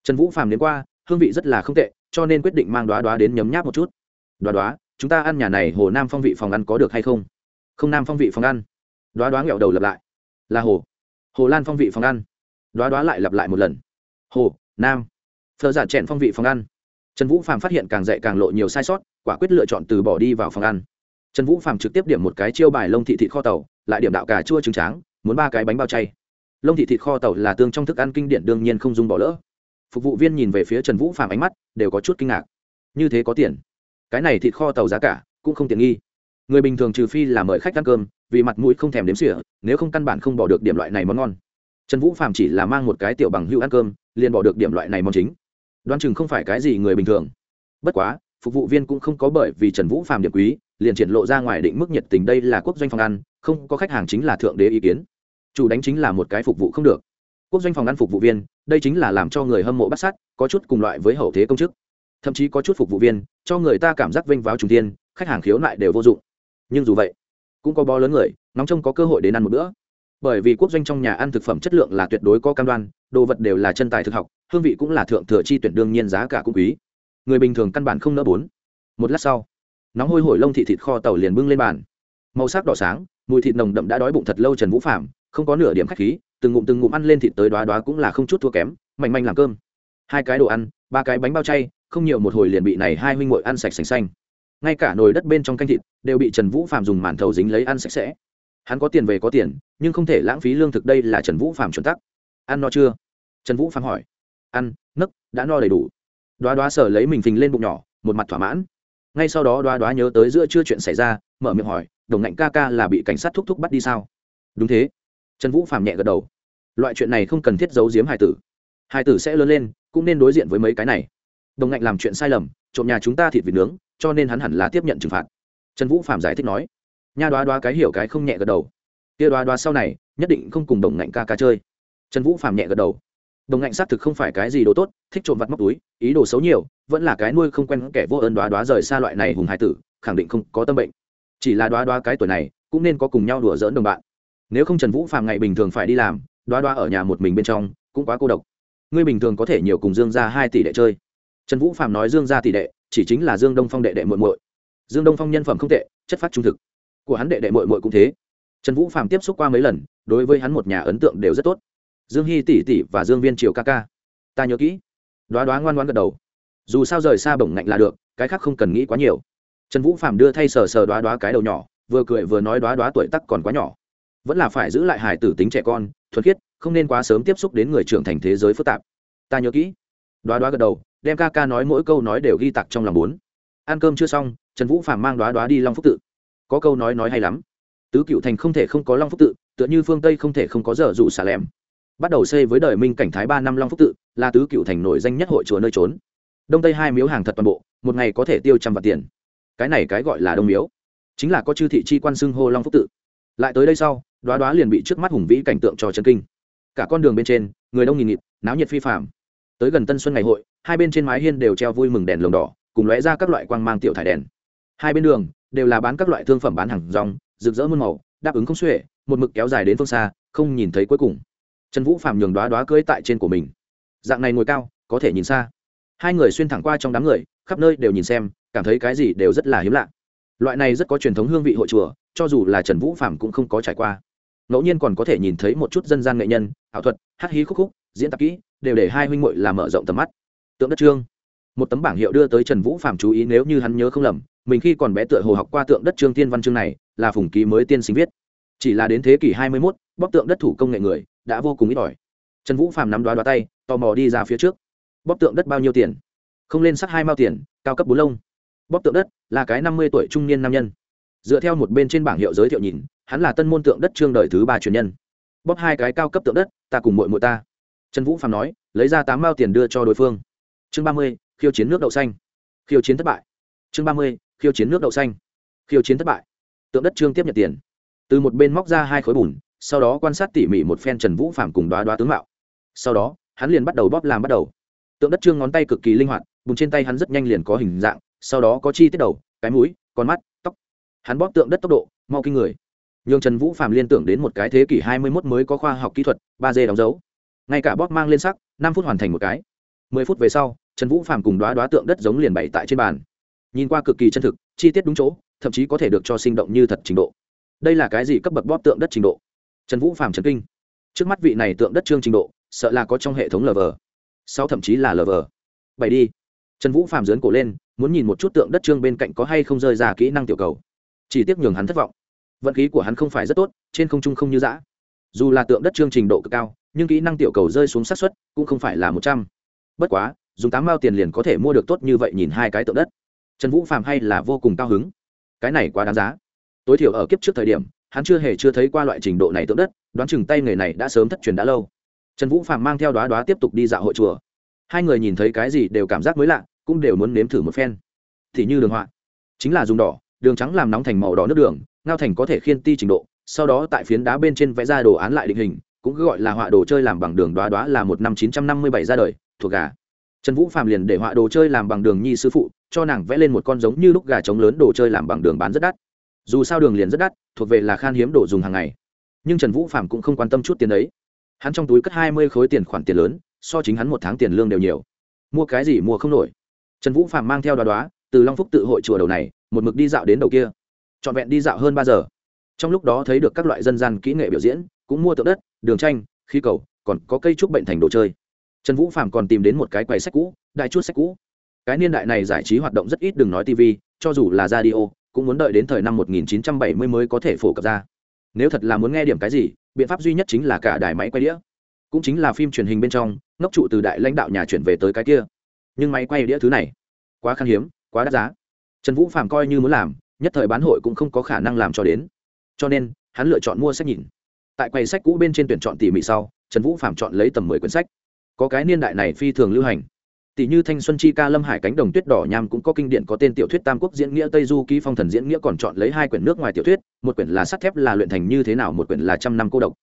Trần vũ phàm đến qua, hương vị rất là không tệ, cho nên quyết định mang đoá đoá đến nhấm nháp một chút. Đoá đoá, chúng ta ăn nhà này hồ nam phong vị phòng ăn có được hay không? Không, nam phong vị phòng ăn. Đoá đoá nghẹo đầu lặp lại. Là hồ. Hồ lan phong vị phòng ăn. Đoá đoá lại lặp lại một lần. Hồ nam. Phờ giả chẹn phong vị phòng ăn. Trần vũ Phạm phát hiện càng dạy càng lộ nhiều sai sót, quả quyết lựa chọn từ bỏ đi vào phòng ăn. Trần vũ Phạm trực tiếp điểm một cái chiêu bài lông thị thị kho tàu, lại điểm đạo cà chua trứng tráng, muốn ba cái bánh bao chay. Lông thị thịt kho tàu là tương trong thức ăn kinh điển đương nhiên không dùng bỏ lỡ. Phục vụ viên nhìn về phía trần vũ Phạm ánh mắt, đều có chút kinh ngạc. Như thế có tiền. Cái này thịt kho tàu giá cả, cũng không tiện nghi. Người bình thường trừ phi là mời khách ăn cơm, vì mặt mũi không thèm đếm sỉa nếu không căn bản không bỏ được điểm loại này món ngon. Trần vũ Phạm chỉ là mang một cái tiểu bằng hưu ăn cơm liền bỏ được điểm loại này mong chính. Đoán chừng không phải cái gì người bình thường. Bất quá, phục vụ viên cũng không có bởi vì trần vũ phàm điểm quý, liền triển lộ ra ngoài định mức nhiệt tình đây là quốc doanh phòng ăn, không có khách hàng chính là thượng đế ý kiến. Chủ đánh chính là một cái phục vụ không được. Quốc doanh phòng ăn phục vụ viên, đây chính là làm cho người hâm mộ bắt sát, có chút cùng loại với hậu thế công chức. Thậm chí có chút phục vụ viên, cho người ta cảm giác vinh váo trùng tiên khách hàng khiếu nại đều vô dụng. Nhưng dù vậy, cũng có bó lớn người, nóng trông có cơ hội đến ăn một bữa. Bởi vì quốc doanh trong nhà ăn thực phẩm chất lượng là tuyệt đối có cam đoan đồ vật đều là chân tài thực học, hương vị cũng là thượng thừa chi tuyển đương nhiên giá cả cũng quý. Người bình thường căn bản không nỡ bốn. Một lát sau, nóng hôi hổi lông thị thịt kho tàu liền bưng lên bàn. Màu sắc đỏ sáng, mùi thịt nồng đậm đã đói bụng thật lâu trần vũ phạm không có nửa điểm khách khí, từng ngụm từng ngụm ăn lên thịt tới đoá đoá cũng là không chút thua kém, mạnh mạnh làm cơm. Hai cái đồ ăn, ba cái bánh bao chay, không nhiều một hồi liền bị này hai huynh ngội ăn sạch sành xanh. Ngay cả nồi đất bên trong canh thịt đều bị trần vũ phạm dùng màn thầu dính lấy ăn sạch sẽ. Hắn có tiền về có tiền, nhưng không thể lãng phí lương thực đây là trần vũ phạm chuẩn tắc ăn no chưa? Trần vũ phạm hỏi. Ăn, nấc, đã no đầy đủ. Đoá đoá sở lấy mình phình lên bụng nhỏ, một mặt thỏa mãn. Ngay sau đó đoá đoá nhớ tới giữa chưa chuyện xảy ra, mở miệng hỏi, đồng ngạnh ca ca là bị cảnh sát thúc thúc bắt đi sao? Đúng thế. Trần vũ phạm nhẹ gật đầu. Loại chuyện này không cần thiết giấu giếm hải tử. Hải tử sẽ lớn lên, cũng nên đối diện với mấy cái này. Đồng ngạnh làm chuyện sai lầm, trộm nhà chúng ta thịt vịt nướng, cho nên hắn hẳn là tiếp nhận trừng phạt. Trần vũ phạm giải thích nói. Nha đoá đoá cái hiểu cái không nhẹ gật đầu. Kia đoá đoá sau này, nhất định không cùng đồng ngạnh ca ca chơi trần vũ phàm nhẹ gật đầu. Đồng ngạnh xác thực không phải cái gì đồ tốt, thích trộm vặt móc túi, ý đồ xấu nhiều, vẫn là cái nuôi không quen kẻ vô ơn đoá đoá rời xa loại này hùng hải tử, khẳng định không có tâm bệnh. Chỉ là đoá đoá cái tuổi này, cũng nên có cùng nhau đùa dỡn đồng bạn. Nếu không trần vũ phàm ngày bình thường phải đi làm, đoá đoá ở nhà một mình bên trong, cũng quá cô độc. Ngươi bình thường có thể nhiều cùng dương ra hai tỷ đệ chơi. Trần vũ phàm nói dương ra tỷ đệ, chỉ chính là dương đông phong đệ đệ muội muội. Dương đông phong nhân phẩm không tệ, chất phát trung thực. Của hắn đệ đệ muội muội cũng thế. Trần vũ phàm tiếp xúc qua mấy lần, đối với hắn một nhà ấn tượng đều rất tốt dương hy tỷ tỷ và dương viên triều ca ca. Ta nhớ kỹ. Đoá đoá ngoan ngoan gật đầu. Dù sao rời xa bổng ngạnh là được, cái khác không cần nghĩ quá nhiều. Trần vũ phạm đưa thay sờ sờ đoá đoá cái đầu nhỏ, vừa cười vừa nói đoá đoá tuổi tắc còn quá nhỏ. Vẫn là phải giữ lại hài tử tính trẻ con Thuật khiết, không nên quá sớm tiếp xúc đến người trưởng thành thế giới phức tạp. Ta nhớ kỹ. Đoá đoá gật đầu, đem ca ca nói mỗi câu nói đều ghi tặc trong lòng bốn. Ăn cơm chưa xong, trần vũ phạm mang đoá đoá đi long phúc tự. Có câu nói nói hay lắm. Tứ cựu thành không thể không có long phúc tự, tựa như phương tây không thể không có dở dụ xà lèm bắt đầu xây với đời minh cảnh thái ba năm long phúc tự, là tứ cựu thành nổi danh nhất hội chùa nơi trốn. Đông tây hai miếu hàng thật toàn bộ, một ngày có thể tiêu trăm vạn tiền. Cái này cái gọi là đông miếu, chính là có chư thị chi quan xưng hô long phúc tự. Lại tới đây sau, đoá đoá liền bị trước mắt hùng vĩ cảnh tượng cho chân kinh. Cả con đường bên trên, người đông nghìn nghịt, náo nhiệt phi phạm tới gần tân xuân ngày hội, hai bên trên mái hiên đều treo vui mừng đèn lồng đỏ, cùng lóe ra các loại quang mang tiểu thải đèn. Hai bên đường đều là bán các loại thương phẩm bán hàng rong, rực rỡ muôn màu, đáp ứng không xuể, một mực kéo dài đến phương xa, không nhìn thấy cuối cùng trần vũ phạm nhường đoá đoá cưỡi tại trên của mình. Dạng này ngồi cao có thể nhìn xa. Hai người xuyên thẳng qua trong đám người khắp nơi đều nhìn xem cảm thấy cái gì đều rất là hiếm lạ. Loại này rất có truyền thống hương vị hội chùa cho dù là trần vũ phạm cũng không có trải qua. Ngẫu nhiên còn có thể nhìn thấy một chút dân gian nghệ nhân ảo thuật hát hí khúc khúc diễn tập kỹ đều để hai huynh muội làm mở rộng tầm mắt. Tượng đất trương. Một tấm bảng hiệu đưa tới trần vũ phạm chú ý nếu như hắn nhớ không lầm mình khi còn bé tựa hồ học qua tượng đất trương tiên văn chương này là phùng ký mới tiên sinh viết. Chỉ là đến thế kỷ hai mươi 21, bóc tượng đất thủ công nghệ người đã vô cùng ít ỏi. Trần vũ phạm nắm đoá đoá tay, tò mò đi ra phía trước. Bóc tượng đất bao nhiêu tiền? Không lên sắc hai mao tiền, cao cấp bốn lông. Bóc tượng đất là cái năm mươi tuổi trung niên nam nhân. Dựa theo một bên trên bảng hiệu giới thiệu nhìn, hắn là tân môn tượng đất trương đời thứ ba truyền nhân. Bóp hai cái cao cấp tượng đất, ta cùng mội mội ta. Trần vũ phạm nói, lấy ra tám mao tiền đưa cho đối phương. Chương ba mươi, khiêu chiến nước đậu xanh. Khiêu chiến thất bại. Chương ba mươi, khiêu chiến nước đậu xanh. Khiêu chiến thất bại. Tượng đất trương tiếp nhận tiền. Từ một bên móc ra hai khối bùn sau đó quan sát tỉ mỉ một phen trần vũ phạm cùng đoá đoá tướng mạo. Sau đó, hắn liền bắt đầu bóp làm bắt đầu. Tượng đất trương ngón tay cực kỳ linh hoạt bùn trên tay hắn rất nhanh liền có hình dạng, sau đó có chi tiết đầu, cái mũi, con mắt, tóc. Hắn bóp tượng đất tốc độ, mau kinh người. Nhường trần vũ phạm liên tưởng đến một cái thế kỷ hai mươi 21 mới có khoa học kỹ thuật, ba d đóng dấu. Ngay cả bóp mang lên sắc, năm phút hoàn thành một cái. Mười phút về sau, trần vũ phạm cùng đoá đoá tượng đất giống liền bày tại trên bàn. Nhìn qua cực kỳ chân thực, chi tiết đúng chỗ, thậm chí có thể được cho sinh động như thật trình độ. Đây là cái gì cấp bậc bóp tượng đất trình độ? Trần vũ phạm trần kinh. Trước mắt vị này tượng đất trương trình độ sợ là có trong hệ thống lờ vờ, sau thậm chí là lờ vờ. bảy đi. Trần vũ phạm dớn cổ lên muốn nhìn một chút tượng đất trương bên cạnh có hay không rơi ra kỹ năng tiểu cầu. Chỉ tiếc nhường hắn thất vọng. Vận khí của hắn không phải rất tốt trên không trung không như giã dù là tượng đất trương trình độ cực cao nhưng kỹ năng tiểu cầu rơi xuống sát xuất cũng không phải là một trăm. Bất quá dùng tám mao tiền liền có thể mua được tốt như vậy nhìn hai cái tượng đất. Trần vũ phạm hay là vô cùng cao hứng. Cái này quá đáng giá. Tối thiểu ở kiếp trước thời điểm hắn chưa hề chưa thấy qua loại trình độ này tượng đất, đoán chừng tay nghề này đã sớm thất truyền đã lâu. Trần vũ phạm mang theo đoá đoá tiếp tục đi dạo hội chùa. Hai người nhìn thấy cái gì đều cảm giác mới lạ, cũng đều muốn nếm thử một phen. Thì như đường họa, chính là dùng đỏ, đường trắng làm nóng thành màu đỏ nước đường, ngao thành có thể khiên ti trình độ, sau đó tại phiến đá bên trên vẽ ra đồ án lại định hình, cũng gọi là họa đồ chơi làm bằng đường đoá đoá là một năm chín trăm năm mươi bảy ra đời, thuộc gà. Trần vũ phạm liền để họa đồ chơi làm bằng đường nhi sư phụ, cho nàng vẽ lên một con giống như lúc gà trống lớn đồ chơi làm bằng đường bán rất đắt dù sao đường liền rất đắt, thuộc về là khan hiếm đồ dùng hàng ngày. Nhưng trần vũ phạm cũng không quan tâm chút tiền đấy. Hắn trong túi cất hai mươi khối tiền khoản tiền lớn, so chính hắn một tháng tiền lương đều nhiều. Mua cái gì mua không nổi. Trần vũ phạm mang theo đoá đoá, từ long phúc tự hội chùa đầu này, một mực đi dạo đến đầu kia. Trọn vẹn đi dạo hơn ba giờ. Trong lúc đó thấy được các loại dân gian kỹ nghệ biểu diễn, cũng mua tượng đất, đường tranh, khí cầu, còn có cây trúc bệnh thành đồ chơi. Trần vũ phạm còn tìm đến một cái quầy sách cũ, đại chút sách cũ. Cái niên đại này giải trí hoạt động rất ít đừng nói tv cho dù là radio cũng muốn đợi đến thời năm 1970 mới có thể phổ cập ra. Nếu thật là muốn nghe điểm cái gì, biện pháp duy nhất chính là cả đài máy quay đĩa. Cũng chính là phim truyền hình bên trong, ngốc trụ từ đại lãnh đạo nhà chuyển về tới cái kia. Nhưng máy quay đĩa thứ này, quá khan hiếm, quá đắt giá. Trần vũ phạm coi như muốn làm, nhất thời bán hội cũng không có khả năng làm cho đến. Cho nên, hắn lựa chọn mua sách nhìn. Tại quầy sách cũ bên trên tuyển chọn tỉ mỉ sau, trần vũ phạm chọn lấy tầm mười quyển sách. Có cái niên đại này phi thường lưu hành tỷ như thanh xuân chi ca, lâm hải cánh đồng tuyết đỏ nham cũng có kinh điển có tên tiểu thuyết tam quốc diễn nghĩa, tây du ký phong thần diễn nghĩa còn chọn lấy hai quyển nước ngoài tiểu thuyết, một quyển là sắt thép là luyện thành như thế nào, một quyển là trăm năm cô độc.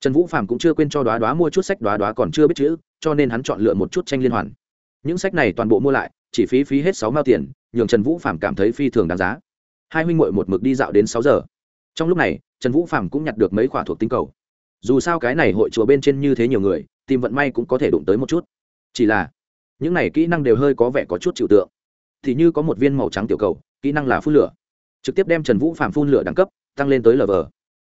Trần vũ phạm cũng chưa quên cho đoá đoá mua chút sách, đoá đoá còn chưa biết chữ, cho nên hắn chọn lựa một chút tranh liên hoàn. Những sách này toàn bộ mua lại, chỉ phí phí hết sáu mao tiền, nhường trần vũ phạm cảm thấy phi thường đáng giá. Hai huynh muội một mực đi dạo đến sáu giờ. Trong lúc này, trần vũ phạm cũng nhặt được mấy khoả thuộc tinh cầu. Dù sao cái này hội chùa bên trên như thế nhiều người, tìm vận may cũng có thể đụng tới một chút. Chỉ là những này kỹ năng đều hơi có vẻ có chút chịu tượng. Thì như có một viên màu trắng tiểu cầu, kỹ năng là phun lửa. Trực tiếp đem trần vũ phạm phun lửa đẳng cấp tăng lên tới lv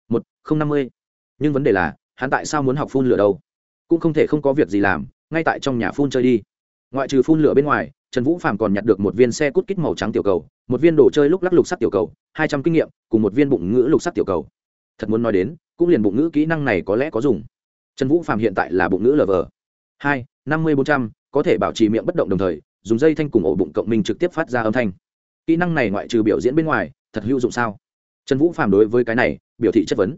một, không năm mươi. Nhưng vấn đề là, hắn tại sao muốn học phun lửa đâu? Cũng không thể không có việc gì làm, ngay tại trong nhà phun chơi đi. Ngoại trừ phun lửa bên ngoài, trần vũ phạm còn nhặt được một viên xe cút kít màu trắng tiểu cầu, một viên đồ chơi lúc lắc lục sắc tiểu cầu, hai trăm kinh nghiệm, cùng một viên bụng ngữ lục sắc tiểu cầu. Thật muốn nói đến, cũng liền bụng ngữ kỹ năng này có lẽ có dùng. Trần vũ phạm hiện tại là bụng ngữ lv hai, năm mươi bốn trăm có thể bảo trì miệng bất động đồng thời, dùng dây thanh cùng ổ bụng cộng minh trực tiếp phát ra âm thanh. Kỹ năng này ngoại trừ biểu diễn bên ngoài, thật hữu dụng sao? Trần vũ phàm đối với cái này, biểu thị chất vấn.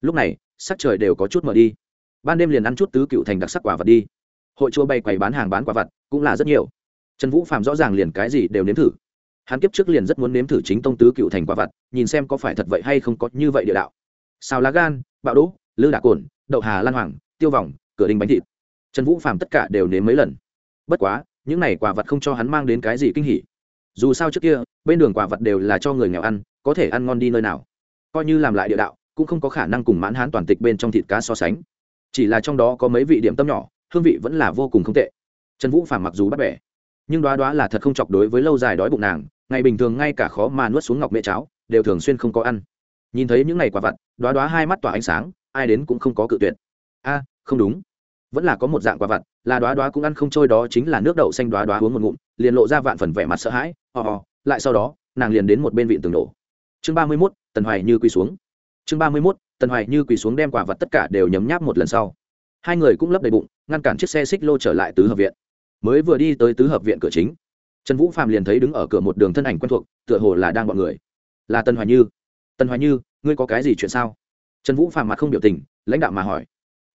Lúc này, sắc trời đều có chút mở đi. Ban đêm liền ăn chút tứ cựu thành đặc sắc quả vật đi. Hội chua bay quầy bán hàng bán quả vật cũng là rất nhiều. Trần vũ phàm rõ ràng liền cái gì đều nếm thử. Hắn kiếp trước liền rất muốn nếm thử chính tông tứ cựu thành quả vật nhìn xem có phải thật vậy hay không có như vậy địa đạo. Xào lá gan, bạo đỗ, lư đạ cồn, đậu hà lan hoàng, tiêu vòng, cửa đình bánh thịt. Trần vũ phàm tất cả đều nếm mấy lần bất quá, những này quả vật không cho hắn mang đến cái gì kinh hỉ. Dù sao trước kia, bên đường quả vật đều là cho người nghèo ăn, có thể ăn ngon đi nơi nào. Coi như làm lại địa đạo, cũng không có khả năng cùng mãn hán toàn tịch bên trong thịt cá so sánh. Chỉ là trong đó có mấy vị điểm tâm nhỏ, hương vị vẫn là vô cùng không tệ. Trần vũ phàm mặc dù bắt bẻ, nhưng đoá đoá là thật không chọc đối với lâu dài đói bụng nàng, ngày bình thường ngay cả khó mà nuốt xuống ngọc mẹ cháo, đều thường xuyên không có ăn. Nhìn thấy những ngày quả vặt, đoá đoá hai mắt tỏa ánh sáng, ai đến cũng không có cự tuyệt. A, không đúng. Vẫn là có một dạng quả vặt là đoá đoá cũng ăn không trôi đó chính là nước đậu xanh đoá đoá uống một ngụm liền lộ ra vạn phần vẻ mặt sợ hãi ò、oh, lại sau đó nàng liền đến một bên vịn tường đổ. Chương ba mươi mốt tần hoài như quỳ xuống. Chương ba mươi mốt tần hoài như quỳ xuống đem quả vật tất cả đều nhấm nháp một lần sau. Hai người cũng lấp đầy bụng ngăn cản chiếc xe xích lô trở lại tứ hợp viện. Mới vừa đi tới tứ hợp viện cửa chính trần vũ phạm liền thấy đứng ở cửa một đường thân ảnh quen thuộc tựa hồ là đang bọn người. Là tần hoài như. Tần hoài như ngươi có cái gì chuyện sao? Trần vũ phạm mặt không biểu tình lãnh đạo mà hỏi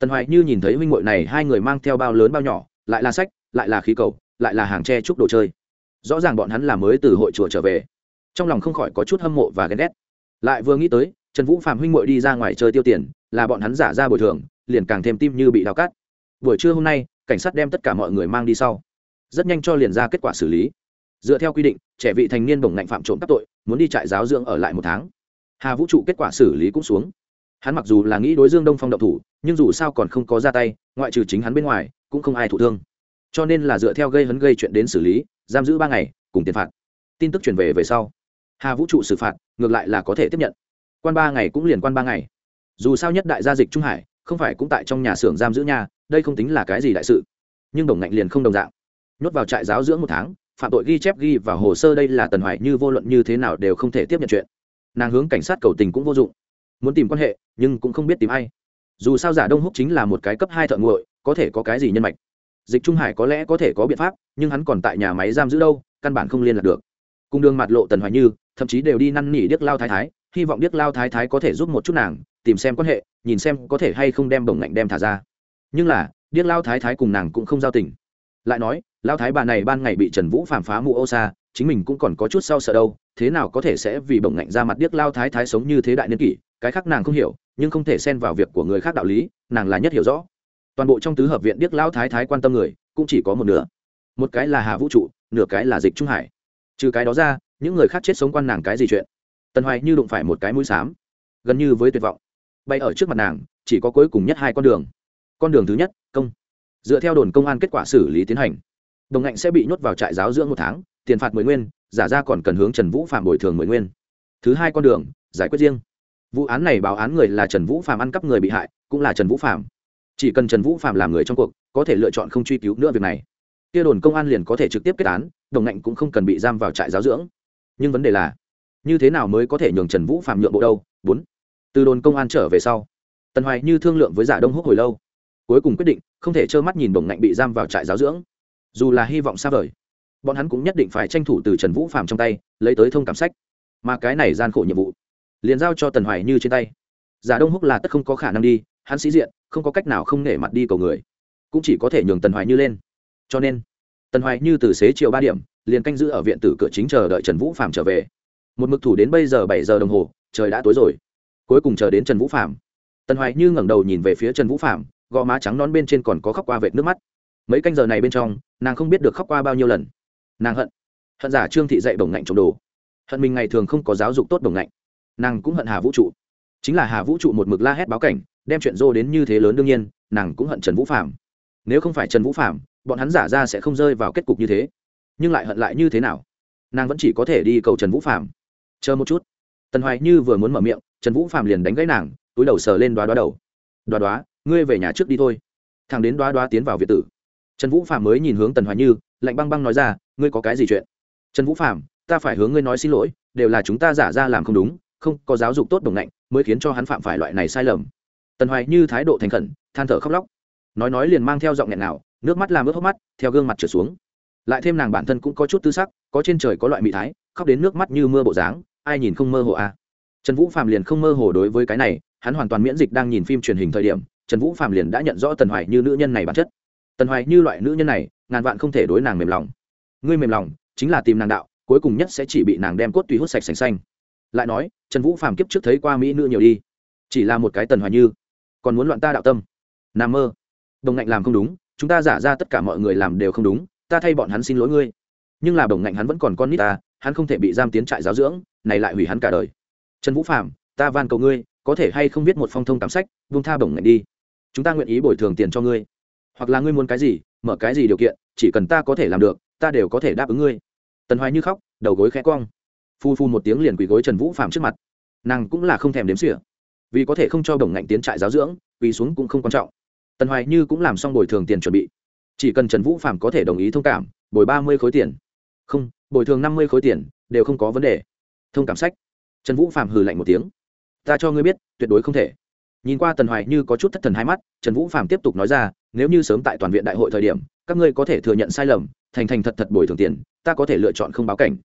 tần hoài như nhìn thấy huynh muội này, hai người mang theo bao lớn bao nhỏ, lại là sách, lại là khí cầu, lại là hàng tre trúc đồ chơi. Rõ ràng bọn hắn là mới từ hội chùa trở về. Trong lòng không khỏi có chút hâm mộ và ghen ghét. Lại vừa nghĩ tới, trần vũ phạm huynh muội đi ra ngoài chơi tiêu tiền, là bọn hắn giả ra bồi thường, liền càng thêm tim như bị đào cắt buổi trưa hôm nay, cảnh sát đem tất cả mọi người mang đi sau. Rất nhanh cho liền ra kết quả xử lý. Dựa theo quy định, trẻ vị thành niên bổng ngạnh phạm trộm các tội, muốn đi trại giáo dưỡng ở lại một tháng. Hà vũ trụ kết quả xử lý cũng xuống hắn mặc dù là nghĩ đối dương đông phong động thủ, nhưng dù sao còn không có ra tay, ngoại trừ chính hắn bên ngoài, cũng không ai thụ thương. Cho nên là dựa theo gây hấn gây chuyện đến xử lý, giam giữ ba ngày, cùng tiền phạt. Tin tức truyền về về sau, hà vũ trụ xử phạt, ngược lại là có thể tiếp nhận. Quan ba ngày cũng liền quan ba ngày. Dù sao nhất đại gia dịch trung hải, không phải cũng tại trong nhà xưởng giam giữ nhà, đây không tính là cái gì đại sự. Nhưng đồng ngạnh liền không đồng dạng. Nhốt vào trại giáo dưỡng một tháng, phạm tội ghi chép ghi vào hồ sơ đây là tần hoài như vô luận như thế nào đều không thể tiếp nhận chuyện. Nàng hướng cảnh sát cầu tình cũng vô dụng muốn tìm quan hệ, nhưng cũng không biết tìm ai. Dù sao giả đông húc chính là một cái cấp hai thợ nguội có thể có cái gì nhân mạch? Dịch trung hải có lẽ có thể có biện pháp, nhưng hắn còn tại nhà máy giam giữ đâu, căn bản không liên lạc được. Cùng đường mặt lộ tần hoài như, thậm chí đều đi năn nỉ điếc lao thái thái, hy vọng điếc lao thái thái có thể giúp một chút nàng, tìm xem quan hệ, nhìn xem có thể hay không đem bổng ngạnh đem thả ra. Nhưng là, điếc lao thái thái cùng nàng cũng không giao tình. Lại nói, lao thái bà này ban ngày bị trần vũ phản phá mụ ô xa chính mình cũng còn có chút sau sợ đâu, thế nào có thể sẽ vì bổng ngạnh ra mặt điếc lao thái thái sống như thế đại niên kỷ, cái khác nàng không hiểu, nhưng không thể xen vào việc của người khác đạo lý, nàng là nhất hiểu rõ. Toàn bộ trong tứ hợp viện điếc lao thái thái quan tâm người, cũng chỉ có một nửa. Một cái là hà vũ trụ, nửa cái là dịch trung hải. Trừ cái đó ra, những người khác chết sống quan nàng cái gì chuyện? Tần hoài như đụng phải một cái mũi xám, gần như với tuyệt vọng. Bay ở trước mặt nàng, chỉ có cuối cùng nhất hai con đường. Con đường thứ nhất, công. Dựa theo đồn công an kết quả xử lý tiến hành. Đồng ngạnh sẽ bị nhốt vào trại giáo dưỡng một tháng tiền phạt mười nguyên, giả ra còn cần hướng trần vũ phạm bồi thường mười nguyên. Thứ hai con đường, giải quyết riêng. Vụ án này báo án người là trần vũ phạm ăn cắp người bị hại, cũng là trần vũ phạm chỉ cần trần vũ phạm làm người trong cuộc, có thể lựa chọn không truy cứu nữa việc này. Kia đồn công an liền có thể trực tiếp kết án, đồng ngạnh cũng không cần bị giam vào trại giáo dưỡng. Nhưng vấn đề là, như thế nào mới có thể nhường trần vũ phạm nhượng bộ đâu? Bốn. Từ đồn công an trở về sau, tần hoài như thương lượng với giả đông húc hồi lâu. Cuối cùng quyết định không thể trơ mắt nhìn Đồng ngạnh bị giam vào trại giáo dưỡng. Dù là hy vọng xa vời bọn hắn cũng nhất định phải tranh thủ từ trần vũ phạm trong tay, lấy tới thông cảm sách. Mà cái này gian khổ nhiệm vụ, liền giao cho tần hoài như trên tay. Giả đông húc là tất không có khả năng đi, hắn sĩ diện, không có cách nào không nể mặt đi cầu người. Cũng chỉ có thể nhường tần hoài như lên. Cho nên, tần hoài như từ xế chiều ba điểm, liền canh giữ ở viện tử cửa chính chờ đợi trần vũ phạm trở về. Một mực thủ đến bây giờ bảy giờ đồng hồ, trời đã tối rồi. Cuối cùng chờ đến trần vũ phạm tần hoài như ngẩng đầu nhìn về phía trần vũ phạm gò má trắng non bên trên còn có khóc qua vệt nước mắt. Mấy canh giờ này bên trong, nàng không biết được khóc qua bao nhiêu lần nàng hận. Hận giả trương thị dạy bổng ngạnh trộm đồ. Hận mình ngày thường không có giáo dục tốt bổng ngạnh. Nàng cũng hận hà vũ trụ. Chính là hà vũ trụ một mực la hét báo cảnh, đem chuyện dô đến như thế lớn đương nhiên, nàng cũng hận trần vũ phạm nếu không phải trần vũ phạm bọn hắn giả ra sẽ không rơi vào kết cục như thế. Nhưng lại hận lại như thế nào? Nàng vẫn chỉ có thể đi cầu trần vũ phạm chờ một chút. Tần hoài như vừa muốn mở miệng, trần vũ phạm liền đánh gãy nàng, túi đầu sờ lên đoá đoá đầu. Đoá đoá, ngươi về nhà trước đi thôi. Thằng đến đoá đoá tiến vào việt tử. Trần vũ phạm mới nhìn hướng tần hoài như, lạnh băng băng nói ra ngươi có cái gì chuyện? Trần vũ phạm ta phải hướng ngươi nói xin lỗi, đều là chúng ta giả ra làm không đúng, không, có giáo dục tốt đồng lạnh mới khiến cho hắn phạm phải loại này sai lầm. Tần hoài như thái độ thành khẩn, than thở khóc lóc. Nói nói liền mang theo giọng nghẹn nào nước mắt làm ướt hốc mắt, theo gương mặt trở xuống. Lại thêm nàng bản thân cũng có chút tư sắc, có trên trời có loại mị thái, khóc đến nước mắt như mưa bộ dáng, ai nhìn không mơ hồ à. trần vũ phạm liền không mơ hồ đối với cái này, hắn hoàn toàn miễn dịch đang nhìn phim truyền hình thời điểm, trần vũ phạm liền đã nhận rõ tần hoài như nữ nhân này bản chất. Tần hoài như loại nữ nhân này, ngàn vạn không thể đối nàng mềm lòng ngươi mềm lòng, chính là tìm nàng đạo, cuối cùng nhất sẽ chỉ bị nàng đem cốt tùy hút sạch sành xanh. Lại nói, trần vũ phàm kiếp trước thấy qua mỹ nữ nhiều đi. Chỉ là một cái tần hoài như. Còn muốn loạn ta đạo tâm. N mơ. Đồng ngạnh làm không đúng, chúng ta giả ra tất cả mọi người làm đều không đúng, ta thay bọn hắn xin lỗi ngươi. Nhưng là đồng ngạnh hắn vẫn còn con nít ta, hắn không thể bị giam tiến trại giáo dưỡng, này lại hủy hắn cả đời. Trần vũ phạm ta van cầu ngươi, có thể hay không viết một phong thông cảm sách vung tha bổng ngạnh đi. Chúng ta nguyện ý bồi thường tiền cho ngươi. Hoặc là ngươi muốn cái gì, mở cái gì điều kiện, chỉ cần ta có thể làm được ta đều có thể đáp ứng ngươi. Tần hoài như khóc, đầu gối khẽ cong. Phu phu một tiếng liền quỳ gối trần vũ phạm trước mặt. Nàng cũng là không thèm đếm xỉa. Vì có thể không cho đồng ngạnh tiến trại giáo dưỡng, quỳ xuống cũng không quan trọng. Tần hoài như cũng làm xong bồi thường tiền chuẩn bị. Chỉ cần trần vũ phạm có thể đồng ý thông cảm, bồi ba mươi khối tiền. Không, bồi thường năm mươi khối tiền, đều không có vấn đề. Thông cảm sách. Trần vũ phạm hừ lạnh một tiếng. Ta cho ngươi biết, tuyệt đối không thể. Nhìn qua tần hoài như có chút thất thần hai mắt, trần vũ phạm tiếp tục nói ra, nếu như sớm tại toàn viện đại hội thời điểm, các ngươi có thể thừa nhận sai lầm thành thành thật thật bồi thường tiền, ta có thể lựa chọn không báo cảnh.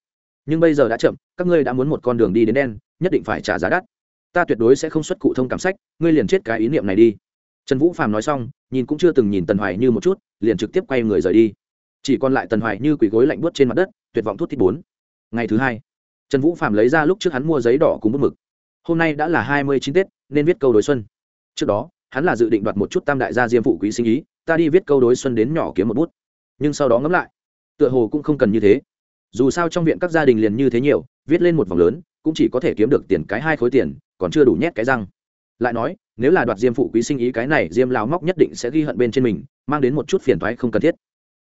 Nhưng bây giờ đã chậm, các ngươi đã muốn một con đường đi đến đen, nhất định phải trả giá đắt. Ta tuyệt đối sẽ không xuất cụ thông cảm sách, ngươi liền chết cái ý niệm này đi. Trần vũ phàm nói xong, nhìn cũng chưa từng nhìn tần hoài như một chút, liền trực tiếp quay người rời đi. Chỉ còn lại tần hoài như quỳ gối lạnh buốt trên mặt đất, tuyệt vọng thuốc thít bốn. Ngày thứ hai, trần vũ phàm lấy ra lúc trước hắn mua giấy đỏ cùng bút mực. Hôm nay đã là hai mươi chín tết, nên viết câu đối xuân. Trước đó, hắn là dự định đoạt một chút tam đại gia diêm phụ quý sinh ý, ta đi viết câu đối xuân đến nhỏ kiếm một bút. Nhưng sau đó ngẫm lại tựa hồ cũng không cần như thế. Dù sao trong viện các gia đình liền như thế nhiều, viết lên một vòng lớn, cũng chỉ có thể kiếm được tiền cái hai khối tiền, còn chưa đủ nhét cái răng. Lại nói, nếu là đoạt diêm phụ quý sinh ý cái này, diêm lao móc nhất định sẽ ghi hận bên trên mình, mang đến một chút phiền thoái không cần thiết.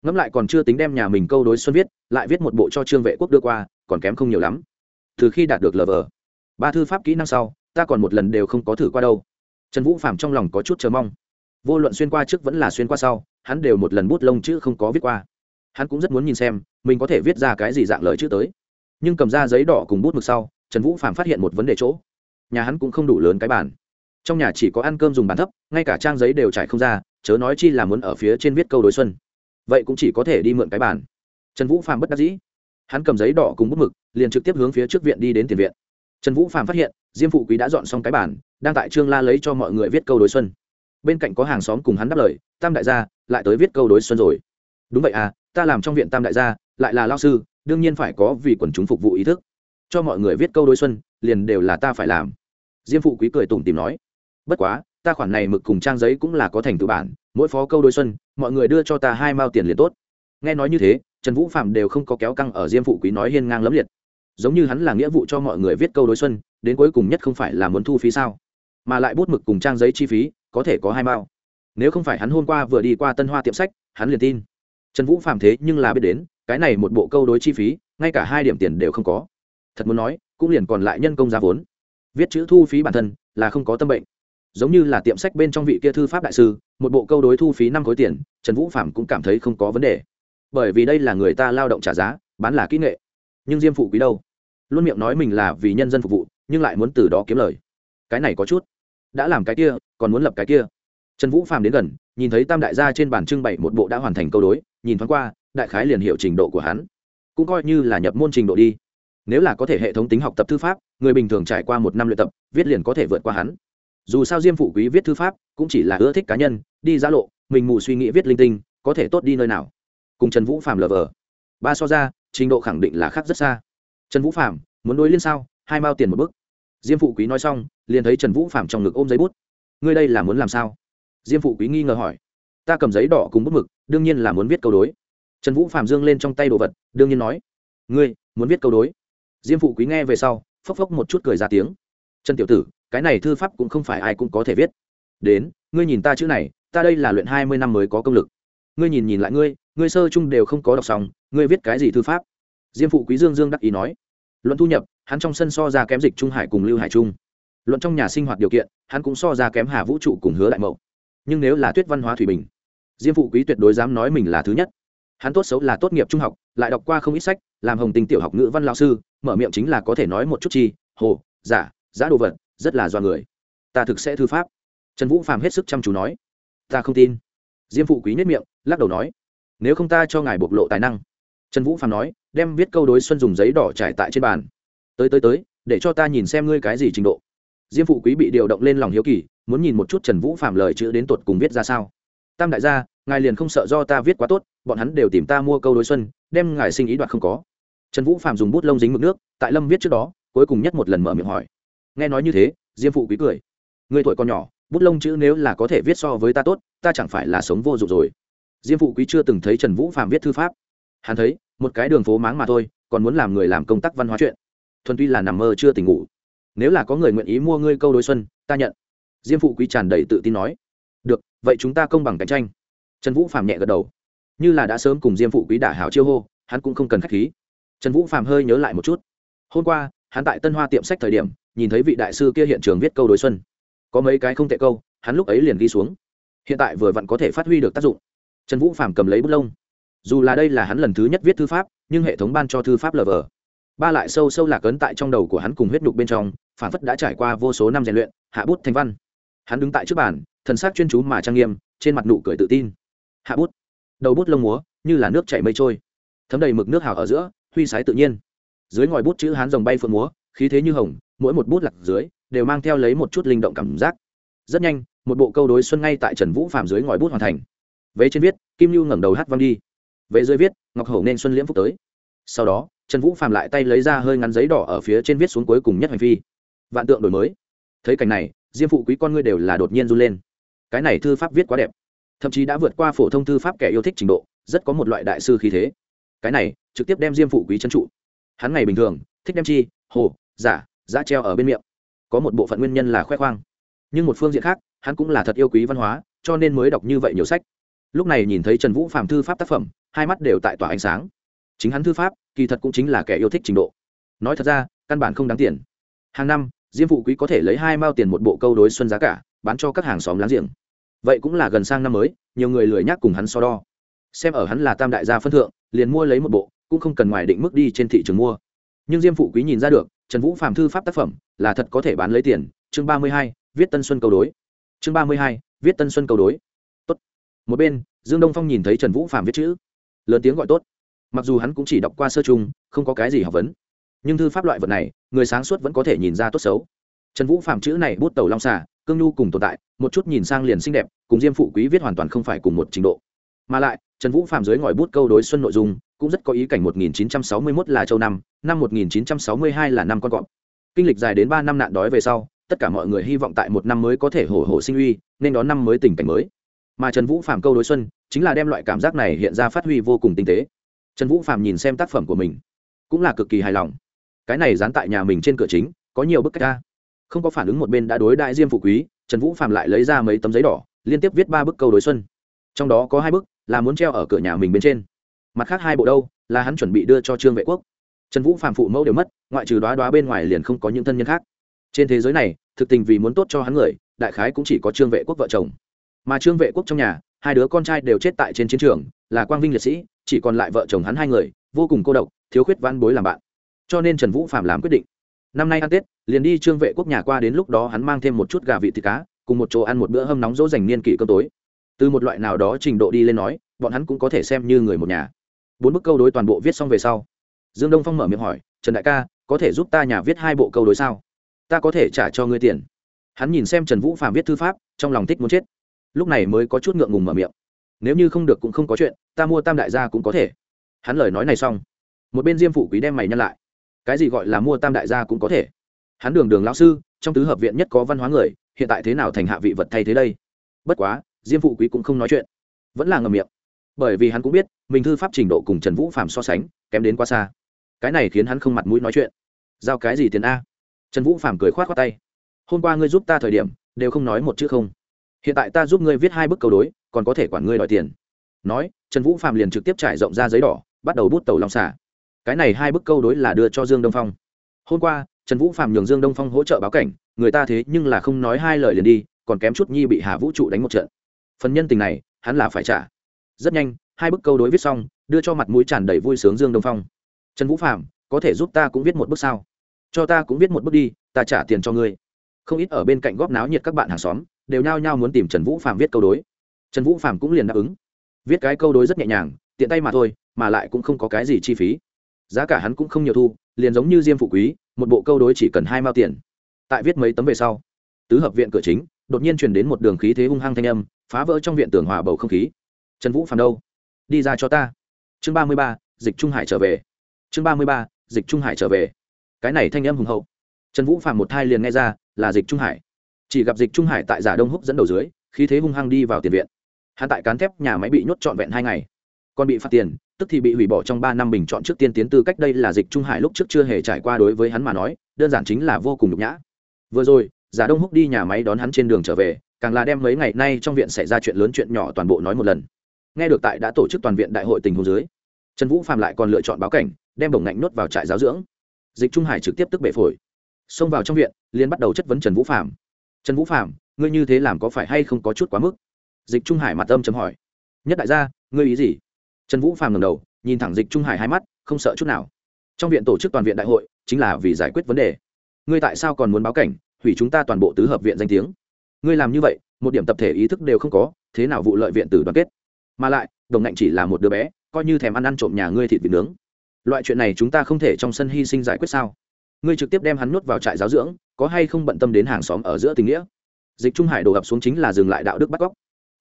Ngẫm lại còn chưa tính đem nhà mình câu đối xuân viết, lại viết một bộ cho trương vệ quốc đưa qua, còn kém không nhiều lắm. Từ khi đạt được lờ vờ, ba thư pháp kỹ năng sau, ta còn một lần đều không có thử qua đâu. Trần vũ phạm trong lòng có chút chờ mong. Vô luận xuyên qua trước vẫn là xuyên qua sau, hắn đều một lần bút lông chữ không có viết qua hắn cũng rất muốn nhìn xem mình có thể viết ra cái gì dạng lời chữ tới. Nhưng cầm ra giấy đỏ cùng bút mực sau, trần vũ phạm phát hiện một vấn đề chỗ. Nhà hắn cũng không đủ lớn cái bàn. Trong nhà chỉ có ăn cơm dùng bàn thấp, ngay cả trang giấy đều trải không ra, chớ nói chi là muốn ở phía trên viết câu đối xuân. Vậy cũng chỉ có thể đi mượn cái bàn. Trần vũ phạm bất đắc dĩ. Hắn cầm giấy đỏ cùng bút mực, liền trực tiếp hướng phía trước viện đi đến tiền viện. Trần vũ phạm phát hiện, diêm phụ quý đã dọn xong cái bàn, đang tại trương la lấy cho mọi người viết câu đối xuân. Bên cạnh có hàng xóm cùng hắn đáp lời, tam đại gia, lại tới viết câu đối xuân rồi. Đúng vậy à ta làm trong viện tam đại gia, lại là lao sư, đương nhiên phải có vì quần chúng phục vụ ý thức. Cho mọi người viết câu đối xuân, liền đều là ta phải làm. Diêm phụ quý cười tủm tìm nói. Bất quá, ta khoản này mực cùng trang giấy cũng là có thành tự bản, mỗi phó câu đối xuân, mọi người đưa cho ta hai mao tiền liền tốt. Nghe nói như thế, trần vũ phạm đều không có kéo căng ở diêm phụ quý nói hiên ngang lẫm liệt. Giống như hắn là nghĩa vụ cho mọi người viết câu đối xuân, đến cuối cùng nhất không phải là muốn thu phí sao? Mà lại bút mực cùng trang giấy chi phí, có thể có hai mao. Nếu không phải hắn hôm qua vừa đi qua tân hoa tiệm sách, hắn liền tin trần vũ phạm thế nhưng là biết đến, cái này một bộ câu đối chi phí, ngay cả hai điểm tiền đều không có. Thật muốn nói, cũng liền còn lại nhân công giá vốn. Viết chữ thu phí bản thân là không có tâm bệnh. Giống như là tiệm sách bên trong vị kia thư pháp đại sư, một bộ câu đối thu phí năm khối tiền, trần vũ phạm cũng cảm thấy không có vấn đề. Bởi vì đây là người ta lao động trả giá, bán là kỹ nghệ. Nhưng diêm phụ quý đâu? Luôn miệng nói mình là vì nhân dân phục vụ, nhưng lại muốn từ đó kiếm lời. Cái này có chút. Đã làm cái kia, còn muốn lập cái kia. Trần vũ phàm đến gần, nhìn thấy tam đại gia trên bàn trưng bày một bộ đã hoàn thành câu đối nhìn thoáng qua, đại khái liền hiểu trình độ của hắn. Cũng coi như là nhập môn trình độ đi. Nếu là có thể hệ thống tính học tập thư pháp, người bình thường trải qua một năm luyện tập, viết liền có thể vượt qua hắn. Dù sao diêm phụ quý viết thư pháp, cũng chỉ là ưa thích cá nhân, đi giá lộ, mình mù suy nghĩ viết linh tinh, có thể tốt đi nơi nào. Cùng trần vũ phạm lờ vờ. Ba so ra, trình độ khẳng định là khác rất xa. Trần vũ phạm muốn đối liên sao, hai mao tiền một bức. Diêm phụ quý nói xong, liền thấy trần vũ phạm trong ngực ôm giấy bút. Ngươi đây là muốn làm sao? Diêm phụ quý nghi ngờ hỏi ta cầm giấy đỏ cùng bút mực, đương nhiên là muốn viết câu đối. Trần vũ phạm dương lên trong tay đồ vật, đương nhiên nói, ngươi, muốn viết câu đối? Diêm phụ quý nghe về sau, phốc phốc một chút cười ra tiếng. Trần tiểu tử, cái này thư pháp cũng không phải ai cũng có thể viết. Đến, ngươi nhìn ta chữ này, ta đây là luyện hai mươi năm mới có công lực. Ngươi nhìn nhìn lại ngươi ngươi sơ chung đều không có đọc xong, ngươi viết cái gì thư pháp? Diêm phụ quý dương dương đắc ý nói. Luận thu nhập, hắn trong sân so ra kém dịch trung hải cùng lưu hải trung. Luận trong nhà sinh hoạt điều kiện, hắn cũng so ra kém hà vũ trụ cùng hứa đại mậu. Nhưng nếu là tuyết văn hóa thủy bình diêm phụ quý tuyệt đối dám nói mình là thứ nhất. Hắn tốt xấu là tốt nghiệp trung học, lại đọc qua không ít sách, làm hồng tình tiểu học ngữ văn lao sư, mở miệng chính là có thể nói một chút chi, hồ, giả giả đồ vật, rất là do người. Ta thực sẽ thư pháp. Trần vũ phàm hết sức chăm chú nói. Ta không tin. Diêm phụ quý nhất miệng, lắc đầu nói. Nếu không ta cho ngài bộc lộ tài năng. Trần vũ phàm nói, đem viết câu đối xuân dùng giấy đỏ trải tại trên bàn. Tới tới tới, để cho ta nhìn xem ngươi cái gì trình độ. Diêm phụ quý bị điều động lên lòng hiếu kỳ, muốn nhìn một chút trần vũ Phàm lời chữ đến tột cùng viết ra sao tam đại gia, ngài liền không sợ do ta viết quá tốt, bọn hắn đều tìm ta mua câu đối xuân, đem ngài sinh ý đoạt không có. Trần vũ phạm dùng bút lông dính mực nước, tại lâm viết trước đó, cuối cùng nhất một lần mở miệng hỏi. Nghe nói như thế, diêm phụ quý cười. Người tuổi còn nhỏ, bút lông chữ nếu là có thể viết so với ta tốt, ta chẳng phải là sống vô dụng rồi. Diêm phụ quý chưa từng thấy trần vũ phạm viết thư pháp. Hắn thấy, một cái đường phố máng mà thôi, còn muốn làm người làm công tác văn hóa chuyện. Thuần tuy là nằm mơ chưa tỉnh ngủ. Nếu là có người nguyện ý mua ngươi câu đối xuân, ta nhận. Diêm phụ quý tràn đầy tự tin nói được, vậy chúng ta công bằng cạnh tranh. Trần vũ phạm nhẹ gật đầu. Như là đã sớm cùng diêm phụ quý đả hảo chiêu hô, hắn cũng không cần k h á c h khí. Trần vũ phạm hơi nhớ lại một chút. Hôm qua, hắn tại tân hoa tiệm sách thời điểm, nhìn thấy vị đại sư kia hiện trường viết câu đối xuân. Có mấy cái không tệ câu, hắn lúc ấy liền ghi xuống. Hiện tại vừa vặn có thể phát huy được tác dụng. Trần vũ phạm cầm lấy bút lông. Dù là đây là hắn lần thứ nhất viết thư pháp, nhưng hệ thống ban cho thư pháp lờ vờ. Ba lại sâu sâu lạc ấn tại trong đầu của hắn cùng huyết nhục bên trong, phản phất đã trải qua vô số năm rèn luyện, hạ bút thành văn hắn đứng tại trước bàn, thần sắc chuyên chú mà trang nghiêm, trên mặt nụ cười tự tin. Hạ bút. Đầu bút lông múa, như là nước chảy mây trôi. Thấm đầy mực nước hào ở giữa, huy sái tự nhiên. Dưới ngòi bút chữ hán dòng bay phượng múa, khí thế như hồng, mỗi một bút lặc dưới, đều mang theo lấy một chút linh động cảm giác. Rất nhanh, một bộ câu đối xuân ngay tại trần vũ phạm dưới ngòi bút hoàn thành. Vế trên viết, kim lưu ngẩng đầu hát văng đi. Vế dưới viết, ngọc hổ nên xuân liễm phúc tới. Sau đó, trần vũ phạm lại tay lấy ra hơi ngắn giấy đỏ ở phía trên viết xuống cuối cùng nhất hành phi. Vạn tượng đổi mới. Thấy cảnh này diêm phụ quý con ngươi đều là đột nhiên run lên. Cái này thư pháp viết quá đẹp. Thậm chí đã vượt qua phổ thông thư pháp kẻ yêu thích trình độ, rất có một loại đại sư khí thế. Cái này, trực tiếp đem diêm phụ quý chân trụ. Hắn ngày bình thường, thích đem chi, hồ, giả, giá treo ở bên miệng. Có một bộ phận nguyên nhân là khoe khoang. Nhưng một phương diện khác, hắn cũng là thật yêu quý văn hóa, cho nên mới đọc như vậy nhiều sách. Lúc này nhìn thấy trần vũ phạm thư pháp tác phẩm, hai mắt đều tại tỏa ánh sáng. Chính hắn thư pháp, kỳ thật cũng chính là kẻ yêu thích trình độ. Nói thật ra, căn bản không đáng tiền. Hàng năm diêm phụ quý có thể lấy hai mao tiền một bộ câu đối xuân giá cả, bán cho các hàng xóm láng giềng. Vậy cũng là gần sang năm mới, nhiều người lười nhác cùng hắn so đo. Xem ở hắn là tam đại gia phân thượng, liền mua lấy một bộ, cũng không cần ngoài định mức đi trên thị trường mua. Nhưng diêm phụ quý nhìn ra được, trần vũ phạm thư pháp tác phẩm, là thật có thể bán lấy tiền. Chương ba mươi hai, viết tân xuân câu đối. Chương ba mươi hai, viết tân xuân câu đối. Tốt. Một bên, dương đông phong nhìn thấy trần vũ phạm viết chữ. Lớn tiếng gọi tốt. Mặc dù hắn cũng chỉ đọc qua sơ chung, không có cái gì học vấn nhưng thư pháp loại vật này, người sáng suốt vẫn có thể nhìn ra tốt xấu. Trần vũ phạm chữ này bút tàu long xà, cương nhu cùng tồn tại, một chút nhìn sang liền xinh đẹp, cùng diêm phụ quý viết hoàn toàn không phải cùng một trình độ. Mà lại, trần vũ phạm dưới ngòi bút câu đối xuân nội dung, cũng rất có ý cảnh 1961 là châu năm năm 1962 là năm con cọp. Kinh lịch dài đến ba năm nạn đói về sau, tất cả mọi người hy vọng tại một năm mới có thể hổ hổ sinh uy, nên đón năm mới tình cảnh mới. Mà trần vũ phạm câu đối xuân, chính là đem loại cảm giác này hiện ra phát huy vô cùng tinh tế. Trần vũ phạm nhìn xem tác phẩm của mình, cũng là cực kỳ hài lòng cái này dán tại nhà mình trên cửa chính, có nhiều bức cách ca không có phản ứng một bên đã đối đại diêm phụ quý, trần vũ phạm lại lấy ra mấy tấm giấy đỏ, liên tiếp viết ba bức câu đối xuân. Trong đó có hai bức, là muốn treo ở cửa nhà mình bên trên. Mặt khác hai bộ đâu, là hắn chuẩn bị đưa cho trương vệ quốc. Trần vũ phạm phụ mẫu đều mất, ngoại trừ đoá đoá bên ngoài liền không có những thân nhân khác. Trên thế giới này, thực tình vì muốn tốt cho hắn người, đại khái cũng chỉ có trương vệ quốc vợ chồng. Mà trương vệ quốc trong nhà, hai đứa con trai đều chết tại trên chiến trường, là quang vinh liệt sĩ, chỉ còn lại vợ chồng hắn hai người, vô cùng cô độc, thiếu khuyết văn bối làm bạn cho nên trần vũ phạm làm quyết định. Năm nay ăn tết, liền đi trương vệ quốc nhà qua đến lúc đó hắn mang thêm một chút gà vị thịt cá, cùng một chỗ ăn một bữa hâm nóng dỗ dành niên kỷ cơm tối. Từ một loại nào đó trình độ đi lên nói, bọn hắn cũng có thể xem như người một nhà. Bốn bức câu đối toàn bộ viết xong về sau, dương đông phong mở miệng hỏi, trần đại ca, có thể giúp ta nhà viết hai bộ câu đối sao? Ta có thể trả cho ngươi tiền. Hắn nhìn xem trần vũ phạm viết thư pháp, trong lòng thích muốn chết. Lúc này mới có chút ngượng ngùng mở miệng. Nếu như không được cũng không có chuyện, ta mua tam đại gia cũng có thể. Hắn lời nói này xong, một bên diêm phụ quý đem mày nhăn lại cái gì gọi là mua tam đại gia cũng có thể. Hắn đường đường lão sư, trong tứ hợp viện nhất có văn hóa người, hiện tại thế nào thành hạ vị vật thay thế đây? Bất quá, diêm phụ quý cũng không nói chuyện. Vẫn là ngầm miệng. Bởi vì hắn cũng biết, mình thư pháp trình độ cùng trần vũ phạm so sánh, kém đến quá xa. Cái này khiến hắn không mặt mũi nói chuyện. Giao cái gì tiền a? Trần vũ phạm cười khoát khoát tay. Hôm qua ngươi giúp ta thời điểm, đều không nói một chữ không. Hiện tại ta giúp ngươi viết hai bức câu đối, còn có thể quản ngươi đòi tiền. Nói, trần vũ phạm liền trực tiếp trải rộng ra giấy đỏ, bắt đầu bút tàu long xả cái này hai bức câu đối là đưa cho dương đông phong. Hôm qua, trần vũ phạm nhường dương đông phong hỗ trợ báo cảnh, người ta thế nhưng là không nói hai lời liền đi, còn kém chút nhi bị hà vũ trụ đánh một trận. Phần nhân tình này, hắn là phải trả. Rất nhanh, hai bức câu đối viết xong, đưa cho mặt mũi tràn đầy vui sướng dương đông phong. Trần vũ phạm có thể giúp ta cũng viết một bức sao? Cho ta cũng viết một bức đi, ta trả tiền cho ngươi. Không ít ở bên cạnh góp náo nhiệt các bạn hàng xóm, đều nhao nhao muốn tìm trần vũ phạm viết câu đối. Trần vũ phạm cũng liền đáp ứng. Viết cái câu đối rất nhẹ nhàng, tiện tay mà thôi, mà lại cũng không có cái gì chi phí giá cả hắn cũng không nhiều thu, liền giống như diêm phụ quý, một bộ câu đối chỉ cần hai mao tiền. Tại viết mấy tấm về sau, tứ hợp viện cửa chính, đột nhiên truyền đến một đường khí thế hung hăng thanh âm, phá vỡ trong viện tường hòa bầu không khí. Trần vũ phàm đâu? Đi ra cho ta. Chương ba mươi ba, dịch trung hải trở về. Chương ba mươi ba, dịch trung hải trở về. Cái này thanh âm hùng hậu. Trần vũ phàm một thai liền nghe ra là dịch trung hải. Chỉ gặp dịch trung hải tại giả đông húc dẫn đầu dưới, khí thế hung hăng đi vào tiền viện. Hạ tại cán thép nhà máy bị nhốt trọn vẹn hai ngày còn bị phạt tiền, tức thì bị hủy bỏ trong ba năm bình chọn trước tiên tiến tư cách đây là dịch trung hải lúc trước chưa hề trải qua đối với hắn mà nói, đơn giản chính là vô cùng nhục nhã. Vừa rồi, giả đông húc đi nhà máy đón hắn trên đường trở về, càng là đem mấy ngày nay trong viện xảy ra chuyện lớn chuyện nhỏ toàn bộ nói một lần. Nghe được tại đã tổ chức toàn viện đại hội tình huống dưới, trần vũ phạm lại còn lựa chọn báo cảnh, đem bổng ngạnh nuốt vào trại giáo dưỡng. Dịch trung hải trực tiếp tức bể phổi. Xông vào trong viện liên bắt đầu chất vấn trần vũ phạm trần vũ phạm ngươi như thế làm có phải hay không có chút quá mức? Dịch trung hải mặt âm chấm hỏi. Nhất đại gia, ngươi ý gì? Trần vũ phàm ngầm đầu, nhìn thẳng dịch trung hải hai mắt, không sợ chút nào. Trong viện tổ chức toàn viện đại hội, chính là vì giải quyết vấn đề. Ngươi tại sao còn muốn báo cảnh, hủy chúng ta toàn bộ tứ hợp viện danh tiếng? Ngươi làm như vậy, một điểm tập thể ý thức đều không có, thế nào vụ lợi viện tử đoàn kết? Mà lại, đồng ngạnh chỉ là một đứa bé, coi như thèm ăn ăn trộm nhà ngươi thịt vịt nướng. Loại chuyện này chúng ta không thể trong sân hy sinh giải quyết sao? Ngươi trực tiếp đem hắn nuốt vào trại giáo dưỡng, có hay không bận tâm đến hàng xóm ở giữa tình nghĩa? Dịch trung hải đổ ập xuống chính là dừng lại đạo đức bắt cóc.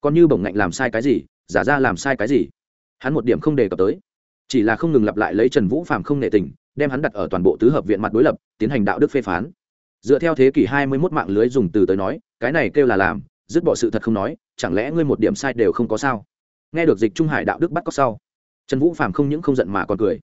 Còn như bổng ngạnh làm sai cái gì, giả ra làm sai cái gì? Hắn một điểm không đề cập tới, chỉ là không ngừng lặp lại lấy trần vũ phạm không nệ tình, đem hắn đặt ở toàn bộ tứ hợp viện mặt đối lập, tiến hành đạo đức phê phán. Dựa theo thế kỷ hai mươi 21 mạng lưới dùng từ tới nói, cái này kêu là làm, dứt bỏ sự thật không nói, chẳng lẽ ngươi một điểm sai đều không có sao? Nghe được dịch trung hải đạo đức bắt cóc sau, trần vũ phạm không những không giận mà còn cười.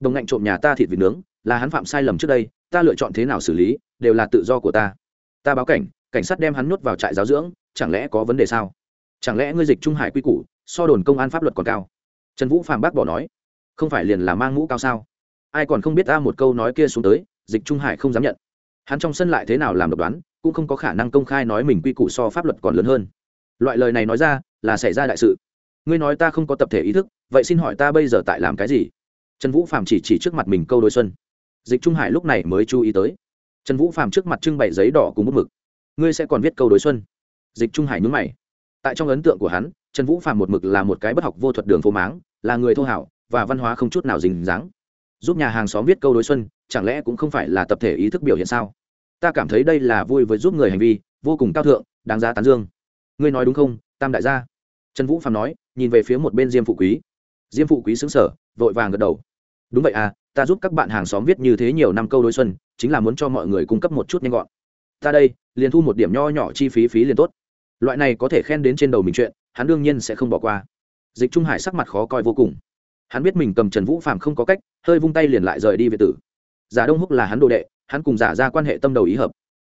Đồng ngạnh trộm nhà ta thịt vịt nướng, là hắn phạm sai lầm trước đây, ta lựa chọn thế nào xử lý, đều là tự do của ta. Ta báo cảnh cảnh sát đem hắn nhốt vào trại giáo dưỡng, chẳng lẽ có vấn đề sao? Chẳng lẽ ngươi dịch trung hải quy củ, so đồn công an pháp luật còn cao? Trần vũ phạm bác bỏ nói, không phải liền là mang mũ cao sao? Ai còn không biết ta một câu nói kia xuống tới, dịch trung hải không dám nhận. Hắn trong sân lại thế nào làm độc đoán, cũng không có khả năng công khai nói mình quy củ so pháp luật còn lớn hơn. Loại lời này nói ra, là xảy ra đại sự. Ngươi nói ta không có tập thể ý thức, vậy xin hỏi ta bây giờ tại làm cái gì? Trần vũ phạm chỉ chỉ trước mặt mình câu đối xuân. Dịch trung hải lúc này mới chú ý tới. Trần vũ phạm trước mặt trưng bày giấy đỏ cùng bút mực. Ngươi sẽ còn viết câu đối xuân. Dịch trung hải nhúng mày. Tại trong ấn tượng của hắn trần vũ phạm một mực là một cái bất học vô thuật đường phố máng, là người thô hảo, và văn hóa không chút nào dình dáng. Giúp nhà hàng xóm viết câu đối xuân, chẳng lẽ cũng không phải là tập thể ý thức biểu hiện sao? Ta cảm thấy đây là vui với giúp người hành vi, vô cùng cao thượng, đáng giá tán dương. Ngươi nói đúng không, tam đại gia? Trần vũ phạm nói, nhìn về phía một bên diêm phụ quý. Diêm phụ quý xứng sở vội vàng gật đầu. Đúng vậy à ta giúp các bạn hàng xóm viết như thế nhiều năm câu đối xuân, chính là muốn cho mọi người cung cấp một chút nhanh gọn. Ta đây, liền thu một điểm nho nhỏ chi phí phí liền tốt. Loại này có thể khen đến trên đầu mình chuyện hắn đương nhiên sẽ không bỏ qua. Dịch trung hải sắc mặt khó coi vô cùng. Hắn biết mình cầm trần vũ phạm không có cách, hơi vung tay liền lại rời đi về tử. Giả đông húc là hắn đồ đệ, hắn cùng giả ra quan hệ tâm đầu ý hợp.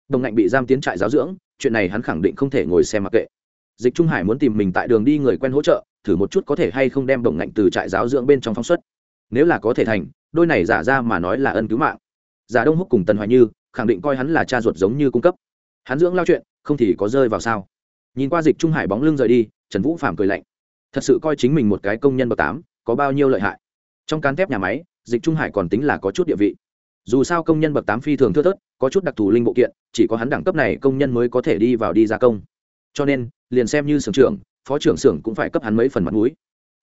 Đồng ngạnh bị giam tiến trại giáo dưỡng, chuyện này hắn khẳng định không thể ngồi xem mặc kệ. Dịch trung hải muốn tìm mình tại đường đi người quen hỗ trợ, thử một chút có thể hay không đem đồng ngạnh từ trại giáo dưỡng bên trong phóng xuất. Nếu là có thể thành, đôi này giả ra mà nói là ân cứu mạng. Giả đông húc cùng tần hoài như, khẳng định coi hắn là cha ruột giống như cung cấp. Hắn dưỡng lao chuyện, không thì có rơi vào sao? Nhìn qua dịch trung hải bóng lưng rời đi trần vũ phạm cười lạnh. Thật sự coi chính mình một cái công nhân bậc tám, có bao nhiêu lợi hại. Trong cán thép nhà máy, dịch trung hải còn tính là có chút địa vị. Dù sao công nhân bậc tám phi thường thưa thớt, có chút đặc thù linh bộ kiện, chỉ có hắn đẳng cấp này công nhân mới có thể đi vào đi gia công. Cho nên, liền xem như xưởng trưởng, phó trưởng xưởng cũng phải cấp hắn mấy phần mặt mũi.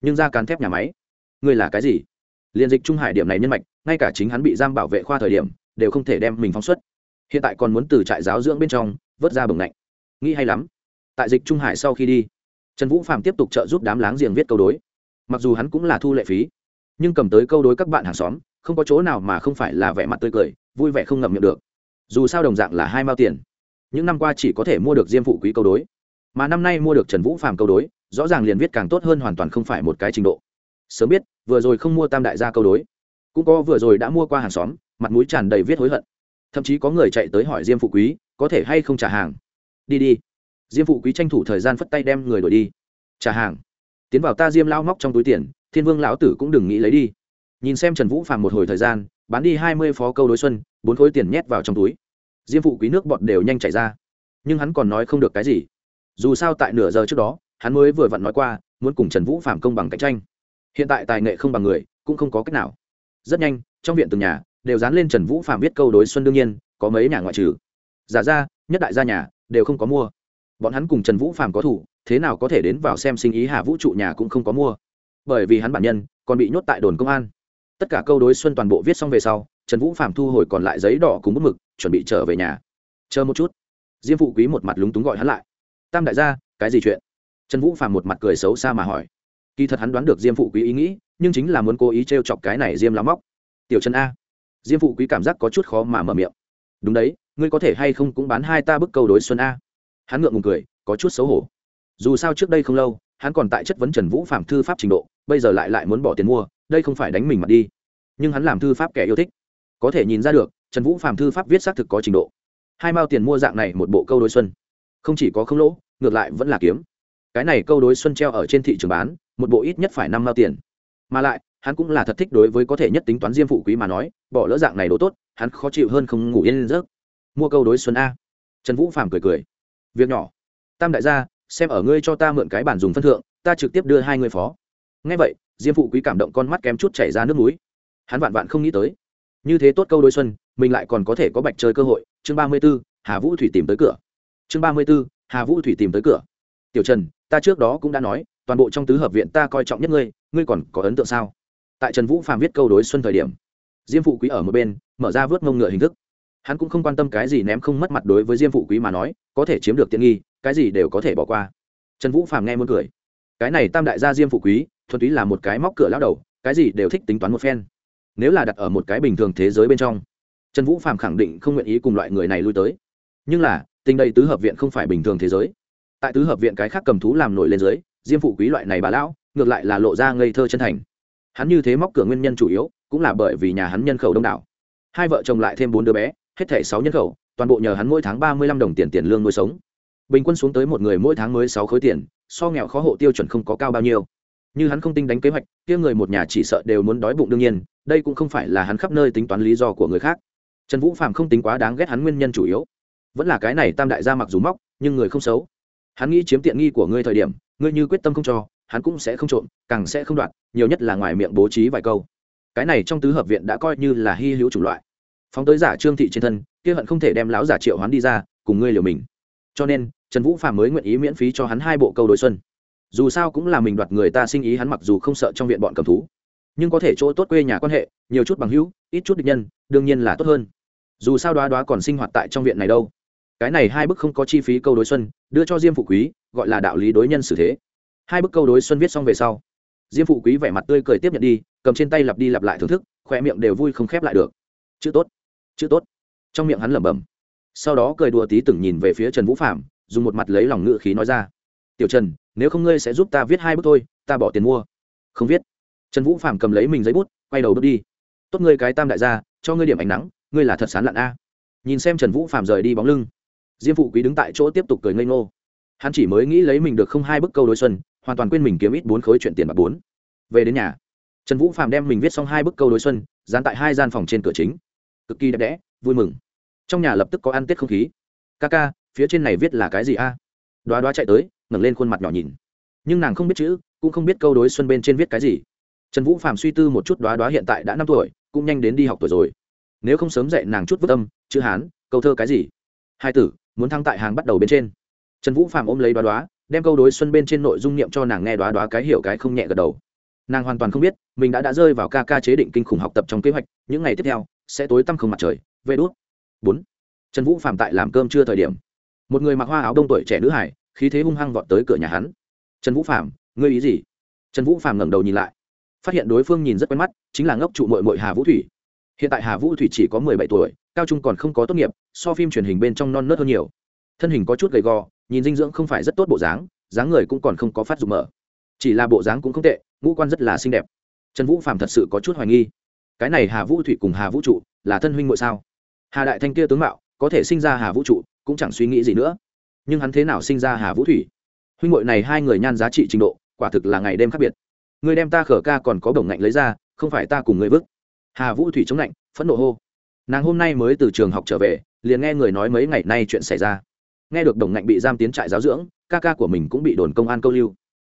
Nhưng ra cán thép nhà máy, ngươi là cái gì? Liền dịch trung hải điểm này nhân mạch, ngay cả chính hắn bị giam bảo vệ khoa thời điểm, đều không thể đem mình phóng xuất. Hiện tại còn muốn từ trại giáo dưỡng bên trong, vớt ra bồng lạnh. Nghĩ hay lắm. Tại dịch trung hải sau khi đi trần vũ phạm tiếp tục trợ giúp đám láng giềng viết câu đối. Mặc dù hắn cũng là thu lệ phí, nhưng cầm tới câu đối các bạn hàng xóm, không có chỗ nào mà không phải là vẻ mặt tươi cười, vui vẻ không ngậm miệng được. Dù sao đồng dạng là hai mao tiền. Những năm qua chỉ có thể mua được diêm phụ quý câu đối. Mà năm nay mua được trần vũ phạm câu đối, rõ ràng liền viết càng tốt hơn hoàn toàn không phải một cái trình độ. Sớm biết, vừa rồi không mua tam đại gia câu đối. Cũng có vừa rồi đã mua qua hàng xóm, mặt mũi tràn đầy viết hối hận. Thậm chí có người chạy tới hỏi diêm phụ quý, có thể hay không trả hàng. Đi đi diêm phụ quý tranh thủ thời gian phất tay đem người đổi đi. Trả hàng. Tiến vào ta diêm lao móc trong túi tiền, thiên vương lão tử cũng đừng nghĩ lấy đi. Nhìn xem trần vũ phàm một hồi thời gian, bán đi hai mươi phó câu đối xuân, bốn khối tiền nhét vào trong túi. Diêm phụ quý nước bọt đều nhanh chảy ra. Nhưng hắn còn nói không được cái gì. Dù sao tại nửa giờ trước đó, hắn mới vừa vặn nói qua, muốn cùng trần vũ phàm công bằng cạnh tranh. Hiện tại tài nghệ không bằng người, cũng không có cách nào. Rất nhanh, trong viện từng nhà đều dán lên trần vũ phàm viết câu đối xuân đương nhiên, có mấy nhà ngoại trừ. Giả ra, nhất đại gia nhà đều không có mua bọn hắn cùng trần vũ phàm có thủ, thế nào có thể đến vào xem sinh ý hà vũ trụ nhà cũng không có mua. Bởi vì hắn bản nhân còn bị nhốt tại đồn công an. Tất cả câu đối xuân toàn bộ viết xong về sau, trần vũ phạm thu hồi còn lại giấy đỏ cùng bút mực, chuẩn bị trở về nhà. Chờ một chút. Diêm phụ quý một mặt lúng túng gọi hắn lại. Tam đại gia, cái gì chuyện? Trần vũ phạm một mặt cười xấu xa mà hỏi. Kỳ thật hắn đoán được diêm phụ quý ý nghĩ, nhưng chính là muốn cố ý t r e o chọc cái này diêm lắm móc. Tiểu trần a. Diêm phụ quý cảm giác có chút khó mà mở miệng. Đúng đấy, ngươi có thể hay không cũng bán hai ta bức câu đối xuân a hắn ngượng ngùng cười, có chút xấu hổ. Dù sao trước đây không lâu, hắn còn tại chất vấn trần vũ phạm thư pháp trình độ, bây giờ lại lại muốn bỏ tiền mua, đây không phải đánh mình mặt đi. Nhưng hắn làm thư pháp kẻ yêu thích. Có thể nhìn ra được, trần vũ phạm thư pháp viết xác thực có trình độ. Hai mao tiền mua dạng này một bộ câu đối xuân. Không chỉ có không lỗ, ngược lại vẫn là kiếm. Cái này câu đối xuân treo ở trên thị trường bán, một bộ ít nhất phải năm mao tiền. Mà lại, hắn cũng là thật thích đối với có thể nhất tính toán diêm phụ quý mà nói, bỏ lỡ dạng này đỗ tốt, hắn khó chịu hơn không ngủ yên giấc. Mua câu đối xuân a. Trần vũ Phạm cười cười việc nhỏ. Tam đại gia, xem ở ngươi cho ta mượn cái bản dùng phân thượng, ta trực tiếp đưa hai người phó. Ngay vậy, diêm phụ quý cảm động con mắt kém chút chảy ra nước núi hắn vạn vạn không nghĩ tới. Như thế tốt câu đôi xuân, mình lại còn có thể có bạch chơi cơ hội. Chương ba mươi b ố hà vũ thủy tìm tới cửa. Chương ba mươi b ố hà vũ thủy tìm tới cửa. Tiểu trần, ta trước đó cũng đã nói, toàn bộ trong tứ hợp viện ta coi trọng nhất ngươi ngươi còn có ấn tượng sao? Tại trần vũ phàm viết câu đối xuân thời điểm, diêm phụ quý ở một bên, mở ra vớt mông ngựa hình thức hắn cũng không quan tâm cái gì ném không mất mặt đối với diêm phụ quý mà nói, có thể chiếm được tiện nghi, cái gì đều có thể bỏ qua. Trần vũ phàm nghe muốn cười. Cái này tam đại gia diêm phụ quý, thuần túy là một cái móc cửa lao đầu, cái gì đều thích tính toán một phen. Nếu là đặt ở một cái bình thường thế giới bên trong, trần vũ phàm khẳng định không nguyện ý cùng loại người này lui tới. Nhưng là, tình đây tứ hợp viện không phải bình thường thế giới. Tại tứ hợp viện cái khác cầm thú làm nổi lên dưới, diêm phụ quý loại này bà lão, ngược lại là lộ ra ngây thơ chân thành. Hắn như thế móc cửa nguyên nhân chủ yếu, cũng là bởi vì nhà hắn nhân khẩu đông đảo. Hai vợ chồng lại thêm bốn đứa bé hết thảy sáu nhân khẩu, toàn bộ nhờ hắn mỗi tháng ba mươi lăm đồng tiền tiền lương nuôi sống. Bình quân xuống tới một người mỗi tháng mới sáu khối tiền, so nghèo khó hộ tiêu chuẩn không có cao bao nhiêu. Như hắn không tinh đánh kế hoạch, kia người một nhà chỉ sợ đều muốn đói bụng đương nhiên, đây cũng không phải là hắn khắp nơi tính toán lý do của người khác. Trần vũ phạm không tính quá đáng ghét hắn nguyên nhân chủ yếu. Vẫn là cái này tam đại gia mặc dù móc, nhưng người không xấu. Hắn nghĩ chiếm tiện nghi của ngươi thời điểm, ngươi như quyết tâm không cho, hắn cũng sẽ không trộm, càng sẽ không đoạt, nhiều nhất là ngoài miệng bố trí vài câu. Cái này trong tứ hợp viện đã coi như là hy hữu chủng loại phóng tới giả trương thị trên thân, kia hận không thể đem lão giả triệu hoán đi ra, cùng ngươi liều mình. Cho nên, trần vũ phạm mới nguyện ý miễn phí cho hắn hai bộ câu đối xuân. Dù sao cũng là mình đoạt người ta sinh ý hắn mặc dù không sợ trong viện bọn cầm thú, nhưng có thể chỗ tốt quê nhà quan hệ, nhiều chút bằng hữu, ít chút địch nhân, đương nhiên là tốt hơn. Dù sao đoá đoá còn sinh hoạt tại trong viện này đâu. Cái này hai bức không có chi phí câu đối xuân, đưa cho diêm phụ quý, gọi là đạo lý đối nhân xử thế. Hai bức câu đối xuân viết xong về sau, diêm phụ quý vẻ mặt tươi cười tiếp nhận đi, cầm trên tay lặp đi lặp lại thưởng thức, khoe miệng đều vui không khép lại được. Chữ tốt chữ tốt. Trong miệng hắn lẩm bẩm. Sau đó cười đùa tí từng nhìn về phía trần vũ phạm dùng một mặt lấy lòng ngự khí nói ra. Tiểu trần, nếu không ngươi sẽ giúp ta viết hai bức thôi, ta bỏ tiền mua. Không viết. Trần vũ phạm cầm lấy mình giấy bút, quay đầu bước đi. Tốt ngươi cái tam đại gia, cho ngươi điểm ánh nắng, ngươi là thật sán lặn a. Nhìn xem trần vũ phạm rời đi bóng lưng, diêm phụ quý đứng tại chỗ tiếp tục cười ngây ngô. Hắn chỉ mới nghĩ lấy mình được không hai bức câu đối xuân, hoàn toàn quên mình kiếm ít bốn khối chuyện tiền bạc bốn. Về đến nhà, trần vũ phạm đem mình viết xong hai bức câu đối xuân, dán tại hai gian phòng trên cửa chính cực kỳ đẹp đẽ, vui mừng. Trong nhà lập tức có ăn tết không khí. Ca ca, phía trên này viết là cái gì a? Đoá đoá chạy tới, ngẩng lên khuôn mặt nhỏ nhìn. Nhưng nàng không biết chữ, cũng không biết câu đối xuân bên trên viết cái gì. Trần vũ phạm suy tư một chút, đoá đoá hiện tại đã năm tuổi, cũng nhanh đến đi học tuổi rồi. Nếu không sớm dạy nàng chút vất tâm chữ hán, câu thơ cái gì? Hai tử, muốn thăng tại hàng bắt đầu bên trên. Trần vũ phạm ôm lấy đoá đoá, đem câu đối xuân bên trên nội dung niệm cho nàng nghe, đoá đoá cái hiểu cái không nhẹ gật đầu. Nàng hoàn toàn không biết, mình đã đã rơi vào ca ca chế định kinh khủng học tập trong kế hoạch, những ngày tiếp theo sẽ tối tăm không mặt trời. Vê đốt bốn. Trần vũ phạm tại làm cơm chưa thời điểm, một người mặc hoa áo đông tuổi trẻ nữ hải, khí thế hung hăng vọt tới cửa nhà hắn. Trần vũ phạm ngươi ý gì? Trần vũ phạm ngẩng đầu nhìn lại, phát hiện đối phương nhìn rất quen mắt, chính là ngốc trụ mội mội hà vũ thủy. Hiện tại hà vũ thủy chỉ có mười bảy tuổi, cao trung còn không có tốt nghiệp, so phim truyền hình bên trong non nớt hơn nhiều. Thân hình có chút gầy gò, nhìn dinh dưỡng không phải rất tốt bộ dáng dáng người cũng còn không có phát dụng mở. Chỉ là bộ dáng cũng không tệ, ngũ quan rất là xinh đẹp. Trần vũ phạm thật sự có chút hoài nghi cái này hà vũ thủy cùng hà vũ trụ là thân huynh ngội sao? Hà đại thanh kia tướng mạo, có thể sinh ra hà vũ trụ, cũng chẳng suy nghĩ gì nữa. Nhưng hắn thế nào sinh ra hà vũ thủy huynh ngội này hai người nhan giá trị trình độ, quả thực là ngày đêm khác biệt. Người đem ta khở ca còn có bổng ngạnh lấy ra, không phải ta cùng người vứt. Hà vũ thủy chống lạnh, phẫn nộ hô. Nàng hôm nay mới từ trường học trở về, liền nghe người nói mấy ngày nay chuyện xảy ra. Nghe được đồng ngạnh bị giam tiến trại giáo dưỡng, ca ca của mình cũng bị đồn công an câu lưu.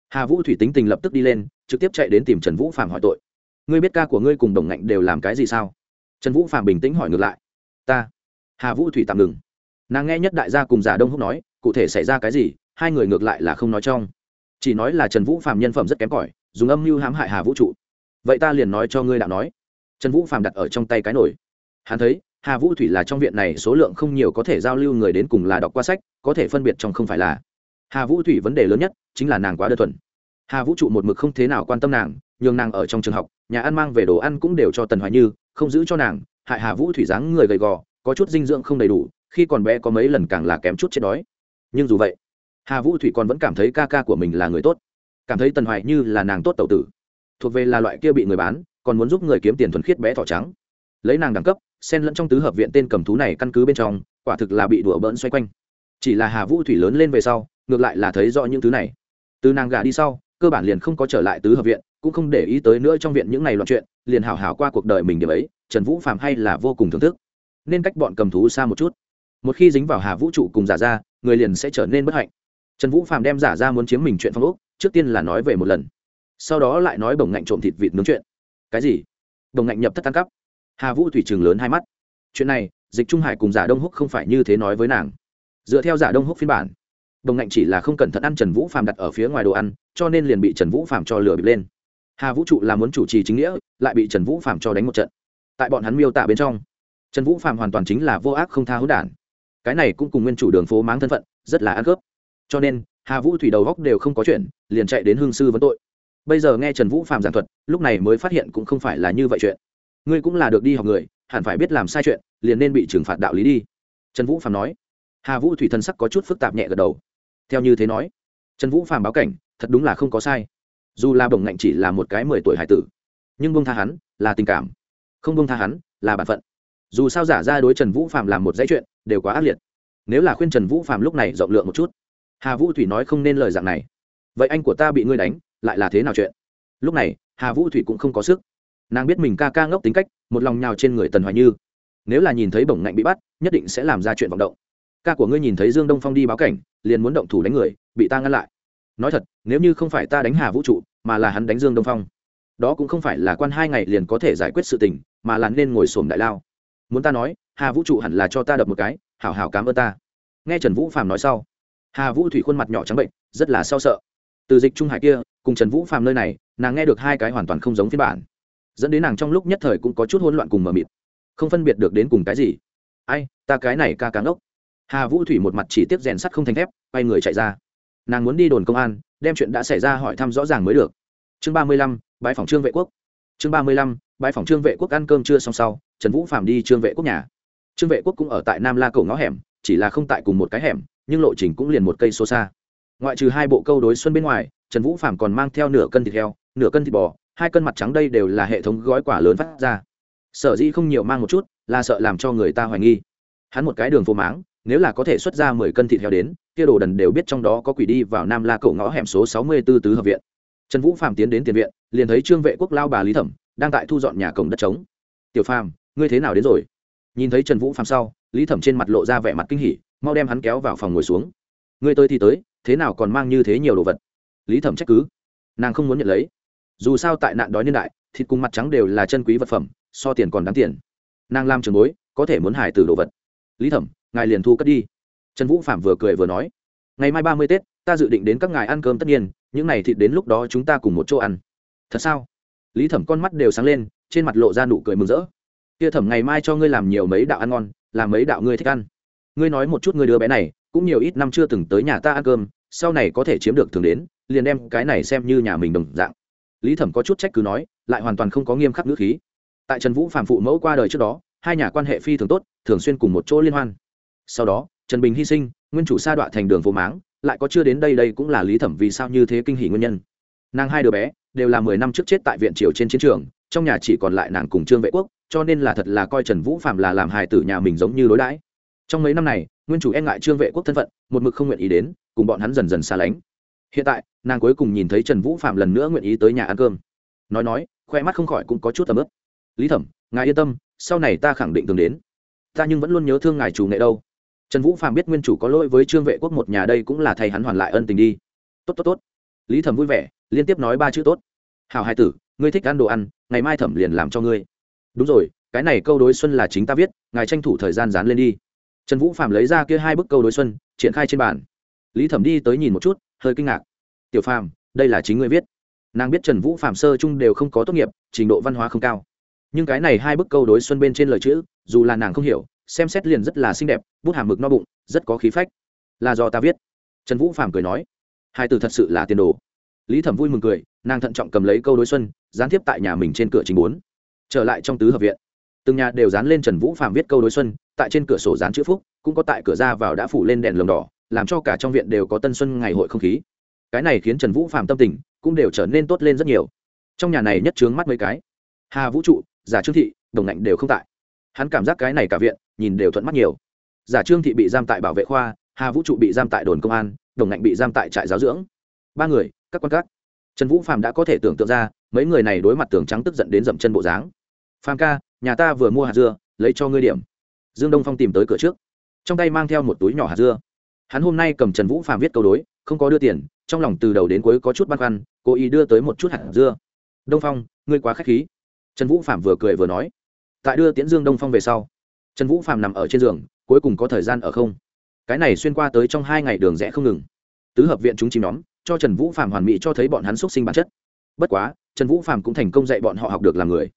Hà vũ thủy tính tình lập tức đi lên, trực tiếp chạy đến tìm trần vũ phạm hỏi tội ngươi biết ca của ngươi cùng đồng ngạnh đều làm cái gì sao? Trần vũ phạm bình tĩnh hỏi ngược lại. Ta. Hà vũ thủy tạm ngừng. Nàng nghe nhất đại gia cùng giả đông húc nói, cụ thể xảy ra cái gì, hai người ngược lại là không nói trong. Chỉ nói là trần vũ phạm nhân phẩm rất kém cỏi, dùng âm mưu hãm hại hà vũ trụ. Vậy ta liền nói cho ngươi đạo nói. Trần vũ phạm đặt ở trong tay cái nổi hắn thấy, hà vũ thủy là trong viện này số lượng không nhiều có thể giao lưu người đến cùng là đọc qua sách, có thể phân biệt trong không phải là. Hà vũ thủy vấn đề lớn nhất chính là nàng quá đơn thuần. Hà vũ trụ một mực không thế nào quan tâm nàng nhường nàng ở trong trường học, nhà ăn mang về đồ ăn cũng đều cho tần hoài như, không giữ cho nàng. Hại hà vũ thủy dáng người gầy gò, có chút dinh dưỡng không đầy đủ, khi còn bé có mấy lần càng là kém chút chết đói. Nhưng dù vậy, hà vũ thủy còn vẫn cảm thấy ca ca của mình là người tốt, cảm thấy tần hoài như là nàng tốt tậu tử. Thuộc về là loại kia bị người bán, còn muốn giúp người kiếm tiền thuần khiết bé thỏ trắng. Lấy nàng đẳng cấp, xen lẫn trong tứ hợp viện tên cầm thú này căn cứ bên trong, quả thực là bị đùa bỡn xoay quanh. Chỉ là hà vũ thủy lớn lên về sau, ngược lại là thấy rõ những thứ này. Từ nàng gà đi sau, cơ bản liền không có trở lại tứ hợp viện cũng không để ý tới nữa trong viện những ngày loạn chuyện, liền hào hào qua cuộc đời mình điểm ấy, trần vũ phạm hay là vô cùng thưởng thức. Nên cách bọn cầm thú xa một chút. Một khi dính vào hà vũ trụ cùng giả ra, người liền sẽ trở nên bất hạnh. Trần vũ phạm đem giả ra muốn chiếm mình chuyện phong ốc, trước tiên là nói về một lần. Sau đó lại nói bồng ngạnh trộm thịt vịt nướng chuyện. Cái gì? Bồng ngạnh nhập thất tăng cấp. Hà vũ thủy trường lớn hai mắt. Chuyện này, dịch trung hải cùng giả đông húc không phải như thế nói với nàng. Dựa theo giả đông húc phiên bản đồng ngạnh chỉ là không cẩn thận ăn trần vũ phạm đặt ở phía ngoài đồ ăn, cho nên liền bị trần vũ phạm cho lừa bịp lên hà vũ trụ là muốn chủ trì chính nghĩa, lại bị trần vũ phạm cho đánh một trận. Tại bọn hắn miêu tả bên trong, trần vũ phạm hoàn toàn chính là vô ác không tha hữu đản. Cái này cũng cùng nguyên chủ đường phố máng thân phận, rất là ăn cướp cho nên, hà vũ thủy đầu góc đều không có chuyện, liền chạy đến hương sư vấn tội. Bây giờ nghe trần vũ phạm giảng thuật, lúc này mới phát hiện cũng không phải là như vậy chuyện. Ngươi cũng là được đi học người, hẳn phải biết làm sai chuyện, liền nên bị trừng phạt đạo lý đi. Trần vũ phạm nói. Hà vũ thủy thân sắc có chút phức tạp nhẹ gật đầu. Theo như thế nói, trần vũ phạm báo cảnh, thật đúng là không có sai dù là bồng ngạnh chỉ là một cái mười tuổi hải tử, nhưng bông tha hắn là tình cảm, không bông tha hắn là b ả n phận. Dù sao giả ra đối trần vũ phạm làm một dãy chuyện đều quá ác liệt. Nếu là khuyên trần vũ phạm lúc này rộng lượng một chút, hà vũ thủy nói không nên lời dạng này. Vậy anh của ta bị ngươi đánh, lại là thế nào chuyện? Lúc này, hà vũ thủy cũng không có sức. Nàng biết mình ca ca ngốc tính cách, một lòng nhào trên người tần hoài như. Nếu là nhìn thấy bổng ngạnh bị bắt, nhất định sẽ làm ra chuyện vọng động. Ca của ngươi nhìn thấy dương đông phong đi báo cảnh, liền muốn động thủ đánh người, bị ta ngăn lại. Nói thật nếu như không phải ta đánh hà vũ trụ, mà là hắn đánh dương đông phong, đó cũng không phải là quan hai ngày liền có thể giải quyết sự tình, mà là nên ngồi sổm đại lao. Muốn ta nói, hà vũ trụ hẳn là cho ta đập một cái, hảo hảo cám ơn ta. Nghe trần vũ phàm nói sau, hà vũ thủy khuôn mặt nhỏ trắng bệnh, rất là sao sợ. Từ dịch trung hải kia, cùng trần vũ phàm nơi này, nàng nghe được hai cái hoàn toàn không giống phiên bản. Dẫn đến nàng trong lúc nhất thời cũng có chút hỗn loạn cùng mờ mịt. Không phân biệt được đến cùng cái gì. Ai, ta cái này ca cáng ốc hà vũ thủy một mặt chỉ tiếp rèn sắt không thành thép, quay người chạy ra. Nàng muốn đi đồn công an đem chuyện đã xảy ra hỏi thăm rõ ràng mới được. Chương ba mươi lăm bãi phòng trương vệ quốc. Chương ba mươi lăm bãi phòng trương vệ quốc ăn cơm trưa xong sau, trần vũ phạm đi trương vệ quốc nhà. Trương vệ quốc cũng ở tại nam la cầu ngõ hẻm, chỉ là không tại cùng một cái hẻm, nhưng lộ trình cũng liền một cây số xa. Ngoại trừ hai bộ câu đối xuân bên ngoài, trần vũ phạm còn mang theo nửa cân thịt heo, nửa cân thịt bò, hai cân mặt trắng đây đều là hệ thống gói quả lớn phát ra. Sở dĩ không nhiều mang một chút, là sợ làm cho người ta hoài nghi. Hắn một cái đường phố máng nếu là có thể xuất ra mười cân thịt heo đến, kia đồ đần đều biết trong đó có quỷ đi vào nam la cậu ngõ hẻm số sáu mươi b ố tứ hợp viện. Trần vũ phạm tiến đến tiền viện, liền thấy trương vệ quốc lao bà lý thẩm đang tại thu dọn nhà cổng đất trống. Tiểu phàm, ngươi thế nào đến rồi? Nhìn thấy trần vũ phạm sau, lý thẩm trên mặt lộ ra vẻ mặt kinh hỉ, mau đem hắn kéo vào phòng ngồi xuống. Ngươi tới thì tới, thế nào còn mang như thế nhiều đồ vật? Lý thẩm trách cứ. Nàng không muốn nhận lấy. Dù sao tại nạn đói niên đại, thịt cùng mặt trắng đều là chân quý vật phẩm, so tiền còn đáng tiền. Nàng làm trường bối, có thể muốn hải tử đồ vật. Lý thẩm ngài liền thu cất đi. Trần vũ phạm vừa cười vừa nói, ngày mai ba mươi tết, ta dự định đến các ngài ăn cơm tất nhiên, những này thịt đến lúc đó chúng ta cùng một chỗ ăn. Thật sao? Lý thẩm con mắt đều sáng lên, trên mặt lộ ra nụ cười mừng rỡ. Kia thẩm, ngày mai cho ngươi làm nhiều mấy đạo ăn ngon, làm mấy đạo ngươi thích ăn. Ngươi nói một chút ngươi đứa bé này, cũng nhiều ít năm chưa từng tới nhà ta ăn cơm, sau này có thể chiếm được thường đến, liền đem cái này xem như nhà mình đồng dạng. Lý thẩm có chút trách cứ nói, lại hoàn toàn không có nghiêm khắc ngữ khí. Tại trần vũ phạm phụ mẫu qua đời trước đó, hai nhà quan hệ phi thường tốt, thường xuyên cùng một chỗ liên hoan sau đó, trần bình hy sinh, nguyên chủ sa đọa thành đường phố máng, lại có chưa đến đây đây cũng là lý thẩm vì sao như thế kinh hỷ nguyên nhân. Nàng hai đứa bé đều là mười năm trước chết tại viện triều trên chiến trường, trong nhà chỉ còn lại nàng cùng trương vệ quốc, cho nên là thật là coi trần vũ phạm là làm hài tử nhà mình giống như đối đãi. Trong mấy năm này, nguyên chủ e ngại trương vệ quốc thân phận, một mực không nguyện ý đến, cùng bọn hắn dần dần xa lánh. Hiện tại, nàng cuối cùng nhìn thấy trần vũ phạm lần nữa nguyện ý tới nhà ăn cơm. Nói nói khoe mắt không khỏi cũng có chút tầm ướp lý thẩm, ngài yên tâm, sau này ta khẳng định từng đến. Ta nhưng vẫn luôn nhớ thương ngài chủ nghệ đâu trần vũ phạm biết nguyên chủ có lỗi với trương vệ quốc một nhà đây cũng là thầy hắn hoàn lại ân tình đi. Tốt tốt tốt. Lý thẩm vui vẻ liên tiếp nói ba chữ tốt. Hào hai tử ngươi thích ăn đồ ăn ngày mai thẩm liền làm cho ngươi. Đúng rồi cái này câu đối xuân là chính ta viết ngài tranh thủ thời gian dán lên đi. Trần vũ phạm lấy ra kia hai bức câu đối xuân triển khai trên bàn. Lý thẩm đi tới nhìn một chút hơi kinh ngạc. Tiểu Phạm, đây là chính ngươi viết. Nàng biết trần vũ phạm sơ chung đều không có tốt nghiệp trình độ văn hóa không cao. Nhưng cái này hai bức câu đối xuân bên trên lời chữ dù là nàng không hiểu xem xét liền rất là xinh đẹp, bút hàm mực no bụng, rất có khí phách. Là do ta viết. Trần vũ phạm cười nói, hai từ thật sự là tiền đồ. Lý thẩm vui mừng cười, nàng thận trọng cầm lấy câu đối xuân, gián tiếp tại nhà mình trên cửa chính bốn. Trở lại trong tứ hợp viện, từng nhà đều dán lên trần vũ phạm viết câu đối xuân, tại trên cửa sổ dán chữ phúc, cũng có tại cửa ra vào đã phủ lên đèn lồng đỏ, làm cho cả trong viện đều có tân xuân ngày hội không khí. Cái này khiến trần vũ phạm tâm tình cũng đều trở nên tốt lên rất nhiều. Trong nhà này nhất trướng mắt mấy cái. Hà vũ trụ, giả trương thị, đồng ngạnh đều không tại hắn cảm giác cái này cả viện, nhìn đều thuận mắt nhiều. Giả trương thị bị giam tại bảo vệ khoa, hà vũ trụ bị giam tại đồn công an, đồng ngạnh bị giam tại trại giáo dưỡng. Ba người, các quan các. Trần vũ phạm đã có thể tưởng tượng ra, mấy người này đối mặt tường trắng tức giận đến dậm chân bộ dáng. Phạm ca, nhà ta vừa mua hạt dưa, lấy cho ngươi điểm. Dương đông phong tìm tới cửa trước. Trong tay mang theo một túi nhỏ hạt dưa. Hắn hôm nay cầm trần vũ phạm viết câu đối, không có đưa tiền, trong lòng từ đầu đến cuối có chút băn khoăn, cố ý đưa tới một chút hạt dưa. Đông phong, ngươi quá k h á c h khí. Trần vũ phạm vừa cười vừa nói tại đưa tiễn dương đông phong về sau, trần vũ phạm nằm ở trên giường, cuối cùng có thời gian ở không? Cái này xuyên qua tới trong hai ngày đường rẽ không ngừng. Tứ hợp viện chúng chìm nhóm, cho trần vũ phạm hoàn mỹ cho thấy bọn hắn xúc sinh bản chất. Bất quá, trần vũ phạm cũng thành công dạy bọn họ học được làm người.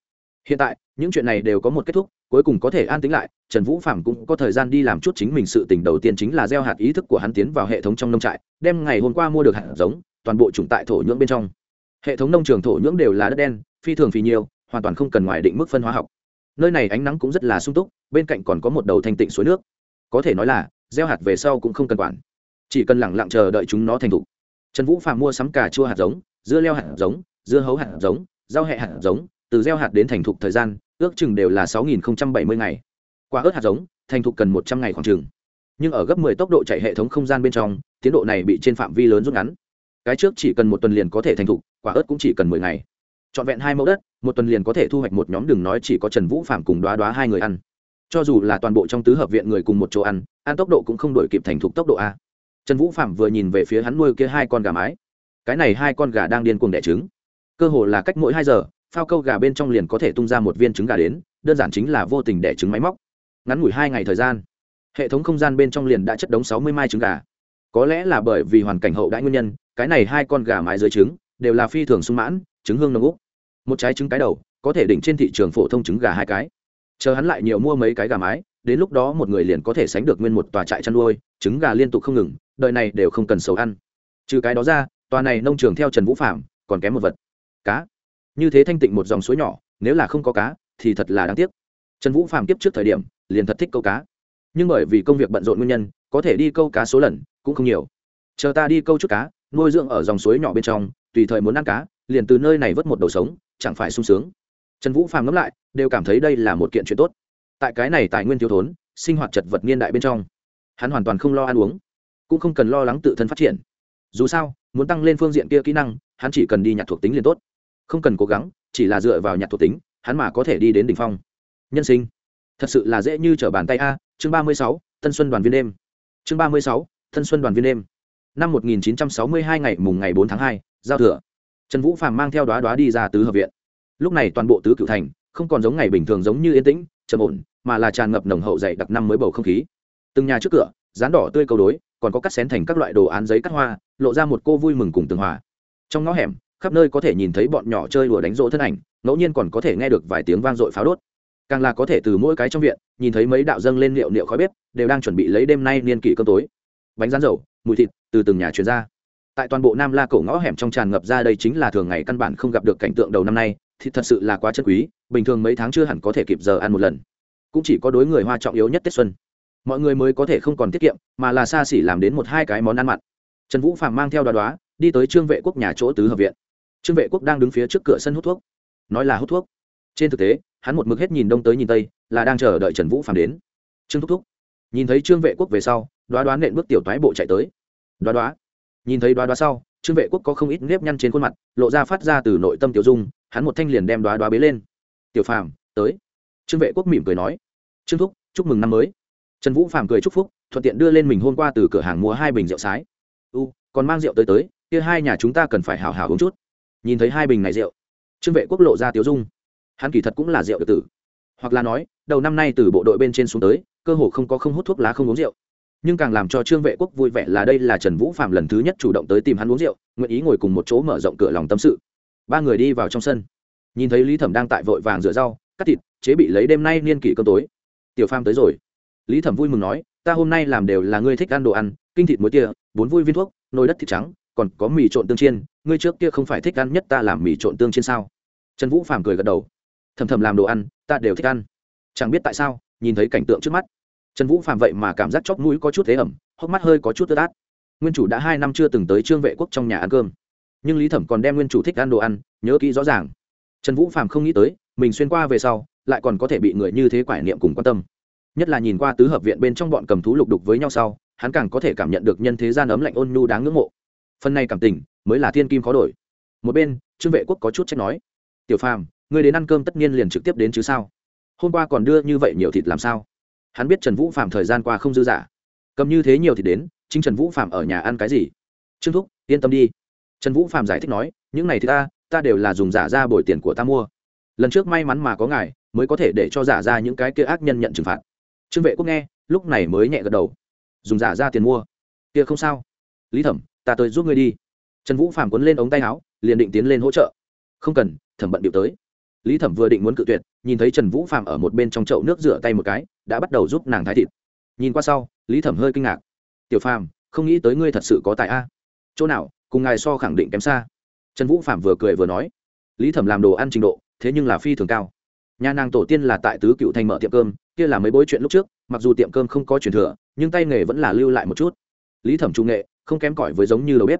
Hiện tại, những chuyện này đều có một kết thúc, cuối cùng có thể an tính lại, trần vũ phạm cũng có thời gian đi làm chút chính mình sự tình đầu tiên chính là gieo hạt ý thức của hắn tiến vào hệ thống trong nông trại, đem ngày hôm qua mua được hạt giống, toàn bộ chủng tại thổ nhưỡng bên trong. Hệ thống nông trường thổ nhưỡng đều là đất đen, phi thường phì nhiều, hoàn toàn không cần ngoài định mức phân hóa học nơi này ánh nắng cũng rất là sung túc, bên cạnh còn có một đầu thanh tịnh suối nước. Có thể nói là, gieo hạt về sau cũng không cần quản. Chỉ cần lẳng lặng chờ đợi chúng nó thành thục. Trần vũ phạm mua sắm cà chua hạt giống, dưa leo hạt giống, dưa hấu hạt giống, rau hẹ hạt giống, từ gieo hạt đến thành thục thời gian, ước chừng đều là sáu nghìn bảy mươi ngày. Quả ớt hạt giống, thành thục cần một trăm ngày khoảng chừng. Nhưng ở gấp 10 tốc độ chạy hệ thống không gian bên trong, tiến độ này bị trên phạm vi lớn rút ngắn. Cái trước chỉ cần một tuần liền có thể thành thục, quả ớt cũng chỉ cần mười ngày trọn vẹn hai mẫu đất, một tuần liền có thể thu hoạch một nhóm đừng nói chỉ có trần vũ phạm cùng đoá đoá hai người ăn. Cho dù là toàn bộ trong tứ hợp viện người cùng một chỗ ăn ăn tốc độ cũng không đổi kịp thành thục tốc độ a. Trần vũ phạm vừa nhìn về phía hắn nuôi kia hai con gà mái. Cái này hai con gà đang điên cuồng đẻ trứng. Cơ hồ là cách mỗi hai giờ, phao câu gà bên trong liền có thể tung ra một viên trứng gà đến, đơn giản chính là vô tình đẻ trứng máy móc. Ngắn ngủi hai ngày thời gian, hệ thống không gian bên trong liền đã chất đống sáu mươi mai trứng gà. Có lẽ là bởi vì hoàn cảnh hậu đãi nguyên nhân, cái này hai con gà mái dưới trứng đều là phi thường sung mãn trứng hương nồng úc. Một trái trứng cái đầu, có thể đỉnh trên thị trường phổ thông trứng gà hai cái. Chờ hắn lại nhiều mua mấy cái gà mái, đến lúc đó một người liền có thể sánh được nguyên một tòa trại chăn nuôi, trứng gà liên tục không ngừng, đời này đều không cần sầu ăn. Trừ cái đó ra, tòa này nông trường theo trần vũ phạm còn kém một vật. Cá. Như thế thanh tịnh một dòng suối nhỏ, nếu là không có cá, thì thật là đáng tiếc. Trần vũ phạm tiếp trước thời điểm, liền thật thích câu cá. Nhưng bởi vì công việc bận rộn nguyên nhân, có thể đi câu cá số lần, cũng không nhiều. Chờ ta đi câu chút cá, nuôi dưỡng ở dòng suối nhỏ bên trong, tùy thời muốn ăn cá liền từ nơi này vớt một đầu sống, chẳng phải sung sướng. Trần vũ phàm ngẫm lại, đều cảm thấy đây là một kiện chuyện tốt. Tại cái này tài nguyên thiếu thốn, sinh hoạt chật vật niên đại bên trong, hắn hoàn toàn không lo ăn uống, cũng không cần lo lắng tự thân phát triển. Dù sao, muốn tăng lên phương diện kia kỹ năng, hắn chỉ cần đi nhặt thuộc tính liền tốt. Không cần cố gắng, chỉ là dựa vào nhặt thuộc tính, hắn mà có thể đi đến đ ỉ n h phong. Nhân sinh, thật sự là dễ như t r ở bàn tay a. Chương ba mươi sáu, tân xuân đoàn viên đêm. Chương ba mươi sáu, tân xuân đoàn viên đêm. Năm một nghìn chín trăm sáu mươi hai ngày mùng ngày bốn tháng hai, giao thừa trần vũ phàm mang theo đoá đoá đi ra tứ hợp viện. Lúc này toàn bộ tứ cựu thành không còn giống ngày bình thường giống như yên tĩnh, trầm ổn, mà là tràn ngập nồng hậu dày đặc năm mới bầu không khí. Từng nhà trước cửa, dán đỏ tươi câu đối, còn có cắt xén thành các loại đồ án giấy cắt hoa, lộ ra một cô vui mừng cùng tường hòa. Trong ngõ hẻm, khắp nơi có thể nhìn thấy bọn nhỏ chơi đùa đánh rỗ thân ảnh, ngẫu nhiên còn có thể nghe được vài tiếng vang dội pháo đốt. Càng là có thể từ mỗi cái trong viện, nhìn thấy mấy đạo dâng lên liệu liệu khói bếp, đều đang chuẩn bị lấy đêm nay niên kỷ cơm tối. Bánh rán dầu, mùi thịt, từ từng nhà truyền ra tại toàn bộ nam la cổ ngõ hẻm trong tràn ngập ra đây chính là thường ngày căn bản không gặp được cảnh tượng đầu năm nay, thì thật sự là quá chân quý, bình thường mấy tháng chưa hẳn có thể kịp giờ ăn một lần. Cũng chỉ có đối người hoa trọng yếu nhất tết xuân. Mọi người mới có thể không còn tiết kiệm, mà là xa xỉ làm đến một hai cái món ăn mặn. Trần vũ phạm mang theo đoá đoá đi tới trương vệ quốc nhà chỗ tứ hợp viện. Trương vệ quốc đang đứng phía trước cửa sân hút thuốc. Nói là hút thuốc. Trên thực tế, hắn một mực hết nhìn đông tới nhìn tây, là đang chờ đợi trần vũ phạm đến. Trương thúc thúc. Nhìn thấy trương vệ quốc về sau đoá đoá nện bước tiểu toái bộ chạy tới. Đoá đoá nhìn thấy đoá đoá sau, trương vệ quốc có không ít nếp nhăn trên khuôn mặt, lộ ra phát ra từ nội tâm tiểu dung, hắn một thanh liền đem đoá đoá bế lên. Tiểu phàm, tới. Trương vệ quốc mỉm cười nói. Trương thúc, chúc mừng năm mới. Trần vũ phàm cười chúc phúc, thuận tiện đưa lên mình hôm qua từ cửa hàng mua hai bình rượu sái. U, còn mang rượu tới tới, kia hai nhà chúng ta cần phải hào hào uống chút. Nhìn thấy hai bình này rượu, trương vệ quốc lộ ra tiểu dung. Hắn kỳ thật cũng là rượu được tử. Hoặc là nói, đầu năm nay từ bộ đội bên trên xuống tới, cơ hồ không có không hút thuốc lá không uống rượu nhưng càng làm cho trương vệ quốc vui vẻ là đây là trần vũ phạm lần thứ nhất chủ động tới tìm hắn uống rượu, nguyện ý ngồi cùng một chỗ mở rộng cửa lòng tâm sự. Ba người đi vào trong sân. Nhìn thấy lý thẩm đang tại vội vàng rửa rau, cắt thịt, chế bị lấy đêm nay niên kỷ cơm tối. Tiểu pham tới rồi. Lý thẩm vui mừng nói, ta hôm nay làm đều là ngươi thích ăn đồ ăn, kinh thịt muối tia bốn vui viên thuốc, nồi đất thịt trắng, còn có mì trộn tương chiên, ngươi trước kia không phải thích ăn nhất ta làm mì trộn tương chiên sao? Trần vũ phàm cười gật đầu. Thầm thầm làm đồ ăn, ta đều thích ăn. Chẳng biết tại sao, nhìn thấy cảnh tượng trước mắt trần vũ phàm vậy mà cảm giác chóp mũi có chút thế ẩm, hốc mắt hơi có chút tơ tát. Nguyên chủ đã hai năm chưa từng tới trương vệ quốc trong nhà ăn cơm. Nhưng lý thẩm còn đem nguyên chủ thích ăn đồ ăn, nhớ kỹ rõ ràng. Trần vũ phàm không nghĩ tới, mình xuyên qua về sau, lại còn có thể bị người như thế quải niệm cùng quan tâm. Nhất là nhìn qua tứ hợp viện bên trong bọn cầm thú lục đục với nhau sau, hắn càng có thể cảm nhận được nhân thế gian ấm lạnh ôn nhu đáng ngưỡng mộ. Phần này cảm tình, mới là thiên kim khó đổi. Một bên, trương vệ quốc có chút trách nói, tiểu phàm người đến ăn cơm tất nhiên liền trực tiếp đến chứ sao? Hôm qua còn đưa như vậy nhiều thịt làm sao? Hắn biết trần vũ phạm thời gian qua không dư giả, cầm như thế nhiều thì đến chính trần vũ phạm ở nhà ăn cái gì? Trương thúc yên tâm đi. Trần vũ phạm giải thích nói những này thì ta ta đều là dùng giả ra bồi tiền của ta mua. Lần trước may mắn mà có ngài mới có thể để cho giả ra những cái kia ác nhân nhận trừng phạt. Trương vệ quốc nghe lúc này mới nhẹ gật đầu. Dùng giả ra tiền mua. Kia không sao. Lý thẩm ta tới giúp ngươi đi. Trần vũ phạm quấn lên ống tay áo liền định tiến lên hỗ trợ. Không cần thẩm bận điệu tới lý thẩm vừa định muốn cự tuyệt, nhìn thấy trần vũ phạm ở một bên trong chậu nước rửa tay một cái, đã bắt đầu giúp nàng thái thịt. Nhìn qua sau, lý thẩm hơi kinh ngạc. Tiểu phàm, không nghĩ tới ngươi thật sự có tài a. Chỗ nào, cùng ngài so khẳng định kém xa. Trần vũ phạm vừa cười vừa nói. Lý thẩm làm đồ ăn trình độ, thế nhưng là phi thường cao. Nhà nàng tổ tiên là tại tứ cựu thành mở tiệm cơm, kia là mấy bối chuyện lúc trước, mặc dù tiệm cơm không có truyền thừa, nhưng tay nghề vẫn là lưu lại một chút. Lý thẩm trung nghệ, không kém cỏi với giống như đầu bếp.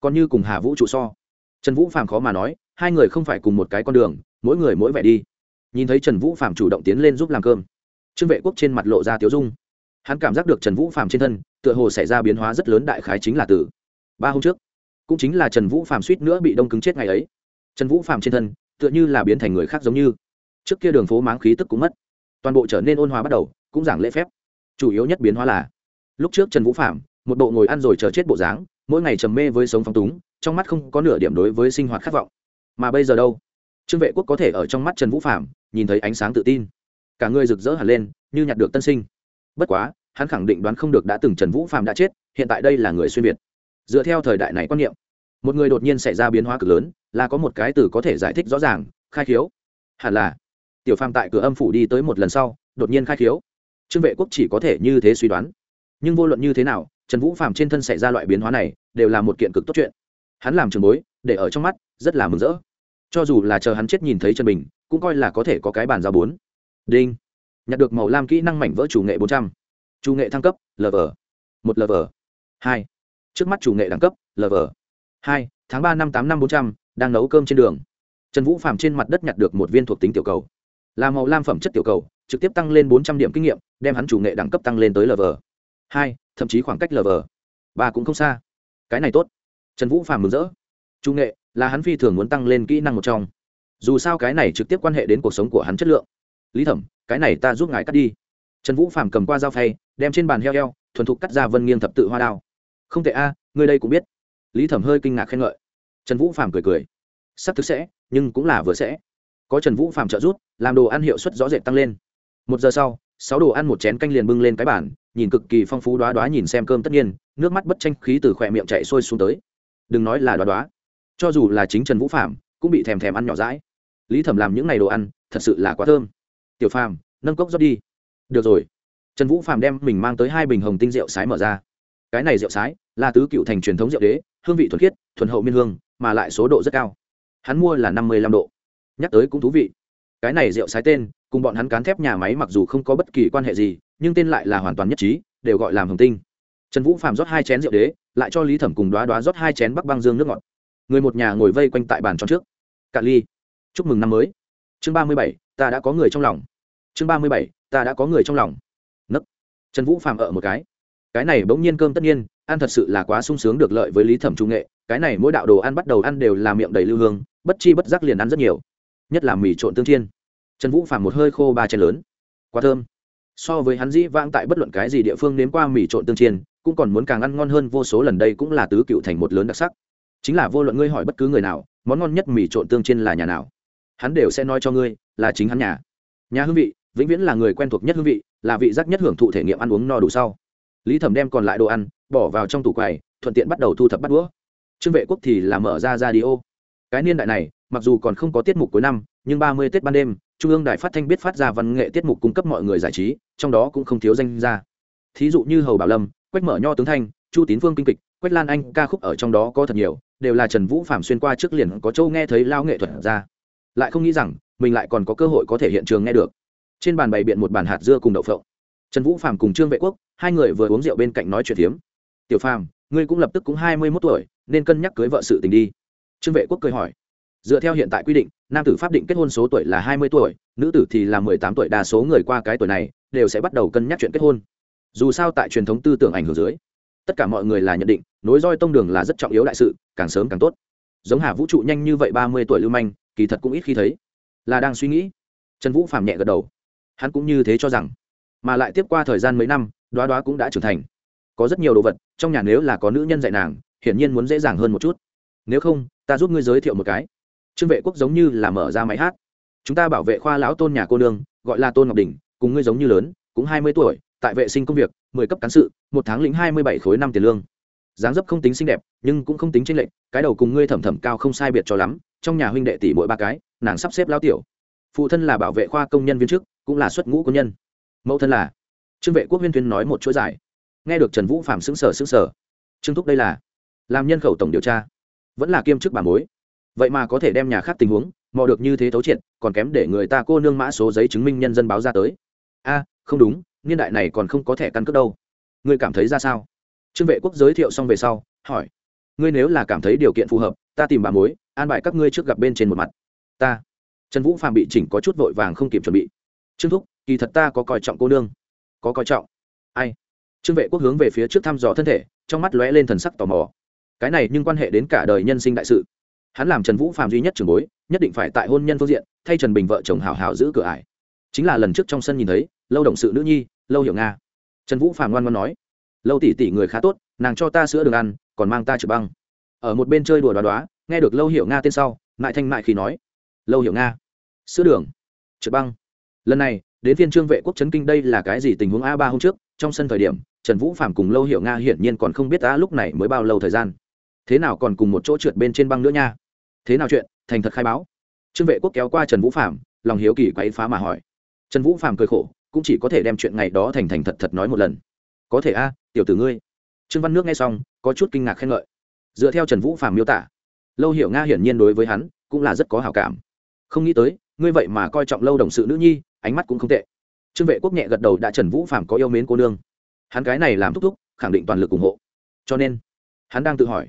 Còn như cùng hà vũ trụ so. Trần vũ phàm khó mà nói, hai người không phải cùng một cái con đường mỗi người mỗi vẻ đi. Nhìn thấy trần vũ Phạm chủ động tiến lên giúp làm cơm, trương vệ quốc trên mặt lộ ra tiếu dung. Hắn cảm giác được trần vũ Phạm trên thân, tựa hồ xảy ra biến hóa rất lớn đại khái chính là từ ba hôm trước, cũng chính là trần vũ Phạm suýt nữa bị đông cứng chết ngày ấy. Trần vũ Phạm trên thân, tựa như là biến thành người khác giống như. Trước kia đường phố máng khí tức cũng mất, toàn bộ trở nên ôn hòa bắt đầu, cũng giảng lễ phép. Chủ yếu nhất biến hóa là, lúc trước trần vũ phạm một bộ ngồi ăn rồi chờ chết bộ dáng, mỗi ngày trầm mê với sống phong túng, trong mắt không có nửa điểm đối với sinh hoạt khát vọng. Mà bây giờ đâu? Trương vệ quốc có thể ở trong mắt trần vũ phạm nhìn thấy ánh sáng tự tin. Cả người rực rỡ hẳn lên, như nhặt được tân sinh. Bất quá, hắn khẳng định đoán không được đã từng trần vũ phạm đã chết, hiện tại đây là người xuyên việt. Dựa theo thời đại này quan niệm, một người đột nhiên xảy ra biến hóa cực lớn, là có một cái từ có thể giải thích rõ ràng, khai khiếu. Hẳn là, tiểu phàm tại cửa âm phủ đi tới một lần sau, đột nhiên khai khiếu. Trương vệ quốc chỉ có thể như thế suy đoán. Nhưng vô luận như thế nào, trần vũ phàm trên thân xảy ra loại biến hóa này, đều là một kiện cực tốt chuyện. Hắn làm trường bối, để ở trong mắt, rất là mừng rỡ cho dù là chờ hắn chết nhìn thấy chân bình cũng coi là có thể có cái bàn giao bốn. Đinh. Nhặt được màu lam kỹ năng mảnh vỡ chủ nghệ bốn trăm. Chủ nghệ thăng cấp lv một lv hai. Trước mắt chủ nghệ đẳng cấp lv hai. Tháng ba năm tám năm bốn trăm, đang nấu cơm trên đường. Trần vũ Phạm trên mặt đất nhặt được một viên thuộc tính tiểu cầu. Là màu lam phẩm chất tiểu cầu, trực tiếp tăng lên bốn trăm điểm kinh nghiệm, đem hắn chủ nghệ đẳng cấp tăng lên tới lv hai. Thậm chí khoảng cách lv ba cũng không xa. Cái này tốt. Trần vũ Phạm mừng rỡ. Chủ nghệ là hắn phi thường muốn tăng lên kỹ năng một trong. Dù sao cái này trực tiếp quan hệ đến cuộc sống của hắn chất lượng. Lý thẩm cái này ta giúp ngài cắt đi. Trần vũ phàm cầm qua dao phay đem trên bàn heo heo thuần thục cắt ra vân nghiêng thập tự hoa đao. Không tệ a à, người đây cũng biết. Lý thẩm hơi kinh ngạc khen ngợi. Trần vũ phàm cười cười. Sắp thực sẽ nhưng cũng là vừa sẽ. Có trần vũ phạm trợ giúp làm đồ ăn hiệu suất rõ rệt tăng lên. Một giờ sau sáu đồ ăn một chén canh liền bưng lên cái bản nhìn cực kỳ phong phú đoá đoá nhìn xem cơm tất nhiên nước mắt bất tranh khí từ khỏe miệng chạy sôi xuống tới. Đừng nói là đoá đoá cho dù là chính trần vũ phạm cũng bị thèm thèm ăn nhỏ rãi lý thẩm làm những ngày đồ ăn, thật sự là quá thơm. Tiểu phàm, nâng cốc rót đi. Được rồi. Trần vũ phạm đem mình mang tới hai bình hồng tinh rượu sái mở ra. Cái này rượu sái là tứ cựu thành truyền thống rượu đế, hương vị thuần khiết, thuần hậu miên hương, mà lại số độ rất cao. Hắn mua là năm mươi lăm độ. Nhắc tới cũng thú vị. Cái này rượu sái tên, cùng bọn hắn cán thép nhà máy mặc dù không có bất kỳ quan hệ gì, nhưng tên lại là hoàn toàn nhất trí, đều gọi làm hồng tinh. Trần vũ phạm rót hai chén rượu đế, lại cho lý thẩm cùng đoá đoá rót hai chén bắc băng dương nước ngọt người một nhà ngồi vây quanh tại bàn tròn trước. Cạn ly. Chúc mừng năm mới. Chương ba mươi bảy, ta đã có người trong lòng. Chương ba mươi bảy, ta đã có người trong lòng. Nấc. Trần vũ phạm ở một cái. Cái này bỗng nhiên cơm tất nhiên, ăn thật sự là quá sung sướng được lợi với lý thẩm trung nghệ. Cái này mỗi đạo đồ ăn bắt đầu ăn đều là miệng đầy lưu hương, bất chi bất giác liền ăn rất nhiều. Nhất là mì trộn tương thiên trần vũ phạm một hơi khô ba chén lớn. Quá thơm. So với hắn dĩ vãng tại bất luận cái gì địa phương nếm qua mì trộn tương chiên, cũng còn muốn càng ăn ngon hơn vô số lần đây cũng là tứ cựu thành một lớn đặc sắc chính là vô luận ngươi hỏi bất cứ người nào, món ngon nhất mì trộn tương trên là nhà nào, hắn đều sẽ nói cho ngươi, là chính hắn nhà. Nhà hương vị, vĩnh viễn là người quen thuộc nhất hương vị, là vị giác nhất hưởng thụ thể nghiệm ăn uống no đủ sau. Lý thẩm đem còn lại đồ ăn, bỏ vào trong tủ quầy, thuận tiện bắt đầu thu thập bắt đũa. Trương vệ quốc thì là mở ra ra đi ô cái niên đại này, mặc dù còn không có tiết mục cuối năm, nhưng ba mươi tết ban đêm, trung ương đài phát thanh biết phát ra văn nghệ tiết mục cung cấp mọi người giải trí, trong đó cũng không thiếu danh ra thí dụ như hầu bảo lâm, quách mở nho tướng thanh, chu tín Vương kinh kịch quách lan anh ca khúc ở trong đó có thật nhiều, đều là trần vũ phạm xuyên qua trước liền có châu nghe thấy lao nghệ thuật ra. Lại không nghĩ rằng, mình lại còn có cơ hội có thể hiện trường nghe được. Trên bàn bày biện một bàn hạt dưa cùng đậu phộng. Trần vũ phạm cùng trương vệ quốc, hai người vừa uống rượu bên cạnh nói chuyện phiếm. Tiểu phàm, ngươi cũng lập tức cũng hai mươi mốt tuổi, nên cân nhắc cưới vợ sự tình đi. Trương vệ quốc cười hỏi. Dựa theo hiện tại quy định, nam tử pháp định kết hôn số tuổi là hai mươi tuổi, nữ tử thì là mười tám tuổi, đa số người qua cái tuổi này, đều sẽ bắt đầu cân nhắc chuyện kết hôn. Dù sao tại truyền thống tư tưởng ảnh hưởng dưới tất cả mọi người là nhận định, nối roi tông đường là rất trọng yếu đại sự, càng sớm càng tốt. Giống hà vũ trụ nhanh như vậy ba mươi tuổi lưu manh, kỳ thật cũng ít khi thấy. Là đang suy nghĩ. Trần vũ phạm nhẹ gật đầu. Hắn cũng như thế cho rằng. Mà lại tiếp qua thời gian mấy năm, đoá đoá cũng đã trưởng thành. Có rất nhiều đồ vật, trong nhà nếu là có nữ nhân dạy nàng, hiển nhiên muốn dễ dàng hơn một chút. Nếu không, ta giúp ngươi giới thiệu một cái. Trương vệ quốc giống như là mở ra máy hát. Chúng ta bảo vệ khoa lão tôn nhà cô nương, gọi là tôn ngọc đình cùng ngươi giống như lớn, cũng hai mươi tuổi tại vệ sinh công việc, mười cấp cán sự, một tháng lĩnh hai mươi bảy khối năm tiền lương. Dáng dấp không tính xinh đẹp, nhưng cũng không tính tranh lệch, cái đầu cùng ngươi thẩm thẩm cao không sai biệt cho lắm, trong nhà huynh đệ tỷ mỗi ba cái, nàng sắp xếp lao tiểu. Phụ thân là bảo vệ khoa công nhân viên chức, cũng là xuất ngũ công nhân. Mẫu thân là trương vệ quốc huyên tuyên nói một chuỗi dài. Nghe được trần vũ phạm xứng sở xứng sở trương thúc đây là làm nhân khẩu tổng điều tra, vẫn là kiêm chức bà mối. Vậy mà có thể đem nhà khác tình huống, mò được như thế thấu triệt, còn kém để người ta cô nương mã số giấy chứng minh nhân dân báo ra tới. A, không đúng niên đại này còn không có thẻ căn cước đâu. Ngươi cảm thấy ra sao? Trương vệ quốc giới thiệu xong về sau, hỏi. Ngươi nếu là cảm thấy điều kiện phù hợp, ta tìm bà mối, an bài các ngươi trước gặp bên trên một mặt. Ta. Trần vũ phạm bị chỉnh có chút vội vàng không kịp chuẩn bị. Trương thúc, kỳ thật ta có coi trọng cô nương. Có coi trọng? Ai? Trương vệ quốc hướng về phía trước thăm dò thân thể, trong mắt lóe lên thần sắc tò mò. Cái này nhưng quan hệ đến cả đời nhân sinh đại sự. Hắn làm trần vũ phạm duy nhất trường bối, nhất định phải tại hôn nhân phương diện, thay trần bình vợ chồng hào hào giữ cửa ải. Chính là lần trước trong sân nhìn thấy lâu động sự nữ nhi, lâu hiểu nga. Trần vũ phàm ngoan ngoan nói, lâu tỷ tỷ người khá tốt, nàng cho ta sữa đường ăn, còn mang ta trượt băng. Ở một bên chơi đùa đoá đoá, nghe được lâu hiểu nga tên sau, mại thanh mại khi nói, lâu hiểu nga, sữa đường trượt băng. Lần này, đến phiên trương vệ quốc trấn kinh đây là cái gì tình huống a ba hôm trước, trong sân thời điểm, trần vũ phạm cùng lâu hiểu nga hiển nhiên còn không biết ta lúc này mới bao lâu thời gian. Thế nào còn cùng một chỗ trượt bên trên băng nữa nha? Thế nào chuyện? Thành thật khai báo. Trương vệ quốc kéo qua trần vũ phạm lòng hiếu kỳ quấy phá mà hỏi. Trần vũ phạm cười khổ cũng chỉ có thể đem chuyện ngày đó thành thành thật thật nói một lần. Có thể a, tiểu tử ngươi. Trương văn nước nghe xong, có chút kinh ngạc khen ngợi. Dựa theo trần vũ phàm miêu tả, lâu hiểu nga hiển nhiên đối với hắn cũng là rất có hào cảm. Không nghĩ tới, ngươi vậy mà coi trọng lâu đồng sự nữ nhi, ánh mắt cũng không tệ. Trương vệ quốc nhẹ gật đầu đã trần vũ phàm có yêu mến cô nương. Hắn cái này làm thúc thúc, khẳng định toàn lực ủng hộ. Cho nên, hắn đang tự hỏi,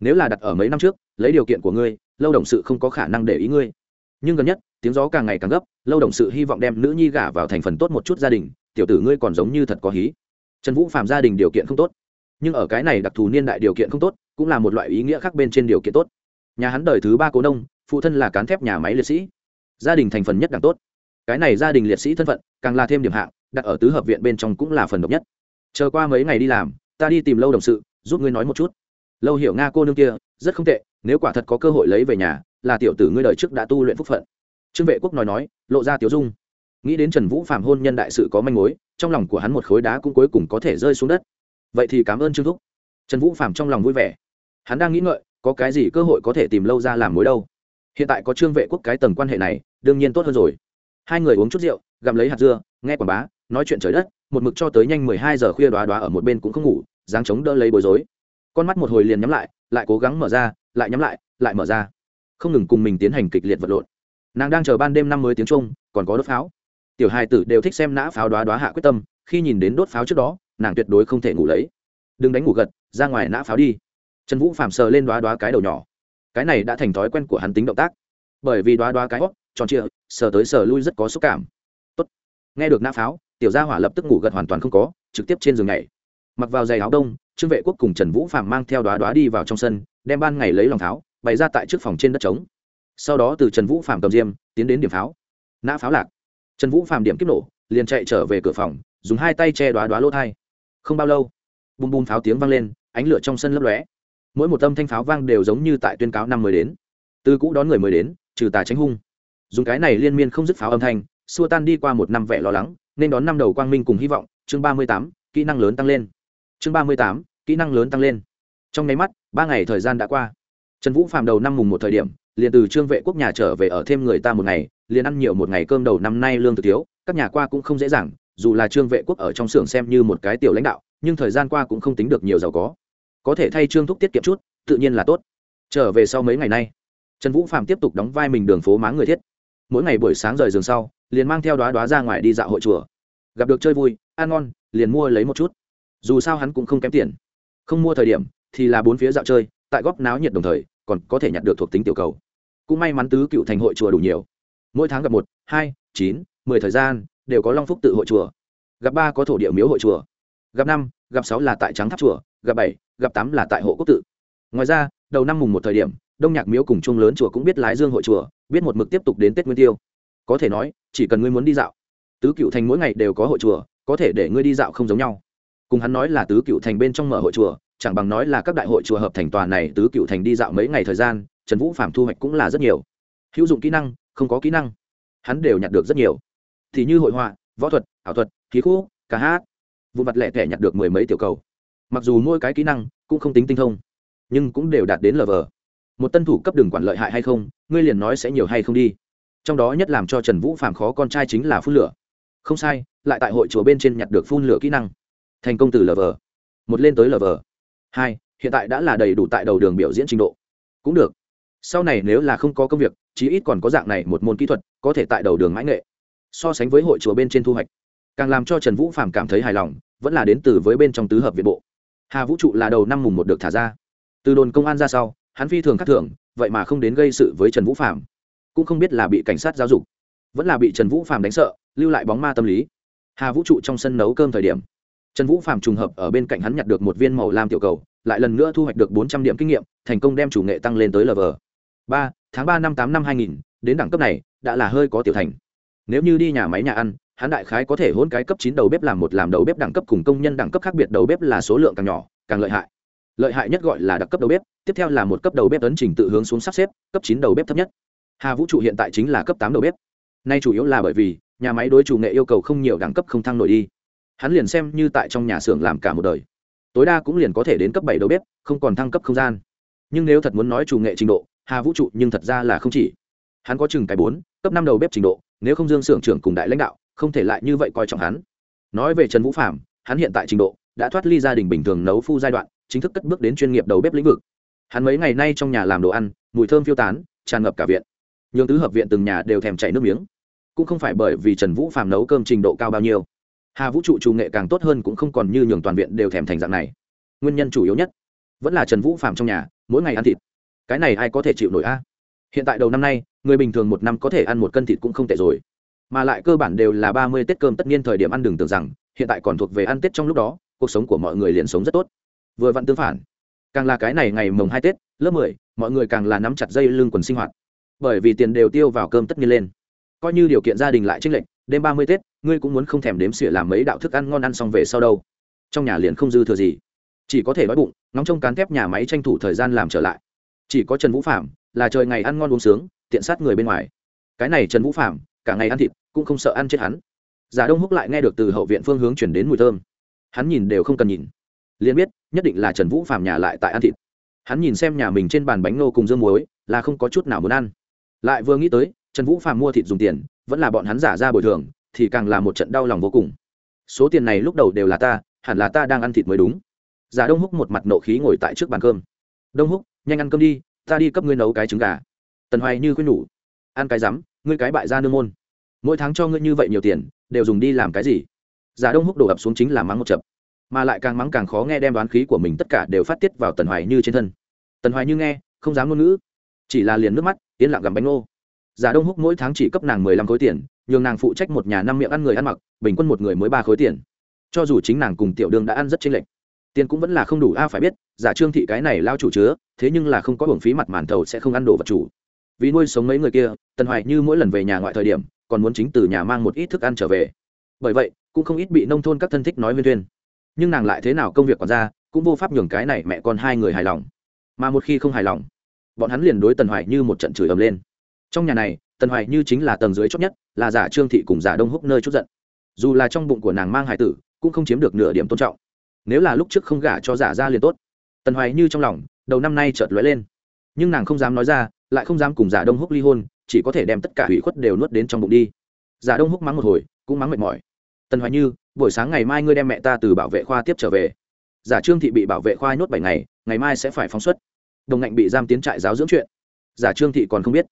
nếu là đặt ở mấy năm trước, lấy điều kiện của ngươi, lâu đồng sự không có khả năng để ý ngươi. Nhưng gần nhất tiếng gió càng ngày càng gấp, lâu đồng sự hy vọng đem nữ nhi gả vào thành phần tốt một chút gia đình, tiểu tử ngươi còn giống như thật có hí. Trần vũ phạm gia đình điều kiện không tốt, nhưng ở cái này đặc thù niên đại điều kiện không tốt, cũng là một loại ý nghĩa khác bên trên điều kiện tốt. Nhà hắn đời thứ ba cố nông, phụ thân là cán thép nhà máy liệt sĩ. Gia đình thành phần nhất đẳng tốt. Cái này gia đình liệt sĩ thân phận, càng là thêm điểm hạng, đặt ở tứ hợp viện bên trong cũng là phần độc nhất. Chờ qua mấy ngày đi làm, ta đi tìm lâu đồng sự, giúp ngươi nói một chút. Lâu hiểu nga cô nương kia, rất không tệ, nếu quả thật có cơ hội lấy về nhà, là tiểu tử ngươi đời trước đã tu luyện phúc phận trương vệ quốc nói nói, lộ ra tiểu dung. Nghĩ đến trần vũ phạm hôn nhân đại sự có manh mối, trong lòng của hắn một khối đá cũng cuối cùng có thể rơi xuống đất. Vậy thì cảm ơn trương thúc. Trần vũ phạm trong lòng vui vẻ. Hắn đang nghĩ ngợi, có cái gì cơ hội có thể tìm lâu ra làm mối đâu. Hiện tại có trương vệ quốc cái tầng quan hệ này, đương nhiên tốt hơn rồi. Hai người uống chút rượu gặm lấy hạt dưa, nghe quảng bá, nói chuyện trời đất, một mực cho tới nhanh mười hai giờ khuya đoá đoá ở một bên cũng không ngủ, dáng chống đỡ lấy bối rối. Con mắt một hồi liền nhắm lại lại cố gắng mở ra, lại nhắm lại lại mở ra. Không ngừng cùng mình tiến hành kịch liệt vật lộn nàng đang chờ ban đêm năm mươi tiếng trung, còn có đốt pháo. Tiểu hai tử đều thích xem nã pháo đoá đoá hạ quyết tâm, khi nhìn đến đốt pháo trước đó, nàng tuyệt đối không thể ngủ lấy. Đừng đánh ngủ gật, ra ngoài nã pháo đi. Trần vũ phạm sờ lên đoá đoá cái đầu nhỏ. Cái này đã thành thói quen của hắn tính động tác. Bởi vì đoá đoá cái hót tròn trịa, sờ tới sờ lui rất có xúc cảm. Tốt. nghe được nã pháo, tiểu gia hỏa lập tức ngủ gật hoàn toàn không có, trực tiếp trên giường nhảy. Mặc vào giày áo đông, trương vệ quốc cùng trần vũ phạm mang theo đoá đoá đi vào trong sân, đem ban ngày lấy lòng tháo bày ra tại trước phòng trên đất trống sau đó từ trần vũ phạm cầm diêm, tiến đến điểm pháo. Nã pháo lạc. Trần vũ phạm điểm kích nổ, liền chạy trở về cửa phòng, dùng hai tay che đoá đoá lỗ thai. Không bao lâu, bùm bùm pháo tiếng vang lên, ánh lửa trong sân lấp lóe. Mỗi một âm thanh pháo vang đều giống như tại tuyên cáo năm mới đến. Từ cũ đón người mới đến, trừ tà tránh hung. Dùng cái này liên miên không dứt pháo âm thanh, xua tan đi qua một năm vẻ lo lắng, nên đón năm đầu quang minh cùng hy vọng, chương ba mươi tám, kỹ năng lớn tăng lên. Chương ba mươi tám, kỹ năng lớn tăng lên. Trong nháy mắt, ba ngày thời gian đã qua. Trần vũ phạm đầu năm mùng một thời điểm liền từ trương vệ quốc nhà trở về ở thêm người ta một ngày, liền ăn nhiều một ngày cơm đầu năm nay lương thực thiếu, các nhà qua cũng không dễ dàng, dù là trương vệ quốc ở trong xưởng xem như một cái tiểu lãnh đạo, nhưng thời gian qua cũng không tính được nhiều giàu có. Có thể thay trương thúc tiết kiệm chút, tự nhiên là tốt. Trở về sau mấy ngày nay, trần vũ phạm tiếp tục đóng vai mình đường phố máng người thiết. Mỗi ngày buổi sáng rời giường sau, liền mang theo đoá đoá ra ngoài đi dạo hội chùa. Gặp được chơi vui, ăn ngon, liền mua lấy một chút. Dù sao hắn cũng không kém tiền. Không mua thời điểm, thì là bốn phía dạo chơi, tại góp náo nhiệt đồng thời còn có thể nhặt được thuộc tính tiểu cầu. Cũng may mắn tứ cựu thành hội chùa đủ nhiều. Mỗi tháng gặp một, hai, chín, mười thời gian, đều có long phúc tự hội chùa. Gặp ba có thổ địa miếu hội chùa. Gặp năm, gặp sáu là tại trắng tháp chùa, gặp bảy, gặp tám là tại hộ quốc tự. Ngoài ra, đầu năm mùng một thời điểm, đông nhạc miếu cùng chung lớn chùa cũng biết lái dương hội chùa, biết một mực tiếp tục đến tết nguyên tiêu. Có thể nói, chỉ cần ngươi muốn đi dạo, tứ cựu thành mỗi ngày đều có hội chùa, có thể để ngươi đi dạo không giống nhau. Cùng hắn nói là tứ cựu thành bên trong mở hội chùa chẳng bằng nói là các đại hội chùa hợp thành tòa này tứ cựu thành đi dạo mấy ngày thời gian, trần vũ phạm thu hoạch cũng là rất nhiều. Hữu dụng kỹ năng, không có kỹ năng, hắn đều nhặt được rất nhiều. Thì như hội họa, võ thuật, ảo thuật, khí khúc, ca hát vụ mặt lẻ tẻ nhặt được mười mấy tiểu cầu. Mặc dù mỗi cái kỹ năng cũng không tính tinh thông, nhưng cũng đều đạt đến lờ vờ. Một tân thủ cấp đường quản lợi hại hay không, ngươi liền nói sẽ nhiều hay không đi. Trong đó nhất làm cho trần vũ phạm khó con trai chính là phun lửa. Không sai, lại tại hội chùa bên trên nhặt được phun lửa kỹ năng. Thành công từ lờ vờ. Một lên tới lờ vờ hai, hiện tại đã là đầy đủ tại đầu đường biểu diễn trình độ. Cũng được. Sau này nếu là không có công việc, chí ít còn có dạng này một môn kỹ thuật, có thể tại đầu đường mãi nghệ. So sánh với hội chùa bên trên thu hoạch, càng làm cho trần vũ phạm cảm thấy hài lòng, vẫn là đến từ với bên trong tứ hợp viện bộ. Hà vũ trụ là đầu năm mùng một được thả ra. Từ đồn công an ra sau, hắn phi thường khắc thường, vậy mà không đến gây sự với trần vũ phạm cũng không biết là bị cảnh sát giáo dục, vẫn là bị trần vũ phạm đánh sợ, lưu lại bóng ma tâm lý. Hà vũ trụ trong sân nấu cơm thời điểm trần vũ phạm trùng hợp ở bên cạnh hắn nhặt được một viên màu lam tiểu cầu, lại lần nữa thu hoạch được bốn trăm điểm kinh nghiệm, thành công đem chủ nghệ tăng lên tới lv ba, tháng ba năm tám năm hai nghìn, đến đẳng cấp này, đã là hơi có tiểu thành. Nếu như đi nhà máy nhà ăn, hắn đại khái có thể hôn cái cấp chín đầu bếp làm một làm đầu bếp đẳng cấp cùng công nhân đẳng cấp khác biệt đầu bếp là số lượng càng nhỏ, càng lợi hại. Lợi hại nhất gọi là đặc cấp đầu bếp, tiếp theo là một cấp đầu bếp ấn trình tự hướng xuống sắp xếp, cấp chín đầu bếp thấp nhất. Hà vũ trụ hiện tại chính là cấp tám đầu bếp. Nay chủ yếu là bởi vì, nhà máy đối chủ nghệ yêu cầu không nhiều đẳng cấp không thăng nổi đi hắn liền xem như tại trong nhà xưởng làm cả một đời. Tối đa cũng liền có thể đến cấp bảy đầu bếp, không còn thăng cấp không gian. Nhưng nếu thật muốn nói chủ nghệ trình độ, hà vũ trụ nhưng thật ra là không chỉ. Hắn có chừng cái bốn, cấp năm đầu bếp trình độ, nếu không dương xưởng trưởng cùng đại lãnh đạo, không thể lại như vậy coi trọng hắn. Nói về trần vũ phạm hắn hiện tại trình độ đã thoát ly gia đình bình thường nấu phu giai đoạn, chính thức cất bước đến chuyên nghiệp đầu bếp lĩnh vực. Hắn mấy ngày nay trong nhà làm đồ ăn, mùi thơm phiêu tán, tràn ngập cả viện. Nhường tứ hợp viện từng nhà đều thèm chảy nước miếng. Cũng không phải bởi vì trần vũ phạm nấu cơm trình độ cao bao nhiêu hà vũ trụ chủ nghệ càng tốt hơn cũng không còn như nhường toàn viện đều thèm thành dạng này. Nguyên nhân chủ yếu nhất, vẫn là trần vũ phạm trong nhà, mỗi ngày ăn thịt. Cái này ai có thể chịu nổi a? Hiện tại đầu năm nay, người bình thường một năm có thể ăn một cân thịt cũng không tệ rồi. Mà lại cơ bản đều là ba mươi tết cơm tất nhiên thời điểm ăn đừng tưởng rằng, hiện tại còn thuộc về ăn tết trong lúc đó, cuộc sống của mọi người liền sống rất tốt. Vừa vặn tương phản. Càng là cái này ngày mồng hai tết, lớp mười, mọi người càng là nắm chặt dây lưng quần sinh hoạt. Bởi vì tiền đều tiêu vào cơm tất nhiên lên. Coi như điều kiện gia đình lại trích lệnh đêm ba mươi tết ngươi cũng muốn không thèm đếm xỉa làm mấy đạo thức ăn ngon ăn xong về sau đâu. Trong nhà liền không dư thừa gì. Chỉ có thể đói bụng, ngóng trông cán thép nhà máy tranh thủ thời gian làm trở lại. Chỉ có trần vũ phạm là trời ngày ăn ngon uống sướng, tiện sát người bên ngoài. Cái này trần vũ phạm cả ngày ăn thịt, cũng không sợ ăn chết hắn. Giả đông húc lại nghe được từ hậu viện phương hướng chuyển đến mùi thơm. Hắn nhìn đều không cần nhìn. Liền biết, nhất định là trần vũ phạm nhà lại tại ăn thịt. Hắn nhìn xem nhà mình trên bàn bánh nô cùng dương muối, là không có chút nào muốn ăn. Lại vừa nghĩ tới, trần vũ phạm mua thịt dùng tiền, vẫn là bọn hắn giả ra bồi thường thì càng là một trận đau lòng vô cùng. Số tiền này lúc đầu đều là ta, hẳn là ta đang ăn thịt mới đúng. Giả đông húc một mặt nộ khí ngồi tại trước bàn cơm. Đông húc, nhanh ăn cơm đi, ta đi cấp ngươi nấu cái trứng gà. Tần hoài như khuyên nhủ. Ăn cái rắm, ngươi cái bại ra nương môn. Mỗi tháng cho ngươi như vậy nhiều tiền, đều dùng đi làm cái gì? Giả đông húc đổ ập xuống chính là mắng một chập. Mà lại càng mắng càng khó nghe đem đoán khí của mình tất cả đều phát tiết vào tần hoài như trên thân. Tần hoài như nghe, không dám ngôn ngữ. Chỉ là liền nước mắt, yên lặng gặm bánh ngô giả đông húc mỗi tháng chỉ cấp nàng mười lăm khối tiền, nhường nàng phụ trách một nhà năm miệng ăn người ăn mặc, bình quân một người mới ba khối tiền. Cho dù chính nàng cùng tiểu đương đã ăn rất chênh lệch, tiền cũng vẫn là không đủ, a, phải biết, giả trương thị cái này lao chủ chứa, thế nhưng là không có hưởng phí mặt màn thầu sẽ không ăn đồ vật chủ. Vì nuôi sống mấy người kia, tần hoài như mỗi lần về nhà ngoại thời điểm, còn muốn chính từ nhà mang một ít thức ăn trở về. Bởi vậy, cũng không ít bị nông thôn các thân thích nói nguyên thuyên. Nhưng nàng lại thế nào công việc còn ra, cũng vô pháp nhường cái này mẹ con hai người hài lòng. Mà một khi không hài lòng, bọn hắn liền đối tần hoài như một trận chửi ầm lên trong nhà này, tần hoài như chính là tầng dưới chót nhất, là giả trương thị cùng giả đông húc nơi chút giận. Dù là trong bụng của nàng mang hải tử, cũng không chiếm được nửa điểm tôn trọng. Nếu là lúc trước không gả cho giả ra liền tốt. Tần hoài như trong lòng, đầu năm nay chợt lóe lên. Nhưng nàng không dám nói ra, lại không dám cùng giả đông húc ly hôn, chỉ có thể đem tất cả hủy khuất đều nuốt đến trong bụng đi. Giả đông húc mắng một hồi, cũng mắng mệt mỏi. Tần hoài như, buổi sáng ngày mai ngươi đem mẹ ta từ bảo vệ khoa tiếp trở về. Giả trương thị bị bảo vệ khoa nhốt bảy ngày ngày mai sẽ phải phóng xuất. Đồng ngạnh bị giam tiến trại giáo dưỡng chuyện. Giả trương thị còn không biết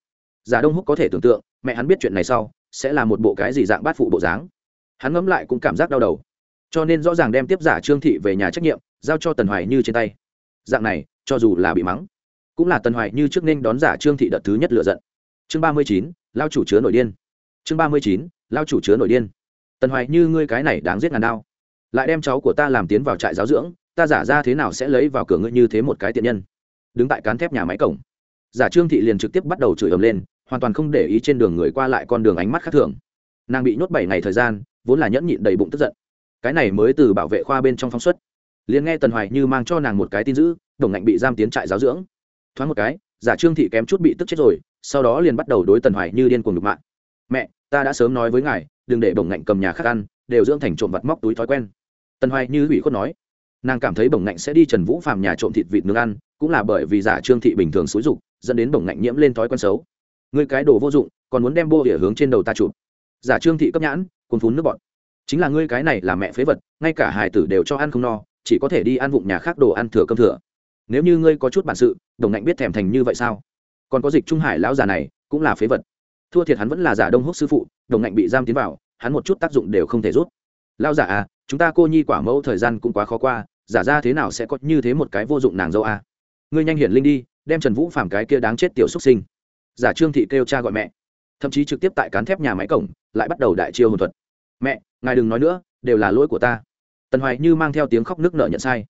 giả đông húc có thể tưởng tượng, mẹ hắn biết chuyện này sau, sẽ là một bộ cái gì dạng bát phụ bộ dáng. Hắn ngẫm lại cũng cảm giác đau đầu. Cho nên rõ ràng đem tiếp giả trương thị về nhà trách nhiệm, giao cho tần hoài như trên tay. Dạng này, cho dù là bị mắng, cũng là tần hoài như trước nên đón giả trương thị đợt thứ nhất lựa giận. Chương ba mươi chín, lao chủ chứa nội điên. Chương ba mươi chín, lao chủ chứa nội điên. Tần hoài như, ngươi cái này đáng giết ngàn đao. Lại đem cháu của ta làm tiến vào trại giáo dưỡng, ta giả ra thế nào sẽ lấy vào cửa ngươi như thế một cái tiện nhân? Đứng tại cán thép nhà máy cổng. Giả trương thị liền trực tiếp bắt đầu chửi ầm lên hoàn toàn không để ý trên đường người qua lại con đường ánh mắt khác thường. Nàng bị nhốt bảy ngày thời gian, vốn là nhẫn nhịn đầy bụng tức giận. Cái này mới từ bảo vệ khoa bên trong phóng xuất. Liền nghe tần hoài như mang cho nàng một cái tin dữ, đồng ngạnh bị giam tiến trại giáo dưỡng. Thoáng một cái, giả trương thị kém chút bị tức chết rồi, sau đó liền bắt đầu đối tần hoài như điên cuồng đục mạng mẹ, ta đã sớm nói với ngài, đừng để bổng ngạnh cầm nhà khác ăn, đều dưỡng thành trộm vặt móc túi thói quen. Tần hoài như ủy khuất nói. Nàng cảm thấy bổng ngạnh sẽ đi trần vũ phàm nhà trộm thịt vịt nướng ăn, cũng là bởi vì giả trương thị bình thường xúi dục, dẫn đến bổng ngạnh nhiễm lên thói quen xấu người cái đồ vô dụng, còn muốn đem bô địa hướng trên đầu ta chụp. Giả trương thị cấp nhãn cồn phún nước bọn chính là ngươi cái này là mẹ phế vật, ngay cả hài tử đều cho ăn không no, chỉ có thể đi ăn vụng nhà khác đồ ăn thừa cơm thừa. Nếu như ngươi có chút bản sự, đồng ngạnh biết thèm thành như vậy sao? Còn có dịch trung hải lão già này, cũng là phế vật. Thua thiệt hắn vẫn là giả đông húc sư phụ, đồng ngạnh bị giam tiến vào, hắn một chút tác dụng đều không thể rút. Lão giả à chúng ta cô nhi quả mẫu thời gian cũng quá khó qua, giả ra thế nào sẽ có như thế một cái vô dụng nàng dâu à? Ngươi nhanh hiển linh đi, đem trần vũ phàm cái kia đáng chết tiểu xuất sinh giả trương thị kêu cha gọi mẹ, thậm chí trực tiếp tại cán thép nhà máy cổng lại bắt đầu đại chiêu hồn thuật. Mẹ, ngài đừng nói nữa, đều là lỗi của ta. Tần hoài như mang theo tiếng khóc nước nợ nhận sai.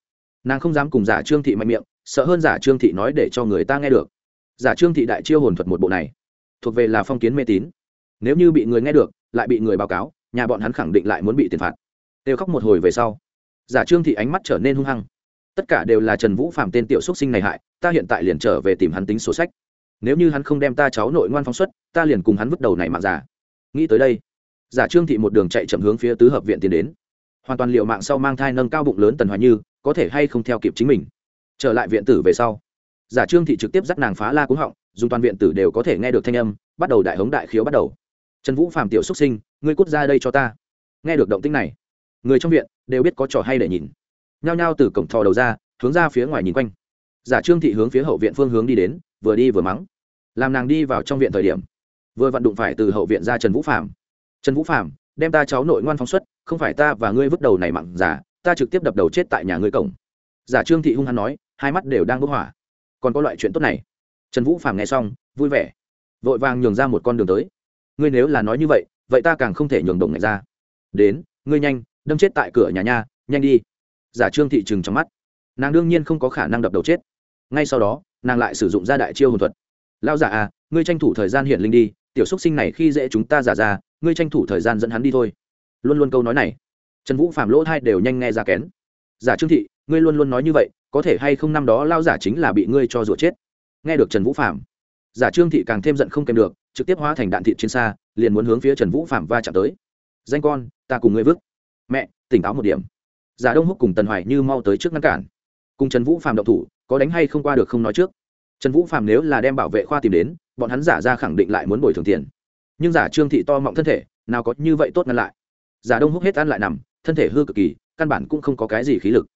Nàng không dám cùng giả trương thị mạnh miệng, sợ hơn giả trương thị nói để cho người ta nghe được. Giả trương thị đại chiêu hồn thuật một bộ này, thuộc về là phong kiến mê tín. Nếu như bị người nghe được, lại bị người báo cáo, nhà bọn hắn khẳng định lại muốn bị tiền phạt. Đều khóc một hồi về sau, giả trương thị ánh mắt trở nên hung hăng. Tất cả đều là trần vũ phạm tên tiểu xúc sinh này hại, ta hiện tại liền trở về tìm hắn tính sổ sách nếu như hắn không đem ta cháu nội ngoan phóng xuất, ta liền cùng hắn vứt đầu này mạng giả. Nghĩ tới đây, giả trương thị một đường chạy chậm hướng phía tứ hợp viện tiến đến. Hoàn toàn liệu mạng sau mang thai nâng cao bụng lớn tần hoài như, có thể hay không theo kịp chính mình. Trở lại viện tử về sau, giả trương thị trực tiếp dắt nàng phá la cúng họng, dùng toàn viện tử đều có thể nghe được thanh âm, bắt đầu đại hống đại khiếu bắt đầu. Trần vũ phạm tiểu xuất sinh, ngươi cút ra đây cho ta. Nghe được động tích này, người trong viện đều biết có trò hay để nhìn. Nhao nhao từ cổng thò đầu ra, hướng ra phía ngoài nhìn quanh. Giả trương thị hướng phía hậu viện phương hướng đi đến, vừa đi vừa mắng làm nàng đi vào trong viện thời điểm, vừa vặn đụng phải từ hậu viện ra trần vũ phạm trần vũ phạm đem ta cháu nội ngoan phóng xuất, không phải ta và ngươi vứt đầu này mặn giả, ta trực tiếp đập đầu chết tại nhà ngươi cổng. Giả trương thị hung hăng nói, hai mắt đều đang bốc hỏa. Còn có loại chuyện tốt này. Trần vũ phàm nghe xong, vui vẻ, vội vàng nhường ra một con đường tới. Ngươi nếu là nói như vậy vậy ta càng không thể nhường đồng này ra. Đến, ngươi nhanh, đâm chết tại cửa nhà nha, nhanh đi. Giả trương thị trừng trong mắt. Nàng đương nhiên không có khả năng đập đầu chết. Ngay sau đó, nàng lại sử dụng gia đại chiêu hồn thuật lao giả à ngươi tranh thủ thời gian hiện linh đi, tiểu xúc sinh này khi dễ chúng ta giả ra, ngươi tranh thủ thời gian dẫn hắn đi thôi. Luôn luôn câu nói này, trần vũ phạm lỗ thai đều nhanh nghe ra kén. Giả trương thị, ngươi luôn luôn nói như vậy, có thể hay không năm đó lao giả chính là bị ngươi cho rủa chết? Nghe được trần vũ phạm giả trương thị càng thêm giận không kèm được, trực tiếp hóa thành đạn thị trên xa, liền muốn hướng phía trần vũ phạm va chạm tới. Danh con, ta cùng ngươi vứt. Mẹ, tỉnh táo một điểm. Giả đông húc cùng tần hoài như mau tới trước ngăn cản. Cùng trần vũ phạm động thủ, có đánh hay không qua được không nói trước trần vũ phạm nếu là đem bảo vệ khoa tìm đến, bọn hắn giả ra khẳng định lại muốn bồi thường tiền. Nhưng giả trương thị to mọng thân thể, nào có như vậy tốt ngăn lại. Giả đông húc hết ăn lại nằm, thân thể hư cực kỳ, căn bản cũng không có cái gì khí lực.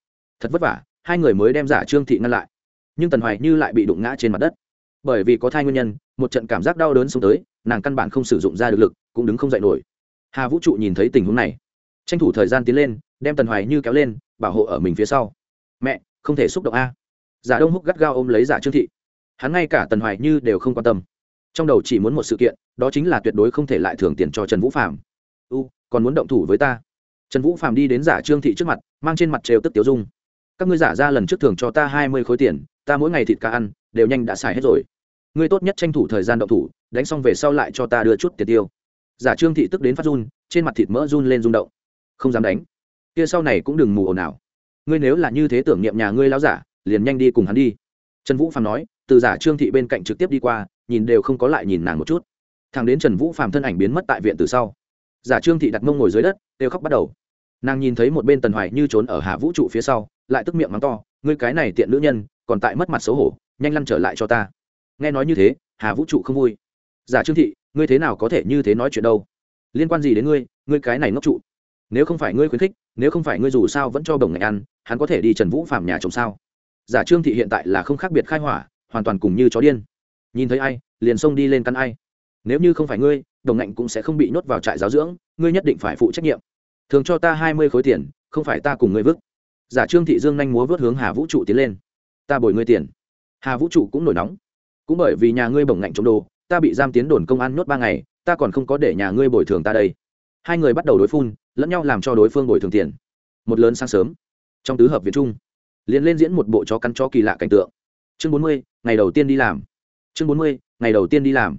Thật vất vả, hai người mới đem giả trương thị ngăn lại. Nhưng tần hoài như lại bị đụng ngã trên mặt đất. Bởi vì có thai nguyên nhân, một trận cảm giác đau đớn xuống tới, nàng căn bản không sử dụng ra được lực, cũng đứng không dậy nổi. Hà vũ trụ nhìn thấy tình huống này, tranh thủ thời gian tiến lên, đem tần hoài như kéo lên, bảo hộ ở mình phía sau. Mẹ, không thể xúc động a. Giả đông húc gắt gao ôm lấy giả trương thị hắn ngay cả tần hoài như đều không quan tâm. Trong đầu chỉ muốn một sự kiện, đó chính là tuyệt đối không thể lại thưởng tiền cho trần vũ phạm u, còn muốn động thủ với ta? Trần vũ phạm đi đến giả trương thị trước mặt, mang trên mặt trêu tức tiêu dung. Các ngươi giả ra lần trước thường cho ta hai mươi khối tiền, ta mỗi ngày thịt cá ăn, đều nhanh đã xài hết rồi. Ngươi tốt nhất tranh thủ thời gian động thủ, đánh xong về sau lại cho ta đưa chút tiền tiêu. Giả trương thị tức đến phát run, trên mặt thịt mỡ run lên rung động. Không dám đánh. Kia sau này cũng đừng mù ồn nào ngươi nếu là như thế tưởng niệm nhà ngươi láo giả, liền nhanh đi cùng hắn đi. Trần vũ phạm nói từ giả trương thị bên cạnh trực tiếp đi qua, nhìn đều không có lại nhìn nàng một chút. Thằng đến trần vũ phàm thân ảnh biến mất tại viện từ sau. Giả trương thị đặt mông ngồi dưới đất đều khóc bắt đầu. Nàng nhìn thấy một bên tần hoài như trốn ở hà vũ trụ phía sau, lại tức miệng mắng to, ngươi cái này tiện nữ nhân, còn tại mất mặt xấu hổ, nhanh lăn trở lại cho ta. Nghe nói như thế, hà vũ trụ không vui. Giả trương thị, ngươi thế nào có thể như thế nói chuyện đâu? Liên quan gì đến ngươi ngươi cái này ngốc trụ? Nếu không phải ngươi khuyến khích, nếu không phải ngươi dù sao vẫn cho bồng ngạch ăn, hắn có thể đi trần vũ phạm nhà chồng sao? Giả trương thị hiện tại là không khác biệt khai hỏa hoàn toàn cùng như chó điên. Nhìn thấy ai, liền xông đi lên căn ai. Nếu như không phải ngươi, đồng ngạnh cũng sẽ không bị nhốt vào trại giáo dưỡng, ngươi nhất định phải phụ trách nhiệm. Thường cho ta hai mươi khối tiền, không phải ta cùng ngươi vứt. Giả trương thị dương nhanh múa vớt hướng hà vũ trụ tiến lên. Ta bồi ngươi tiền. Hà vũ trụ cũng nổi nóng. Cũng bởi vì nhà ngươi bổng ngạnh chống đồ, ta bị giam tiến đồn công an nhốt ba ngày, ta còn không có để nhà ngươi bồi thường ta đây. Hai người bắt đầu đối phun, lẫn nhau làm cho đối phương bồi thường tiền. Một lớn sáng sớm. Trong tứ hợp việt trung liền lên diễn một bộ chó cắn chó kỳ lạ cảnh tượng chương bốn mươi, ngày đầu tiên đi làm. Chương bốn mươi, ngày đầu tiên đi làm.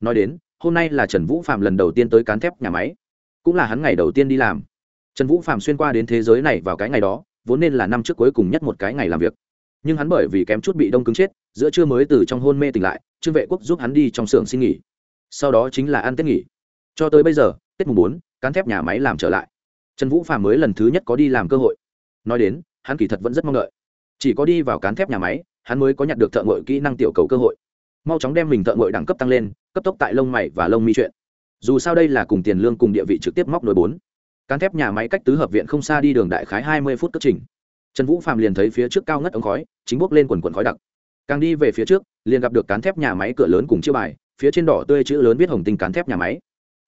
Nói đến, hôm nay là trần vũ phạm lần đầu tiên tới cán thép nhà máy. Cũng là hắn ngày đầu tiên đi làm. Trần vũ phạm xuyên qua đến thế giới này vào cái ngày đó, vốn nên là năm trước cuối cùng nhất một cái ngày làm việc. Nhưng hắn bởi vì kém chút bị đông cứng chết, giữa trưa mới từ trong hôn mê tỉnh lại, trương vệ quốc giúp hắn đi trong xưởng xin nghỉ. Sau đó chính là ăn tết nghỉ. Cho tới bây giờ, tết mùng bốn, cán thép nhà máy làm trở lại. Trần vũ phạm mới lần thứ nhất có đi làm cơ hội. Nói đến, hắn kỳ thật vẫn rất mong đợi. Chỉ có đi vào cán thép nhà máy hắn mới có nhận được thợ ngội kỹ năng tiểu cầu cơ hội. Mau chóng đem mình thợ ngội đẳng cấp tăng lên, cấp tốc tại lông mày và lông mi chuyện. Dù sao đây là cùng tiền lương cùng địa vị trực tiếp móc nối bốn. Cán thép nhà máy cách tứ hợp viện không xa đi đường đại khái hai mươi phút cất trình. Trần vũ phạm liền thấy phía trước cao ngất ống khói, chính bốc lên quần quần khói đặc. Càng đi về phía trước, liền gặp được cán thép nhà máy cửa lớn cùng chiêu bài, phía trên đỏ tươi chữ lớn viết hồng tinh cán thép nhà máy.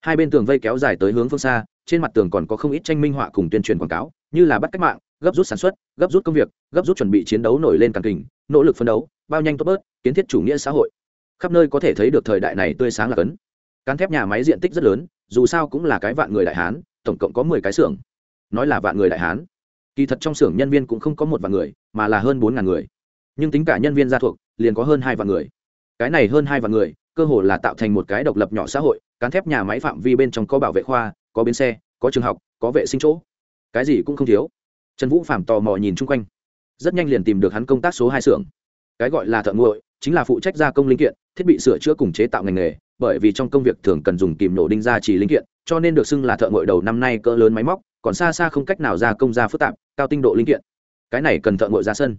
Hai bên tường vây kéo dài tới hướng phương xa, trên mặt tường còn có không ít tranh minh họa cùng tuyên truyền quảng cáo, như là bắt cách mạng gấp rút sản xuất, gấp rút công việc, gấp rút chuẩn bị chiến đấu nổi lên càng kình, nỗ lực phấn đấu, bao nhanh tốt bớt, kiến thiết chủ nghĩa xã hội. Khắp nơi có thể thấy được thời đại này tươi sáng là cấn. Cán thép nhà máy diện tích rất lớn, dù sao cũng là cái vạn người đại hán, tổng cộng có mười cái xưởng. Nói là vạn người đại hán, kỳ thật trong xưởng nhân viên cũng không có một vạn người, mà là hơn bốn ngàn người. Nhưng tính cả nhân viên gia thuộc, liền có hơn hai vạn người. Cái này hơn hai vạn người, cơ hồ là tạo thành một cái độc lập nhỏ xã hội, cán thép nhà máy phạm vi bên trong có bảo vệ khoa, có bến xe, có trường học, có vệ sinh chỗ. Cái gì cũng không thiếu trần vũ phạm tò mò nhìn chung quanh. Rất nhanh liền tìm được hắn công tác số hai xưởng. Cái gọi là thợ nguội, chính là phụ trách gia công linh kiện, thiết bị sửa chữa cùng chế tạo ngành nghề, bởi vì trong công việc thường cần dùng kìm nổ đinh ra chỉ linh kiện, cho nên được xưng là thợ nguội đầu năm nay cỡ lớn máy móc, còn xa xa không cách nào gia công ra phức tạp, cao tinh độ linh kiện. Cái này cần thợ nguội ra sân.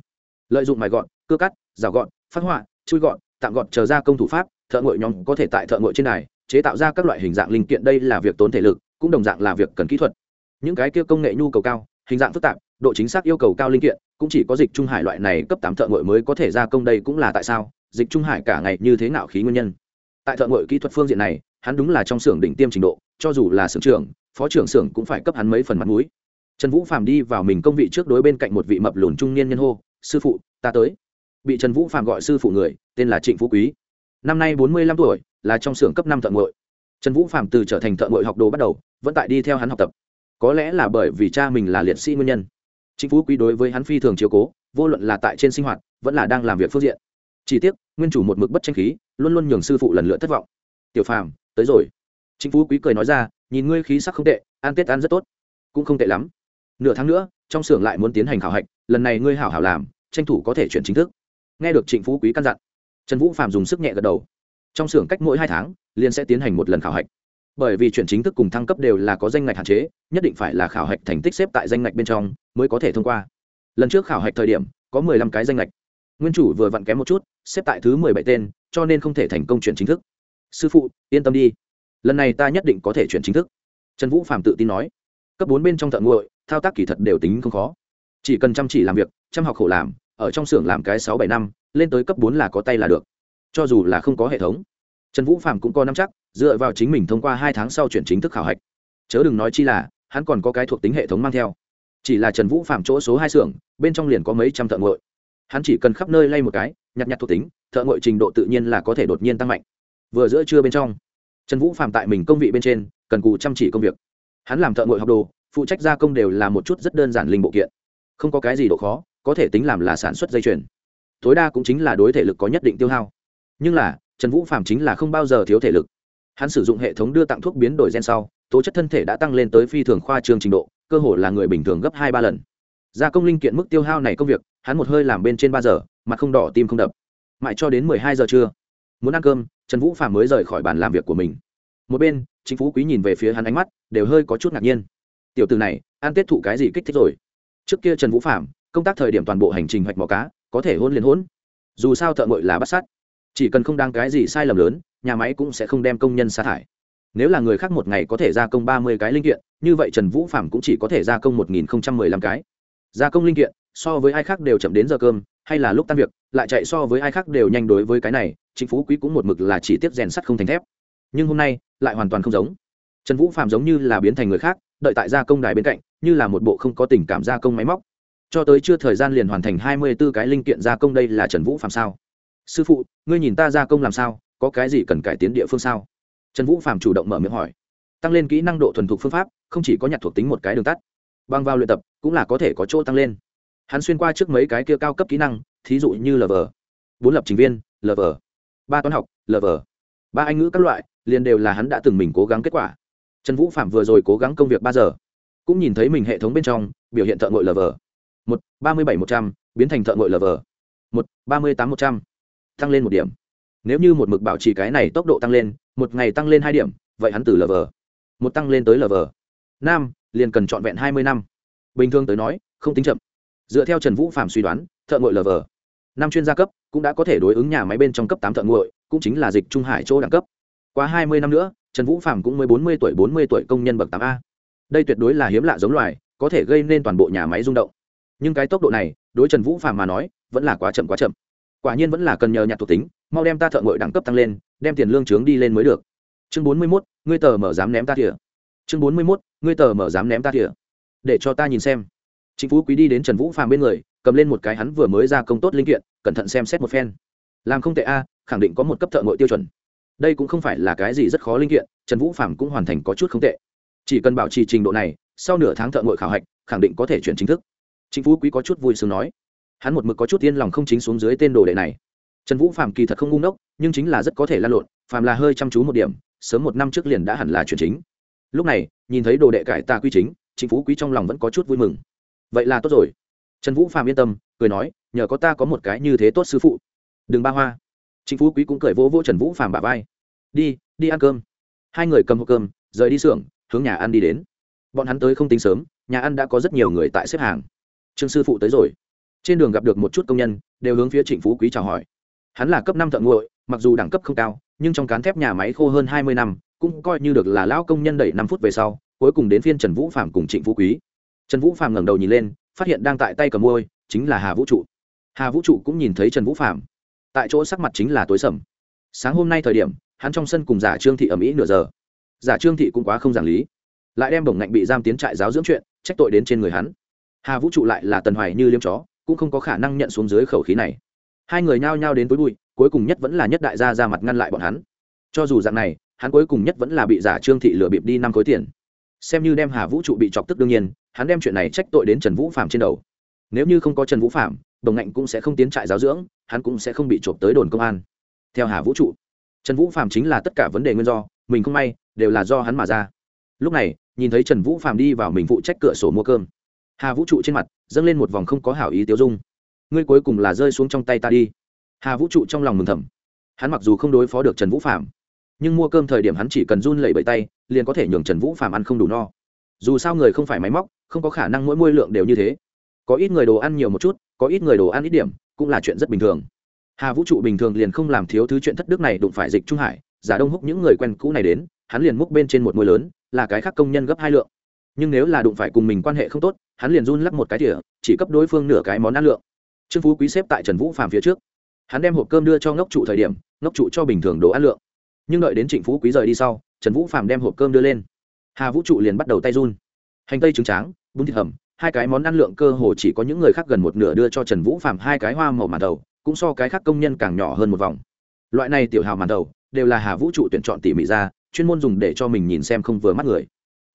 Lợi dụng mài gọn, cưa cắt, rào gọn, phát họa, chui gọn, tạm gọn chờ gia công thủ pháp, thợ nguội nhóm có thể tại thợ nguội trên này chế tạo ra các loại hình dạng linh kiện. Đây là việc tốn thể lực, cũng đồng dạng là việc cần kỹ thuật. Những cái kia công nghệ nhu cầu cao, hình dạng phức tạp độ chính xác yêu cầu cao linh kiện, cũng chỉ có dịch trung hải loại này cấp tám thợ ngội mới có thể gia công đây cũng là tại sao, dịch trung hải cả ngày như thế nào khí nguyên nhân. Tại thợ ngội kỹ thuật phương diện này, hắn đúng là trong xưởng đỉnh tiêm trình độ, cho dù là xưởng trưởng, phó trưởng xưởng cũng phải cấp hắn mấy phần mặt mũi. Trần vũ phàm đi vào mình công vị trước đối bên cạnh một vị mập lùn trung niên nhân hô, sư phụ, ta tới. Bị trần vũ phàm gọi sư phụ người, tên là trịnh phú quý. Năm nay bốn mươi lăm tuổi, là trong xưởng cấp năm thợ ngội trần vũ phàm từ trở thành thợ ngội học đồ bắt đầu, vẫn tại đi theo hắn học tập. Có lẽ là bởi vì cha mình là liệt sĩ nguyên nhân chính phú quý đối với hắn phi thường chiếu cố, vô luận là tại trên sinh hoạt, vẫn là đang làm việc phương diện. Chỉ tiếc, nguyên chủ một mực bất tranh khí, luôn luôn nhường sư phụ lần lượt thất vọng. Tiểu phàm, tới rồi. Chính phú quý cười nói ra, nhìn ngươi khí sắc không tệ, ăn tết ăn rất tốt. Cũng không tệ lắm. Nửa tháng nữa, trong xưởng lại muốn tiến hành khảo hạch, lần này ngươi hảo hảo làm, tranh thủ có thể chuyển chính thức. Nghe được trịnh phú quý căn dặn, trần vũ phạm dùng sức nhẹ gật đầu. Trong xưởng cách mỗi hai tháng liên sẽ tiến hành một lần khảo hạch bởi vì chuyển chính thức cùng thăng cấp đều là có danh ngạch hạn chế, nhất định phải là khảo hạch thành tích xếp tại danh ngạch bên trong mới có thể thông qua. Lần trước khảo hạch thời điểm, có mười lăm cái danh ngạch. Nguyên chủ vừa vặn kém một chút, xếp tại thứ mười bảy tên, cho nên không thể thành công chuyển chính thức. Sư phụ, yên tâm đi. Lần này ta nhất định có thể chuyển chính thức. Trần vũ phạm tự tin nói. Cấp bốn bên trong thợ nguội thao tác kỹ thuật đều tính không khó. Chỉ cần chăm chỉ làm việc, chăm học khổ làm, ở trong xưởng làm cái sáu bảy năm, lên tới cấp bốn là có tay là được. Cho dù là không có hệ thống trần vũ phạm cũng có năm chắc, dựa vào chính mình thông qua hai tháng sau chuyển chính thức khảo hạch. Chớ đừng nói chi là, hắn còn có cái thuộc tính hệ thống mang theo. Chỉ là trần vũ phạm chỗ số hai xưởng, bên trong liền có mấy trăm thợ ngội. Hắn chỉ cần khắp nơi lay một cái, nhặt nhặt thuộc tính, thợ ngội trình độ tự nhiên là có thể đột nhiên tăng mạnh. Vừa giữa trưa bên trong, trần vũ phạm tại mình công vị bên trên, cần cù chăm chỉ công việc. Hắn làm thợ ngội học đồ, phụ trách gia công đều là một chút rất đơn giản linh bộ kiện. Không có cái gì độ khó, có thể tính làm là sản xuất dây chuyền. Tối đa cũng chính là đối thể lực có nhất định tiêu hao. Nhưng là trần vũ phạm chính là không bao giờ thiếu thể lực. Hắn sử dụng hệ thống đưa tặng thuốc biến đổi gen sau, tố chất thân thể đã tăng lên tới phi thường khoa trương trình độ, cơ hồ là người bình thường gấp hai ba lần. Gia công linh kiện mức tiêu hao này công việc, hắn một hơi làm bên trên ba giờ, mặt không đỏ tim không đập. Mãi cho đến mười hai giờ trưa, muốn ăn cơm, trần vũ phạm mới rời khỏi bàn làm việc của mình. Một bên, chính phú quý nhìn về phía hắn ánh mắt, đều hơi có chút ngạc nhiên. Tiểu từ này, ăn tết thụ cái gì kích thích rồi? Trước kia trần vũ phạm công tác thời điểm toàn bộ hành trình hoạch mò cá, có thể hôn liền hôn. Dù sao thợ ngội là bắt sát chỉ cần không đang cái gì sai lầm lớn, nhà máy cũng sẽ không đem công nhân sa thải. Nếu là người khác một ngày có thể gia công ba mươi cái linh kiện, như vậy trần vũ phạm cũng chỉ có thể gia công một nghìn mười cái. Gia công linh kiện, so với ai khác đều chậm đến giờ cơm, hay là lúc tan việc, lại chạy so với ai khác đều nhanh đối với cái này, chính phú quý cũng một mực là chỉ tiếp rèn sắt không thành thép. Nhưng hôm nay, lại hoàn toàn không giống. Trần vũ phạm giống như là biến thành người khác, đợi tại gia công đài bên cạnh, như là một bộ không có tình cảm gia công máy móc. Cho tới chưa thời gian liền hoàn thành hai mươi b ố cái linh kiện gia công đây là trần vũ phạm sao? Sư phụ, ngươi nhìn ta gia công làm sao, có cái gì cần cải tiến địa phương sao? Trần vũ phạm chủ động mở miệng hỏi. Tăng lên kỹ năng độ thuần thục phương pháp, không chỉ có nhặt thuộc tính một cái đường tắt băng vào luyện tập cũng là có thể có chỗ tăng lên. Hắn xuyên qua trước mấy cái kia cao cấp kỹ năng, thí dụ như lv bốn lập trình viên lv ba toán học lv ba anh ngữ các loại, liền đều là hắn đã từng mình cố gắng kết quả. Trần vũ phạm vừa rồi cố gắng công việc ba giờ, cũng nhìn thấy mình hệ thống bên trong biểu hiện thợ ngội lv một, ba mươi bảy một trăm, biến thành thợ ngội lv một, ba mươi tám một trăm tăng lên một điểm. Nếu như một mực bảo trì cái này tốc độ tăng lên, một ngày tăng lên hai điểm, vậy hắn từ lờ vờ một tăng lên tới lờ vờ nam, liền cần trọn vẹn hai mươi năm. Bình thường tới nói, không tính chậm. Dựa theo trần vũ phạm suy đoán, thợ ngội lv năm chuyên gia cấp cũng đã có thể đối ứng nhà máy bên trong cấp tám thợ ngội cũng chính là dịch trung hải chỗ đẳng cấp. Qua hai mươi năm nữa, trần vũ phạm cũng mới bốn mươi tuổi, bốn mươi tuổi công nhân bậc tám a. Đây tuyệt đối là hiếm lạ giống loài, có thể gây nên toàn bộ nhà máy rung động. Nhưng cái tốc độ này, đối trần vũ phạm mà nói, vẫn là quá chậm quá chậm quả nhiên vẫn là cần nhờ nhặt thuộc tính, mau đem ta thợ ngội đẳng cấp tăng lên, đem tiền lương trướng đi lên mới được. Chương bốn mươi mốt, ngươi tờ mở dám ném ta thỉa chương bốn mươi mốt, ngươi tờ mở dám ném ta thỉa để cho ta nhìn xem. Chính phú quý đi đến trần vũ phàm bên người, cầm lên một cái hắn vừa mới ra công tốt linh kiện, cẩn thận xem xét một phen. Làm không tệ a, khẳng định có một cấp thợ ngội tiêu chuẩn. Đây cũng không phải là cái gì rất khó linh kiện, trần vũ phàm cũng hoàn thành có chút không tệ. Chỉ cần bảo trì trình độ này, sau nửa tháng thợ ngội khảo hạch, khẳng định có thể chuyển chính thức. Chính phú quý có chút vui sướng nói hắn một mực có chút yên lòng không chính xuống dưới tên đồ đệ này. Trần vũ Phạm kỳ thật không ngu ngốc, nhưng chính là rất có thể lan lộn Phạm là hơi chăm chú một điểm, sớm một năm trước liền đã hẳn là chuyện chính. Lúc này, nhìn thấy đồ đệ cải tà quy chính chính phú quý trong lòng vẫn có chút vui mừng. Vậy là tốt rồi. Trần vũ Phạm yên tâm, cười nói, nhờ có ta có một cái như thế tốt sư phụ. Đừng ba hoa. Chính phú quý cũng cười vỗ vỗ trần vũ Phạm bà vai. Đi đi ăn cơm. Hai người cầm hộp cơm, rời đi xưởng, hướng nhà ăn đi đến. Bọn hắn tới không tính sớm, nhà ăn đã có rất nhiều người tại xếp hàng. Trương sư phụ tới rồi trên đường gặp được một chút công nhân, đều hướng phía trịnh phú quý chào hỏi. Hắn là cấp năm thợ nguội mặc dù đẳng cấp không cao, nhưng trong cán thép nhà máy khô hơn hai mươi năm, cũng coi như được là lão công nhân đẩy năm phút về sau, cuối cùng đến phiên trần vũ phạm cùng trịnh phú quý. Trần vũ phạm ngẩng đầu nhìn lên, phát hiện đang tại tay cầm môi, chính là hà vũ trụ. Hà vũ trụ cũng nhìn thấy trần vũ phạm tại chỗ sắc mặt chính là tối sầm. Sáng hôm nay thời điểm, hắn trong sân cùng giả trương thị ầm ĩ nửa giờ. Giả trương thị cũng quá không giảng lý. Lại đem bổng ngạnh bị giam tiến trại giáo dưỡng chuyện, trách tội đến trên người hắn. Hà vũ trụ lại là tần hoài như liêm chó cũng không có khả năng nhận xuống dưới khẩu khí này. Hai người nhao nhao đến tối bụi, cuối cùng nhất vẫn là nhất đại gia ra mặt ngăn lại bọn hắn. Cho dù dạng này, hắn cuối cùng nhất vẫn là bị giả trương thị lừa bịp đi năm khối tiền. Xem như đem hà vũ trụ bị chọc tức đương nhiên, hắn đem chuyện này trách tội đến trần vũ phạm trên đầu. Nếu như không có trần vũ phạm đồng ngạnh cũng sẽ không tiến trại giáo dưỡng, hắn cũng sẽ không bị trộm tới đồn công an. Theo hà vũ trụ, trần vũ phạm chính là tất cả vấn đề nguyên do, mình không may, đều là do hắn mà ra. Lúc này, nhìn thấy trần vũ phạm đi vào mình phụ trách cửa sổ mua cơm hà vũ trụ trên mặt dâng lên một vòng không có hảo ý tiêu dung ngươi cuối cùng là rơi xuống trong tay ta đi hà vũ trụ trong lòng mừng thầm hắn mặc dù không đối phó được trần vũ phạm nhưng mua cơm thời điểm hắn chỉ cần run lẩy bẩy tay liền có thể nhường trần vũ Phạm ăn không đủ no dù sao người không phải máy móc không có khả năng mỗi môi lượng đều như thế có ít người đồ ăn nhiều một chút có ít người đồ ăn ít điểm cũng là chuyện rất bình thường hà vũ trụ bình thường liền không làm thiếu thứ chuyện thất đức này đụng phải dịch trung hải giả đông húc những người quen cũ này đến hắn liền múc bên trên một môi lớn là cái khác công nhân gấp hai lượng nhưng nếu là đụng phải cùng mình quan hệ không tốt, hắn liền run lắc một cái tỉa, chỉ cấp đối phương nửa cái món ăn lượng. Trương phú quý xếp tại trần vũ phàm phía trước. Hắn đem hộp cơm đưa cho ngốc trụ thời điểm, ngốc trụ cho bình thường đồ ăn lượng. Nhưng đợi đến trịnh phú quý rời đi sau, trần vũ phàm đem hộp cơm đưa lên. Hà vũ trụ liền bắt đầu tay run. Hành tây trứng tráng, bún thịt hầm, hai cái món ăn lượng cơ hồ chỉ có những người khác gần một nửa đưa cho trần vũ phàm hai cái hoa màu màn đầu, cũng so cái khác công nhân càng nhỏ hơn một vòng. Loại này tiểu hào màn đầu, đều là hà vũ trụ tuyển chọn tỉ mỉ ra, chuyên môn dùng để cho mình nhìn xem không vừa mắt người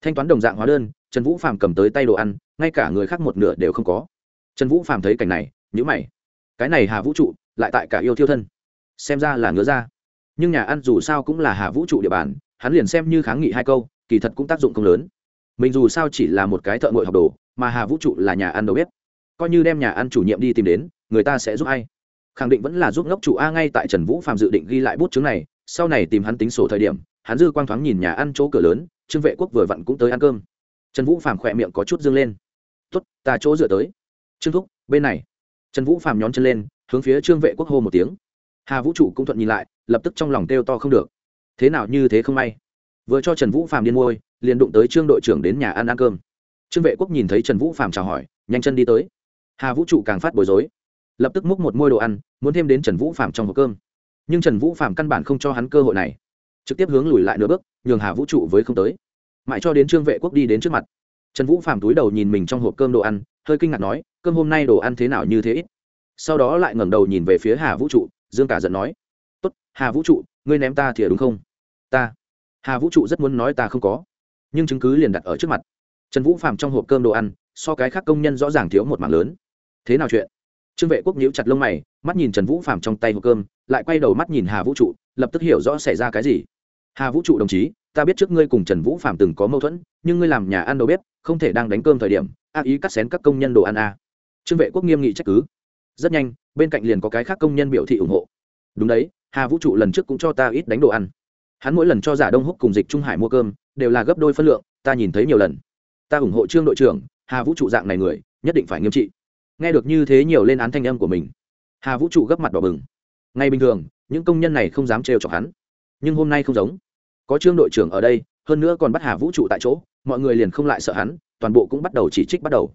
thanh toán đồng dạng hóa đơn, trần vũ Phạm cầm tới tay đồ ăn, ngay cả người khác một nửa đều không có. Trần vũ Phạm thấy cảnh này nhữ mày. Cái này hà vũ trụ, lại tại cả yêu thiêu thân. Xem ra là ngứa ra nhưng nhà ăn dù sao cũng là hà vũ trụ địa bàn, hắn liền xem như kháng nghị hai câu, kỳ thật cũng tác dụng không lớn. Mình dù sao chỉ là một cái thợ ngội học đồ, mà hà vũ trụ là nhà ăn đầu bếp. Coi như đem nhà ăn chủ nhiệm đi tìm đến, người ta sẽ giúp ai? Khẳng định vẫn là giúp ngốc chủ a ngay tại trần vũ phạm dự định ghi lại bút chứng này, sau này tìm hắn tính sổ thời điểm, hắn dư quang thoáng nhìn nhà ăn chỗ cửa lớn trương vệ quốc vừa vặn cũng tới ăn cơm. Trần vũ phạm khỏe miệng có chút dương lên. Tuất ta chỗ dựa tới. Trương thúc, bên này. Trần vũ phạm nhón chân lên, hướng phía trương vệ quốc hô một tiếng. Hà vũ trụ cũng thuận nhìn lại, lập tức trong lòng kêu to không được. Thế nào như thế không may. Vừa cho trần vũ phạm điên môi liền đụng tới trương đội trưởng đến nhà ăn ăn cơm. Trương vệ quốc nhìn thấy trần vũ phạm chào hỏi, nhanh chân đi tới. Hà vũ trụ càng phát bối rối. Lập tức múc một môi đồ ăn, muốn thêm đến trần vũ phạm trong hộp cơm. Nhưng trần vũ phạm căn bản không cho hắn cơ hội này trực tiếp hướng lùi lại nửa bước, nhường hà vũ trụ với không tới. Mãi cho đến trương vệ quốc đi đến trước mặt, trần vũ phạm túi đầu nhìn mình trong hộp cơm đồ ăn, hơi kinh ngạc nói, cơm hôm nay đồ ăn thế nào như thế ít? Sau đó lại ngẩng đầu nhìn về phía hà vũ trụ, dương cả giận nói, tốt, hà vũ trụ, ngươi ném ta thìa đúng không? Ta. Hà vũ trụ rất muốn nói ta không có, nhưng chứng cứ liền đặt ở trước mặt. Trần vũ phạm trong hộp cơm đồ ăn, so cái khác công nhân rõ ràng thiếu một mảng lớn. Thế nào chuyện? Trương vệ quốc nhíu chặt lông mày, mắt nhìn trần vũ phạm trong tay hộp cơm, lại quay đầu mắt nhìn hà vũ trụ, lập tức hiểu rõ xảy ra cái gì hà vũ trụ đồng chí, ta biết trước ngươi cùng trần vũ phạm từng có mâu thuẫn, nhưng ngươi làm nhà ăn đầu bếp, không thể đang đánh cơm thời điểm, ác ý cắt xén các công nhân đồ ăn a à. trương vệ quốc nghiêm nghị trách cứ. Rất nhanh, bên cạnh liền có cái khác công nhân biểu thị ủng hộ. Đúng đấy, hà vũ trụ lần trước cũng cho ta ít đánh đồ ăn. Hắn mỗi lần cho giả đông húc cùng dịch trung hải mua cơm, đều là gấp đôi phân lượng, ta nhìn thấy nhiều lần. Ta ủng hộ trương đội trưởng, hà vũ trụ dạng này người, nhất định phải nghiêm trị. Nghe được như thế nhiều lên án thanh âm của mình, hà vũ trụ gấp mặt đỏ bừng. Ngay bình thường, những công nhân này không dám trêu chọc hắn. Nhưng hôm nay không giống có trương đội trưởng ở đây, hơn nữa còn bắt hà vũ trụ tại chỗ, mọi người liền không lại sợ hắn, toàn bộ cũng bắt đầu chỉ trích bắt đầu.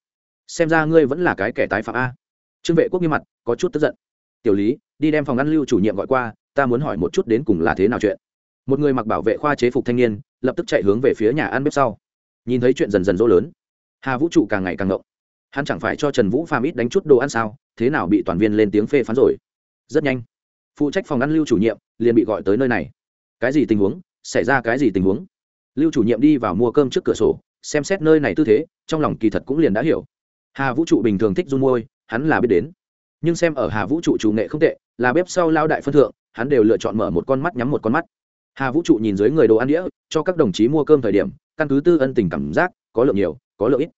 Xem ra ngươi vẫn là cái kẻ tái phạm a. Trương vệ quốc nghiêm mặt, có chút tức giận. Tiểu lý, đi đem phòng ăn lưu chủ nhiệm gọi qua, ta muốn hỏi một chút đến cùng là thế nào chuyện. Một người mặc bảo vệ khoa chế phục thanh niên, lập tức chạy hướng về phía nhà ăn bếp sau. Nhìn thấy chuyện dần dần dỗ lớn. Hà vũ trụ càng ngày càng ngộng. Hắn chẳng phải cho trần vũ phàm ít đánh chút đồ ăn sao, thế nào bị toàn viên lên tiếng phê phán rồi. Rất nhanh. Phụ trách phòng ăn lưu chủ nhiệm, liền bị gọi tới nơi này. Cái gì tình huống? Xảy ra cái gì tình huống? Lưu chủ nhiệm đi vào mua cơm trước cửa sổ, xem xét nơi này tư thế, trong lòng kỳ thật cũng liền đã hiểu. Hà vũ trụ bình thường thích run môi, hắn là biết đến. Nhưng xem ở hà vũ trụ chủ nghệ không tệ, là bếp sau lao đại phân thượng, hắn đều lựa chọn mở một con mắt nhắm một con mắt. Hà vũ trụ nhìn dưới người đồ ăn đĩa, cho các đồng chí mua cơm thời điểm, căn cứ tư ân tình cảm giác, có lượng nhiều, có lượng ít.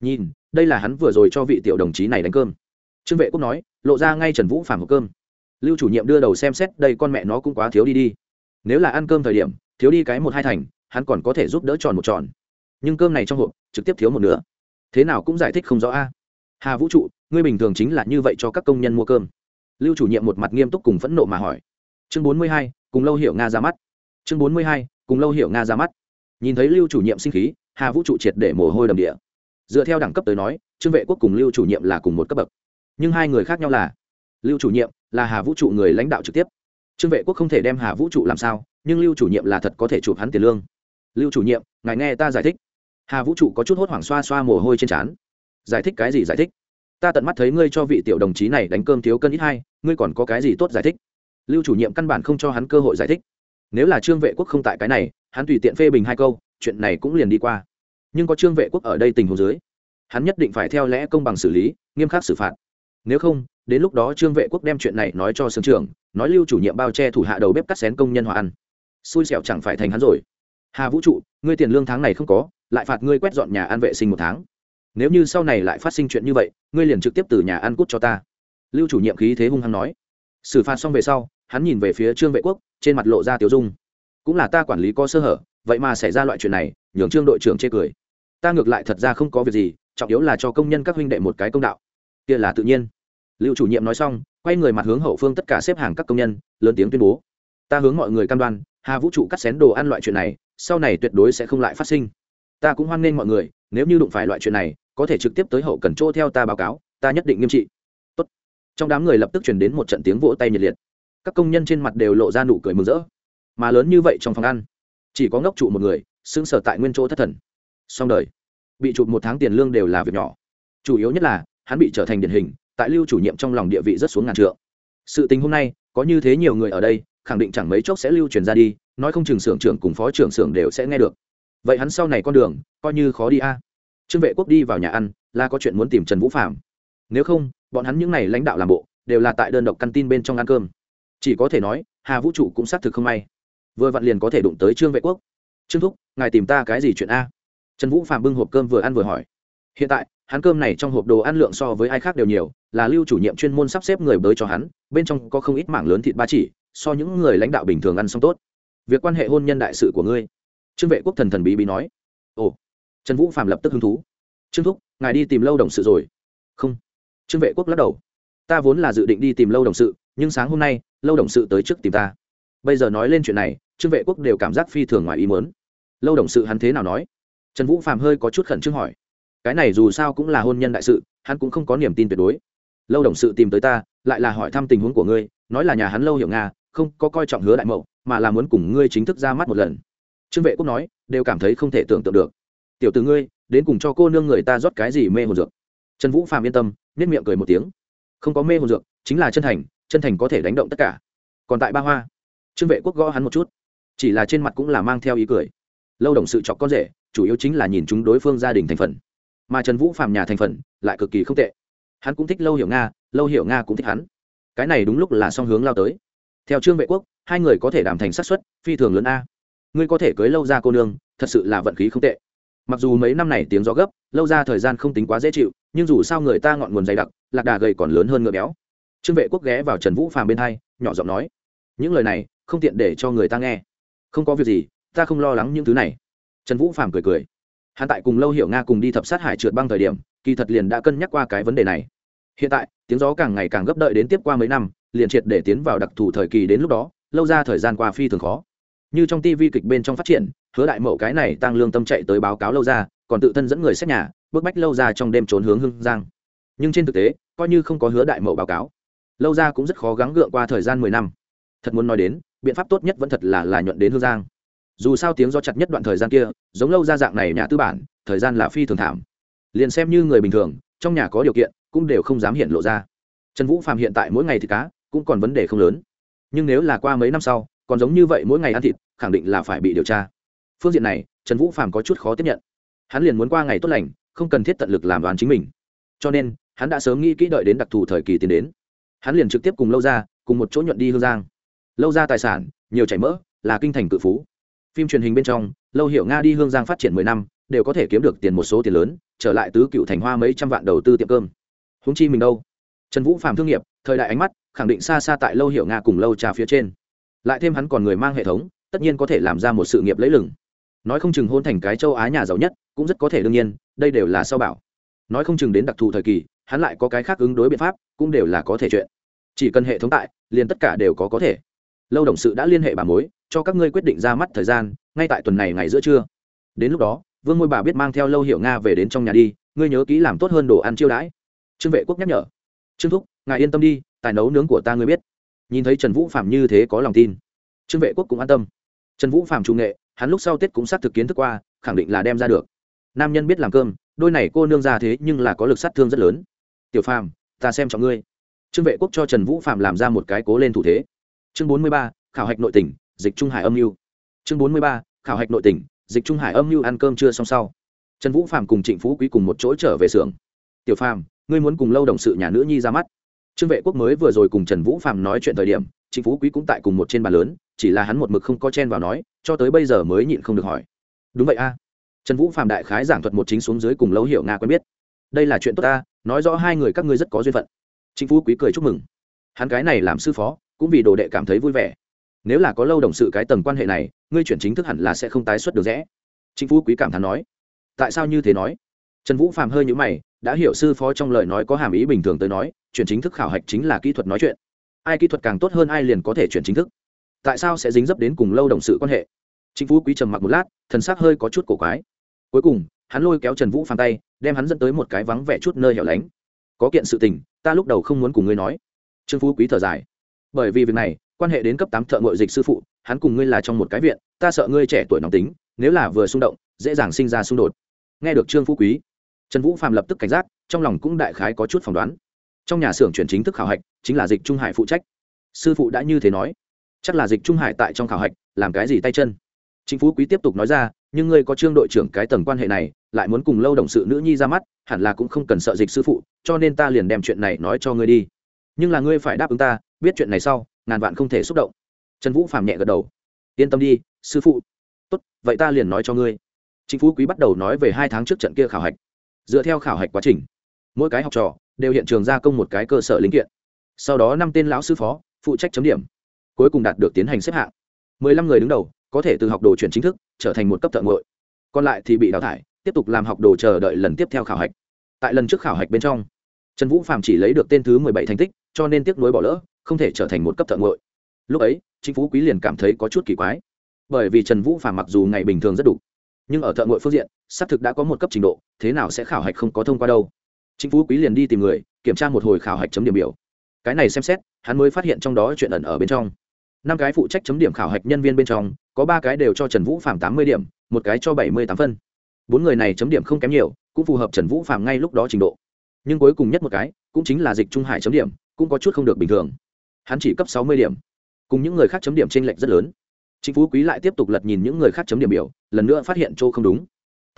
Nhìn, đây là hắn vừa rồi cho vị tiểu đồng chí này đánh cơm. Trương vệ quốc nói, lộ ra ngay trần vũ phản hộp cơm. Lưu chủ nhiệm đưa đầu xem xét, đây con mẹ nó cũng quá thiếu đi đi. Nếu là ăn cơm thời điểm thiếu đi cái một hai thành, hắn còn có thể giúp đỡ tròn một tròn. Nhưng cơm này trong hộp, trực tiếp thiếu một nửa. Thế nào cũng giải thích không rõ a. Hà vũ trụ, ngươi bình thường chính là như vậy cho các công nhân mua cơm. Lưu chủ nhiệm một mặt nghiêm túc cùng phẫn nộ mà hỏi. Chương bốn mươi hai, cùng lâu hiểu nga ra mắt. Chương bốn mươi hai, cùng lâu hiểu nga ra mắt. Nhìn thấy lưu chủ nhiệm sinh khí, hà vũ trụ triệt để mồ hôi đầm địa. Dựa theo đẳng cấp tới nói, trương vệ quốc cùng lưu chủ nhiệm là cùng một cấp bậc. Nhưng hai người khác nhau là, lưu chủ nhiệm là hà vũ trụ người lãnh đạo trực tiếp. Trương vệ quốc không thể đem hà vũ trụ làm sao nhưng lưu chủ nhiệm là thật có thể chụp hắn tiền lương. Lưu chủ nhiệm, ngài nghe ta giải thích. Hà vũ trụ có chút hốt hoảng xoa xoa mồ hôi trên trán. Giải thích cái gì giải thích? Ta tận mắt thấy ngươi cho vị tiểu đồng chí này đánh cơm thiếu cân ít hai, ngươi còn có cái gì tốt giải thích? Lưu chủ nhiệm căn bản không cho hắn cơ hội giải thích. Nếu là trương vệ quốc không tại cái này, hắn tùy tiện phê bình hai câu, chuyện này cũng liền đi qua. Nhưng có trương vệ quốc ở đây tình huống dưới, hắn nhất định phải theo lẽ công bằng xử lý, nghiêm khắc xử phạt. Nếu không, đến lúc đó trương vệ quốc đem chuyện này nói cho sương trưởng, nói lưu chủ nhiệm bao che thủ hạ đầu bếp cắt xén công nhân hòa ăn xui xẻo chẳng phải thành hắn rồi. Hà vũ trụ, ngươi tiền lương tháng này không có, lại phạt ngươi quét dọn nhà ăn vệ sinh một tháng. Nếu như sau này lại phát sinh chuyện như vậy, ngươi liền trực tiếp từ nhà ăn cút cho ta. Lưu chủ nhiệm khí thế hung hăng nói. Xử phạt xong về sau, hắn nhìn về phía trương vệ quốc, trên mặt lộ ra tiểu dung. Cũng là ta quản lý có sơ hở, vậy mà xảy ra loại chuyện này, nhường trương đội trưởng chê cười. Ta ngược lại thật ra không có việc gì, trọng yếu là cho công nhân các huynh đệ một cái công đạo. Kia là tự nhiên. Lưu chủ nhiệm nói xong, quay người mặt hướng hậu phương tất cả xếp hàng các công nhân, lớn tiếng tuyên bố. Ta hướng mọi người cam đoan hà vũ trụ cắt xén đồ ăn loại chuyện này, sau này tuyệt đối sẽ không lại phát sinh. Ta cũng hoan nghênh mọi người, nếu như đụng phải loại chuyện này, có thể trực tiếp tới hậu cần chỗ theo ta báo cáo, ta nhất định nghiêm trị. Tốt. trong đám người lập tức chuyển đến một trận tiếng vỗ tay nhiệt liệt. Các công nhân trên mặt đều lộ ra nụ cười mừng rỡ. Mà lớn như vậy trong phòng ăn, chỉ có ngốc trụ một người xứng sở tại nguyên chỗ thất thần. Xong đời. Bị chụp một tháng tiền lương đều là việc nhỏ. Chủ yếu nhất là, hắn bị trở thành điển hình, tại lưu chủ nhiệm trong lòng địa vị rất xuống ngàn trượng. Sự tình hôm nay, có như thế nhiều người ở đây khẳng định chẳng mấy chốc sẽ lưu truyền ra đi, nói không chừng xưởng trưởng cùng phó trưởng xưởng đều sẽ nghe được. Vậy hắn sau này con đường, coi như khó đi a. Trương vệ quốc đi vào nhà ăn, là có chuyện muốn tìm trần vũ phạm nếu không, bọn hắn những n à y lãnh đạo làm bộ, đều là tại đơn độc căn tin bên trong ăn cơm. Chỉ có thể nói, hà vũ trụ cũng xác thực không may. Vừa vặn liền có thể đụng tới trương vệ quốc. Trương thúc, ngài tìm ta cái gì chuyện a? Trần vũ phạm bưng hộp cơm vừa ăn vừa hỏi. Hiện tại, hắn cơm này trong hộp đồ ăn lượng so với ai khác đều nhiều, là lưu chủ nhiệm chuyên môn sắp xếp người bới cho hắn, bên trong có không ít mảng lớn thịt ba chỉ so những người lãnh đạo bình thường ăn xong tốt. Việc quan hệ hôn nhân đại sự của ngươi. Trương vệ quốc thần thần bí bí nói. Ồ. Trần vũ phạm lập tức hứng thú. Trương thúc, ngài đi tìm lâu đồng sự rồi. Không. Trương vệ quốc lắc đầu. Ta vốn là dự định đi tìm lâu đồng sự, nhưng sáng hôm nay, lâu đồng sự tới trước tìm ta. Bây giờ nói lên chuyện này, trương vệ quốc đều cảm giác phi thường ngoài ý mớn lâu đồng sự hắn thế nào nói? Trần vũ phạm hơi có chút khẩn trương hỏi. Cái này dù sao cũng là hôn nhân đại sự, hắn cũng không có niềm tin tuyệt đối. Lâu đồng sự tìm tới ta, lại là hỏi thăm tình huống của ngươi, nói là nhà hắn lâu hiểu nga không có coi trọng hứa đại mậu, mà là muốn cùng ngươi chính thức ra mắt một lần. Trương vệ quốc nói, đều cảm thấy không thể tưởng tượng được. Tiểu từ ngươi, đến cùng cho cô nương người ta rót cái gì mê hồn dược? Trần vũ phạm yên tâm nết miệng cười một tiếng. Không có mê hồn dược, chính là chân thành chân thành có thể đánh động tất cả. Còn tại ba hoa, trương vệ quốc gõ hắn một chút. Chỉ là trên mặt cũng là mang theo ý cười. Lâu đồng sự chọc con rể, chủ yếu chính là nhìn chúng đối phương gia đình thành phần. Mà trần vũ phạm nhà thành phần, lại cực kỳ không tệ. Hắn cũng thích lâu hiểu nga, lâu hiểu nga cũng thích hắn. Cái này đúng lúc là song hướng lao tới theo trương vệ quốc, hai người có thể đảm thành sát xuất phi thường lớn a. Ngươi có thể cưới lâu ra cô nương, thật sự là vận khí không tệ. Mặc dù mấy năm này tiếng gió gấp, lâu ra thời gian không tính quá dễ chịu, nhưng dù sao người ta ngọn nguồn dày đặc, lạc đà gầy còn lớn hơn ngựa béo. Trương vệ quốc ghé vào trần vũ phàm bên hai, nhỏ giọng nói, những lời này, không tiện để cho người ta nghe. Không có việc gì, ta không lo lắng những thứ này. Trần vũ phàm cười cười. Hắn tại cùng lâu hiểu nga cùng đi thập sát hải trượt băng thời điểm, kỳ thật liền đã cân nhắc qua cái vấn đề này. Hiện tại, tiếng gió càng ngày càng gấp đợi đến tiếp qua mấy năm liền triệt để tiến vào đặc thù thời kỳ đến lúc đó, lâu ra thời gian qua phi thường khó. Như trong tivi kịch bên trong phát triển, hứa đại mậu cái này tăng lương tâm chạy tới báo cáo lâu ra, còn tự thân dẫn người xét nhà bước bách lâu ra trong đêm trốn hướng hưng giang. Nhưng trên thực tế, coi như không có hứa đại mậu báo cáo, lâu ra cũng rất khó gắng gượng qua thời gian mười năm. Thật muốn nói đến, biện pháp tốt nhất vẫn thật là là nhuận đến hương giang. Dù sao tiếng do chặt nhất đoạn thời gian kia, giống lâu ra dạng này nhà tư bản, thời gian là phi thường thảm. Liền xem như người bình thường, trong nhà có điều kiện, cũng đều không dám hiện lộ ra. Trần vũ phạm hiện tại mỗi ngày thì cá cũng còn vấn đề không lớn. Nhưng nếu là qua mấy năm sau, còn giống như vậy mỗi ngày ăn thịt, khẳng định là phải bị điều tra. Phương diện này, trần vũ phạm có chút khó tiếp nhận. Hắn liền muốn qua ngày tốt lành, không cần thiết tận lực làm đoán chính mình. Cho nên, hắn đã sớm nghĩ kỹ đợi đến đặc thù thời kỳ tiến đến. Hắn liền trực tiếp cùng lâu ra cùng một chỗ nhuận đi hương giang. Lâu ra tài sản, nhiều chảy mỡ, là kinh thành cự phú. Phim truyền hình bên trong, lâu hiểu nga đi hương giang phát triển mười năm, đều có thể kiếm được tiền một số tiền lớn, trở lại tứ cựu thành hoa mấy trăm vạn đầu tư tiệm cơm. Húng chi mình đâu? Trần vũ phạm thương nghiệp, thời đại ánh mắt khẳng định xa xa tại lâu hiểu nga cùng lâu trà phía trên. Lại thêm hắn còn người mang hệ thống, tất nhiên có thể làm ra một sự nghiệp lấy lừng. Nói không chừng hôn thành cái châu á nhà giàu nhất, cũng rất có thể đương nhiên, đây đều là sao bảo. Nói không chừng đến đặc thù thời kỳ, hắn lại có cái khác ứng đối biện pháp, cũng đều là có thể chuyện. Chỉ cần hệ thống tại, liền tất cả đều có có thể. Lâu đồng sự đã liên hệ bà mối, cho các ngươi quyết định ra mắt thời gian, ngay tại tuần này ngày giữa trưa. Đến lúc đó, vương ngôi bà biết mang theo lâu hiệu nga về đến trong nhà đi, ngươi nhớ kỹ làm tốt hơn đồ ăn chiêu đãi. Trương vệ quốc nhắc nhở trương thúc, ngài yên tâm đi, tài nấu nướng của ta ngươi biết. Nhìn thấy trần vũ phạm như thế có lòng tin. Trương vệ quốc cũng an tâm. Trần vũ phạm trung nghệ, hắn lúc sau tết cũng xác thực kiến thức qua, khẳng định là đem ra được. Nam nhân biết làm cơm, đôi này cô nương ra thế nhưng là có lực sát thương rất lớn. Tiểu phàm, ta xem trọng ngươi. Trương vệ quốc cho trần vũ phạm làm ra một cái cố lên thủ thế. Chương bốn mươi ba, khảo hạch nội tỉnh, dịch trung hải âm mưu. Chương bốn mươi ba, khảo hạch nội tỉnh, dịch trung hải âm mưu ăn cơm chưa xong sau. Trần vũ phạm cùng trịnh phú quý cùng một chỗ trở về xưởng. Tiểu phàm ngươi muốn cùng lâu đồng sự nhà nữ nhi ra mắt. Trương vệ quốc mới vừa rồi cùng trần vũ phạm nói chuyện thời điểm, trịnh phú quý cũng tại cùng một trên bàn lớn, chỉ là hắn một mực không có chen vào nói, cho tới bây giờ mới nhịn không được hỏi. Đúng vậy a. Trần vũ phạm đại khái giảng thuật một chính xuống dưới cùng lâu hiểu nga quen biết. Đây là chuyện tốt ta, nói rõ hai người các ngươi rất có duyên phận. Trịnh phú quý cười chúc mừng. Hắn cái này làm sư phó, cũng vì đồ đệ cảm thấy vui vẻ. Nếu là có lâu đồng sự cái tầng quan hệ này, ngươi chuyển chính thức hẳn là sẽ không tái xuất được rẽ. Chính phú quý cảm thán nói. Tại sao như thế nói? Trần vũ phạm hơi nhữ mày, đã hiểu sư phó trong lời nói có hàm ý bình thường tới nói, chuyển chính thức khảo hạch chính là kỹ thuật nói chuyện. Ai kỹ thuật càng tốt hơn ai liền có thể chuyển chính thức. Tại sao sẽ dính dấp đến cùng lâu đồng sự quan hệ? Chính phú quý trầm mặc một lát, thần sắc hơi có chút cổ quái. Cuối cùng, hắn lôi kéo trần vũ phàm tay, đem hắn dẫn tới một cái vắng vẻ chút nơi hẻo lánh. Có kiện sự tình, ta lúc đầu không muốn cùng ngươi nói. Trương phú quý thở dài. Bởi vì việc này, quan hệ đến cấp tám thợ ngội dịch sư phụ, hắn cùng ngươi là trong một cái viện, ta sợ ngươi trẻ tuổi nóng tính, nếu là vừa xung động, dễ dàng sinh ra xung đột. Nghe được trương phú quý trần vũ phạm lập tức cảnh giác, trong lòng cũng đại khái có chút phỏng đoán. Trong nhà xưởng chuyển chính thức khảo hạch, chính là dịch trung hải phụ trách. Sư phụ đã như thế nói. Chắc là dịch trung hải tại trong khảo hạch, làm cái gì tay chân? Chính phú quý tiếp tục nói ra, nhưng ngươi có trương đội trưởng cái tầng quan hệ này, lại muốn cùng lâu đồng sự nữ nhi ra mắt, hẳn là cũng không cần sợ dịch sư phụ, cho nên ta liền đem chuyện này nói cho ngươi đi. Nhưng là ngươi phải đáp ứng ta, biết chuyện này sau, ngàn vạn không thể xúc động. Trần vũ Phạm nhẹ gật đầu. Yên tâm đi, sư phụ. Tốt, vậy ta liền nói cho ngươi. Chính phú quý bắt đầu nói về hai tháng trước trận kia khảo hạch dựa theo khảo hạch quá trình. Mỗi cái học trò đều hiện trường gia công một cái cơ sở linh kiện. Sau đó năm tên lão sư phó phụ trách chấm điểm, cuối cùng đạt được tiến hành xếp hạng. Mười lăm người đứng đầu có thể từ học đồ chuyển chính thức trở thành một cấp thợ ngội còn lại thì bị đào thải, tiếp tục làm học đồ chờ đợi lần tiếp theo khảo hạch. Tại lần trước khảo hạch bên trong, trần vũ phạm chỉ lấy được tên thứ mười bảy thành tích, cho nên tiếc nuối bỏ lỡ, không thể trở thành một cấp thợ ngội lúc ấy chính phú quý liền cảm thấy có chút kỳ quái. Bởi vì trần vũ phạm mặc dù ngày bình thường rất đủ, nhưng ở thợ ngội phương diện xác thực đã có một cấp trình độ, thế nào sẽ khảo hạch không có thông qua đâu. Chính phú quý liền đi tìm người, kiểm tra một hồi khảo hạch chấm điểm biểu. Cái này xem xét, hắn mới phát hiện trong đó chuyện ẩn ở bên trong. Năm cái phụ trách chấm điểm khảo hạch nhân viên bên trong, có ba cái đều cho trần vũ phạm tám mươi điểm, một cái cho bảy mươi tám phân. Bốn người này chấm điểm không kém nhiều, cũng phù hợp trần vũ phạm ngay lúc đó trình độ. Nhưng cuối cùng nhất một cái, cũng chính là dịch trung hải chấm điểm, cũng có chút không được bình thường. Hắn chỉ cấp sáu mươi điểm. Cùng những người khác chấm điểm t r ê n lệch rất lớn. Chính phú quý lại tiếp tục lật nhìn những người khác chấm điểm biểu, lần nữa phát hiện chỗ không đúng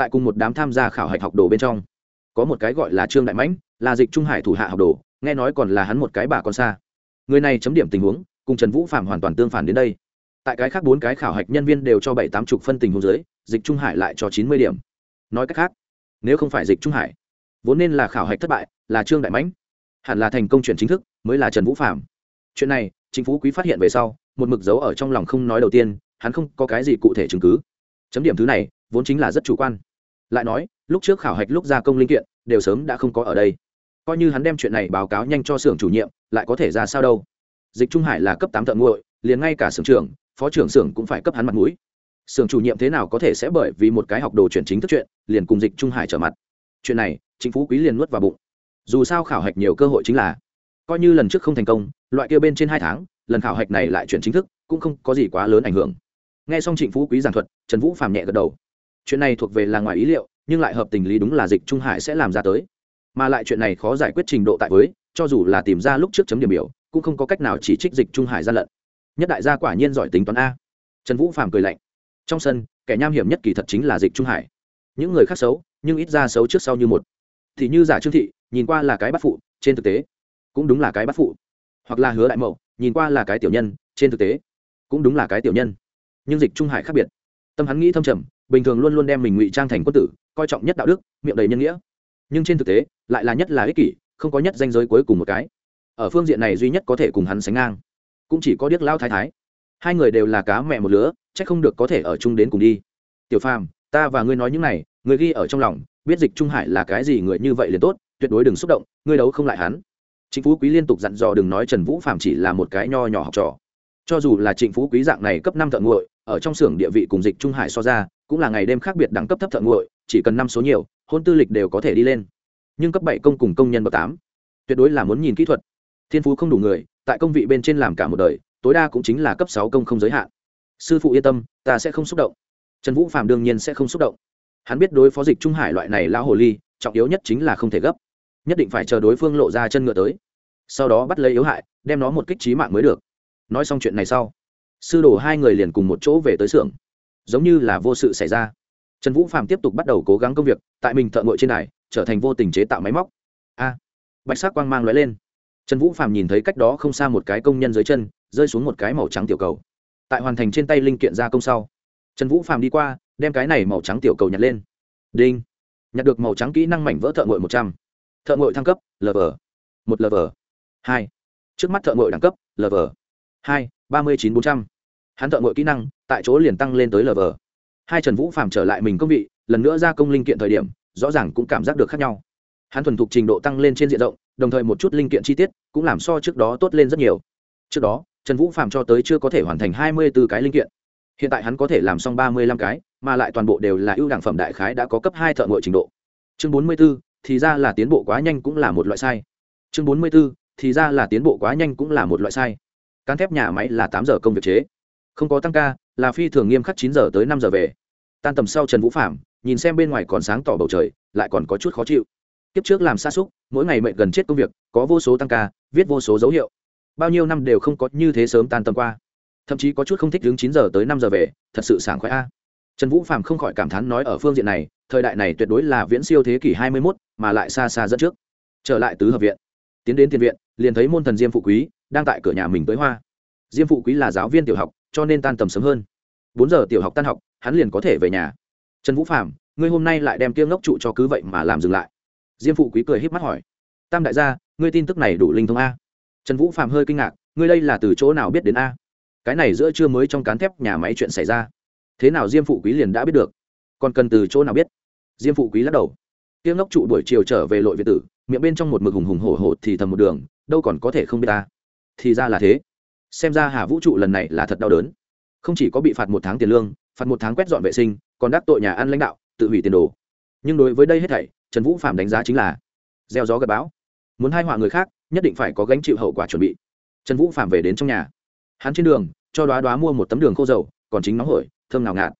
tại cùng một đám tham gia khảo hạch học đồ bên trong. Có một cái gọi là trương đại mãnh, là dịch trung hải thủ hạ học đồ, nghe nói còn là hắn một cái bà con xa. Người này chấm điểm tình huống, cùng trần vũ phạm hoàn toàn tương phản đến đây. Tại cái khác bốn cái khảo hạch nhân viên đều cho bảy tám chục phân tình huống dưới, dịch trung hải lại cho chín mươi điểm. Nói cách khác, nếu không phải dịch trung hải, vốn nên là khảo hạch thất bại, là trương đại mãnh. Hẳn là thành công chuyển chính thức, mới là trần vũ phạm. Chuyện này, chính phú quý phát hiện về sau, một mực dấu ở trong lòng không nói đầu tiên, hắn không có cái gì cụ thể chứng cứ. Chấm điểm thứ này, vốn chính là rất chủ quan lại nói, lúc trước khảo hạch lúc gia công linh kiện, đều sớm đã không có ở đây. Coi như hắn đem chuyện này báo cáo nhanh cho xưởng chủ nhiệm, lại có thể ra sao đâu. Dịch trung hải là cấp tám thợ nguội, liền ngay cả xưởng trưởng, phó trưởng xưởng cũng phải cấp hắn mặt mũi. Xưởng chủ nhiệm thế nào có thể sẽ bởi vì một cái học đồ chuyển chính thức chuyện, liền cùng dịch trung hải trở mặt. Chuyện này, chính phú quý liền nuốt vào bụng. Dù sao khảo hạch nhiều cơ hội chính là, coi như lần trước không thành công, loại kia bên trên hai tháng, lần khảo hạch này lại chuyển chính thức, cũng không có gì quá lớn ảnh hưởng. Nghe xong trịnh phú quý giảng thuật, trần vũ phàm nhẹ gật đầu chuyện này thuộc về là ngoài ý liệu, nhưng lại hợp tình lý đúng là dịch trung hải sẽ làm ra tới. Mà lại chuyện này khó giải quyết trình độ tại với, cho dù là tìm ra lúc trước chấm điểm biểu, cũng không có cách nào chỉ trích dịch trung hải gian lận. Nhất đại gia quả nhiên giỏi tính toán a. Trần vũ phàm cười lạnh. Trong sân, kẻ nham hiểm nhất kỳ thật chính là dịch trung hải. Những người khác xấu, nhưng ít ra xấu trước sau như một. Thì như giả trương thị, nhìn qua là cái bắt phụ, trên thực tế, cũng đúng là cái bắt phụ. Hoặc là hứa đại mậu, nhìn qua là cái tiểu nhân, trên thực tế, cũng đúng là cái tiểu nhân. Nhưng dịch trung hải khác biệt. Tâm hắn nghĩ thâm trầm bình thường luôn luôn đem mình ngụy trang thành quân tử, coi trọng nhất đạo đức, miệng đầy nhân nghĩa. Nhưng trên thực tế, lại là nhất là ích kỷ, không có nhất danh giới cuối cùng một cái. Ở phương diện này duy nhất có thể cùng hắn sánh ngang, cũng chỉ có điếc lao thái thái. Hai người đều là cá mẹ một lứa c h ắ c không được có thể ở chung đến cùng đi. Tiểu phàm, ta và ngươi nói những này người ghi ở trong lòng, biết dịch trung hải là cái gì người như vậy liền tốt, tuyệt đối đừng xúc động, ngươi đấu không lại hắn. Trịnh phú quý liên tục dặn dò đừng nói trần vũ phàm chỉ là một cái nho nhỏ học trò. Cho dù là trịnh phú quý dạng này cấp năm thợ nguội, ở trong xưởng địa vị cùng dịch trung hải so ra cũng là ngày đêm khác biệt đẳng cấp thấp thợ nguội, chỉ cần năm số nhiều, hôn tư lịch đều có thể đi lên. Nhưng cấp bảy công cùng công nhân bậc tám, tuyệt đối là muốn nhìn kỹ thuật. Thiên phú không đủ người, tại công vị bên trên làm cả một đời, tối đa cũng chính là cấp sáu công không giới hạn. Sư phụ yên tâm, ta sẽ không xúc động. Trần vũ phạm đương nhiên sẽ không xúc động. Hắn biết đối phó dịch trung hải loại này lão hồ ly, trọng yếu nhất chính là không thể gấp. Nhất định phải chờ đối phương lộ ra chân ngựa tới. Sau đó bắt lấy yếu hại, đem nó một kích trí mạng mới được. Nói xong chuyện này sau, sư đồ hai người liền cùng một chỗ về tới xưởng giống như là vô sự xảy ra. Trần vũ phạm tiếp tục bắt đầu cố gắng công việc, tại mình thợ ngội trên này trở thành vô tình chế tạo máy móc. A! Bạch sắc quang mang lóe lên. Trần vũ phạm nhìn thấy cách đó không xa một cái công nhân dưới chân, rơi xuống một cái màu trắng tiểu cầu. Tại hoàn thành trên tay linh kiện gia công sau, trần vũ phạm đi qua, đem cái này màu trắng tiểu cầu nhặt lên. Đinh! Nhặt được màu trắng kỹ năng mảnh vỡ thợ ngội một trăm. Thợ ngội thăng cấp lv một lv hai. Trước mắt thợ ngội đẳng cấp lv hai, ba mươi chín bốn trăm hắn thợ ngội kỹ năng, tại chỗ liền tăng lên tới lv hai trần vũ phạm trở lại mình công vị, lần nữa ra công linh kiện thời điểm, rõ ràng cũng cảm giác được khác nhau. Hắn thuần thục trình độ tăng lên trên diện rộng, đồng thời một chút linh kiện chi tiết cũng làm so trước đó tốt lên rất nhiều. Trước đó, trần vũ phạm cho tới chưa có thể hoàn thành hai mươi b ố cái linh kiện. Hiện tại hắn có thể làm xong ba mươi lăm cái, mà lại toàn bộ đều là ưu đẳng phẩm đại khái đã có cấp hai thợ ngội trình độ. Chương bốn mươi b ố thì ra là tiến bộ quá nhanh cũng là một loại sai. Chương bốn mươi b ố thì ra là tiến bộ quá nhanh cũng là một loại sai. Cán thép nhà máy là tám giờ công việc chế không có tăng ca là phi thường nghiêm khắc chín giờ tới năm giờ về. Tan tầm sau trần vũ phạm nhìn xem bên ngoài còn sáng tỏ bầu trời lại còn có chút khó chịu. Kiếp trước làm xa xúc mỗi ngày mệnh gần chết công việc có vô số tăng ca viết vô số dấu hiệu. Bao nhiêu năm đều không có như thế sớm tan tầm qua. Thậm chí có chút không thích đứng chín giờ tới năm giờ về thật sự sảng khoái a. Trần vũ phạm không khỏi cảm thán nói ở phương diện này thời đại này tuyệt đối là viễn siêu thế kỷ hai mươi 21, mà lại xa xa dẫn trước. Trở lại tứ hợp viện. Tiến đến tiền viện liền thấy môn thần diêm phụ quý đang tại cửa nhà mình tới hoa. Diêm phụ quý là giáo viên tiểu học cho nên tan tầm sớm hơn. Bốn giờ tiểu học tan học, hắn liền có thể về nhà. Trần vũ phạm ngươi hôm nay lại đem kiêng ngốc trụ cho cứ vậy mà làm dừng lại. Diêm phụ quý cười h í p mắt hỏi. Tam đại gia, ngươi tin tức này đủ linh thông a? Trần vũ phạm hơi kinh ngạc, ngươi đây là từ chỗ nào biết đến a? Cái này giữa trưa mới trong cán thép nhà máy chuyện xảy ra. Thế nào diêm phụ quý liền đã biết được? Còn cần từ chỗ nào biết? Diêm phụ quý lắc đầu. Tiếng ngốc trụ buổi chiều trở về lội việt tử, miệng bên trong một mực hùng hùng hổ hổ thì thầm một đường, đâu còn có thể không biết ta? Thì ra là thế xem ra hà vũ trụ lần này là thật đau đớn. Không chỉ có bị phạt một tháng tiền lương, phạt một tháng quét dọn vệ sinh, còn đắc tội nhà ăn lãnh đạo, tự hủy tiền đồ. Nhưng đối với đây hết thảy, trần vũ phạm đánh giá chính là gieo gió gặp bão. Muốn hai họa người khác, nhất định phải có gánh chịu hậu quả chuẩn bị. Trần vũ phạm về đến trong nhà. Hắn trên đường, cho đoá đoá mua một tấm đường khô dầu, còn chính nóng hổi, thơm nào ngạt.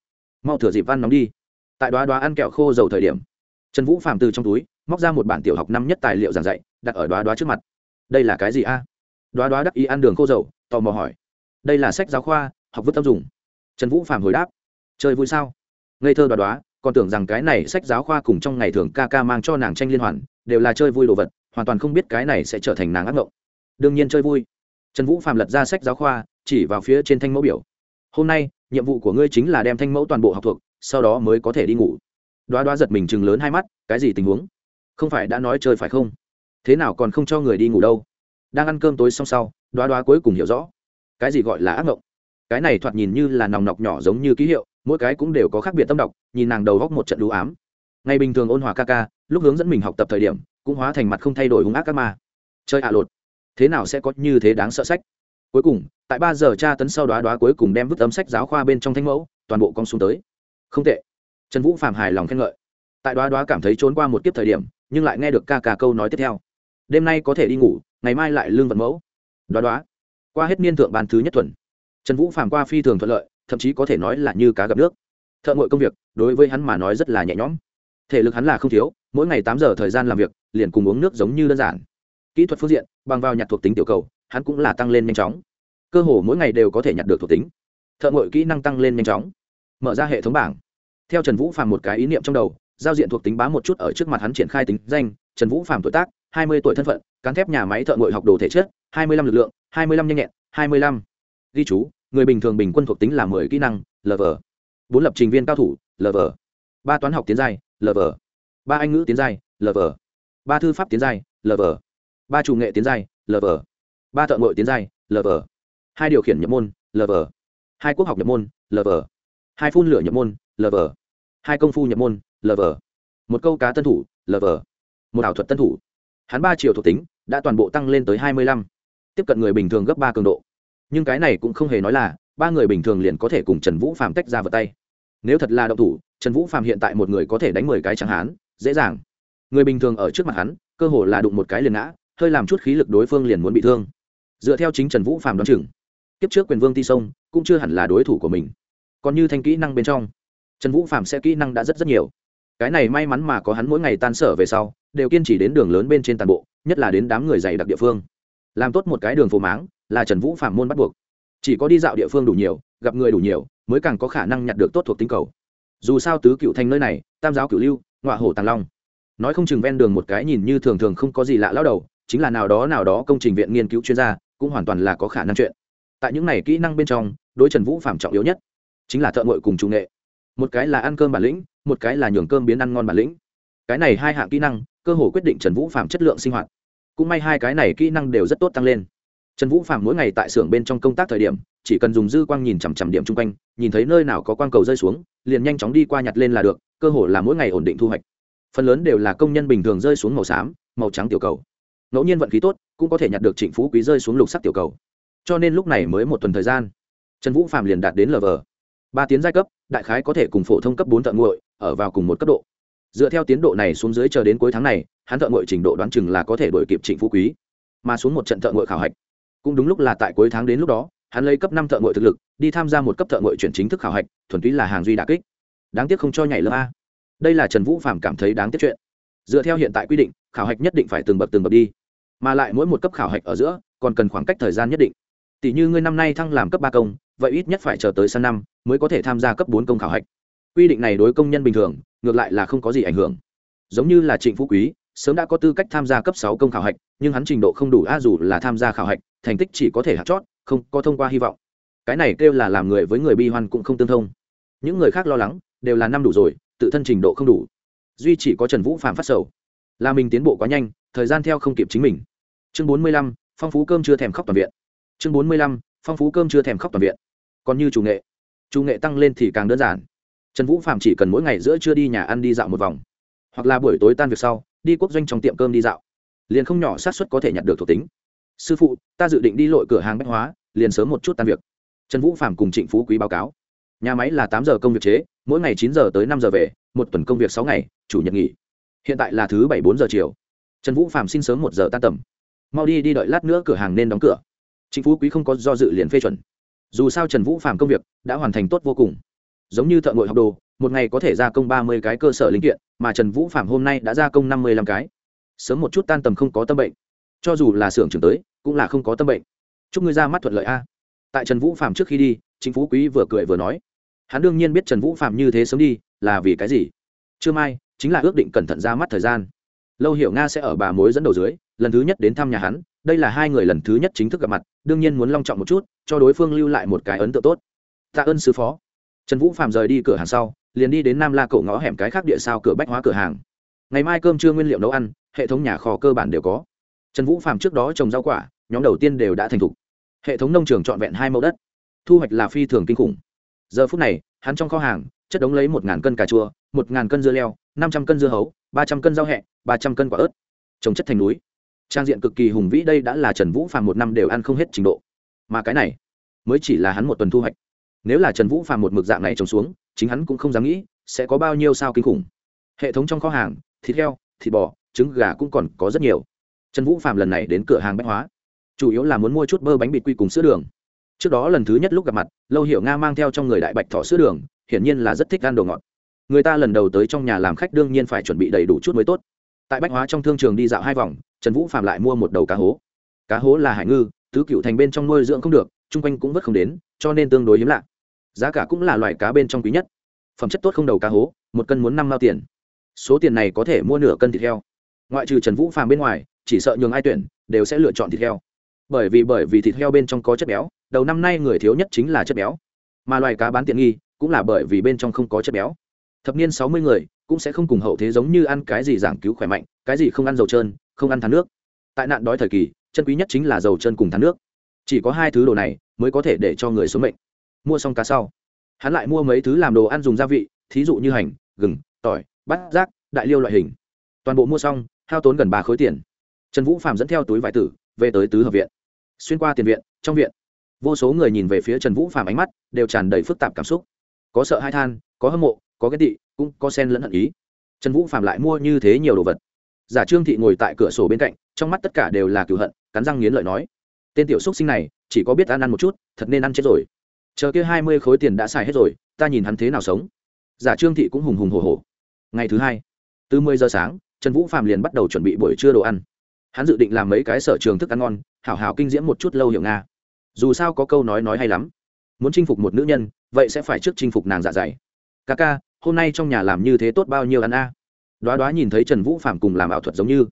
Mau thửa dịp văn nóng đi. Tại đoá đoá ăn kẹo khô dầu thời điểm, trần vũ phạm từ trong túi, móc ra một bản tiểu học năm nhất tài liệu giảng dạy, đặt ở đoá đoá trước mặt. Đây là cái gì a? À? đoá đoá đắc ý ăn đường khô dầu tò mò hỏi. Đây là sách giáo khoa, học vứt tâm dùng. Trần vũ phạm hồi đáp. Chơi vui sao? Ngây thơ đoá đoá, còn tưởng rằng cái này sách giáo khoa cùng trong ngày thường ca ca mang cho nàng tranh liên hoàn, đều là chơi vui đồ vật, hoàn toàn không biết cái này sẽ trở thành nàng ác mộng đương nhiên chơi vui. Trần vũ phạm lật ra sách giáo khoa, chỉ vào phía trên thanh mẫu biểu. Hôm nay, nhiệm vụ của ngươi chính là đem thanh mẫu toàn bộ học thuộc, sau đó mới có thể đi ngủ. Đoá đoá giật mình chừng lớn hai mắt, cái gì tình huống? Không phải đã nói chơi phải không? Thế nào còn không cho người đi ngủ đâu? Đang ăn cơm tối xong sau, đoá đoá cuối cùng hiểu rõ. Cái gì gọi là ác mộng cái này thoạt nhìn như là nòng nọc nhỏ giống như ký hiệu, mỗi cái cũng đều có khác biệt tâm đọc, nhìn nàng đầu góc một trận đũ ám. Ngày bình thường ôn hòa ca ca, lúc hướng dẫn mình học tập thời điểm, cũng hóa thành mặt không thay đổi hung ác các ma. Chơi ạ lột. Thế nào sẽ có như thế đáng sợ sách? Cuối cùng, tại ba giờ tra tấn sau đoá đoá cuối cùng đem vứt tấm sách giáo khoa bên trong thanh mẫu, toàn bộ con xuống tới. Không tệ. Trần vũ phạm hài lòng khen ngợi. Tại đoá đoá cảm thấy trốn qua một kiếp thời điểm, nhưng lại nghe được ca ca câu nói tiếp theo. Đêm nay có thể đi ngủ ngày mai lại lương vận mẫu. Đoá đoá. Qua hết niên thượng ban thứ nhất thuần trần vũ phạm qua phi thường thuận lợi, thậm chí có thể nói là như cá gặp nước. Thợ ngội công việc, đối với hắn mà nói rất là nhẹ nhõm. Thể lực hắn là không thiếu, mỗi ngày tám giờ thời gian làm việc, liền cùng uống nước giống như đơn giản. Kỹ thuật phương diện, bằng vào nhặt thuộc tính tiểu cầu, hắn cũng là tăng lên nhanh chóng. Cơ hồ mỗi ngày đều có thể nhặt được thuộc tính. Thợ ngội kỹ năng tăng lên nhanh chóng. Mở ra hệ thống bảng. Theo trần vũ phạm một cái ý niệm trong đầu, giao diện thuộc tính bá một chút ở trước mặt hắn triển khai tính danh, trần vũ phạm tuổi tác, hai mươi tuổi thân phận cán thép nhà máy thợ ngội học đồ thể chất hai mươi lăm lực lượng hai mươi lăm nhanh nhẹn hai mươi lăm ghi chú người bình thường bình quân thuộc tính là mười kỹ năng lv bốn lập trình viên cao thủ lv ba toán học tiến giai lv ba anh ngữ tiến giai lv ba thư pháp tiến giai lv ba chủ nghệ tiến giai lv ba thợ ngội tiến giai lv hai điều khiển nhập môn lv hai quốc học nhập môn lv hai phun lửa nhập môn lv hai công phu nhập môn lv một câu cá tân thủ lv một ảo thuật tân thủ hắn ba triệu thuộc tính đã toàn bộ tăng lên tới hai mươi lăm. Tiếp cận người bình thường gấp ba cường độ. Nhưng cái này cũng không hề nói là, ba người bình thường liền có thể cùng trần vũ phạm tách ra vào tay. Nếu thật là động thủ, trần vũ phạm hiện tại một người có thể đánh mười cái chẳng hán dễ dàng. Người bình thường ở trước mặt hắn, cơ hồ là đụng một cái liền ngã, hơi làm chút khí lực đối phương liền muốn bị thương. Dựa theo chính trần vũ phạm đoán chừng, kiếp trước quyền vương ti sông cũng chưa hẳn là đối thủ của mình. Còn như thanh kỹ năng bên trong, trần vũ phạm sẽ kỹ năng đã rất rất nhiều. Cái này may mắn mà có hắn mỗi ngày tan sở về sau đều kiên trì đến đường lớn bên trên toàn bộ, nhất là đến đám người dày đặc địa phương. Làm tốt một cái đường phố máng, là trần vũ phạm môn bắt buộc. Chỉ có đi dạo địa phương đủ nhiều, gặp người đủ nhiều, mới càng có khả năng nhặt được tốt thuộc tinh cầu. Dù sao tứ cựu thanh nơi này, tam giáo cựu lưu ngoại hổ tàng long. Nói không chừng ven đường một cái nhìn như thường thường không có gì lạ lao đầu, chính là nào đó nào đó công trình viện nghiên cứu chuyên gia, cũng hoàn toàn là có khả năng chuyện. Tại những này kỹ năng bên trong, đối trần vũ phạm trọng yếu nhất, chính là thợ ngội cùng trung nghệ. Một cái là ăn cơm bản lĩnh, một cái là nhường cơm biến ăn ngon bản lĩnh. Cái này hai hạng kỹ năng cơ hồ quyết định trần vũ phạm chất lượng sinh hoạt. Cũng may hai cái này kỹ năng đều rất tốt tăng lên. Trần vũ phạm mỗi ngày tại xưởng bên trong công tác thời điểm, chỉ cần dùng dư quang nhìn chằm chằm điểm chung quanh, nhìn thấy nơi nào có quang cầu rơi xuống, liền nhanh chóng đi qua nhặt lên là được, cơ hội là mỗi ngày ổn định thu hoạch. Phần lớn đều là công nhân bình thường rơi xuống màu xám, màu trắng tiểu cầu. Ngẫu nhiên vận khí tốt, cũng có thể nhặt được trịnh phú quý rơi xuống lục sắc tiểu cầu. Cho nên lúc này mới một tuần thời gian, trần vũ phạm liền đạt đến lv ba tiến giai cấp, đại khái có thể cùng phổ thông cấp bốn tận nguội, ở vào cùng một cấp độ dựa theo tiến độ này xuống dưới chờ đến cuối tháng này, hắn thợ nguội trình độ đoán chừng là có thể đổi kịp trịnh phú quý. Mà xuống một trận thợ nguội khảo hạch, cũng đúng lúc là tại cuối tháng đến lúc đó, hắn lấy cấp năm thợ nguội thực lực, đi tham gia một cấp thợ nguội chuyển chính thức khảo hạch, thuần túy là hàng duy đà kích. Đáng tiếc không cho nhảy lớp a. Đây là trần vũ phạm cảm thấy đáng tiếc chuyện. Dựa theo hiện tại quy định, khảo hạch nhất định phải từng bậc từng bậc đi. Mà lại mỗi một cấp khảo hạch ở giữa, còn cần khoảng cách thời gian nhất định. Tỷ như ngươi năm nay thăng làm cấp ba công, vậy ít nhất phải chờ tới sang năm mới có thể tham gia cấp bốn công khảo hạch quy định này đối công nhân bình thường, ngược lại là không có gì ảnh hưởng. Giống như là trịnh phú quý, sớm đã có tư cách tham gia cấp sáu công khảo hạch, nhưng hắn trình độ không đủ a dù là tham gia khảo hạch, thành tích chỉ có thể hạt chót, không có thông qua hy vọng. Cái này kêu là làm người với người bi hoan cũng không tương thông. Những người khác lo lắng, đều là năm đủ rồi, tự thân trình độ không đủ. Duy chỉ có trần vũ phạm phát sầu. Là mình tiến bộ quá nhanh, thời gian theo không kịp chính mình. Chương bốn mươi lăm, phong phú cơm chưa thèm khóc toàn viện. Chương bốn mươi lăm, phong phú cơm chưa thèm khóc toàn viện. Còn như chủ nghệ chủ nghệ tăng lên thì càng đơn giản trần vũ phạm chỉ cần mỗi ngày giữa trưa đi nhà ăn đi dạo một vòng, hoặc là buổi tối tan việc sau, đi quốc doanh trong tiệm cơm đi dạo, liền không nhỏ sát suất có thể nhận được thuộc tính. Sư phụ, ta dự định đi lội cửa hàng bách hóa, liền sớm một chút tan việc. Trần vũ phạm cùng trịnh phú quý báo cáo. Nhà máy là tám giờ công việc chế, mỗi ngày chín giờ tới năm giờ về, một tuần công việc sáu ngày, chủ nhật nghỉ. Hiện tại là thứ bảy bốn giờ chiều. Trần vũ phạm xin sớm một giờ tan tầm. Mau đi đi đợi lát nữa cửa hàng nên đóng cửa. Trịnh phú quý không có do dự liền phê chuẩn. Dù sao trần vũ phạm công việc đã hoàn thành tốt vô cùng giống như thợ ngội học đồ, một ngày có thể gia công ba mươi cái cơ sở linh kiện, mà trần vũ phạm hôm nay đã gia công năm mươi lăm cái. Sớm một chút tan tầm không có tâm bệnh. Cho dù là xưởng trưởng tới, cũng là không có tâm bệnh. Chúc ngươi ra mắt thuận lợi a. Tại trần vũ phạm trước khi đi, chính phú quý vừa cười vừa nói. Hắn đương nhiên biết trần vũ phạm như thế sớm đi, là vì cái gì? Trưa mai, chính là ước định cẩn thận ra mắt thời gian. Lâu hiểu nga sẽ ở bà mối dẫn đầu dưới, lần thứ nhất đến thăm nhà hắn, đây là hai người lần thứ nhất chính thức gặp mặt, đương nhiên muốn long trọng một chút, cho đối phương lưu lại một cái ấn tượng tốt. Tạ ơn sư phó trần vũ phạm rời đi cửa hàng sau, liền đi đến nam la cổ ngõ hẻm cái khác địa sao cửa bách hóa cửa hàng. Ngày mai cơm trưa nguyên liệu nấu ăn, hệ thống nhà kho cơ bản đều có. Trần vũ phạm trước đó trồng rau quả, nhóm đầu tiên đều đã thành thục. Hệ thống nông trường trọn vẹn hai mẫu đất. Thu hoạch là phi thường kinh khủng. Giờ phút này, hắn trong kho hàng, chất đống lấy một ngàn cân cà chua, một ngàn cân dưa leo, năm trăm cân dưa hấu, ba trăm cân rau hẹ, ba trăm cân quả ớt. Trồng chất thành núi. Trang diện cực kỳ hùng vĩ đây đã là trần vũ phàm một năm đều ăn không hết trình độ. Mà cái này, mới chỉ là hắn một tuần thu hoạch nếu là trần vũ phàm một mực dạng này trồng xuống, chính hắn cũng không dám nghĩ sẽ có bao nhiêu sao kinh khủng. Hệ thống trong kho hàng, thịt heo, thịt bò, trứng, gà cũng còn có rất nhiều. Trần vũ phàm lần này đến cửa hàng bách hóa. Chủ yếu là muốn mua chút bơ bánh bịt quy cùng sữa đường. Trước đó lần thứ nhất lúc gặp mặt, lâu hiểu nga mang theo trong người đại bạch thỏ sữa đường, hiển nhiên là rất thích ăn đồ ngọt. Người ta lần đầu tới trong nhà làm khách đương nhiên phải chuẩn bị đầy đủ chút mới tốt. Tại bách hóa trong thương trường đi dạo hai vòng, trần vũ phạm lại mua một đầu cá hố. Cá hố là hải ngư, tứ cựu thành bên trong nuôi dưỡng không được, chung quanh cũng vất không đến, cho nên tương đối hiếm lạ giá cả cũng là loại cá bên trong quý nhất. Phẩm chất tốt không đầu cá hố, một cân muốn năm mao tiền. Số tiền này có thể mua nửa cân thịt heo. Ngoại trừ trần vũ phàm bên ngoài, chỉ sợ nhường ai tuyển, đều sẽ lựa chọn thịt heo. Bởi vì bởi vì thịt heo bên trong có chất béo, đầu năm nay người thiếu nhất chính là chất béo. Mà loài cá bán tiện nghi, cũng là bởi vì bên trong không có chất béo. Thập niên sáu mươi người, cũng sẽ không cùng hậu thế giống như ăn cái gì giảng cứu khỏe mạnh, cái gì không ăn dầu trơn, không ăn thán nước. Tại nạn đói thời kỳ, chân quý nhất chính là dầu trơn cùng thán nước. Chỉ có hai thứ đồ này, mới có thể để cho người sống mệnh mua xong cá sau. Hắn lại mua mấy thứ làm đồ ăn dùng gia vị, thí dụ như hành, gừng, tỏi, bát rác đại liêu loại hình. Toàn bộ mua xong, hao tốn gần ba khối tiền. Trần vũ phạm dẫn theo túi vải tử, về tới tứ hợp viện. Xuyên qua tiền viện, trong viện, vô số người nhìn về phía trần vũ phạm ánh mắt đều tràn đầy phức tạp cảm xúc. Có sợ hai than, có hâm mộ, có ghét tị, cũng có sen lẫn hận ý. Trần vũ phạm lại mua như thế nhiều đồ vật. Giả trương thị ngồi tại cửa sổ bên cạnh, trong mắt tất cả đều là cựu hận, cắn răng nghiến lợi nói, tên tiểu xúc sinh này, chỉ có biết ăn ăn một chút, thật nên ăn chết rồi chờ kia hai mươi khối tiền đã xài hết rồi, ta nhìn hắn thế nào sống. Giả trương thị cũng hùng hùng hồ hồ ngày thứ hai, từ mười giờ sáng, trần vũ phạm liền bắt đầu chuẩn bị buổi trưa đồ ăn. Hắn dự định làm mấy cái sở trường thức ăn ngon, hảo hảo kinh diễm một chút lâu hiệu nga. Dù sao có câu nói nói hay lắm. Muốn chinh phục một nữ nhân, vậy sẽ phải trước chinh phục nàng dạ dày. Ca ca, hôm nay trong nhà làm như thế tốt bao nhiêu ăn a? À. đoá đoá nhìn thấy trần vũ phạm cùng làm ảo thuật giống như.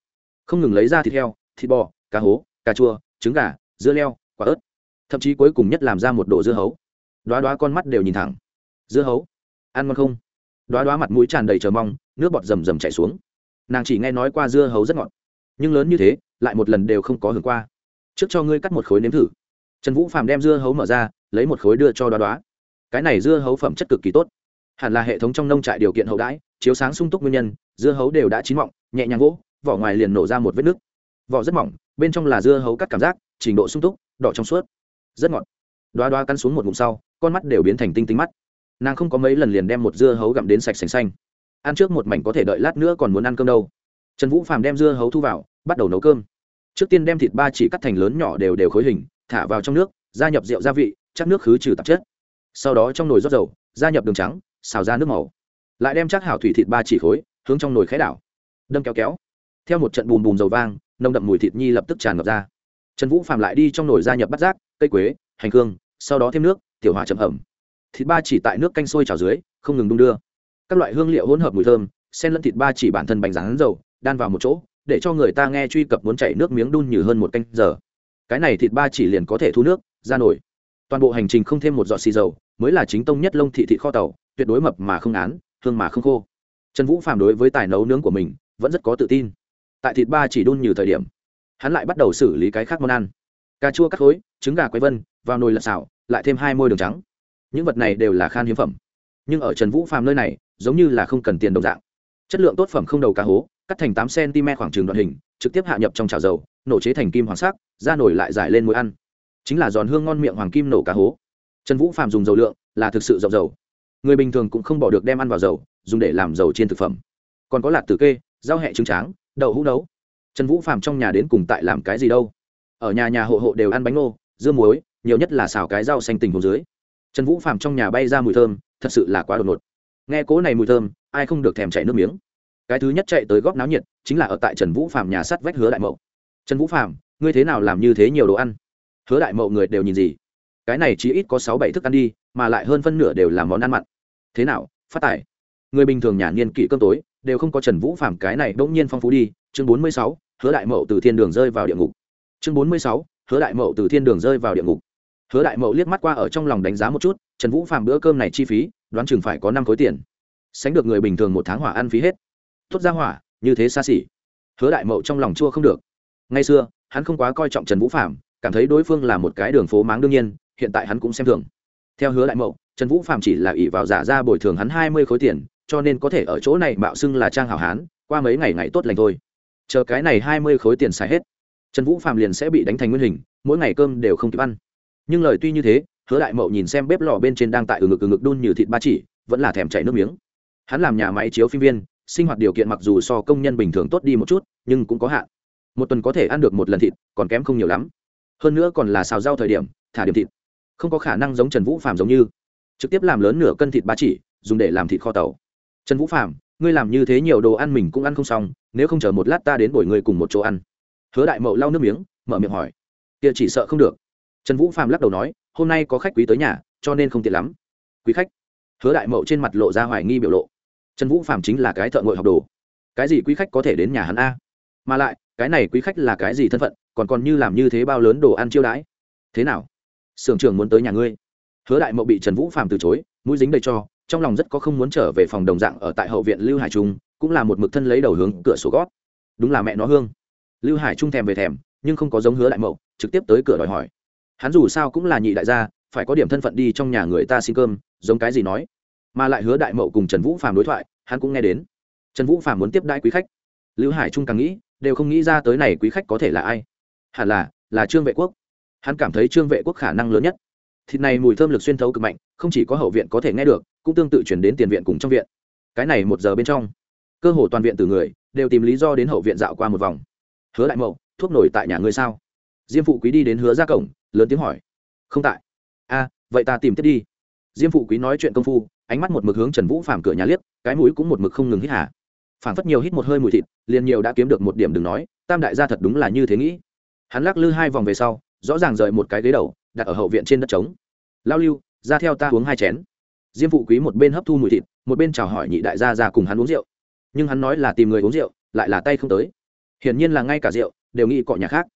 Không ngừng lấy ra thịt heo, thịt bò, cá hố, cà chua, trứng gà, dưa leo, quả ớt. Thậm chí cuối cùng nhất làm ra một đồ dưa hấu đoá đoá con mắt đều nhìn thẳng. Dưa hấu. Ăn ngon không? Đoá đoá mặt mũi tràn đầy chờ mong, nước bọt rầm rầm chảy xuống. Nàng chỉ nghe nói qua dưa hấu rất ngọt, nhưng lớn như thế, lại một lần đều không có hưởng qua. Trước cho ngươi cắt một khối nếm thử. Trần vũ phàm đem dưa hấu mở ra, lấy một khối đưa cho đoá đoá. Cái này dưa hấu phẩm chất cực kỳ tốt. Hẳn là hệ thống trong nông trại điều kiện hậu đãi, chiếu sáng sung túc nguyên nhân, dưa hấu đều đã chín mọng, nhẹ nhàng gỗ vỏ ngoài liền nổ ra một vết nước. Vỏ rất mỏng, bên trong là dưa hấu cắt cảm giác, trình độ sung túc, đỏ trong suốt. Rất ngọt đoá đoá cắn xuống một ngụm sau con mắt đều biến thành tinh tinh mắt. Nàng không có mấy lần liền đem một dưa hấu gặm đến sạch sành xanh. Ăn trước một mảnh có thể đợi lát nữa còn muốn ăn cơm đâu. Trần vũ phàm đem dưa hấu thu vào bắt đầu nấu cơm. Trước tiên đem thịt ba chỉ cắt thành lớn nhỏ đều đều khối hình thả vào trong nước gia nhập rượu gia vị chắc nước khứ trừ tạp chất. Sau đó trong nồi rót dầu gia nhập đường trắng xào ra nước màu. Lại đem chắc hảo thủy thịt ba chỉ khối hướng trong nồi khẽ đảo. Đâm kéo kéo. Theo một trận bùm bùm dầu vang nồng đậm mùi thịt nhi lập tức tràn ngập ra. Trần vũ phạm lại đi trong nồi gia nhập bát rác, cây quế hành hương sau đó thêm nước, tiểu hỏa chậm ẩm. Thịt ba chỉ tại nước canh sôi trào dưới, không ngừng đung đưa. Các loại hương liệu hỗn hợp mùi thơm, xen lẫn thịt ba chỉ bản thân bánh rán dầu, đan vào một chỗ, để cho người ta nghe truy cập muốn chảy nước miếng đun như hơn một canh giờ. Cái này thịt ba chỉ liền có thể thu nước, ra nổi. Toàn bộ hành trình không thêm một giọt xì dầu, mới là chính tông nhất lông thị thịt kho tàu, tuyệt đối mập mà không án, hương mà không khô. Trần vũ phàm đối với tài nấu nướng của mình, vẫn rất có tự tin. Tại thịt ba chỉ đun như thời điểm, hắn lại bắt đầu xử lý cái khác món ăn. Cà chua cắt khối, trứng gà quay vân vào nồi lật xào, lại thêm hai môi đường trắng. Những vật này đều là khan hiếm phẩm. Nhưng ở trần vũ phàm nơi này, giống như là không cần tiền đồng dạng. Chất lượng tốt phẩm không đầu cá hố, cắt thành tám cm khoảng trường đoạn hình, trực tiếp hạ nhập trong chảo dầu, nổ chế thành kim hoàng sắc, ra nổi lại giải lên mối ăn. Chính là giòn hương ngon miệng hoàng kim nổ cá hố. Trần vũ phàm dùng dầu lượng, là thực sự dầu dầu. Người bình thường cũng không bỏ được đem ăn vào dầu, dùng để làm dầu trên thực phẩm. Còn có lạc tử kê, rau hẹ trứng tráng, đậu hũ nấu. Trần vũ phàm trong nhà đến cùng tại làm cái gì đâu? Ở nhà nhà hộ hộ đều ăn bánh ngô, dưa muối nhiều nhất là xào cái rau xanh tình hồ dưới. Trần vũ phàm trong nhà bay ra mùi thơm, thật sự là quá đột ngột. Nghe cố này mùi thơm, ai không được thèm chảy nước miếng. Cái thứ nhất chạy tới góc náo nhiệt, chính là ở tại trần vũ phàm nhà sắt vách hứa đại mậu. Trần vũ phàm, ngươi thế nào làm như thế nhiều đồ ăn? Hứa đại mậu người đều nhìn gì? Cái này chỉ ít có sáu bảy thức ăn đi, mà lại hơn phân nửa đều là món ăn mặn. Thế nào, phát tài? Người bình thường nhà niên kỷ cơm tối, đều không có trần vũ phàm cái này bỗng nhiên phong phú đi. Chương bốn mươi sáu, hứa đại mậu từ thiên đường rơi vào địa ngục. Chương bốn mươi sáu, hứa đại mậu từ thiên đường rơi vào địa ngục hứa đại mậu liếc mắt qua ở trong lòng đánh giá một chút, trần vũ phàm bữa cơm này chi phí, đoán chừng phải có năm khối tiền. Sánh được người bình thường một tháng hỏa ăn phí hết. Tốt ra hỏa, như thế xa xỉ. Hứa đại mậu trong lòng chua không được. Ngay xưa, hắn không quá coi trọng trần vũ phạm cảm thấy đối phương là một cái đường phố máng đương nhiên, hiện tại hắn cũng xem thường. Theo hứa đại mậu, trần vũ phạm chỉ là ỷ vào giả ra bồi thường hắn hai mươi khối tiền, cho nên có thể ở chỗ này mạo xưng là trang hảo hán, qua mấy ngày ngày tốt lành thôi. Chờ cái này hai mươi khối tiền xài hết, trần vũ phạm liền sẽ bị đánh thành nguyên hình, mỗi ngày cơm đều không kịp ăn nhưng lời tuy như thế, hứa đại mậu nhìn xem bếp lò bên trên đang tại ừ ngực ừ ngực đun như thịt ba chỉ, vẫn là thèm chảy nước miếng. Hắn làm nhà máy chiếu phim viên, sinh hoạt điều kiện mặc dù so công nhân bình thường tốt đi một chút, nhưng cũng có hạn. Một tuần có thể ăn được một lần thịt, còn kém không nhiều lắm. Hơn nữa còn là xào rau thời điểm, thả điểm thịt. Không có khả năng giống trần vũ phạm giống như, trực tiếp làm lớn nửa cân thịt ba chỉ, dùng để làm thịt kho tàu. Trần vũ phạm ngươi làm như thế nhiều đồ ăn mình cũng ăn không xong, nếu không chờ một lát ta đến bồi ngươi cùng một chỗ ăn. Hứa đại mậu lau nước miếng, mở miệng hỏi. Kia chỉ sợ không được trần vũ phạm lắc đầu nói, hôm nay có khách quý tới nhà, cho nên không tiện lắm. Quý khách? Hứa đại mậu trên mặt lộ ra hoài nghi biểu lộ. Trần vũ phạm chính là cái thợ ngội học đồ. Cái gì quý khách có thể đến nhà hắn a? Mà lại, cái này quý khách là cái gì thân phận, còn còn như làm như thế bao lớn đồ ăn chiêu đãi? Thế nào? Sưởng trưởng muốn tới nhà ngươi? Hứa đại mậu bị trần vũ phạm từ chối, mũi dính đầy cho, trong lòng rất có không muốn trở về phòng đồng dạng ở tại hậu viện lưu hải trung, cũng là một mực thân lấy đầu hướng cửa sổ gót. Đúng là mẹ nó hương. Lưu hải trung thèm về thèm, nhưng không có giống hứa đại mậu, trực tiếp tới cửa đòi hỏi hắn dù sao cũng là nhị đại gia, phải có điểm thân phận đi trong nhà người ta xin cơm, giống cái gì nói. Mà lại hứa đại mậu cùng trần vũ phàm đối thoại, hắn cũng nghe đến. Trần vũ phàm muốn tiếp đãi quý khách. Lưu hải trung càng nghĩ, đều không nghĩ ra tới này quý khách có thể là ai. Hẳn là là trương vệ quốc. Hắn cảm thấy trương vệ quốc khả năng lớn nhất. Thịt này mùi thơm lực xuyên thấu cực mạnh, không chỉ có hậu viện có thể nghe được, cũng tương tự chuyển đến tiền viện cùng trong viện. Cái này một giờ bên trong, cơ hồ toàn viện từ người, đều tìm lý do đến hậu viện dạo qua một vòng. Hứa đại mậu, thuốc nổi tại nhà ngươi sao? Diêm phụ quý đi đến hứa ra cổng lớn tiếng hỏi. Không tại. A, vậy ta tìm tiếp đi. Diêm phụ quý nói chuyện công phu, ánh mắt một mực hướng trần vũ phàm cửa nhà liếc, cái mũi cũng một mực không ngừng hít hà. Phản phất nhiều hít một hơi mùi thịt, liền nhiều đã kiếm được một điểm đừng nói, tam đại gia thật đúng là như thế nghĩ. Hắn lắc lư hai vòng về sau, rõ ràng rời một cái ghế đầu, đặt ở hậu viện trên đất trống. Lao lưu, ra theo ta uống hai chén. Diêm phụ quý một bên hấp thu mùi thịt, một bên chào hỏi nhị đại gia ra cùng hắn uống rượu. Nhưng hắn nói là tìm người uống rượu, lại là tay không tới. Hiển nhiên là ngay cả rượu, đều nghĩ cọ nhà khác.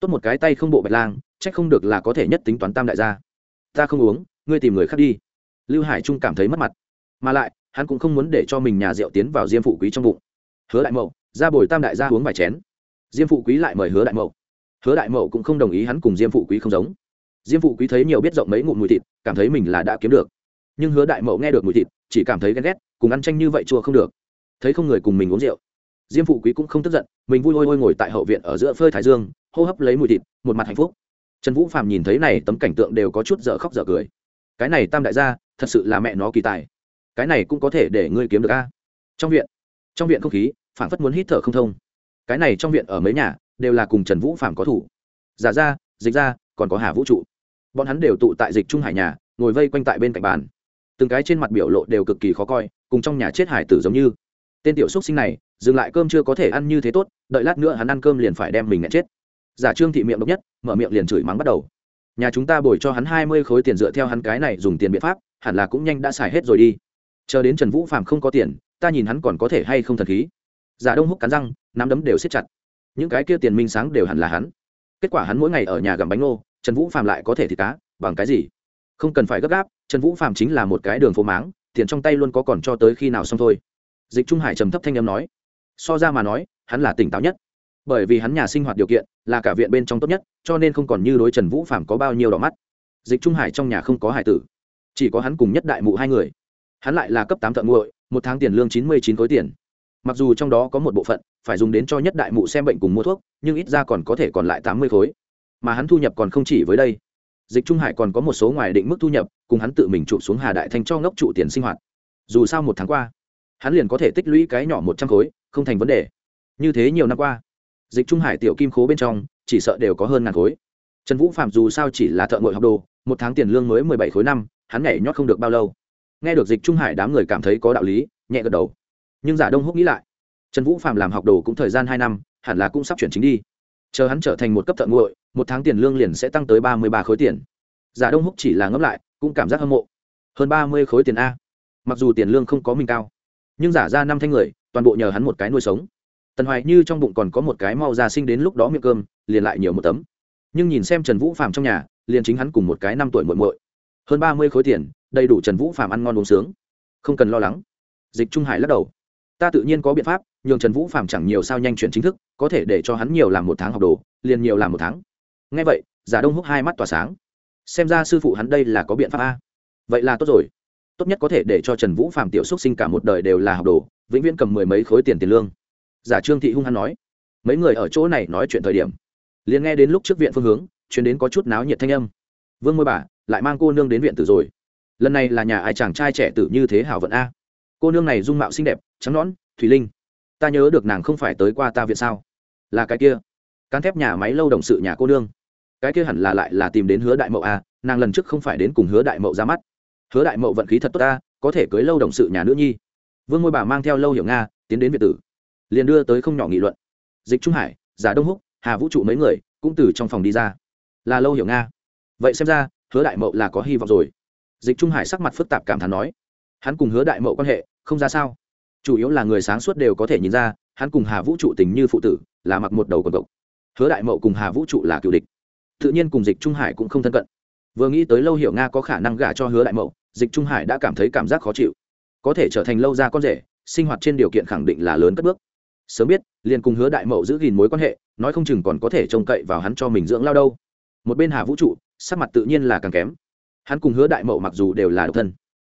Tốt một cái tay không bộ bạch lang trách không được là có thể nhất tính toán tam đại gia. Ta không uống, ngươi tìm người khác đi. Lưu hải trung cảm thấy mất mặt. Mà lại, hắn cũng không muốn để cho mình nhà rượu tiến vào diêm phụ quý trong bụng. Hứa đại mậu, ra bồi tam đại gia uống vài chén. Diêm phụ quý lại mời hứa đại mậu. Hứa đại mậu cũng không đồng ý hắn cùng diêm phụ quý không giống. Diêm phụ quý thấy nhiều biết rộng mấy ngụm mùi thịt, cảm thấy mình là đã kiếm được. Nhưng hứa đại mậu nghe được mùi thịt, chỉ cảm thấy ghen ghét, cùng ăn tranh như vậy chua không được. Thấy không người cùng mình uống rượu. Diêm phụ quý cũng không tức giận, mình vui ôi ôi ngồi tại hậu viện ở giữa phơi thái dương, hô hấp lấy mùi thịt, một mặt hạnh phúc trần vũ phạm nhìn thấy này tấm cảnh tượng đều có chút dở khóc dở cười. Cái này tam đại gia, thật sự là mẹ nó kỳ tài. Cái này cũng có thể để ngươi kiếm được a. Trong viện trong viện không khí phản phất muốn hít thở không thông. Cái này trong viện ở mấy nhà, đều là cùng trần vũ phạm có thủ. Giả ra, dịch ra, còn có hà vũ trụ. Bọn hắn đều tụ tại dịch trung hải nhà, ngồi vây quanh tại bên cạnh bàn. Từng cái trên mặt biểu lộ đều cực kỳ khó coi, cùng trong nhà chết hải tử giống như. Tên tiểu xúc sinh này, dừng lại cơm chưa có thể ăn như thế tốt, đợi lát nữa hắn ăn cơm liền phải đem mình nghẹn chết giả trương thị miệng độc nhất, mở miệng liền chửi mắng bắt đầu. Nhà chúng ta bồi cho hắn hai mươi khối tiền dựa theo hắn cái này dùng tiền biện pháp, hẳn là cũng nhanh đã xài hết rồi đi. Chờ đến trần vũ phạm không có tiền, ta nhìn hắn còn có thể hay không thần khí. Giả đông húc cắn răng, nắm đấm đều siết chặt. Những cái kia tiền minh sáng đều hẳn là hắn. Kết quả hắn mỗi ngày ở nhà gặm bánh ngô, trần vũ phạm lại có thể thịt cá, bằng cái gì? Không cần phải gấp gáp, trần vũ phạm chính là một cái đường phố máng, tiền trong tay luôn có còn cho tới khi nào xong thôi. Dịch trung hải trầm thấp thanh âm nói. So ra mà nói, hắn là tỉnh táo nhất bởi vì hắn nhà sinh hoạt điều kiện, là cả viện bên trong tốt nhất, cho nên không còn như đối trần vũ phạm có bao nhiêu đỏ mắt. Dịch trung hải trong nhà không có hải tử, chỉ có hắn cùng nhất đại mụ hai người. Hắn lại là cấp tám thợ nguội, một tháng tiền lương chín mươi chín khối tiền. Mặc dù trong đó có một bộ phận phải dùng đến cho nhất đại mụ xem bệnh cùng mua thuốc, nhưng ít ra còn có thể còn lại tám mươi khối. Mà hắn thu nhập còn không chỉ với đây. Dịch trung hải còn có một số ngoài định mức thu nhập, cùng hắn tự mình trụ xuống hà đại thanh cho ngốc trụ tiền sinh hoạt. Dù sao một tháng qua, hắn liền có thể tích lũy cái nhỏ một trăm khối, không thành vấn đề. Như thế nhiều năm qua dịch trung hải tiểu kim khố bên trong, chỉ sợ đều có hơn ngàn khối. Trần vũ phạm dù sao chỉ là thợ ngội học đồ, một tháng tiền lương mới mười bảy khối năm, hắn nhảy nhót không được bao lâu. Nghe được dịch trung hải đám người cảm thấy có đạo lý, nhẹ gật đầu. Nhưng giả đông húc nghĩ lại, trần vũ phạm làm học đồ cũng thời gian hai năm, hẳn là cũng sắp chuyển chính đi. Chờ hắn trở thành một cấp thợ nguội một tháng tiền lương liền sẽ tăng tới ba mươi ba khối tiền. Giả đông húc chỉ là ngẫm lại, cũng cảm giác hâm mộ. Hơn ba mươi khối tiền a. Mặc dù tiền lương không có mình cao, nhưng giả ra năm thanh người, toàn bộ nhờ hắn một cái nuôi sống tần hoài như trong bụng còn có một cái mau ra sinh đến lúc đó miệng cơm, liền lại nhiều một tấm. Nhưng nhìn xem trần vũ phạm trong nhà, liền chính hắn cùng một cái năm tuổi muội muội. Hơn ba mươi khối tiền, đầy đủ trần vũ phạm ăn ngon uống sướng. Không cần lo lắng. Dịch trung hải lắc đầu. Ta tự nhiên có biện pháp, nhường trần vũ phạm chẳng nhiều sao nhanh chuyển chính thức, có thể để cho hắn nhiều làm một tháng học đồ, liền nhiều làm một tháng. Ngay vậy, giả đông húc hai mắt tỏa sáng. Xem ra sư phụ hắn đây là có biện pháp a. Vậy là tốt rồi. Tốt nhất có thể để cho trần vũ phạm tiểu xúc sinh cả một đời đều là học đồ, vĩnh viễn cầm mười mấy khối tiền tiền lương giả trương thị hung hăng nói, mấy người ở chỗ này nói chuyện thời điểm, liền nghe đến lúc trước viện phương hướng chuyến đến có chút náo nhiệt thanh âm. Vương môi bà, lại mang cô nương đến viện tử rồi. Lần này là nhà ai chàng trai trẻ tử như thế hảo vận a? Cô nương này dung mạo xinh đẹp, trắng nõn thùy linh. Ta nhớ được nàng không phải tới qua ta viện sao? Là cái kia, cán thép nhà máy lâu đồng sự nhà cô nương. Cái kia hẳn là lại là tìm đến hứa đại mậu a, nàng lần trước không phải đến cùng hứa đại mậu ra mắt. Hứa đại mậu vận khí thật tốt ta, có thể cưới lâu đồng sự nhà nữ nhi. Vương ngôi bà mang theo lâu hiểu nga, tiến đến việt tử liền đưa tới không nhỏ nghị luận. Dịch trung hải, giả đông húc, hà vũ trụ mấy người cũng từ trong phòng đi ra. Là lâu hiểu nga. Vậy xem ra, hứa đại mậu là có hy vọng rồi. Dịch trung hải sắc mặt phức tạp cảm thán nói. Hắn cùng hứa đại mậu quan hệ, không ra sao. Chủ yếu là người sáng suốt đều có thể nhìn ra, hắn cùng hà vũ trụ tình như phụ tử, là mặc một đầu quần cộc. Hứa đại mậu cùng hà vũ trụ là cựu địch. Tự nhiên cùng dịch trung hải cũng không thân cận. Vừa nghĩ tới lâu hiểu nga có khả năng gả cho hứa đại mậu, dịch trung hải đã cảm thấy cảm giác khó chịu. Có thể trở thành lâu ra con rể, sinh hoạt trên điều kiện khẳng định là lớn cất bước sớm biết, liền cùng hứa đại mậu giữ gìn mối quan hệ, nói không chừng còn có thể trông cậy vào hắn cho mình dưỡng lao đâu. Một bên hà vũ trụ, sắc mặt tự nhiên là càng kém. Hắn cùng hứa đại mậu mặc dù đều là độc thân,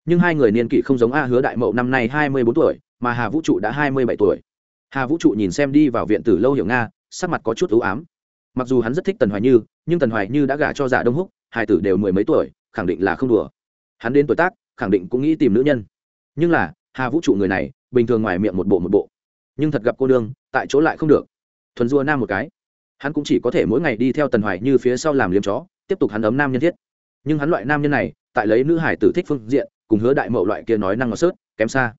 nhưng hai người niên kỷ không giống a hứa đại mậu năm nay hai mươi bốn tuổi, mà hà vũ trụ đã hai mươi bảy tuổi. Hà vũ trụ nhìn xem đi vào viện tử lâu hiểu nga, sắc mặt có chút ưu ám. Mặc dù hắn rất thích tần hoài như, nhưng tần hoài như đã gả cho giả đông húc, hai tử đều mười mấy tuổi, khẳng định là không đùa. Hắn đến tuổi tác, khẳng định cũng nghĩ tìm nữ nhân. Nhưng là, hà vũ trụ người này, bình thường ngoài miệng một bộ một bộ nhưng thật gặp cô nương, tại chỗ lại không được. Thuần dua nam một cái. Hắn cũng chỉ có thể mỗi ngày đi theo tần hoài như phía sau làm liếm chó, tiếp tục hắn ấm nam nhân thiết. Nhưng hắn loại nam nhân này, tại lấy nữ hải tử thích phương diện, cùng hứa đại mậu loại kia nói năng ngọt sớt, kém xa.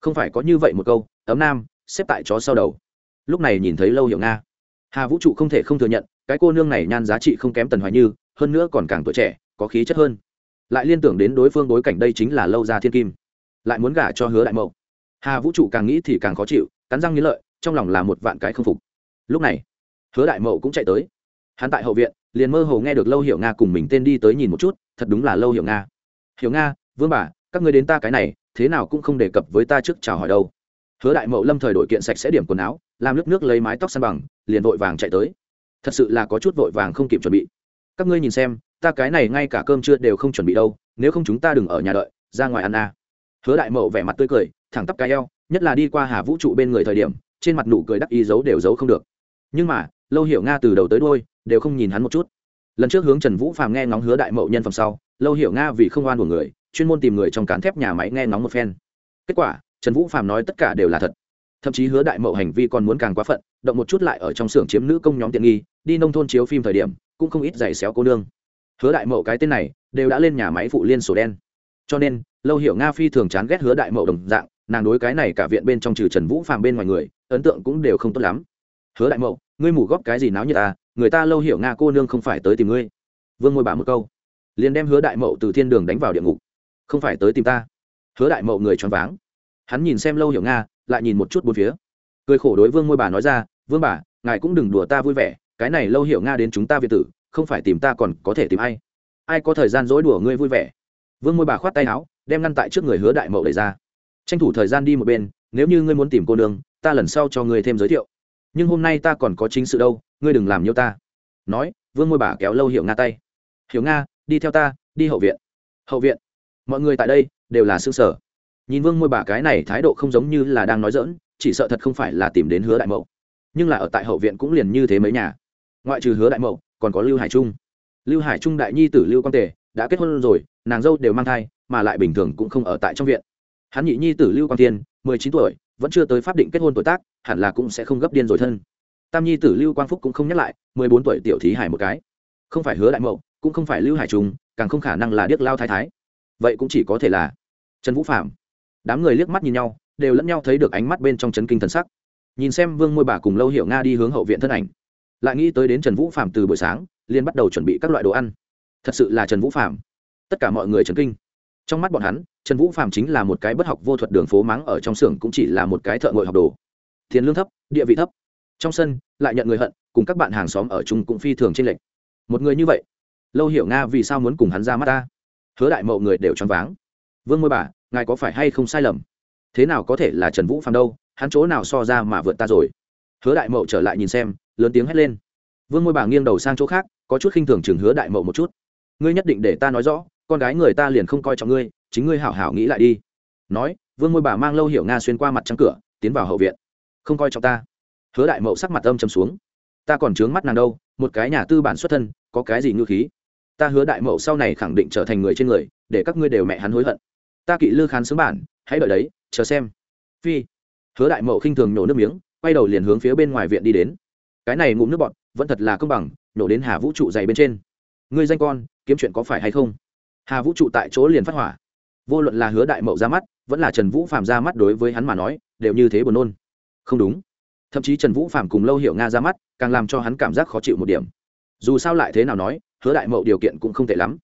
Không phải có như vậy một câu, ấm nam, xếp tại chó sau đầu. Lúc này nhìn thấy lâu hiểu nga. Hà vũ trụ không thể không thừa nhận, cái cô nương này nhan giá trị không kém tần hoài như, hơn nữa còn càng tuổi trẻ, có khí chất hơn. Lại liên tưởng đến đối phương bối cảnh đây chính là lâu gia thiên kim. Lại muốn gả cho hứa đại mậu. Hà vũ trụ càng nghĩ thì càng khó chịu cắn răng nghĩ lợi, trong lòng là một vạn cái không phục. Lúc này, hứa đại mậu cũng chạy tới. Hắn tại hậu viện, liền mơ hồ nghe được lâu hiểu nga cùng mình tên đi tới nhìn một chút, thật đúng là lâu hiểu nga. Hiểu nga, vương bà, các người đến ta cái này, thế nào cũng không đề cập với ta trước chào hỏi đâu. Hứa đại mậu lâm thời đội kiện sạch sẽ điểm quần áo, làm nước nước lấy mái tóc săn bằng, liền vội vàng chạy tới. Thật sự là có chút vội vàng không kịp chuẩn bị. Các ngươi nhìn xem, ta cái này ngay cả cơm trưa đều không chuẩn bị đâu, nếu không chúng ta đừng ở nhà đợi, ra ngoài ăn à. hứa đại mậu vẻ mặt tươi cười, thẳng tắp cái eo nhất là đi qua hà vũ trụ bên người thời điểm, trên mặt nụ cười đắc ý giấu đều giấu không được. Nhưng mà, lâu hiểu nga từ đầu tới đôi đều không nhìn hắn một chút. Lần trước hướng trần vũ phàm nghe ngóng hứa đại mậu nhân phẩm sau, lâu hiểu nga vì không oan của người, chuyên môn tìm người trong cán thép nhà máy nghe ngóng một phen. Kết quả, trần vũ phàm nói tất cả đều là thật. Thậm chí hứa đại mậu hành vi còn muốn càng quá phận, động một chút lại ở trong xưởng chiếm nữ công nhóm tiện nghi, đi nông thôn chiếu phim thời điểm, cũng không ít giày xéo cô nương. Hứa đại mậu cái tên này, đều đã lên nhà máy phụ liên sổ đen. Cho nên, lâu hiểu nga phi thường chán ghét hứa đại mậu đồng dạng nàng đối cái này cả viện bên trong trừ trần vũ phàm bên ngoài người, ấn tượng cũng đều không tốt lắm. Hứa đại mậu, ngươi mù góp cái gì náo như ta à? người ta lâu hiểu nga cô nương không phải tới tìm ngươi. Vương ngôi bà một câu. Liền đem hứa đại mậu từ thiên đường đánh vào địa ngục. Không phải tới tìm ta. Hứa đại mậu người choáng váng. Hắn nhìn xem lâu hiểu nga, lại nhìn một chút bốn phía. Cười khổ đối vương ngôi bà nói ra, vương bà ngài cũng đừng đùa ta vui vẻ, cái này lâu hiểu nga đến chúng ta việt tử, không phải tìm ta còn có thể tìm ai. Ai có thời gian dối đùa ngươi vui vẻ? Vương ngôi bà khoát tay áo, đem ngăn tại trước người hứa đại mậu đẩy ra tranh thủ thời gian đi một bên, nếu như ngươi muốn tìm cô nương, ta lần sau cho ngươi thêm giới thiệu. Nhưng hôm nay ta còn có chính sự đâu, ngươi đừng làm nhiêu ta. Nói, vương ngôi bà kéo lâu hiểu nga tay. Hiểu nga, đi theo ta, đi hậu viện. Hậu viện? Mọi người tại đây, đều là xương sở. Nhìn vương ngôi bà cái này thái độ không giống như là đang nói dỡn chỉ sợ thật không phải là tìm đến hứa đại mậu. Nhưng là ở tại hậu viện cũng liền như thế mấy nhà. Ngoại trừ hứa đại mậu, còn có lưu hải trung. Lưu hải trung đại nhi tử lưu quang tề đã kết hôn rồi, nàng dâu đều mang thai, mà lại bình thường cũng không ở tại trong viện hắn nhị nhi tử lưu quang thiên, mười chín tuổi vẫn chưa tới pháp định kết hôn tuổi tác hẳn là cũng sẽ không gấp điên rồi thân. Tam nhi tử lưu quang phúc cũng không nhắc lại mười bốn tuổi tiểu thí hải một cái. Không phải hứa đại mậu cũng không phải lưu hải trung càng không khả năng là điếc lao thái thái. Vậy cũng chỉ có thể là trần vũ phạm đám người liếc mắt nhìn nhau đều lẫn nhau thấy được ánh mắt bên trong chấn kinh thần sắc. Nhìn xem vương môi bà cùng lâu hiểu nga đi hướng hậu viện thân ảnh. Lại nghĩ tới đến trần vũ phạm từ buổi sáng liên bắt đầu chuẩn bị các loại đồ ăn. Thật sự là trần vũ phạm tất cả mọi người chấn kinh trong mắt bọn hắn, trần vũ phạm chính là một cái bất học vô thuật đường phố mắng ở trong xưởng cũng chỉ là một cái thợ ngội học đồ. Tiền lương thấp, địa vị thấp. Trong sân, lại nhận người hận, cùng các bạn hàng xóm ở chung cũng phi thường trên lệch. Một người như vậy, lâu hiểu nga vì sao muốn cùng hắn ra mắt ta? Hứa đại mậu người đều choáng váng. Vương môi bà, ngài có phải hay không sai lầm? Thế nào có thể là trần vũ phạm đâu, hắn chỗ nào so ra mà vượt ta rồi? Hứa đại mậu trở lại nhìn xem, lớn tiếng hét lên. Vương môi bà nghiêng đầu sang chỗ khác, có chút khinh thường chừng hứa đại mậu một chút. Ngươi nhất định để ta nói rõ con gái người ta liền không coi trọng ngươi, chính ngươi hảo hảo nghĩ lại đi. Nói, vương môi bà mang lâu hiểu nga xuyên qua mặt trăng cửa, tiến vào hậu viện. Không coi trọng ta. Hứa đại mậu sắc mặt âm chầm xuống. Ta còn trướng mắt nàng đâu, một cái nhà tư bản xuất thân, có cái gì ngư khí? Ta hứa đại mậu sau này khẳng định trở thành người trên người, để các ngươi đều mẹ hắn hối hận. Ta kỵ lư khán xứng bản, hãy đợi đấy, chờ xem. Phi. Hứa đại mậu khinh thường nhổ nước miếng, quay đầu liền hướng phía bên ngoài viện đi đến. Cái này ngụm nước bọt, vẫn thật là công bằng nhổ đến hà vũ trụ dày bên trên. Ngươi danh con, kiếm chuyện có phải hay không? Hà vũ trụ tại chỗ liền phát hỏa. Vô luận là hứa đại mậu ra mắt, vẫn là trần vũ phạm ra mắt đối với hắn mà nói, đều như thế buồn nôn. Không đúng. Thậm chí trần vũ phạm cùng lâu hiểu nga ra mắt, càng làm cho hắn cảm giác khó chịu một điểm. Dù sao lại thế nào nói, hứa đại mậu điều kiện cũng không tệ lắm.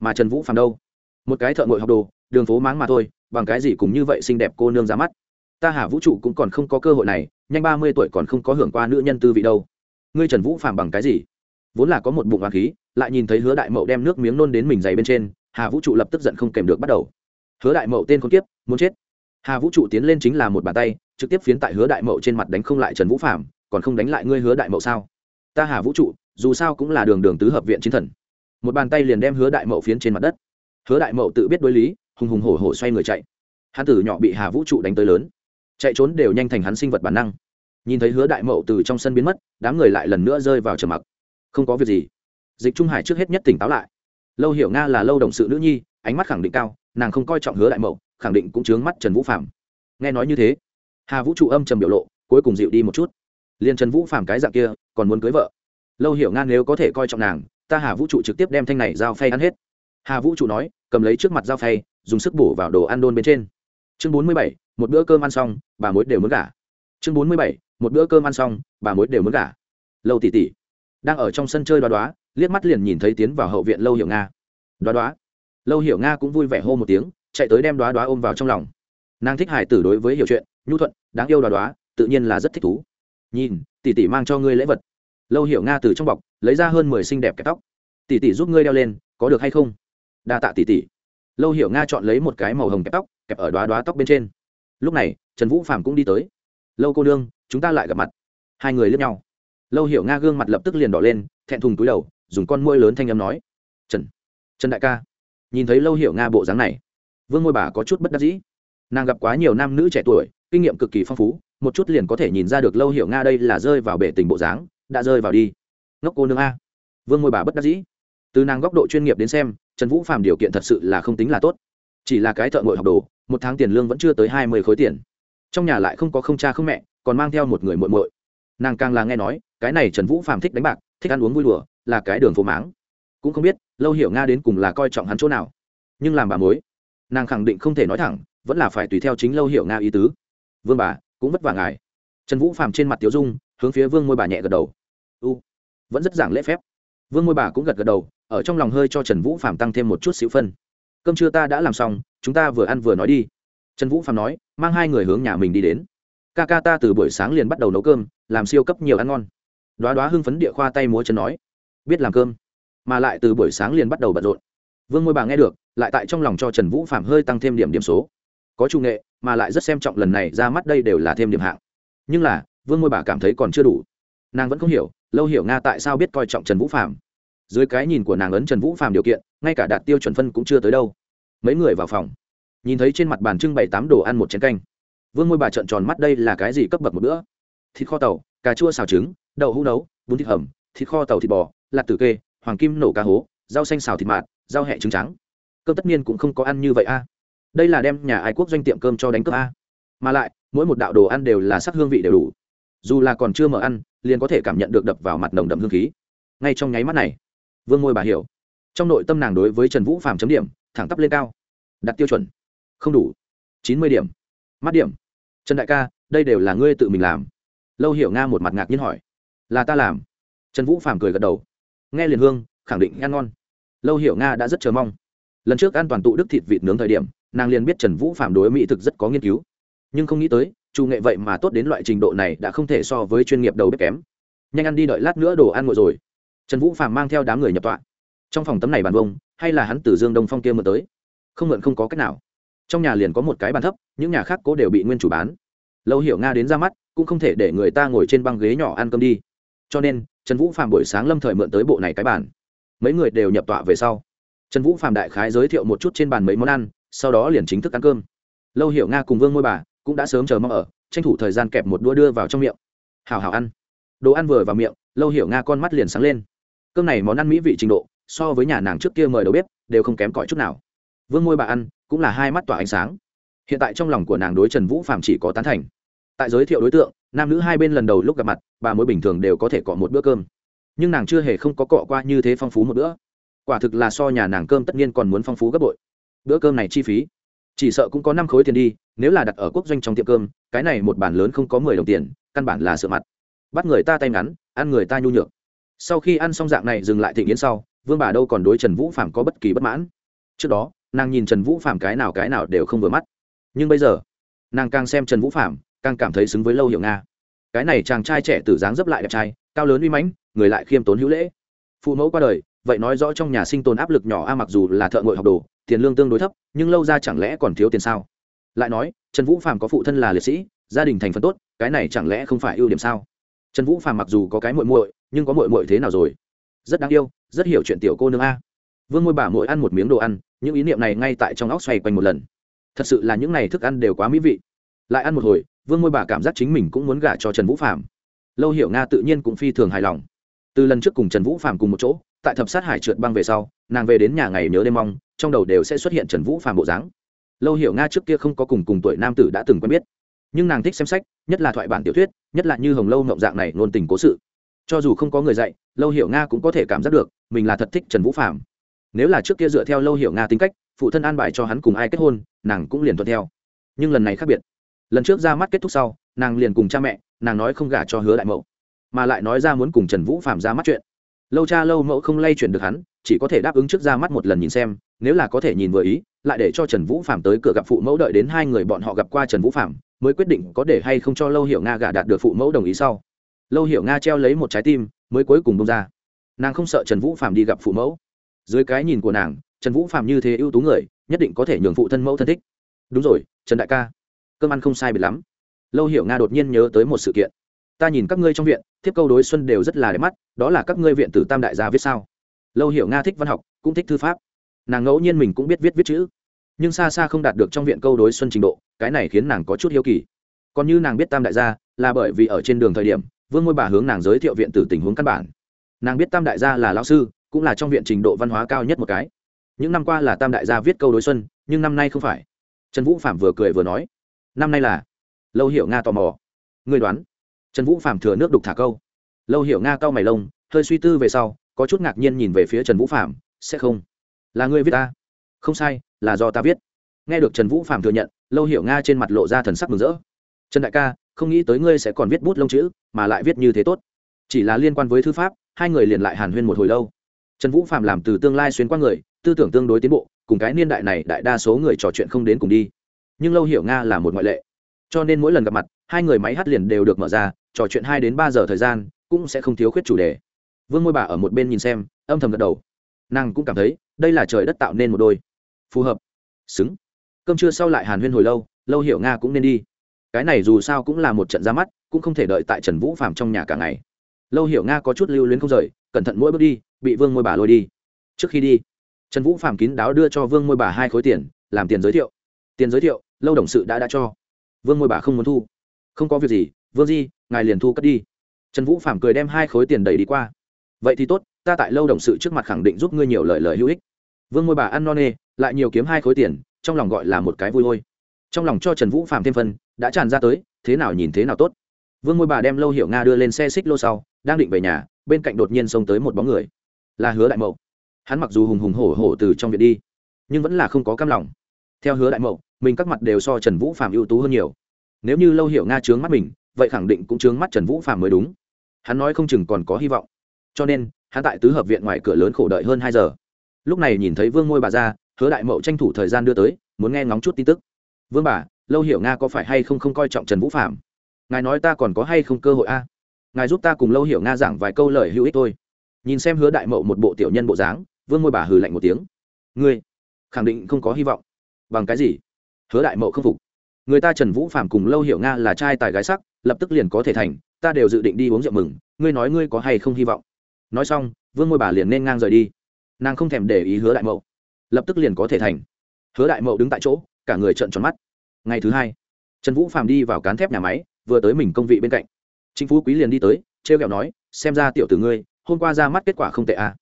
Mà trần vũ phạm đâu? Một cái thợ ngội học đồ, đường phố máng mà thôi, bằng cái gì cũng như vậy xinh đẹp cô nương ra mắt? Ta hà vũ trụ cũng còn không có cơ hội này, nhanh ba mươi tuổi còn không có hưởng qua nữ nhân tư vị đâu. Ngươi trần vũ phạm bằng cái gì? Vốn là có một bụng hoàng khí, lại nhìn thấy hứa đại mậu đem nước miếng nôn đến mình dày bên trên hà vũ trụ lập tức giận không kèm được bắt đầu. Hứa đại mậu tên con kiếp, muốn chết. Hà vũ trụ tiến lên chính là một bàn tay trực tiếp phiến tại hứa đại mậu trên mặt đánh không lại trần vũ phạm còn không đánh lại ngươi hứa đại mậu sao? Ta hà vũ trụ dù sao cũng là đường đường tứ hợp viện chiến thần. Một bàn tay liền đem hứa đại mậu phiến trên mặt đất. Hứa đại mậu tự biết đối lý hùng hùng hổ hổ xoay người chạy. Hắn tử nhỏ bị hà vũ trụ đánh tới lớn. Chạy trốn đều nhanh thành hắn sinh vật bản năng. Nhìn thấy hứa đại mậu từ trong sân biến mất đám người lại lần nữa rơi vào trầm mặc. Không có việc gì. Dịch trung hải trước hết nhất tỉnh táo lại lâu hiểu nga là lâu đồng sự nữ nhi, ánh mắt khẳng định cao, nàng không coi trọng hứa đại mậu, khẳng định cũng chướng mắt trần vũ phạm nghe nói như thế, hà vũ trụ âm trầm biểu lộ, cuối cùng dịu đi một chút. Liền trần vũ phạm cái dạng kia, còn muốn cưới vợ. Lâu hiểu nga nếu có thể coi trọng nàng, ta hà vũ trụ trực tiếp đem thanh này giao phay ăn hết. Hà vũ trụ nói, cầm lấy trước mặt dao phay, dùng sức bổ vào đồ ăn đôn bên trên. Chương bốn mươi bảy, một bữa cơm ăn xong, bà mối đều muốn gả. Chương bốn mươi bảy, một bữa cơm ăn xong, bà mối đều muốn gả. Lâu tỉ tỉ đang ở trong sân chơi đoá đoá liếc mắt liền nhìn thấy tiến vào hậu viện lâu hiểu nga. Đoá đoá. Lâu hiểu nga cũng vui vẻ hô một tiếng, chạy tới đem đoá đoá ôm vào trong lòng. Nàng thích hải tử đối với hiểu chuyện, nhu thuận, đáng yêu đoá đoá, tự nhiên là rất thích thú. Nhìn, tỷ tỷ mang cho ngươi lễ vật. Lâu hiểu nga từ trong bọc, lấy ra hơn mười xinh đẹp kẹp tóc. Tỷ tỷ giúp ngươi đeo lên, có được hay không? Đa tạ tỷ tỷ. Lâu hiểu nga chọn lấy một cái màu hồng kẹp tóc, kẹp ở đoá đoá tóc bên trên. Lúc này, trần vũ phạm cũng đi tới. Lâu cô nương, chúng ta lại gặp mặt. Hai người lướt nhau. Lâu hiểu nga gương mặt lập tức liền đỏ lên, thẹn thùng túi đầu dùng con môi lớn thanh âm nói, trần trần đại ca. Nhìn thấy lâu hiểu nga bộ dáng này, vương ngôi bà có chút bất đắc dĩ. Nàng gặp quá nhiều nam nữ trẻ tuổi, kinh nghiệm cực kỳ phong phú, một chút liền có thể nhìn ra được lâu hiểu nga đây là rơi vào bể tình bộ dáng, đã rơi vào đi. Ngốc cô nương a. Vương ngôi bà bất đắc dĩ. Từ nàng góc độ chuyên nghiệp đến xem, trần vũ phạm điều kiện thật sự là không tính là tốt. Chỉ là cái thợ ngội học đồ, một tháng tiền lương vẫn chưa tới hai mươi khối tiền. Trong nhà lại không có không cha không mẹ, còn mang theo một người muội muội. Nàng càng là nghe nói, cái này trần vũ phạm thích đánh bạc, thích ăn uống vui đùa là cái đường phố máng. Cũng không biết, lâu hiểu nga đến cùng là coi trọng hắn chỗ nào. Nhưng làm bà mối, nàng khẳng định không thể nói thẳng, vẫn là phải tùy theo chính lâu hiểu nga ý tứ. Vương bà, cũng vất vả ngài. Trần vũ phàm trên mặt tiếu dung, hướng phía vương môi bà nhẹ gật đầu. U, vẫn rất giảng lễ phép. Vương môi bà cũng gật gật đầu, ở trong lòng hơi cho trần vũ phàm tăng thêm một chút xíu phân. Cơm trưa ta đã làm xong, chúng ta vừa ăn vừa nói đi. Trần vũ phàm nói, mang hai người hướng nhà mình đi đến. Ca ca ta từ buổi sáng liền bắt đầu nấu cơm, làm siêu cấp nhiều ăn ngon. Đoá đoá hưng phấn địa khoa tay múa chân nói biết làm cơm. Mà lại từ buổi sáng liền bắt đầu bận rộn. Vương môi bà nghe được, lại tại trong lòng cho trần vũ phạm hơi tăng thêm điểm điểm số. Có trung nghệ, mà lại rất xem trọng lần này ra mắt đây đều là thêm điểm hạng. Nhưng là, vương môi bà cảm thấy còn chưa đủ. Nàng vẫn không hiểu, lâu hiểu nga tại sao biết coi trọng trần vũ phạm dưới cái nhìn của nàng ấn trần vũ phạm điều kiện, ngay cả đạt tiêu chuẩn phân cũng chưa tới đâu. Mấy người vào phòng. Nhìn thấy trên mặt bàn trưng bày tám đồ ăn một chén canh. Vương môi bà trợn tròn mắt đây là cái gì cấp bậc một bữa? Thịt kho tàu, cà chua xào trứng, đậu hũ nấu, bún thịt hầm, thịt kho tàu thịt bò lạt tử kê, hoàng kim nổ cá hố, rau xanh xào thịt mạt, rau hẹ trứng trắng. Cơm tất nhiên cũng không có ăn như vậy a. Đây là đem nhà ai quốc doanh tiệm cơm cho đánh cướp a. Mà lại, mỗi một đạo đồ ăn đều là sắc hương vị đều đủ. Dù là còn chưa mở ăn, liền có thể cảm nhận được đập vào mặt nồng đậm hương khí. Ngay trong nháy mắt này, vương ngôi bà hiểu. Trong nội tâm nàng đối với trần vũ phạm chấm điểm, thẳng tắp lên cao. Đặt tiêu chuẩn. Không đủ. Chín mươi điểm. Mắt điểm. Trần đại ca, đây đều là ngươi tự mình làm. Lâu hiểu nga một mặt ngạc nhiên hỏi. Là ta làm. Trần vũ phạm cười gật đầu nghe liền hương, khẳng định ăn ngon. Lâu hiểu nga đã rất chờ mong. Lần trước an toàn tụ đức thịt vịt nướng thời điểm, nàng liền biết trần vũ phạm đối mỹ thực rất có nghiên cứu. Nhưng không nghĩ tới, chủ nghệ vậy mà tốt đến loại trình độ này đã không thể so với chuyên nghiệp đầu bếp kém. Nhanh ăn đi đợi lát nữa đồ ăn nguội rồi. Trần vũ phạm mang theo đám người nhập tọa. Trong phòng tấm này bàn vông, hay là hắn từ dương đông phong kia mượn tới? Không mượn không có cách nào. Trong nhà liền có một cái bàn thấp, những nhà khác cố đều bị nguyên chủ bán. Lâu hiểu nga đến ra mắt, cũng không thể để người ta ngồi trên băng ghế nhỏ ăn cơm đi. Cho nên trần vũ phạm buổi sáng lâm thời mượn tới bộ này cái bàn. Mấy người đều nhập tọa về sau. Trần vũ phạm đại khái giới thiệu một chút trên bàn mấy món ăn, sau đó liền chính thức ăn cơm. Lâu hiểu nga cùng vương ngôi bà cũng đã sớm chờ mong ở, tranh thủ thời gian kẹp một đũa đưa vào trong miệng. Hào hào ăn. Đồ ăn vừa vào miệng, lâu hiểu nga con mắt liền sáng lên. Cơm này món ăn mỹ vị trình độ, so với nhà nàng trước kia mời đầu bếp, đều không kém cỏi chút nào. Vương ngôi bà ăn, cũng là hai mắt tỏa ánh sáng. Hiện tại trong lòng của nàng đối trần vũ phạm chỉ có tán thành. Tại giới thiệu đối tượng, nam nữ hai bên lần đầu lúc gặp mặt bà mối bình thường đều có thể cọ một bữa cơm. Nhưng nàng chưa hề không có cọ qua như thế phong phú một bữa. Quả thực là so nhà nàng cơm tất nhiên còn muốn phong phú gấp bội. Bữa cơm này chi phí? Chỉ sợ cũng có năm khối tiền đi, nếu là đặt ở quốc doanh trong tiệm cơm, cái này một bản lớn không có mười đồng tiền, căn bản là sợ mặt. Bắt người ta tay ngắn, ăn người ta nhu nhược. Sau khi ăn xong dạng này dừng lại thị nghiến sau, vương bà đâu còn đối trần vũ phạm có bất kỳ bất mãn. Trước đó, nàng nhìn trần vũ phạm cái nào cái nào đều không vừa mắt. Nhưng bây giờ, nàng càng xem trần vũ phạm càng cảm thấy xứng với lâu hiệu nga cái này chàng trai trẻ tử dáng dấp lại đẹp trai, cao lớn uy mãnh, người lại khiêm tốn hữu lễ. Phụ mẫu qua đời, vậy nói rõ trong nhà sinh tồn áp lực nhỏ a, mặc dù là thợ ngội học đồ, tiền lương tương đối thấp, nhưng lâu ra chẳng lẽ còn thiếu tiền sao? Lại nói, trần vũ phàm có phụ thân là liệt sĩ, gia đình thành phần tốt, cái này chẳng lẽ không phải ưu điểm sao? Trần vũ phàm mặc dù có cái muội muội, nhưng có muội muội thế nào rồi? Rất đáng yêu, rất hiểu chuyện tiểu cô nương a. Vương ngôi bà muội ăn một miếng đồ ăn, những ý niệm này ngay tại trong óc xoay quanh một lần. Thật sự là những này thức ăn đều quá mỹ vị. Lại ăn một hồi vương ngôi bà cảm giác chính mình cũng muốn gả cho trần vũ phạm lâu hiểu nga tự nhiên cũng phi thường hài lòng từ lần trước cùng trần vũ phạm cùng một chỗ tại thập sát hải trượt băng về sau nàng về đến nhà ngày nhớ đêm mong trong đầu đều sẽ xuất hiện trần vũ phạm bộ dáng lâu hiểu nga trước kia không có cùng cùng tuổi nam tử đã từng quen biết nhưng nàng thích xem sách nhất là thoại bản tiểu thuyết nhất là như hồng lâu mộng dạng này ngôn tình cố sự cho dù không có người dạy lâu hiểu nga cũng có thể cảm giác được mình là thật thích trần vũ phạm nếu là trước kia dựa theo lâu hiểu nga tính cách phụ thân an bài cho hắn cùng ai kết hôn nàng cũng liền thuận theo nhưng lần này khác biệt lần trước ra mắt kết thúc sau, nàng liền cùng cha mẹ, nàng nói không gả cho hứa đại mẫu mà lại nói ra muốn cùng trần vũ phạm ra mắt chuyện. Lâu cha lâu mẫu không lay chuyển được hắn, chỉ có thể đáp ứng trước ra mắt một lần nhìn xem, nếu là có thể nhìn vừa ý, lại để cho trần vũ phạm tới cửa gặp phụ mẫu đợi đến hai người bọn họ gặp qua trần vũ phạm mới quyết định có để hay không cho lâu hiểu nga gả đạt được phụ mẫu đồng ý sau. Lâu hiểu nga treo lấy một trái tim, mới cuối cùng bông ra. Nàng không sợ trần vũ phạm đi gặp phụ mẫu. Dưới cái nhìn của nàng, trần vũ phạm như thế ưu tú người, nhất định có thể nhường phụ thân mẫu thân thích. Đúng rồi, trần đại ca cơm ăn không sai biệt lắm. Lâu hiểu nga đột nhiên nhớ tới một sự kiện. Ta nhìn các ngươi trong viện, thiếp câu đối xuân đều rất là đẹp mắt, đó là các ngươi viện tử tam đại gia viết sao? Lâu hiểu nga thích văn học, cũng thích thư pháp. Nàng ngẫu nhiên mình cũng biết viết viết chữ. Nhưng xa xa không đạt được trong viện câu đối xuân trình độ, cái này khiến nàng có chút hiếu kỳ. Còn như nàng biết tam đại gia, là bởi vì ở trên đường thời điểm, vương ngôi bà hướng nàng giới thiệu viện tử tình huống căn bản. Nàng biết tam đại gia là lão sư, cũng là trong viện trình độ văn hóa cao nhất một cái. Những năm qua là tam đại gia viết câu đối xuân, nhưng năm nay không phải. Trần vũ phạm vừa cười vừa nói năm nay là lâu hiểu nga tò mò người đoán trần vũ phạm thừa nước đục thả câu lâu hiểu nga cao mày lông hơi suy tư về sau có chút ngạc nhiên nhìn về phía trần vũ phạm sẽ không là người viết ta không sai là do ta viết nghe được trần vũ phạm thừa nhận lâu hiểu nga trên mặt lộ ra thần sắc mừng rỡ trần đại ca không nghĩ tới ngươi sẽ còn viết bút lông chữ mà lại viết như thế tốt chỉ là liên quan với thư pháp hai người liền lại hàn huyên một hồi lâu trần vũ phạm làm từ tương lai xuyên qua người tư tưởng tương đối tiến bộ cùng cái niên đại này đại đa số người trò chuyện không đến cùng đi nhưng lâu hiểu nga là một ngoại lệ. Cho nên mỗi lần gặp mặt, hai người máy hát liền đều được mở ra, trò chuyện hai đến ba giờ thời gian, cũng sẽ không thiếu khuyết chủ đề. Vương môi bà ở một bên nhìn xem, âm thầm gật đầu. Nàng cũng cảm thấy, đây là trời đất tạo nên một đôi. Phù hợp. Xứng. Cơm trưa sau lại hàn huyên hồi lâu lâu hiểu nga cũng nên đi. Cái này dù sao cũng là một trận ra mắt, cũng không thể đợi tại trần vũ phạm trong nhà cả ngày. Lâu hiểu nga có chút lưu luyến không rời, cẩn thận mỗi bước đi, bị vương môi bà lôi đi. Trước khi đi, trần vũ phạm kín đáo đưa cho vương môi bà hai khối tiền, làm tiền giới thiệu. Tiền giới thiệu lâu đồng sự đã đã cho. Vương môi bà không muốn thu. Không có việc gì, vương di, ngài liền thu cất đi. Trần vũ phạm cười đem hai khối tiền đầy đi qua. Vậy thì tốt, ta tại lâu đồng sự trước mặt khẳng định giúp ngươi nhiều lời lời hữu ích. Vương môi bà ăn no nê, lại nhiều kiếm hai khối tiền, trong lòng gọi là một cái vui hôi trong lòng cho trần vũ phạm thêm phân, đã tràn ra tới, thế nào nhìn thế nào tốt. Vương môi bà đem lâu hiểu nga đưa lên xe xích lô sau, đang định về nhà, bên cạnh đột nhiên xông tới một bóng người. Là hứa đại mậu. Hắn mặc dù hùng hùng hổ hổ từ trong viện đi, nhưng vẫn là không có cam lòng. Theo hứa đại mậu mình các mặt đều so trần vũ phạm ưu tú hơn nhiều. Nếu như lâu hiểu nga trướng mắt mình, vậy khẳng định cũng trướng mắt trần vũ phạm mới đúng. Hắn nói không chừng còn có hy vọng. Cho nên, hắn tại tứ hợp viện ngoài cửa lớn khổ đợi hơn hai giờ. Lúc này nhìn thấy vương ngôi bà ra, hứa đại mậu tranh thủ thời gian đưa tới, muốn nghe ngóng chút tin tức. Vương bà, lâu hiểu nga có phải hay không không coi trọng trần vũ phạm ngài nói ta còn có hay không cơ hội a? Ngài giúp ta cùng lâu hiểu nga giảng vài câu lời hữu ích thôi. Nhìn xem hứa đại mậu một bộ tiểu nhân bộ dáng, vương ngôi bà hừ lạnh một tiếng. Ngươi khẳng định không có hy vọng. Bằng cái gì? Hứa đại mậu không phục. Người ta trần vũ phạm cùng lâu hiểu nga là trai tài gái sắc, lập tức liền có thể thành, ta đều dự định đi uống rượu mừng, ngươi nói ngươi có hay không hy vọng? Nói xong, vương ngôi bà liền nên ngang rời đi. Nàng không thèm để ý hứa đại mậu, lập tức liền có thể thành. Hứa đại mậu đứng tại chỗ, cả người trợn tròn mắt. Ngày thứ hai, trần vũ phạm đi vào cán thép nhà máy, vừa tới mình công vị bên cạnh. Chính phú quý liền đi tới t r e o kẹo nói, xem ra tiểu tử ngươi, hôm qua ra mắt kết quả không tệ à.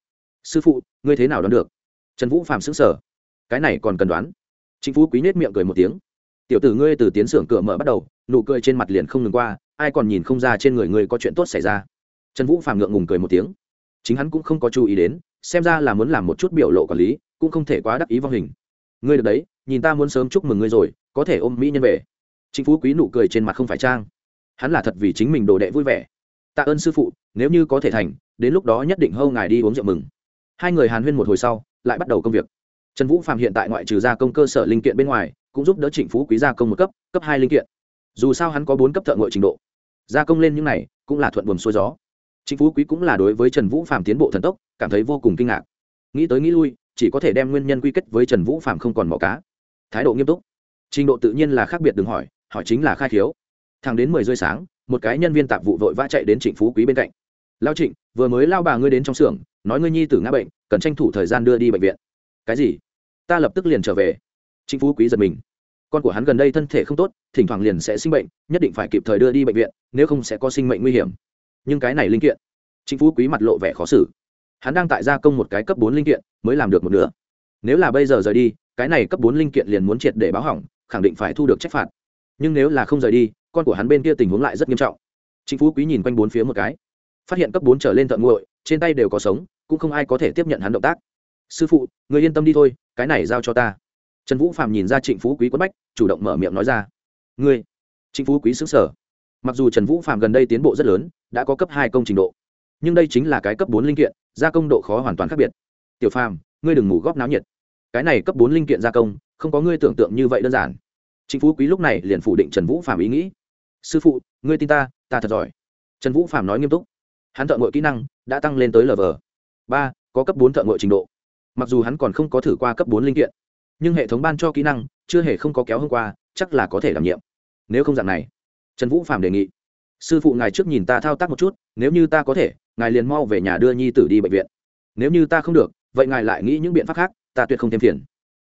sư phụ, ngươi thế nào đoán được? Trần vũ phạm xứng sở cái này còn cần đoán chính phú quý nết miệng cười một tiếng. Tiểu tử ngươi từ tiến xưởng cửa mở bắt đầu, nụ cười trên mặt liền không ngừng qua, ai còn nhìn không ra trên người ngươi có chuyện tốt xảy ra. Trần vũ phàm ngượng ngùng cười một tiếng. Chính hắn cũng không có chú ý đến, xem ra là muốn làm một chút biểu lộ quản lý, cũng không thể quá đắc ý vong hình. Ngươi được đấy, nhìn ta muốn sớm chúc mừng ngươi rồi, có thể ôm mỹ nhân về. Chính phú quý nụ cười trên mặt không phải trang. Hắn là thật vì chính mình đồ đệ vui vẻ. Tạ ơn sư phụ, nếu như có thể thành, đến lúc đó nhất định hâu ngài đi uống rượu mừng. Hai người hàn huyên một hồi sau, lại bắt đầu công việc trần vũ phạm hiện tại ngoại trừ gia công cơ sở linh kiện bên ngoài, cũng giúp đỡ trịnh phú quý gia công một cấp cấp hai linh kiện. Dù sao hắn có bốn cấp thợ ngội trình độ. Gia công lên những này, cũng là thuận buồm xuôi gió. Trịnh phú quý cũng là đối với trần vũ phạm tiến bộ thần tốc, cảm thấy vô cùng kinh ngạc. Nghĩ tới nghĩ lui, chỉ có thể đem nguyên nhân quy kết với trần vũ phạm không còn mỏ cá. Thái độ nghiêm túc. Trình độ tự nhiên là khác biệt đừng hỏi hỏi chính là khai thiếu thẳng đến mười rưỡi sáng, một cái nhân viên tạp vụ vội vã chạy đến trịnh phú quý bên cạnh. Lao trịnh, vừa mới lao bà ngươi đến trong xưởng, nói ngươi nhi tử ngã bệnh, cần tranh thủ thời gian đưa đi bệnh viện cái gì? Ta lập tức liền trở về. Chính phú quý giật mình. Con của hắn gần đây thân thể không tốt, thỉnh thoảng liền sẽ sinh bệnh, nhất định phải kịp thời đưa đi bệnh viện, nếu không sẽ có sinh mệnh nguy hiểm. Nhưng cái này linh kiện chính phú quý mặt lộ vẻ khó xử. Hắn đang tại gia công một cái cấp bốn linh kiện, mới làm được một nửa. Nếu là bây giờ rời đi, cái này cấp bốn linh kiện liền muốn triệt để báo hỏng, khẳng định phải thu được trách phạt. Nhưng nếu là không rời đi, con của hắn bên kia tình huống lại rất nghiêm trọng. Chính phú quý nhìn quanh bốn phía một cái, phát hiện cấp bốn trở lên thợ nguội, trên tay đều có sống, cũng không ai có thể tiếp nhận hắn động tác sư phụ người yên tâm đi thôi cái này giao cho ta trần vũ phạm nhìn ra trịnh phú quý quất bách chủ động mở miệng nói ra ngươi trịnh phú quý xứng sở mặc dù trần vũ phạm gần đây tiến bộ rất lớn đã có cấp hai công trình độ nhưng đây chính là cái cấp bốn linh kiện gia công độ khó hoàn toàn khác biệt tiểu phàm ngươi đừng ngủ góp náo nhiệt cái này cấp bốn linh kiện gia công không có ngươi tưởng tượng như vậy đơn giản chính phú quý lúc này liền phủ định trần vũ phạm ý nghĩ sư phụ ngươi tin ta ta thật giỏi trần vũ phạm nói nghiêm túc hắn thợ ngội kỹ năng đã tăng lên tới lv ba có cấp bốn thợ ngội trình độ mặc dù hắn còn không có thử qua cấp bốn linh kiện, nhưng hệ thống ban cho kỹ năng chưa hề không có kéo hôm qua, chắc là có thể đảm nhiệm. Nếu không dạng này, trần vũ phạm đề nghị, sư phụ ngài trước nhìn ta thao tác một chút, nếu như ta có thể, ngài liền mau về nhà đưa nhi tử đi bệnh viện. Nếu như ta không được, vậy ngài lại nghĩ những biện pháp khác, ta tuyệt không thêm phiền.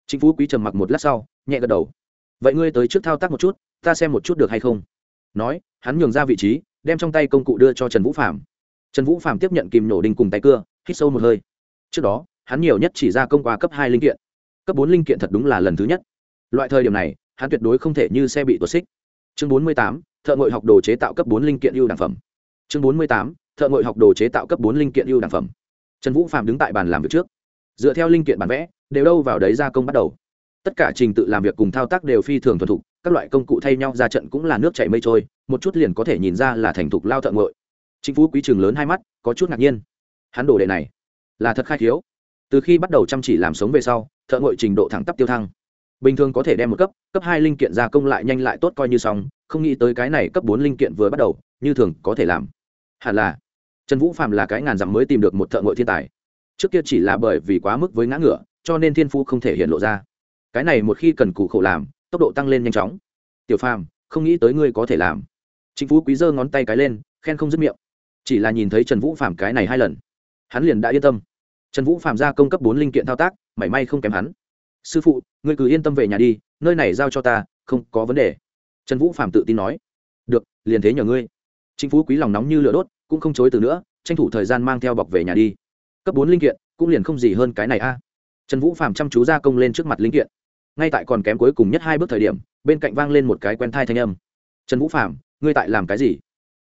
Chính phú quý trầm mặc một lát sau, nhẹ gật đầu. Vậy ngươi tới trước thao tác một chút, ta xem một chút được hay không? Nói, hắn nhường ra vị trí, đem trong tay công cụ đưa cho trần vũ phạm trần vũ phạm tiếp nhận kìm nổ đinh cùng tay cưa, hít sâu một hơi. Trước đó hắn nhiều nhất chỉ ra công qua cấp hai linh kiện. Cấp bốn linh kiện thật đúng là lần thứ nhất. Loại thời điểm này, hắn tuyệt đối không thể như xe bị tuột xích. Chương bốn mươi tám, thợ ngội học đồ chế tạo cấp bốn linh kiện ưu đẳng phẩm. Chương bốn mươi tám, thợ ngội học đồ chế tạo cấp bốn linh kiện ưu đẳng phẩm. Trần vũ phạm đứng tại bàn làm việc trước. Dựa theo linh kiện bản vẽ, đều đâu vào đấy gia công bắt đầu. Tất cả trình tự làm việc cùng thao tác đều phi thường thuần thục, các loại công cụ thay nhau ra trận cũng là nước chảy mây trôi, một chút liền có thể nhìn ra là thành thục lao thợ ngội. Chính phú quý trường lớn hai mắt, có chút ngạc nhiên. Hắn đồ đệ này là thật khai thiếu từ khi bắt đầu chăm chỉ làm sống về sau, thợ ngội trình độ thẳng tắp tiêu thăng. Bình thường có thể đem một cấp cấp hai linh kiện gia công lại nhanh lại tốt coi như xong, không nghĩ tới cái này cấp bốn linh kiện vừa bắt đầu, như thường có thể làm. Hẳn là, trần vũ phạm là cái ngàn dặm mới tìm được một thợ ngội thiên tài. Trước kia chỉ là bởi vì quá mức với ngã ngựa, cho nên thiên phú không thể hiện lộ ra. Cái này một khi cần cù khổ làm, tốc độ tăng lên nhanh chóng. Tiểu phàm, không nghĩ tới ngươi có thể làm. Chính phú quý giơ ngón tay cái lên, khen không dứt miệng. Chỉ là nhìn thấy trần vũ phạm cái này hai lần, hắn liền đã yên tâm trần vũ phạm ra công cấp bốn linh kiện thao tác, mảy may không kém hắn. Sư phụ, ngươi cứ yên tâm về nhà đi, nơi này giao cho ta, không có vấn đề. Trần vũ phạm tự tin nói. Được, liền thế nhờ ngươi. Chính phú quý lòng nóng như lửa đốt, cũng không chối từ nữa, tranh thủ thời gian mang theo bọc về nhà đi. Cấp bốn linh kiện, cũng liền không gì hơn cái này a. Trần vũ phạm chăm chú gia công lên trước mặt linh kiện. Ngay tại còn kém cuối cùng nhất hai bước thời điểm, bên cạnh vang lên một cái quen thai thanh âm. Trần vũ phạm ngươi tại làm cái gì?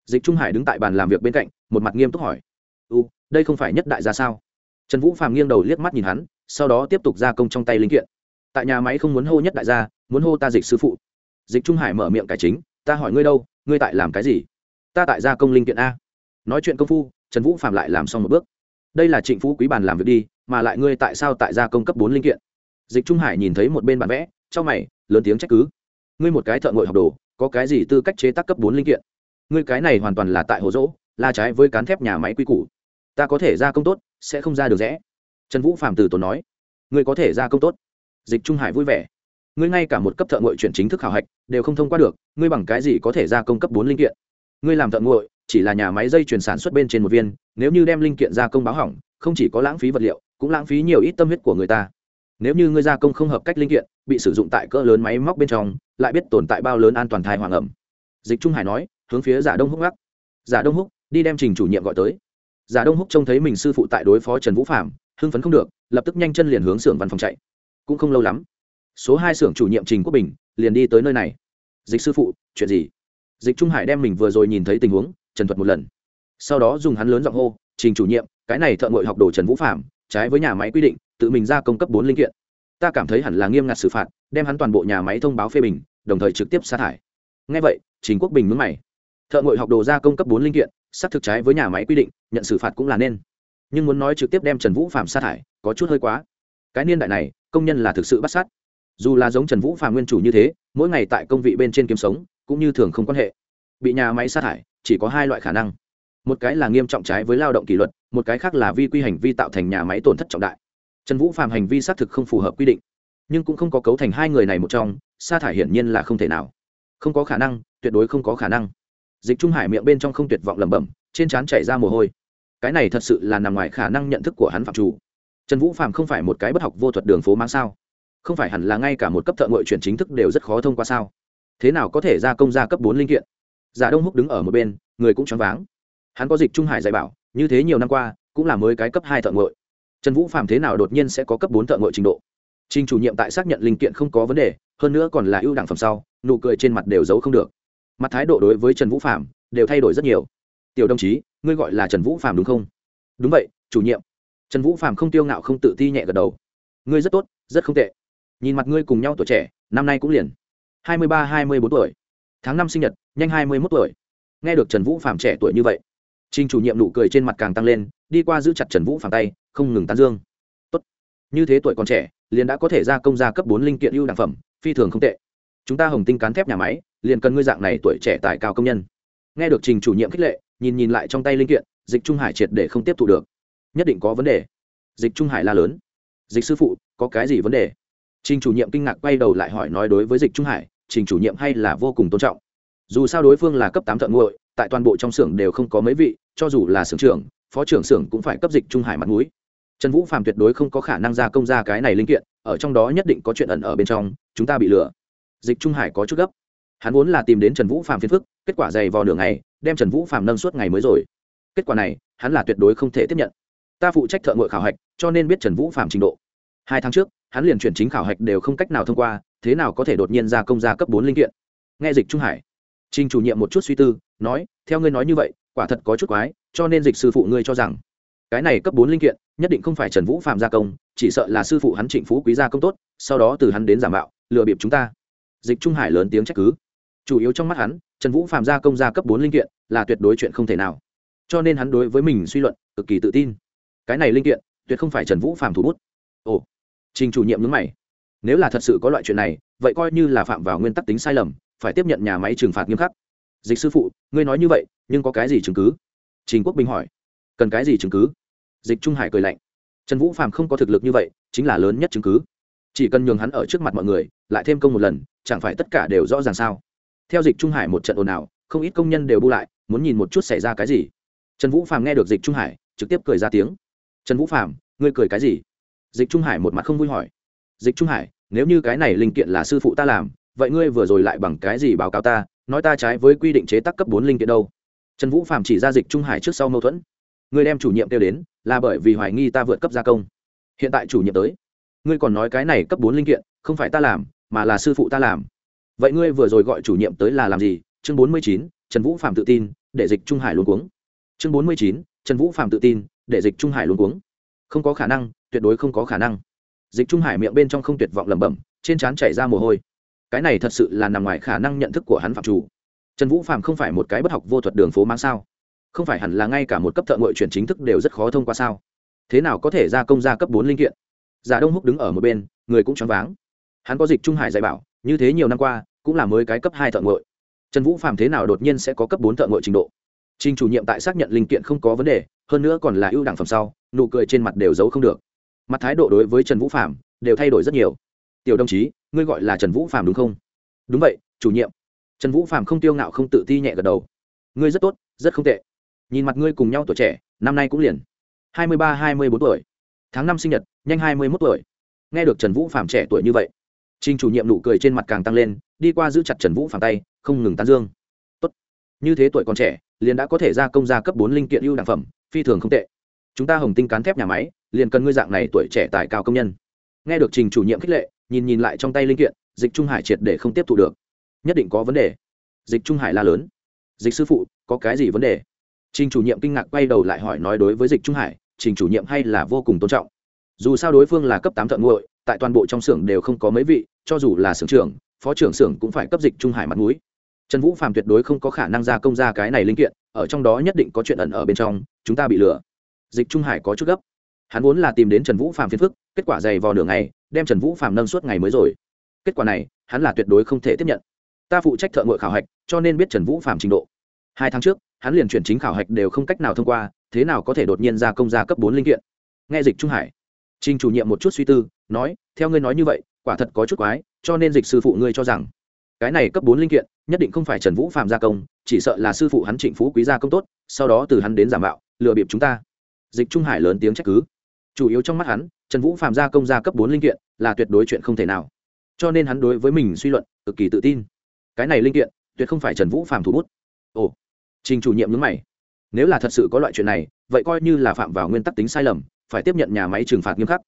Dịch trung hải đứng tại bàn làm việc bên cạnh, một mặt nghiêm túc hỏi. U đây không phải nhất đại gia sao? Trần vũ Phàm nghiêng đầu liếc mắt nhìn hắn, sau đó tiếp tục gia công trong tay linh kiện. Tại nhà máy không muốn hô nhất đại gia, muốn hô ta dịch sư phụ. Dịch trung hải mở miệng cải chính, ta hỏi ngươi đâu, ngươi tại làm cái gì? Ta tại gia công linh kiện a. Nói chuyện công phu, trần vũ phạm lại làm xong một bước. Đây là trịnh phú quý bàn làm việc đi, mà lại ngươi tại sao tại gia công cấp bốn linh kiện? Dịch trung hải nhìn thấy một bên bản vẽ trong mày, lớn tiếng trách cứ. Ngươi một cái thợ ngội học đồ, có cái gì tư cách chế tác cấp bốn linh kiện? Ngươi cái này hoàn toàn là tại hồ dỗ là trái với cán thép nhà máy quy củ ta có thể ra công tốt, sẽ không ra được rẽ. Trần vũ phạm từ tốn nói, ngươi có thể ra công tốt. Dịch trung hải vui vẻ, ngươi ngay cả một cấp thợ ngội chuyển chính thức khảo hạch đều không thông qua được, ngươi bằng cái gì có thể ra công cấp bốn linh kiện? Ngươi làm thợ ngội chỉ là nhà máy dây chuyển sản xuất bên trên một viên, nếu như đem linh kiện ra công báo hỏng, không chỉ có lãng phí vật liệu, cũng lãng phí nhiều ít tâm huyết của người ta. Nếu như ngươi gia công không hợp cách linh kiện, bị sử dụng tại cỡ lớn máy móc bên trong, lại biết tồn tại bao lớn an toàn thai hoàng ẩm. Dịch trung hải nói, hướng phía giả đông húc ngắc. Giả đông húc, đi đem trình chủ nhiệm gọi tới giả đông húc trông thấy mình sư phụ tại đối phó trần vũ phạm hưng phấn không được, lập tức nhanh chân liền hướng xưởng văn phòng chạy. Cũng không lâu lắm, số hai xưởng chủ nhiệm trình quốc bình liền đi tới nơi này. Dịch sư phụ, chuyện gì? Dịch trung hải đem mình vừa rồi nhìn thấy tình huống, trần thuật một lần. Sau đó dùng hắn lớn giọng hô, trình chủ nhiệm, cái này thợ ngội học đồ trần vũ phạm trái với nhà máy quy định, tự mình ra công cấp bốn linh kiện. Ta cảm thấy hẳn là nghiêm ngặt xử phạt, đem hắn toàn bộ nhà máy thông báo phê bình, đồng thời trực tiếp sa thải. Ngay vậy, trình quốc bình mướn mày. Thợ ngội học đồ ra công cấp bốn linh kiện xác thực trái với nhà máy quy định, nhận xử phạt cũng là nên. Nhưng muốn nói trực tiếp đem trần vũ phạm sa thải, có chút hơi quá. Cái niên đại này, công nhân là thực sự bắt sát. Dù là giống trần vũ phạm nguyên chủ như thế, mỗi ngày tại công vị bên trên kiếm sống, cũng như thường không quan hệ. Bị nhà máy sa thải, chỉ có hai loại khả năng. Một cái là nghiêm trọng trái với lao động kỷ luật, một cái khác là vi quy hành vi tạo thành nhà máy tổn thất trọng đại. Trần vũ phạm hành vi xác thực không phù hợp quy định. Nhưng cũng không có cấu thành hai người này một trong, sa thải hiển nhiên là không thể nào. Không có khả năng, tuyệt đối không có khả năng dịch trung hải miệng bên trong không tuyệt vọng lẩm bẩm, trên trán chảy ra mồ hôi. Cái này thật sự là nằm ngoài khả năng nhận thức của hắn phạm chủ. Trần vũ phạm không phải một cái bất học vô thuật đường phố mang sao? Không phải hẳn là ngay cả một cấp thợ ngội chuyển chính thức đều rất khó thông qua sao? Thế nào có thể ra công ra cấp bốn linh kiện? Giả đông húc đứng ở một bên, người cũng choáng váng. Hắn có dịch trung hải dạy bảo, như thế nhiều năm qua, cũng là mới cái cấp hai thợ ngội trần vũ phạm thế nào đột nhiên sẽ có cấp bốn thợ ngội trình độ? Trình chủ nhiệm tại xác nhận linh kiện không có vấn đề, hơn nữa còn là ưu đẳng phẩm sau, nụ cười trên mặt đều giấu không được mặt thái độ đối với trần vũ phạm đều thay đổi rất nhiều tiểu đồng chí ngươi gọi là trần vũ phạm đúng không đúng vậy chủ nhiệm trần vũ phạm không tiêu ngạo không tự ti nhẹ gật đầu ngươi rất tốt rất không tệ nhìn mặt ngươi cùng nhau tuổi trẻ năm nay cũng liền hai mươi ba hai mươi bốn tuổi tháng năm sinh nhật nhanh hai mươi mốt tuổi nghe được trần vũ phạm trẻ tuổi như vậy Trình chủ nhiệm nụ cười trên mặt càng tăng lên, đi qua giữ chặt Trần Vũ Phạm tay, không ngừng tán dương. Tốt, như thế tuổi còn trẻ, liền đã có thể ra công gia cấp bốn linh kiện ưu đẳng phẩm, phi thường không tệ. Chúng ta Hồng Tinh cán thép nhà máy, liền cần ngươi dạng này tuổi trẻ tài cao công nhân. Nghe được Trình chủ nhiệm khích lệ, nhìn nhìn lại trong tay linh kiện, Dịch Trung Hải triệt để không tiếp thu được. Nhất định có vấn đề. Dịch Trung Hải la lớn. Dịch sư phụ, có cái gì vấn đề? Trình chủ nhiệm kinh ngạc quay đầu lại hỏi nói đối với Dịch Trung Hải, Trình chủ nhiệm hay là vô cùng tôn trọng. Dù sao đối phương là cấp tám thợ nguội, tại toàn bộ trong xưởng đều không có mấy vị cho dù là xưởng trưởng phó trưởng xưởng cũng phải cấp dịch trung hải mặt mũi trần vũ phạm tuyệt đối không có khả năng gia công ra cái này linh kiện ở trong đó nhất định có chuyện ẩn ở bên trong chúng ta bị lừa dịch trung hải có chút gấp. Hắn vốn là tìm đến trần vũ phạm phiền phức, kết quả dày vò nửa ngày, đem trần vũ phạm nâng suốt ngày mới rồi. Kết quả này, hắn là tuyệt đối không thể tiếp nhận. Ta phụ trách thợ ngội khảo hạch, cho nên biết trần vũ phạm trình độ. Hai tháng trước, hắn liền chuyển chính khảo hạch đều không cách nào thông qua, thế nào có thể đột nhiên ra công gia cấp bốn linh kiện? Nghe dịch trung hải, trình chủ nhiệm một chút suy tư, nói, theo ngươi nói như vậy, quả thật có chút quái, cho nên dịch sư phụ ngươi cho rằng, cái này cấp bốn linh kiện, nhất định không phải trần vũ phạm gia công, chỉ sợ là sư phụ hắn trịnh phú quý gia công tốt, sau đó từ hắn đến giả mạo, lừa bịp chúng ta dịch trung hải lớn tiếng trách cứ. Chủ yếu trong mắt hắn, trần vũ phạm gia công gia cấp bốn linh kiện là tuyệt đối chuyện không thể nào. Cho nên hắn đối với mình suy luận cực kỳ tự tin. Cái này linh kiện tuyệt không phải trần vũ phạm thủ bút. Ồ, trình chủ nhiệm nhấn mày. Nếu là thật sự có loại chuyện này, vậy coi như là phạm vào nguyên tắc tính sai lầm, phải tiếp nhận nhà máy trừng phạt nghiêm khắc. Dịch sư phụ, ngươi nói như vậy, nhưng có cái gì chứng cứ? Trình quốc bình hỏi. Cần cái gì chứng cứ? Dịch trung hải cười lạnh. Trần vũ phạm không có thực lực như vậy, chính là lớn nhất chứng cứ chỉ cần nhường hắn ở trước mặt mọi người, lại thêm công một lần, chẳng phải tất cả đều rõ ràng sao? Theo dịch trung hải một trận ồn ào, không ít công nhân đều bu lại, muốn nhìn một chút xảy ra cái gì. Trần vũ phàm nghe được dịch trung hải, trực tiếp cười ra tiếng. Trần vũ phàm, ngươi cười cái gì? Dịch trung hải một mặt không vui hỏi. Dịch trung hải, nếu như cái này linh kiện là sư phụ ta làm, vậy ngươi vừa rồi lại bằng cái gì báo cáo ta? Nói ta trái với quy định chế tác cấp bốn linh kiện đâu. Trần vũ phạm chỉ ra dịch trung hải trước sau mâu thuẫn. Ngươi đem chủ nhiệm kêu đến, là bởi vì hoài nghi ta vượt cấp gia công. Hiện tại chủ nhiệm tới ngươi còn nói cái này cấp bốn linh kiện, không phải ta làm, mà là sư phụ ta làm. Vậy ngươi vừa rồi gọi chủ nhiệm tới là làm gì? Chương bốn mươi chín, trần vũ phạm tự tin, để dịch trung hải luôn cuống. Chương bốn mươi chín, trần vũ phạm tự tin, để dịch trung hải luôn cuống. Không có khả năng, tuyệt đối không có khả năng. Dịch trung hải miệng bên trong không tuyệt vọng lẩm bẩm, trên trán chảy ra mồ hôi. Cái này thật sự là nằm ngoài khả năng nhận thức của hắn phạm chủ. Trần vũ phạm không phải một cái bất học vô thuật đường phố mang sao? Không phải hẳn là ngay cả một cấp thợ ngội chuyển chính thức đều rất khó thông qua sao? Thế nào có thể ra công ra cấp bốn linh kiện? Giả đông húc đứng ở một bên, người cũng choáng váng. Hắn có dịch trung hải dạy bảo, như thế nhiều năm qua, cũng là mới cái cấp hai thợ ngội. Trần vũ phạm thế nào đột nhiên sẽ có cấp bốn thợ ngội trình độ? Trình chủ nhiệm tại xác nhận linh kiện không có vấn đề, hơn nữa còn là ưu đẳng phẩm sau, nụ cười trên mặt đều giấu không được. Mặt thái độ đối với trần vũ phạm đều thay đổi rất nhiều. Tiểu đồng chí, ngươi gọi là trần vũ phạm đúng không? Đúng vậy, chủ nhiệm. Trần vũ phạm không tiêu ngạo không tự ti nhẹ gật đầu. Ngươi rất tốt, rất không tệ. Nhìn mặt ngươi cùng nhau tuổi trẻ, năm nay cũng liền hai mươi ba, hai mươi bốn tuổi tháng năm sinh nhật nhanh hai mươi mốt tuổi nghe được trần vũ phạm trẻ tuổi như vậy Trình chủ nhiệm nụ cười trên mặt càng tăng lên, đi qua giữ chặt Trần Vũ phạm tay, không ngừng tán dương. Tốt, như thế tuổi còn trẻ, liền đã có thể ra công gia cấp bốn linh kiện ưu đẳng phẩm, phi thường không tệ. Chúng ta Hồng Tinh cán thép nhà máy, liền cần ngươi dạng này tuổi trẻ tài cao công nhân. Nghe được Trình chủ nhiệm khích lệ, nhìn nhìn lại trong tay linh kiện, Dịch Trung Hải triệt để không tiếp thu được. Nhất định có vấn đề. Dịch Trung Hải la lớn. Dịch sư phụ, có cái gì vấn đề? Trình chủ nhiệm kinh ngạc quay đầu lại hỏi nói đối với Dịch Trung Hải, Trình chủ nhiệm hay là vô cùng tôn trọng. Dù sao đối phương là cấp tám thợ nguội, tại toàn bộ trong xưởng đều không có mấy vị, cho dù là xưởng trưởng phó trưởng xưởng cũng phải cấp dịch trung hải mặt mũi. Trần vũ phạm tuyệt đối không có khả năng ra công ra cái này linh kiện ở trong đó nhất định có chuyện ẩn ở bên trong chúng ta bị lừa. Dịch trung hải có chút gấp. Hắn vốn là tìm đến trần vũ phạm phiền phức kết quả dày vò nửa ngày đem trần vũ phạm nâng suốt ngày mới rồi. Kết quả này hắn là tuyệt đối không thể tiếp nhận. Ta phụ trách thợ ngội khảo hạch cho nên biết trần vũ phạm trình độ. Hai tháng trước hắn liền chuyển chính khảo hạch đều không cách nào thông qua, thế nào có thể đột nhiên ra công gia cấp bốn linh kiện? Nghe dịch trung hải, trình chủ nhiệm một chút suy tư, nói, theo ngươi nói như vậy, quả thật có chút quái, cho nên dịch sư phụ ngươi cho rằng, cái này cấp bốn linh kiện, nhất định không phải trần vũ phạm gia công, chỉ sợ là sư phụ hắn trịnh phú quý gia công tốt, sau đó từ hắn đến giả mạo, lừa bịp chúng ta. Dịch trung hải lớn tiếng trách cứ. Chủ yếu trong mắt hắn, trần vũ phạm gia công gia cấp bốn linh kiện là tuyệt đối chuyện không thể nào. Cho nên hắn đối với mình suy luận cực kỳ tự tin. Cái này linh kiện, tuyệt không phải trần vũ phạm thủ bút. Ồ trình chủ nhiệm nhớ mày. Nếu là thật sự có loại chuyện này, vậy coi như là phạm vào nguyên tắc tính sai lầm, phải tiếp nhận nhà máy trừng phạt nghiêm khắc.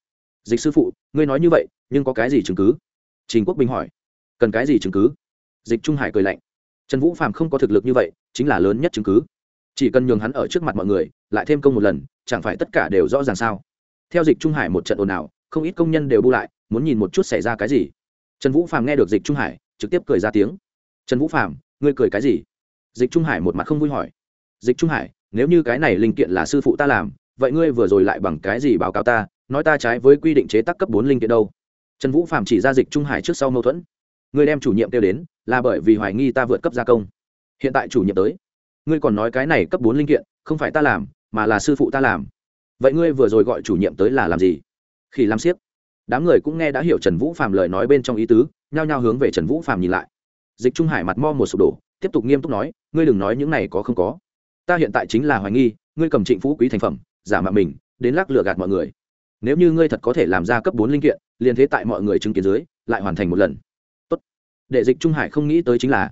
Dịch sư phụ, ngươi nói như vậy, nhưng có cái gì chứng cứ? Trình quốc bình hỏi. Cần cái gì chứng cứ? Dịch trung hải cười lạnh. Trần vũ phạm không có thực lực như vậy, chính là lớn nhất chứng cứ. Chỉ cần nhường hắn ở trước mặt mọi người, lại thêm công một lần, chẳng phải tất cả đều rõ ràng sao? Theo dịch trung hải một trận ồn ào, không ít công nhân đều bu lại, muốn nhìn một chút xảy ra cái gì. Trần vũ phạm nghe được dịch trung hải, trực tiếp cười ra tiếng. Trần vũ phạm ngươi cười cái gì? Dịch trung hải một mặt không vui hỏi. Dịch trung hải, nếu như cái này linh kiện là sư phụ ta làm, vậy ngươi vừa rồi lại bằng cái gì báo cáo ta, nói ta trái với quy định chế tác cấp bốn linh kiện đâu? Trần vũ phạm chỉ ra dịch trung hải trước sau mâu thuẫn. Ngươi đem chủ nhiệm kêu đến, là bởi vì hoài nghi ta vượt cấp gia công. Hiện tại chủ nhiệm tới. Ngươi còn nói cái này cấp bốn linh kiện, không phải ta làm, mà là sư phụ ta làm. Vậy ngươi vừa rồi gọi chủ nhiệm tới là làm gì? Khi làm siếc đám người cũng nghe đã hiểu trần vũ phạm lời nói bên trong ý tứ, nhao nhao hướng về trần vũ phạm nhìn lại dịch trung hải mặt mo một sụp đổ, tiếp tục nghiêm túc nói, ngươi đừng nói những này có không có. Ta hiện tại chính là hoài nghi, ngươi cầm trịnh phú quý thành phẩm, giả mạo mình, đến lắc lừa gạt mọi người. Nếu như ngươi thật có thể làm ra cấp bốn linh kiện, liền thế tại mọi người chứng kiến dưới, lại hoàn thành một lần. Tốt. để dịch trung hải không nghĩ tới chính là,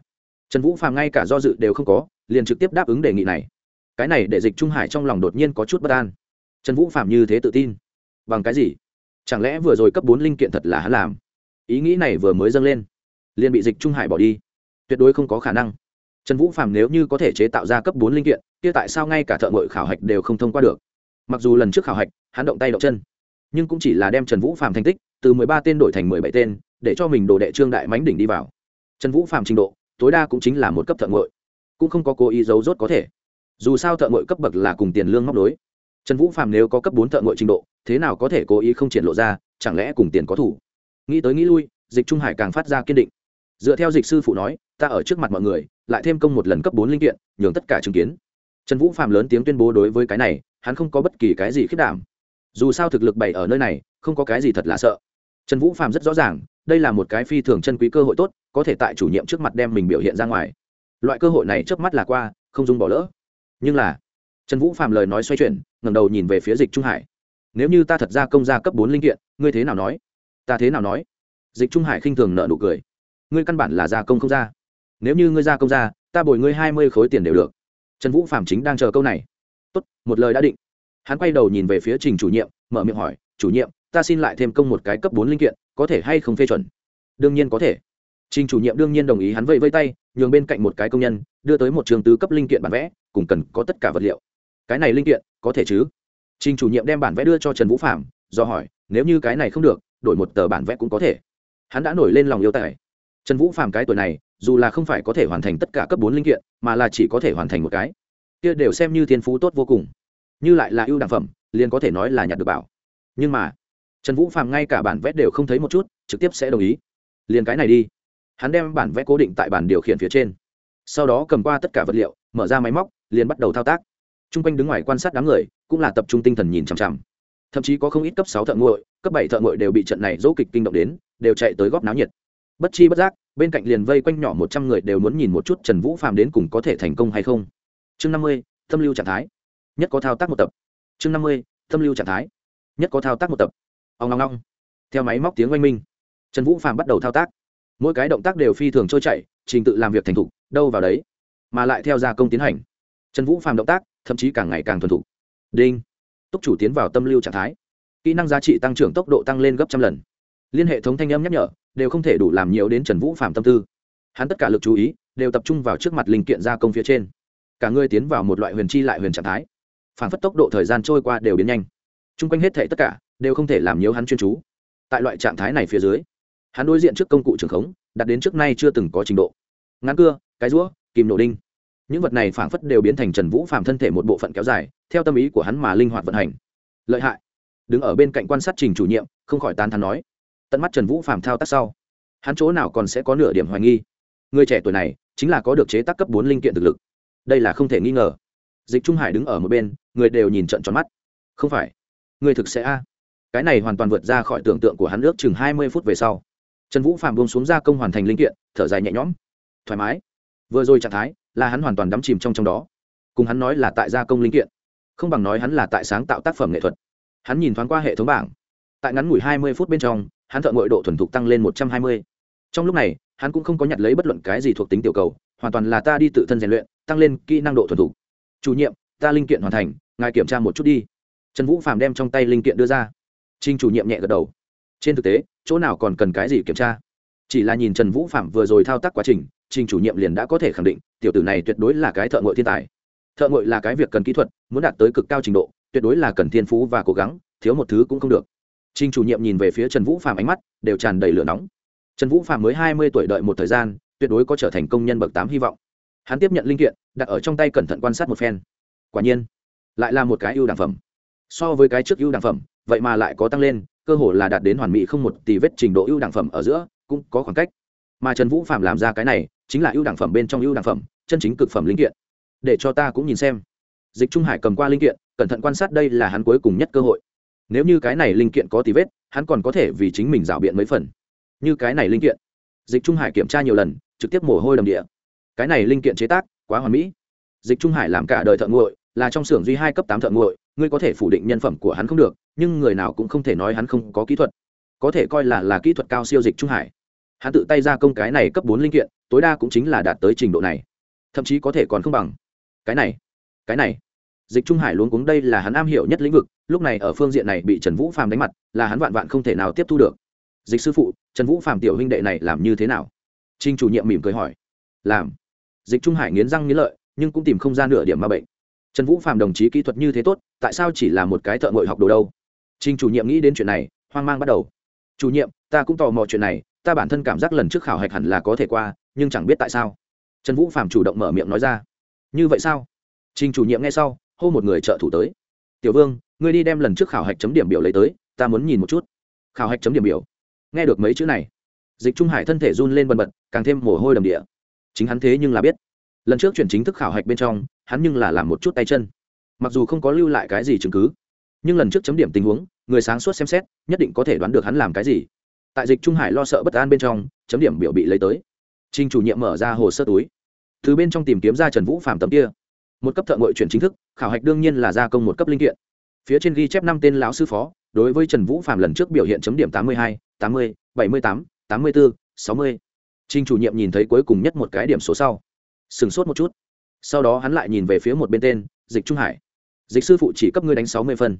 trần vũ phàm ngay cả do dự đều không có, liền trực tiếp đáp ứng đề nghị này. Cái này để dịch trung hải trong lòng đột nhiên có chút bất an. Trần vũ phạm như thế tự tin. Bằng cái gì? Chẳng lẽ vừa rồi cấp bốn linh kiện thật là hắn làm? Ý nghĩ này vừa mới dâng lên liền bị dịch trung hải bỏ đi. Tuyệt đối không có khả năng. Trần vũ phạm nếu như có thể chế tạo ra cấp bốn linh kiện, kia tại sao ngay cả thợ ngội khảo hạch đều không thông qua được? Mặc dù lần trước khảo hạch, hắn động tay động chân, nhưng cũng chỉ là đem trần vũ phạm thành tích từ mười ba tên đổi thành mười bảy tên, để cho mình đồ đệ trương đại mánh đỉnh đi vào. Trần vũ phạm trình độ, tối đa cũng chính là một cấp thợ ngội cũng không có cố ý giấu rốt có thể. Dù sao thợ ngội cấp bậc là cùng tiền lương móc đối trần vũ phạm nếu có cấp bốn thợ ngội trình độ, thế nào có thể cố ý không triển lộ ra, chẳng lẽ cùng tiền có thủ? Nghĩ tới nghĩ lui, dịch trung hải càng phát ra kiên định dựa theo dịch sư phụ nói, ta ở trước mặt mọi người, lại thêm công một lần cấp bốn linh kiện, nhường tất cả chứng kiến. Trần vũ phạm lớn tiếng tuyên bố đối với cái này, hắn không có bất kỳ cái gì khiết đảm. Dù sao thực lực bày ở nơi này, không có cái gì thật là sợ. Trần vũ phạm rất rõ ràng, đây là một cái phi thường chân quý cơ hội tốt, có thể tại chủ nhiệm trước mặt đem mình biểu hiện ra ngoài. Loại cơ hội này trước mắt là qua, không dùng bỏ lỡ. Nhưng là, trần vũ phạm lời nói xoay chuyển, ngẩng đầu nhìn về phía dịch trung hải. Nếu như ta thật ra công ra cấp bốn linh kiện, ngươi thế nào nói? Ta thế nào nói? Dịch trung hải khinh thường nợ nụ cười ngươi căn bản là gia công không ra. Nếu như ngươi gia công ra, ta bồi ngươi hai mươi khối tiền đều được. Trần vũ phạm chính đang chờ câu này. Tốt, một lời đã định. Hắn quay đầu nhìn về phía trình chủ nhiệm, mở miệng hỏi, chủ nhiệm, ta xin lại thêm công một cái cấp bốn linh kiện, có thể hay không phê chuẩn? Đương nhiên có thể. Trình chủ nhiệm đương nhiên đồng ý hắn vẫy vây tay, nhường bên cạnh một cái công nhân, đưa tới một trường tứ cấp linh kiện bản vẽ, cùng cần có tất cả vật liệu. Cái này linh kiện, có thể chứ? Trình chủ nhiệm đem bản vẽ đưa cho trần vũ phạm do hỏi, nếu như cái này không được, đổi một tờ bản vẽ cũng có thể. Hắn đã nổi lên lòng yêu tài trần vũ phạm cái tuổi này, dù là không phải có thể hoàn thành tất cả cấp bốn linh kiện, mà là chỉ có thể hoàn thành một cái. Kia đều xem như thiên phú tốt vô cùng. Như lại là ưu đẳng phẩm, liền có thể nói là nhặt được bảo. Nhưng mà, trần vũ phạm ngay cả bản vẽ đều không thấy một chút, trực tiếp sẽ đồng ý. Liền cái này đi. Hắn đem bản vẽ cố định tại bản điều khiển phía trên. Sau đó cầm qua tất cả vật liệu, mở ra máy móc, liền bắt đầu thao tác. T r u n g quanh đứng ngoài quan sát đám người, cũng là tập trung tinh thần nhìn chằm chằm. Thậm chí có không ít cấp sáu thợ nguội, cấp bảy thợ nguội đều bị trận này dỗ kịch kinh động đến, đều chạy tới góp náo nhiệt bất chi bất giác, bên cạnh liền vây quanh nhỏ một trăm người đều muốn nhìn một chút trần vũ phạm đến cùng có thể thành công hay không. Chương năm mươi, tâm lưu trạng thái. Nhất có thao tác một tập. Chương năm mươi, tâm lưu trạng thái. Nhất có thao tác một tập. Ông long long theo máy móc tiếng oanh minh, trần vũ phạm bắt đầu thao tác. Mỗi cái động tác đều phi thường trôi chảy, trình tự làm việc thành thục, đâu vào đấy, mà lại theo gia công tiến hành. Trần vũ phàm động tác, thậm chí càng ngày càng thuần thục. Đinh. Túc chủ tiến vào tâm lưu trạng thái. Kỹ năng giá trị tăng trưởng tốc độ tăng lên gấp trăm lần. Liên hệ thống thanh âm nhắc nhở đều không thể đủ làm nhiều đến trần vũ phạm tâm tư. Hắn tất cả lực chú ý đều tập trung vào trước mặt linh kiện gia công phía trên. Cả người tiến vào một loại huyền chi lại huyền trạng thái. Phản phất tốc độ thời gian trôi qua đều biến nhanh. T r u n g quanh hết thể tất cả đều không thể làm nhiều hắn chuyên chú. Tại loại trạng thái này phía dưới, hắn đối diện trước công cụ trường khống đặt đến trước nay chưa từng có trình độ. Ngắn cưa, cái rũa, kìm nổ đinh. Những vật này phảng phất đều biến thành trần vũ phạm thân thể một bộ phận kéo dài, theo tâm ý của hắn mà linh hoạt vận hành. Lợi hại. Đứng ở bên cạnh quan sát trình chủ nhiệm, không khỏi tán thắn nói tận mắt trần vũ phạm thao tác sau, hắn chỗ nào còn sẽ có nửa điểm hoài nghi. Người trẻ tuổi này chính là có được chế tác cấp bốn linh kiện thực lực. Đây là không thể nghi ngờ. Dịch trung hải đứng ở một bên, người đều nhìn trận tròn mắt. Không phải. Người thực sẽ a. Cái này hoàn toàn vượt ra khỏi tưởng tượng của hắn ước chừng hai mươi phút về sau. Trần vũ phạm buông xuống gia công hoàn thành linh kiện, thở dài nhẹ nhõm. Thoải mái. Vừa rồi trạng thái là hắn hoàn toàn đắm chìm trong trong đó. Cùng hắn nói là tại gia công linh kiện, không bằng nói hắn là tại sáng tạo tác phẩm nghệ thuật. Hắn nhìn thoáng qua hệ thống bảng. Tại ngắn ngủi hai mươi phút bên trong hắn thợ ngội độ thuần thục tăng lên một trăm hai mươi. Trong lúc này, hắn cũng không có nhặt lấy bất luận cái gì thuộc tính tiểu cầu, hoàn toàn là ta đi tự thân rèn luyện, tăng lên kỹ năng độ thuần thục. Chủ nhiệm, ta linh kiện hoàn thành, ngài kiểm tra một chút đi. Trần vũ phạm đem trong tay linh kiện đưa ra. Trinh chủ nhiệm nhẹ gật đầu. Trên thực tế, chỗ nào còn cần cái gì kiểm tra? Chỉ là nhìn trần vũ phạm vừa rồi thao tác quá trình trình chủ nhiệm liền đã có thể khẳng định, tiểu tử này tuyệt đối là cái thợ ngội thiên tài. Thợ ngội là cái việc cần kỹ thuật, muốn đạt tới cực cao trình độ, tuyệt đối là cần thiên phú và cố gắng, thiếu một thứ cũng không được trình chủ nhiệm nhìn về phía trần vũ phạm ánh mắt đều tràn đầy lửa nóng. Trần vũ phạm mới hai mươi tuổi đợi một thời gian, tuyệt đối có trở thành công nhân bậc tám hy vọng. Hắn tiếp nhận linh kiện, đặt ở trong tay cẩn thận quan sát một phen. Quả nhiên, lại là một cái ưu đẳng phẩm. So với cái trước ưu đẳng phẩm, vậy mà lại có tăng lên, cơ hồ là đạt đến hoàn mỹ không một tỷ vết trình độ ưu đẳng phẩm ở giữa, cũng có khoảng cách. Mà trần vũ phạm làm ra cái này, chính là ưu đẳng phẩm bên trong ưu đẳng phẩm, chân chính cực phẩm linh kiện. Để cho ta cũng nhìn xem. Dịch trung hải cầm qua linh kiện, cẩn thận quan sát đây là hắn cuối cùng nhất cơ hội nếu như cái này linh kiện có tí vết, hắn còn có thể vì chính mình rảo biện mấy phần. Như cái này linh kiện, dịch trung hải kiểm tra nhiều lần, trực tiếp mồ hôi đầm địa. Cái này linh kiện chế tác, quá hoàn mỹ. Dịch trung hải làm cả đời thợ nguội, là trong xưởng duy hai cấp tám thợ nguội, ngươi có thể phủ định nhân phẩm của hắn không được, nhưng người nào cũng không thể nói hắn không có kỹ thuật. Có thể coi là là kỹ thuật cao siêu dịch trung hải. Hắn tự tay ra công cái này cấp bốn linh kiện, tối đa cũng chính là đạt tới trình độ này. Thậm chí có thể còn không bằng. Cái này cái này dịch trung hải luôn cuống đây là hắn am hiểu nhất lĩnh vực, lúc này ở phương diện này bị trần vũ phàm đánh mặt, là hắn vạn vạn không thể nào tiếp thu được. Dịch sư phụ, trần vũ phàm tiểu huynh đệ này làm như thế nào? Trinh chủ nhiệm mỉm cười hỏi. Làm. Dịch trung hải nghiến răng nghiến lợi, nhưng cũng tìm không ra nửa điểm ma bệnh. Trần vũ phàm đồng chí kỹ thuật như thế tốt, tại sao chỉ là một cái thợ ngội học đồ đâu? Trinh chủ nhiệm nghĩ đến chuyện này, hoang mang bắt đầu. Chủ nhiệm, ta cũng tò mò chuyện này, ta bản thân cảm giác lần trước khảo hạch hẳn là có thể qua, nhưng chẳng biết tại sao. Trần vũ phạm chủ động mở miệng nói ra. Như vậy sao? Trình chủ nhiệm nghe sau hô một người trợ thủ tới. Tiểu vương, ngươi đi đem lần trước khảo hạch chấm điểm biểu lấy tới, ta muốn nhìn một chút. Khảo hạch chấm điểm biểu. Nghe được mấy chữ này, dịch trung hải thân thể run lên bần bật, càng thêm mồ hôi đầm địa. Chính hắn thế nhưng là biết, lần trước chuyển chính thức khảo hạch bên trong, hắn nhưng là làm một chút tay chân. Mặc dù không có lưu lại cái gì chứng cứ, nhưng lần trước chấm điểm tình huống, người sáng suốt xem xét, nhất định có thể đoán được hắn làm cái gì. Tại dịch trung hải lo sợ bất an bên trong, chấm điểm biểu bị lấy tới. Trình chủ nhiệm mở ra hồ sơ túi. Từ bên trong tìm kiếm ra trần vũ phạm tấm kia một cấp thợ ngội chuyển chính thức, khảo hạch đương nhiên là gia công một cấp linh kiện. Phía trên ghi chép năm tên lão sư phó, đối với trần vũ phạm lần trước biểu hiện chấm điểm tám mươi hai, tám mươi, bảy mươi tám tám mươi bốn sáu mươi. Trình chủ nhiệm nhìn thấy cuối cùng nhất một cái điểm số sau, sửng sốt một chút. Sau đó hắn lại nhìn về phía một bên tên, dịch trung hải. Dịch sư phụ chỉ cấp ngươi đánh sáu mươi phân.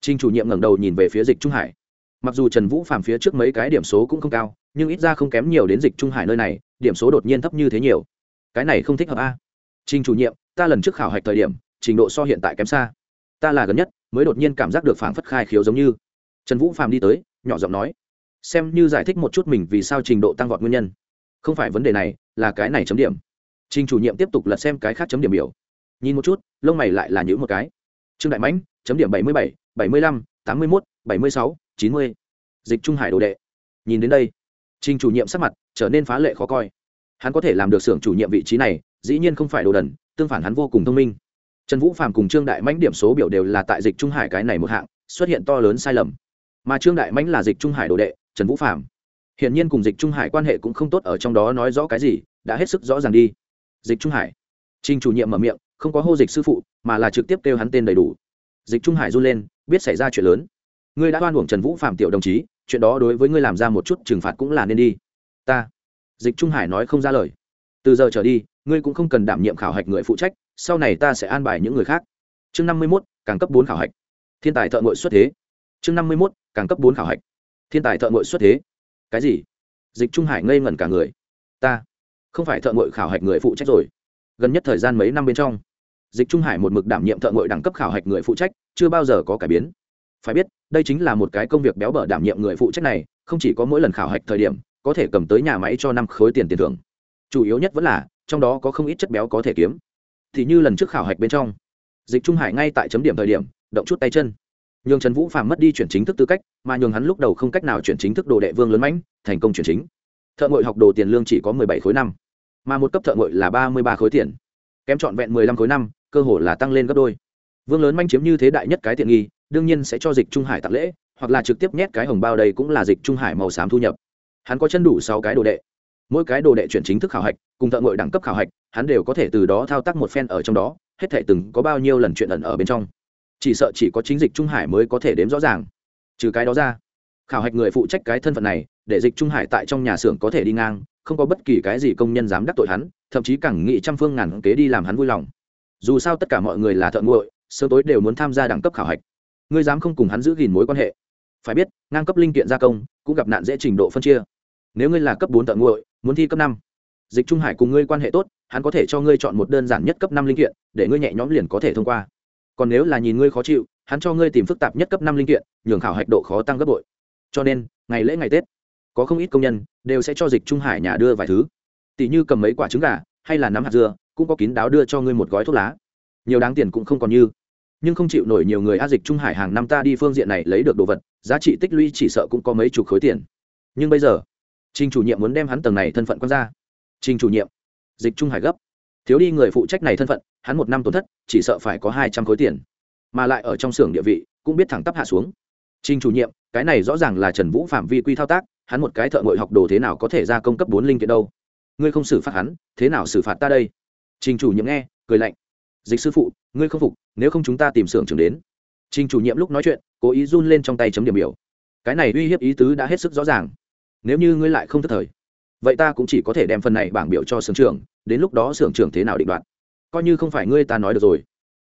Trình chủ nhiệm ngẩng đầu nhìn về phía dịch trung hải. Mặc dù trần vũ phàm phía trước mấy cái điểm số cũng không cao, nhưng ít ra không kém nhiều đến dịch trung hải nơi này, điểm số đột nhiên thấp như thế nhiều. Cái này không thích hợp a. Trình chủ nhiệm ta lần trước khảo hạch thời điểm, trình độ so hiện tại kém xa. Ta là gần nhất, mới đột nhiên cảm giác được phảng phất khai khiếu giống như. Trần vũ phàm đi tới, nhỏ giọng nói, xem như giải thích một chút mình vì sao trình độ tăng vọt nguyên nhân. Không phải vấn đề này, là cái này chấm điểm. Trình chủ nhiệm tiếp tục lật xem cái khác chấm điểm biểu. Nhìn một chút, lông mày lại là những một cái. Trương đại mãnh, chấm điểm bảy mươi bảy bảy mươi lăm, tám mươi mốt, bảy mươi sáu, chín mươi. Dịch trung hải đồ đệ. Nhìn đến đây, trình chủ nhiệm sắc mặt trở nên phá lệ khó coi. Hắn có thể làm được xưởng chủ nhiệm vị trí này, dĩ nhiên không phải đồ đần tương phản hắn vô cùng thông minh. Trần vũ phạm cùng trương đại mãnh điểm số biểu đều là tại dịch trung hải cái này một hạng, xuất hiện to lớn sai lầm. Mà trương đại mãnh là dịch trung hải đồ đệ, trần vũ phạm hiển nhiên cùng dịch trung hải quan hệ cũng không tốt ở trong đó nói rõ cái gì, đã hết sức rõ ràng đi. Dịch trung hải. Trình chủ nhiệm mở miệng, không có hô dịch sư phụ, mà là trực tiếp kêu hắn tên đầy đủ. Dịch trung hải run lên, biết xảy ra chuyện lớn. Ngươi đã oan uổng trần vũ phạm tiểu đồng chí, chuyện đó đối với ngươi làm ra một chút trừng phạt cũng là nên đi. Ta. Dịch trung hải nói không ra lời. Từ giờ trở đi ngươi cũng không cần đảm nhiệm khảo hạch người phụ trách, sau này ta sẽ an bài những người khác. Chương năm mươi mốt, càng cấp bốn khảo hạch. Thiên tài thợ ngội xuất thế. Chương năm mươi mốt, càng cấp bốn khảo hạch. Thiên tài thợ ngội xuất thế. Cái gì? Dịch trung hải ngây ngẩn cả người. Ta không phải thợ ngội khảo hạch người phụ trách rồi. Gần nhất thời gian mấy năm bên trong, dịch trung hải một mực đảm nhiệm thợ ngội đẳng cấp khảo hạch người phụ trách, chưa bao giờ có cải biến. Phải biết, đây chính là một cái công việc béo bở đảm nhiệm người phụ trách này, không chỉ có mỗi lần khảo hạch thời điểm, có thể cầm tới nhà máy cho năm khối tiền tiền thưởng. Chủ yếu nhất vẫn là trong đó có không ít chất béo có thể kiếm. Thì như lần trước khảo hạch bên trong, dịch trung hải ngay tại chấm điểm thời điểm, động chút tay chân. Nhường trần vũ phạm mất đi chuyển chính thức tư cách, mà nhường hắn lúc đầu không cách nào chuyển chính thức đồ đệ vương lớn mãnh, thành công chuyển chính. Thợ ngội học đồ tiền lương chỉ có mười bảy khối năm, mà một cấp thợ ngội là ba mươi ba khối tiền. Kém trọn vẹn mười lăm khối năm, cơ hội là tăng lên gấp đôi. Vương lớn manh chiếm như thế đại nhất cái tiện nghi, đương nhiên sẽ cho dịch trung hải tặng lễ, hoặc là trực tiếp nhét cái hồng bao đây cũng là dịch trung hải màu xám thu nhập. Hắn có chân đủ sáu cái đồ đệ. Mỗi cái đồ đệ chuyển chính thức khảo hạch cùng thợ ngội đẳng cấp khảo hạch, hắn đều có thể từ đó thao tác một phen ở trong đó, hết thể từng có bao nhiêu lần chuyện ẩn ở bên trong. Chỉ sợ chỉ có chính dịch trung hải mới có thể đếm rõ ràng. Trừ cái đó ra, khảo hạch người phụ trách cái thân phận này, để dịch trung hải tại trong nhà xưởng có thể đi ngang, không có bất kỳ cái gì công nhân dám đắc tội hắn, thậm chí càng nghị trăm phương ngàn kế đi làm hắn vui lòng. Dù sao tất cả mọi người là thợ nguội sớm tối đều muốn tham gia đẳng cấp khảo hạch. Ngươi dám không cùng hắn giữ gìn mối quan hệ. Phải biết, ngang cấp linh kiện gia công, cũng gặp nạn dễ trình độ phân chia. Nếu ngươi là cấp bốn thợ nguội muốn thi cấp năm dịch trung hải cùng ngươi quan hệ tốt, hắn có thể cho ngươi chọn một đơn giản nhất cấp năm linh kiện, để ngươi nhẹ nhõm liền có thể thông qua. Còn nếu là nhìn ngươi khó chịu, hắn cho ngươi tìm phức tạp nhất cấp năm linh kiện, nhường khảo hạch độ khó tăng gấp bội. Cho nên, ngày lễ ngày tết, có không ít công nhân đều sẽ cho dịch trung hải nhà đưa vài thứ. Tỷ như cầm mấy quả trứng gà, hay là nắm hạt dưa, cũng có kín đáo đưa cho ngươi một gói thuốc lá. Nhiều đáng tiền cũng không còn như. Nhưng không chịu nổi nhiều người a, dịch trung hải hàng năm ta đi phương diện này lấy được đồ vật, giá trị tích lũy chỉ sợ cũng có mấy chục khối tiền. Nhưng bây giờ, trình chủ nhiệm muốn đem hắn tầng này thân phận quan ra trình chủ nhiệm. Dịch trung hải gấp. Thiếu đi người phụ trách này thân phận, hắn một năm tổn thất, chỉ sợ phải có hai trăm khối tiền. Mà lại ở trong xưởng địa vị, cũng biết thẳng tắp hạ xuống. Trình chủ nhiệm, cái này rõ ràng là trần vũ phạm vi quy thao tác, hắn một cái thợ ngội học đồ thế nào có thể ra công cấp bốn linh kiện đâu? Ngươi không xử phạt hắn, thế nào xử phạt ta đây? Trình chủ nhiệm nghe, cười lạnh. Dịch sư phụ, ngươi không phục, nếu không chúng ta tìm xưởng trưởng đến. Trình chủ nhiệm lúc nói chuyện, cố ý run lên trong tay chấm điểm biểu. Cái này uy hiếp ý tứ đã hết sức rõ ràng. Nếu như ngươi lại không thất thời vậy ta cũng chỉ có thể đem phần này bảng biểu cho sưởng trưởng, đến lúc đó sưởng trưởng thế nào định đoạt? Coi như không phải ngươi ta nói được rồi.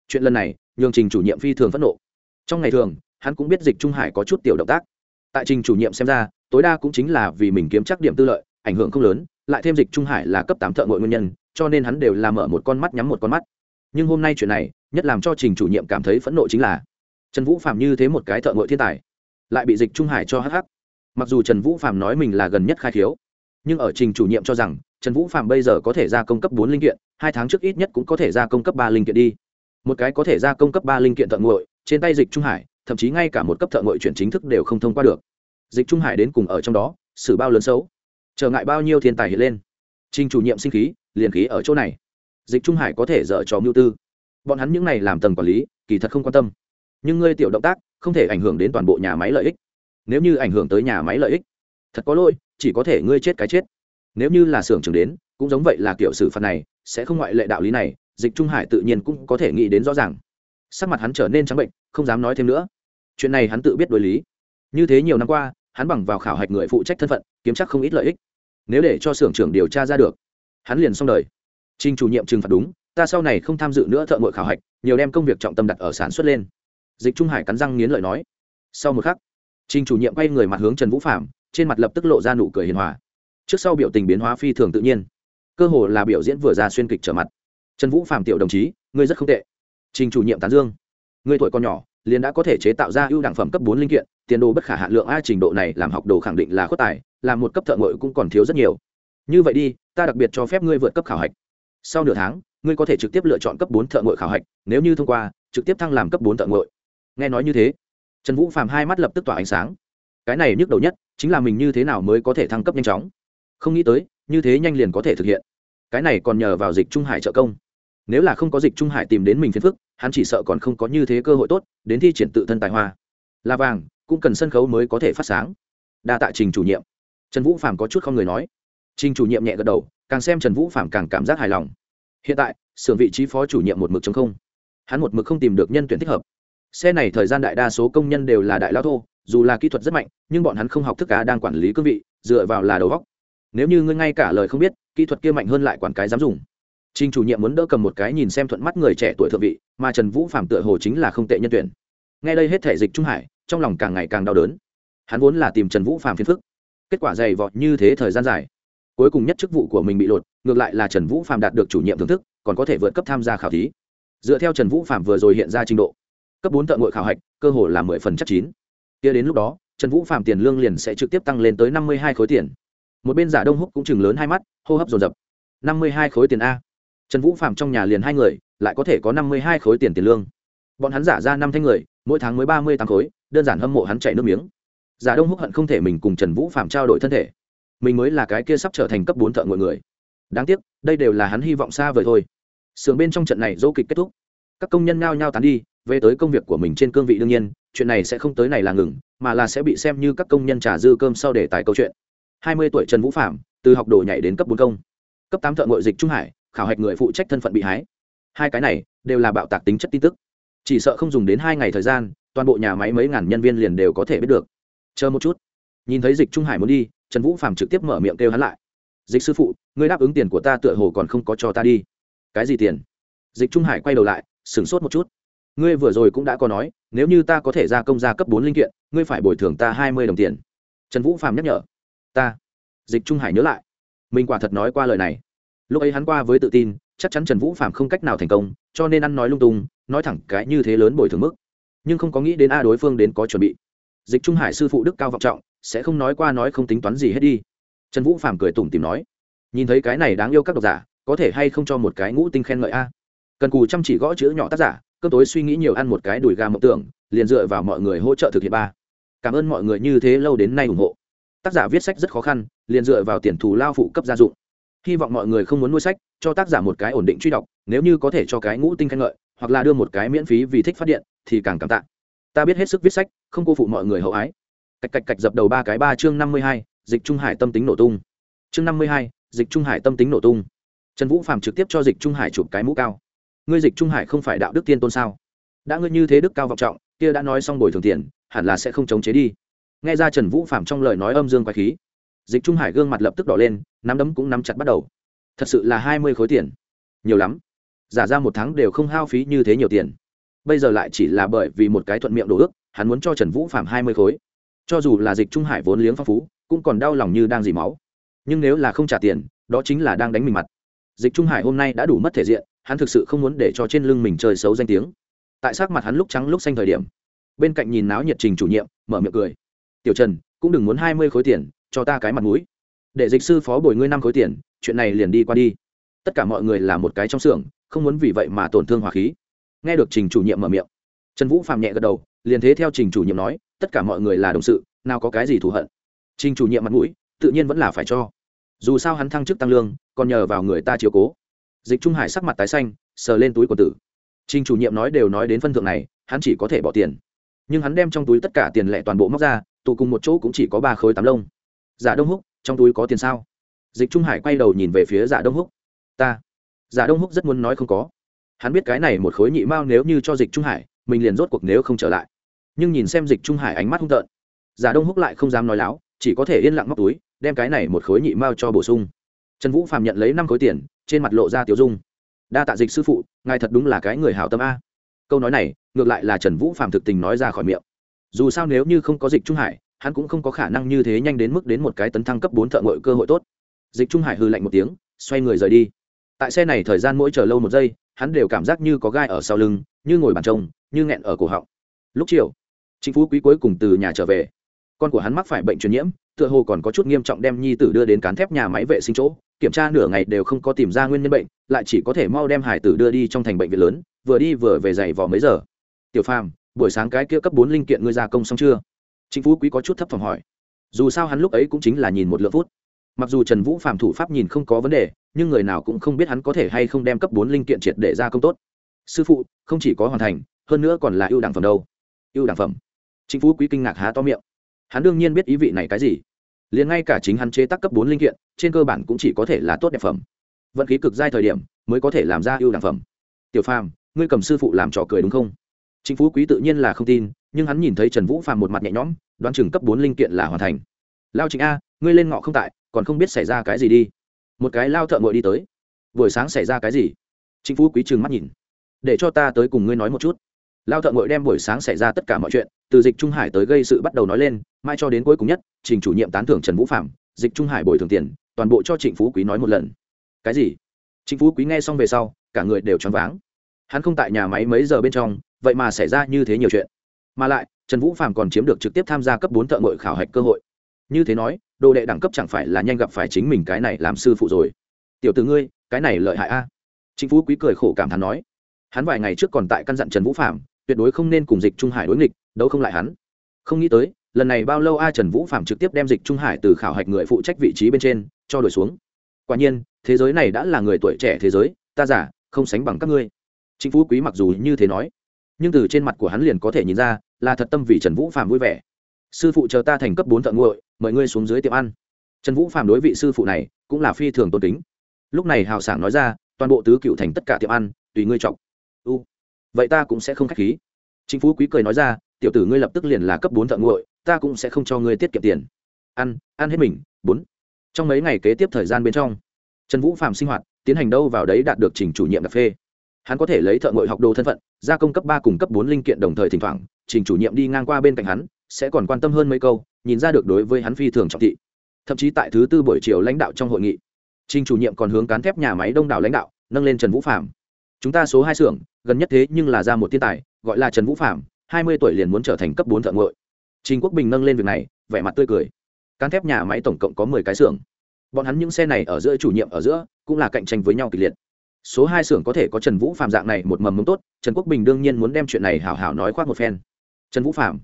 Chuyện lần này, nhường trình chủ nhiệm phi thường phẫn nộ. Trong ngày thường, hắn cũng biết dịch trung hải có chút tiểu động tác. Tại trình chủ nhiệm xem ra, tối đa cũng chính là vì mình kiếm chắc điểm tư lợi, ảnh hưởng không lớn, lại thêm dịch trung hải là cấp tám thợ ngội nguyên nhân, cho nên hắn đều làm mở một con mắt nhắm một con mắt. Nhưng hôm nay chuyện này, nhất làm cho trình chủ nhiệm cảm thấy phẫn nộ chính là, trần vũ phạm như thế một cái thợ ngội thiên tài, lại bị dịch trung hải cho hh mặc dù trần vũ phạm nói mình là gần nhất khai thiếu nhưng ở trình chủ nhiệm cho rằng, trần vũ phạm bây giờ có thể ra công cấp bốn linh kiện, hai tháng trước ít nhất cũng có thể ra công cấp ba linh kiện đi. Một cái có thể ra công cấp ba linh kiện thợ ngội trên tay dịch trung hải, thậm chí ngay cả một cấp thợ ngội chuyển chính thức đều không thông qua được. Dịch trung hải đến cùng ở trong đó, xử bao lớn xấu? Trở ngại bao nhiêu thiên tài hiện lên? Trình chủ nhiệm sinh khí, liền khí ở chỗ này. Dịch trung hải có thể dở trò mưu tư. Bọn hắn những này làm tầng quản lý, kỳ thật không quan tâm. Nhưng ngươi tiểu động tác, không thể ảnh hưởng đến toàn bộ nhà máy lợi ích. Nếu như ảnh hưởng tới nhà máy lợi ích thật có lỗi, chỉ có thể ngươi chết cái chết. Nếu như là xưởng trưởng đến, cũng giống vậy là kiểu xử phạt này, sẽ không ngoại lệ đạo lý này, dịch trung hải tự nhiên cũng có thể nghĩ đến rõ ràng. Sắc mặt hắn trở nên trắng bệnh, không dám nói thêm nữa. Chuyện này hắn tự biết đối lý. Như thế nhiều năm qua, hắn bằng vào khảo hạch người phụ trách thân phận, kiếm chắc không ít lợi ích. Nếu để cho xưởng trưởng điều tra ra được, hắn liền xong đời. Trình chủ nhiệm trừng phạt đúng, ta sau này không tham dự nữa thợ ngội khảo hạch, nhiều đem công việc trọng tâm đặt ở sản xuất lên. Dịch trung hải cắn răng nghiến lợi nói. Sau một khắc, trình chủ nhiệm quay người mặt hướng trần vũ phạm trên mặt lập tức lộ ra nụ cười hiền hòa. Trước sau biểu tình biến hóa phi thường tự nhiên. Cơ hồ là biểu diễn vừa ra xuyên kịch trở mặt. Trần vũ phạm tiểu đồng chí, ngươi rất không tệ. Trình chủ nhiệm tán dương, ngươi tuổi còn nhỏ, liền đã có thể chế tạo ra ưu đẳng phẩm cấp bốn linh kiện, tiền đồ bất khả hạn lượng a trình độ này làm học đồ khẳng định là khuất tài, làm một cấp thợ ngội cũng còn thiếu rất nhiều. Như vậy đi, ta đặc biệt cho phép ngươi vượt cấp khảo hạch. Sau nửa tháng, ngươi có thể trực tiếp lựa chọn cấp bốn thợ ngội khảo hạch, nếu như thông qua, trực tiếp thăng làm cấp bốn thợ ngội nghe nói như thế, trần vũ phàm hai mắt lập tức tỏa ánh sáng cái này nhức đầu nhất chính là mình như thế nào mới có thể thăng cấp nhanh chóng. Không nghĩ tới, như thế nhanh liền có thể thực hiện. Cái này còn nhờ vào dịch trung hải trợ công. Nếu là không có dịch trung hải tìm đến mình phiền phức, hắn chỉ sợ còn không có như thế cơ hội tốt đến thi triển tự thân tài hoa. Là vàng, cũng cần sân khấu mới có thể phát sáng. Đa tạ trình chủ nhiệm. Trần vũ phạm có chút không người nói. Trình chủ nhiệm nhẹ gật đầu, càng xem trần vũ phạm càng cảm giác hài lòng. Hiện tại sưởng vị trí phó chủ nhiệm một mực chống không. Hắn một mực không tìm được nhân tuyển thích hợp. Xe này thời gian đại đa số công nhân đều là đại lao thô dù là kỹ thuật rất mạnh nhưng bọn hắn không học thức cá đang quản lý cương vị dựa vào là đầu góc nếu như ngươi ngay cả lời không biết kỹ thuật kia mạnh hơn lại quản cái dám dùng Trình chủ nhiệm muốn đỡ cầm một cái nhìn xem thuận mắt người trẻ tuổi thượng vị, mà Trần Vũ Phạm tựa hồ chính là không tệ nhân tuyển. Nghe đây hết thể dịch trung hải, trong lòng càng ngày càng đau đớn. Hắn vốn là tìm Trần Vũ Phạm phiền phức, kết quả dày vọt như thế thời gian dài, cuối cùng nhất chức vụ của mình bị lột, ngược lại là Trần Vũ Phạm đạt được chủ nhiệm thưởng thức, còn có thể vượt cấp tham gia khảo thí. Dựa theo Trần Vũ Phạm vừa rồi hiện ra trình độ, cấp bốn thợ ngội khảo hạch, cơ hồ là mười phần chắc chín. Kia đến lúc đó, Trần Vũ Phạm tiền lương liền sẽ trực tiếp tăng lên tới năm mươi hai khối tiền. Một bên giả Đông Húc cũng chừng lớn hai mắt, hô hấp dồn dập. năm mươi hai khối tiền a. Trần vũ phạm trong nhà liền hai người lại có thể có năm mươi hai khối tiền tiền lương. Bọn hắn giả ra năm thanh người mỗi tháng mới ba mươi tám khối đơn giản hâm mộ hắn chạy nước miếng. Giả đông húc hận không thể mình cùng trần vũ phạm trao đổi thân thể. Mình mới là cái kia sắp trở thành cấp bốn thợ ngội người. Đáng tiếc đây đều là hắn hy vọng xa vời thôi. Sưởng bên trong trận này dỗ kịch kết thúc. Các công nhân nao nhao tán đi về tới công việc của mình trên cương vị đương nhiên, chuyện này sẽ không tới này là ngừng, mà là sẽ bị xem như các công nhân trả dư cơm sau để tài câu chuyện. Hai mươi tuổi trần vũ phạm từ học đồ nhảy đến cấp bốn công. Cấp tám thợ ngội dịch trung hải, khảo hạch người phụ trách thân phận bị hái. Hai cái này đều là bạo tạc tính chất tin tức. Chỉ sợ không dùng đến hai ngày thời gian, toàn bộ nhà máy mấy ngàn nhân viên liền đều có thể biết được. Chờ một chút. Nhìn thấy dịch trung hải muốn đi, trần vũ phạm trực tiếp mở miệng kêu hắn lại. Dịch sư phụ, ngươi đáp ứng tiền của ta tựa hồ còn không có cho ta đi. Cái gì tiền? Dịch trung hải quay đầu lại, sửng sốt một chút ngươi vừa rồi cũng đã có nói, nếu như ta có thể ra công gia cấp bốn linh kiện, ngươi phải bồi thường ta hai mươi đồng tiền. Trần vũ phạm nhắc nhở. Ta. Dịch trung hải nhớ lại. Mình quả thật nói qua lời này. Lúc ấy hắn qua với tự tin, chắc chắn trần vũ phạm không cách nào thành công, cho nên ăn nói lung tung, nói thẳng cái như thế lớn bồi thường mức. Nhưng không có nghĩ đến a à đối phương đến có chuẩn bị. Dịch trung hải sư phụ đức cao vọng trọng, sẽ không nói qua nói không tính toán gì hết đi. Trần vũ phạm cười tủm tìm nói. Nhìn thấy cái này đáng yêu các độc giả, có thể hay không cho một cái ngũ tinh khen ngợi a? Cần cù chăm chỉ gõ chữ nhỏ tác giả cơ tối suy nghĩ nhiều ăn một cái đùi gà mộng tưởng, liền dựa vào mọi người hỗ trợ thực hiện ba. Cảm ơn mọi người như thế lâu đến nay ủng hộ. Tác giả viết sách rất khó khăn, liền dựa vào tiền thù lao phụ cấp gia dụng. Hy vọng mọi người không muốn nuôi sách, cho tác giả một cái ổn định truy đọc, nếu như có thể cho cái ngũ tinh khen ngợi, hoặc là đưa một cái miễn phí vì thích phát điện, thì càng cảm tạ. Ta biết hết sức viết sách, không cô phụ mọi người hậu ái. Cạch cạch cạch dập đầu ba cái ba chương năm mươi hai, dịch trung hải tâm tính nổ tung. Chương năm mươi hai, dịch trung hải tâm tính nổ tung. Trần vũ phạm trực tiếp cho dịch trung hải chụp cái mũ cao ngươi dịch trung hải không phải đạo đức tiên tôn sao? Đã ngươi như thế đức cao vọng trọng, kia đã nói xong bồi thường tiền, hẳn là sẽ không chống chế đi. Nghe ra trần vũ phạm trong lời nói âm dương quái khí, dịch trung hải gương mặt lập tức đỏ lên, nắm đấm cũng nắm chặt bắt đầu. Thật sự là hai mươi khối tiền. Nhiều lắm. Giả ra một tháng đều không hao phí như thế nhiều tiền. Bây giờ lại chỉ là bởi vì một cái thuận miệng đồ ước, hắn muốn cho trần vũ phạm hai mươi khối. Cho dù là dịch trung hải vốn liếng phong phú, cũng còn đau lòng như đang dì máu. Nhưng nếu là không trả tiền, đó chính là đang đánh mình mặt. Dịch trung hải hôm nay đã đủ mất thể diện hắn thực sự không muốn để cho trên lưng mình chơi xấu danh tiếng. Tại sắc mặt hắn lúc trắng lúc xanh thời điểm, bên cạnh nhìn náo nhiệt trình chủ nhiệm, mở miệng cười. Tiểu trần, cũng đừng muốn hai mươi khối tiền, cho ta cái mặt mũi. Để dịch sư phó bồi ngươi năm khối tiền, chuyện này liền đi qua đi. Tất cả mọi người là một cái trong xưởng, không muốn vì vậy mà tổn thương hòa khí. Nghe được trình chủ nhiệm mở miệng, trần vũ phạm nhẹ gật đầu, liền thế theo trình chủ nhiệm nói, tất cả mọi người là đồng sự, nào có cái gì thù hận. Trình chủ nhiệm mặt mũi, tự nhiên vẫn là phải cho. Dù sao hắn thăng chức tăng lương, còn nhờ vào người ta chiếu cố dịch trung hải sắc mặt tái xanh, sờ lên túi của tử. Trình chủ nhiệm nói đều nói đến phân thượng này, hắn chỉ có thể bỏ tiền. Nhưng hắn đem trong túi tất cả tiền lẻ toàn bộ móc ra, tụ cùng một chỗ cũng chỉ có ba khối tám lông. Giả đông húc, trong túi có tiền sao? Dịch trung hải quay đầu nhìn về phía giả đông húc. Ta. Giả đông húc rất muốn nói không có. Hắn biết cái này một khối nhị mao nếu như cho dịch trung hải, mình liền rốt cuộc nếu không trở lại. Nhưng nhìn xem dịch trung hải ánh mắt hung tợn, giả đông húc lại không dám nói láo, chỉ có thể yên lặng móc túi, đem cái này một khối nhị mao cho bổ sung. Trần vũ phạm nhận lấy năm khối tiền trên mặt lộ ra tiểu dung. Đa tạ dịch sư phụ, ngài thật đúng là cái người hảo tâm a. Câu nói này, ngược lại là trần vũ phạm thực tình nói ra khỏi miệng. Dù sao nếu như không có dịch trung hải, hắn cũng không có khả năng như thế nhanh đến mức đến một cái tấn thăng cấp bốn thợ ngội cơ hội tốt. Dịch trung hải hư lạnh một tiếng, xoay người rời đi. Tại xe này thời gian mỗi chờ lâu một giây, hắn đều cảm giác như có gai ở sau lưng, như ngồi bàn trông, như nghẹn ở cổ họng. Lúc chiều, chính phú quý cuối cùng từ nhà trở về. Con của hắn mắc phải bệnh truyền nhiễm, tựa hồ còn có chút nghiêm trọng đem nhi tử đưa đến cán thép nhà máy vệ sinh chỗ kiểm tra nửa ngày đều không có tìm ra nguyên nhân bệnh, lại chỉ có thể mau đem hải tử đưa đi trong thành bệnh viện lớn, vừa đi vừa về dày vò mấy giờ. Tiểu phàm, buổi sáng cái kia cấp bốn linh kiện ngươi ra công xong chưa? Chính phú quý có chút thấp phòng hỏi. Dù sao hắn lúc ấy cũng chính là nhìn một lượng phút. Mặc dù trần vũ phạm thủ pháp nhìn không có vấn đề, nhưng người nào cũng không biết hắn có thể hay không đem cấp bốn linh kiện triệt để ra công tốt. Sư phụ, không chỉ có hoàn thành, hơn nữa còn là ưu đẳng phẩm đâu. Ưu đẳng phẩm. Chính phú quý kinh ngạc há to miệng. Hắn đương nhiên biết ý vị này cái gì liền ngay cả chính hắn chế tác cấp bốn linh kiện, trên cơ bản cũng chỉ có thể là tốt đẹp phẩm. Vận khí cực giai thời điểm, mới có thể làm ra ưu đẳng phẩm. Tiểu phàm, ngươi cầm sư phụ làm trò cười đúng không? Chính phú quý tự nhiên là không tin, nhưng hắn nhìn thấy trần vũ phàm một mặt nhẹ nhõm, đoán chừng cấp bốn linh kiện là hoàn thành. Lao chính a, ngươi lên ngọ không tại, còn không biết xảy ra cái gì đi. Một cái lao thợ ngồi đi tới. Buổi sáng xảy ra cái gì? Chính phú quý trừng mắt nhìn. Để cho ta tới cùng ngươi nói một chút lao thợ ngội đem buổi sáng xảy ra tất cả mọi chuyện, từ dịch trung hải tới gây sự bắt đầu nói lên, mai cho đến cuối cùng nhất, trình chủ nhiệm tán thưởng trần vũ phạm, dịch trung hải bồi thường tiền, toàn bộ cho trịnh phú quý nói một lần. Cái gì? Trịnh phú quý nghe xong về sau, cả người đều choáng váng. Hắn không tại nhà máy mấy giờ bên trong, vậy mà xảy ra như thế nhiều chuyện. Mà lại, trần vũ phạm còn chiếm được trực tiếp tham gia cấp bốn thợ ngội khảo hạch cơ hội. Như thế nói, đồ đệ đẳng cấp chẳng phải là nhanh gặp phải chính mình cái này làm sư phụ rồi. Tiểu t ử ngươi, cái này lợi hại a. À? phú quý cười khổ cảm thán nói. Hắn vài ngày trước còn tại căn dặn trần vũ phạm tuyệt đối không nên cùng dịch trung hải đối nghịch, đấu không lại hắn. Không nghĩ tới, lần này bao lâu a trần vũ phạm trực tiếp đem dịch trung hải từ khảo hạch người phụ trách vị trí bên trên, cho đổi xuống. Quả nhiên, thế giới này đã là người tuổi trẻ thế giới, ta giả, không sánh bằng các ngươi. Chính phú quý mặc dù như thế nói, nhưng từ trên mặt của hắn liền có thể nhìn ra, là thật tâm vì trần vũ phạm vui vẻ. Sư phụ chờ ta thành cấp bốn thợ nguội, mời ngươi xuống dưới tiệm ăn. Trần vũ phạm đối vị sư phụ này cũng là phi thường tôn kính. Lúc này hào sảng nói ra, toàn bộ tứ cựu thành tất cả tiệm ăn, tùy ngươi chọc vậy ta cũng sẽ không k h á c h khí. Chính phú quý cười nói ra, tiểu tử ngươi lập tức liền là cấp bốn thợ nguội, ta cũng sẽ không cho ngươi tiết kiệm tiền. Ăn ăn hết mình, bốn. Trong mấy ngày kế tiếp thời gian bên trong, trần vũ phạm sinh hoạt, tiến hành đâu vào đấy đạt được trình chủ nhiệm cà phê. Hắn có thể lấy thợ ngội học đồ thân phận, gia công cấp ba cùng cấp bốn linh kiện đồng thời thỉnh thoảng, trình chủ nhiệm đi ngang qua bên cạnh hắn, sẽ còn quan tâm hơn mấy câu, nhìn ra được đối với hắn phi thường trọng thị. Thậm chí tại thứ tư buổi chiều lãnh đạo trong hội nghị, trình chủ nhiệm còn hướng cán thép nhà máy đông đảo lãnh đạo, nâng lên trần vũ phạm chúng ta số hai xưởng, gần nhất thế nhưng là ra một thiên tài, gọi là trần vũ phạm hai mươi tuổi liền muốn trở thành cấp bốn thợ ngội trình quốc bình nâng lên việc này, vẻ mặt tươi cười. Cán thép nhà máy tổng cộng có mười cái xưởng. Bọn hắn những xe này ở giữa chủ nhiệm ở giữa, cũng là cạnh tranh với nhau kịch liệt. Số hai xưởng có thể có trần vũ phạm dạng này một mầm mống tốt, trần quốc bình đương nhiên muốn đem chuyện này hảo hảo nói khoác một phen. Trần vũ phạm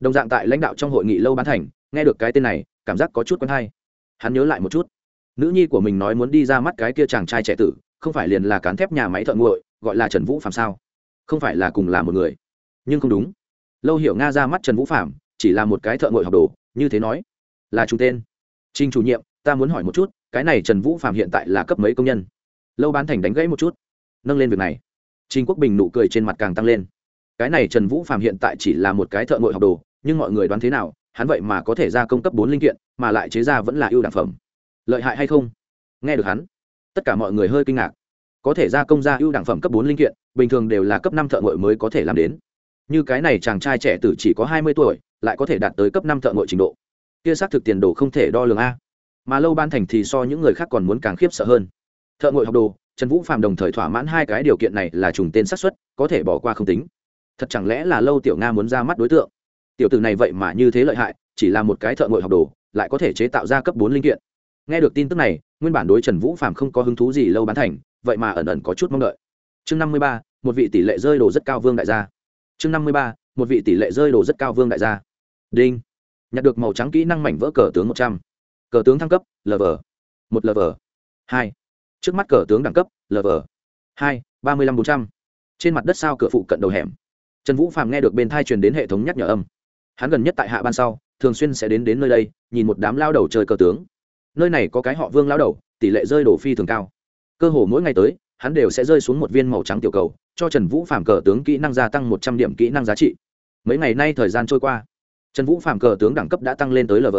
đồng dạng tại lãnh đạo trong hội nghị lâu bán thành, nghe được cái tên này, cảm giác có chút quen hay. Hắn nhớ lại một chút. Nữ nhi của mình nói muốn đi ra mắt cái kia chàng trai trẻ tử không phải liền là cán thép nhà máy thợ nguội, gọi là trần vũ phạm sao? Không phải là cùng là một người. Nhưng không đúng. Lâu hiểu nga ra mắt trần vũ phạm chỉ là một cái thợ nguội học đồ, như thế nói. Là chúng tên. Trình chủ nhiệm, ta muốn hỏi một chút, cái này trần vũ phạm hiện tại là cấp mấy công nhân? Lâu bán thành đánh gãy một chút. Nâng lên việc này. Trình quốc bình nụ cười trên mặt càng tăng lên. Cái này trần vũ phạm hiện tại chỉ là một cái thợ nguội học đồ, nhưng mọi người đoán thế nào? Hắn vậy mà có thể ra công cấp bốn linh kiện, mà lại chế ra vẫn là ưu đẳng phẩm. Lợi hại hay không? Nghe được hắn tất cả mọi người hơi kinh ngạc. Có thể ra công ra ưu đẳng phẩm cấp bốn linh kiện, bình thường đều là cấp năm thợ ngội mới có thể làm đến. Như cái này chàng trai trẻ tử chỉ có hai mươi tuổi, lại có thể đạt tới cấp năm thợ ngội trình độ. Kia xác thực tiền đồ không thể đo lường a. Mà lâu ban thành thì so những người khác còn muốn càng khiếp sợ hơn. Thợ ngội học đồ, trần vũ phạm đồng thời thỏa mãn hai cái điều kiện này là trùng tên xác suất, có thể bỏ qua không tính. Thật chẳng lẽ là lâu tiểu nga muốn ra mắt đối tượng? Tiểu tử này vậy mà như thế lợi hại, chỉ là một cái thợ ngội học đồ, lại có thể chế tạo ra cấp bốn linh kiện. Nghe được tin tức này nguyên bản đối trần vũ phạm không có hứng thú gì lâu bán thành, vậy mà ẩn ẩn có chút mong đợi. Chương năm mươi ba, một vị tỷ lệ rơi đồ rất cao vương đại gia. Chương năm mươi ba, một vị tỷ lệ rơi đồ rất cao vương đại gia. Đinh. Nhặt được màu trắng kỹ năng mảnh vỡ cờ tướng một trăm. Cờ tướng thăng cấp lv một lv hai. Trước mắt cờ tướng đẳng cấp lv hai, ba mươi năm bốn trăm. Trên mặt đất sao cửa phụ cận đầu hẻm. Trần vũ phạm nghe được bên thai truyền đến hệ thống nhắc nhở âm. Hắn gần nhất tại hạ ban sau, thường xuyên sẽ đến đến nơi đây, nhìn một đám lao đầu chơi cờ tướng nơi này có cái họ vương lao đầu, tỷ lệ rơi đổ phi thường cao. Cơ hồ mỗi ngày tới, hắn đều sẽ rơi xuống một viên màu trắng tiểu cầu, cho trần vũ phạm cờ tướng kỹ năng gia tăng một trăm điểm kỹ năng giá trị. Mấy ngày nay thời gian trôi qua, trần vũ phạm cờ tướng đẳng cấp đã tăng lên tới lv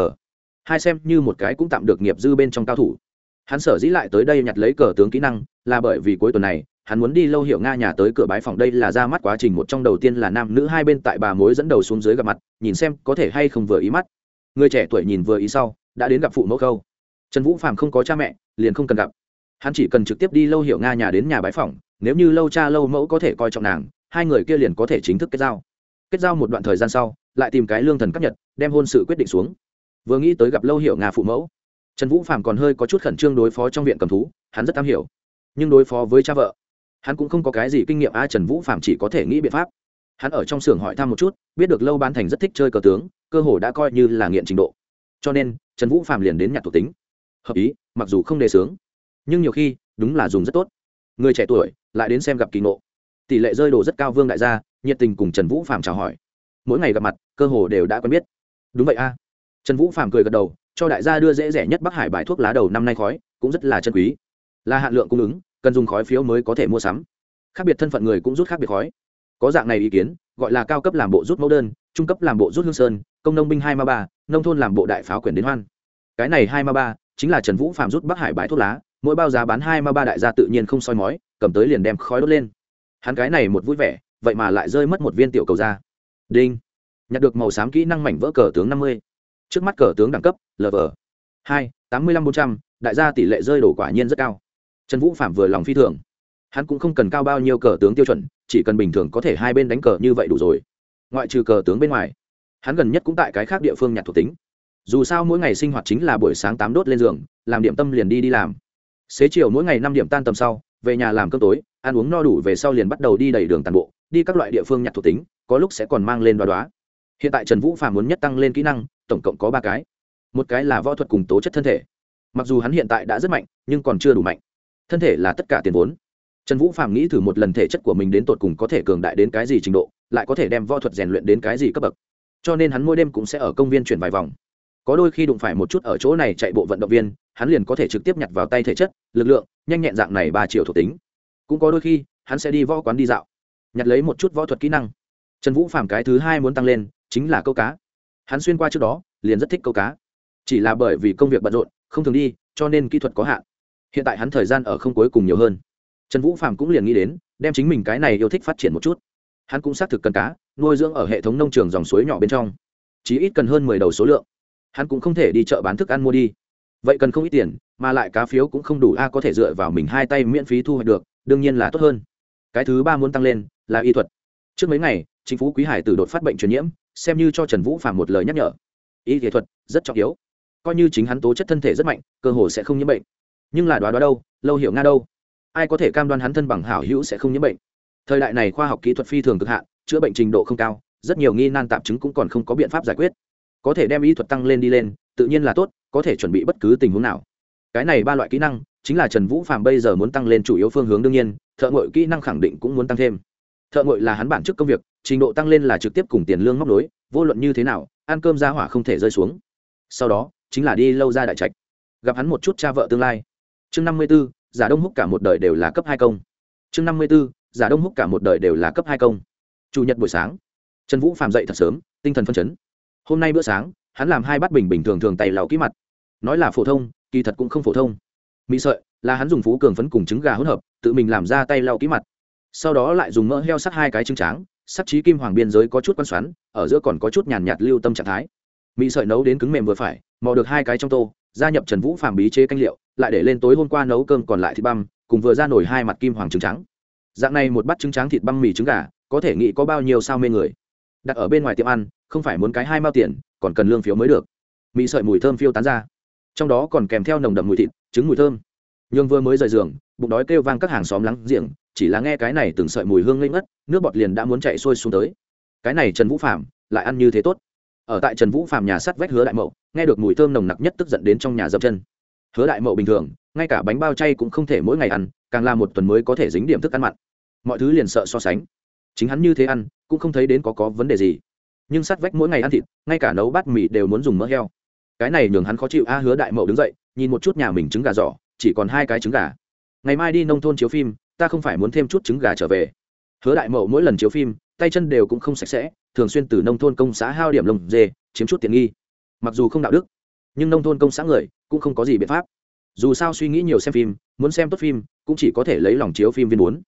hai xem như một cái cũng tạm được nghiệp dư bên trong cao thủ. Hắn sở dĩ lại tới đây nhặt lấy cờ tướng kỹ năng, là bởi vì cuối tuần này, hắn muốn đi lâu hiểu nga nhà tới cửa bái phòng đây là ra mắt quá trình một trong đầu tiên là nam nữ hai bên tại bà mối dẫn đầu xuống dưới gặp mặt, nhìn xem có thể hay không vừa ý mắt. Người trẻ tuổi nhìn vừa ý sau, đã đến gặp phụ mẫu khâu trần vũ phạm không có cha mẹ, liền không cần gặp. Hắn chỉ cần trực tiếp đi lâu hiểu nga nhà đến nhà bái phòng nếu như lâu cha lâu mẫu có thể coi trọng nàng, hai người kia liền có thể chính thức kết giao. Kết giao một đoạn thời gian sau, lại tìm cái lương thần cấp nhật, đem hôn sự quyết định xuống. Vừa nghĩ tới gặp lâu hiểu nga phụ mẫu, trần vũ phạm còn hơi có chút khẩn trương đối phó trong viện cầm thú, hắn rất am hiểu. Nhưng đối phó với cha vợ, hắn cũng không có cái gì kinh nghiệm, a, trần vũ phạm chỉ có thể nghĩ biện pháp. Hắn ở trong xưởng hỏi thăm một chút, biết được lâu ban thành rất thích chơi cờ tướng, cơ hồ đã coi như là nghiện trình độ. Cho nên, trần vũ phạm liền đến nhặt thuộc tính hợp ý mặc dù không đề sướng, nhưng nhiều khi đúng là dùng rất tốt. Người trẻ tuổi lại đến xem gặp kỳ ngộ. Tỷ lệ rơi đồ rất cao vương đại gia nhiệt tình cùng trần vũ phạm chào hỏi. Mỗi ngày gặp mặt cơ hồ đều đã quen biết. Đúng vậy a. Trần vũ phạm cười gật đầu cho đại gia đưa dễ rẻ nhất bắc hải bài thuốc lá đầu năm nay khói cũng rất là chân quý. Là hạn lượng cung ứng cần dùng khói phiếu mới có thể mua sắm. Khác biệt thân phận người cũng rút khác biệt khói. Có dạng này ý kiến gọi là cao cấp làm bộ rút mẫu đơn trung cấp làm bộ rút hương sơn công nông binh hai ma ba nông thôn làm bộ đại pháo quyển đến hoan. Cái này hai ma ba chính là trần vũ phạm rút bắc hải bãi thuốc lá, mỗi bao giá bán hai ma ba đại gia tự nhiên không soi mói, cầm tới liền đem khói đốt lên. Hắn cái này một vui vẻ, vậy mà lại rơi mất một viên tiểu cầu ra. Đinh. Nhặt được màu xám kỹ năng mảnh vỡ cờ tướng năm mươi. Trước mắt cờ tướng đẳng cấp lv hai, tám mươi năm bốn trăm, đại gia tỷ lệ rơi đổ quả nhiên rất cao. Trần vũ phạm vừa lòng phi thường. Hắn cũng không cần cao bao nhiêu cờ tướng tiêu chuẩn, chỉ cần bình thường có thể hai bên đánh cờ như vậy đủ rồi. Ngoại trừ cờ tướng bên ngoài, hắn gần nhất cũng tại cái khác địa phương nhặt thuộc tính dù sao mỗi ngày sinh hoạt chính là buổi sáng tám đốt lên giường, làm điểm tâm liền đi đi làm. Xế chiều mỗi ngày năm điểm tan tầm sau, về nhà làm cơm tối, ăn uống no đủ về sau liền bắt đầu đi đầy đường tàn bộ, đi các loại địa phương nhặt thuộc tính, có lúc sẽ còn mang lên đoá đoá hiện tại trần vũ phạm muốn nhất tăng lên kỹ năng, tổng cộng có ba cái. Một cái là võ thuật cùng tố chất thân thể. Mặc dù hắn hiện tại đã rất mạnh, nhưng còn chưa đủ mạnh. Thân thể là tất cả tiền vốn. Trần vũ phạm nghĩ thử một lần thể chất của mình đến tột cùng có thể cường đại đến cái gì trình độ, lại có thể đem võ thuật rèn luyện đến cái gì cấp bậc. Cho nên hắn mỗi đêm cũng sẽ ở công viên chuyển vài vòng có đôi khi đụng phải một chút ở chỗ này chạy bộ vận động viên, hắn liền có thể trực tiếp nhặt vào tay thể chất, lực lượng, nhanh nhẹn dạng này ba triệu thuộc tính. Cũng có đôi khi, hắn sẽ đi võ quán đi dạo, nhặt lấy một chút võ thuật kỹ năng. Trần vũ phạm cái thứ hai muốn tăng lên, chính là câu cá. Hắn xuyên qua trước đó, liền rất thích câu cá. Chỉ là bởi vì công việc bận rộn, không thường đi, cho nên kỹ thuật có hạn. Hiện tại hắn thời gian ở không cuối cùng nhiều hơn. Trần vũ phạm cũng liền nghĩ đến, đem chính mình cái này yêu thích phát triển một chút. Hắn cũng xác thực cần cá, nuôi dưỡng ở hệ thống nông trường dòng suối nhỏ bên trong. Chỉ ít cần hơn mười đầu số lượng hắn cũng không thể đi chợ bán thức ăn mua đi. Vậy cần không ít tiền, mà lại cá phiếu cũng không đủ a, có thể dựa vào mình hai tay miễn phí thu hoạch được, đương nhiên là tốt hơn. Cái thứ ba muốn tăng lên là y thuật. Trước mấy ngày, chính phủ quý hải tử đột phát bệnh truyền nhiễm, xem như cho trần vũ phạm một lời nhắc nhở. Y nghệ thuật rất trọng yếu. Coi như chính hắn tố chất thân thể rất mạnh, cơ hồ sẽ không nhiễm bệnh. Nhưng là đoá đoá đâu, lâu hiểu nga đâu. Ai có thể cam đoan hắn thân bằng hảo hữu sẽ không nhiễm bệnh? Thời đại này khoa học kỹ thuật phi thường cực hạn, chữa bệnh trình độ không cao, rất nhiều nghi nan tạm chứng cũng còn không có biện pháp giải quyết có thể đem y thuật tăng lên đi lên, tự nhiên là tốt, có thể chuẩn bị bất cứ tình huống nào. Cái này ba loại kỹ năng, chính là trần vũ phạm bây giờ muốn tăng lên chủ yếu phương hướng đương nhiên, thợ ngội kỹ năng khẳng định cũng muốn tăng thêm. Thợ ngội là hắn bản chức công việc, trình độ tăng lên là trực tiếp cùng tiền lương móc nối, vô luận như thế nào, ăn cơm ra hỏa không thể rơi xuống. Sau đó, chính là đi lâu ra đại trạch. Gặp hắn một chút cha vợ tương lai. Chương năm mươi b ố giả đông húc cả một đời đều là cấp hai công. Chương năm mươi b ố giả đông húc cả một đời đều là cấp hai công. Chủ nhật buổi sáng, trần vũ phạm dậy thật sớm, tinh thần phân chấn hôm nay bữa sáng, hắn làm hai bát bình bình thường thường tay lau kỹ mặt. Nói là phổ thông, kỳ thật cũng không phổ thông. Mỹ sợi, là hắn dùng phú cường phấn cùng trứng gà hỗn hợp, tự mình làm ra tay lau kỹ mặt. Sau đó lại dùng mỡ heo sắc hai cái trứng tráng, sắc trí kim hoàng biên giới có chút quan xoắn, ở giữa còn có chút nhàn nhạt lưu tâm trạng thái. Mỹ sợi nấu đến cứng mềm vừa phải, mò được hai cái trong tô, gia nhập trần vũ phàm bí chế canh liệu, lại để lên tối hôm qua nấu cơm còn lại thịt băm, cùng vừa ra nổi hai mặt kim hoàng trứng trắng dạng này một bát trứng trắng thịt băm mì trứng gà, có thể nghĩ có bao nhiêu sao mê người đặt ở bên ngoài tiệm ăn, không phải muốn cái hai mao tiền, còn cần lương phiếu mới được. Mì sợi mùi thơm phiêu tán ra. Trong đó còn kèm theo nồng đậm mùi thịt, trứng mùi thơm. Nhường vừa mới rời giường, bụng đói kêu vang các hàng xóm lắng giềng, chỉ là nghe cái này từng sợi mùi hương ngây ngất, nước bọt liền đã muốn chạy sôi xuống tới. Cái này trần vũ phạm lại ăn như thế tốt. Ở tại trần vũ phạm nhà sắt vách hứa đại mậu, nghe được mùi thơm nồng nặc nhất tức giận đến trong nhà dập chân. Hứa đại mậu bình thường, ngay cả bánh bao chay cũng không thể mỗi ngày ăn, càng là một tuần mới có thể dính điểm thức ăn mặn. Mọi thứ liền sợ so sánh chính hắn như thế ăn, cũng không thấy đến có có vấn đề gì. Nhưng sát vách mỗi ngày ăn thịt, ngay cả nấu bát mì đều muốn dùng mỡ heo. Cái này nhường hắn khó chịu, a hứa đại mậu đứng dậy, nhìn một chút nhà mình trứng gà giỏ, chỉ còn hai cái trứng gà. Ngày mai đi nông thôn chiếu phim, ta không phải muốn thêm chút trứng gà trở về. Hứa đại mậu mỗi lần chiếu phim, tay chân đều cũng không sạch sẽ, thường xuyên từ nông thôn công xã hao điểm lồng dê, chiếm chút tiện nghi. Mặc dù không đạo đức, nhưng nông thôn công xã người cũng không có gì biện pháp. Dù sao suy nghĩ nhiều xem phim, muốn xem tốt phim, cũng chỉ có thể lấy lòng chiếu phim viên muốn.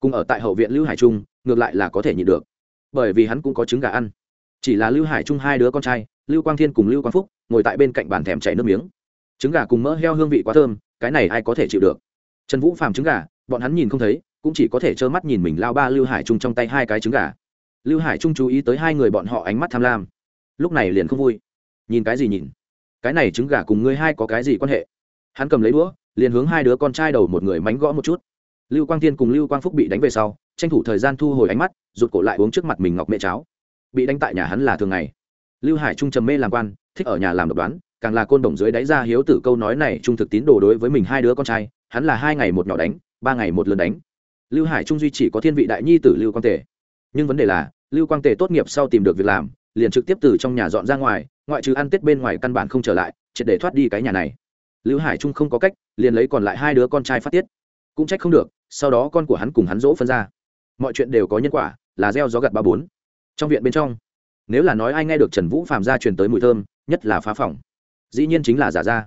Cùng ở tại hậu viện lưu hải trung ngược lại là có thể nhịn được. Bởi vì hắn cũng có trứng gà ăn. Chỉ là lưu hải trung hai đứa con trai, lưu quang thiên cùng lưu quang phúc, ngồi tại bên cạnh bàn thèm chảy nước miếng. Trứng gà cùng mỡ heo hương vị quá thơm, cái này ai có thể chịu được? Trần vũ phàm trứng gà, bọn hắn nhìn không thấy, cũng chỉ có thể trơ mắt nhìn mình lao ba lưu hải trung trong tay hai cái trứng gà. Lưu hải trung chú ý tới hai người bọn họ ánh mắt tham lam. Lúc này liền không vui. Nhìn cái gì nhìn? Cái này trứng gà cùng ngươi hai có cái gì quan hệ? Hắn cầm lấy đũa, liền hướng hai đứa con trai đầu một người mánh gõ một chút. Lưu quang tiên cùng lưu quang phúc bị đánh về sau tranh thủ thời gian thu hồi ánh mắt, rụt cổ lại uống trước mặt mình ngọc mẹ cháo. Bị đánh tại nhà hắn là thường ngày. Lưu hải trung trầm mê làm quan, thích ở nhà làm độc đoán, càng là côn đồng dưới đáy ra hiếu tử câu nói này trung thực tín đồ đối với mình hai đứa con trai, hắn là hai ngày một nhỏ đánh, ba ngày một lần đánh. Lưu hải trung duy chỉ có thiên vị đại nhi tử lưu quang tề. Nhưng vấn đề là, lưu quang tề tốt nghiệp sau tìm được việc làm, liền trực tiếp từ trong nhà dọn ra ngoài, ngoại trừ ăn tết bên ngoài căn bản không trở lại, triệt để thoát đi cái nhà này. Lưu hải trung không có cách, liền lấy còn lại hai đứa con trai phát tiết. Cũng trách không được, sau đó con của hắn cùng hắn dỗ phân ra mọi chuyện đều có nhân quả, là gieo gió gặt ba bốn. Trong viện bên trong, nếu là nói ai nghe được trần vũ Phạm ra truyền tới mùi thơm, nhất là phá phòng. Dĩ nhiên chính là giả ra.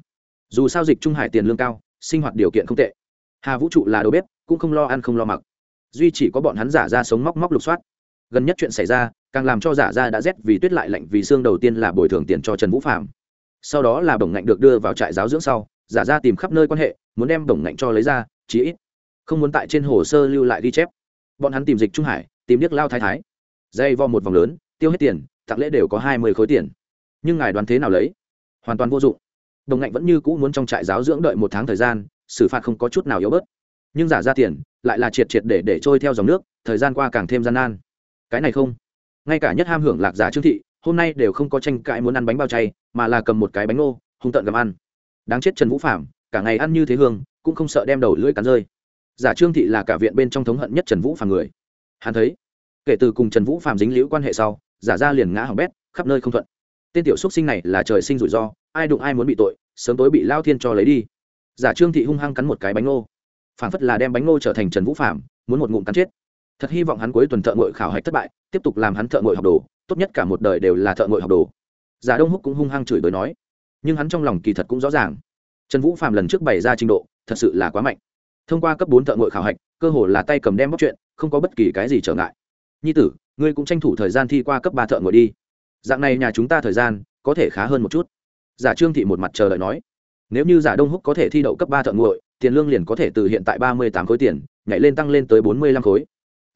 Dù sao dịch trung hải tiền lương cao, sinh hoạt điều kiện không tệ. Hà vũ trụ là đầu bếp, cũng không lo ăn không lo mặc. Duy chỉ có bọn hắn giả ra sống móc móc lục soát. Gần nhất chuyện xảy ra, càng làm cho giả ra đã rét vì tuyết lại lạnh vì xương đầu tiên là bồi thường tiền cho trần vũ phạm sau đó là bổng ngạnh được đưa vào trại giáo dưỡng sau, giả ra tìm khắp nơi quan hệ, muốn đem bổng ngạnh cho lấy ra, chí ít không muốn tại trên hồ sơ lưu lại ghi chép bọn hắn tìm dịch trung hải, tìm điếc lao thái thái. Dây vo một vòng lớn, tiêu hết tiền, tặng lễ đều có hai mươi khối tiền. Nhưng ngài đoán thế nào lấy? Hoàn toàn vô dụng. Đồng ngạnh vẫn như cũ muốn trong trại giáo dưỡng đợi một tháng thời gian, xử phạt không có chút nào yếu bớt. Nhưng giả ra tiền, lại là triệt triệt để để trôi theo dòng nước, thời gian qua càng thêm gian nan. Cái này không. Ngay cả nhất ham hưởng lạc giả trương thị, hôm nay đều không có tranh cãi muốn ăn bánh bao chay, mà là cầm một cái bánh ngô, hung tợn gầm ăn. Đáng chết trần vũ phạm cả ngày ăn như thế hương, cũng không sợ đem đầu lưỡi cắn rơi giả trương thị là cả viện bên trong thống hận nhất trần vũ phàm người. Hắn thấy, kể từ cùng trần vũ phàm dính liễu quan hệ sau, giả ra liền ngã hỏng bét, khắp nơi không thuận. Tên tiểu xúc sinh này là trời sinh rủi ro, ai đụng ai muốn bị tội, sớm tối bị lao thiên cho lấy đi. Giả trương thị hung hăng cắn một cái bánh ngô. Phảng phất là đem bánh ngô trở thành trần vũ phạm muốn một ngụm cắn chết. Thật hy vọng hắn cuối tuần thợ ngội khảo hạch thất bại, tiếp tục làm hắn thợ ngội học đồ, tốt nhất cả một đời đều là thợ ngội học đồ. Giả đông húc cũng hung hăng chửi bới nói, nhưng hắn trong lòng kỳ thật cũng rõ ràng. Trần vũ phạm lần trước bày ra trình độ, thật sự là quá mạnh thông qua cấp bốn thợ ngội khảo hạch, cơ hồ là tay cầm đem bóc chuyện, không có bất kỳ cái gì trở ngại. Nhi tử, ngươi cũng tranh thủ thời gian thi qua cấp ba thợ ngội đi. Dạng này nhà chúng ta thời gian, có thể khá hơn một chút. Giả trương thị một mặt chờ đợi nói. Nếu như giả đông húc có thể thi đậu cấp ba thợ ngội tiền lương liền có thể từ hiện tại ba mươi tám khối tiền, nhảy lên tăng lên tới bốn mươi lăm khối.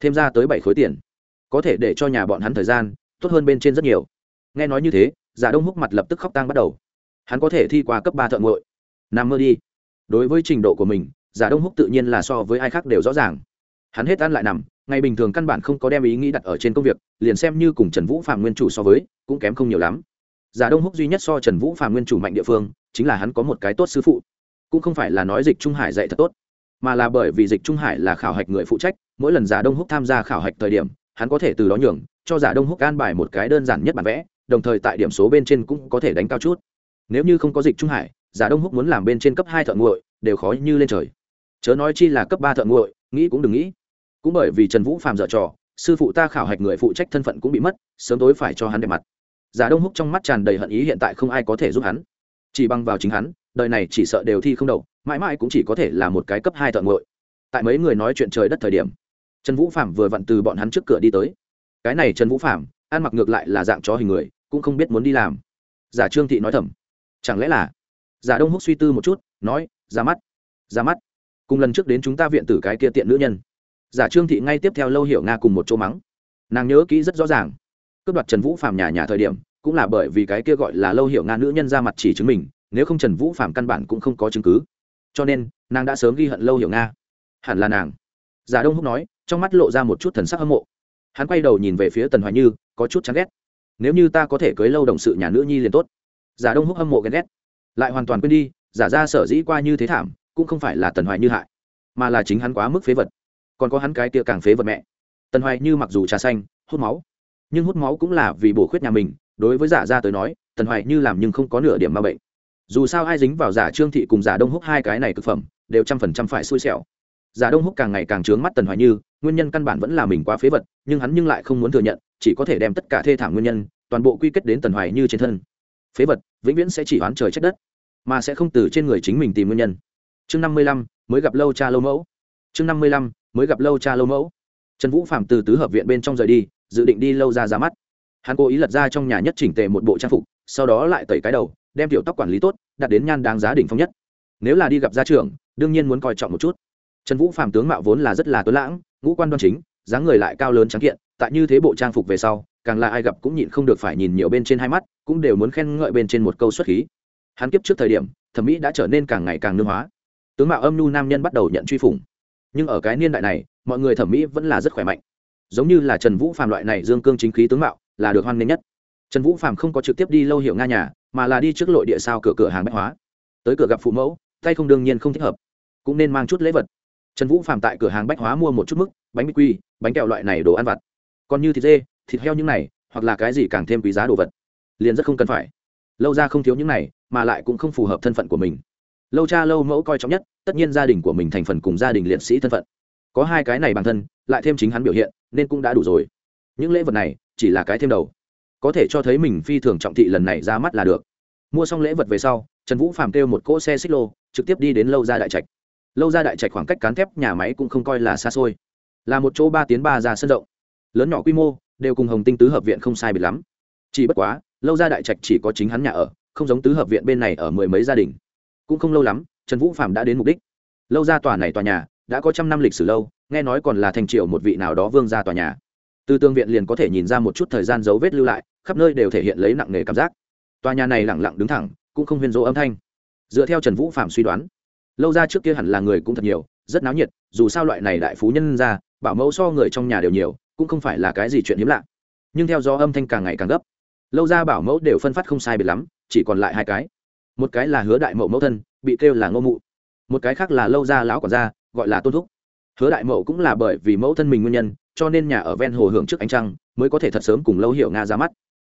Thêm ra tới bảy khối tiền. Có thể để cho nhà bọn hắn thời gian, tốt hơn bên trên rất nhiều. Nghe nói như thế, giả đông húc mặt lập tức khóc tang bắt đầu. Hắn có thể thi qua cấp ba thợ ngội nằm mơ đi. Đối với trình độ của mình giả đông húc tự nhiên là so với ai khác đều rõ ràng. Hắn hết ăn lại nằm, ngày bình thường căn bản không có đem ý nghĩ đặt ở trên công việc, liền xem như cùng trần vũ phạm nguyên chủ so với, cũng kém không nhiều lắm. Giả đông húc duy nhất so trần vũ phạm nguyên chủ mạnh địa phương, chính là hắn có một cái tốt sư phụ. Cũng không phải là nói dịch trung hải dạy thật tốt, mà là bởi vì dịch trung hải là khảo hạch người phụ trách, mỗi lần giả đông húc tham gia khảo hạch thời điểm, hắn có thể từ đó nhường, cho giả đông húc an bài một cái đơn giản nhất bản vẽ, đồng thời tại điểm số bên trên cũng có thể đánh cao chút. Nếu như không có dịch trung hải, giả đông húc muốn làm bên trên cấp hai thợ nguội, đều khó như lên trời chớ nói chi là cấp ba thợ nguội, nghĩ cũng đừng nghĩ. Cũng bởi vì trần vũ phạm dở trò, sư phụ ta khảo hạch người phụ trách thân phận cũng bị mất, sớm tối phải cho hắn đẹp mặt. Giả đông húc trong mắt tràn đầy hận ý hiện tại không ai có thể giúp hắn. Chỉ bằng vào chính hắn, đời này chỉ sợ đều thi không đậu mãi mãi cũng chỉ có thể là một cái cấp hai thợ nguội. Tại mấy người nói chuyện trời đất thời điểm, trần vũ phạm vừa vặn từ bọn hắn trước cửa đi tới. Cái này trần vũ phạm ăn mặc ngược lại là dạng chó hình người, cũng không biết muốn đi làm. Giả trương thị nói thầm, chẳng lẽ là? Giả đông húc suy tư một chút, nói, ra mắt ra mắt cùng lần trước đến chúng ta viện tử cái kia tiện nữ nhân. Giả trương thị ngay tiếp theo lâu hiểu nga cùng một chỗ mắng. Nàng nhớ kỹ rất rõ ràng. Cướp đoạt trần vũ phạm nhà nhà thời điểm, cũng là bởi vì cái kia gọi là lâu hiểu nga nữ nhân ra mặt chỉ chứng mình, nếu không trần vũ phạm căn bản cũng không có chứng cứ. Cho nên, nàng đã sớm ghi hận lâu hiểu nga. Hẳn là nàng. Giả đông húc nói, trong mắt lộ ra một chút thần sắc hâm mộ. Hắn quay đầu nhìn về phía tần hoài như, có chút chán ghét. Nếu như ta có thể cưới lâu đồng sự nhà nữ nhi liền tốt. Giả đông húc hâm mộ ghen ghét. Lại hoàn toàn quên đi, giả ra sở dĩ qua như thế thảm cũng không phải là tần hoài như hại, mà là chính hắn quá mức phế vật. Còn có hắn cái kia càng phế vật mẹ. Tần hoài như mặc dù trà xanh, hút máu, nhưng hút máu cũng là vì bổ khuyết nhà mình, đối với giả ra tới nói, tần hoài như làm nhưng không có nửa điểm ma bệnh. Dù sao ai dính vào giả trương thị cùng giả đông húc hai cái này thực phẩm, đều trăm phần trăm phải xui xẻo. Giả đông húc càng ngày càng trướng mắt tần hoài như, nguyên nhân căn bản vẫn là mình quá phế vật, nhưng hắn nhưng lại không muốn thừa nhận, chỉ có thể đem tất cả thê thảm nguyên nhân, toàn bộ quy kết đến tần hoài như trên thân. Phế vật, vĩnh viễn sẽ chỉ oán trời trách đất, mà sẽ không từ trên người chính mình tìm nguyên nhân chương năm mươi lăm, mới gặp lâu cha lâu mẫu. Chương năm mươi lăm, mới gặp lâu cha lâu mẫu. Trần vũ phạm từ tứ hợp viện bên trong rời đi, dự định đi lâu ra ra mắt. Hắn cố ý lật ra trong nhà nhất chỉnh tề một bộ trang phục, sau đó lại tẩy cái đầu, đem tiểu tóc quản lý tốt, đặt đến nhan đáng giá đỉnh phong nhất. Nếu là đi gặp gia trưởng, đương nhiên muốn coi trọng một chút. Trần vũ phạm tướng mạo vốn là rất là tuấn lãng, ngũ quan đoan chính, dáng người lại cao lớn trắng kiện, tại như thế bộ trang phục về sau, càng là ai gặp cũng nhịn không được phải nhìn nhiều bên trên hai mắt, cũng đều muốn khen ngợi bên trên một câu xuất khí. Hắn kiếp trước thời điểm, thẩm mỹ đã trở nên càng ngày càng nương hóa tướng mạo âm nhu nam nhân bắt đầu nhận truy phủng. Nhưng ở cái niên đại này, mọi người thẩm mỹ vẫn là rất khỏe mạnh. Giống như là trần vũ phạm loại này dương cương chính khí tướng mạo, là được hoan nghênh nhất. Trần vũ phạm không có trực tiếp đi lâu hiệu nga nhà, mà là đi trước lội địa sao cửa cửa hàng bách hóa. Tới cửa gặp phụ mẫu, tay không đương nhiên không thích hợp. Cũng nên mang chút lễ vật. Trần vũ phạm tại cửa hàng bách hóa mua một chút mức, bánh mì quy, bánh kẹo loại này đồ ăn vặt. Còn như thịt dê, thịt heo những này, hoặc là cái gì càng thêm quý giá đồ vật. Liền rất không cần phải. Lâu ra không thiếu những này, mà lại cũng không phù hợp thân phận của mình lâu cha lâu mẫu coi trọng nhất, tất nhiên gia đình của mình thành phần cùng gia đình liệt sĩ thân phận. Có hai cái này bản thân, lại thêm chính hắn biểu hiện, nên cũng đã đủ rồi. Những lễ vật này, chỉ là cái thêm đầu. Có thể cho thấy mình phi thường trọng thị lần này ra mắt là được. Mua xong lễ vật về sau, trần vũ phàm kêu một cỗ xe xích lô, trực tiếp đi đến lâu ra đại trạch. Lâu ra đại trạch khoảng cách cán thép nhà máy cũng không coi là xa xôi. Là một chỗ ba tiến ba ra sân rộng. Lớn nhỏ quy mô, đều cùng hồng tinh tứ hợp viện không sai biệt lắm. Chỉ bất quá, lâu ra đại trạch chỉ có chính hắn nhà ở, không giống tứ hợp viện bên này ở mười mấy gia đình cũng không lâu lắm, trần vũ phạm đã đến mục đích. Lâu ra tòa này tòa nhà, đã có trăm năm lịch sử lâu, nghe nói còn là thành triệu một vị nào đó vương ra tòa nhà. Từ tương viện liền có thể nhìn ra một chút thời gian dấu vết lưu lại, khắp nơi đều thể hiện lấy nặng nề cảm giác. Tòa nhà này lẳng lặng đứng thẳng, cũng không huyên dỗ âm thanh. Dựa theo trần vũ phạm suy đoán, lâu ra trước kia hẳn là người cũng thật nhiều, rất náo nhiệt, dù sao loại này đại phú nhân ra, bảo mẫu so người trong nhà đều nhiều, cũng không phải là cái gì chuyện hiếm lạ. Nhưng theo do âm thanh càng ngày càng gấp, lâu ra bảo mẫu đều phân phát không sai biệt lắm, chỉ còn lại hai cái một cái là hứa đại mậu mẫu thân, bị kêu là ngô mụ. Một cái khác là lâu ra lão quản gia, gọi là tôn thúc. Hứa đại mậu cũng là bởi vì mẫu thân mình nguyên nhân, cho nên nhà ở ven hồ hưởng trước ánh trăng, mới có thể thật sớm cùng lâu hiểu nga ra mắt.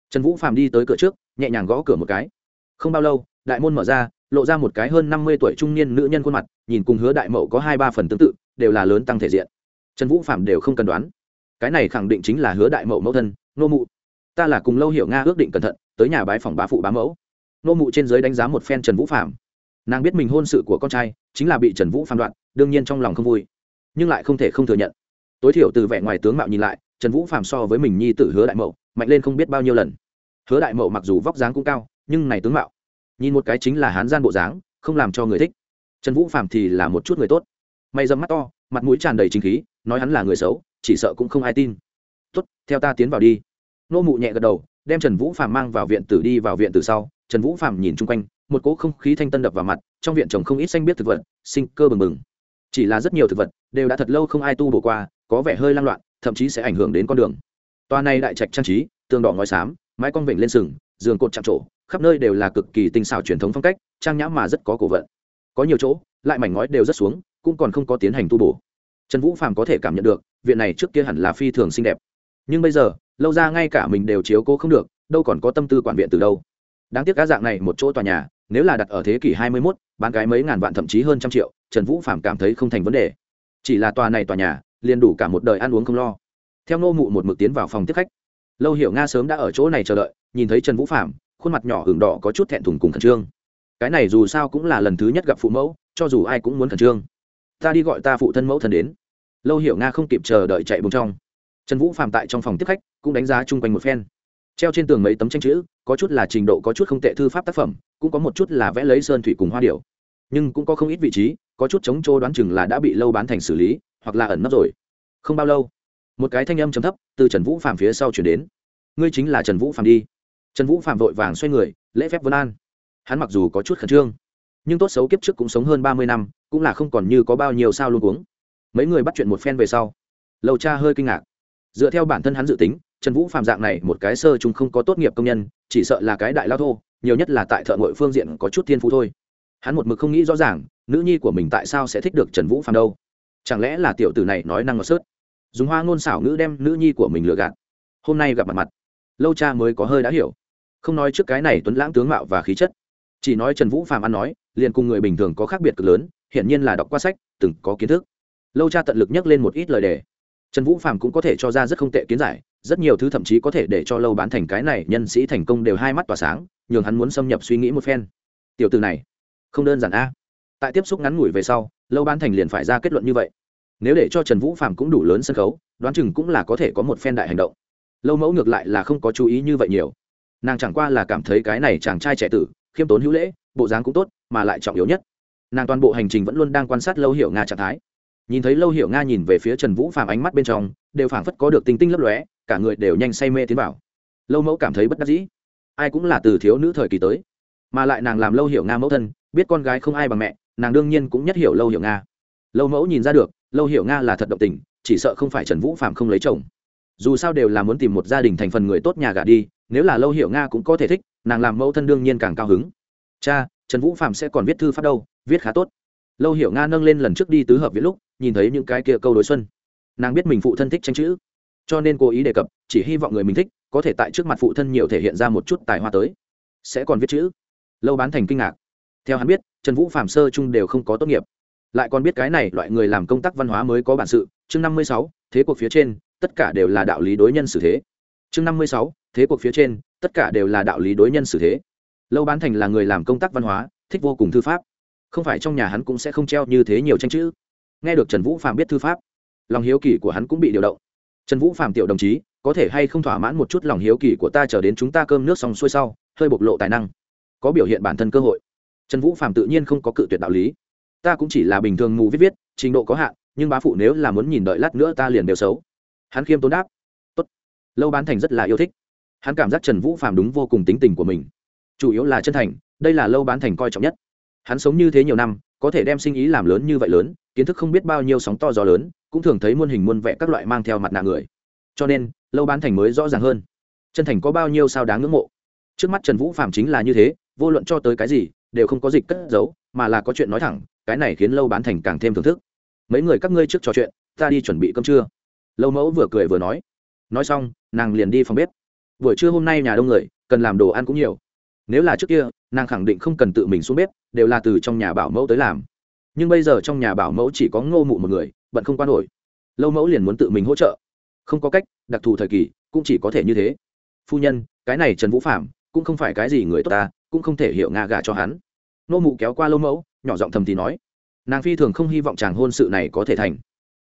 Trần vũ phàm đi tới cửa trước, nhẹ nhàng gõ cửa một cái. Không bao lâu, đại môn mở ra, lộ ra một cái hơn năm mươi tuổi trung niên nữ nhân khuôn mặt, nhìn cùng hứa đại mậu có hai ba phần tương tự, đều là lớn tăng thể diện. Trần vũ phạm đều không cần đoán. Cái này khẳng định chính là hứa đại mậu mẫu thân nô mụ. Ta là cùng lâu hiểu nga ước định cẩn thận, tới nhà bái phòng bá phụ bá mẫu nô mụ trên giới đánh giá một phen trần vũ phạm nàng biết mình hôn sự của con trai chính là bị trần vũ phạm đoạn, đương nhiên trong lòng không vui, nhưng lại không thể không thừa nhận. Tối thiểu từ vẻ ngoài tướng mạo nhìn lại, trần vũ phạm so với mình nhi tử hứa đại mậu mạnh lên không biết bao nhiêu lần. Hứa đại mậu mặc dù vóc dáng cũng cao, nhưng này tướng mạo, nhìn một cái chính là hán gian bộ dáng, không làm cho người thích. Trần vũ phạm thì là một chút người tốt. Mày dầm mắt to, mặt mũi tràn đầy chính khí, nói hắn là người xấu, chỉ sợ cũng không ai tin. Tốt, theo ta tiến vào đi. Nô mụ nhẹ gật đầu, đem trần vũ phạm mang vào viện tử đi vào viện tử sau trần vũ phạm nhìn chung quanh, một cỗ không khí thanh tân đập vào mặt, trong viện trồng không ít xanh biết thực vật, sinh cơ bừng bừng. Chỉ là rất nhiều thực vật đều đã thật lâu không ai tu bổ qua, có vẻ hơi lan loạn, thậm chí sẽ ảnh hưởng đến con đường. Toa này đại trạch trang trí, tường đỏ ngói xám, mái cong vịnh lên sừng, giường cột chạm trổ, khắp nơi đều là cực kỳ tinh xảo truyền thống phong cách, trang nhã mà rất có cổ vận. Có nhiều chỗ, lại mảnh ngói đều rất xuống, cũng còn không có tiến hành tu bổ. Trần vũ phàm có thể cảm nhận được, viện này trước kia hẳn là phi thường xinh đẹp. Nhưng bây giờ, lâu ra ngay cả mình đều chiếu cố không được, đâu còn có tâm tư quản viện từ đâu đáng tiếc cá dạng này một chỗ tòa nhà nếu là đặt ở thế kỷ hai mươi 21, bán cái mấy ngàn vạn thậm chí hơn trăm triệu trần vũ Phạm cảm thấy không thành vấn đề. Chỉ là tòa này tòa nhà liền đủ cả một đời ăn uống không lo. Theo nô mụ một mực tiến vào phòng tiếp khách. Lâu hiểu nga sớm đã ở chỗ này chờ đợi nhìn thấy trần vũ phạm khuôn mặt nhỏ hưởng đỏ có chút thẹn thùng cùng khẩn trương. Cái này dù sao cũng là lần thứ nhất gặp phụ mẫu cho dù ai cũng muốn khẩn trương. Ta đi gọi ta phụ thân mẫu thần đến. Lâu hiểu nga không kịp chờ đợi chạy bùng trong. Trần vũ phạm tại trong phòng tiếp khách cũng đánh giá chung quanh một phen treo trên tường mấy tấm tranh chữ, có chút là trình độ, có chút không tệ thư pháp tác phẩm, cũng có một chút là vẽ lấy sơn thủy cùng hoa điệu nhưng cũng có không ít vị trí, có chút chống chỗ đoán chừng là đã bị lâu bán thành xử lý, hoặc là ẩn nấp rồi. Không bao lâu, một cái thanh âm chấm thấp từ trần vũ phạm phía sau chuyển đến. Ngươi chính là trần vũ phạm đi. Trần vũ phạm vội vàng xoay người, lễ phép vân an. Hắn mặc dù có chút khẩn trương, nhưng tốt xấu kiếp trước cũng sống hơn ba mươi năm, cũng là không còn như có bao nhiêu sao luôn uống mấy người bắt chuyện một phen về sau, lâu cha hơi kinh ngạc. Dựa theo bản thân hắn dự tính trần vũ phạm dạng này, một cái sơ chúng không có tốt nghiệp công nhân, chỉ sợ là cái đại lao thô, nhiều nhất là tại thợ ngội phương diện có chút thiên phú thôi. Hắn một mực không nghĩ rõ ràng, nữ nhi của mình tại sao sẽ thích được trần vũ phạm đâu. Chẳng lẽ là tiểu tử này nói năng ngọt sớt? Dùng hoa ngôn xảo ngữ đem nữ nhi của mình lừa gạt. Hôm nay gặp mặt mặt, lâu cha mới có hơi đã hiểu. Không nói trước cái này tuấn lãng tướng mạo và khí chất. Chỉ nói trần vũ phạm ăn nói, liền cùng người bình thường có khác biệt cực lớn, hiển nhiên là đọc qua sách, từng có kiến thức. Lâu cha tận lực nhắc lên một ít lời đề. Trần vũ phạm cũng có thể cho ra rất không tệ kiến giải rất nhiều thứ thậm chí có thể để cho lâu bán thành cái này, nhân sĩ thành công đều hai mắt tỏa sáng, nhường hắn muốn xâm nhập suy nghĩ một phen. Tiểu từ này, không đơn giản a. Tại tiếp xúc ngắn ngủi về sau, lâu bán thành liền phải ra kết luận như vậy. Nếu để cho trần vũ phạm cũng đủ lớn sân khấu, đoán chừng cũng là có thể có một phen đại hành động. Lâu mẫu ngược lại là không có chú ý như vậy nhiều. Nàng chẳng qua là cảm thấy cái này chàng trai trẻ tử, khiêm tốn hữu lễ, bộ dáng cũng tốt, mà lại trọng yếu nhất, nàng toàn bộ hành trình vẫn luôn đang quan sát lâu hiểu nga trạng thái nhìn thấy lâu hiểu nga nhìn về phía trần vũ phàm ánh mắt bên trong, đều phảng phất có được tinh tinh lấp lóe, cả người đều nhanh say mê tiến vào. Lâu mẫu cảm thấy bất đắc dĩ. Ai cũng là từ thiếu nữ thời kỳ tới, mà lại nàng làm lâu hiểu nga mẫu thân, biết con gái không ai bằng mẹ, nàng đương nhiên cũng nhất hiểu lâu hiểu nga. Lâu mẫu nhìn ra được, lâu hiểu nga là thật động tình, chỉ sợ không phải trần vũ phạm không lấy chồng. Dù sao đều là muốn tìm một gia đình thành phần người tốt nhà gả đi, nếu là lâu hiểu nga cũng có thể thích, nàng làm mẫu thân đương nhiên càng cao hứng. Cha, trần vũ phạm sẽ còn viết thư pháp đâu, viết khá tốt. Lâu hiểu nga nâng lên lần trước đi tứ hợp viết lúc nhìn thấy những cái kia câu đối xuân. Nàng biết mình phụ thân thích tranh chữ, cho nên cố ý đề cập, chỉ hy vọng người mình thích có thể tại trước mặt phụ thân nhiều thể hiện ra một chút tài hoa tới. Sẽ còn viết chữ. Lâu bán thành kinh ngạc. Theo hắn biết, trần vũ phạm sơ trung đều không có tốt nghiệp. Lại còn biết cái này loại người làm công tác văn hóa mới có bản sự. Chương năm mươi sáu, thế cuộc phía trên, tất cả đều là đạo lý đối nhân xử thế. Chương năm mươi sáu, thế cuộc phía trên, tất cả đều là đạo lý đối nhân xử thế. Lâu bán thành là người làm công tác văn hóa, thích vô cùng thư pháp. Không phải trong nhà hắn cũng sẽ không treo như thế nhiều tranh chữ nghe được trần vũ phạm biết thư pháp, lòng hiếu kỳ của hắn cũng bị điều động. Trần vũ phạm tiểu đồng chí, có thể hay không thỏa mãn một chút lòng hiếu kỳ của ta chờ đến chúng ta cơm nước xong xuôi sau, hơi bộc lộ tài năng, có biểu hiện bản thân cơ hội. Trần vũ phạm tự nhiên không có cự tuyệt đạo lý. Ta cũng chỉ là bình thường mù viết viết, trình độ có hạn, nhưng bá phụ nếu là muốn nhìn đợi lát nữa ta liền đều xấu. Hắn khiêm tốn đáp. Tốt. Lâu bán thành rất là yêu thích. Hắn cảm giác trần vũ phạm đúng vô cùng tính tình của mình. Chủ yếu là chân thành, đây là lâu bán thành coi trọng nhất. Hắn sống như thế nhiều năm có thể đem sinh ý làm lớn như vậy lớn, kiến thức không biết bao nhiêu sóng to gió lớn, cũng thường thấy muôn hình muôn vẽ các loại mang theo mặt nạ người. Cho nên, lâu bán thành mới rõ ràng hơn. Chân thành có bao nhiêu sao đáng ngưỡng mộ? Trước mắt trần vũ phạm chính là như thế, vô luận cho tới cái gì, đều không có dịch cất giấu, mà là có chuyện nói thẳng, cái này khiến lâu bán thành càng thêm thưởng thức. Mấy người các ngươi trước trò chuyện, ta đi chuẩn bị cơm trưa. Lâu mẫu vừa cười vừa nói. Nói xong, nàng liền đi phòng bếp. Buổi trưa hôm nay nhà đông người, cần làm đồ ăn cũng nhiều nếu là trước kia, nàng khẳng định không cần tự mình xuống bếp, đều là từ trong nhà bảo mẫu tới làm. Nhưng bây giờ trong nhà bảo mẫu chỉ có ngô mụ một người, bận không qua nổi. Lâu mẫu liền muốn tự mình hỗ trợ. Không có cách, đặc thù thời kỳ, cũng chỉ có thể như thế. Phu nhân, cái này trần vũ phạm cũng không phải cái gì người tốt ta, cũng không thể hiểu nga gà cho hắn. Nô mụ kéo qua lâu mẫu, nhỏ giọng thầm thì nói, nàng phi thường không hy vọng chàng hôn sự này có thể thành.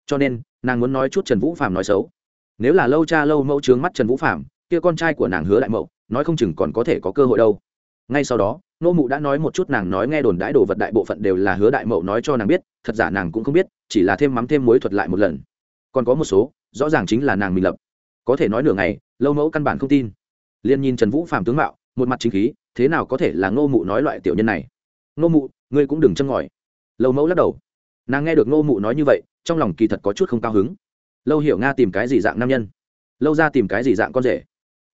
Cho nên, nàng muốn nói chút trần vũ phạm nói xấu. Nếu là lâu cha lâu mẫu trướng mắt trần vũ phạm kia con trai của nàng hứa đại mẫu nói không chừng còn có thể có cơ hội đâu ngay sau đó, nô mụ đã nói một chút nàng nói nghe đồn đãi đồ vật đại bộ phận đều là hứa đại mậu nói cho nàng biết, thật giả nàng cũng không biết, chỉ là thêm mắm thêm muối thuật lại một lần. Còn có một số, rõ ràng chính là nàng mình lập. Có thể nói nửa ngày, lâu mẫu căn bản không tin. Liên nhìn trần vũ phàm tướng mạo, một mặt chính khí, thế nào có thể là ngô mụ nói loại tiểu nhân này? Ngô mụ, ngươi cũng đừng châm ngòi. Lâu mẫu lắc đầu. Nàng nghe được ngô mụ nói như vậy, trong lòng kỳ thật có chút không cao hứng. Lâu hiểu nga tìm cái gì dạng nam nhân? Lâu ra tìm cái gì dạng con rể?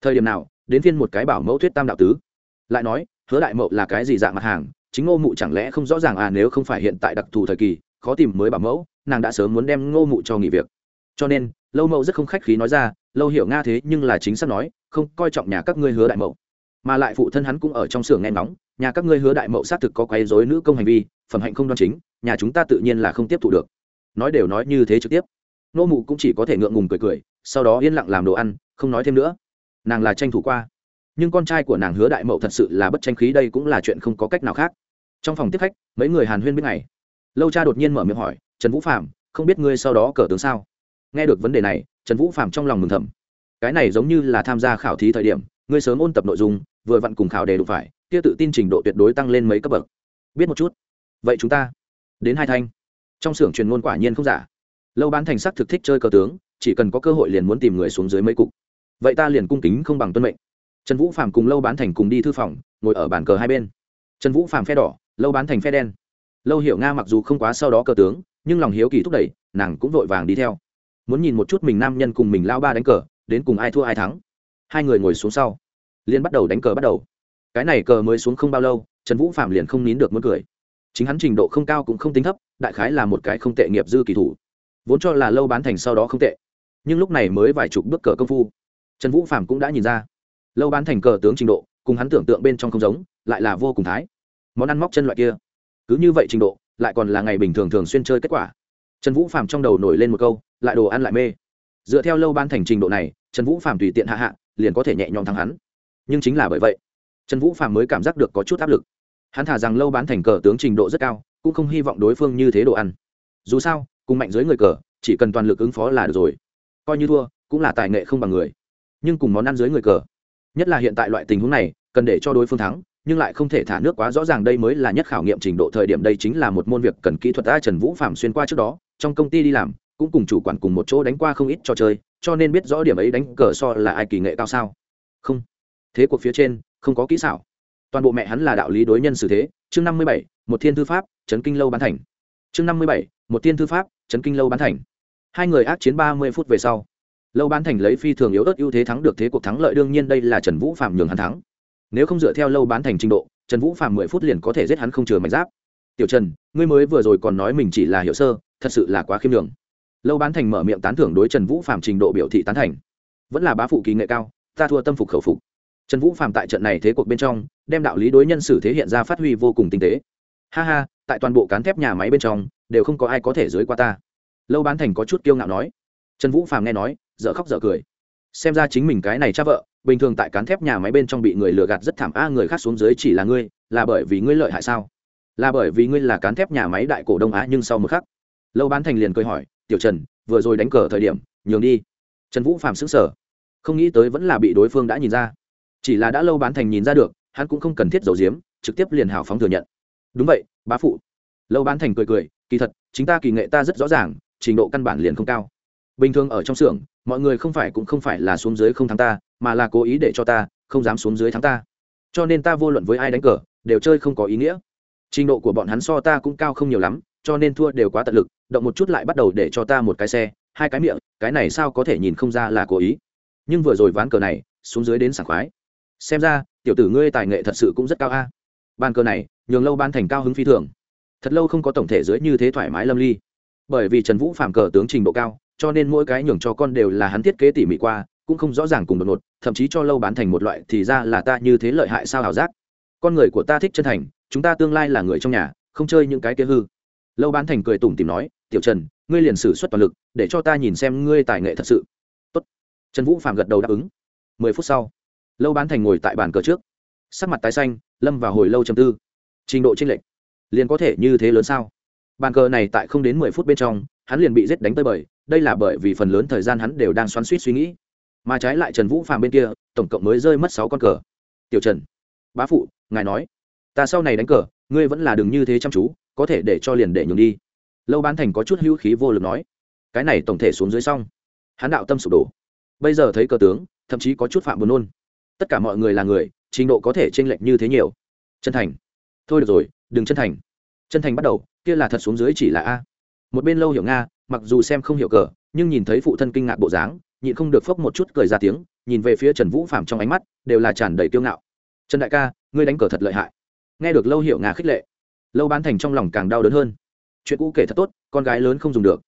Thời điểm nào, đến phiên một cái bảo mẫu thuyết tam đạo tứ lại nói, hứa đại mậu là cái gì dạng mặt hàng? Chính ngô mụ chẳng lẽ không rõ ràng à nếu không phải hiện tại đặc thù thời kỳ, khó tìm mới bảo mẫu, nàng đã sớm muốn đem ngô mụ cho nghỉ việc. Cho nên, lâu mậu rất không khách khí nói ra, lâu hiểu nga thế nhưng là chính xác nói, không coi trọng nhà các ngươi hứa đại mậu. Mà lại phụ thân hắn cũng ở trong xưởng nghe ngóng, nhà các ngươi hứa đại mậu xác thực có quấy dối nữ công hành vi, phẩm hạnh không đoan chính, nhà chúng ta tự nhiên là không tiếp thụ được. Nói đều nói như thế trực tiếp. Nô mụ cũng chỉ có thể ngượng ngùng cười cười, sau đó yên lặng làm đồ ăn, không nói thêm nữa. Nàng là tranh thủ qua nhưng con trai của nàng hứa đại mậu thật sự là bất tranh khí, đây cũng là chuyện không có cách nào khác. Trong phòng tiếp khách, mấy người hàn huyên biết ngày. Lâu cha đột nhiên mở miệng hỏi, trần vũ phạm không biết ngươi sau đó cờ tướng sao? Nghe được vấn đề này, trần vũ phạm trong lòng mừng thầm. Cái này giống như là tham gia khảo thí thời điểm, ngươi sớm ôn tập nội dung, vừa vặn cùng khảo đề đủ phải, kia tự tin trình độ tuyệt đối tăng lên mấy cấp bậc. Biết một chút. Vậy chúng ta đến hai thanh. Trong xưởng truyền ngôn quả nhiên không giả. Lâu bán thành sắc thực thích chơi cờ tướng, chỉ cần có cơ hội liền muốn tìm người xuống dưới mấy cục. Vậy ta liền cung kính không bằng tuân mệnh trần vũ phạm cùng lâu bán thành cùng đi thư phòng, ngồi ở bàn cờ hai bên. Trần vũ phạm phe đỏ, lâu bán thành phe đen. Lâu hiểu nga mặc dù không quá sau đó cờ tướng, nhưng lòng hiếu kỳ thúc đẩy, nàng cũng vội vàng đi theo. Muốn nhìn một chút mình nam nhân cùng mình lao ba đánh cờ, đến cùng ai thua ai thắng. Hai người ngồi xuống sau. Liên bắt đầu đánh cờ bắt đầu. Cái này cờ mới xuống không bao lâu, trần vũ phạm liền không nín được muốn cười. Chính hắn trình độ không cao cũng không tính thấp, đại khái là một cái không tệ nghiệp dư kỳ thủ. Vốn cho là lâu bán thành sau đó không tệ. Nhưng lúc này mới vài chục bước cờ công phu. Trần vũ phạm cũng đã nhìn ra lâu bán thành cờ tướng trình độ, cùng hắn tưởng tượng bên trong không giống, lại là vô cùng thái. Món ăn móc chân loại kia, cứ như vậy trình độ, lại còn là ngày bình thường thường xuyên chơi kết quả. Trần vũ phạm trong đầu nổi lên một câu, lại đồ ăn lại mê. Dựa theo lâu ban thành trình độ này, trần vũ phạm tùy tiện hạ hạ, liền có thể nhẹ nhõm thắng hắn. Nhưng chính là bởi vậy, trần vũ phạm mới cảm giác được có chút áp lực. Hắn thả rằng lâu bán thành cờ tướng trình độ rất cao, cũng không hy vọng đối phương như thế đồ ăn. Dù sao, cùng mạnh dưới người cờ, chỉ cần toàn lực ứng phó là được rồi. Coi như thua, cũng là tài nghệ không bằng người. Nhưng cùng món ăn dưới người cờ nhất là hiện tại loại tình huống này, cần để cho đối phương thắng, nhưng lại không thể thả nước quá rõ ràng đây mới là nhất khảo nghiệm trình độ thời điểm đây chính là một môn việc cần kỹ thuật a trần vũ phạm xuyên qua trước đó, trong công ty đi làm, cũng cùng chủ quản cùng một chỗ đánh qua không ít trò chơi, cho nên biết rõ điểm ấy đánh cờ so là ai kỳ nghệ cao sao. Không. Thế cuộc phía trên, không có kỹ xảo. Toàn bộ mẹ hắn là đạo lý đối nhân xử thế. Chương năm mươi bảy, một thiên thư pháp trấn kinh lâu bán thành. Chương năm mươi bảy, một thiên thư pháp trấn kinh lâu bán thành. Hai người ác chiến ba mươi phút về sau lâu bán thành lấy phi thường yếu ớt ưu thế thắng được thế cuộc thắng lợi đương nhiên đây là trần vũ phạm nhường hắn thắng. Nếu không dựa theo lâu bán thành trình độ, trần vũ phạm mười phút liền có thể giết hắn không chừa mạch giáp. Tiểu trần, ngươi mới vừa rồi còn nói mình chỉ là hiệu sơ, thật sự là quá khiêm đường lâu bán thành mở miệng tán thưởng đối trần vũ phạm trình độ biểu thị tán thành. Vẫn là bá phụ kỳ nghệ cao, ta thua tâm phục khẩu phục. Trần vũ phạm tại trận này thế cuộc bên trong, đem đạo lý đối nhân xử thế hiện ra phát huy vô cùng tinh tế. Ha ha, tại toàn bộ cán thép nhà máy bên trong, đều không có ai có thể dưới qua ta. Lâu bán thành có chút kiêu ngạo nói trần vũ phạm nghe nói, dở khóc dở cười. Xem ra chính mình cái này cha vợ, bình thường tại cán thép nhà máy bên trong bị người lừa gạt rất thảm, a, người khác xuống dưới chỉ là ngươi, là bởi vì ngươi lợi hại sao? Là bởi vì ngươi là cán thép nhà máy đại cổ đông á, nhưng sau một khắc, lâu bán thành liền cười hỏi, tiểu trần, vừa rồi đánh cờ thời điểm, nhường đi. Trần vũ phạm xứng sở không nghĩ tới vẫn là bị đối phương đã nhìn ra. Chỉ là đã lâu bán thành nhìn ra được, hắn cũng không cần thiết giấu giếm, trực tiếp liền hào phóng thừa nhận. Đúng vậy, bá phụ. Lâu bán thành cười cười, kỳ thật, chính ta kỳ nghệ ta rất rõ ràng, trình độ căn bản liền không cao bình thường ở trong xưởng, mọi người không phải cũng không phải là xuống dưới không thắng ta, mà là cố ý để cho ta không dám xuống dưới thắng ta. Cho nên ta vô luận với ai đánh cờ, đều chơi không có ý nghĩa. Trình độ của bọn hắn so ta cũng cao không nhiều lắm, cho nên thua đều quá tận lực, động một chút lại bắt đầu để cho ta một cái xe, hai cái miệng, cái này sao có thể nhìn không ra là cố ý. Nhưng vừa rồi ván cờ này, xuống dưới đến sảng khoái. Xem ra, tiểu tử ngươi tài nghệ thật sự cũng rất cao a. À. bàn cờ này, nhường lâu ban thành cao hứng phi thường. Thật lâu không có tổng thể dưới như thế thoải mái lâm ly. Bởi vì trần vũ phạm cờ tướng trình độ cao cho nên mỗi cái nhường cho con đều là hắn thiết kế tỉ mỉ qua, cũng không rõ ràng cùng đột ngột, thậm chí cho lâu bán thành một loại thì ra là ta như thế lợi hại sao hảo giác. Con người của ta thích chân thành, chúng ta tương lai là người trong nhà, không chơi những cái kia hư. Lâu bán thành cười tủm tìm nói, tiểu trần, ngươi liền sử xuất toàn lực, để cho ta nhìn xem ngươi tài nghệ thật sự. Tốt. trần vũ phạm gật đầu đáp ứng. Mười phút sau, lâu bán thành ngồi tại bàn cờ trước, sắc mặt tái xanh, lâm vào hồi lâu chầm tư. Trình độ tranh lệch, liền có thể như thế lớn sao? Bàn cờ này tại không đến mười phút bên trong, hắn liền bị giết đánh tới bời đây là bởi vì phần lớn thời gian hắn đều đang xoắn suýt suy nghĩ. Mà trái lại trần vũ phàm bên kia, tổng cộng mới rơi mất sáu con cờ. Tiểu trần, bá phụ, ngài nói, ta sau này đánh cờ, ngươi vẫn là đừng như thế chăm chú, có thể để cho liền để nhường đi. Lâu bán thành có chút hữu khí vô lực nói, cái này tổng thể xuống dưới xong. Hắn đạo tâm sụp đổ. Bây giờ thấy cờ tướng, thậm chí có chút phạm buồn nôn. Tất cả mọi người là người, trình độ có thể chênh lệch như thế nhiều. Chân thành, thôi được rồi, đừng chân thành. Chân thành bắt đầu, kia là thật xuống dưới chỉ là a. Một bên lâu hiểu nga mặc dù xem không hiểu cờ, nhưng nhìn thấy phụ thân kinh ngạc bộ dáng, nhịn không được phốc một chút cười ra tiếng, nhìn về phía trần vũ phạm trong ánh mắt, đều là tràn đầy kiêu ngạo. Trần đại ca, ngươi đánh cờ thật lợi hại. Nghe được lâu hiểu ngà khích lệ, lâu bán thành trong lòng càng đau đớn hơn. Chuyện cũ kể thật tốt, con gái lớn không dùng được.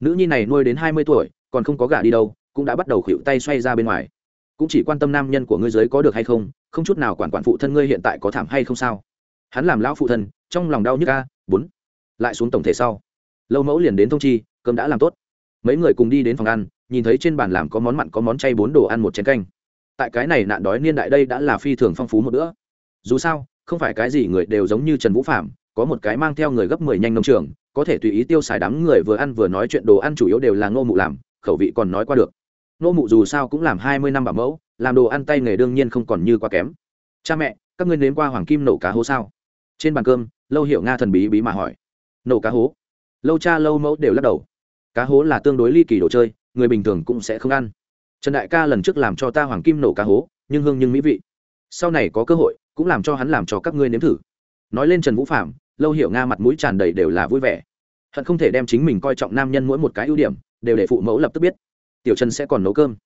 Nữ nhi này nuôi đến hai mươi tuổi, còn không có gả đi đâu, cũng đã bắt đầu khuỵu tay xoay ra bên ngoài. Cũng chỉ quan tâm nam nhân của ngươi giới có được hay không không chút nào quản quản phụ thân ngươi hiện tại có thảm hay không sao. Hắn làm lão phụ thân, trong lòng đau nhức ca, bốn. Lại xuống tổng thể sau. Lâu mẫu liền đến thông chi cơm đã làm tốt. Mấy người cùng đi đến phòng ăn, nhìn thấy trên bàn làm có món mặn có món chay bốn đồ ăn một chén canh. Tại cái này nạn đói niên đại đây đã là phi thường phong phú một bữa. Dù sao, không phải cái gì người đều giống như trần vũ phạm có một cái mang theo người gấp mười nhanh nông trường, có thể tùy ý tiêu xài đám người vừa ăn vừa nói chuyện đồ ăn chủ yếu đều là ngô mụ làm, khẩu vị còn nói qua được. Ngô mụ dù sao cũng làm hai mươi năm bảo mẫu, làm đồ ăn tay nghề đương nhiên không còn như quá kém. Cha mẹ, các ngươi đến qua hoàng kim nổ cá hố sao? Trên bàn cơm, lâu hiểu nga thần bí bí mà hỏi. Nổ cá hố? Lâu cha, lâu mẫu đều lắc đầu cá hố là tương đối ly kỳ đồ chơi, người bình thường cũng sẽ không ăn. Trần đại ca lần trước làm cho ta hoàng kim nổ cá hố, nhưng hương nhưng mỹ vị. Sau này có cơ hội, cũng làm cho hắn làm cho các ngươi nếm thử. Nói lên trần vũ phạm lâu hiểu nga mặt mũi tràn đầy đều là vui vẻ. Hận không thể đem chính mình coi trọng nam nhân mỗi một cái ưu điểm, đều để phụ mẫu lập tức biết. Tiểu trần sẽ còn nấu cơm.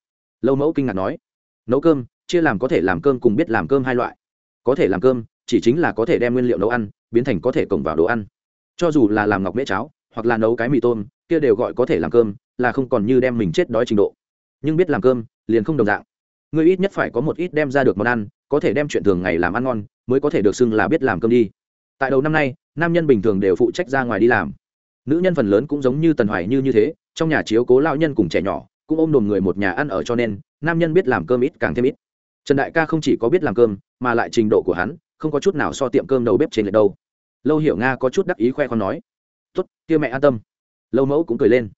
Lâu mẫu kinh ngạc nói. Nấu cơm, chia làm có thể làm cơm cùng biết làm cơm hai loại. Có thể làm cơm, chỉ chính là có thể đem nguyên liệu nấu ăn, biến thành có thể cổng vào đồ ăn. Cho dù là làm ngọc mễ cháo, hoặc là nấu cái mì tôm kia đều gọi có thể làm cơm, là không còn như đem mình chết đói trình độ. Nhưng biết làm cơm, liền không đồng dạng. Người ít nhất phải có một ít đem ra được món ăn, có thể đem chuyện thường ngày làm ăn ngon, mới có thể được xưng là biết làm cơm đi. Tại đầu năm nay, nam nhân bình thường đều phụ trách ra ngoài đi làm. Nữ nhân phần lớn cũng giống như tần hoài như như thế, trong nhà chiếu cố lao nhân cùng trẻ nhỏ, cũng ôm đồm người một nhà ăn ở cho nên, nam nhân biết làm cơm ít càng thêm ít. Trần đại ca không chỉ có biết làm cơm, mà lại trình độ của hắn, không có chút nào so tiệm cơm đầu bếp trên lệch đâu. Lâu hiểu nga có chút đắc ý khoe con nói, tốt, kia mẹ an tâm lâu mẫu cũng cười lên.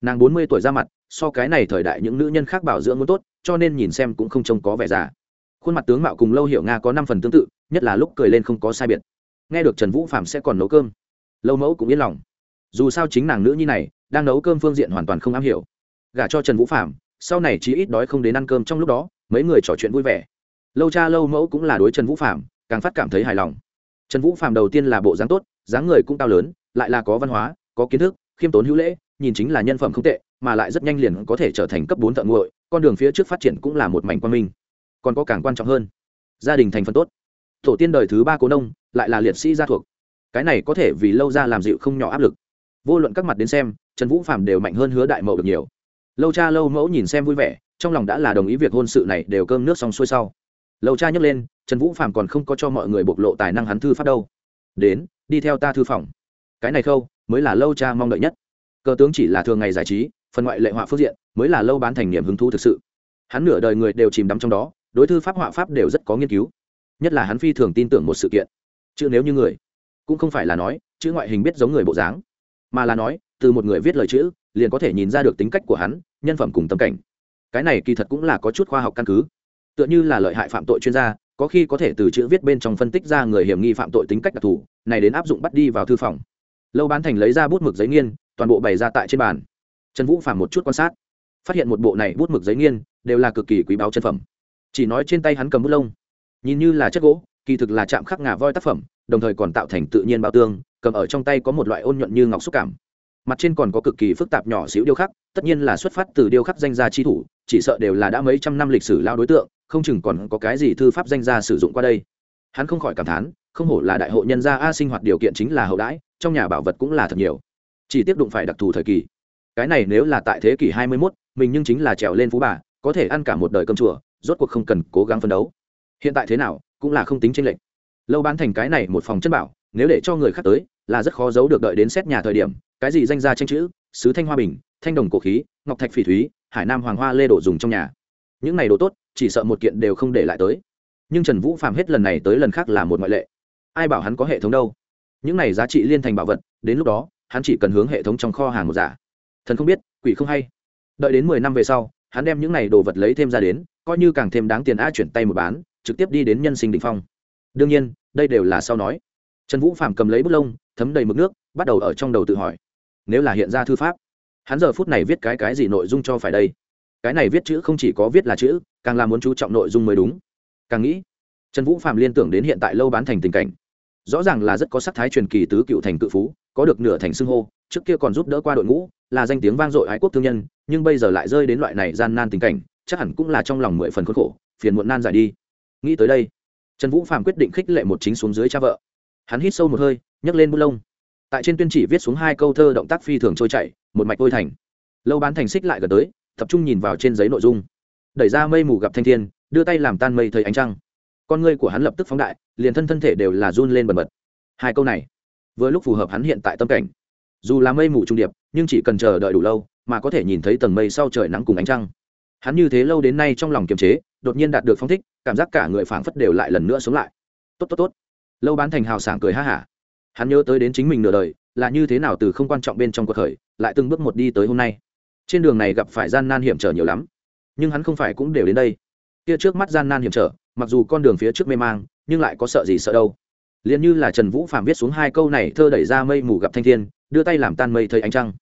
Nàng bốn mươi tuổi ra mặt, so cái này thời đại những nữ nhân khác bảo dưỡng muốn tốt, cho nên nhìn xem cũng không trông có vẻ già. Khuôn mặt tướng mạo cùng lâu hiểu nga có năm phần tương tự, nhất là lúc cười lên không có sai biệt. Nghe được trần vũ phạm sẽ còn nấu cơm, lâu mẫu cũng yên lòng. Dù sao chính nàng nữ nhi này, đang nấu cơm phương diện hoàn toàn không am hiểu. Gả cho trần vũ phạm sau này chỉ ít đói không đến ăn cơm trong lúc đó, mấy người trò chuyện vui vẻ. Lâu cha lâu mẫu cũng là đối trần vũ phạm càng phát cảm thấy hài lòng. Trần vũ phạm đầu tiên là bộ dáng tốt, dáng người cũng cao lớn, lại là có văn hóa, có kiến thức khiêm tốn hữu lễ, nhìn chính là nhân phẩm không tệ, mà lại rất nhanh liền có thể trở thành cấp bốn thợ nguội con đường phía trước phát triển cũng là một mảnh quan minh. Còn có càng quan trọng hơn, gia đình thành phần tốt. Tổ tiên đời thứ ba cố nông, lại là liệt sĩ gia thuộc. Cái này có thể vì lâu ra làm dịu không nhỏ áp lực. Vô luận các mặt đến xem, trần vũ phạm đều mạnh hơn hứa đại mậu được nhiều. Lâu cha lâu mẫu nhìn xem vui vẻ, trong lòng đã là đồng ý việc hôn sự này đều cơm nước xong xuôi sau. Lâu cha nhấc lên, trần vũ phạm còn không có cho mọi người bộc lộ tài năng hắn thư pháp đâu. Đến, đi theo ta thư phòng cái này khâu mới là lâu cha mong đợi nhất. Cờ tướng chỉ là thường ngày giải trí, phần ngoại lệ họa phương diện mới là lâu bán thành niềm hứng thú thực sự. Hắn nửa đời người đều chìm đắm trong đó, đối thư pháp họa pháp đều rất có nghiên cứu. Nhất là hắn phi thường tin tưởng một sự kiện. Chữ nếu như người, cũng không phải là nói, chữ ngoại hình biết giống người bộ dáng, mà là nói, từ một người viết lời chữ, liền có thể nhìn ra được tính cách của hắn, nhân phẩm cùng tâm cảnh. Cái này kỳ thật cũng là có chút khoa học căn cứ. Tựa như là lợi hại phạm tội chuyên gia, có khi có thể từ chữ viết bên trong phân tích ra người hiểm nghi phạm tội tính cách đặc thù, này đến áp dụng bắt đi vào thư phòng lâu bán thành lấy ra bút mực giấy nghiên, toàn bộ bày ra tại trên bàn. Trần vũ phạm một chút quan sát, phát hiện một bộ này bút mực giấy nghiên đều là cực kỳ quý báu chân phẩm. Chỉ nói trên tay hắn cầm bút lông, nhìn như là chất gỗ, kỳ thực là chạm khắc ngà voi tác phẩm, đồng thời còn tạo thành tự nhiên bao tương, cầm ở trong tay có một loại ôn nhuận như ngọc xúc cảm. Mặt trên còn có cực kỳ phức tạp nhỏ xíu điêu khắc, tất nhiên là xuất phát từ điêu khắc danh gia chi thủ, chỉ sợ đều là đã mấy trăm năm lịch sử lao đối tượng, không chừng còn có cái gì thư pháp danh gia sử dụng qua đây. Hắn không khỏi cảm thán, không hổ là đại hội nhân gia a sinh hoạt điều kiện chính là hậu đãi trong nhà bảo vật cũng là thật nhiều. Chỉ tiếp đụng phải đặc thù thời kỳ. Cái này nếu là tại thế kỷ hai mươi 21, mình nhưng chính là trèo lên phú bà có thể ăn cả một đời cơm chùa rốt cuộc không cần cố gắng phấn đấu. Hiện tại thế nào cũng là không tính tranh lệch. Lâu bán thành cái này một phòng chân bảo nếu để cho người khác tới là rất khó giấu được đợi đến xét nhà thời điểm. Cái gì danh gia tranh chữ sứ thanh hoa bình thanh đồng cổ khí ngọc thạch phỉ thúy hải nam hoàng hoa lê đổ dùng trong nhà. Những này đồ tốt chỉ sợ một kiện đều không để lại tới. Nhưng trần vũ phạm hết lần này tới lần khác là một ngoại lệ. Ai bảo hắn có hệ thống đâu? Những này giá trị liên thành bảo vật, đến lúc đó, hắn chỉ cần hướng hệ thống trong kho hàng một giả. Thần không biết, quỷ không hay. Đợi đến mười năm về sau, hắn đem những này đồ vật lấy thêm ra đến, coi như càng thêm đáng tiền a chuyển tay một bán, trực tiếp đi đến nhân sinh đình phong. Đương nhiên, đây đều là sau nói. Trần vũ phạm cầm lấy bút lông, thấm đầy mực nước, bắt đầu ở trong đầu tự hỏi. Nếu là hiện ra thư pháp, hắn giờ phút này viết cái cái gì nội dung cho phải đây? Cái này viết chữ không chỉ có viết là chữ, càng là muốn chú trọng nội dung mới đúng. Càng nghĩ, trần vũ phạm liên tưởng đến hiện tại lâu bán thành tình cảnh rõ ràng là rất có sắc thái truyền kỳ tứ cựu thành cự phú, có được nửa thành xưng hô, trước kia còn giúp đỡ qua đội ngũ, là danh tiếng vang dội ái quốc thương nhân, nhưng bây giờ lại rơi đến loại này gian nan tình cảnh, chắc hẳn cũng là trong lòng mười phần khốn khổ, phiền muộn nan giải đi. Nghĩ tới đây, trần vũ phạm quyết định khích lệ một chính xuống dưới cha vợ. Hắn hít sâu một hơi, nhấc lên bút lông. Tại trên tuyên chỉ viết xuống hai câu thơ động tác phi thường trôi chảy, một mạch vôi thành. Lâu bán thành xích lại gần tới, tập trung nhìn vào trên giấy nội dung. Đẩy ra mây mù gặp thanh thiên, đưa tay làm tan mây thấy ánh trăng con ngươi của hắn lập tức phóng đại, liền thân thân thể đều là run lên bần bật. Hai câu này, vừa lúc phù hợp hắn hiện tại tâm cảnh. Dù là mây mù trung điệp, nhưng chỉ cần chờ đợi đủ lâu, mà có thể nhìn thấy tầng mây sau trời nắng cùng ánh trăng. Hắn như thế lâu đến nay trong lòng kiềm chế, đột nhiên đạt được phong thích, cảm giác cả người phảng phất đều lại lần nữa sống lại. Tốt tốt tốt. Lâu bán thành hào sảng cười ha hả. Hắn nhớ tới đến chính mình nửa đời, là như thế nào từ không quan trọng bên trong cuộc khởi, lại từng bước một đi tới hôm nay. Trên đường này gặp phải gian nan hiểm trở nhiều lắm, nhưng hắn không phải cũng đều đến đây. Kia trước mắt gian nan hiểm trở mặc dù con đường phía trước mê mang, nhưng lại có sợ gì sợ đâu. Liền như là trần vũ phạm viết xuống hai câu này thơ đẩy ra mây mù gặp thanh thiên, đưa tay làm tan mây thấy ánh trăng.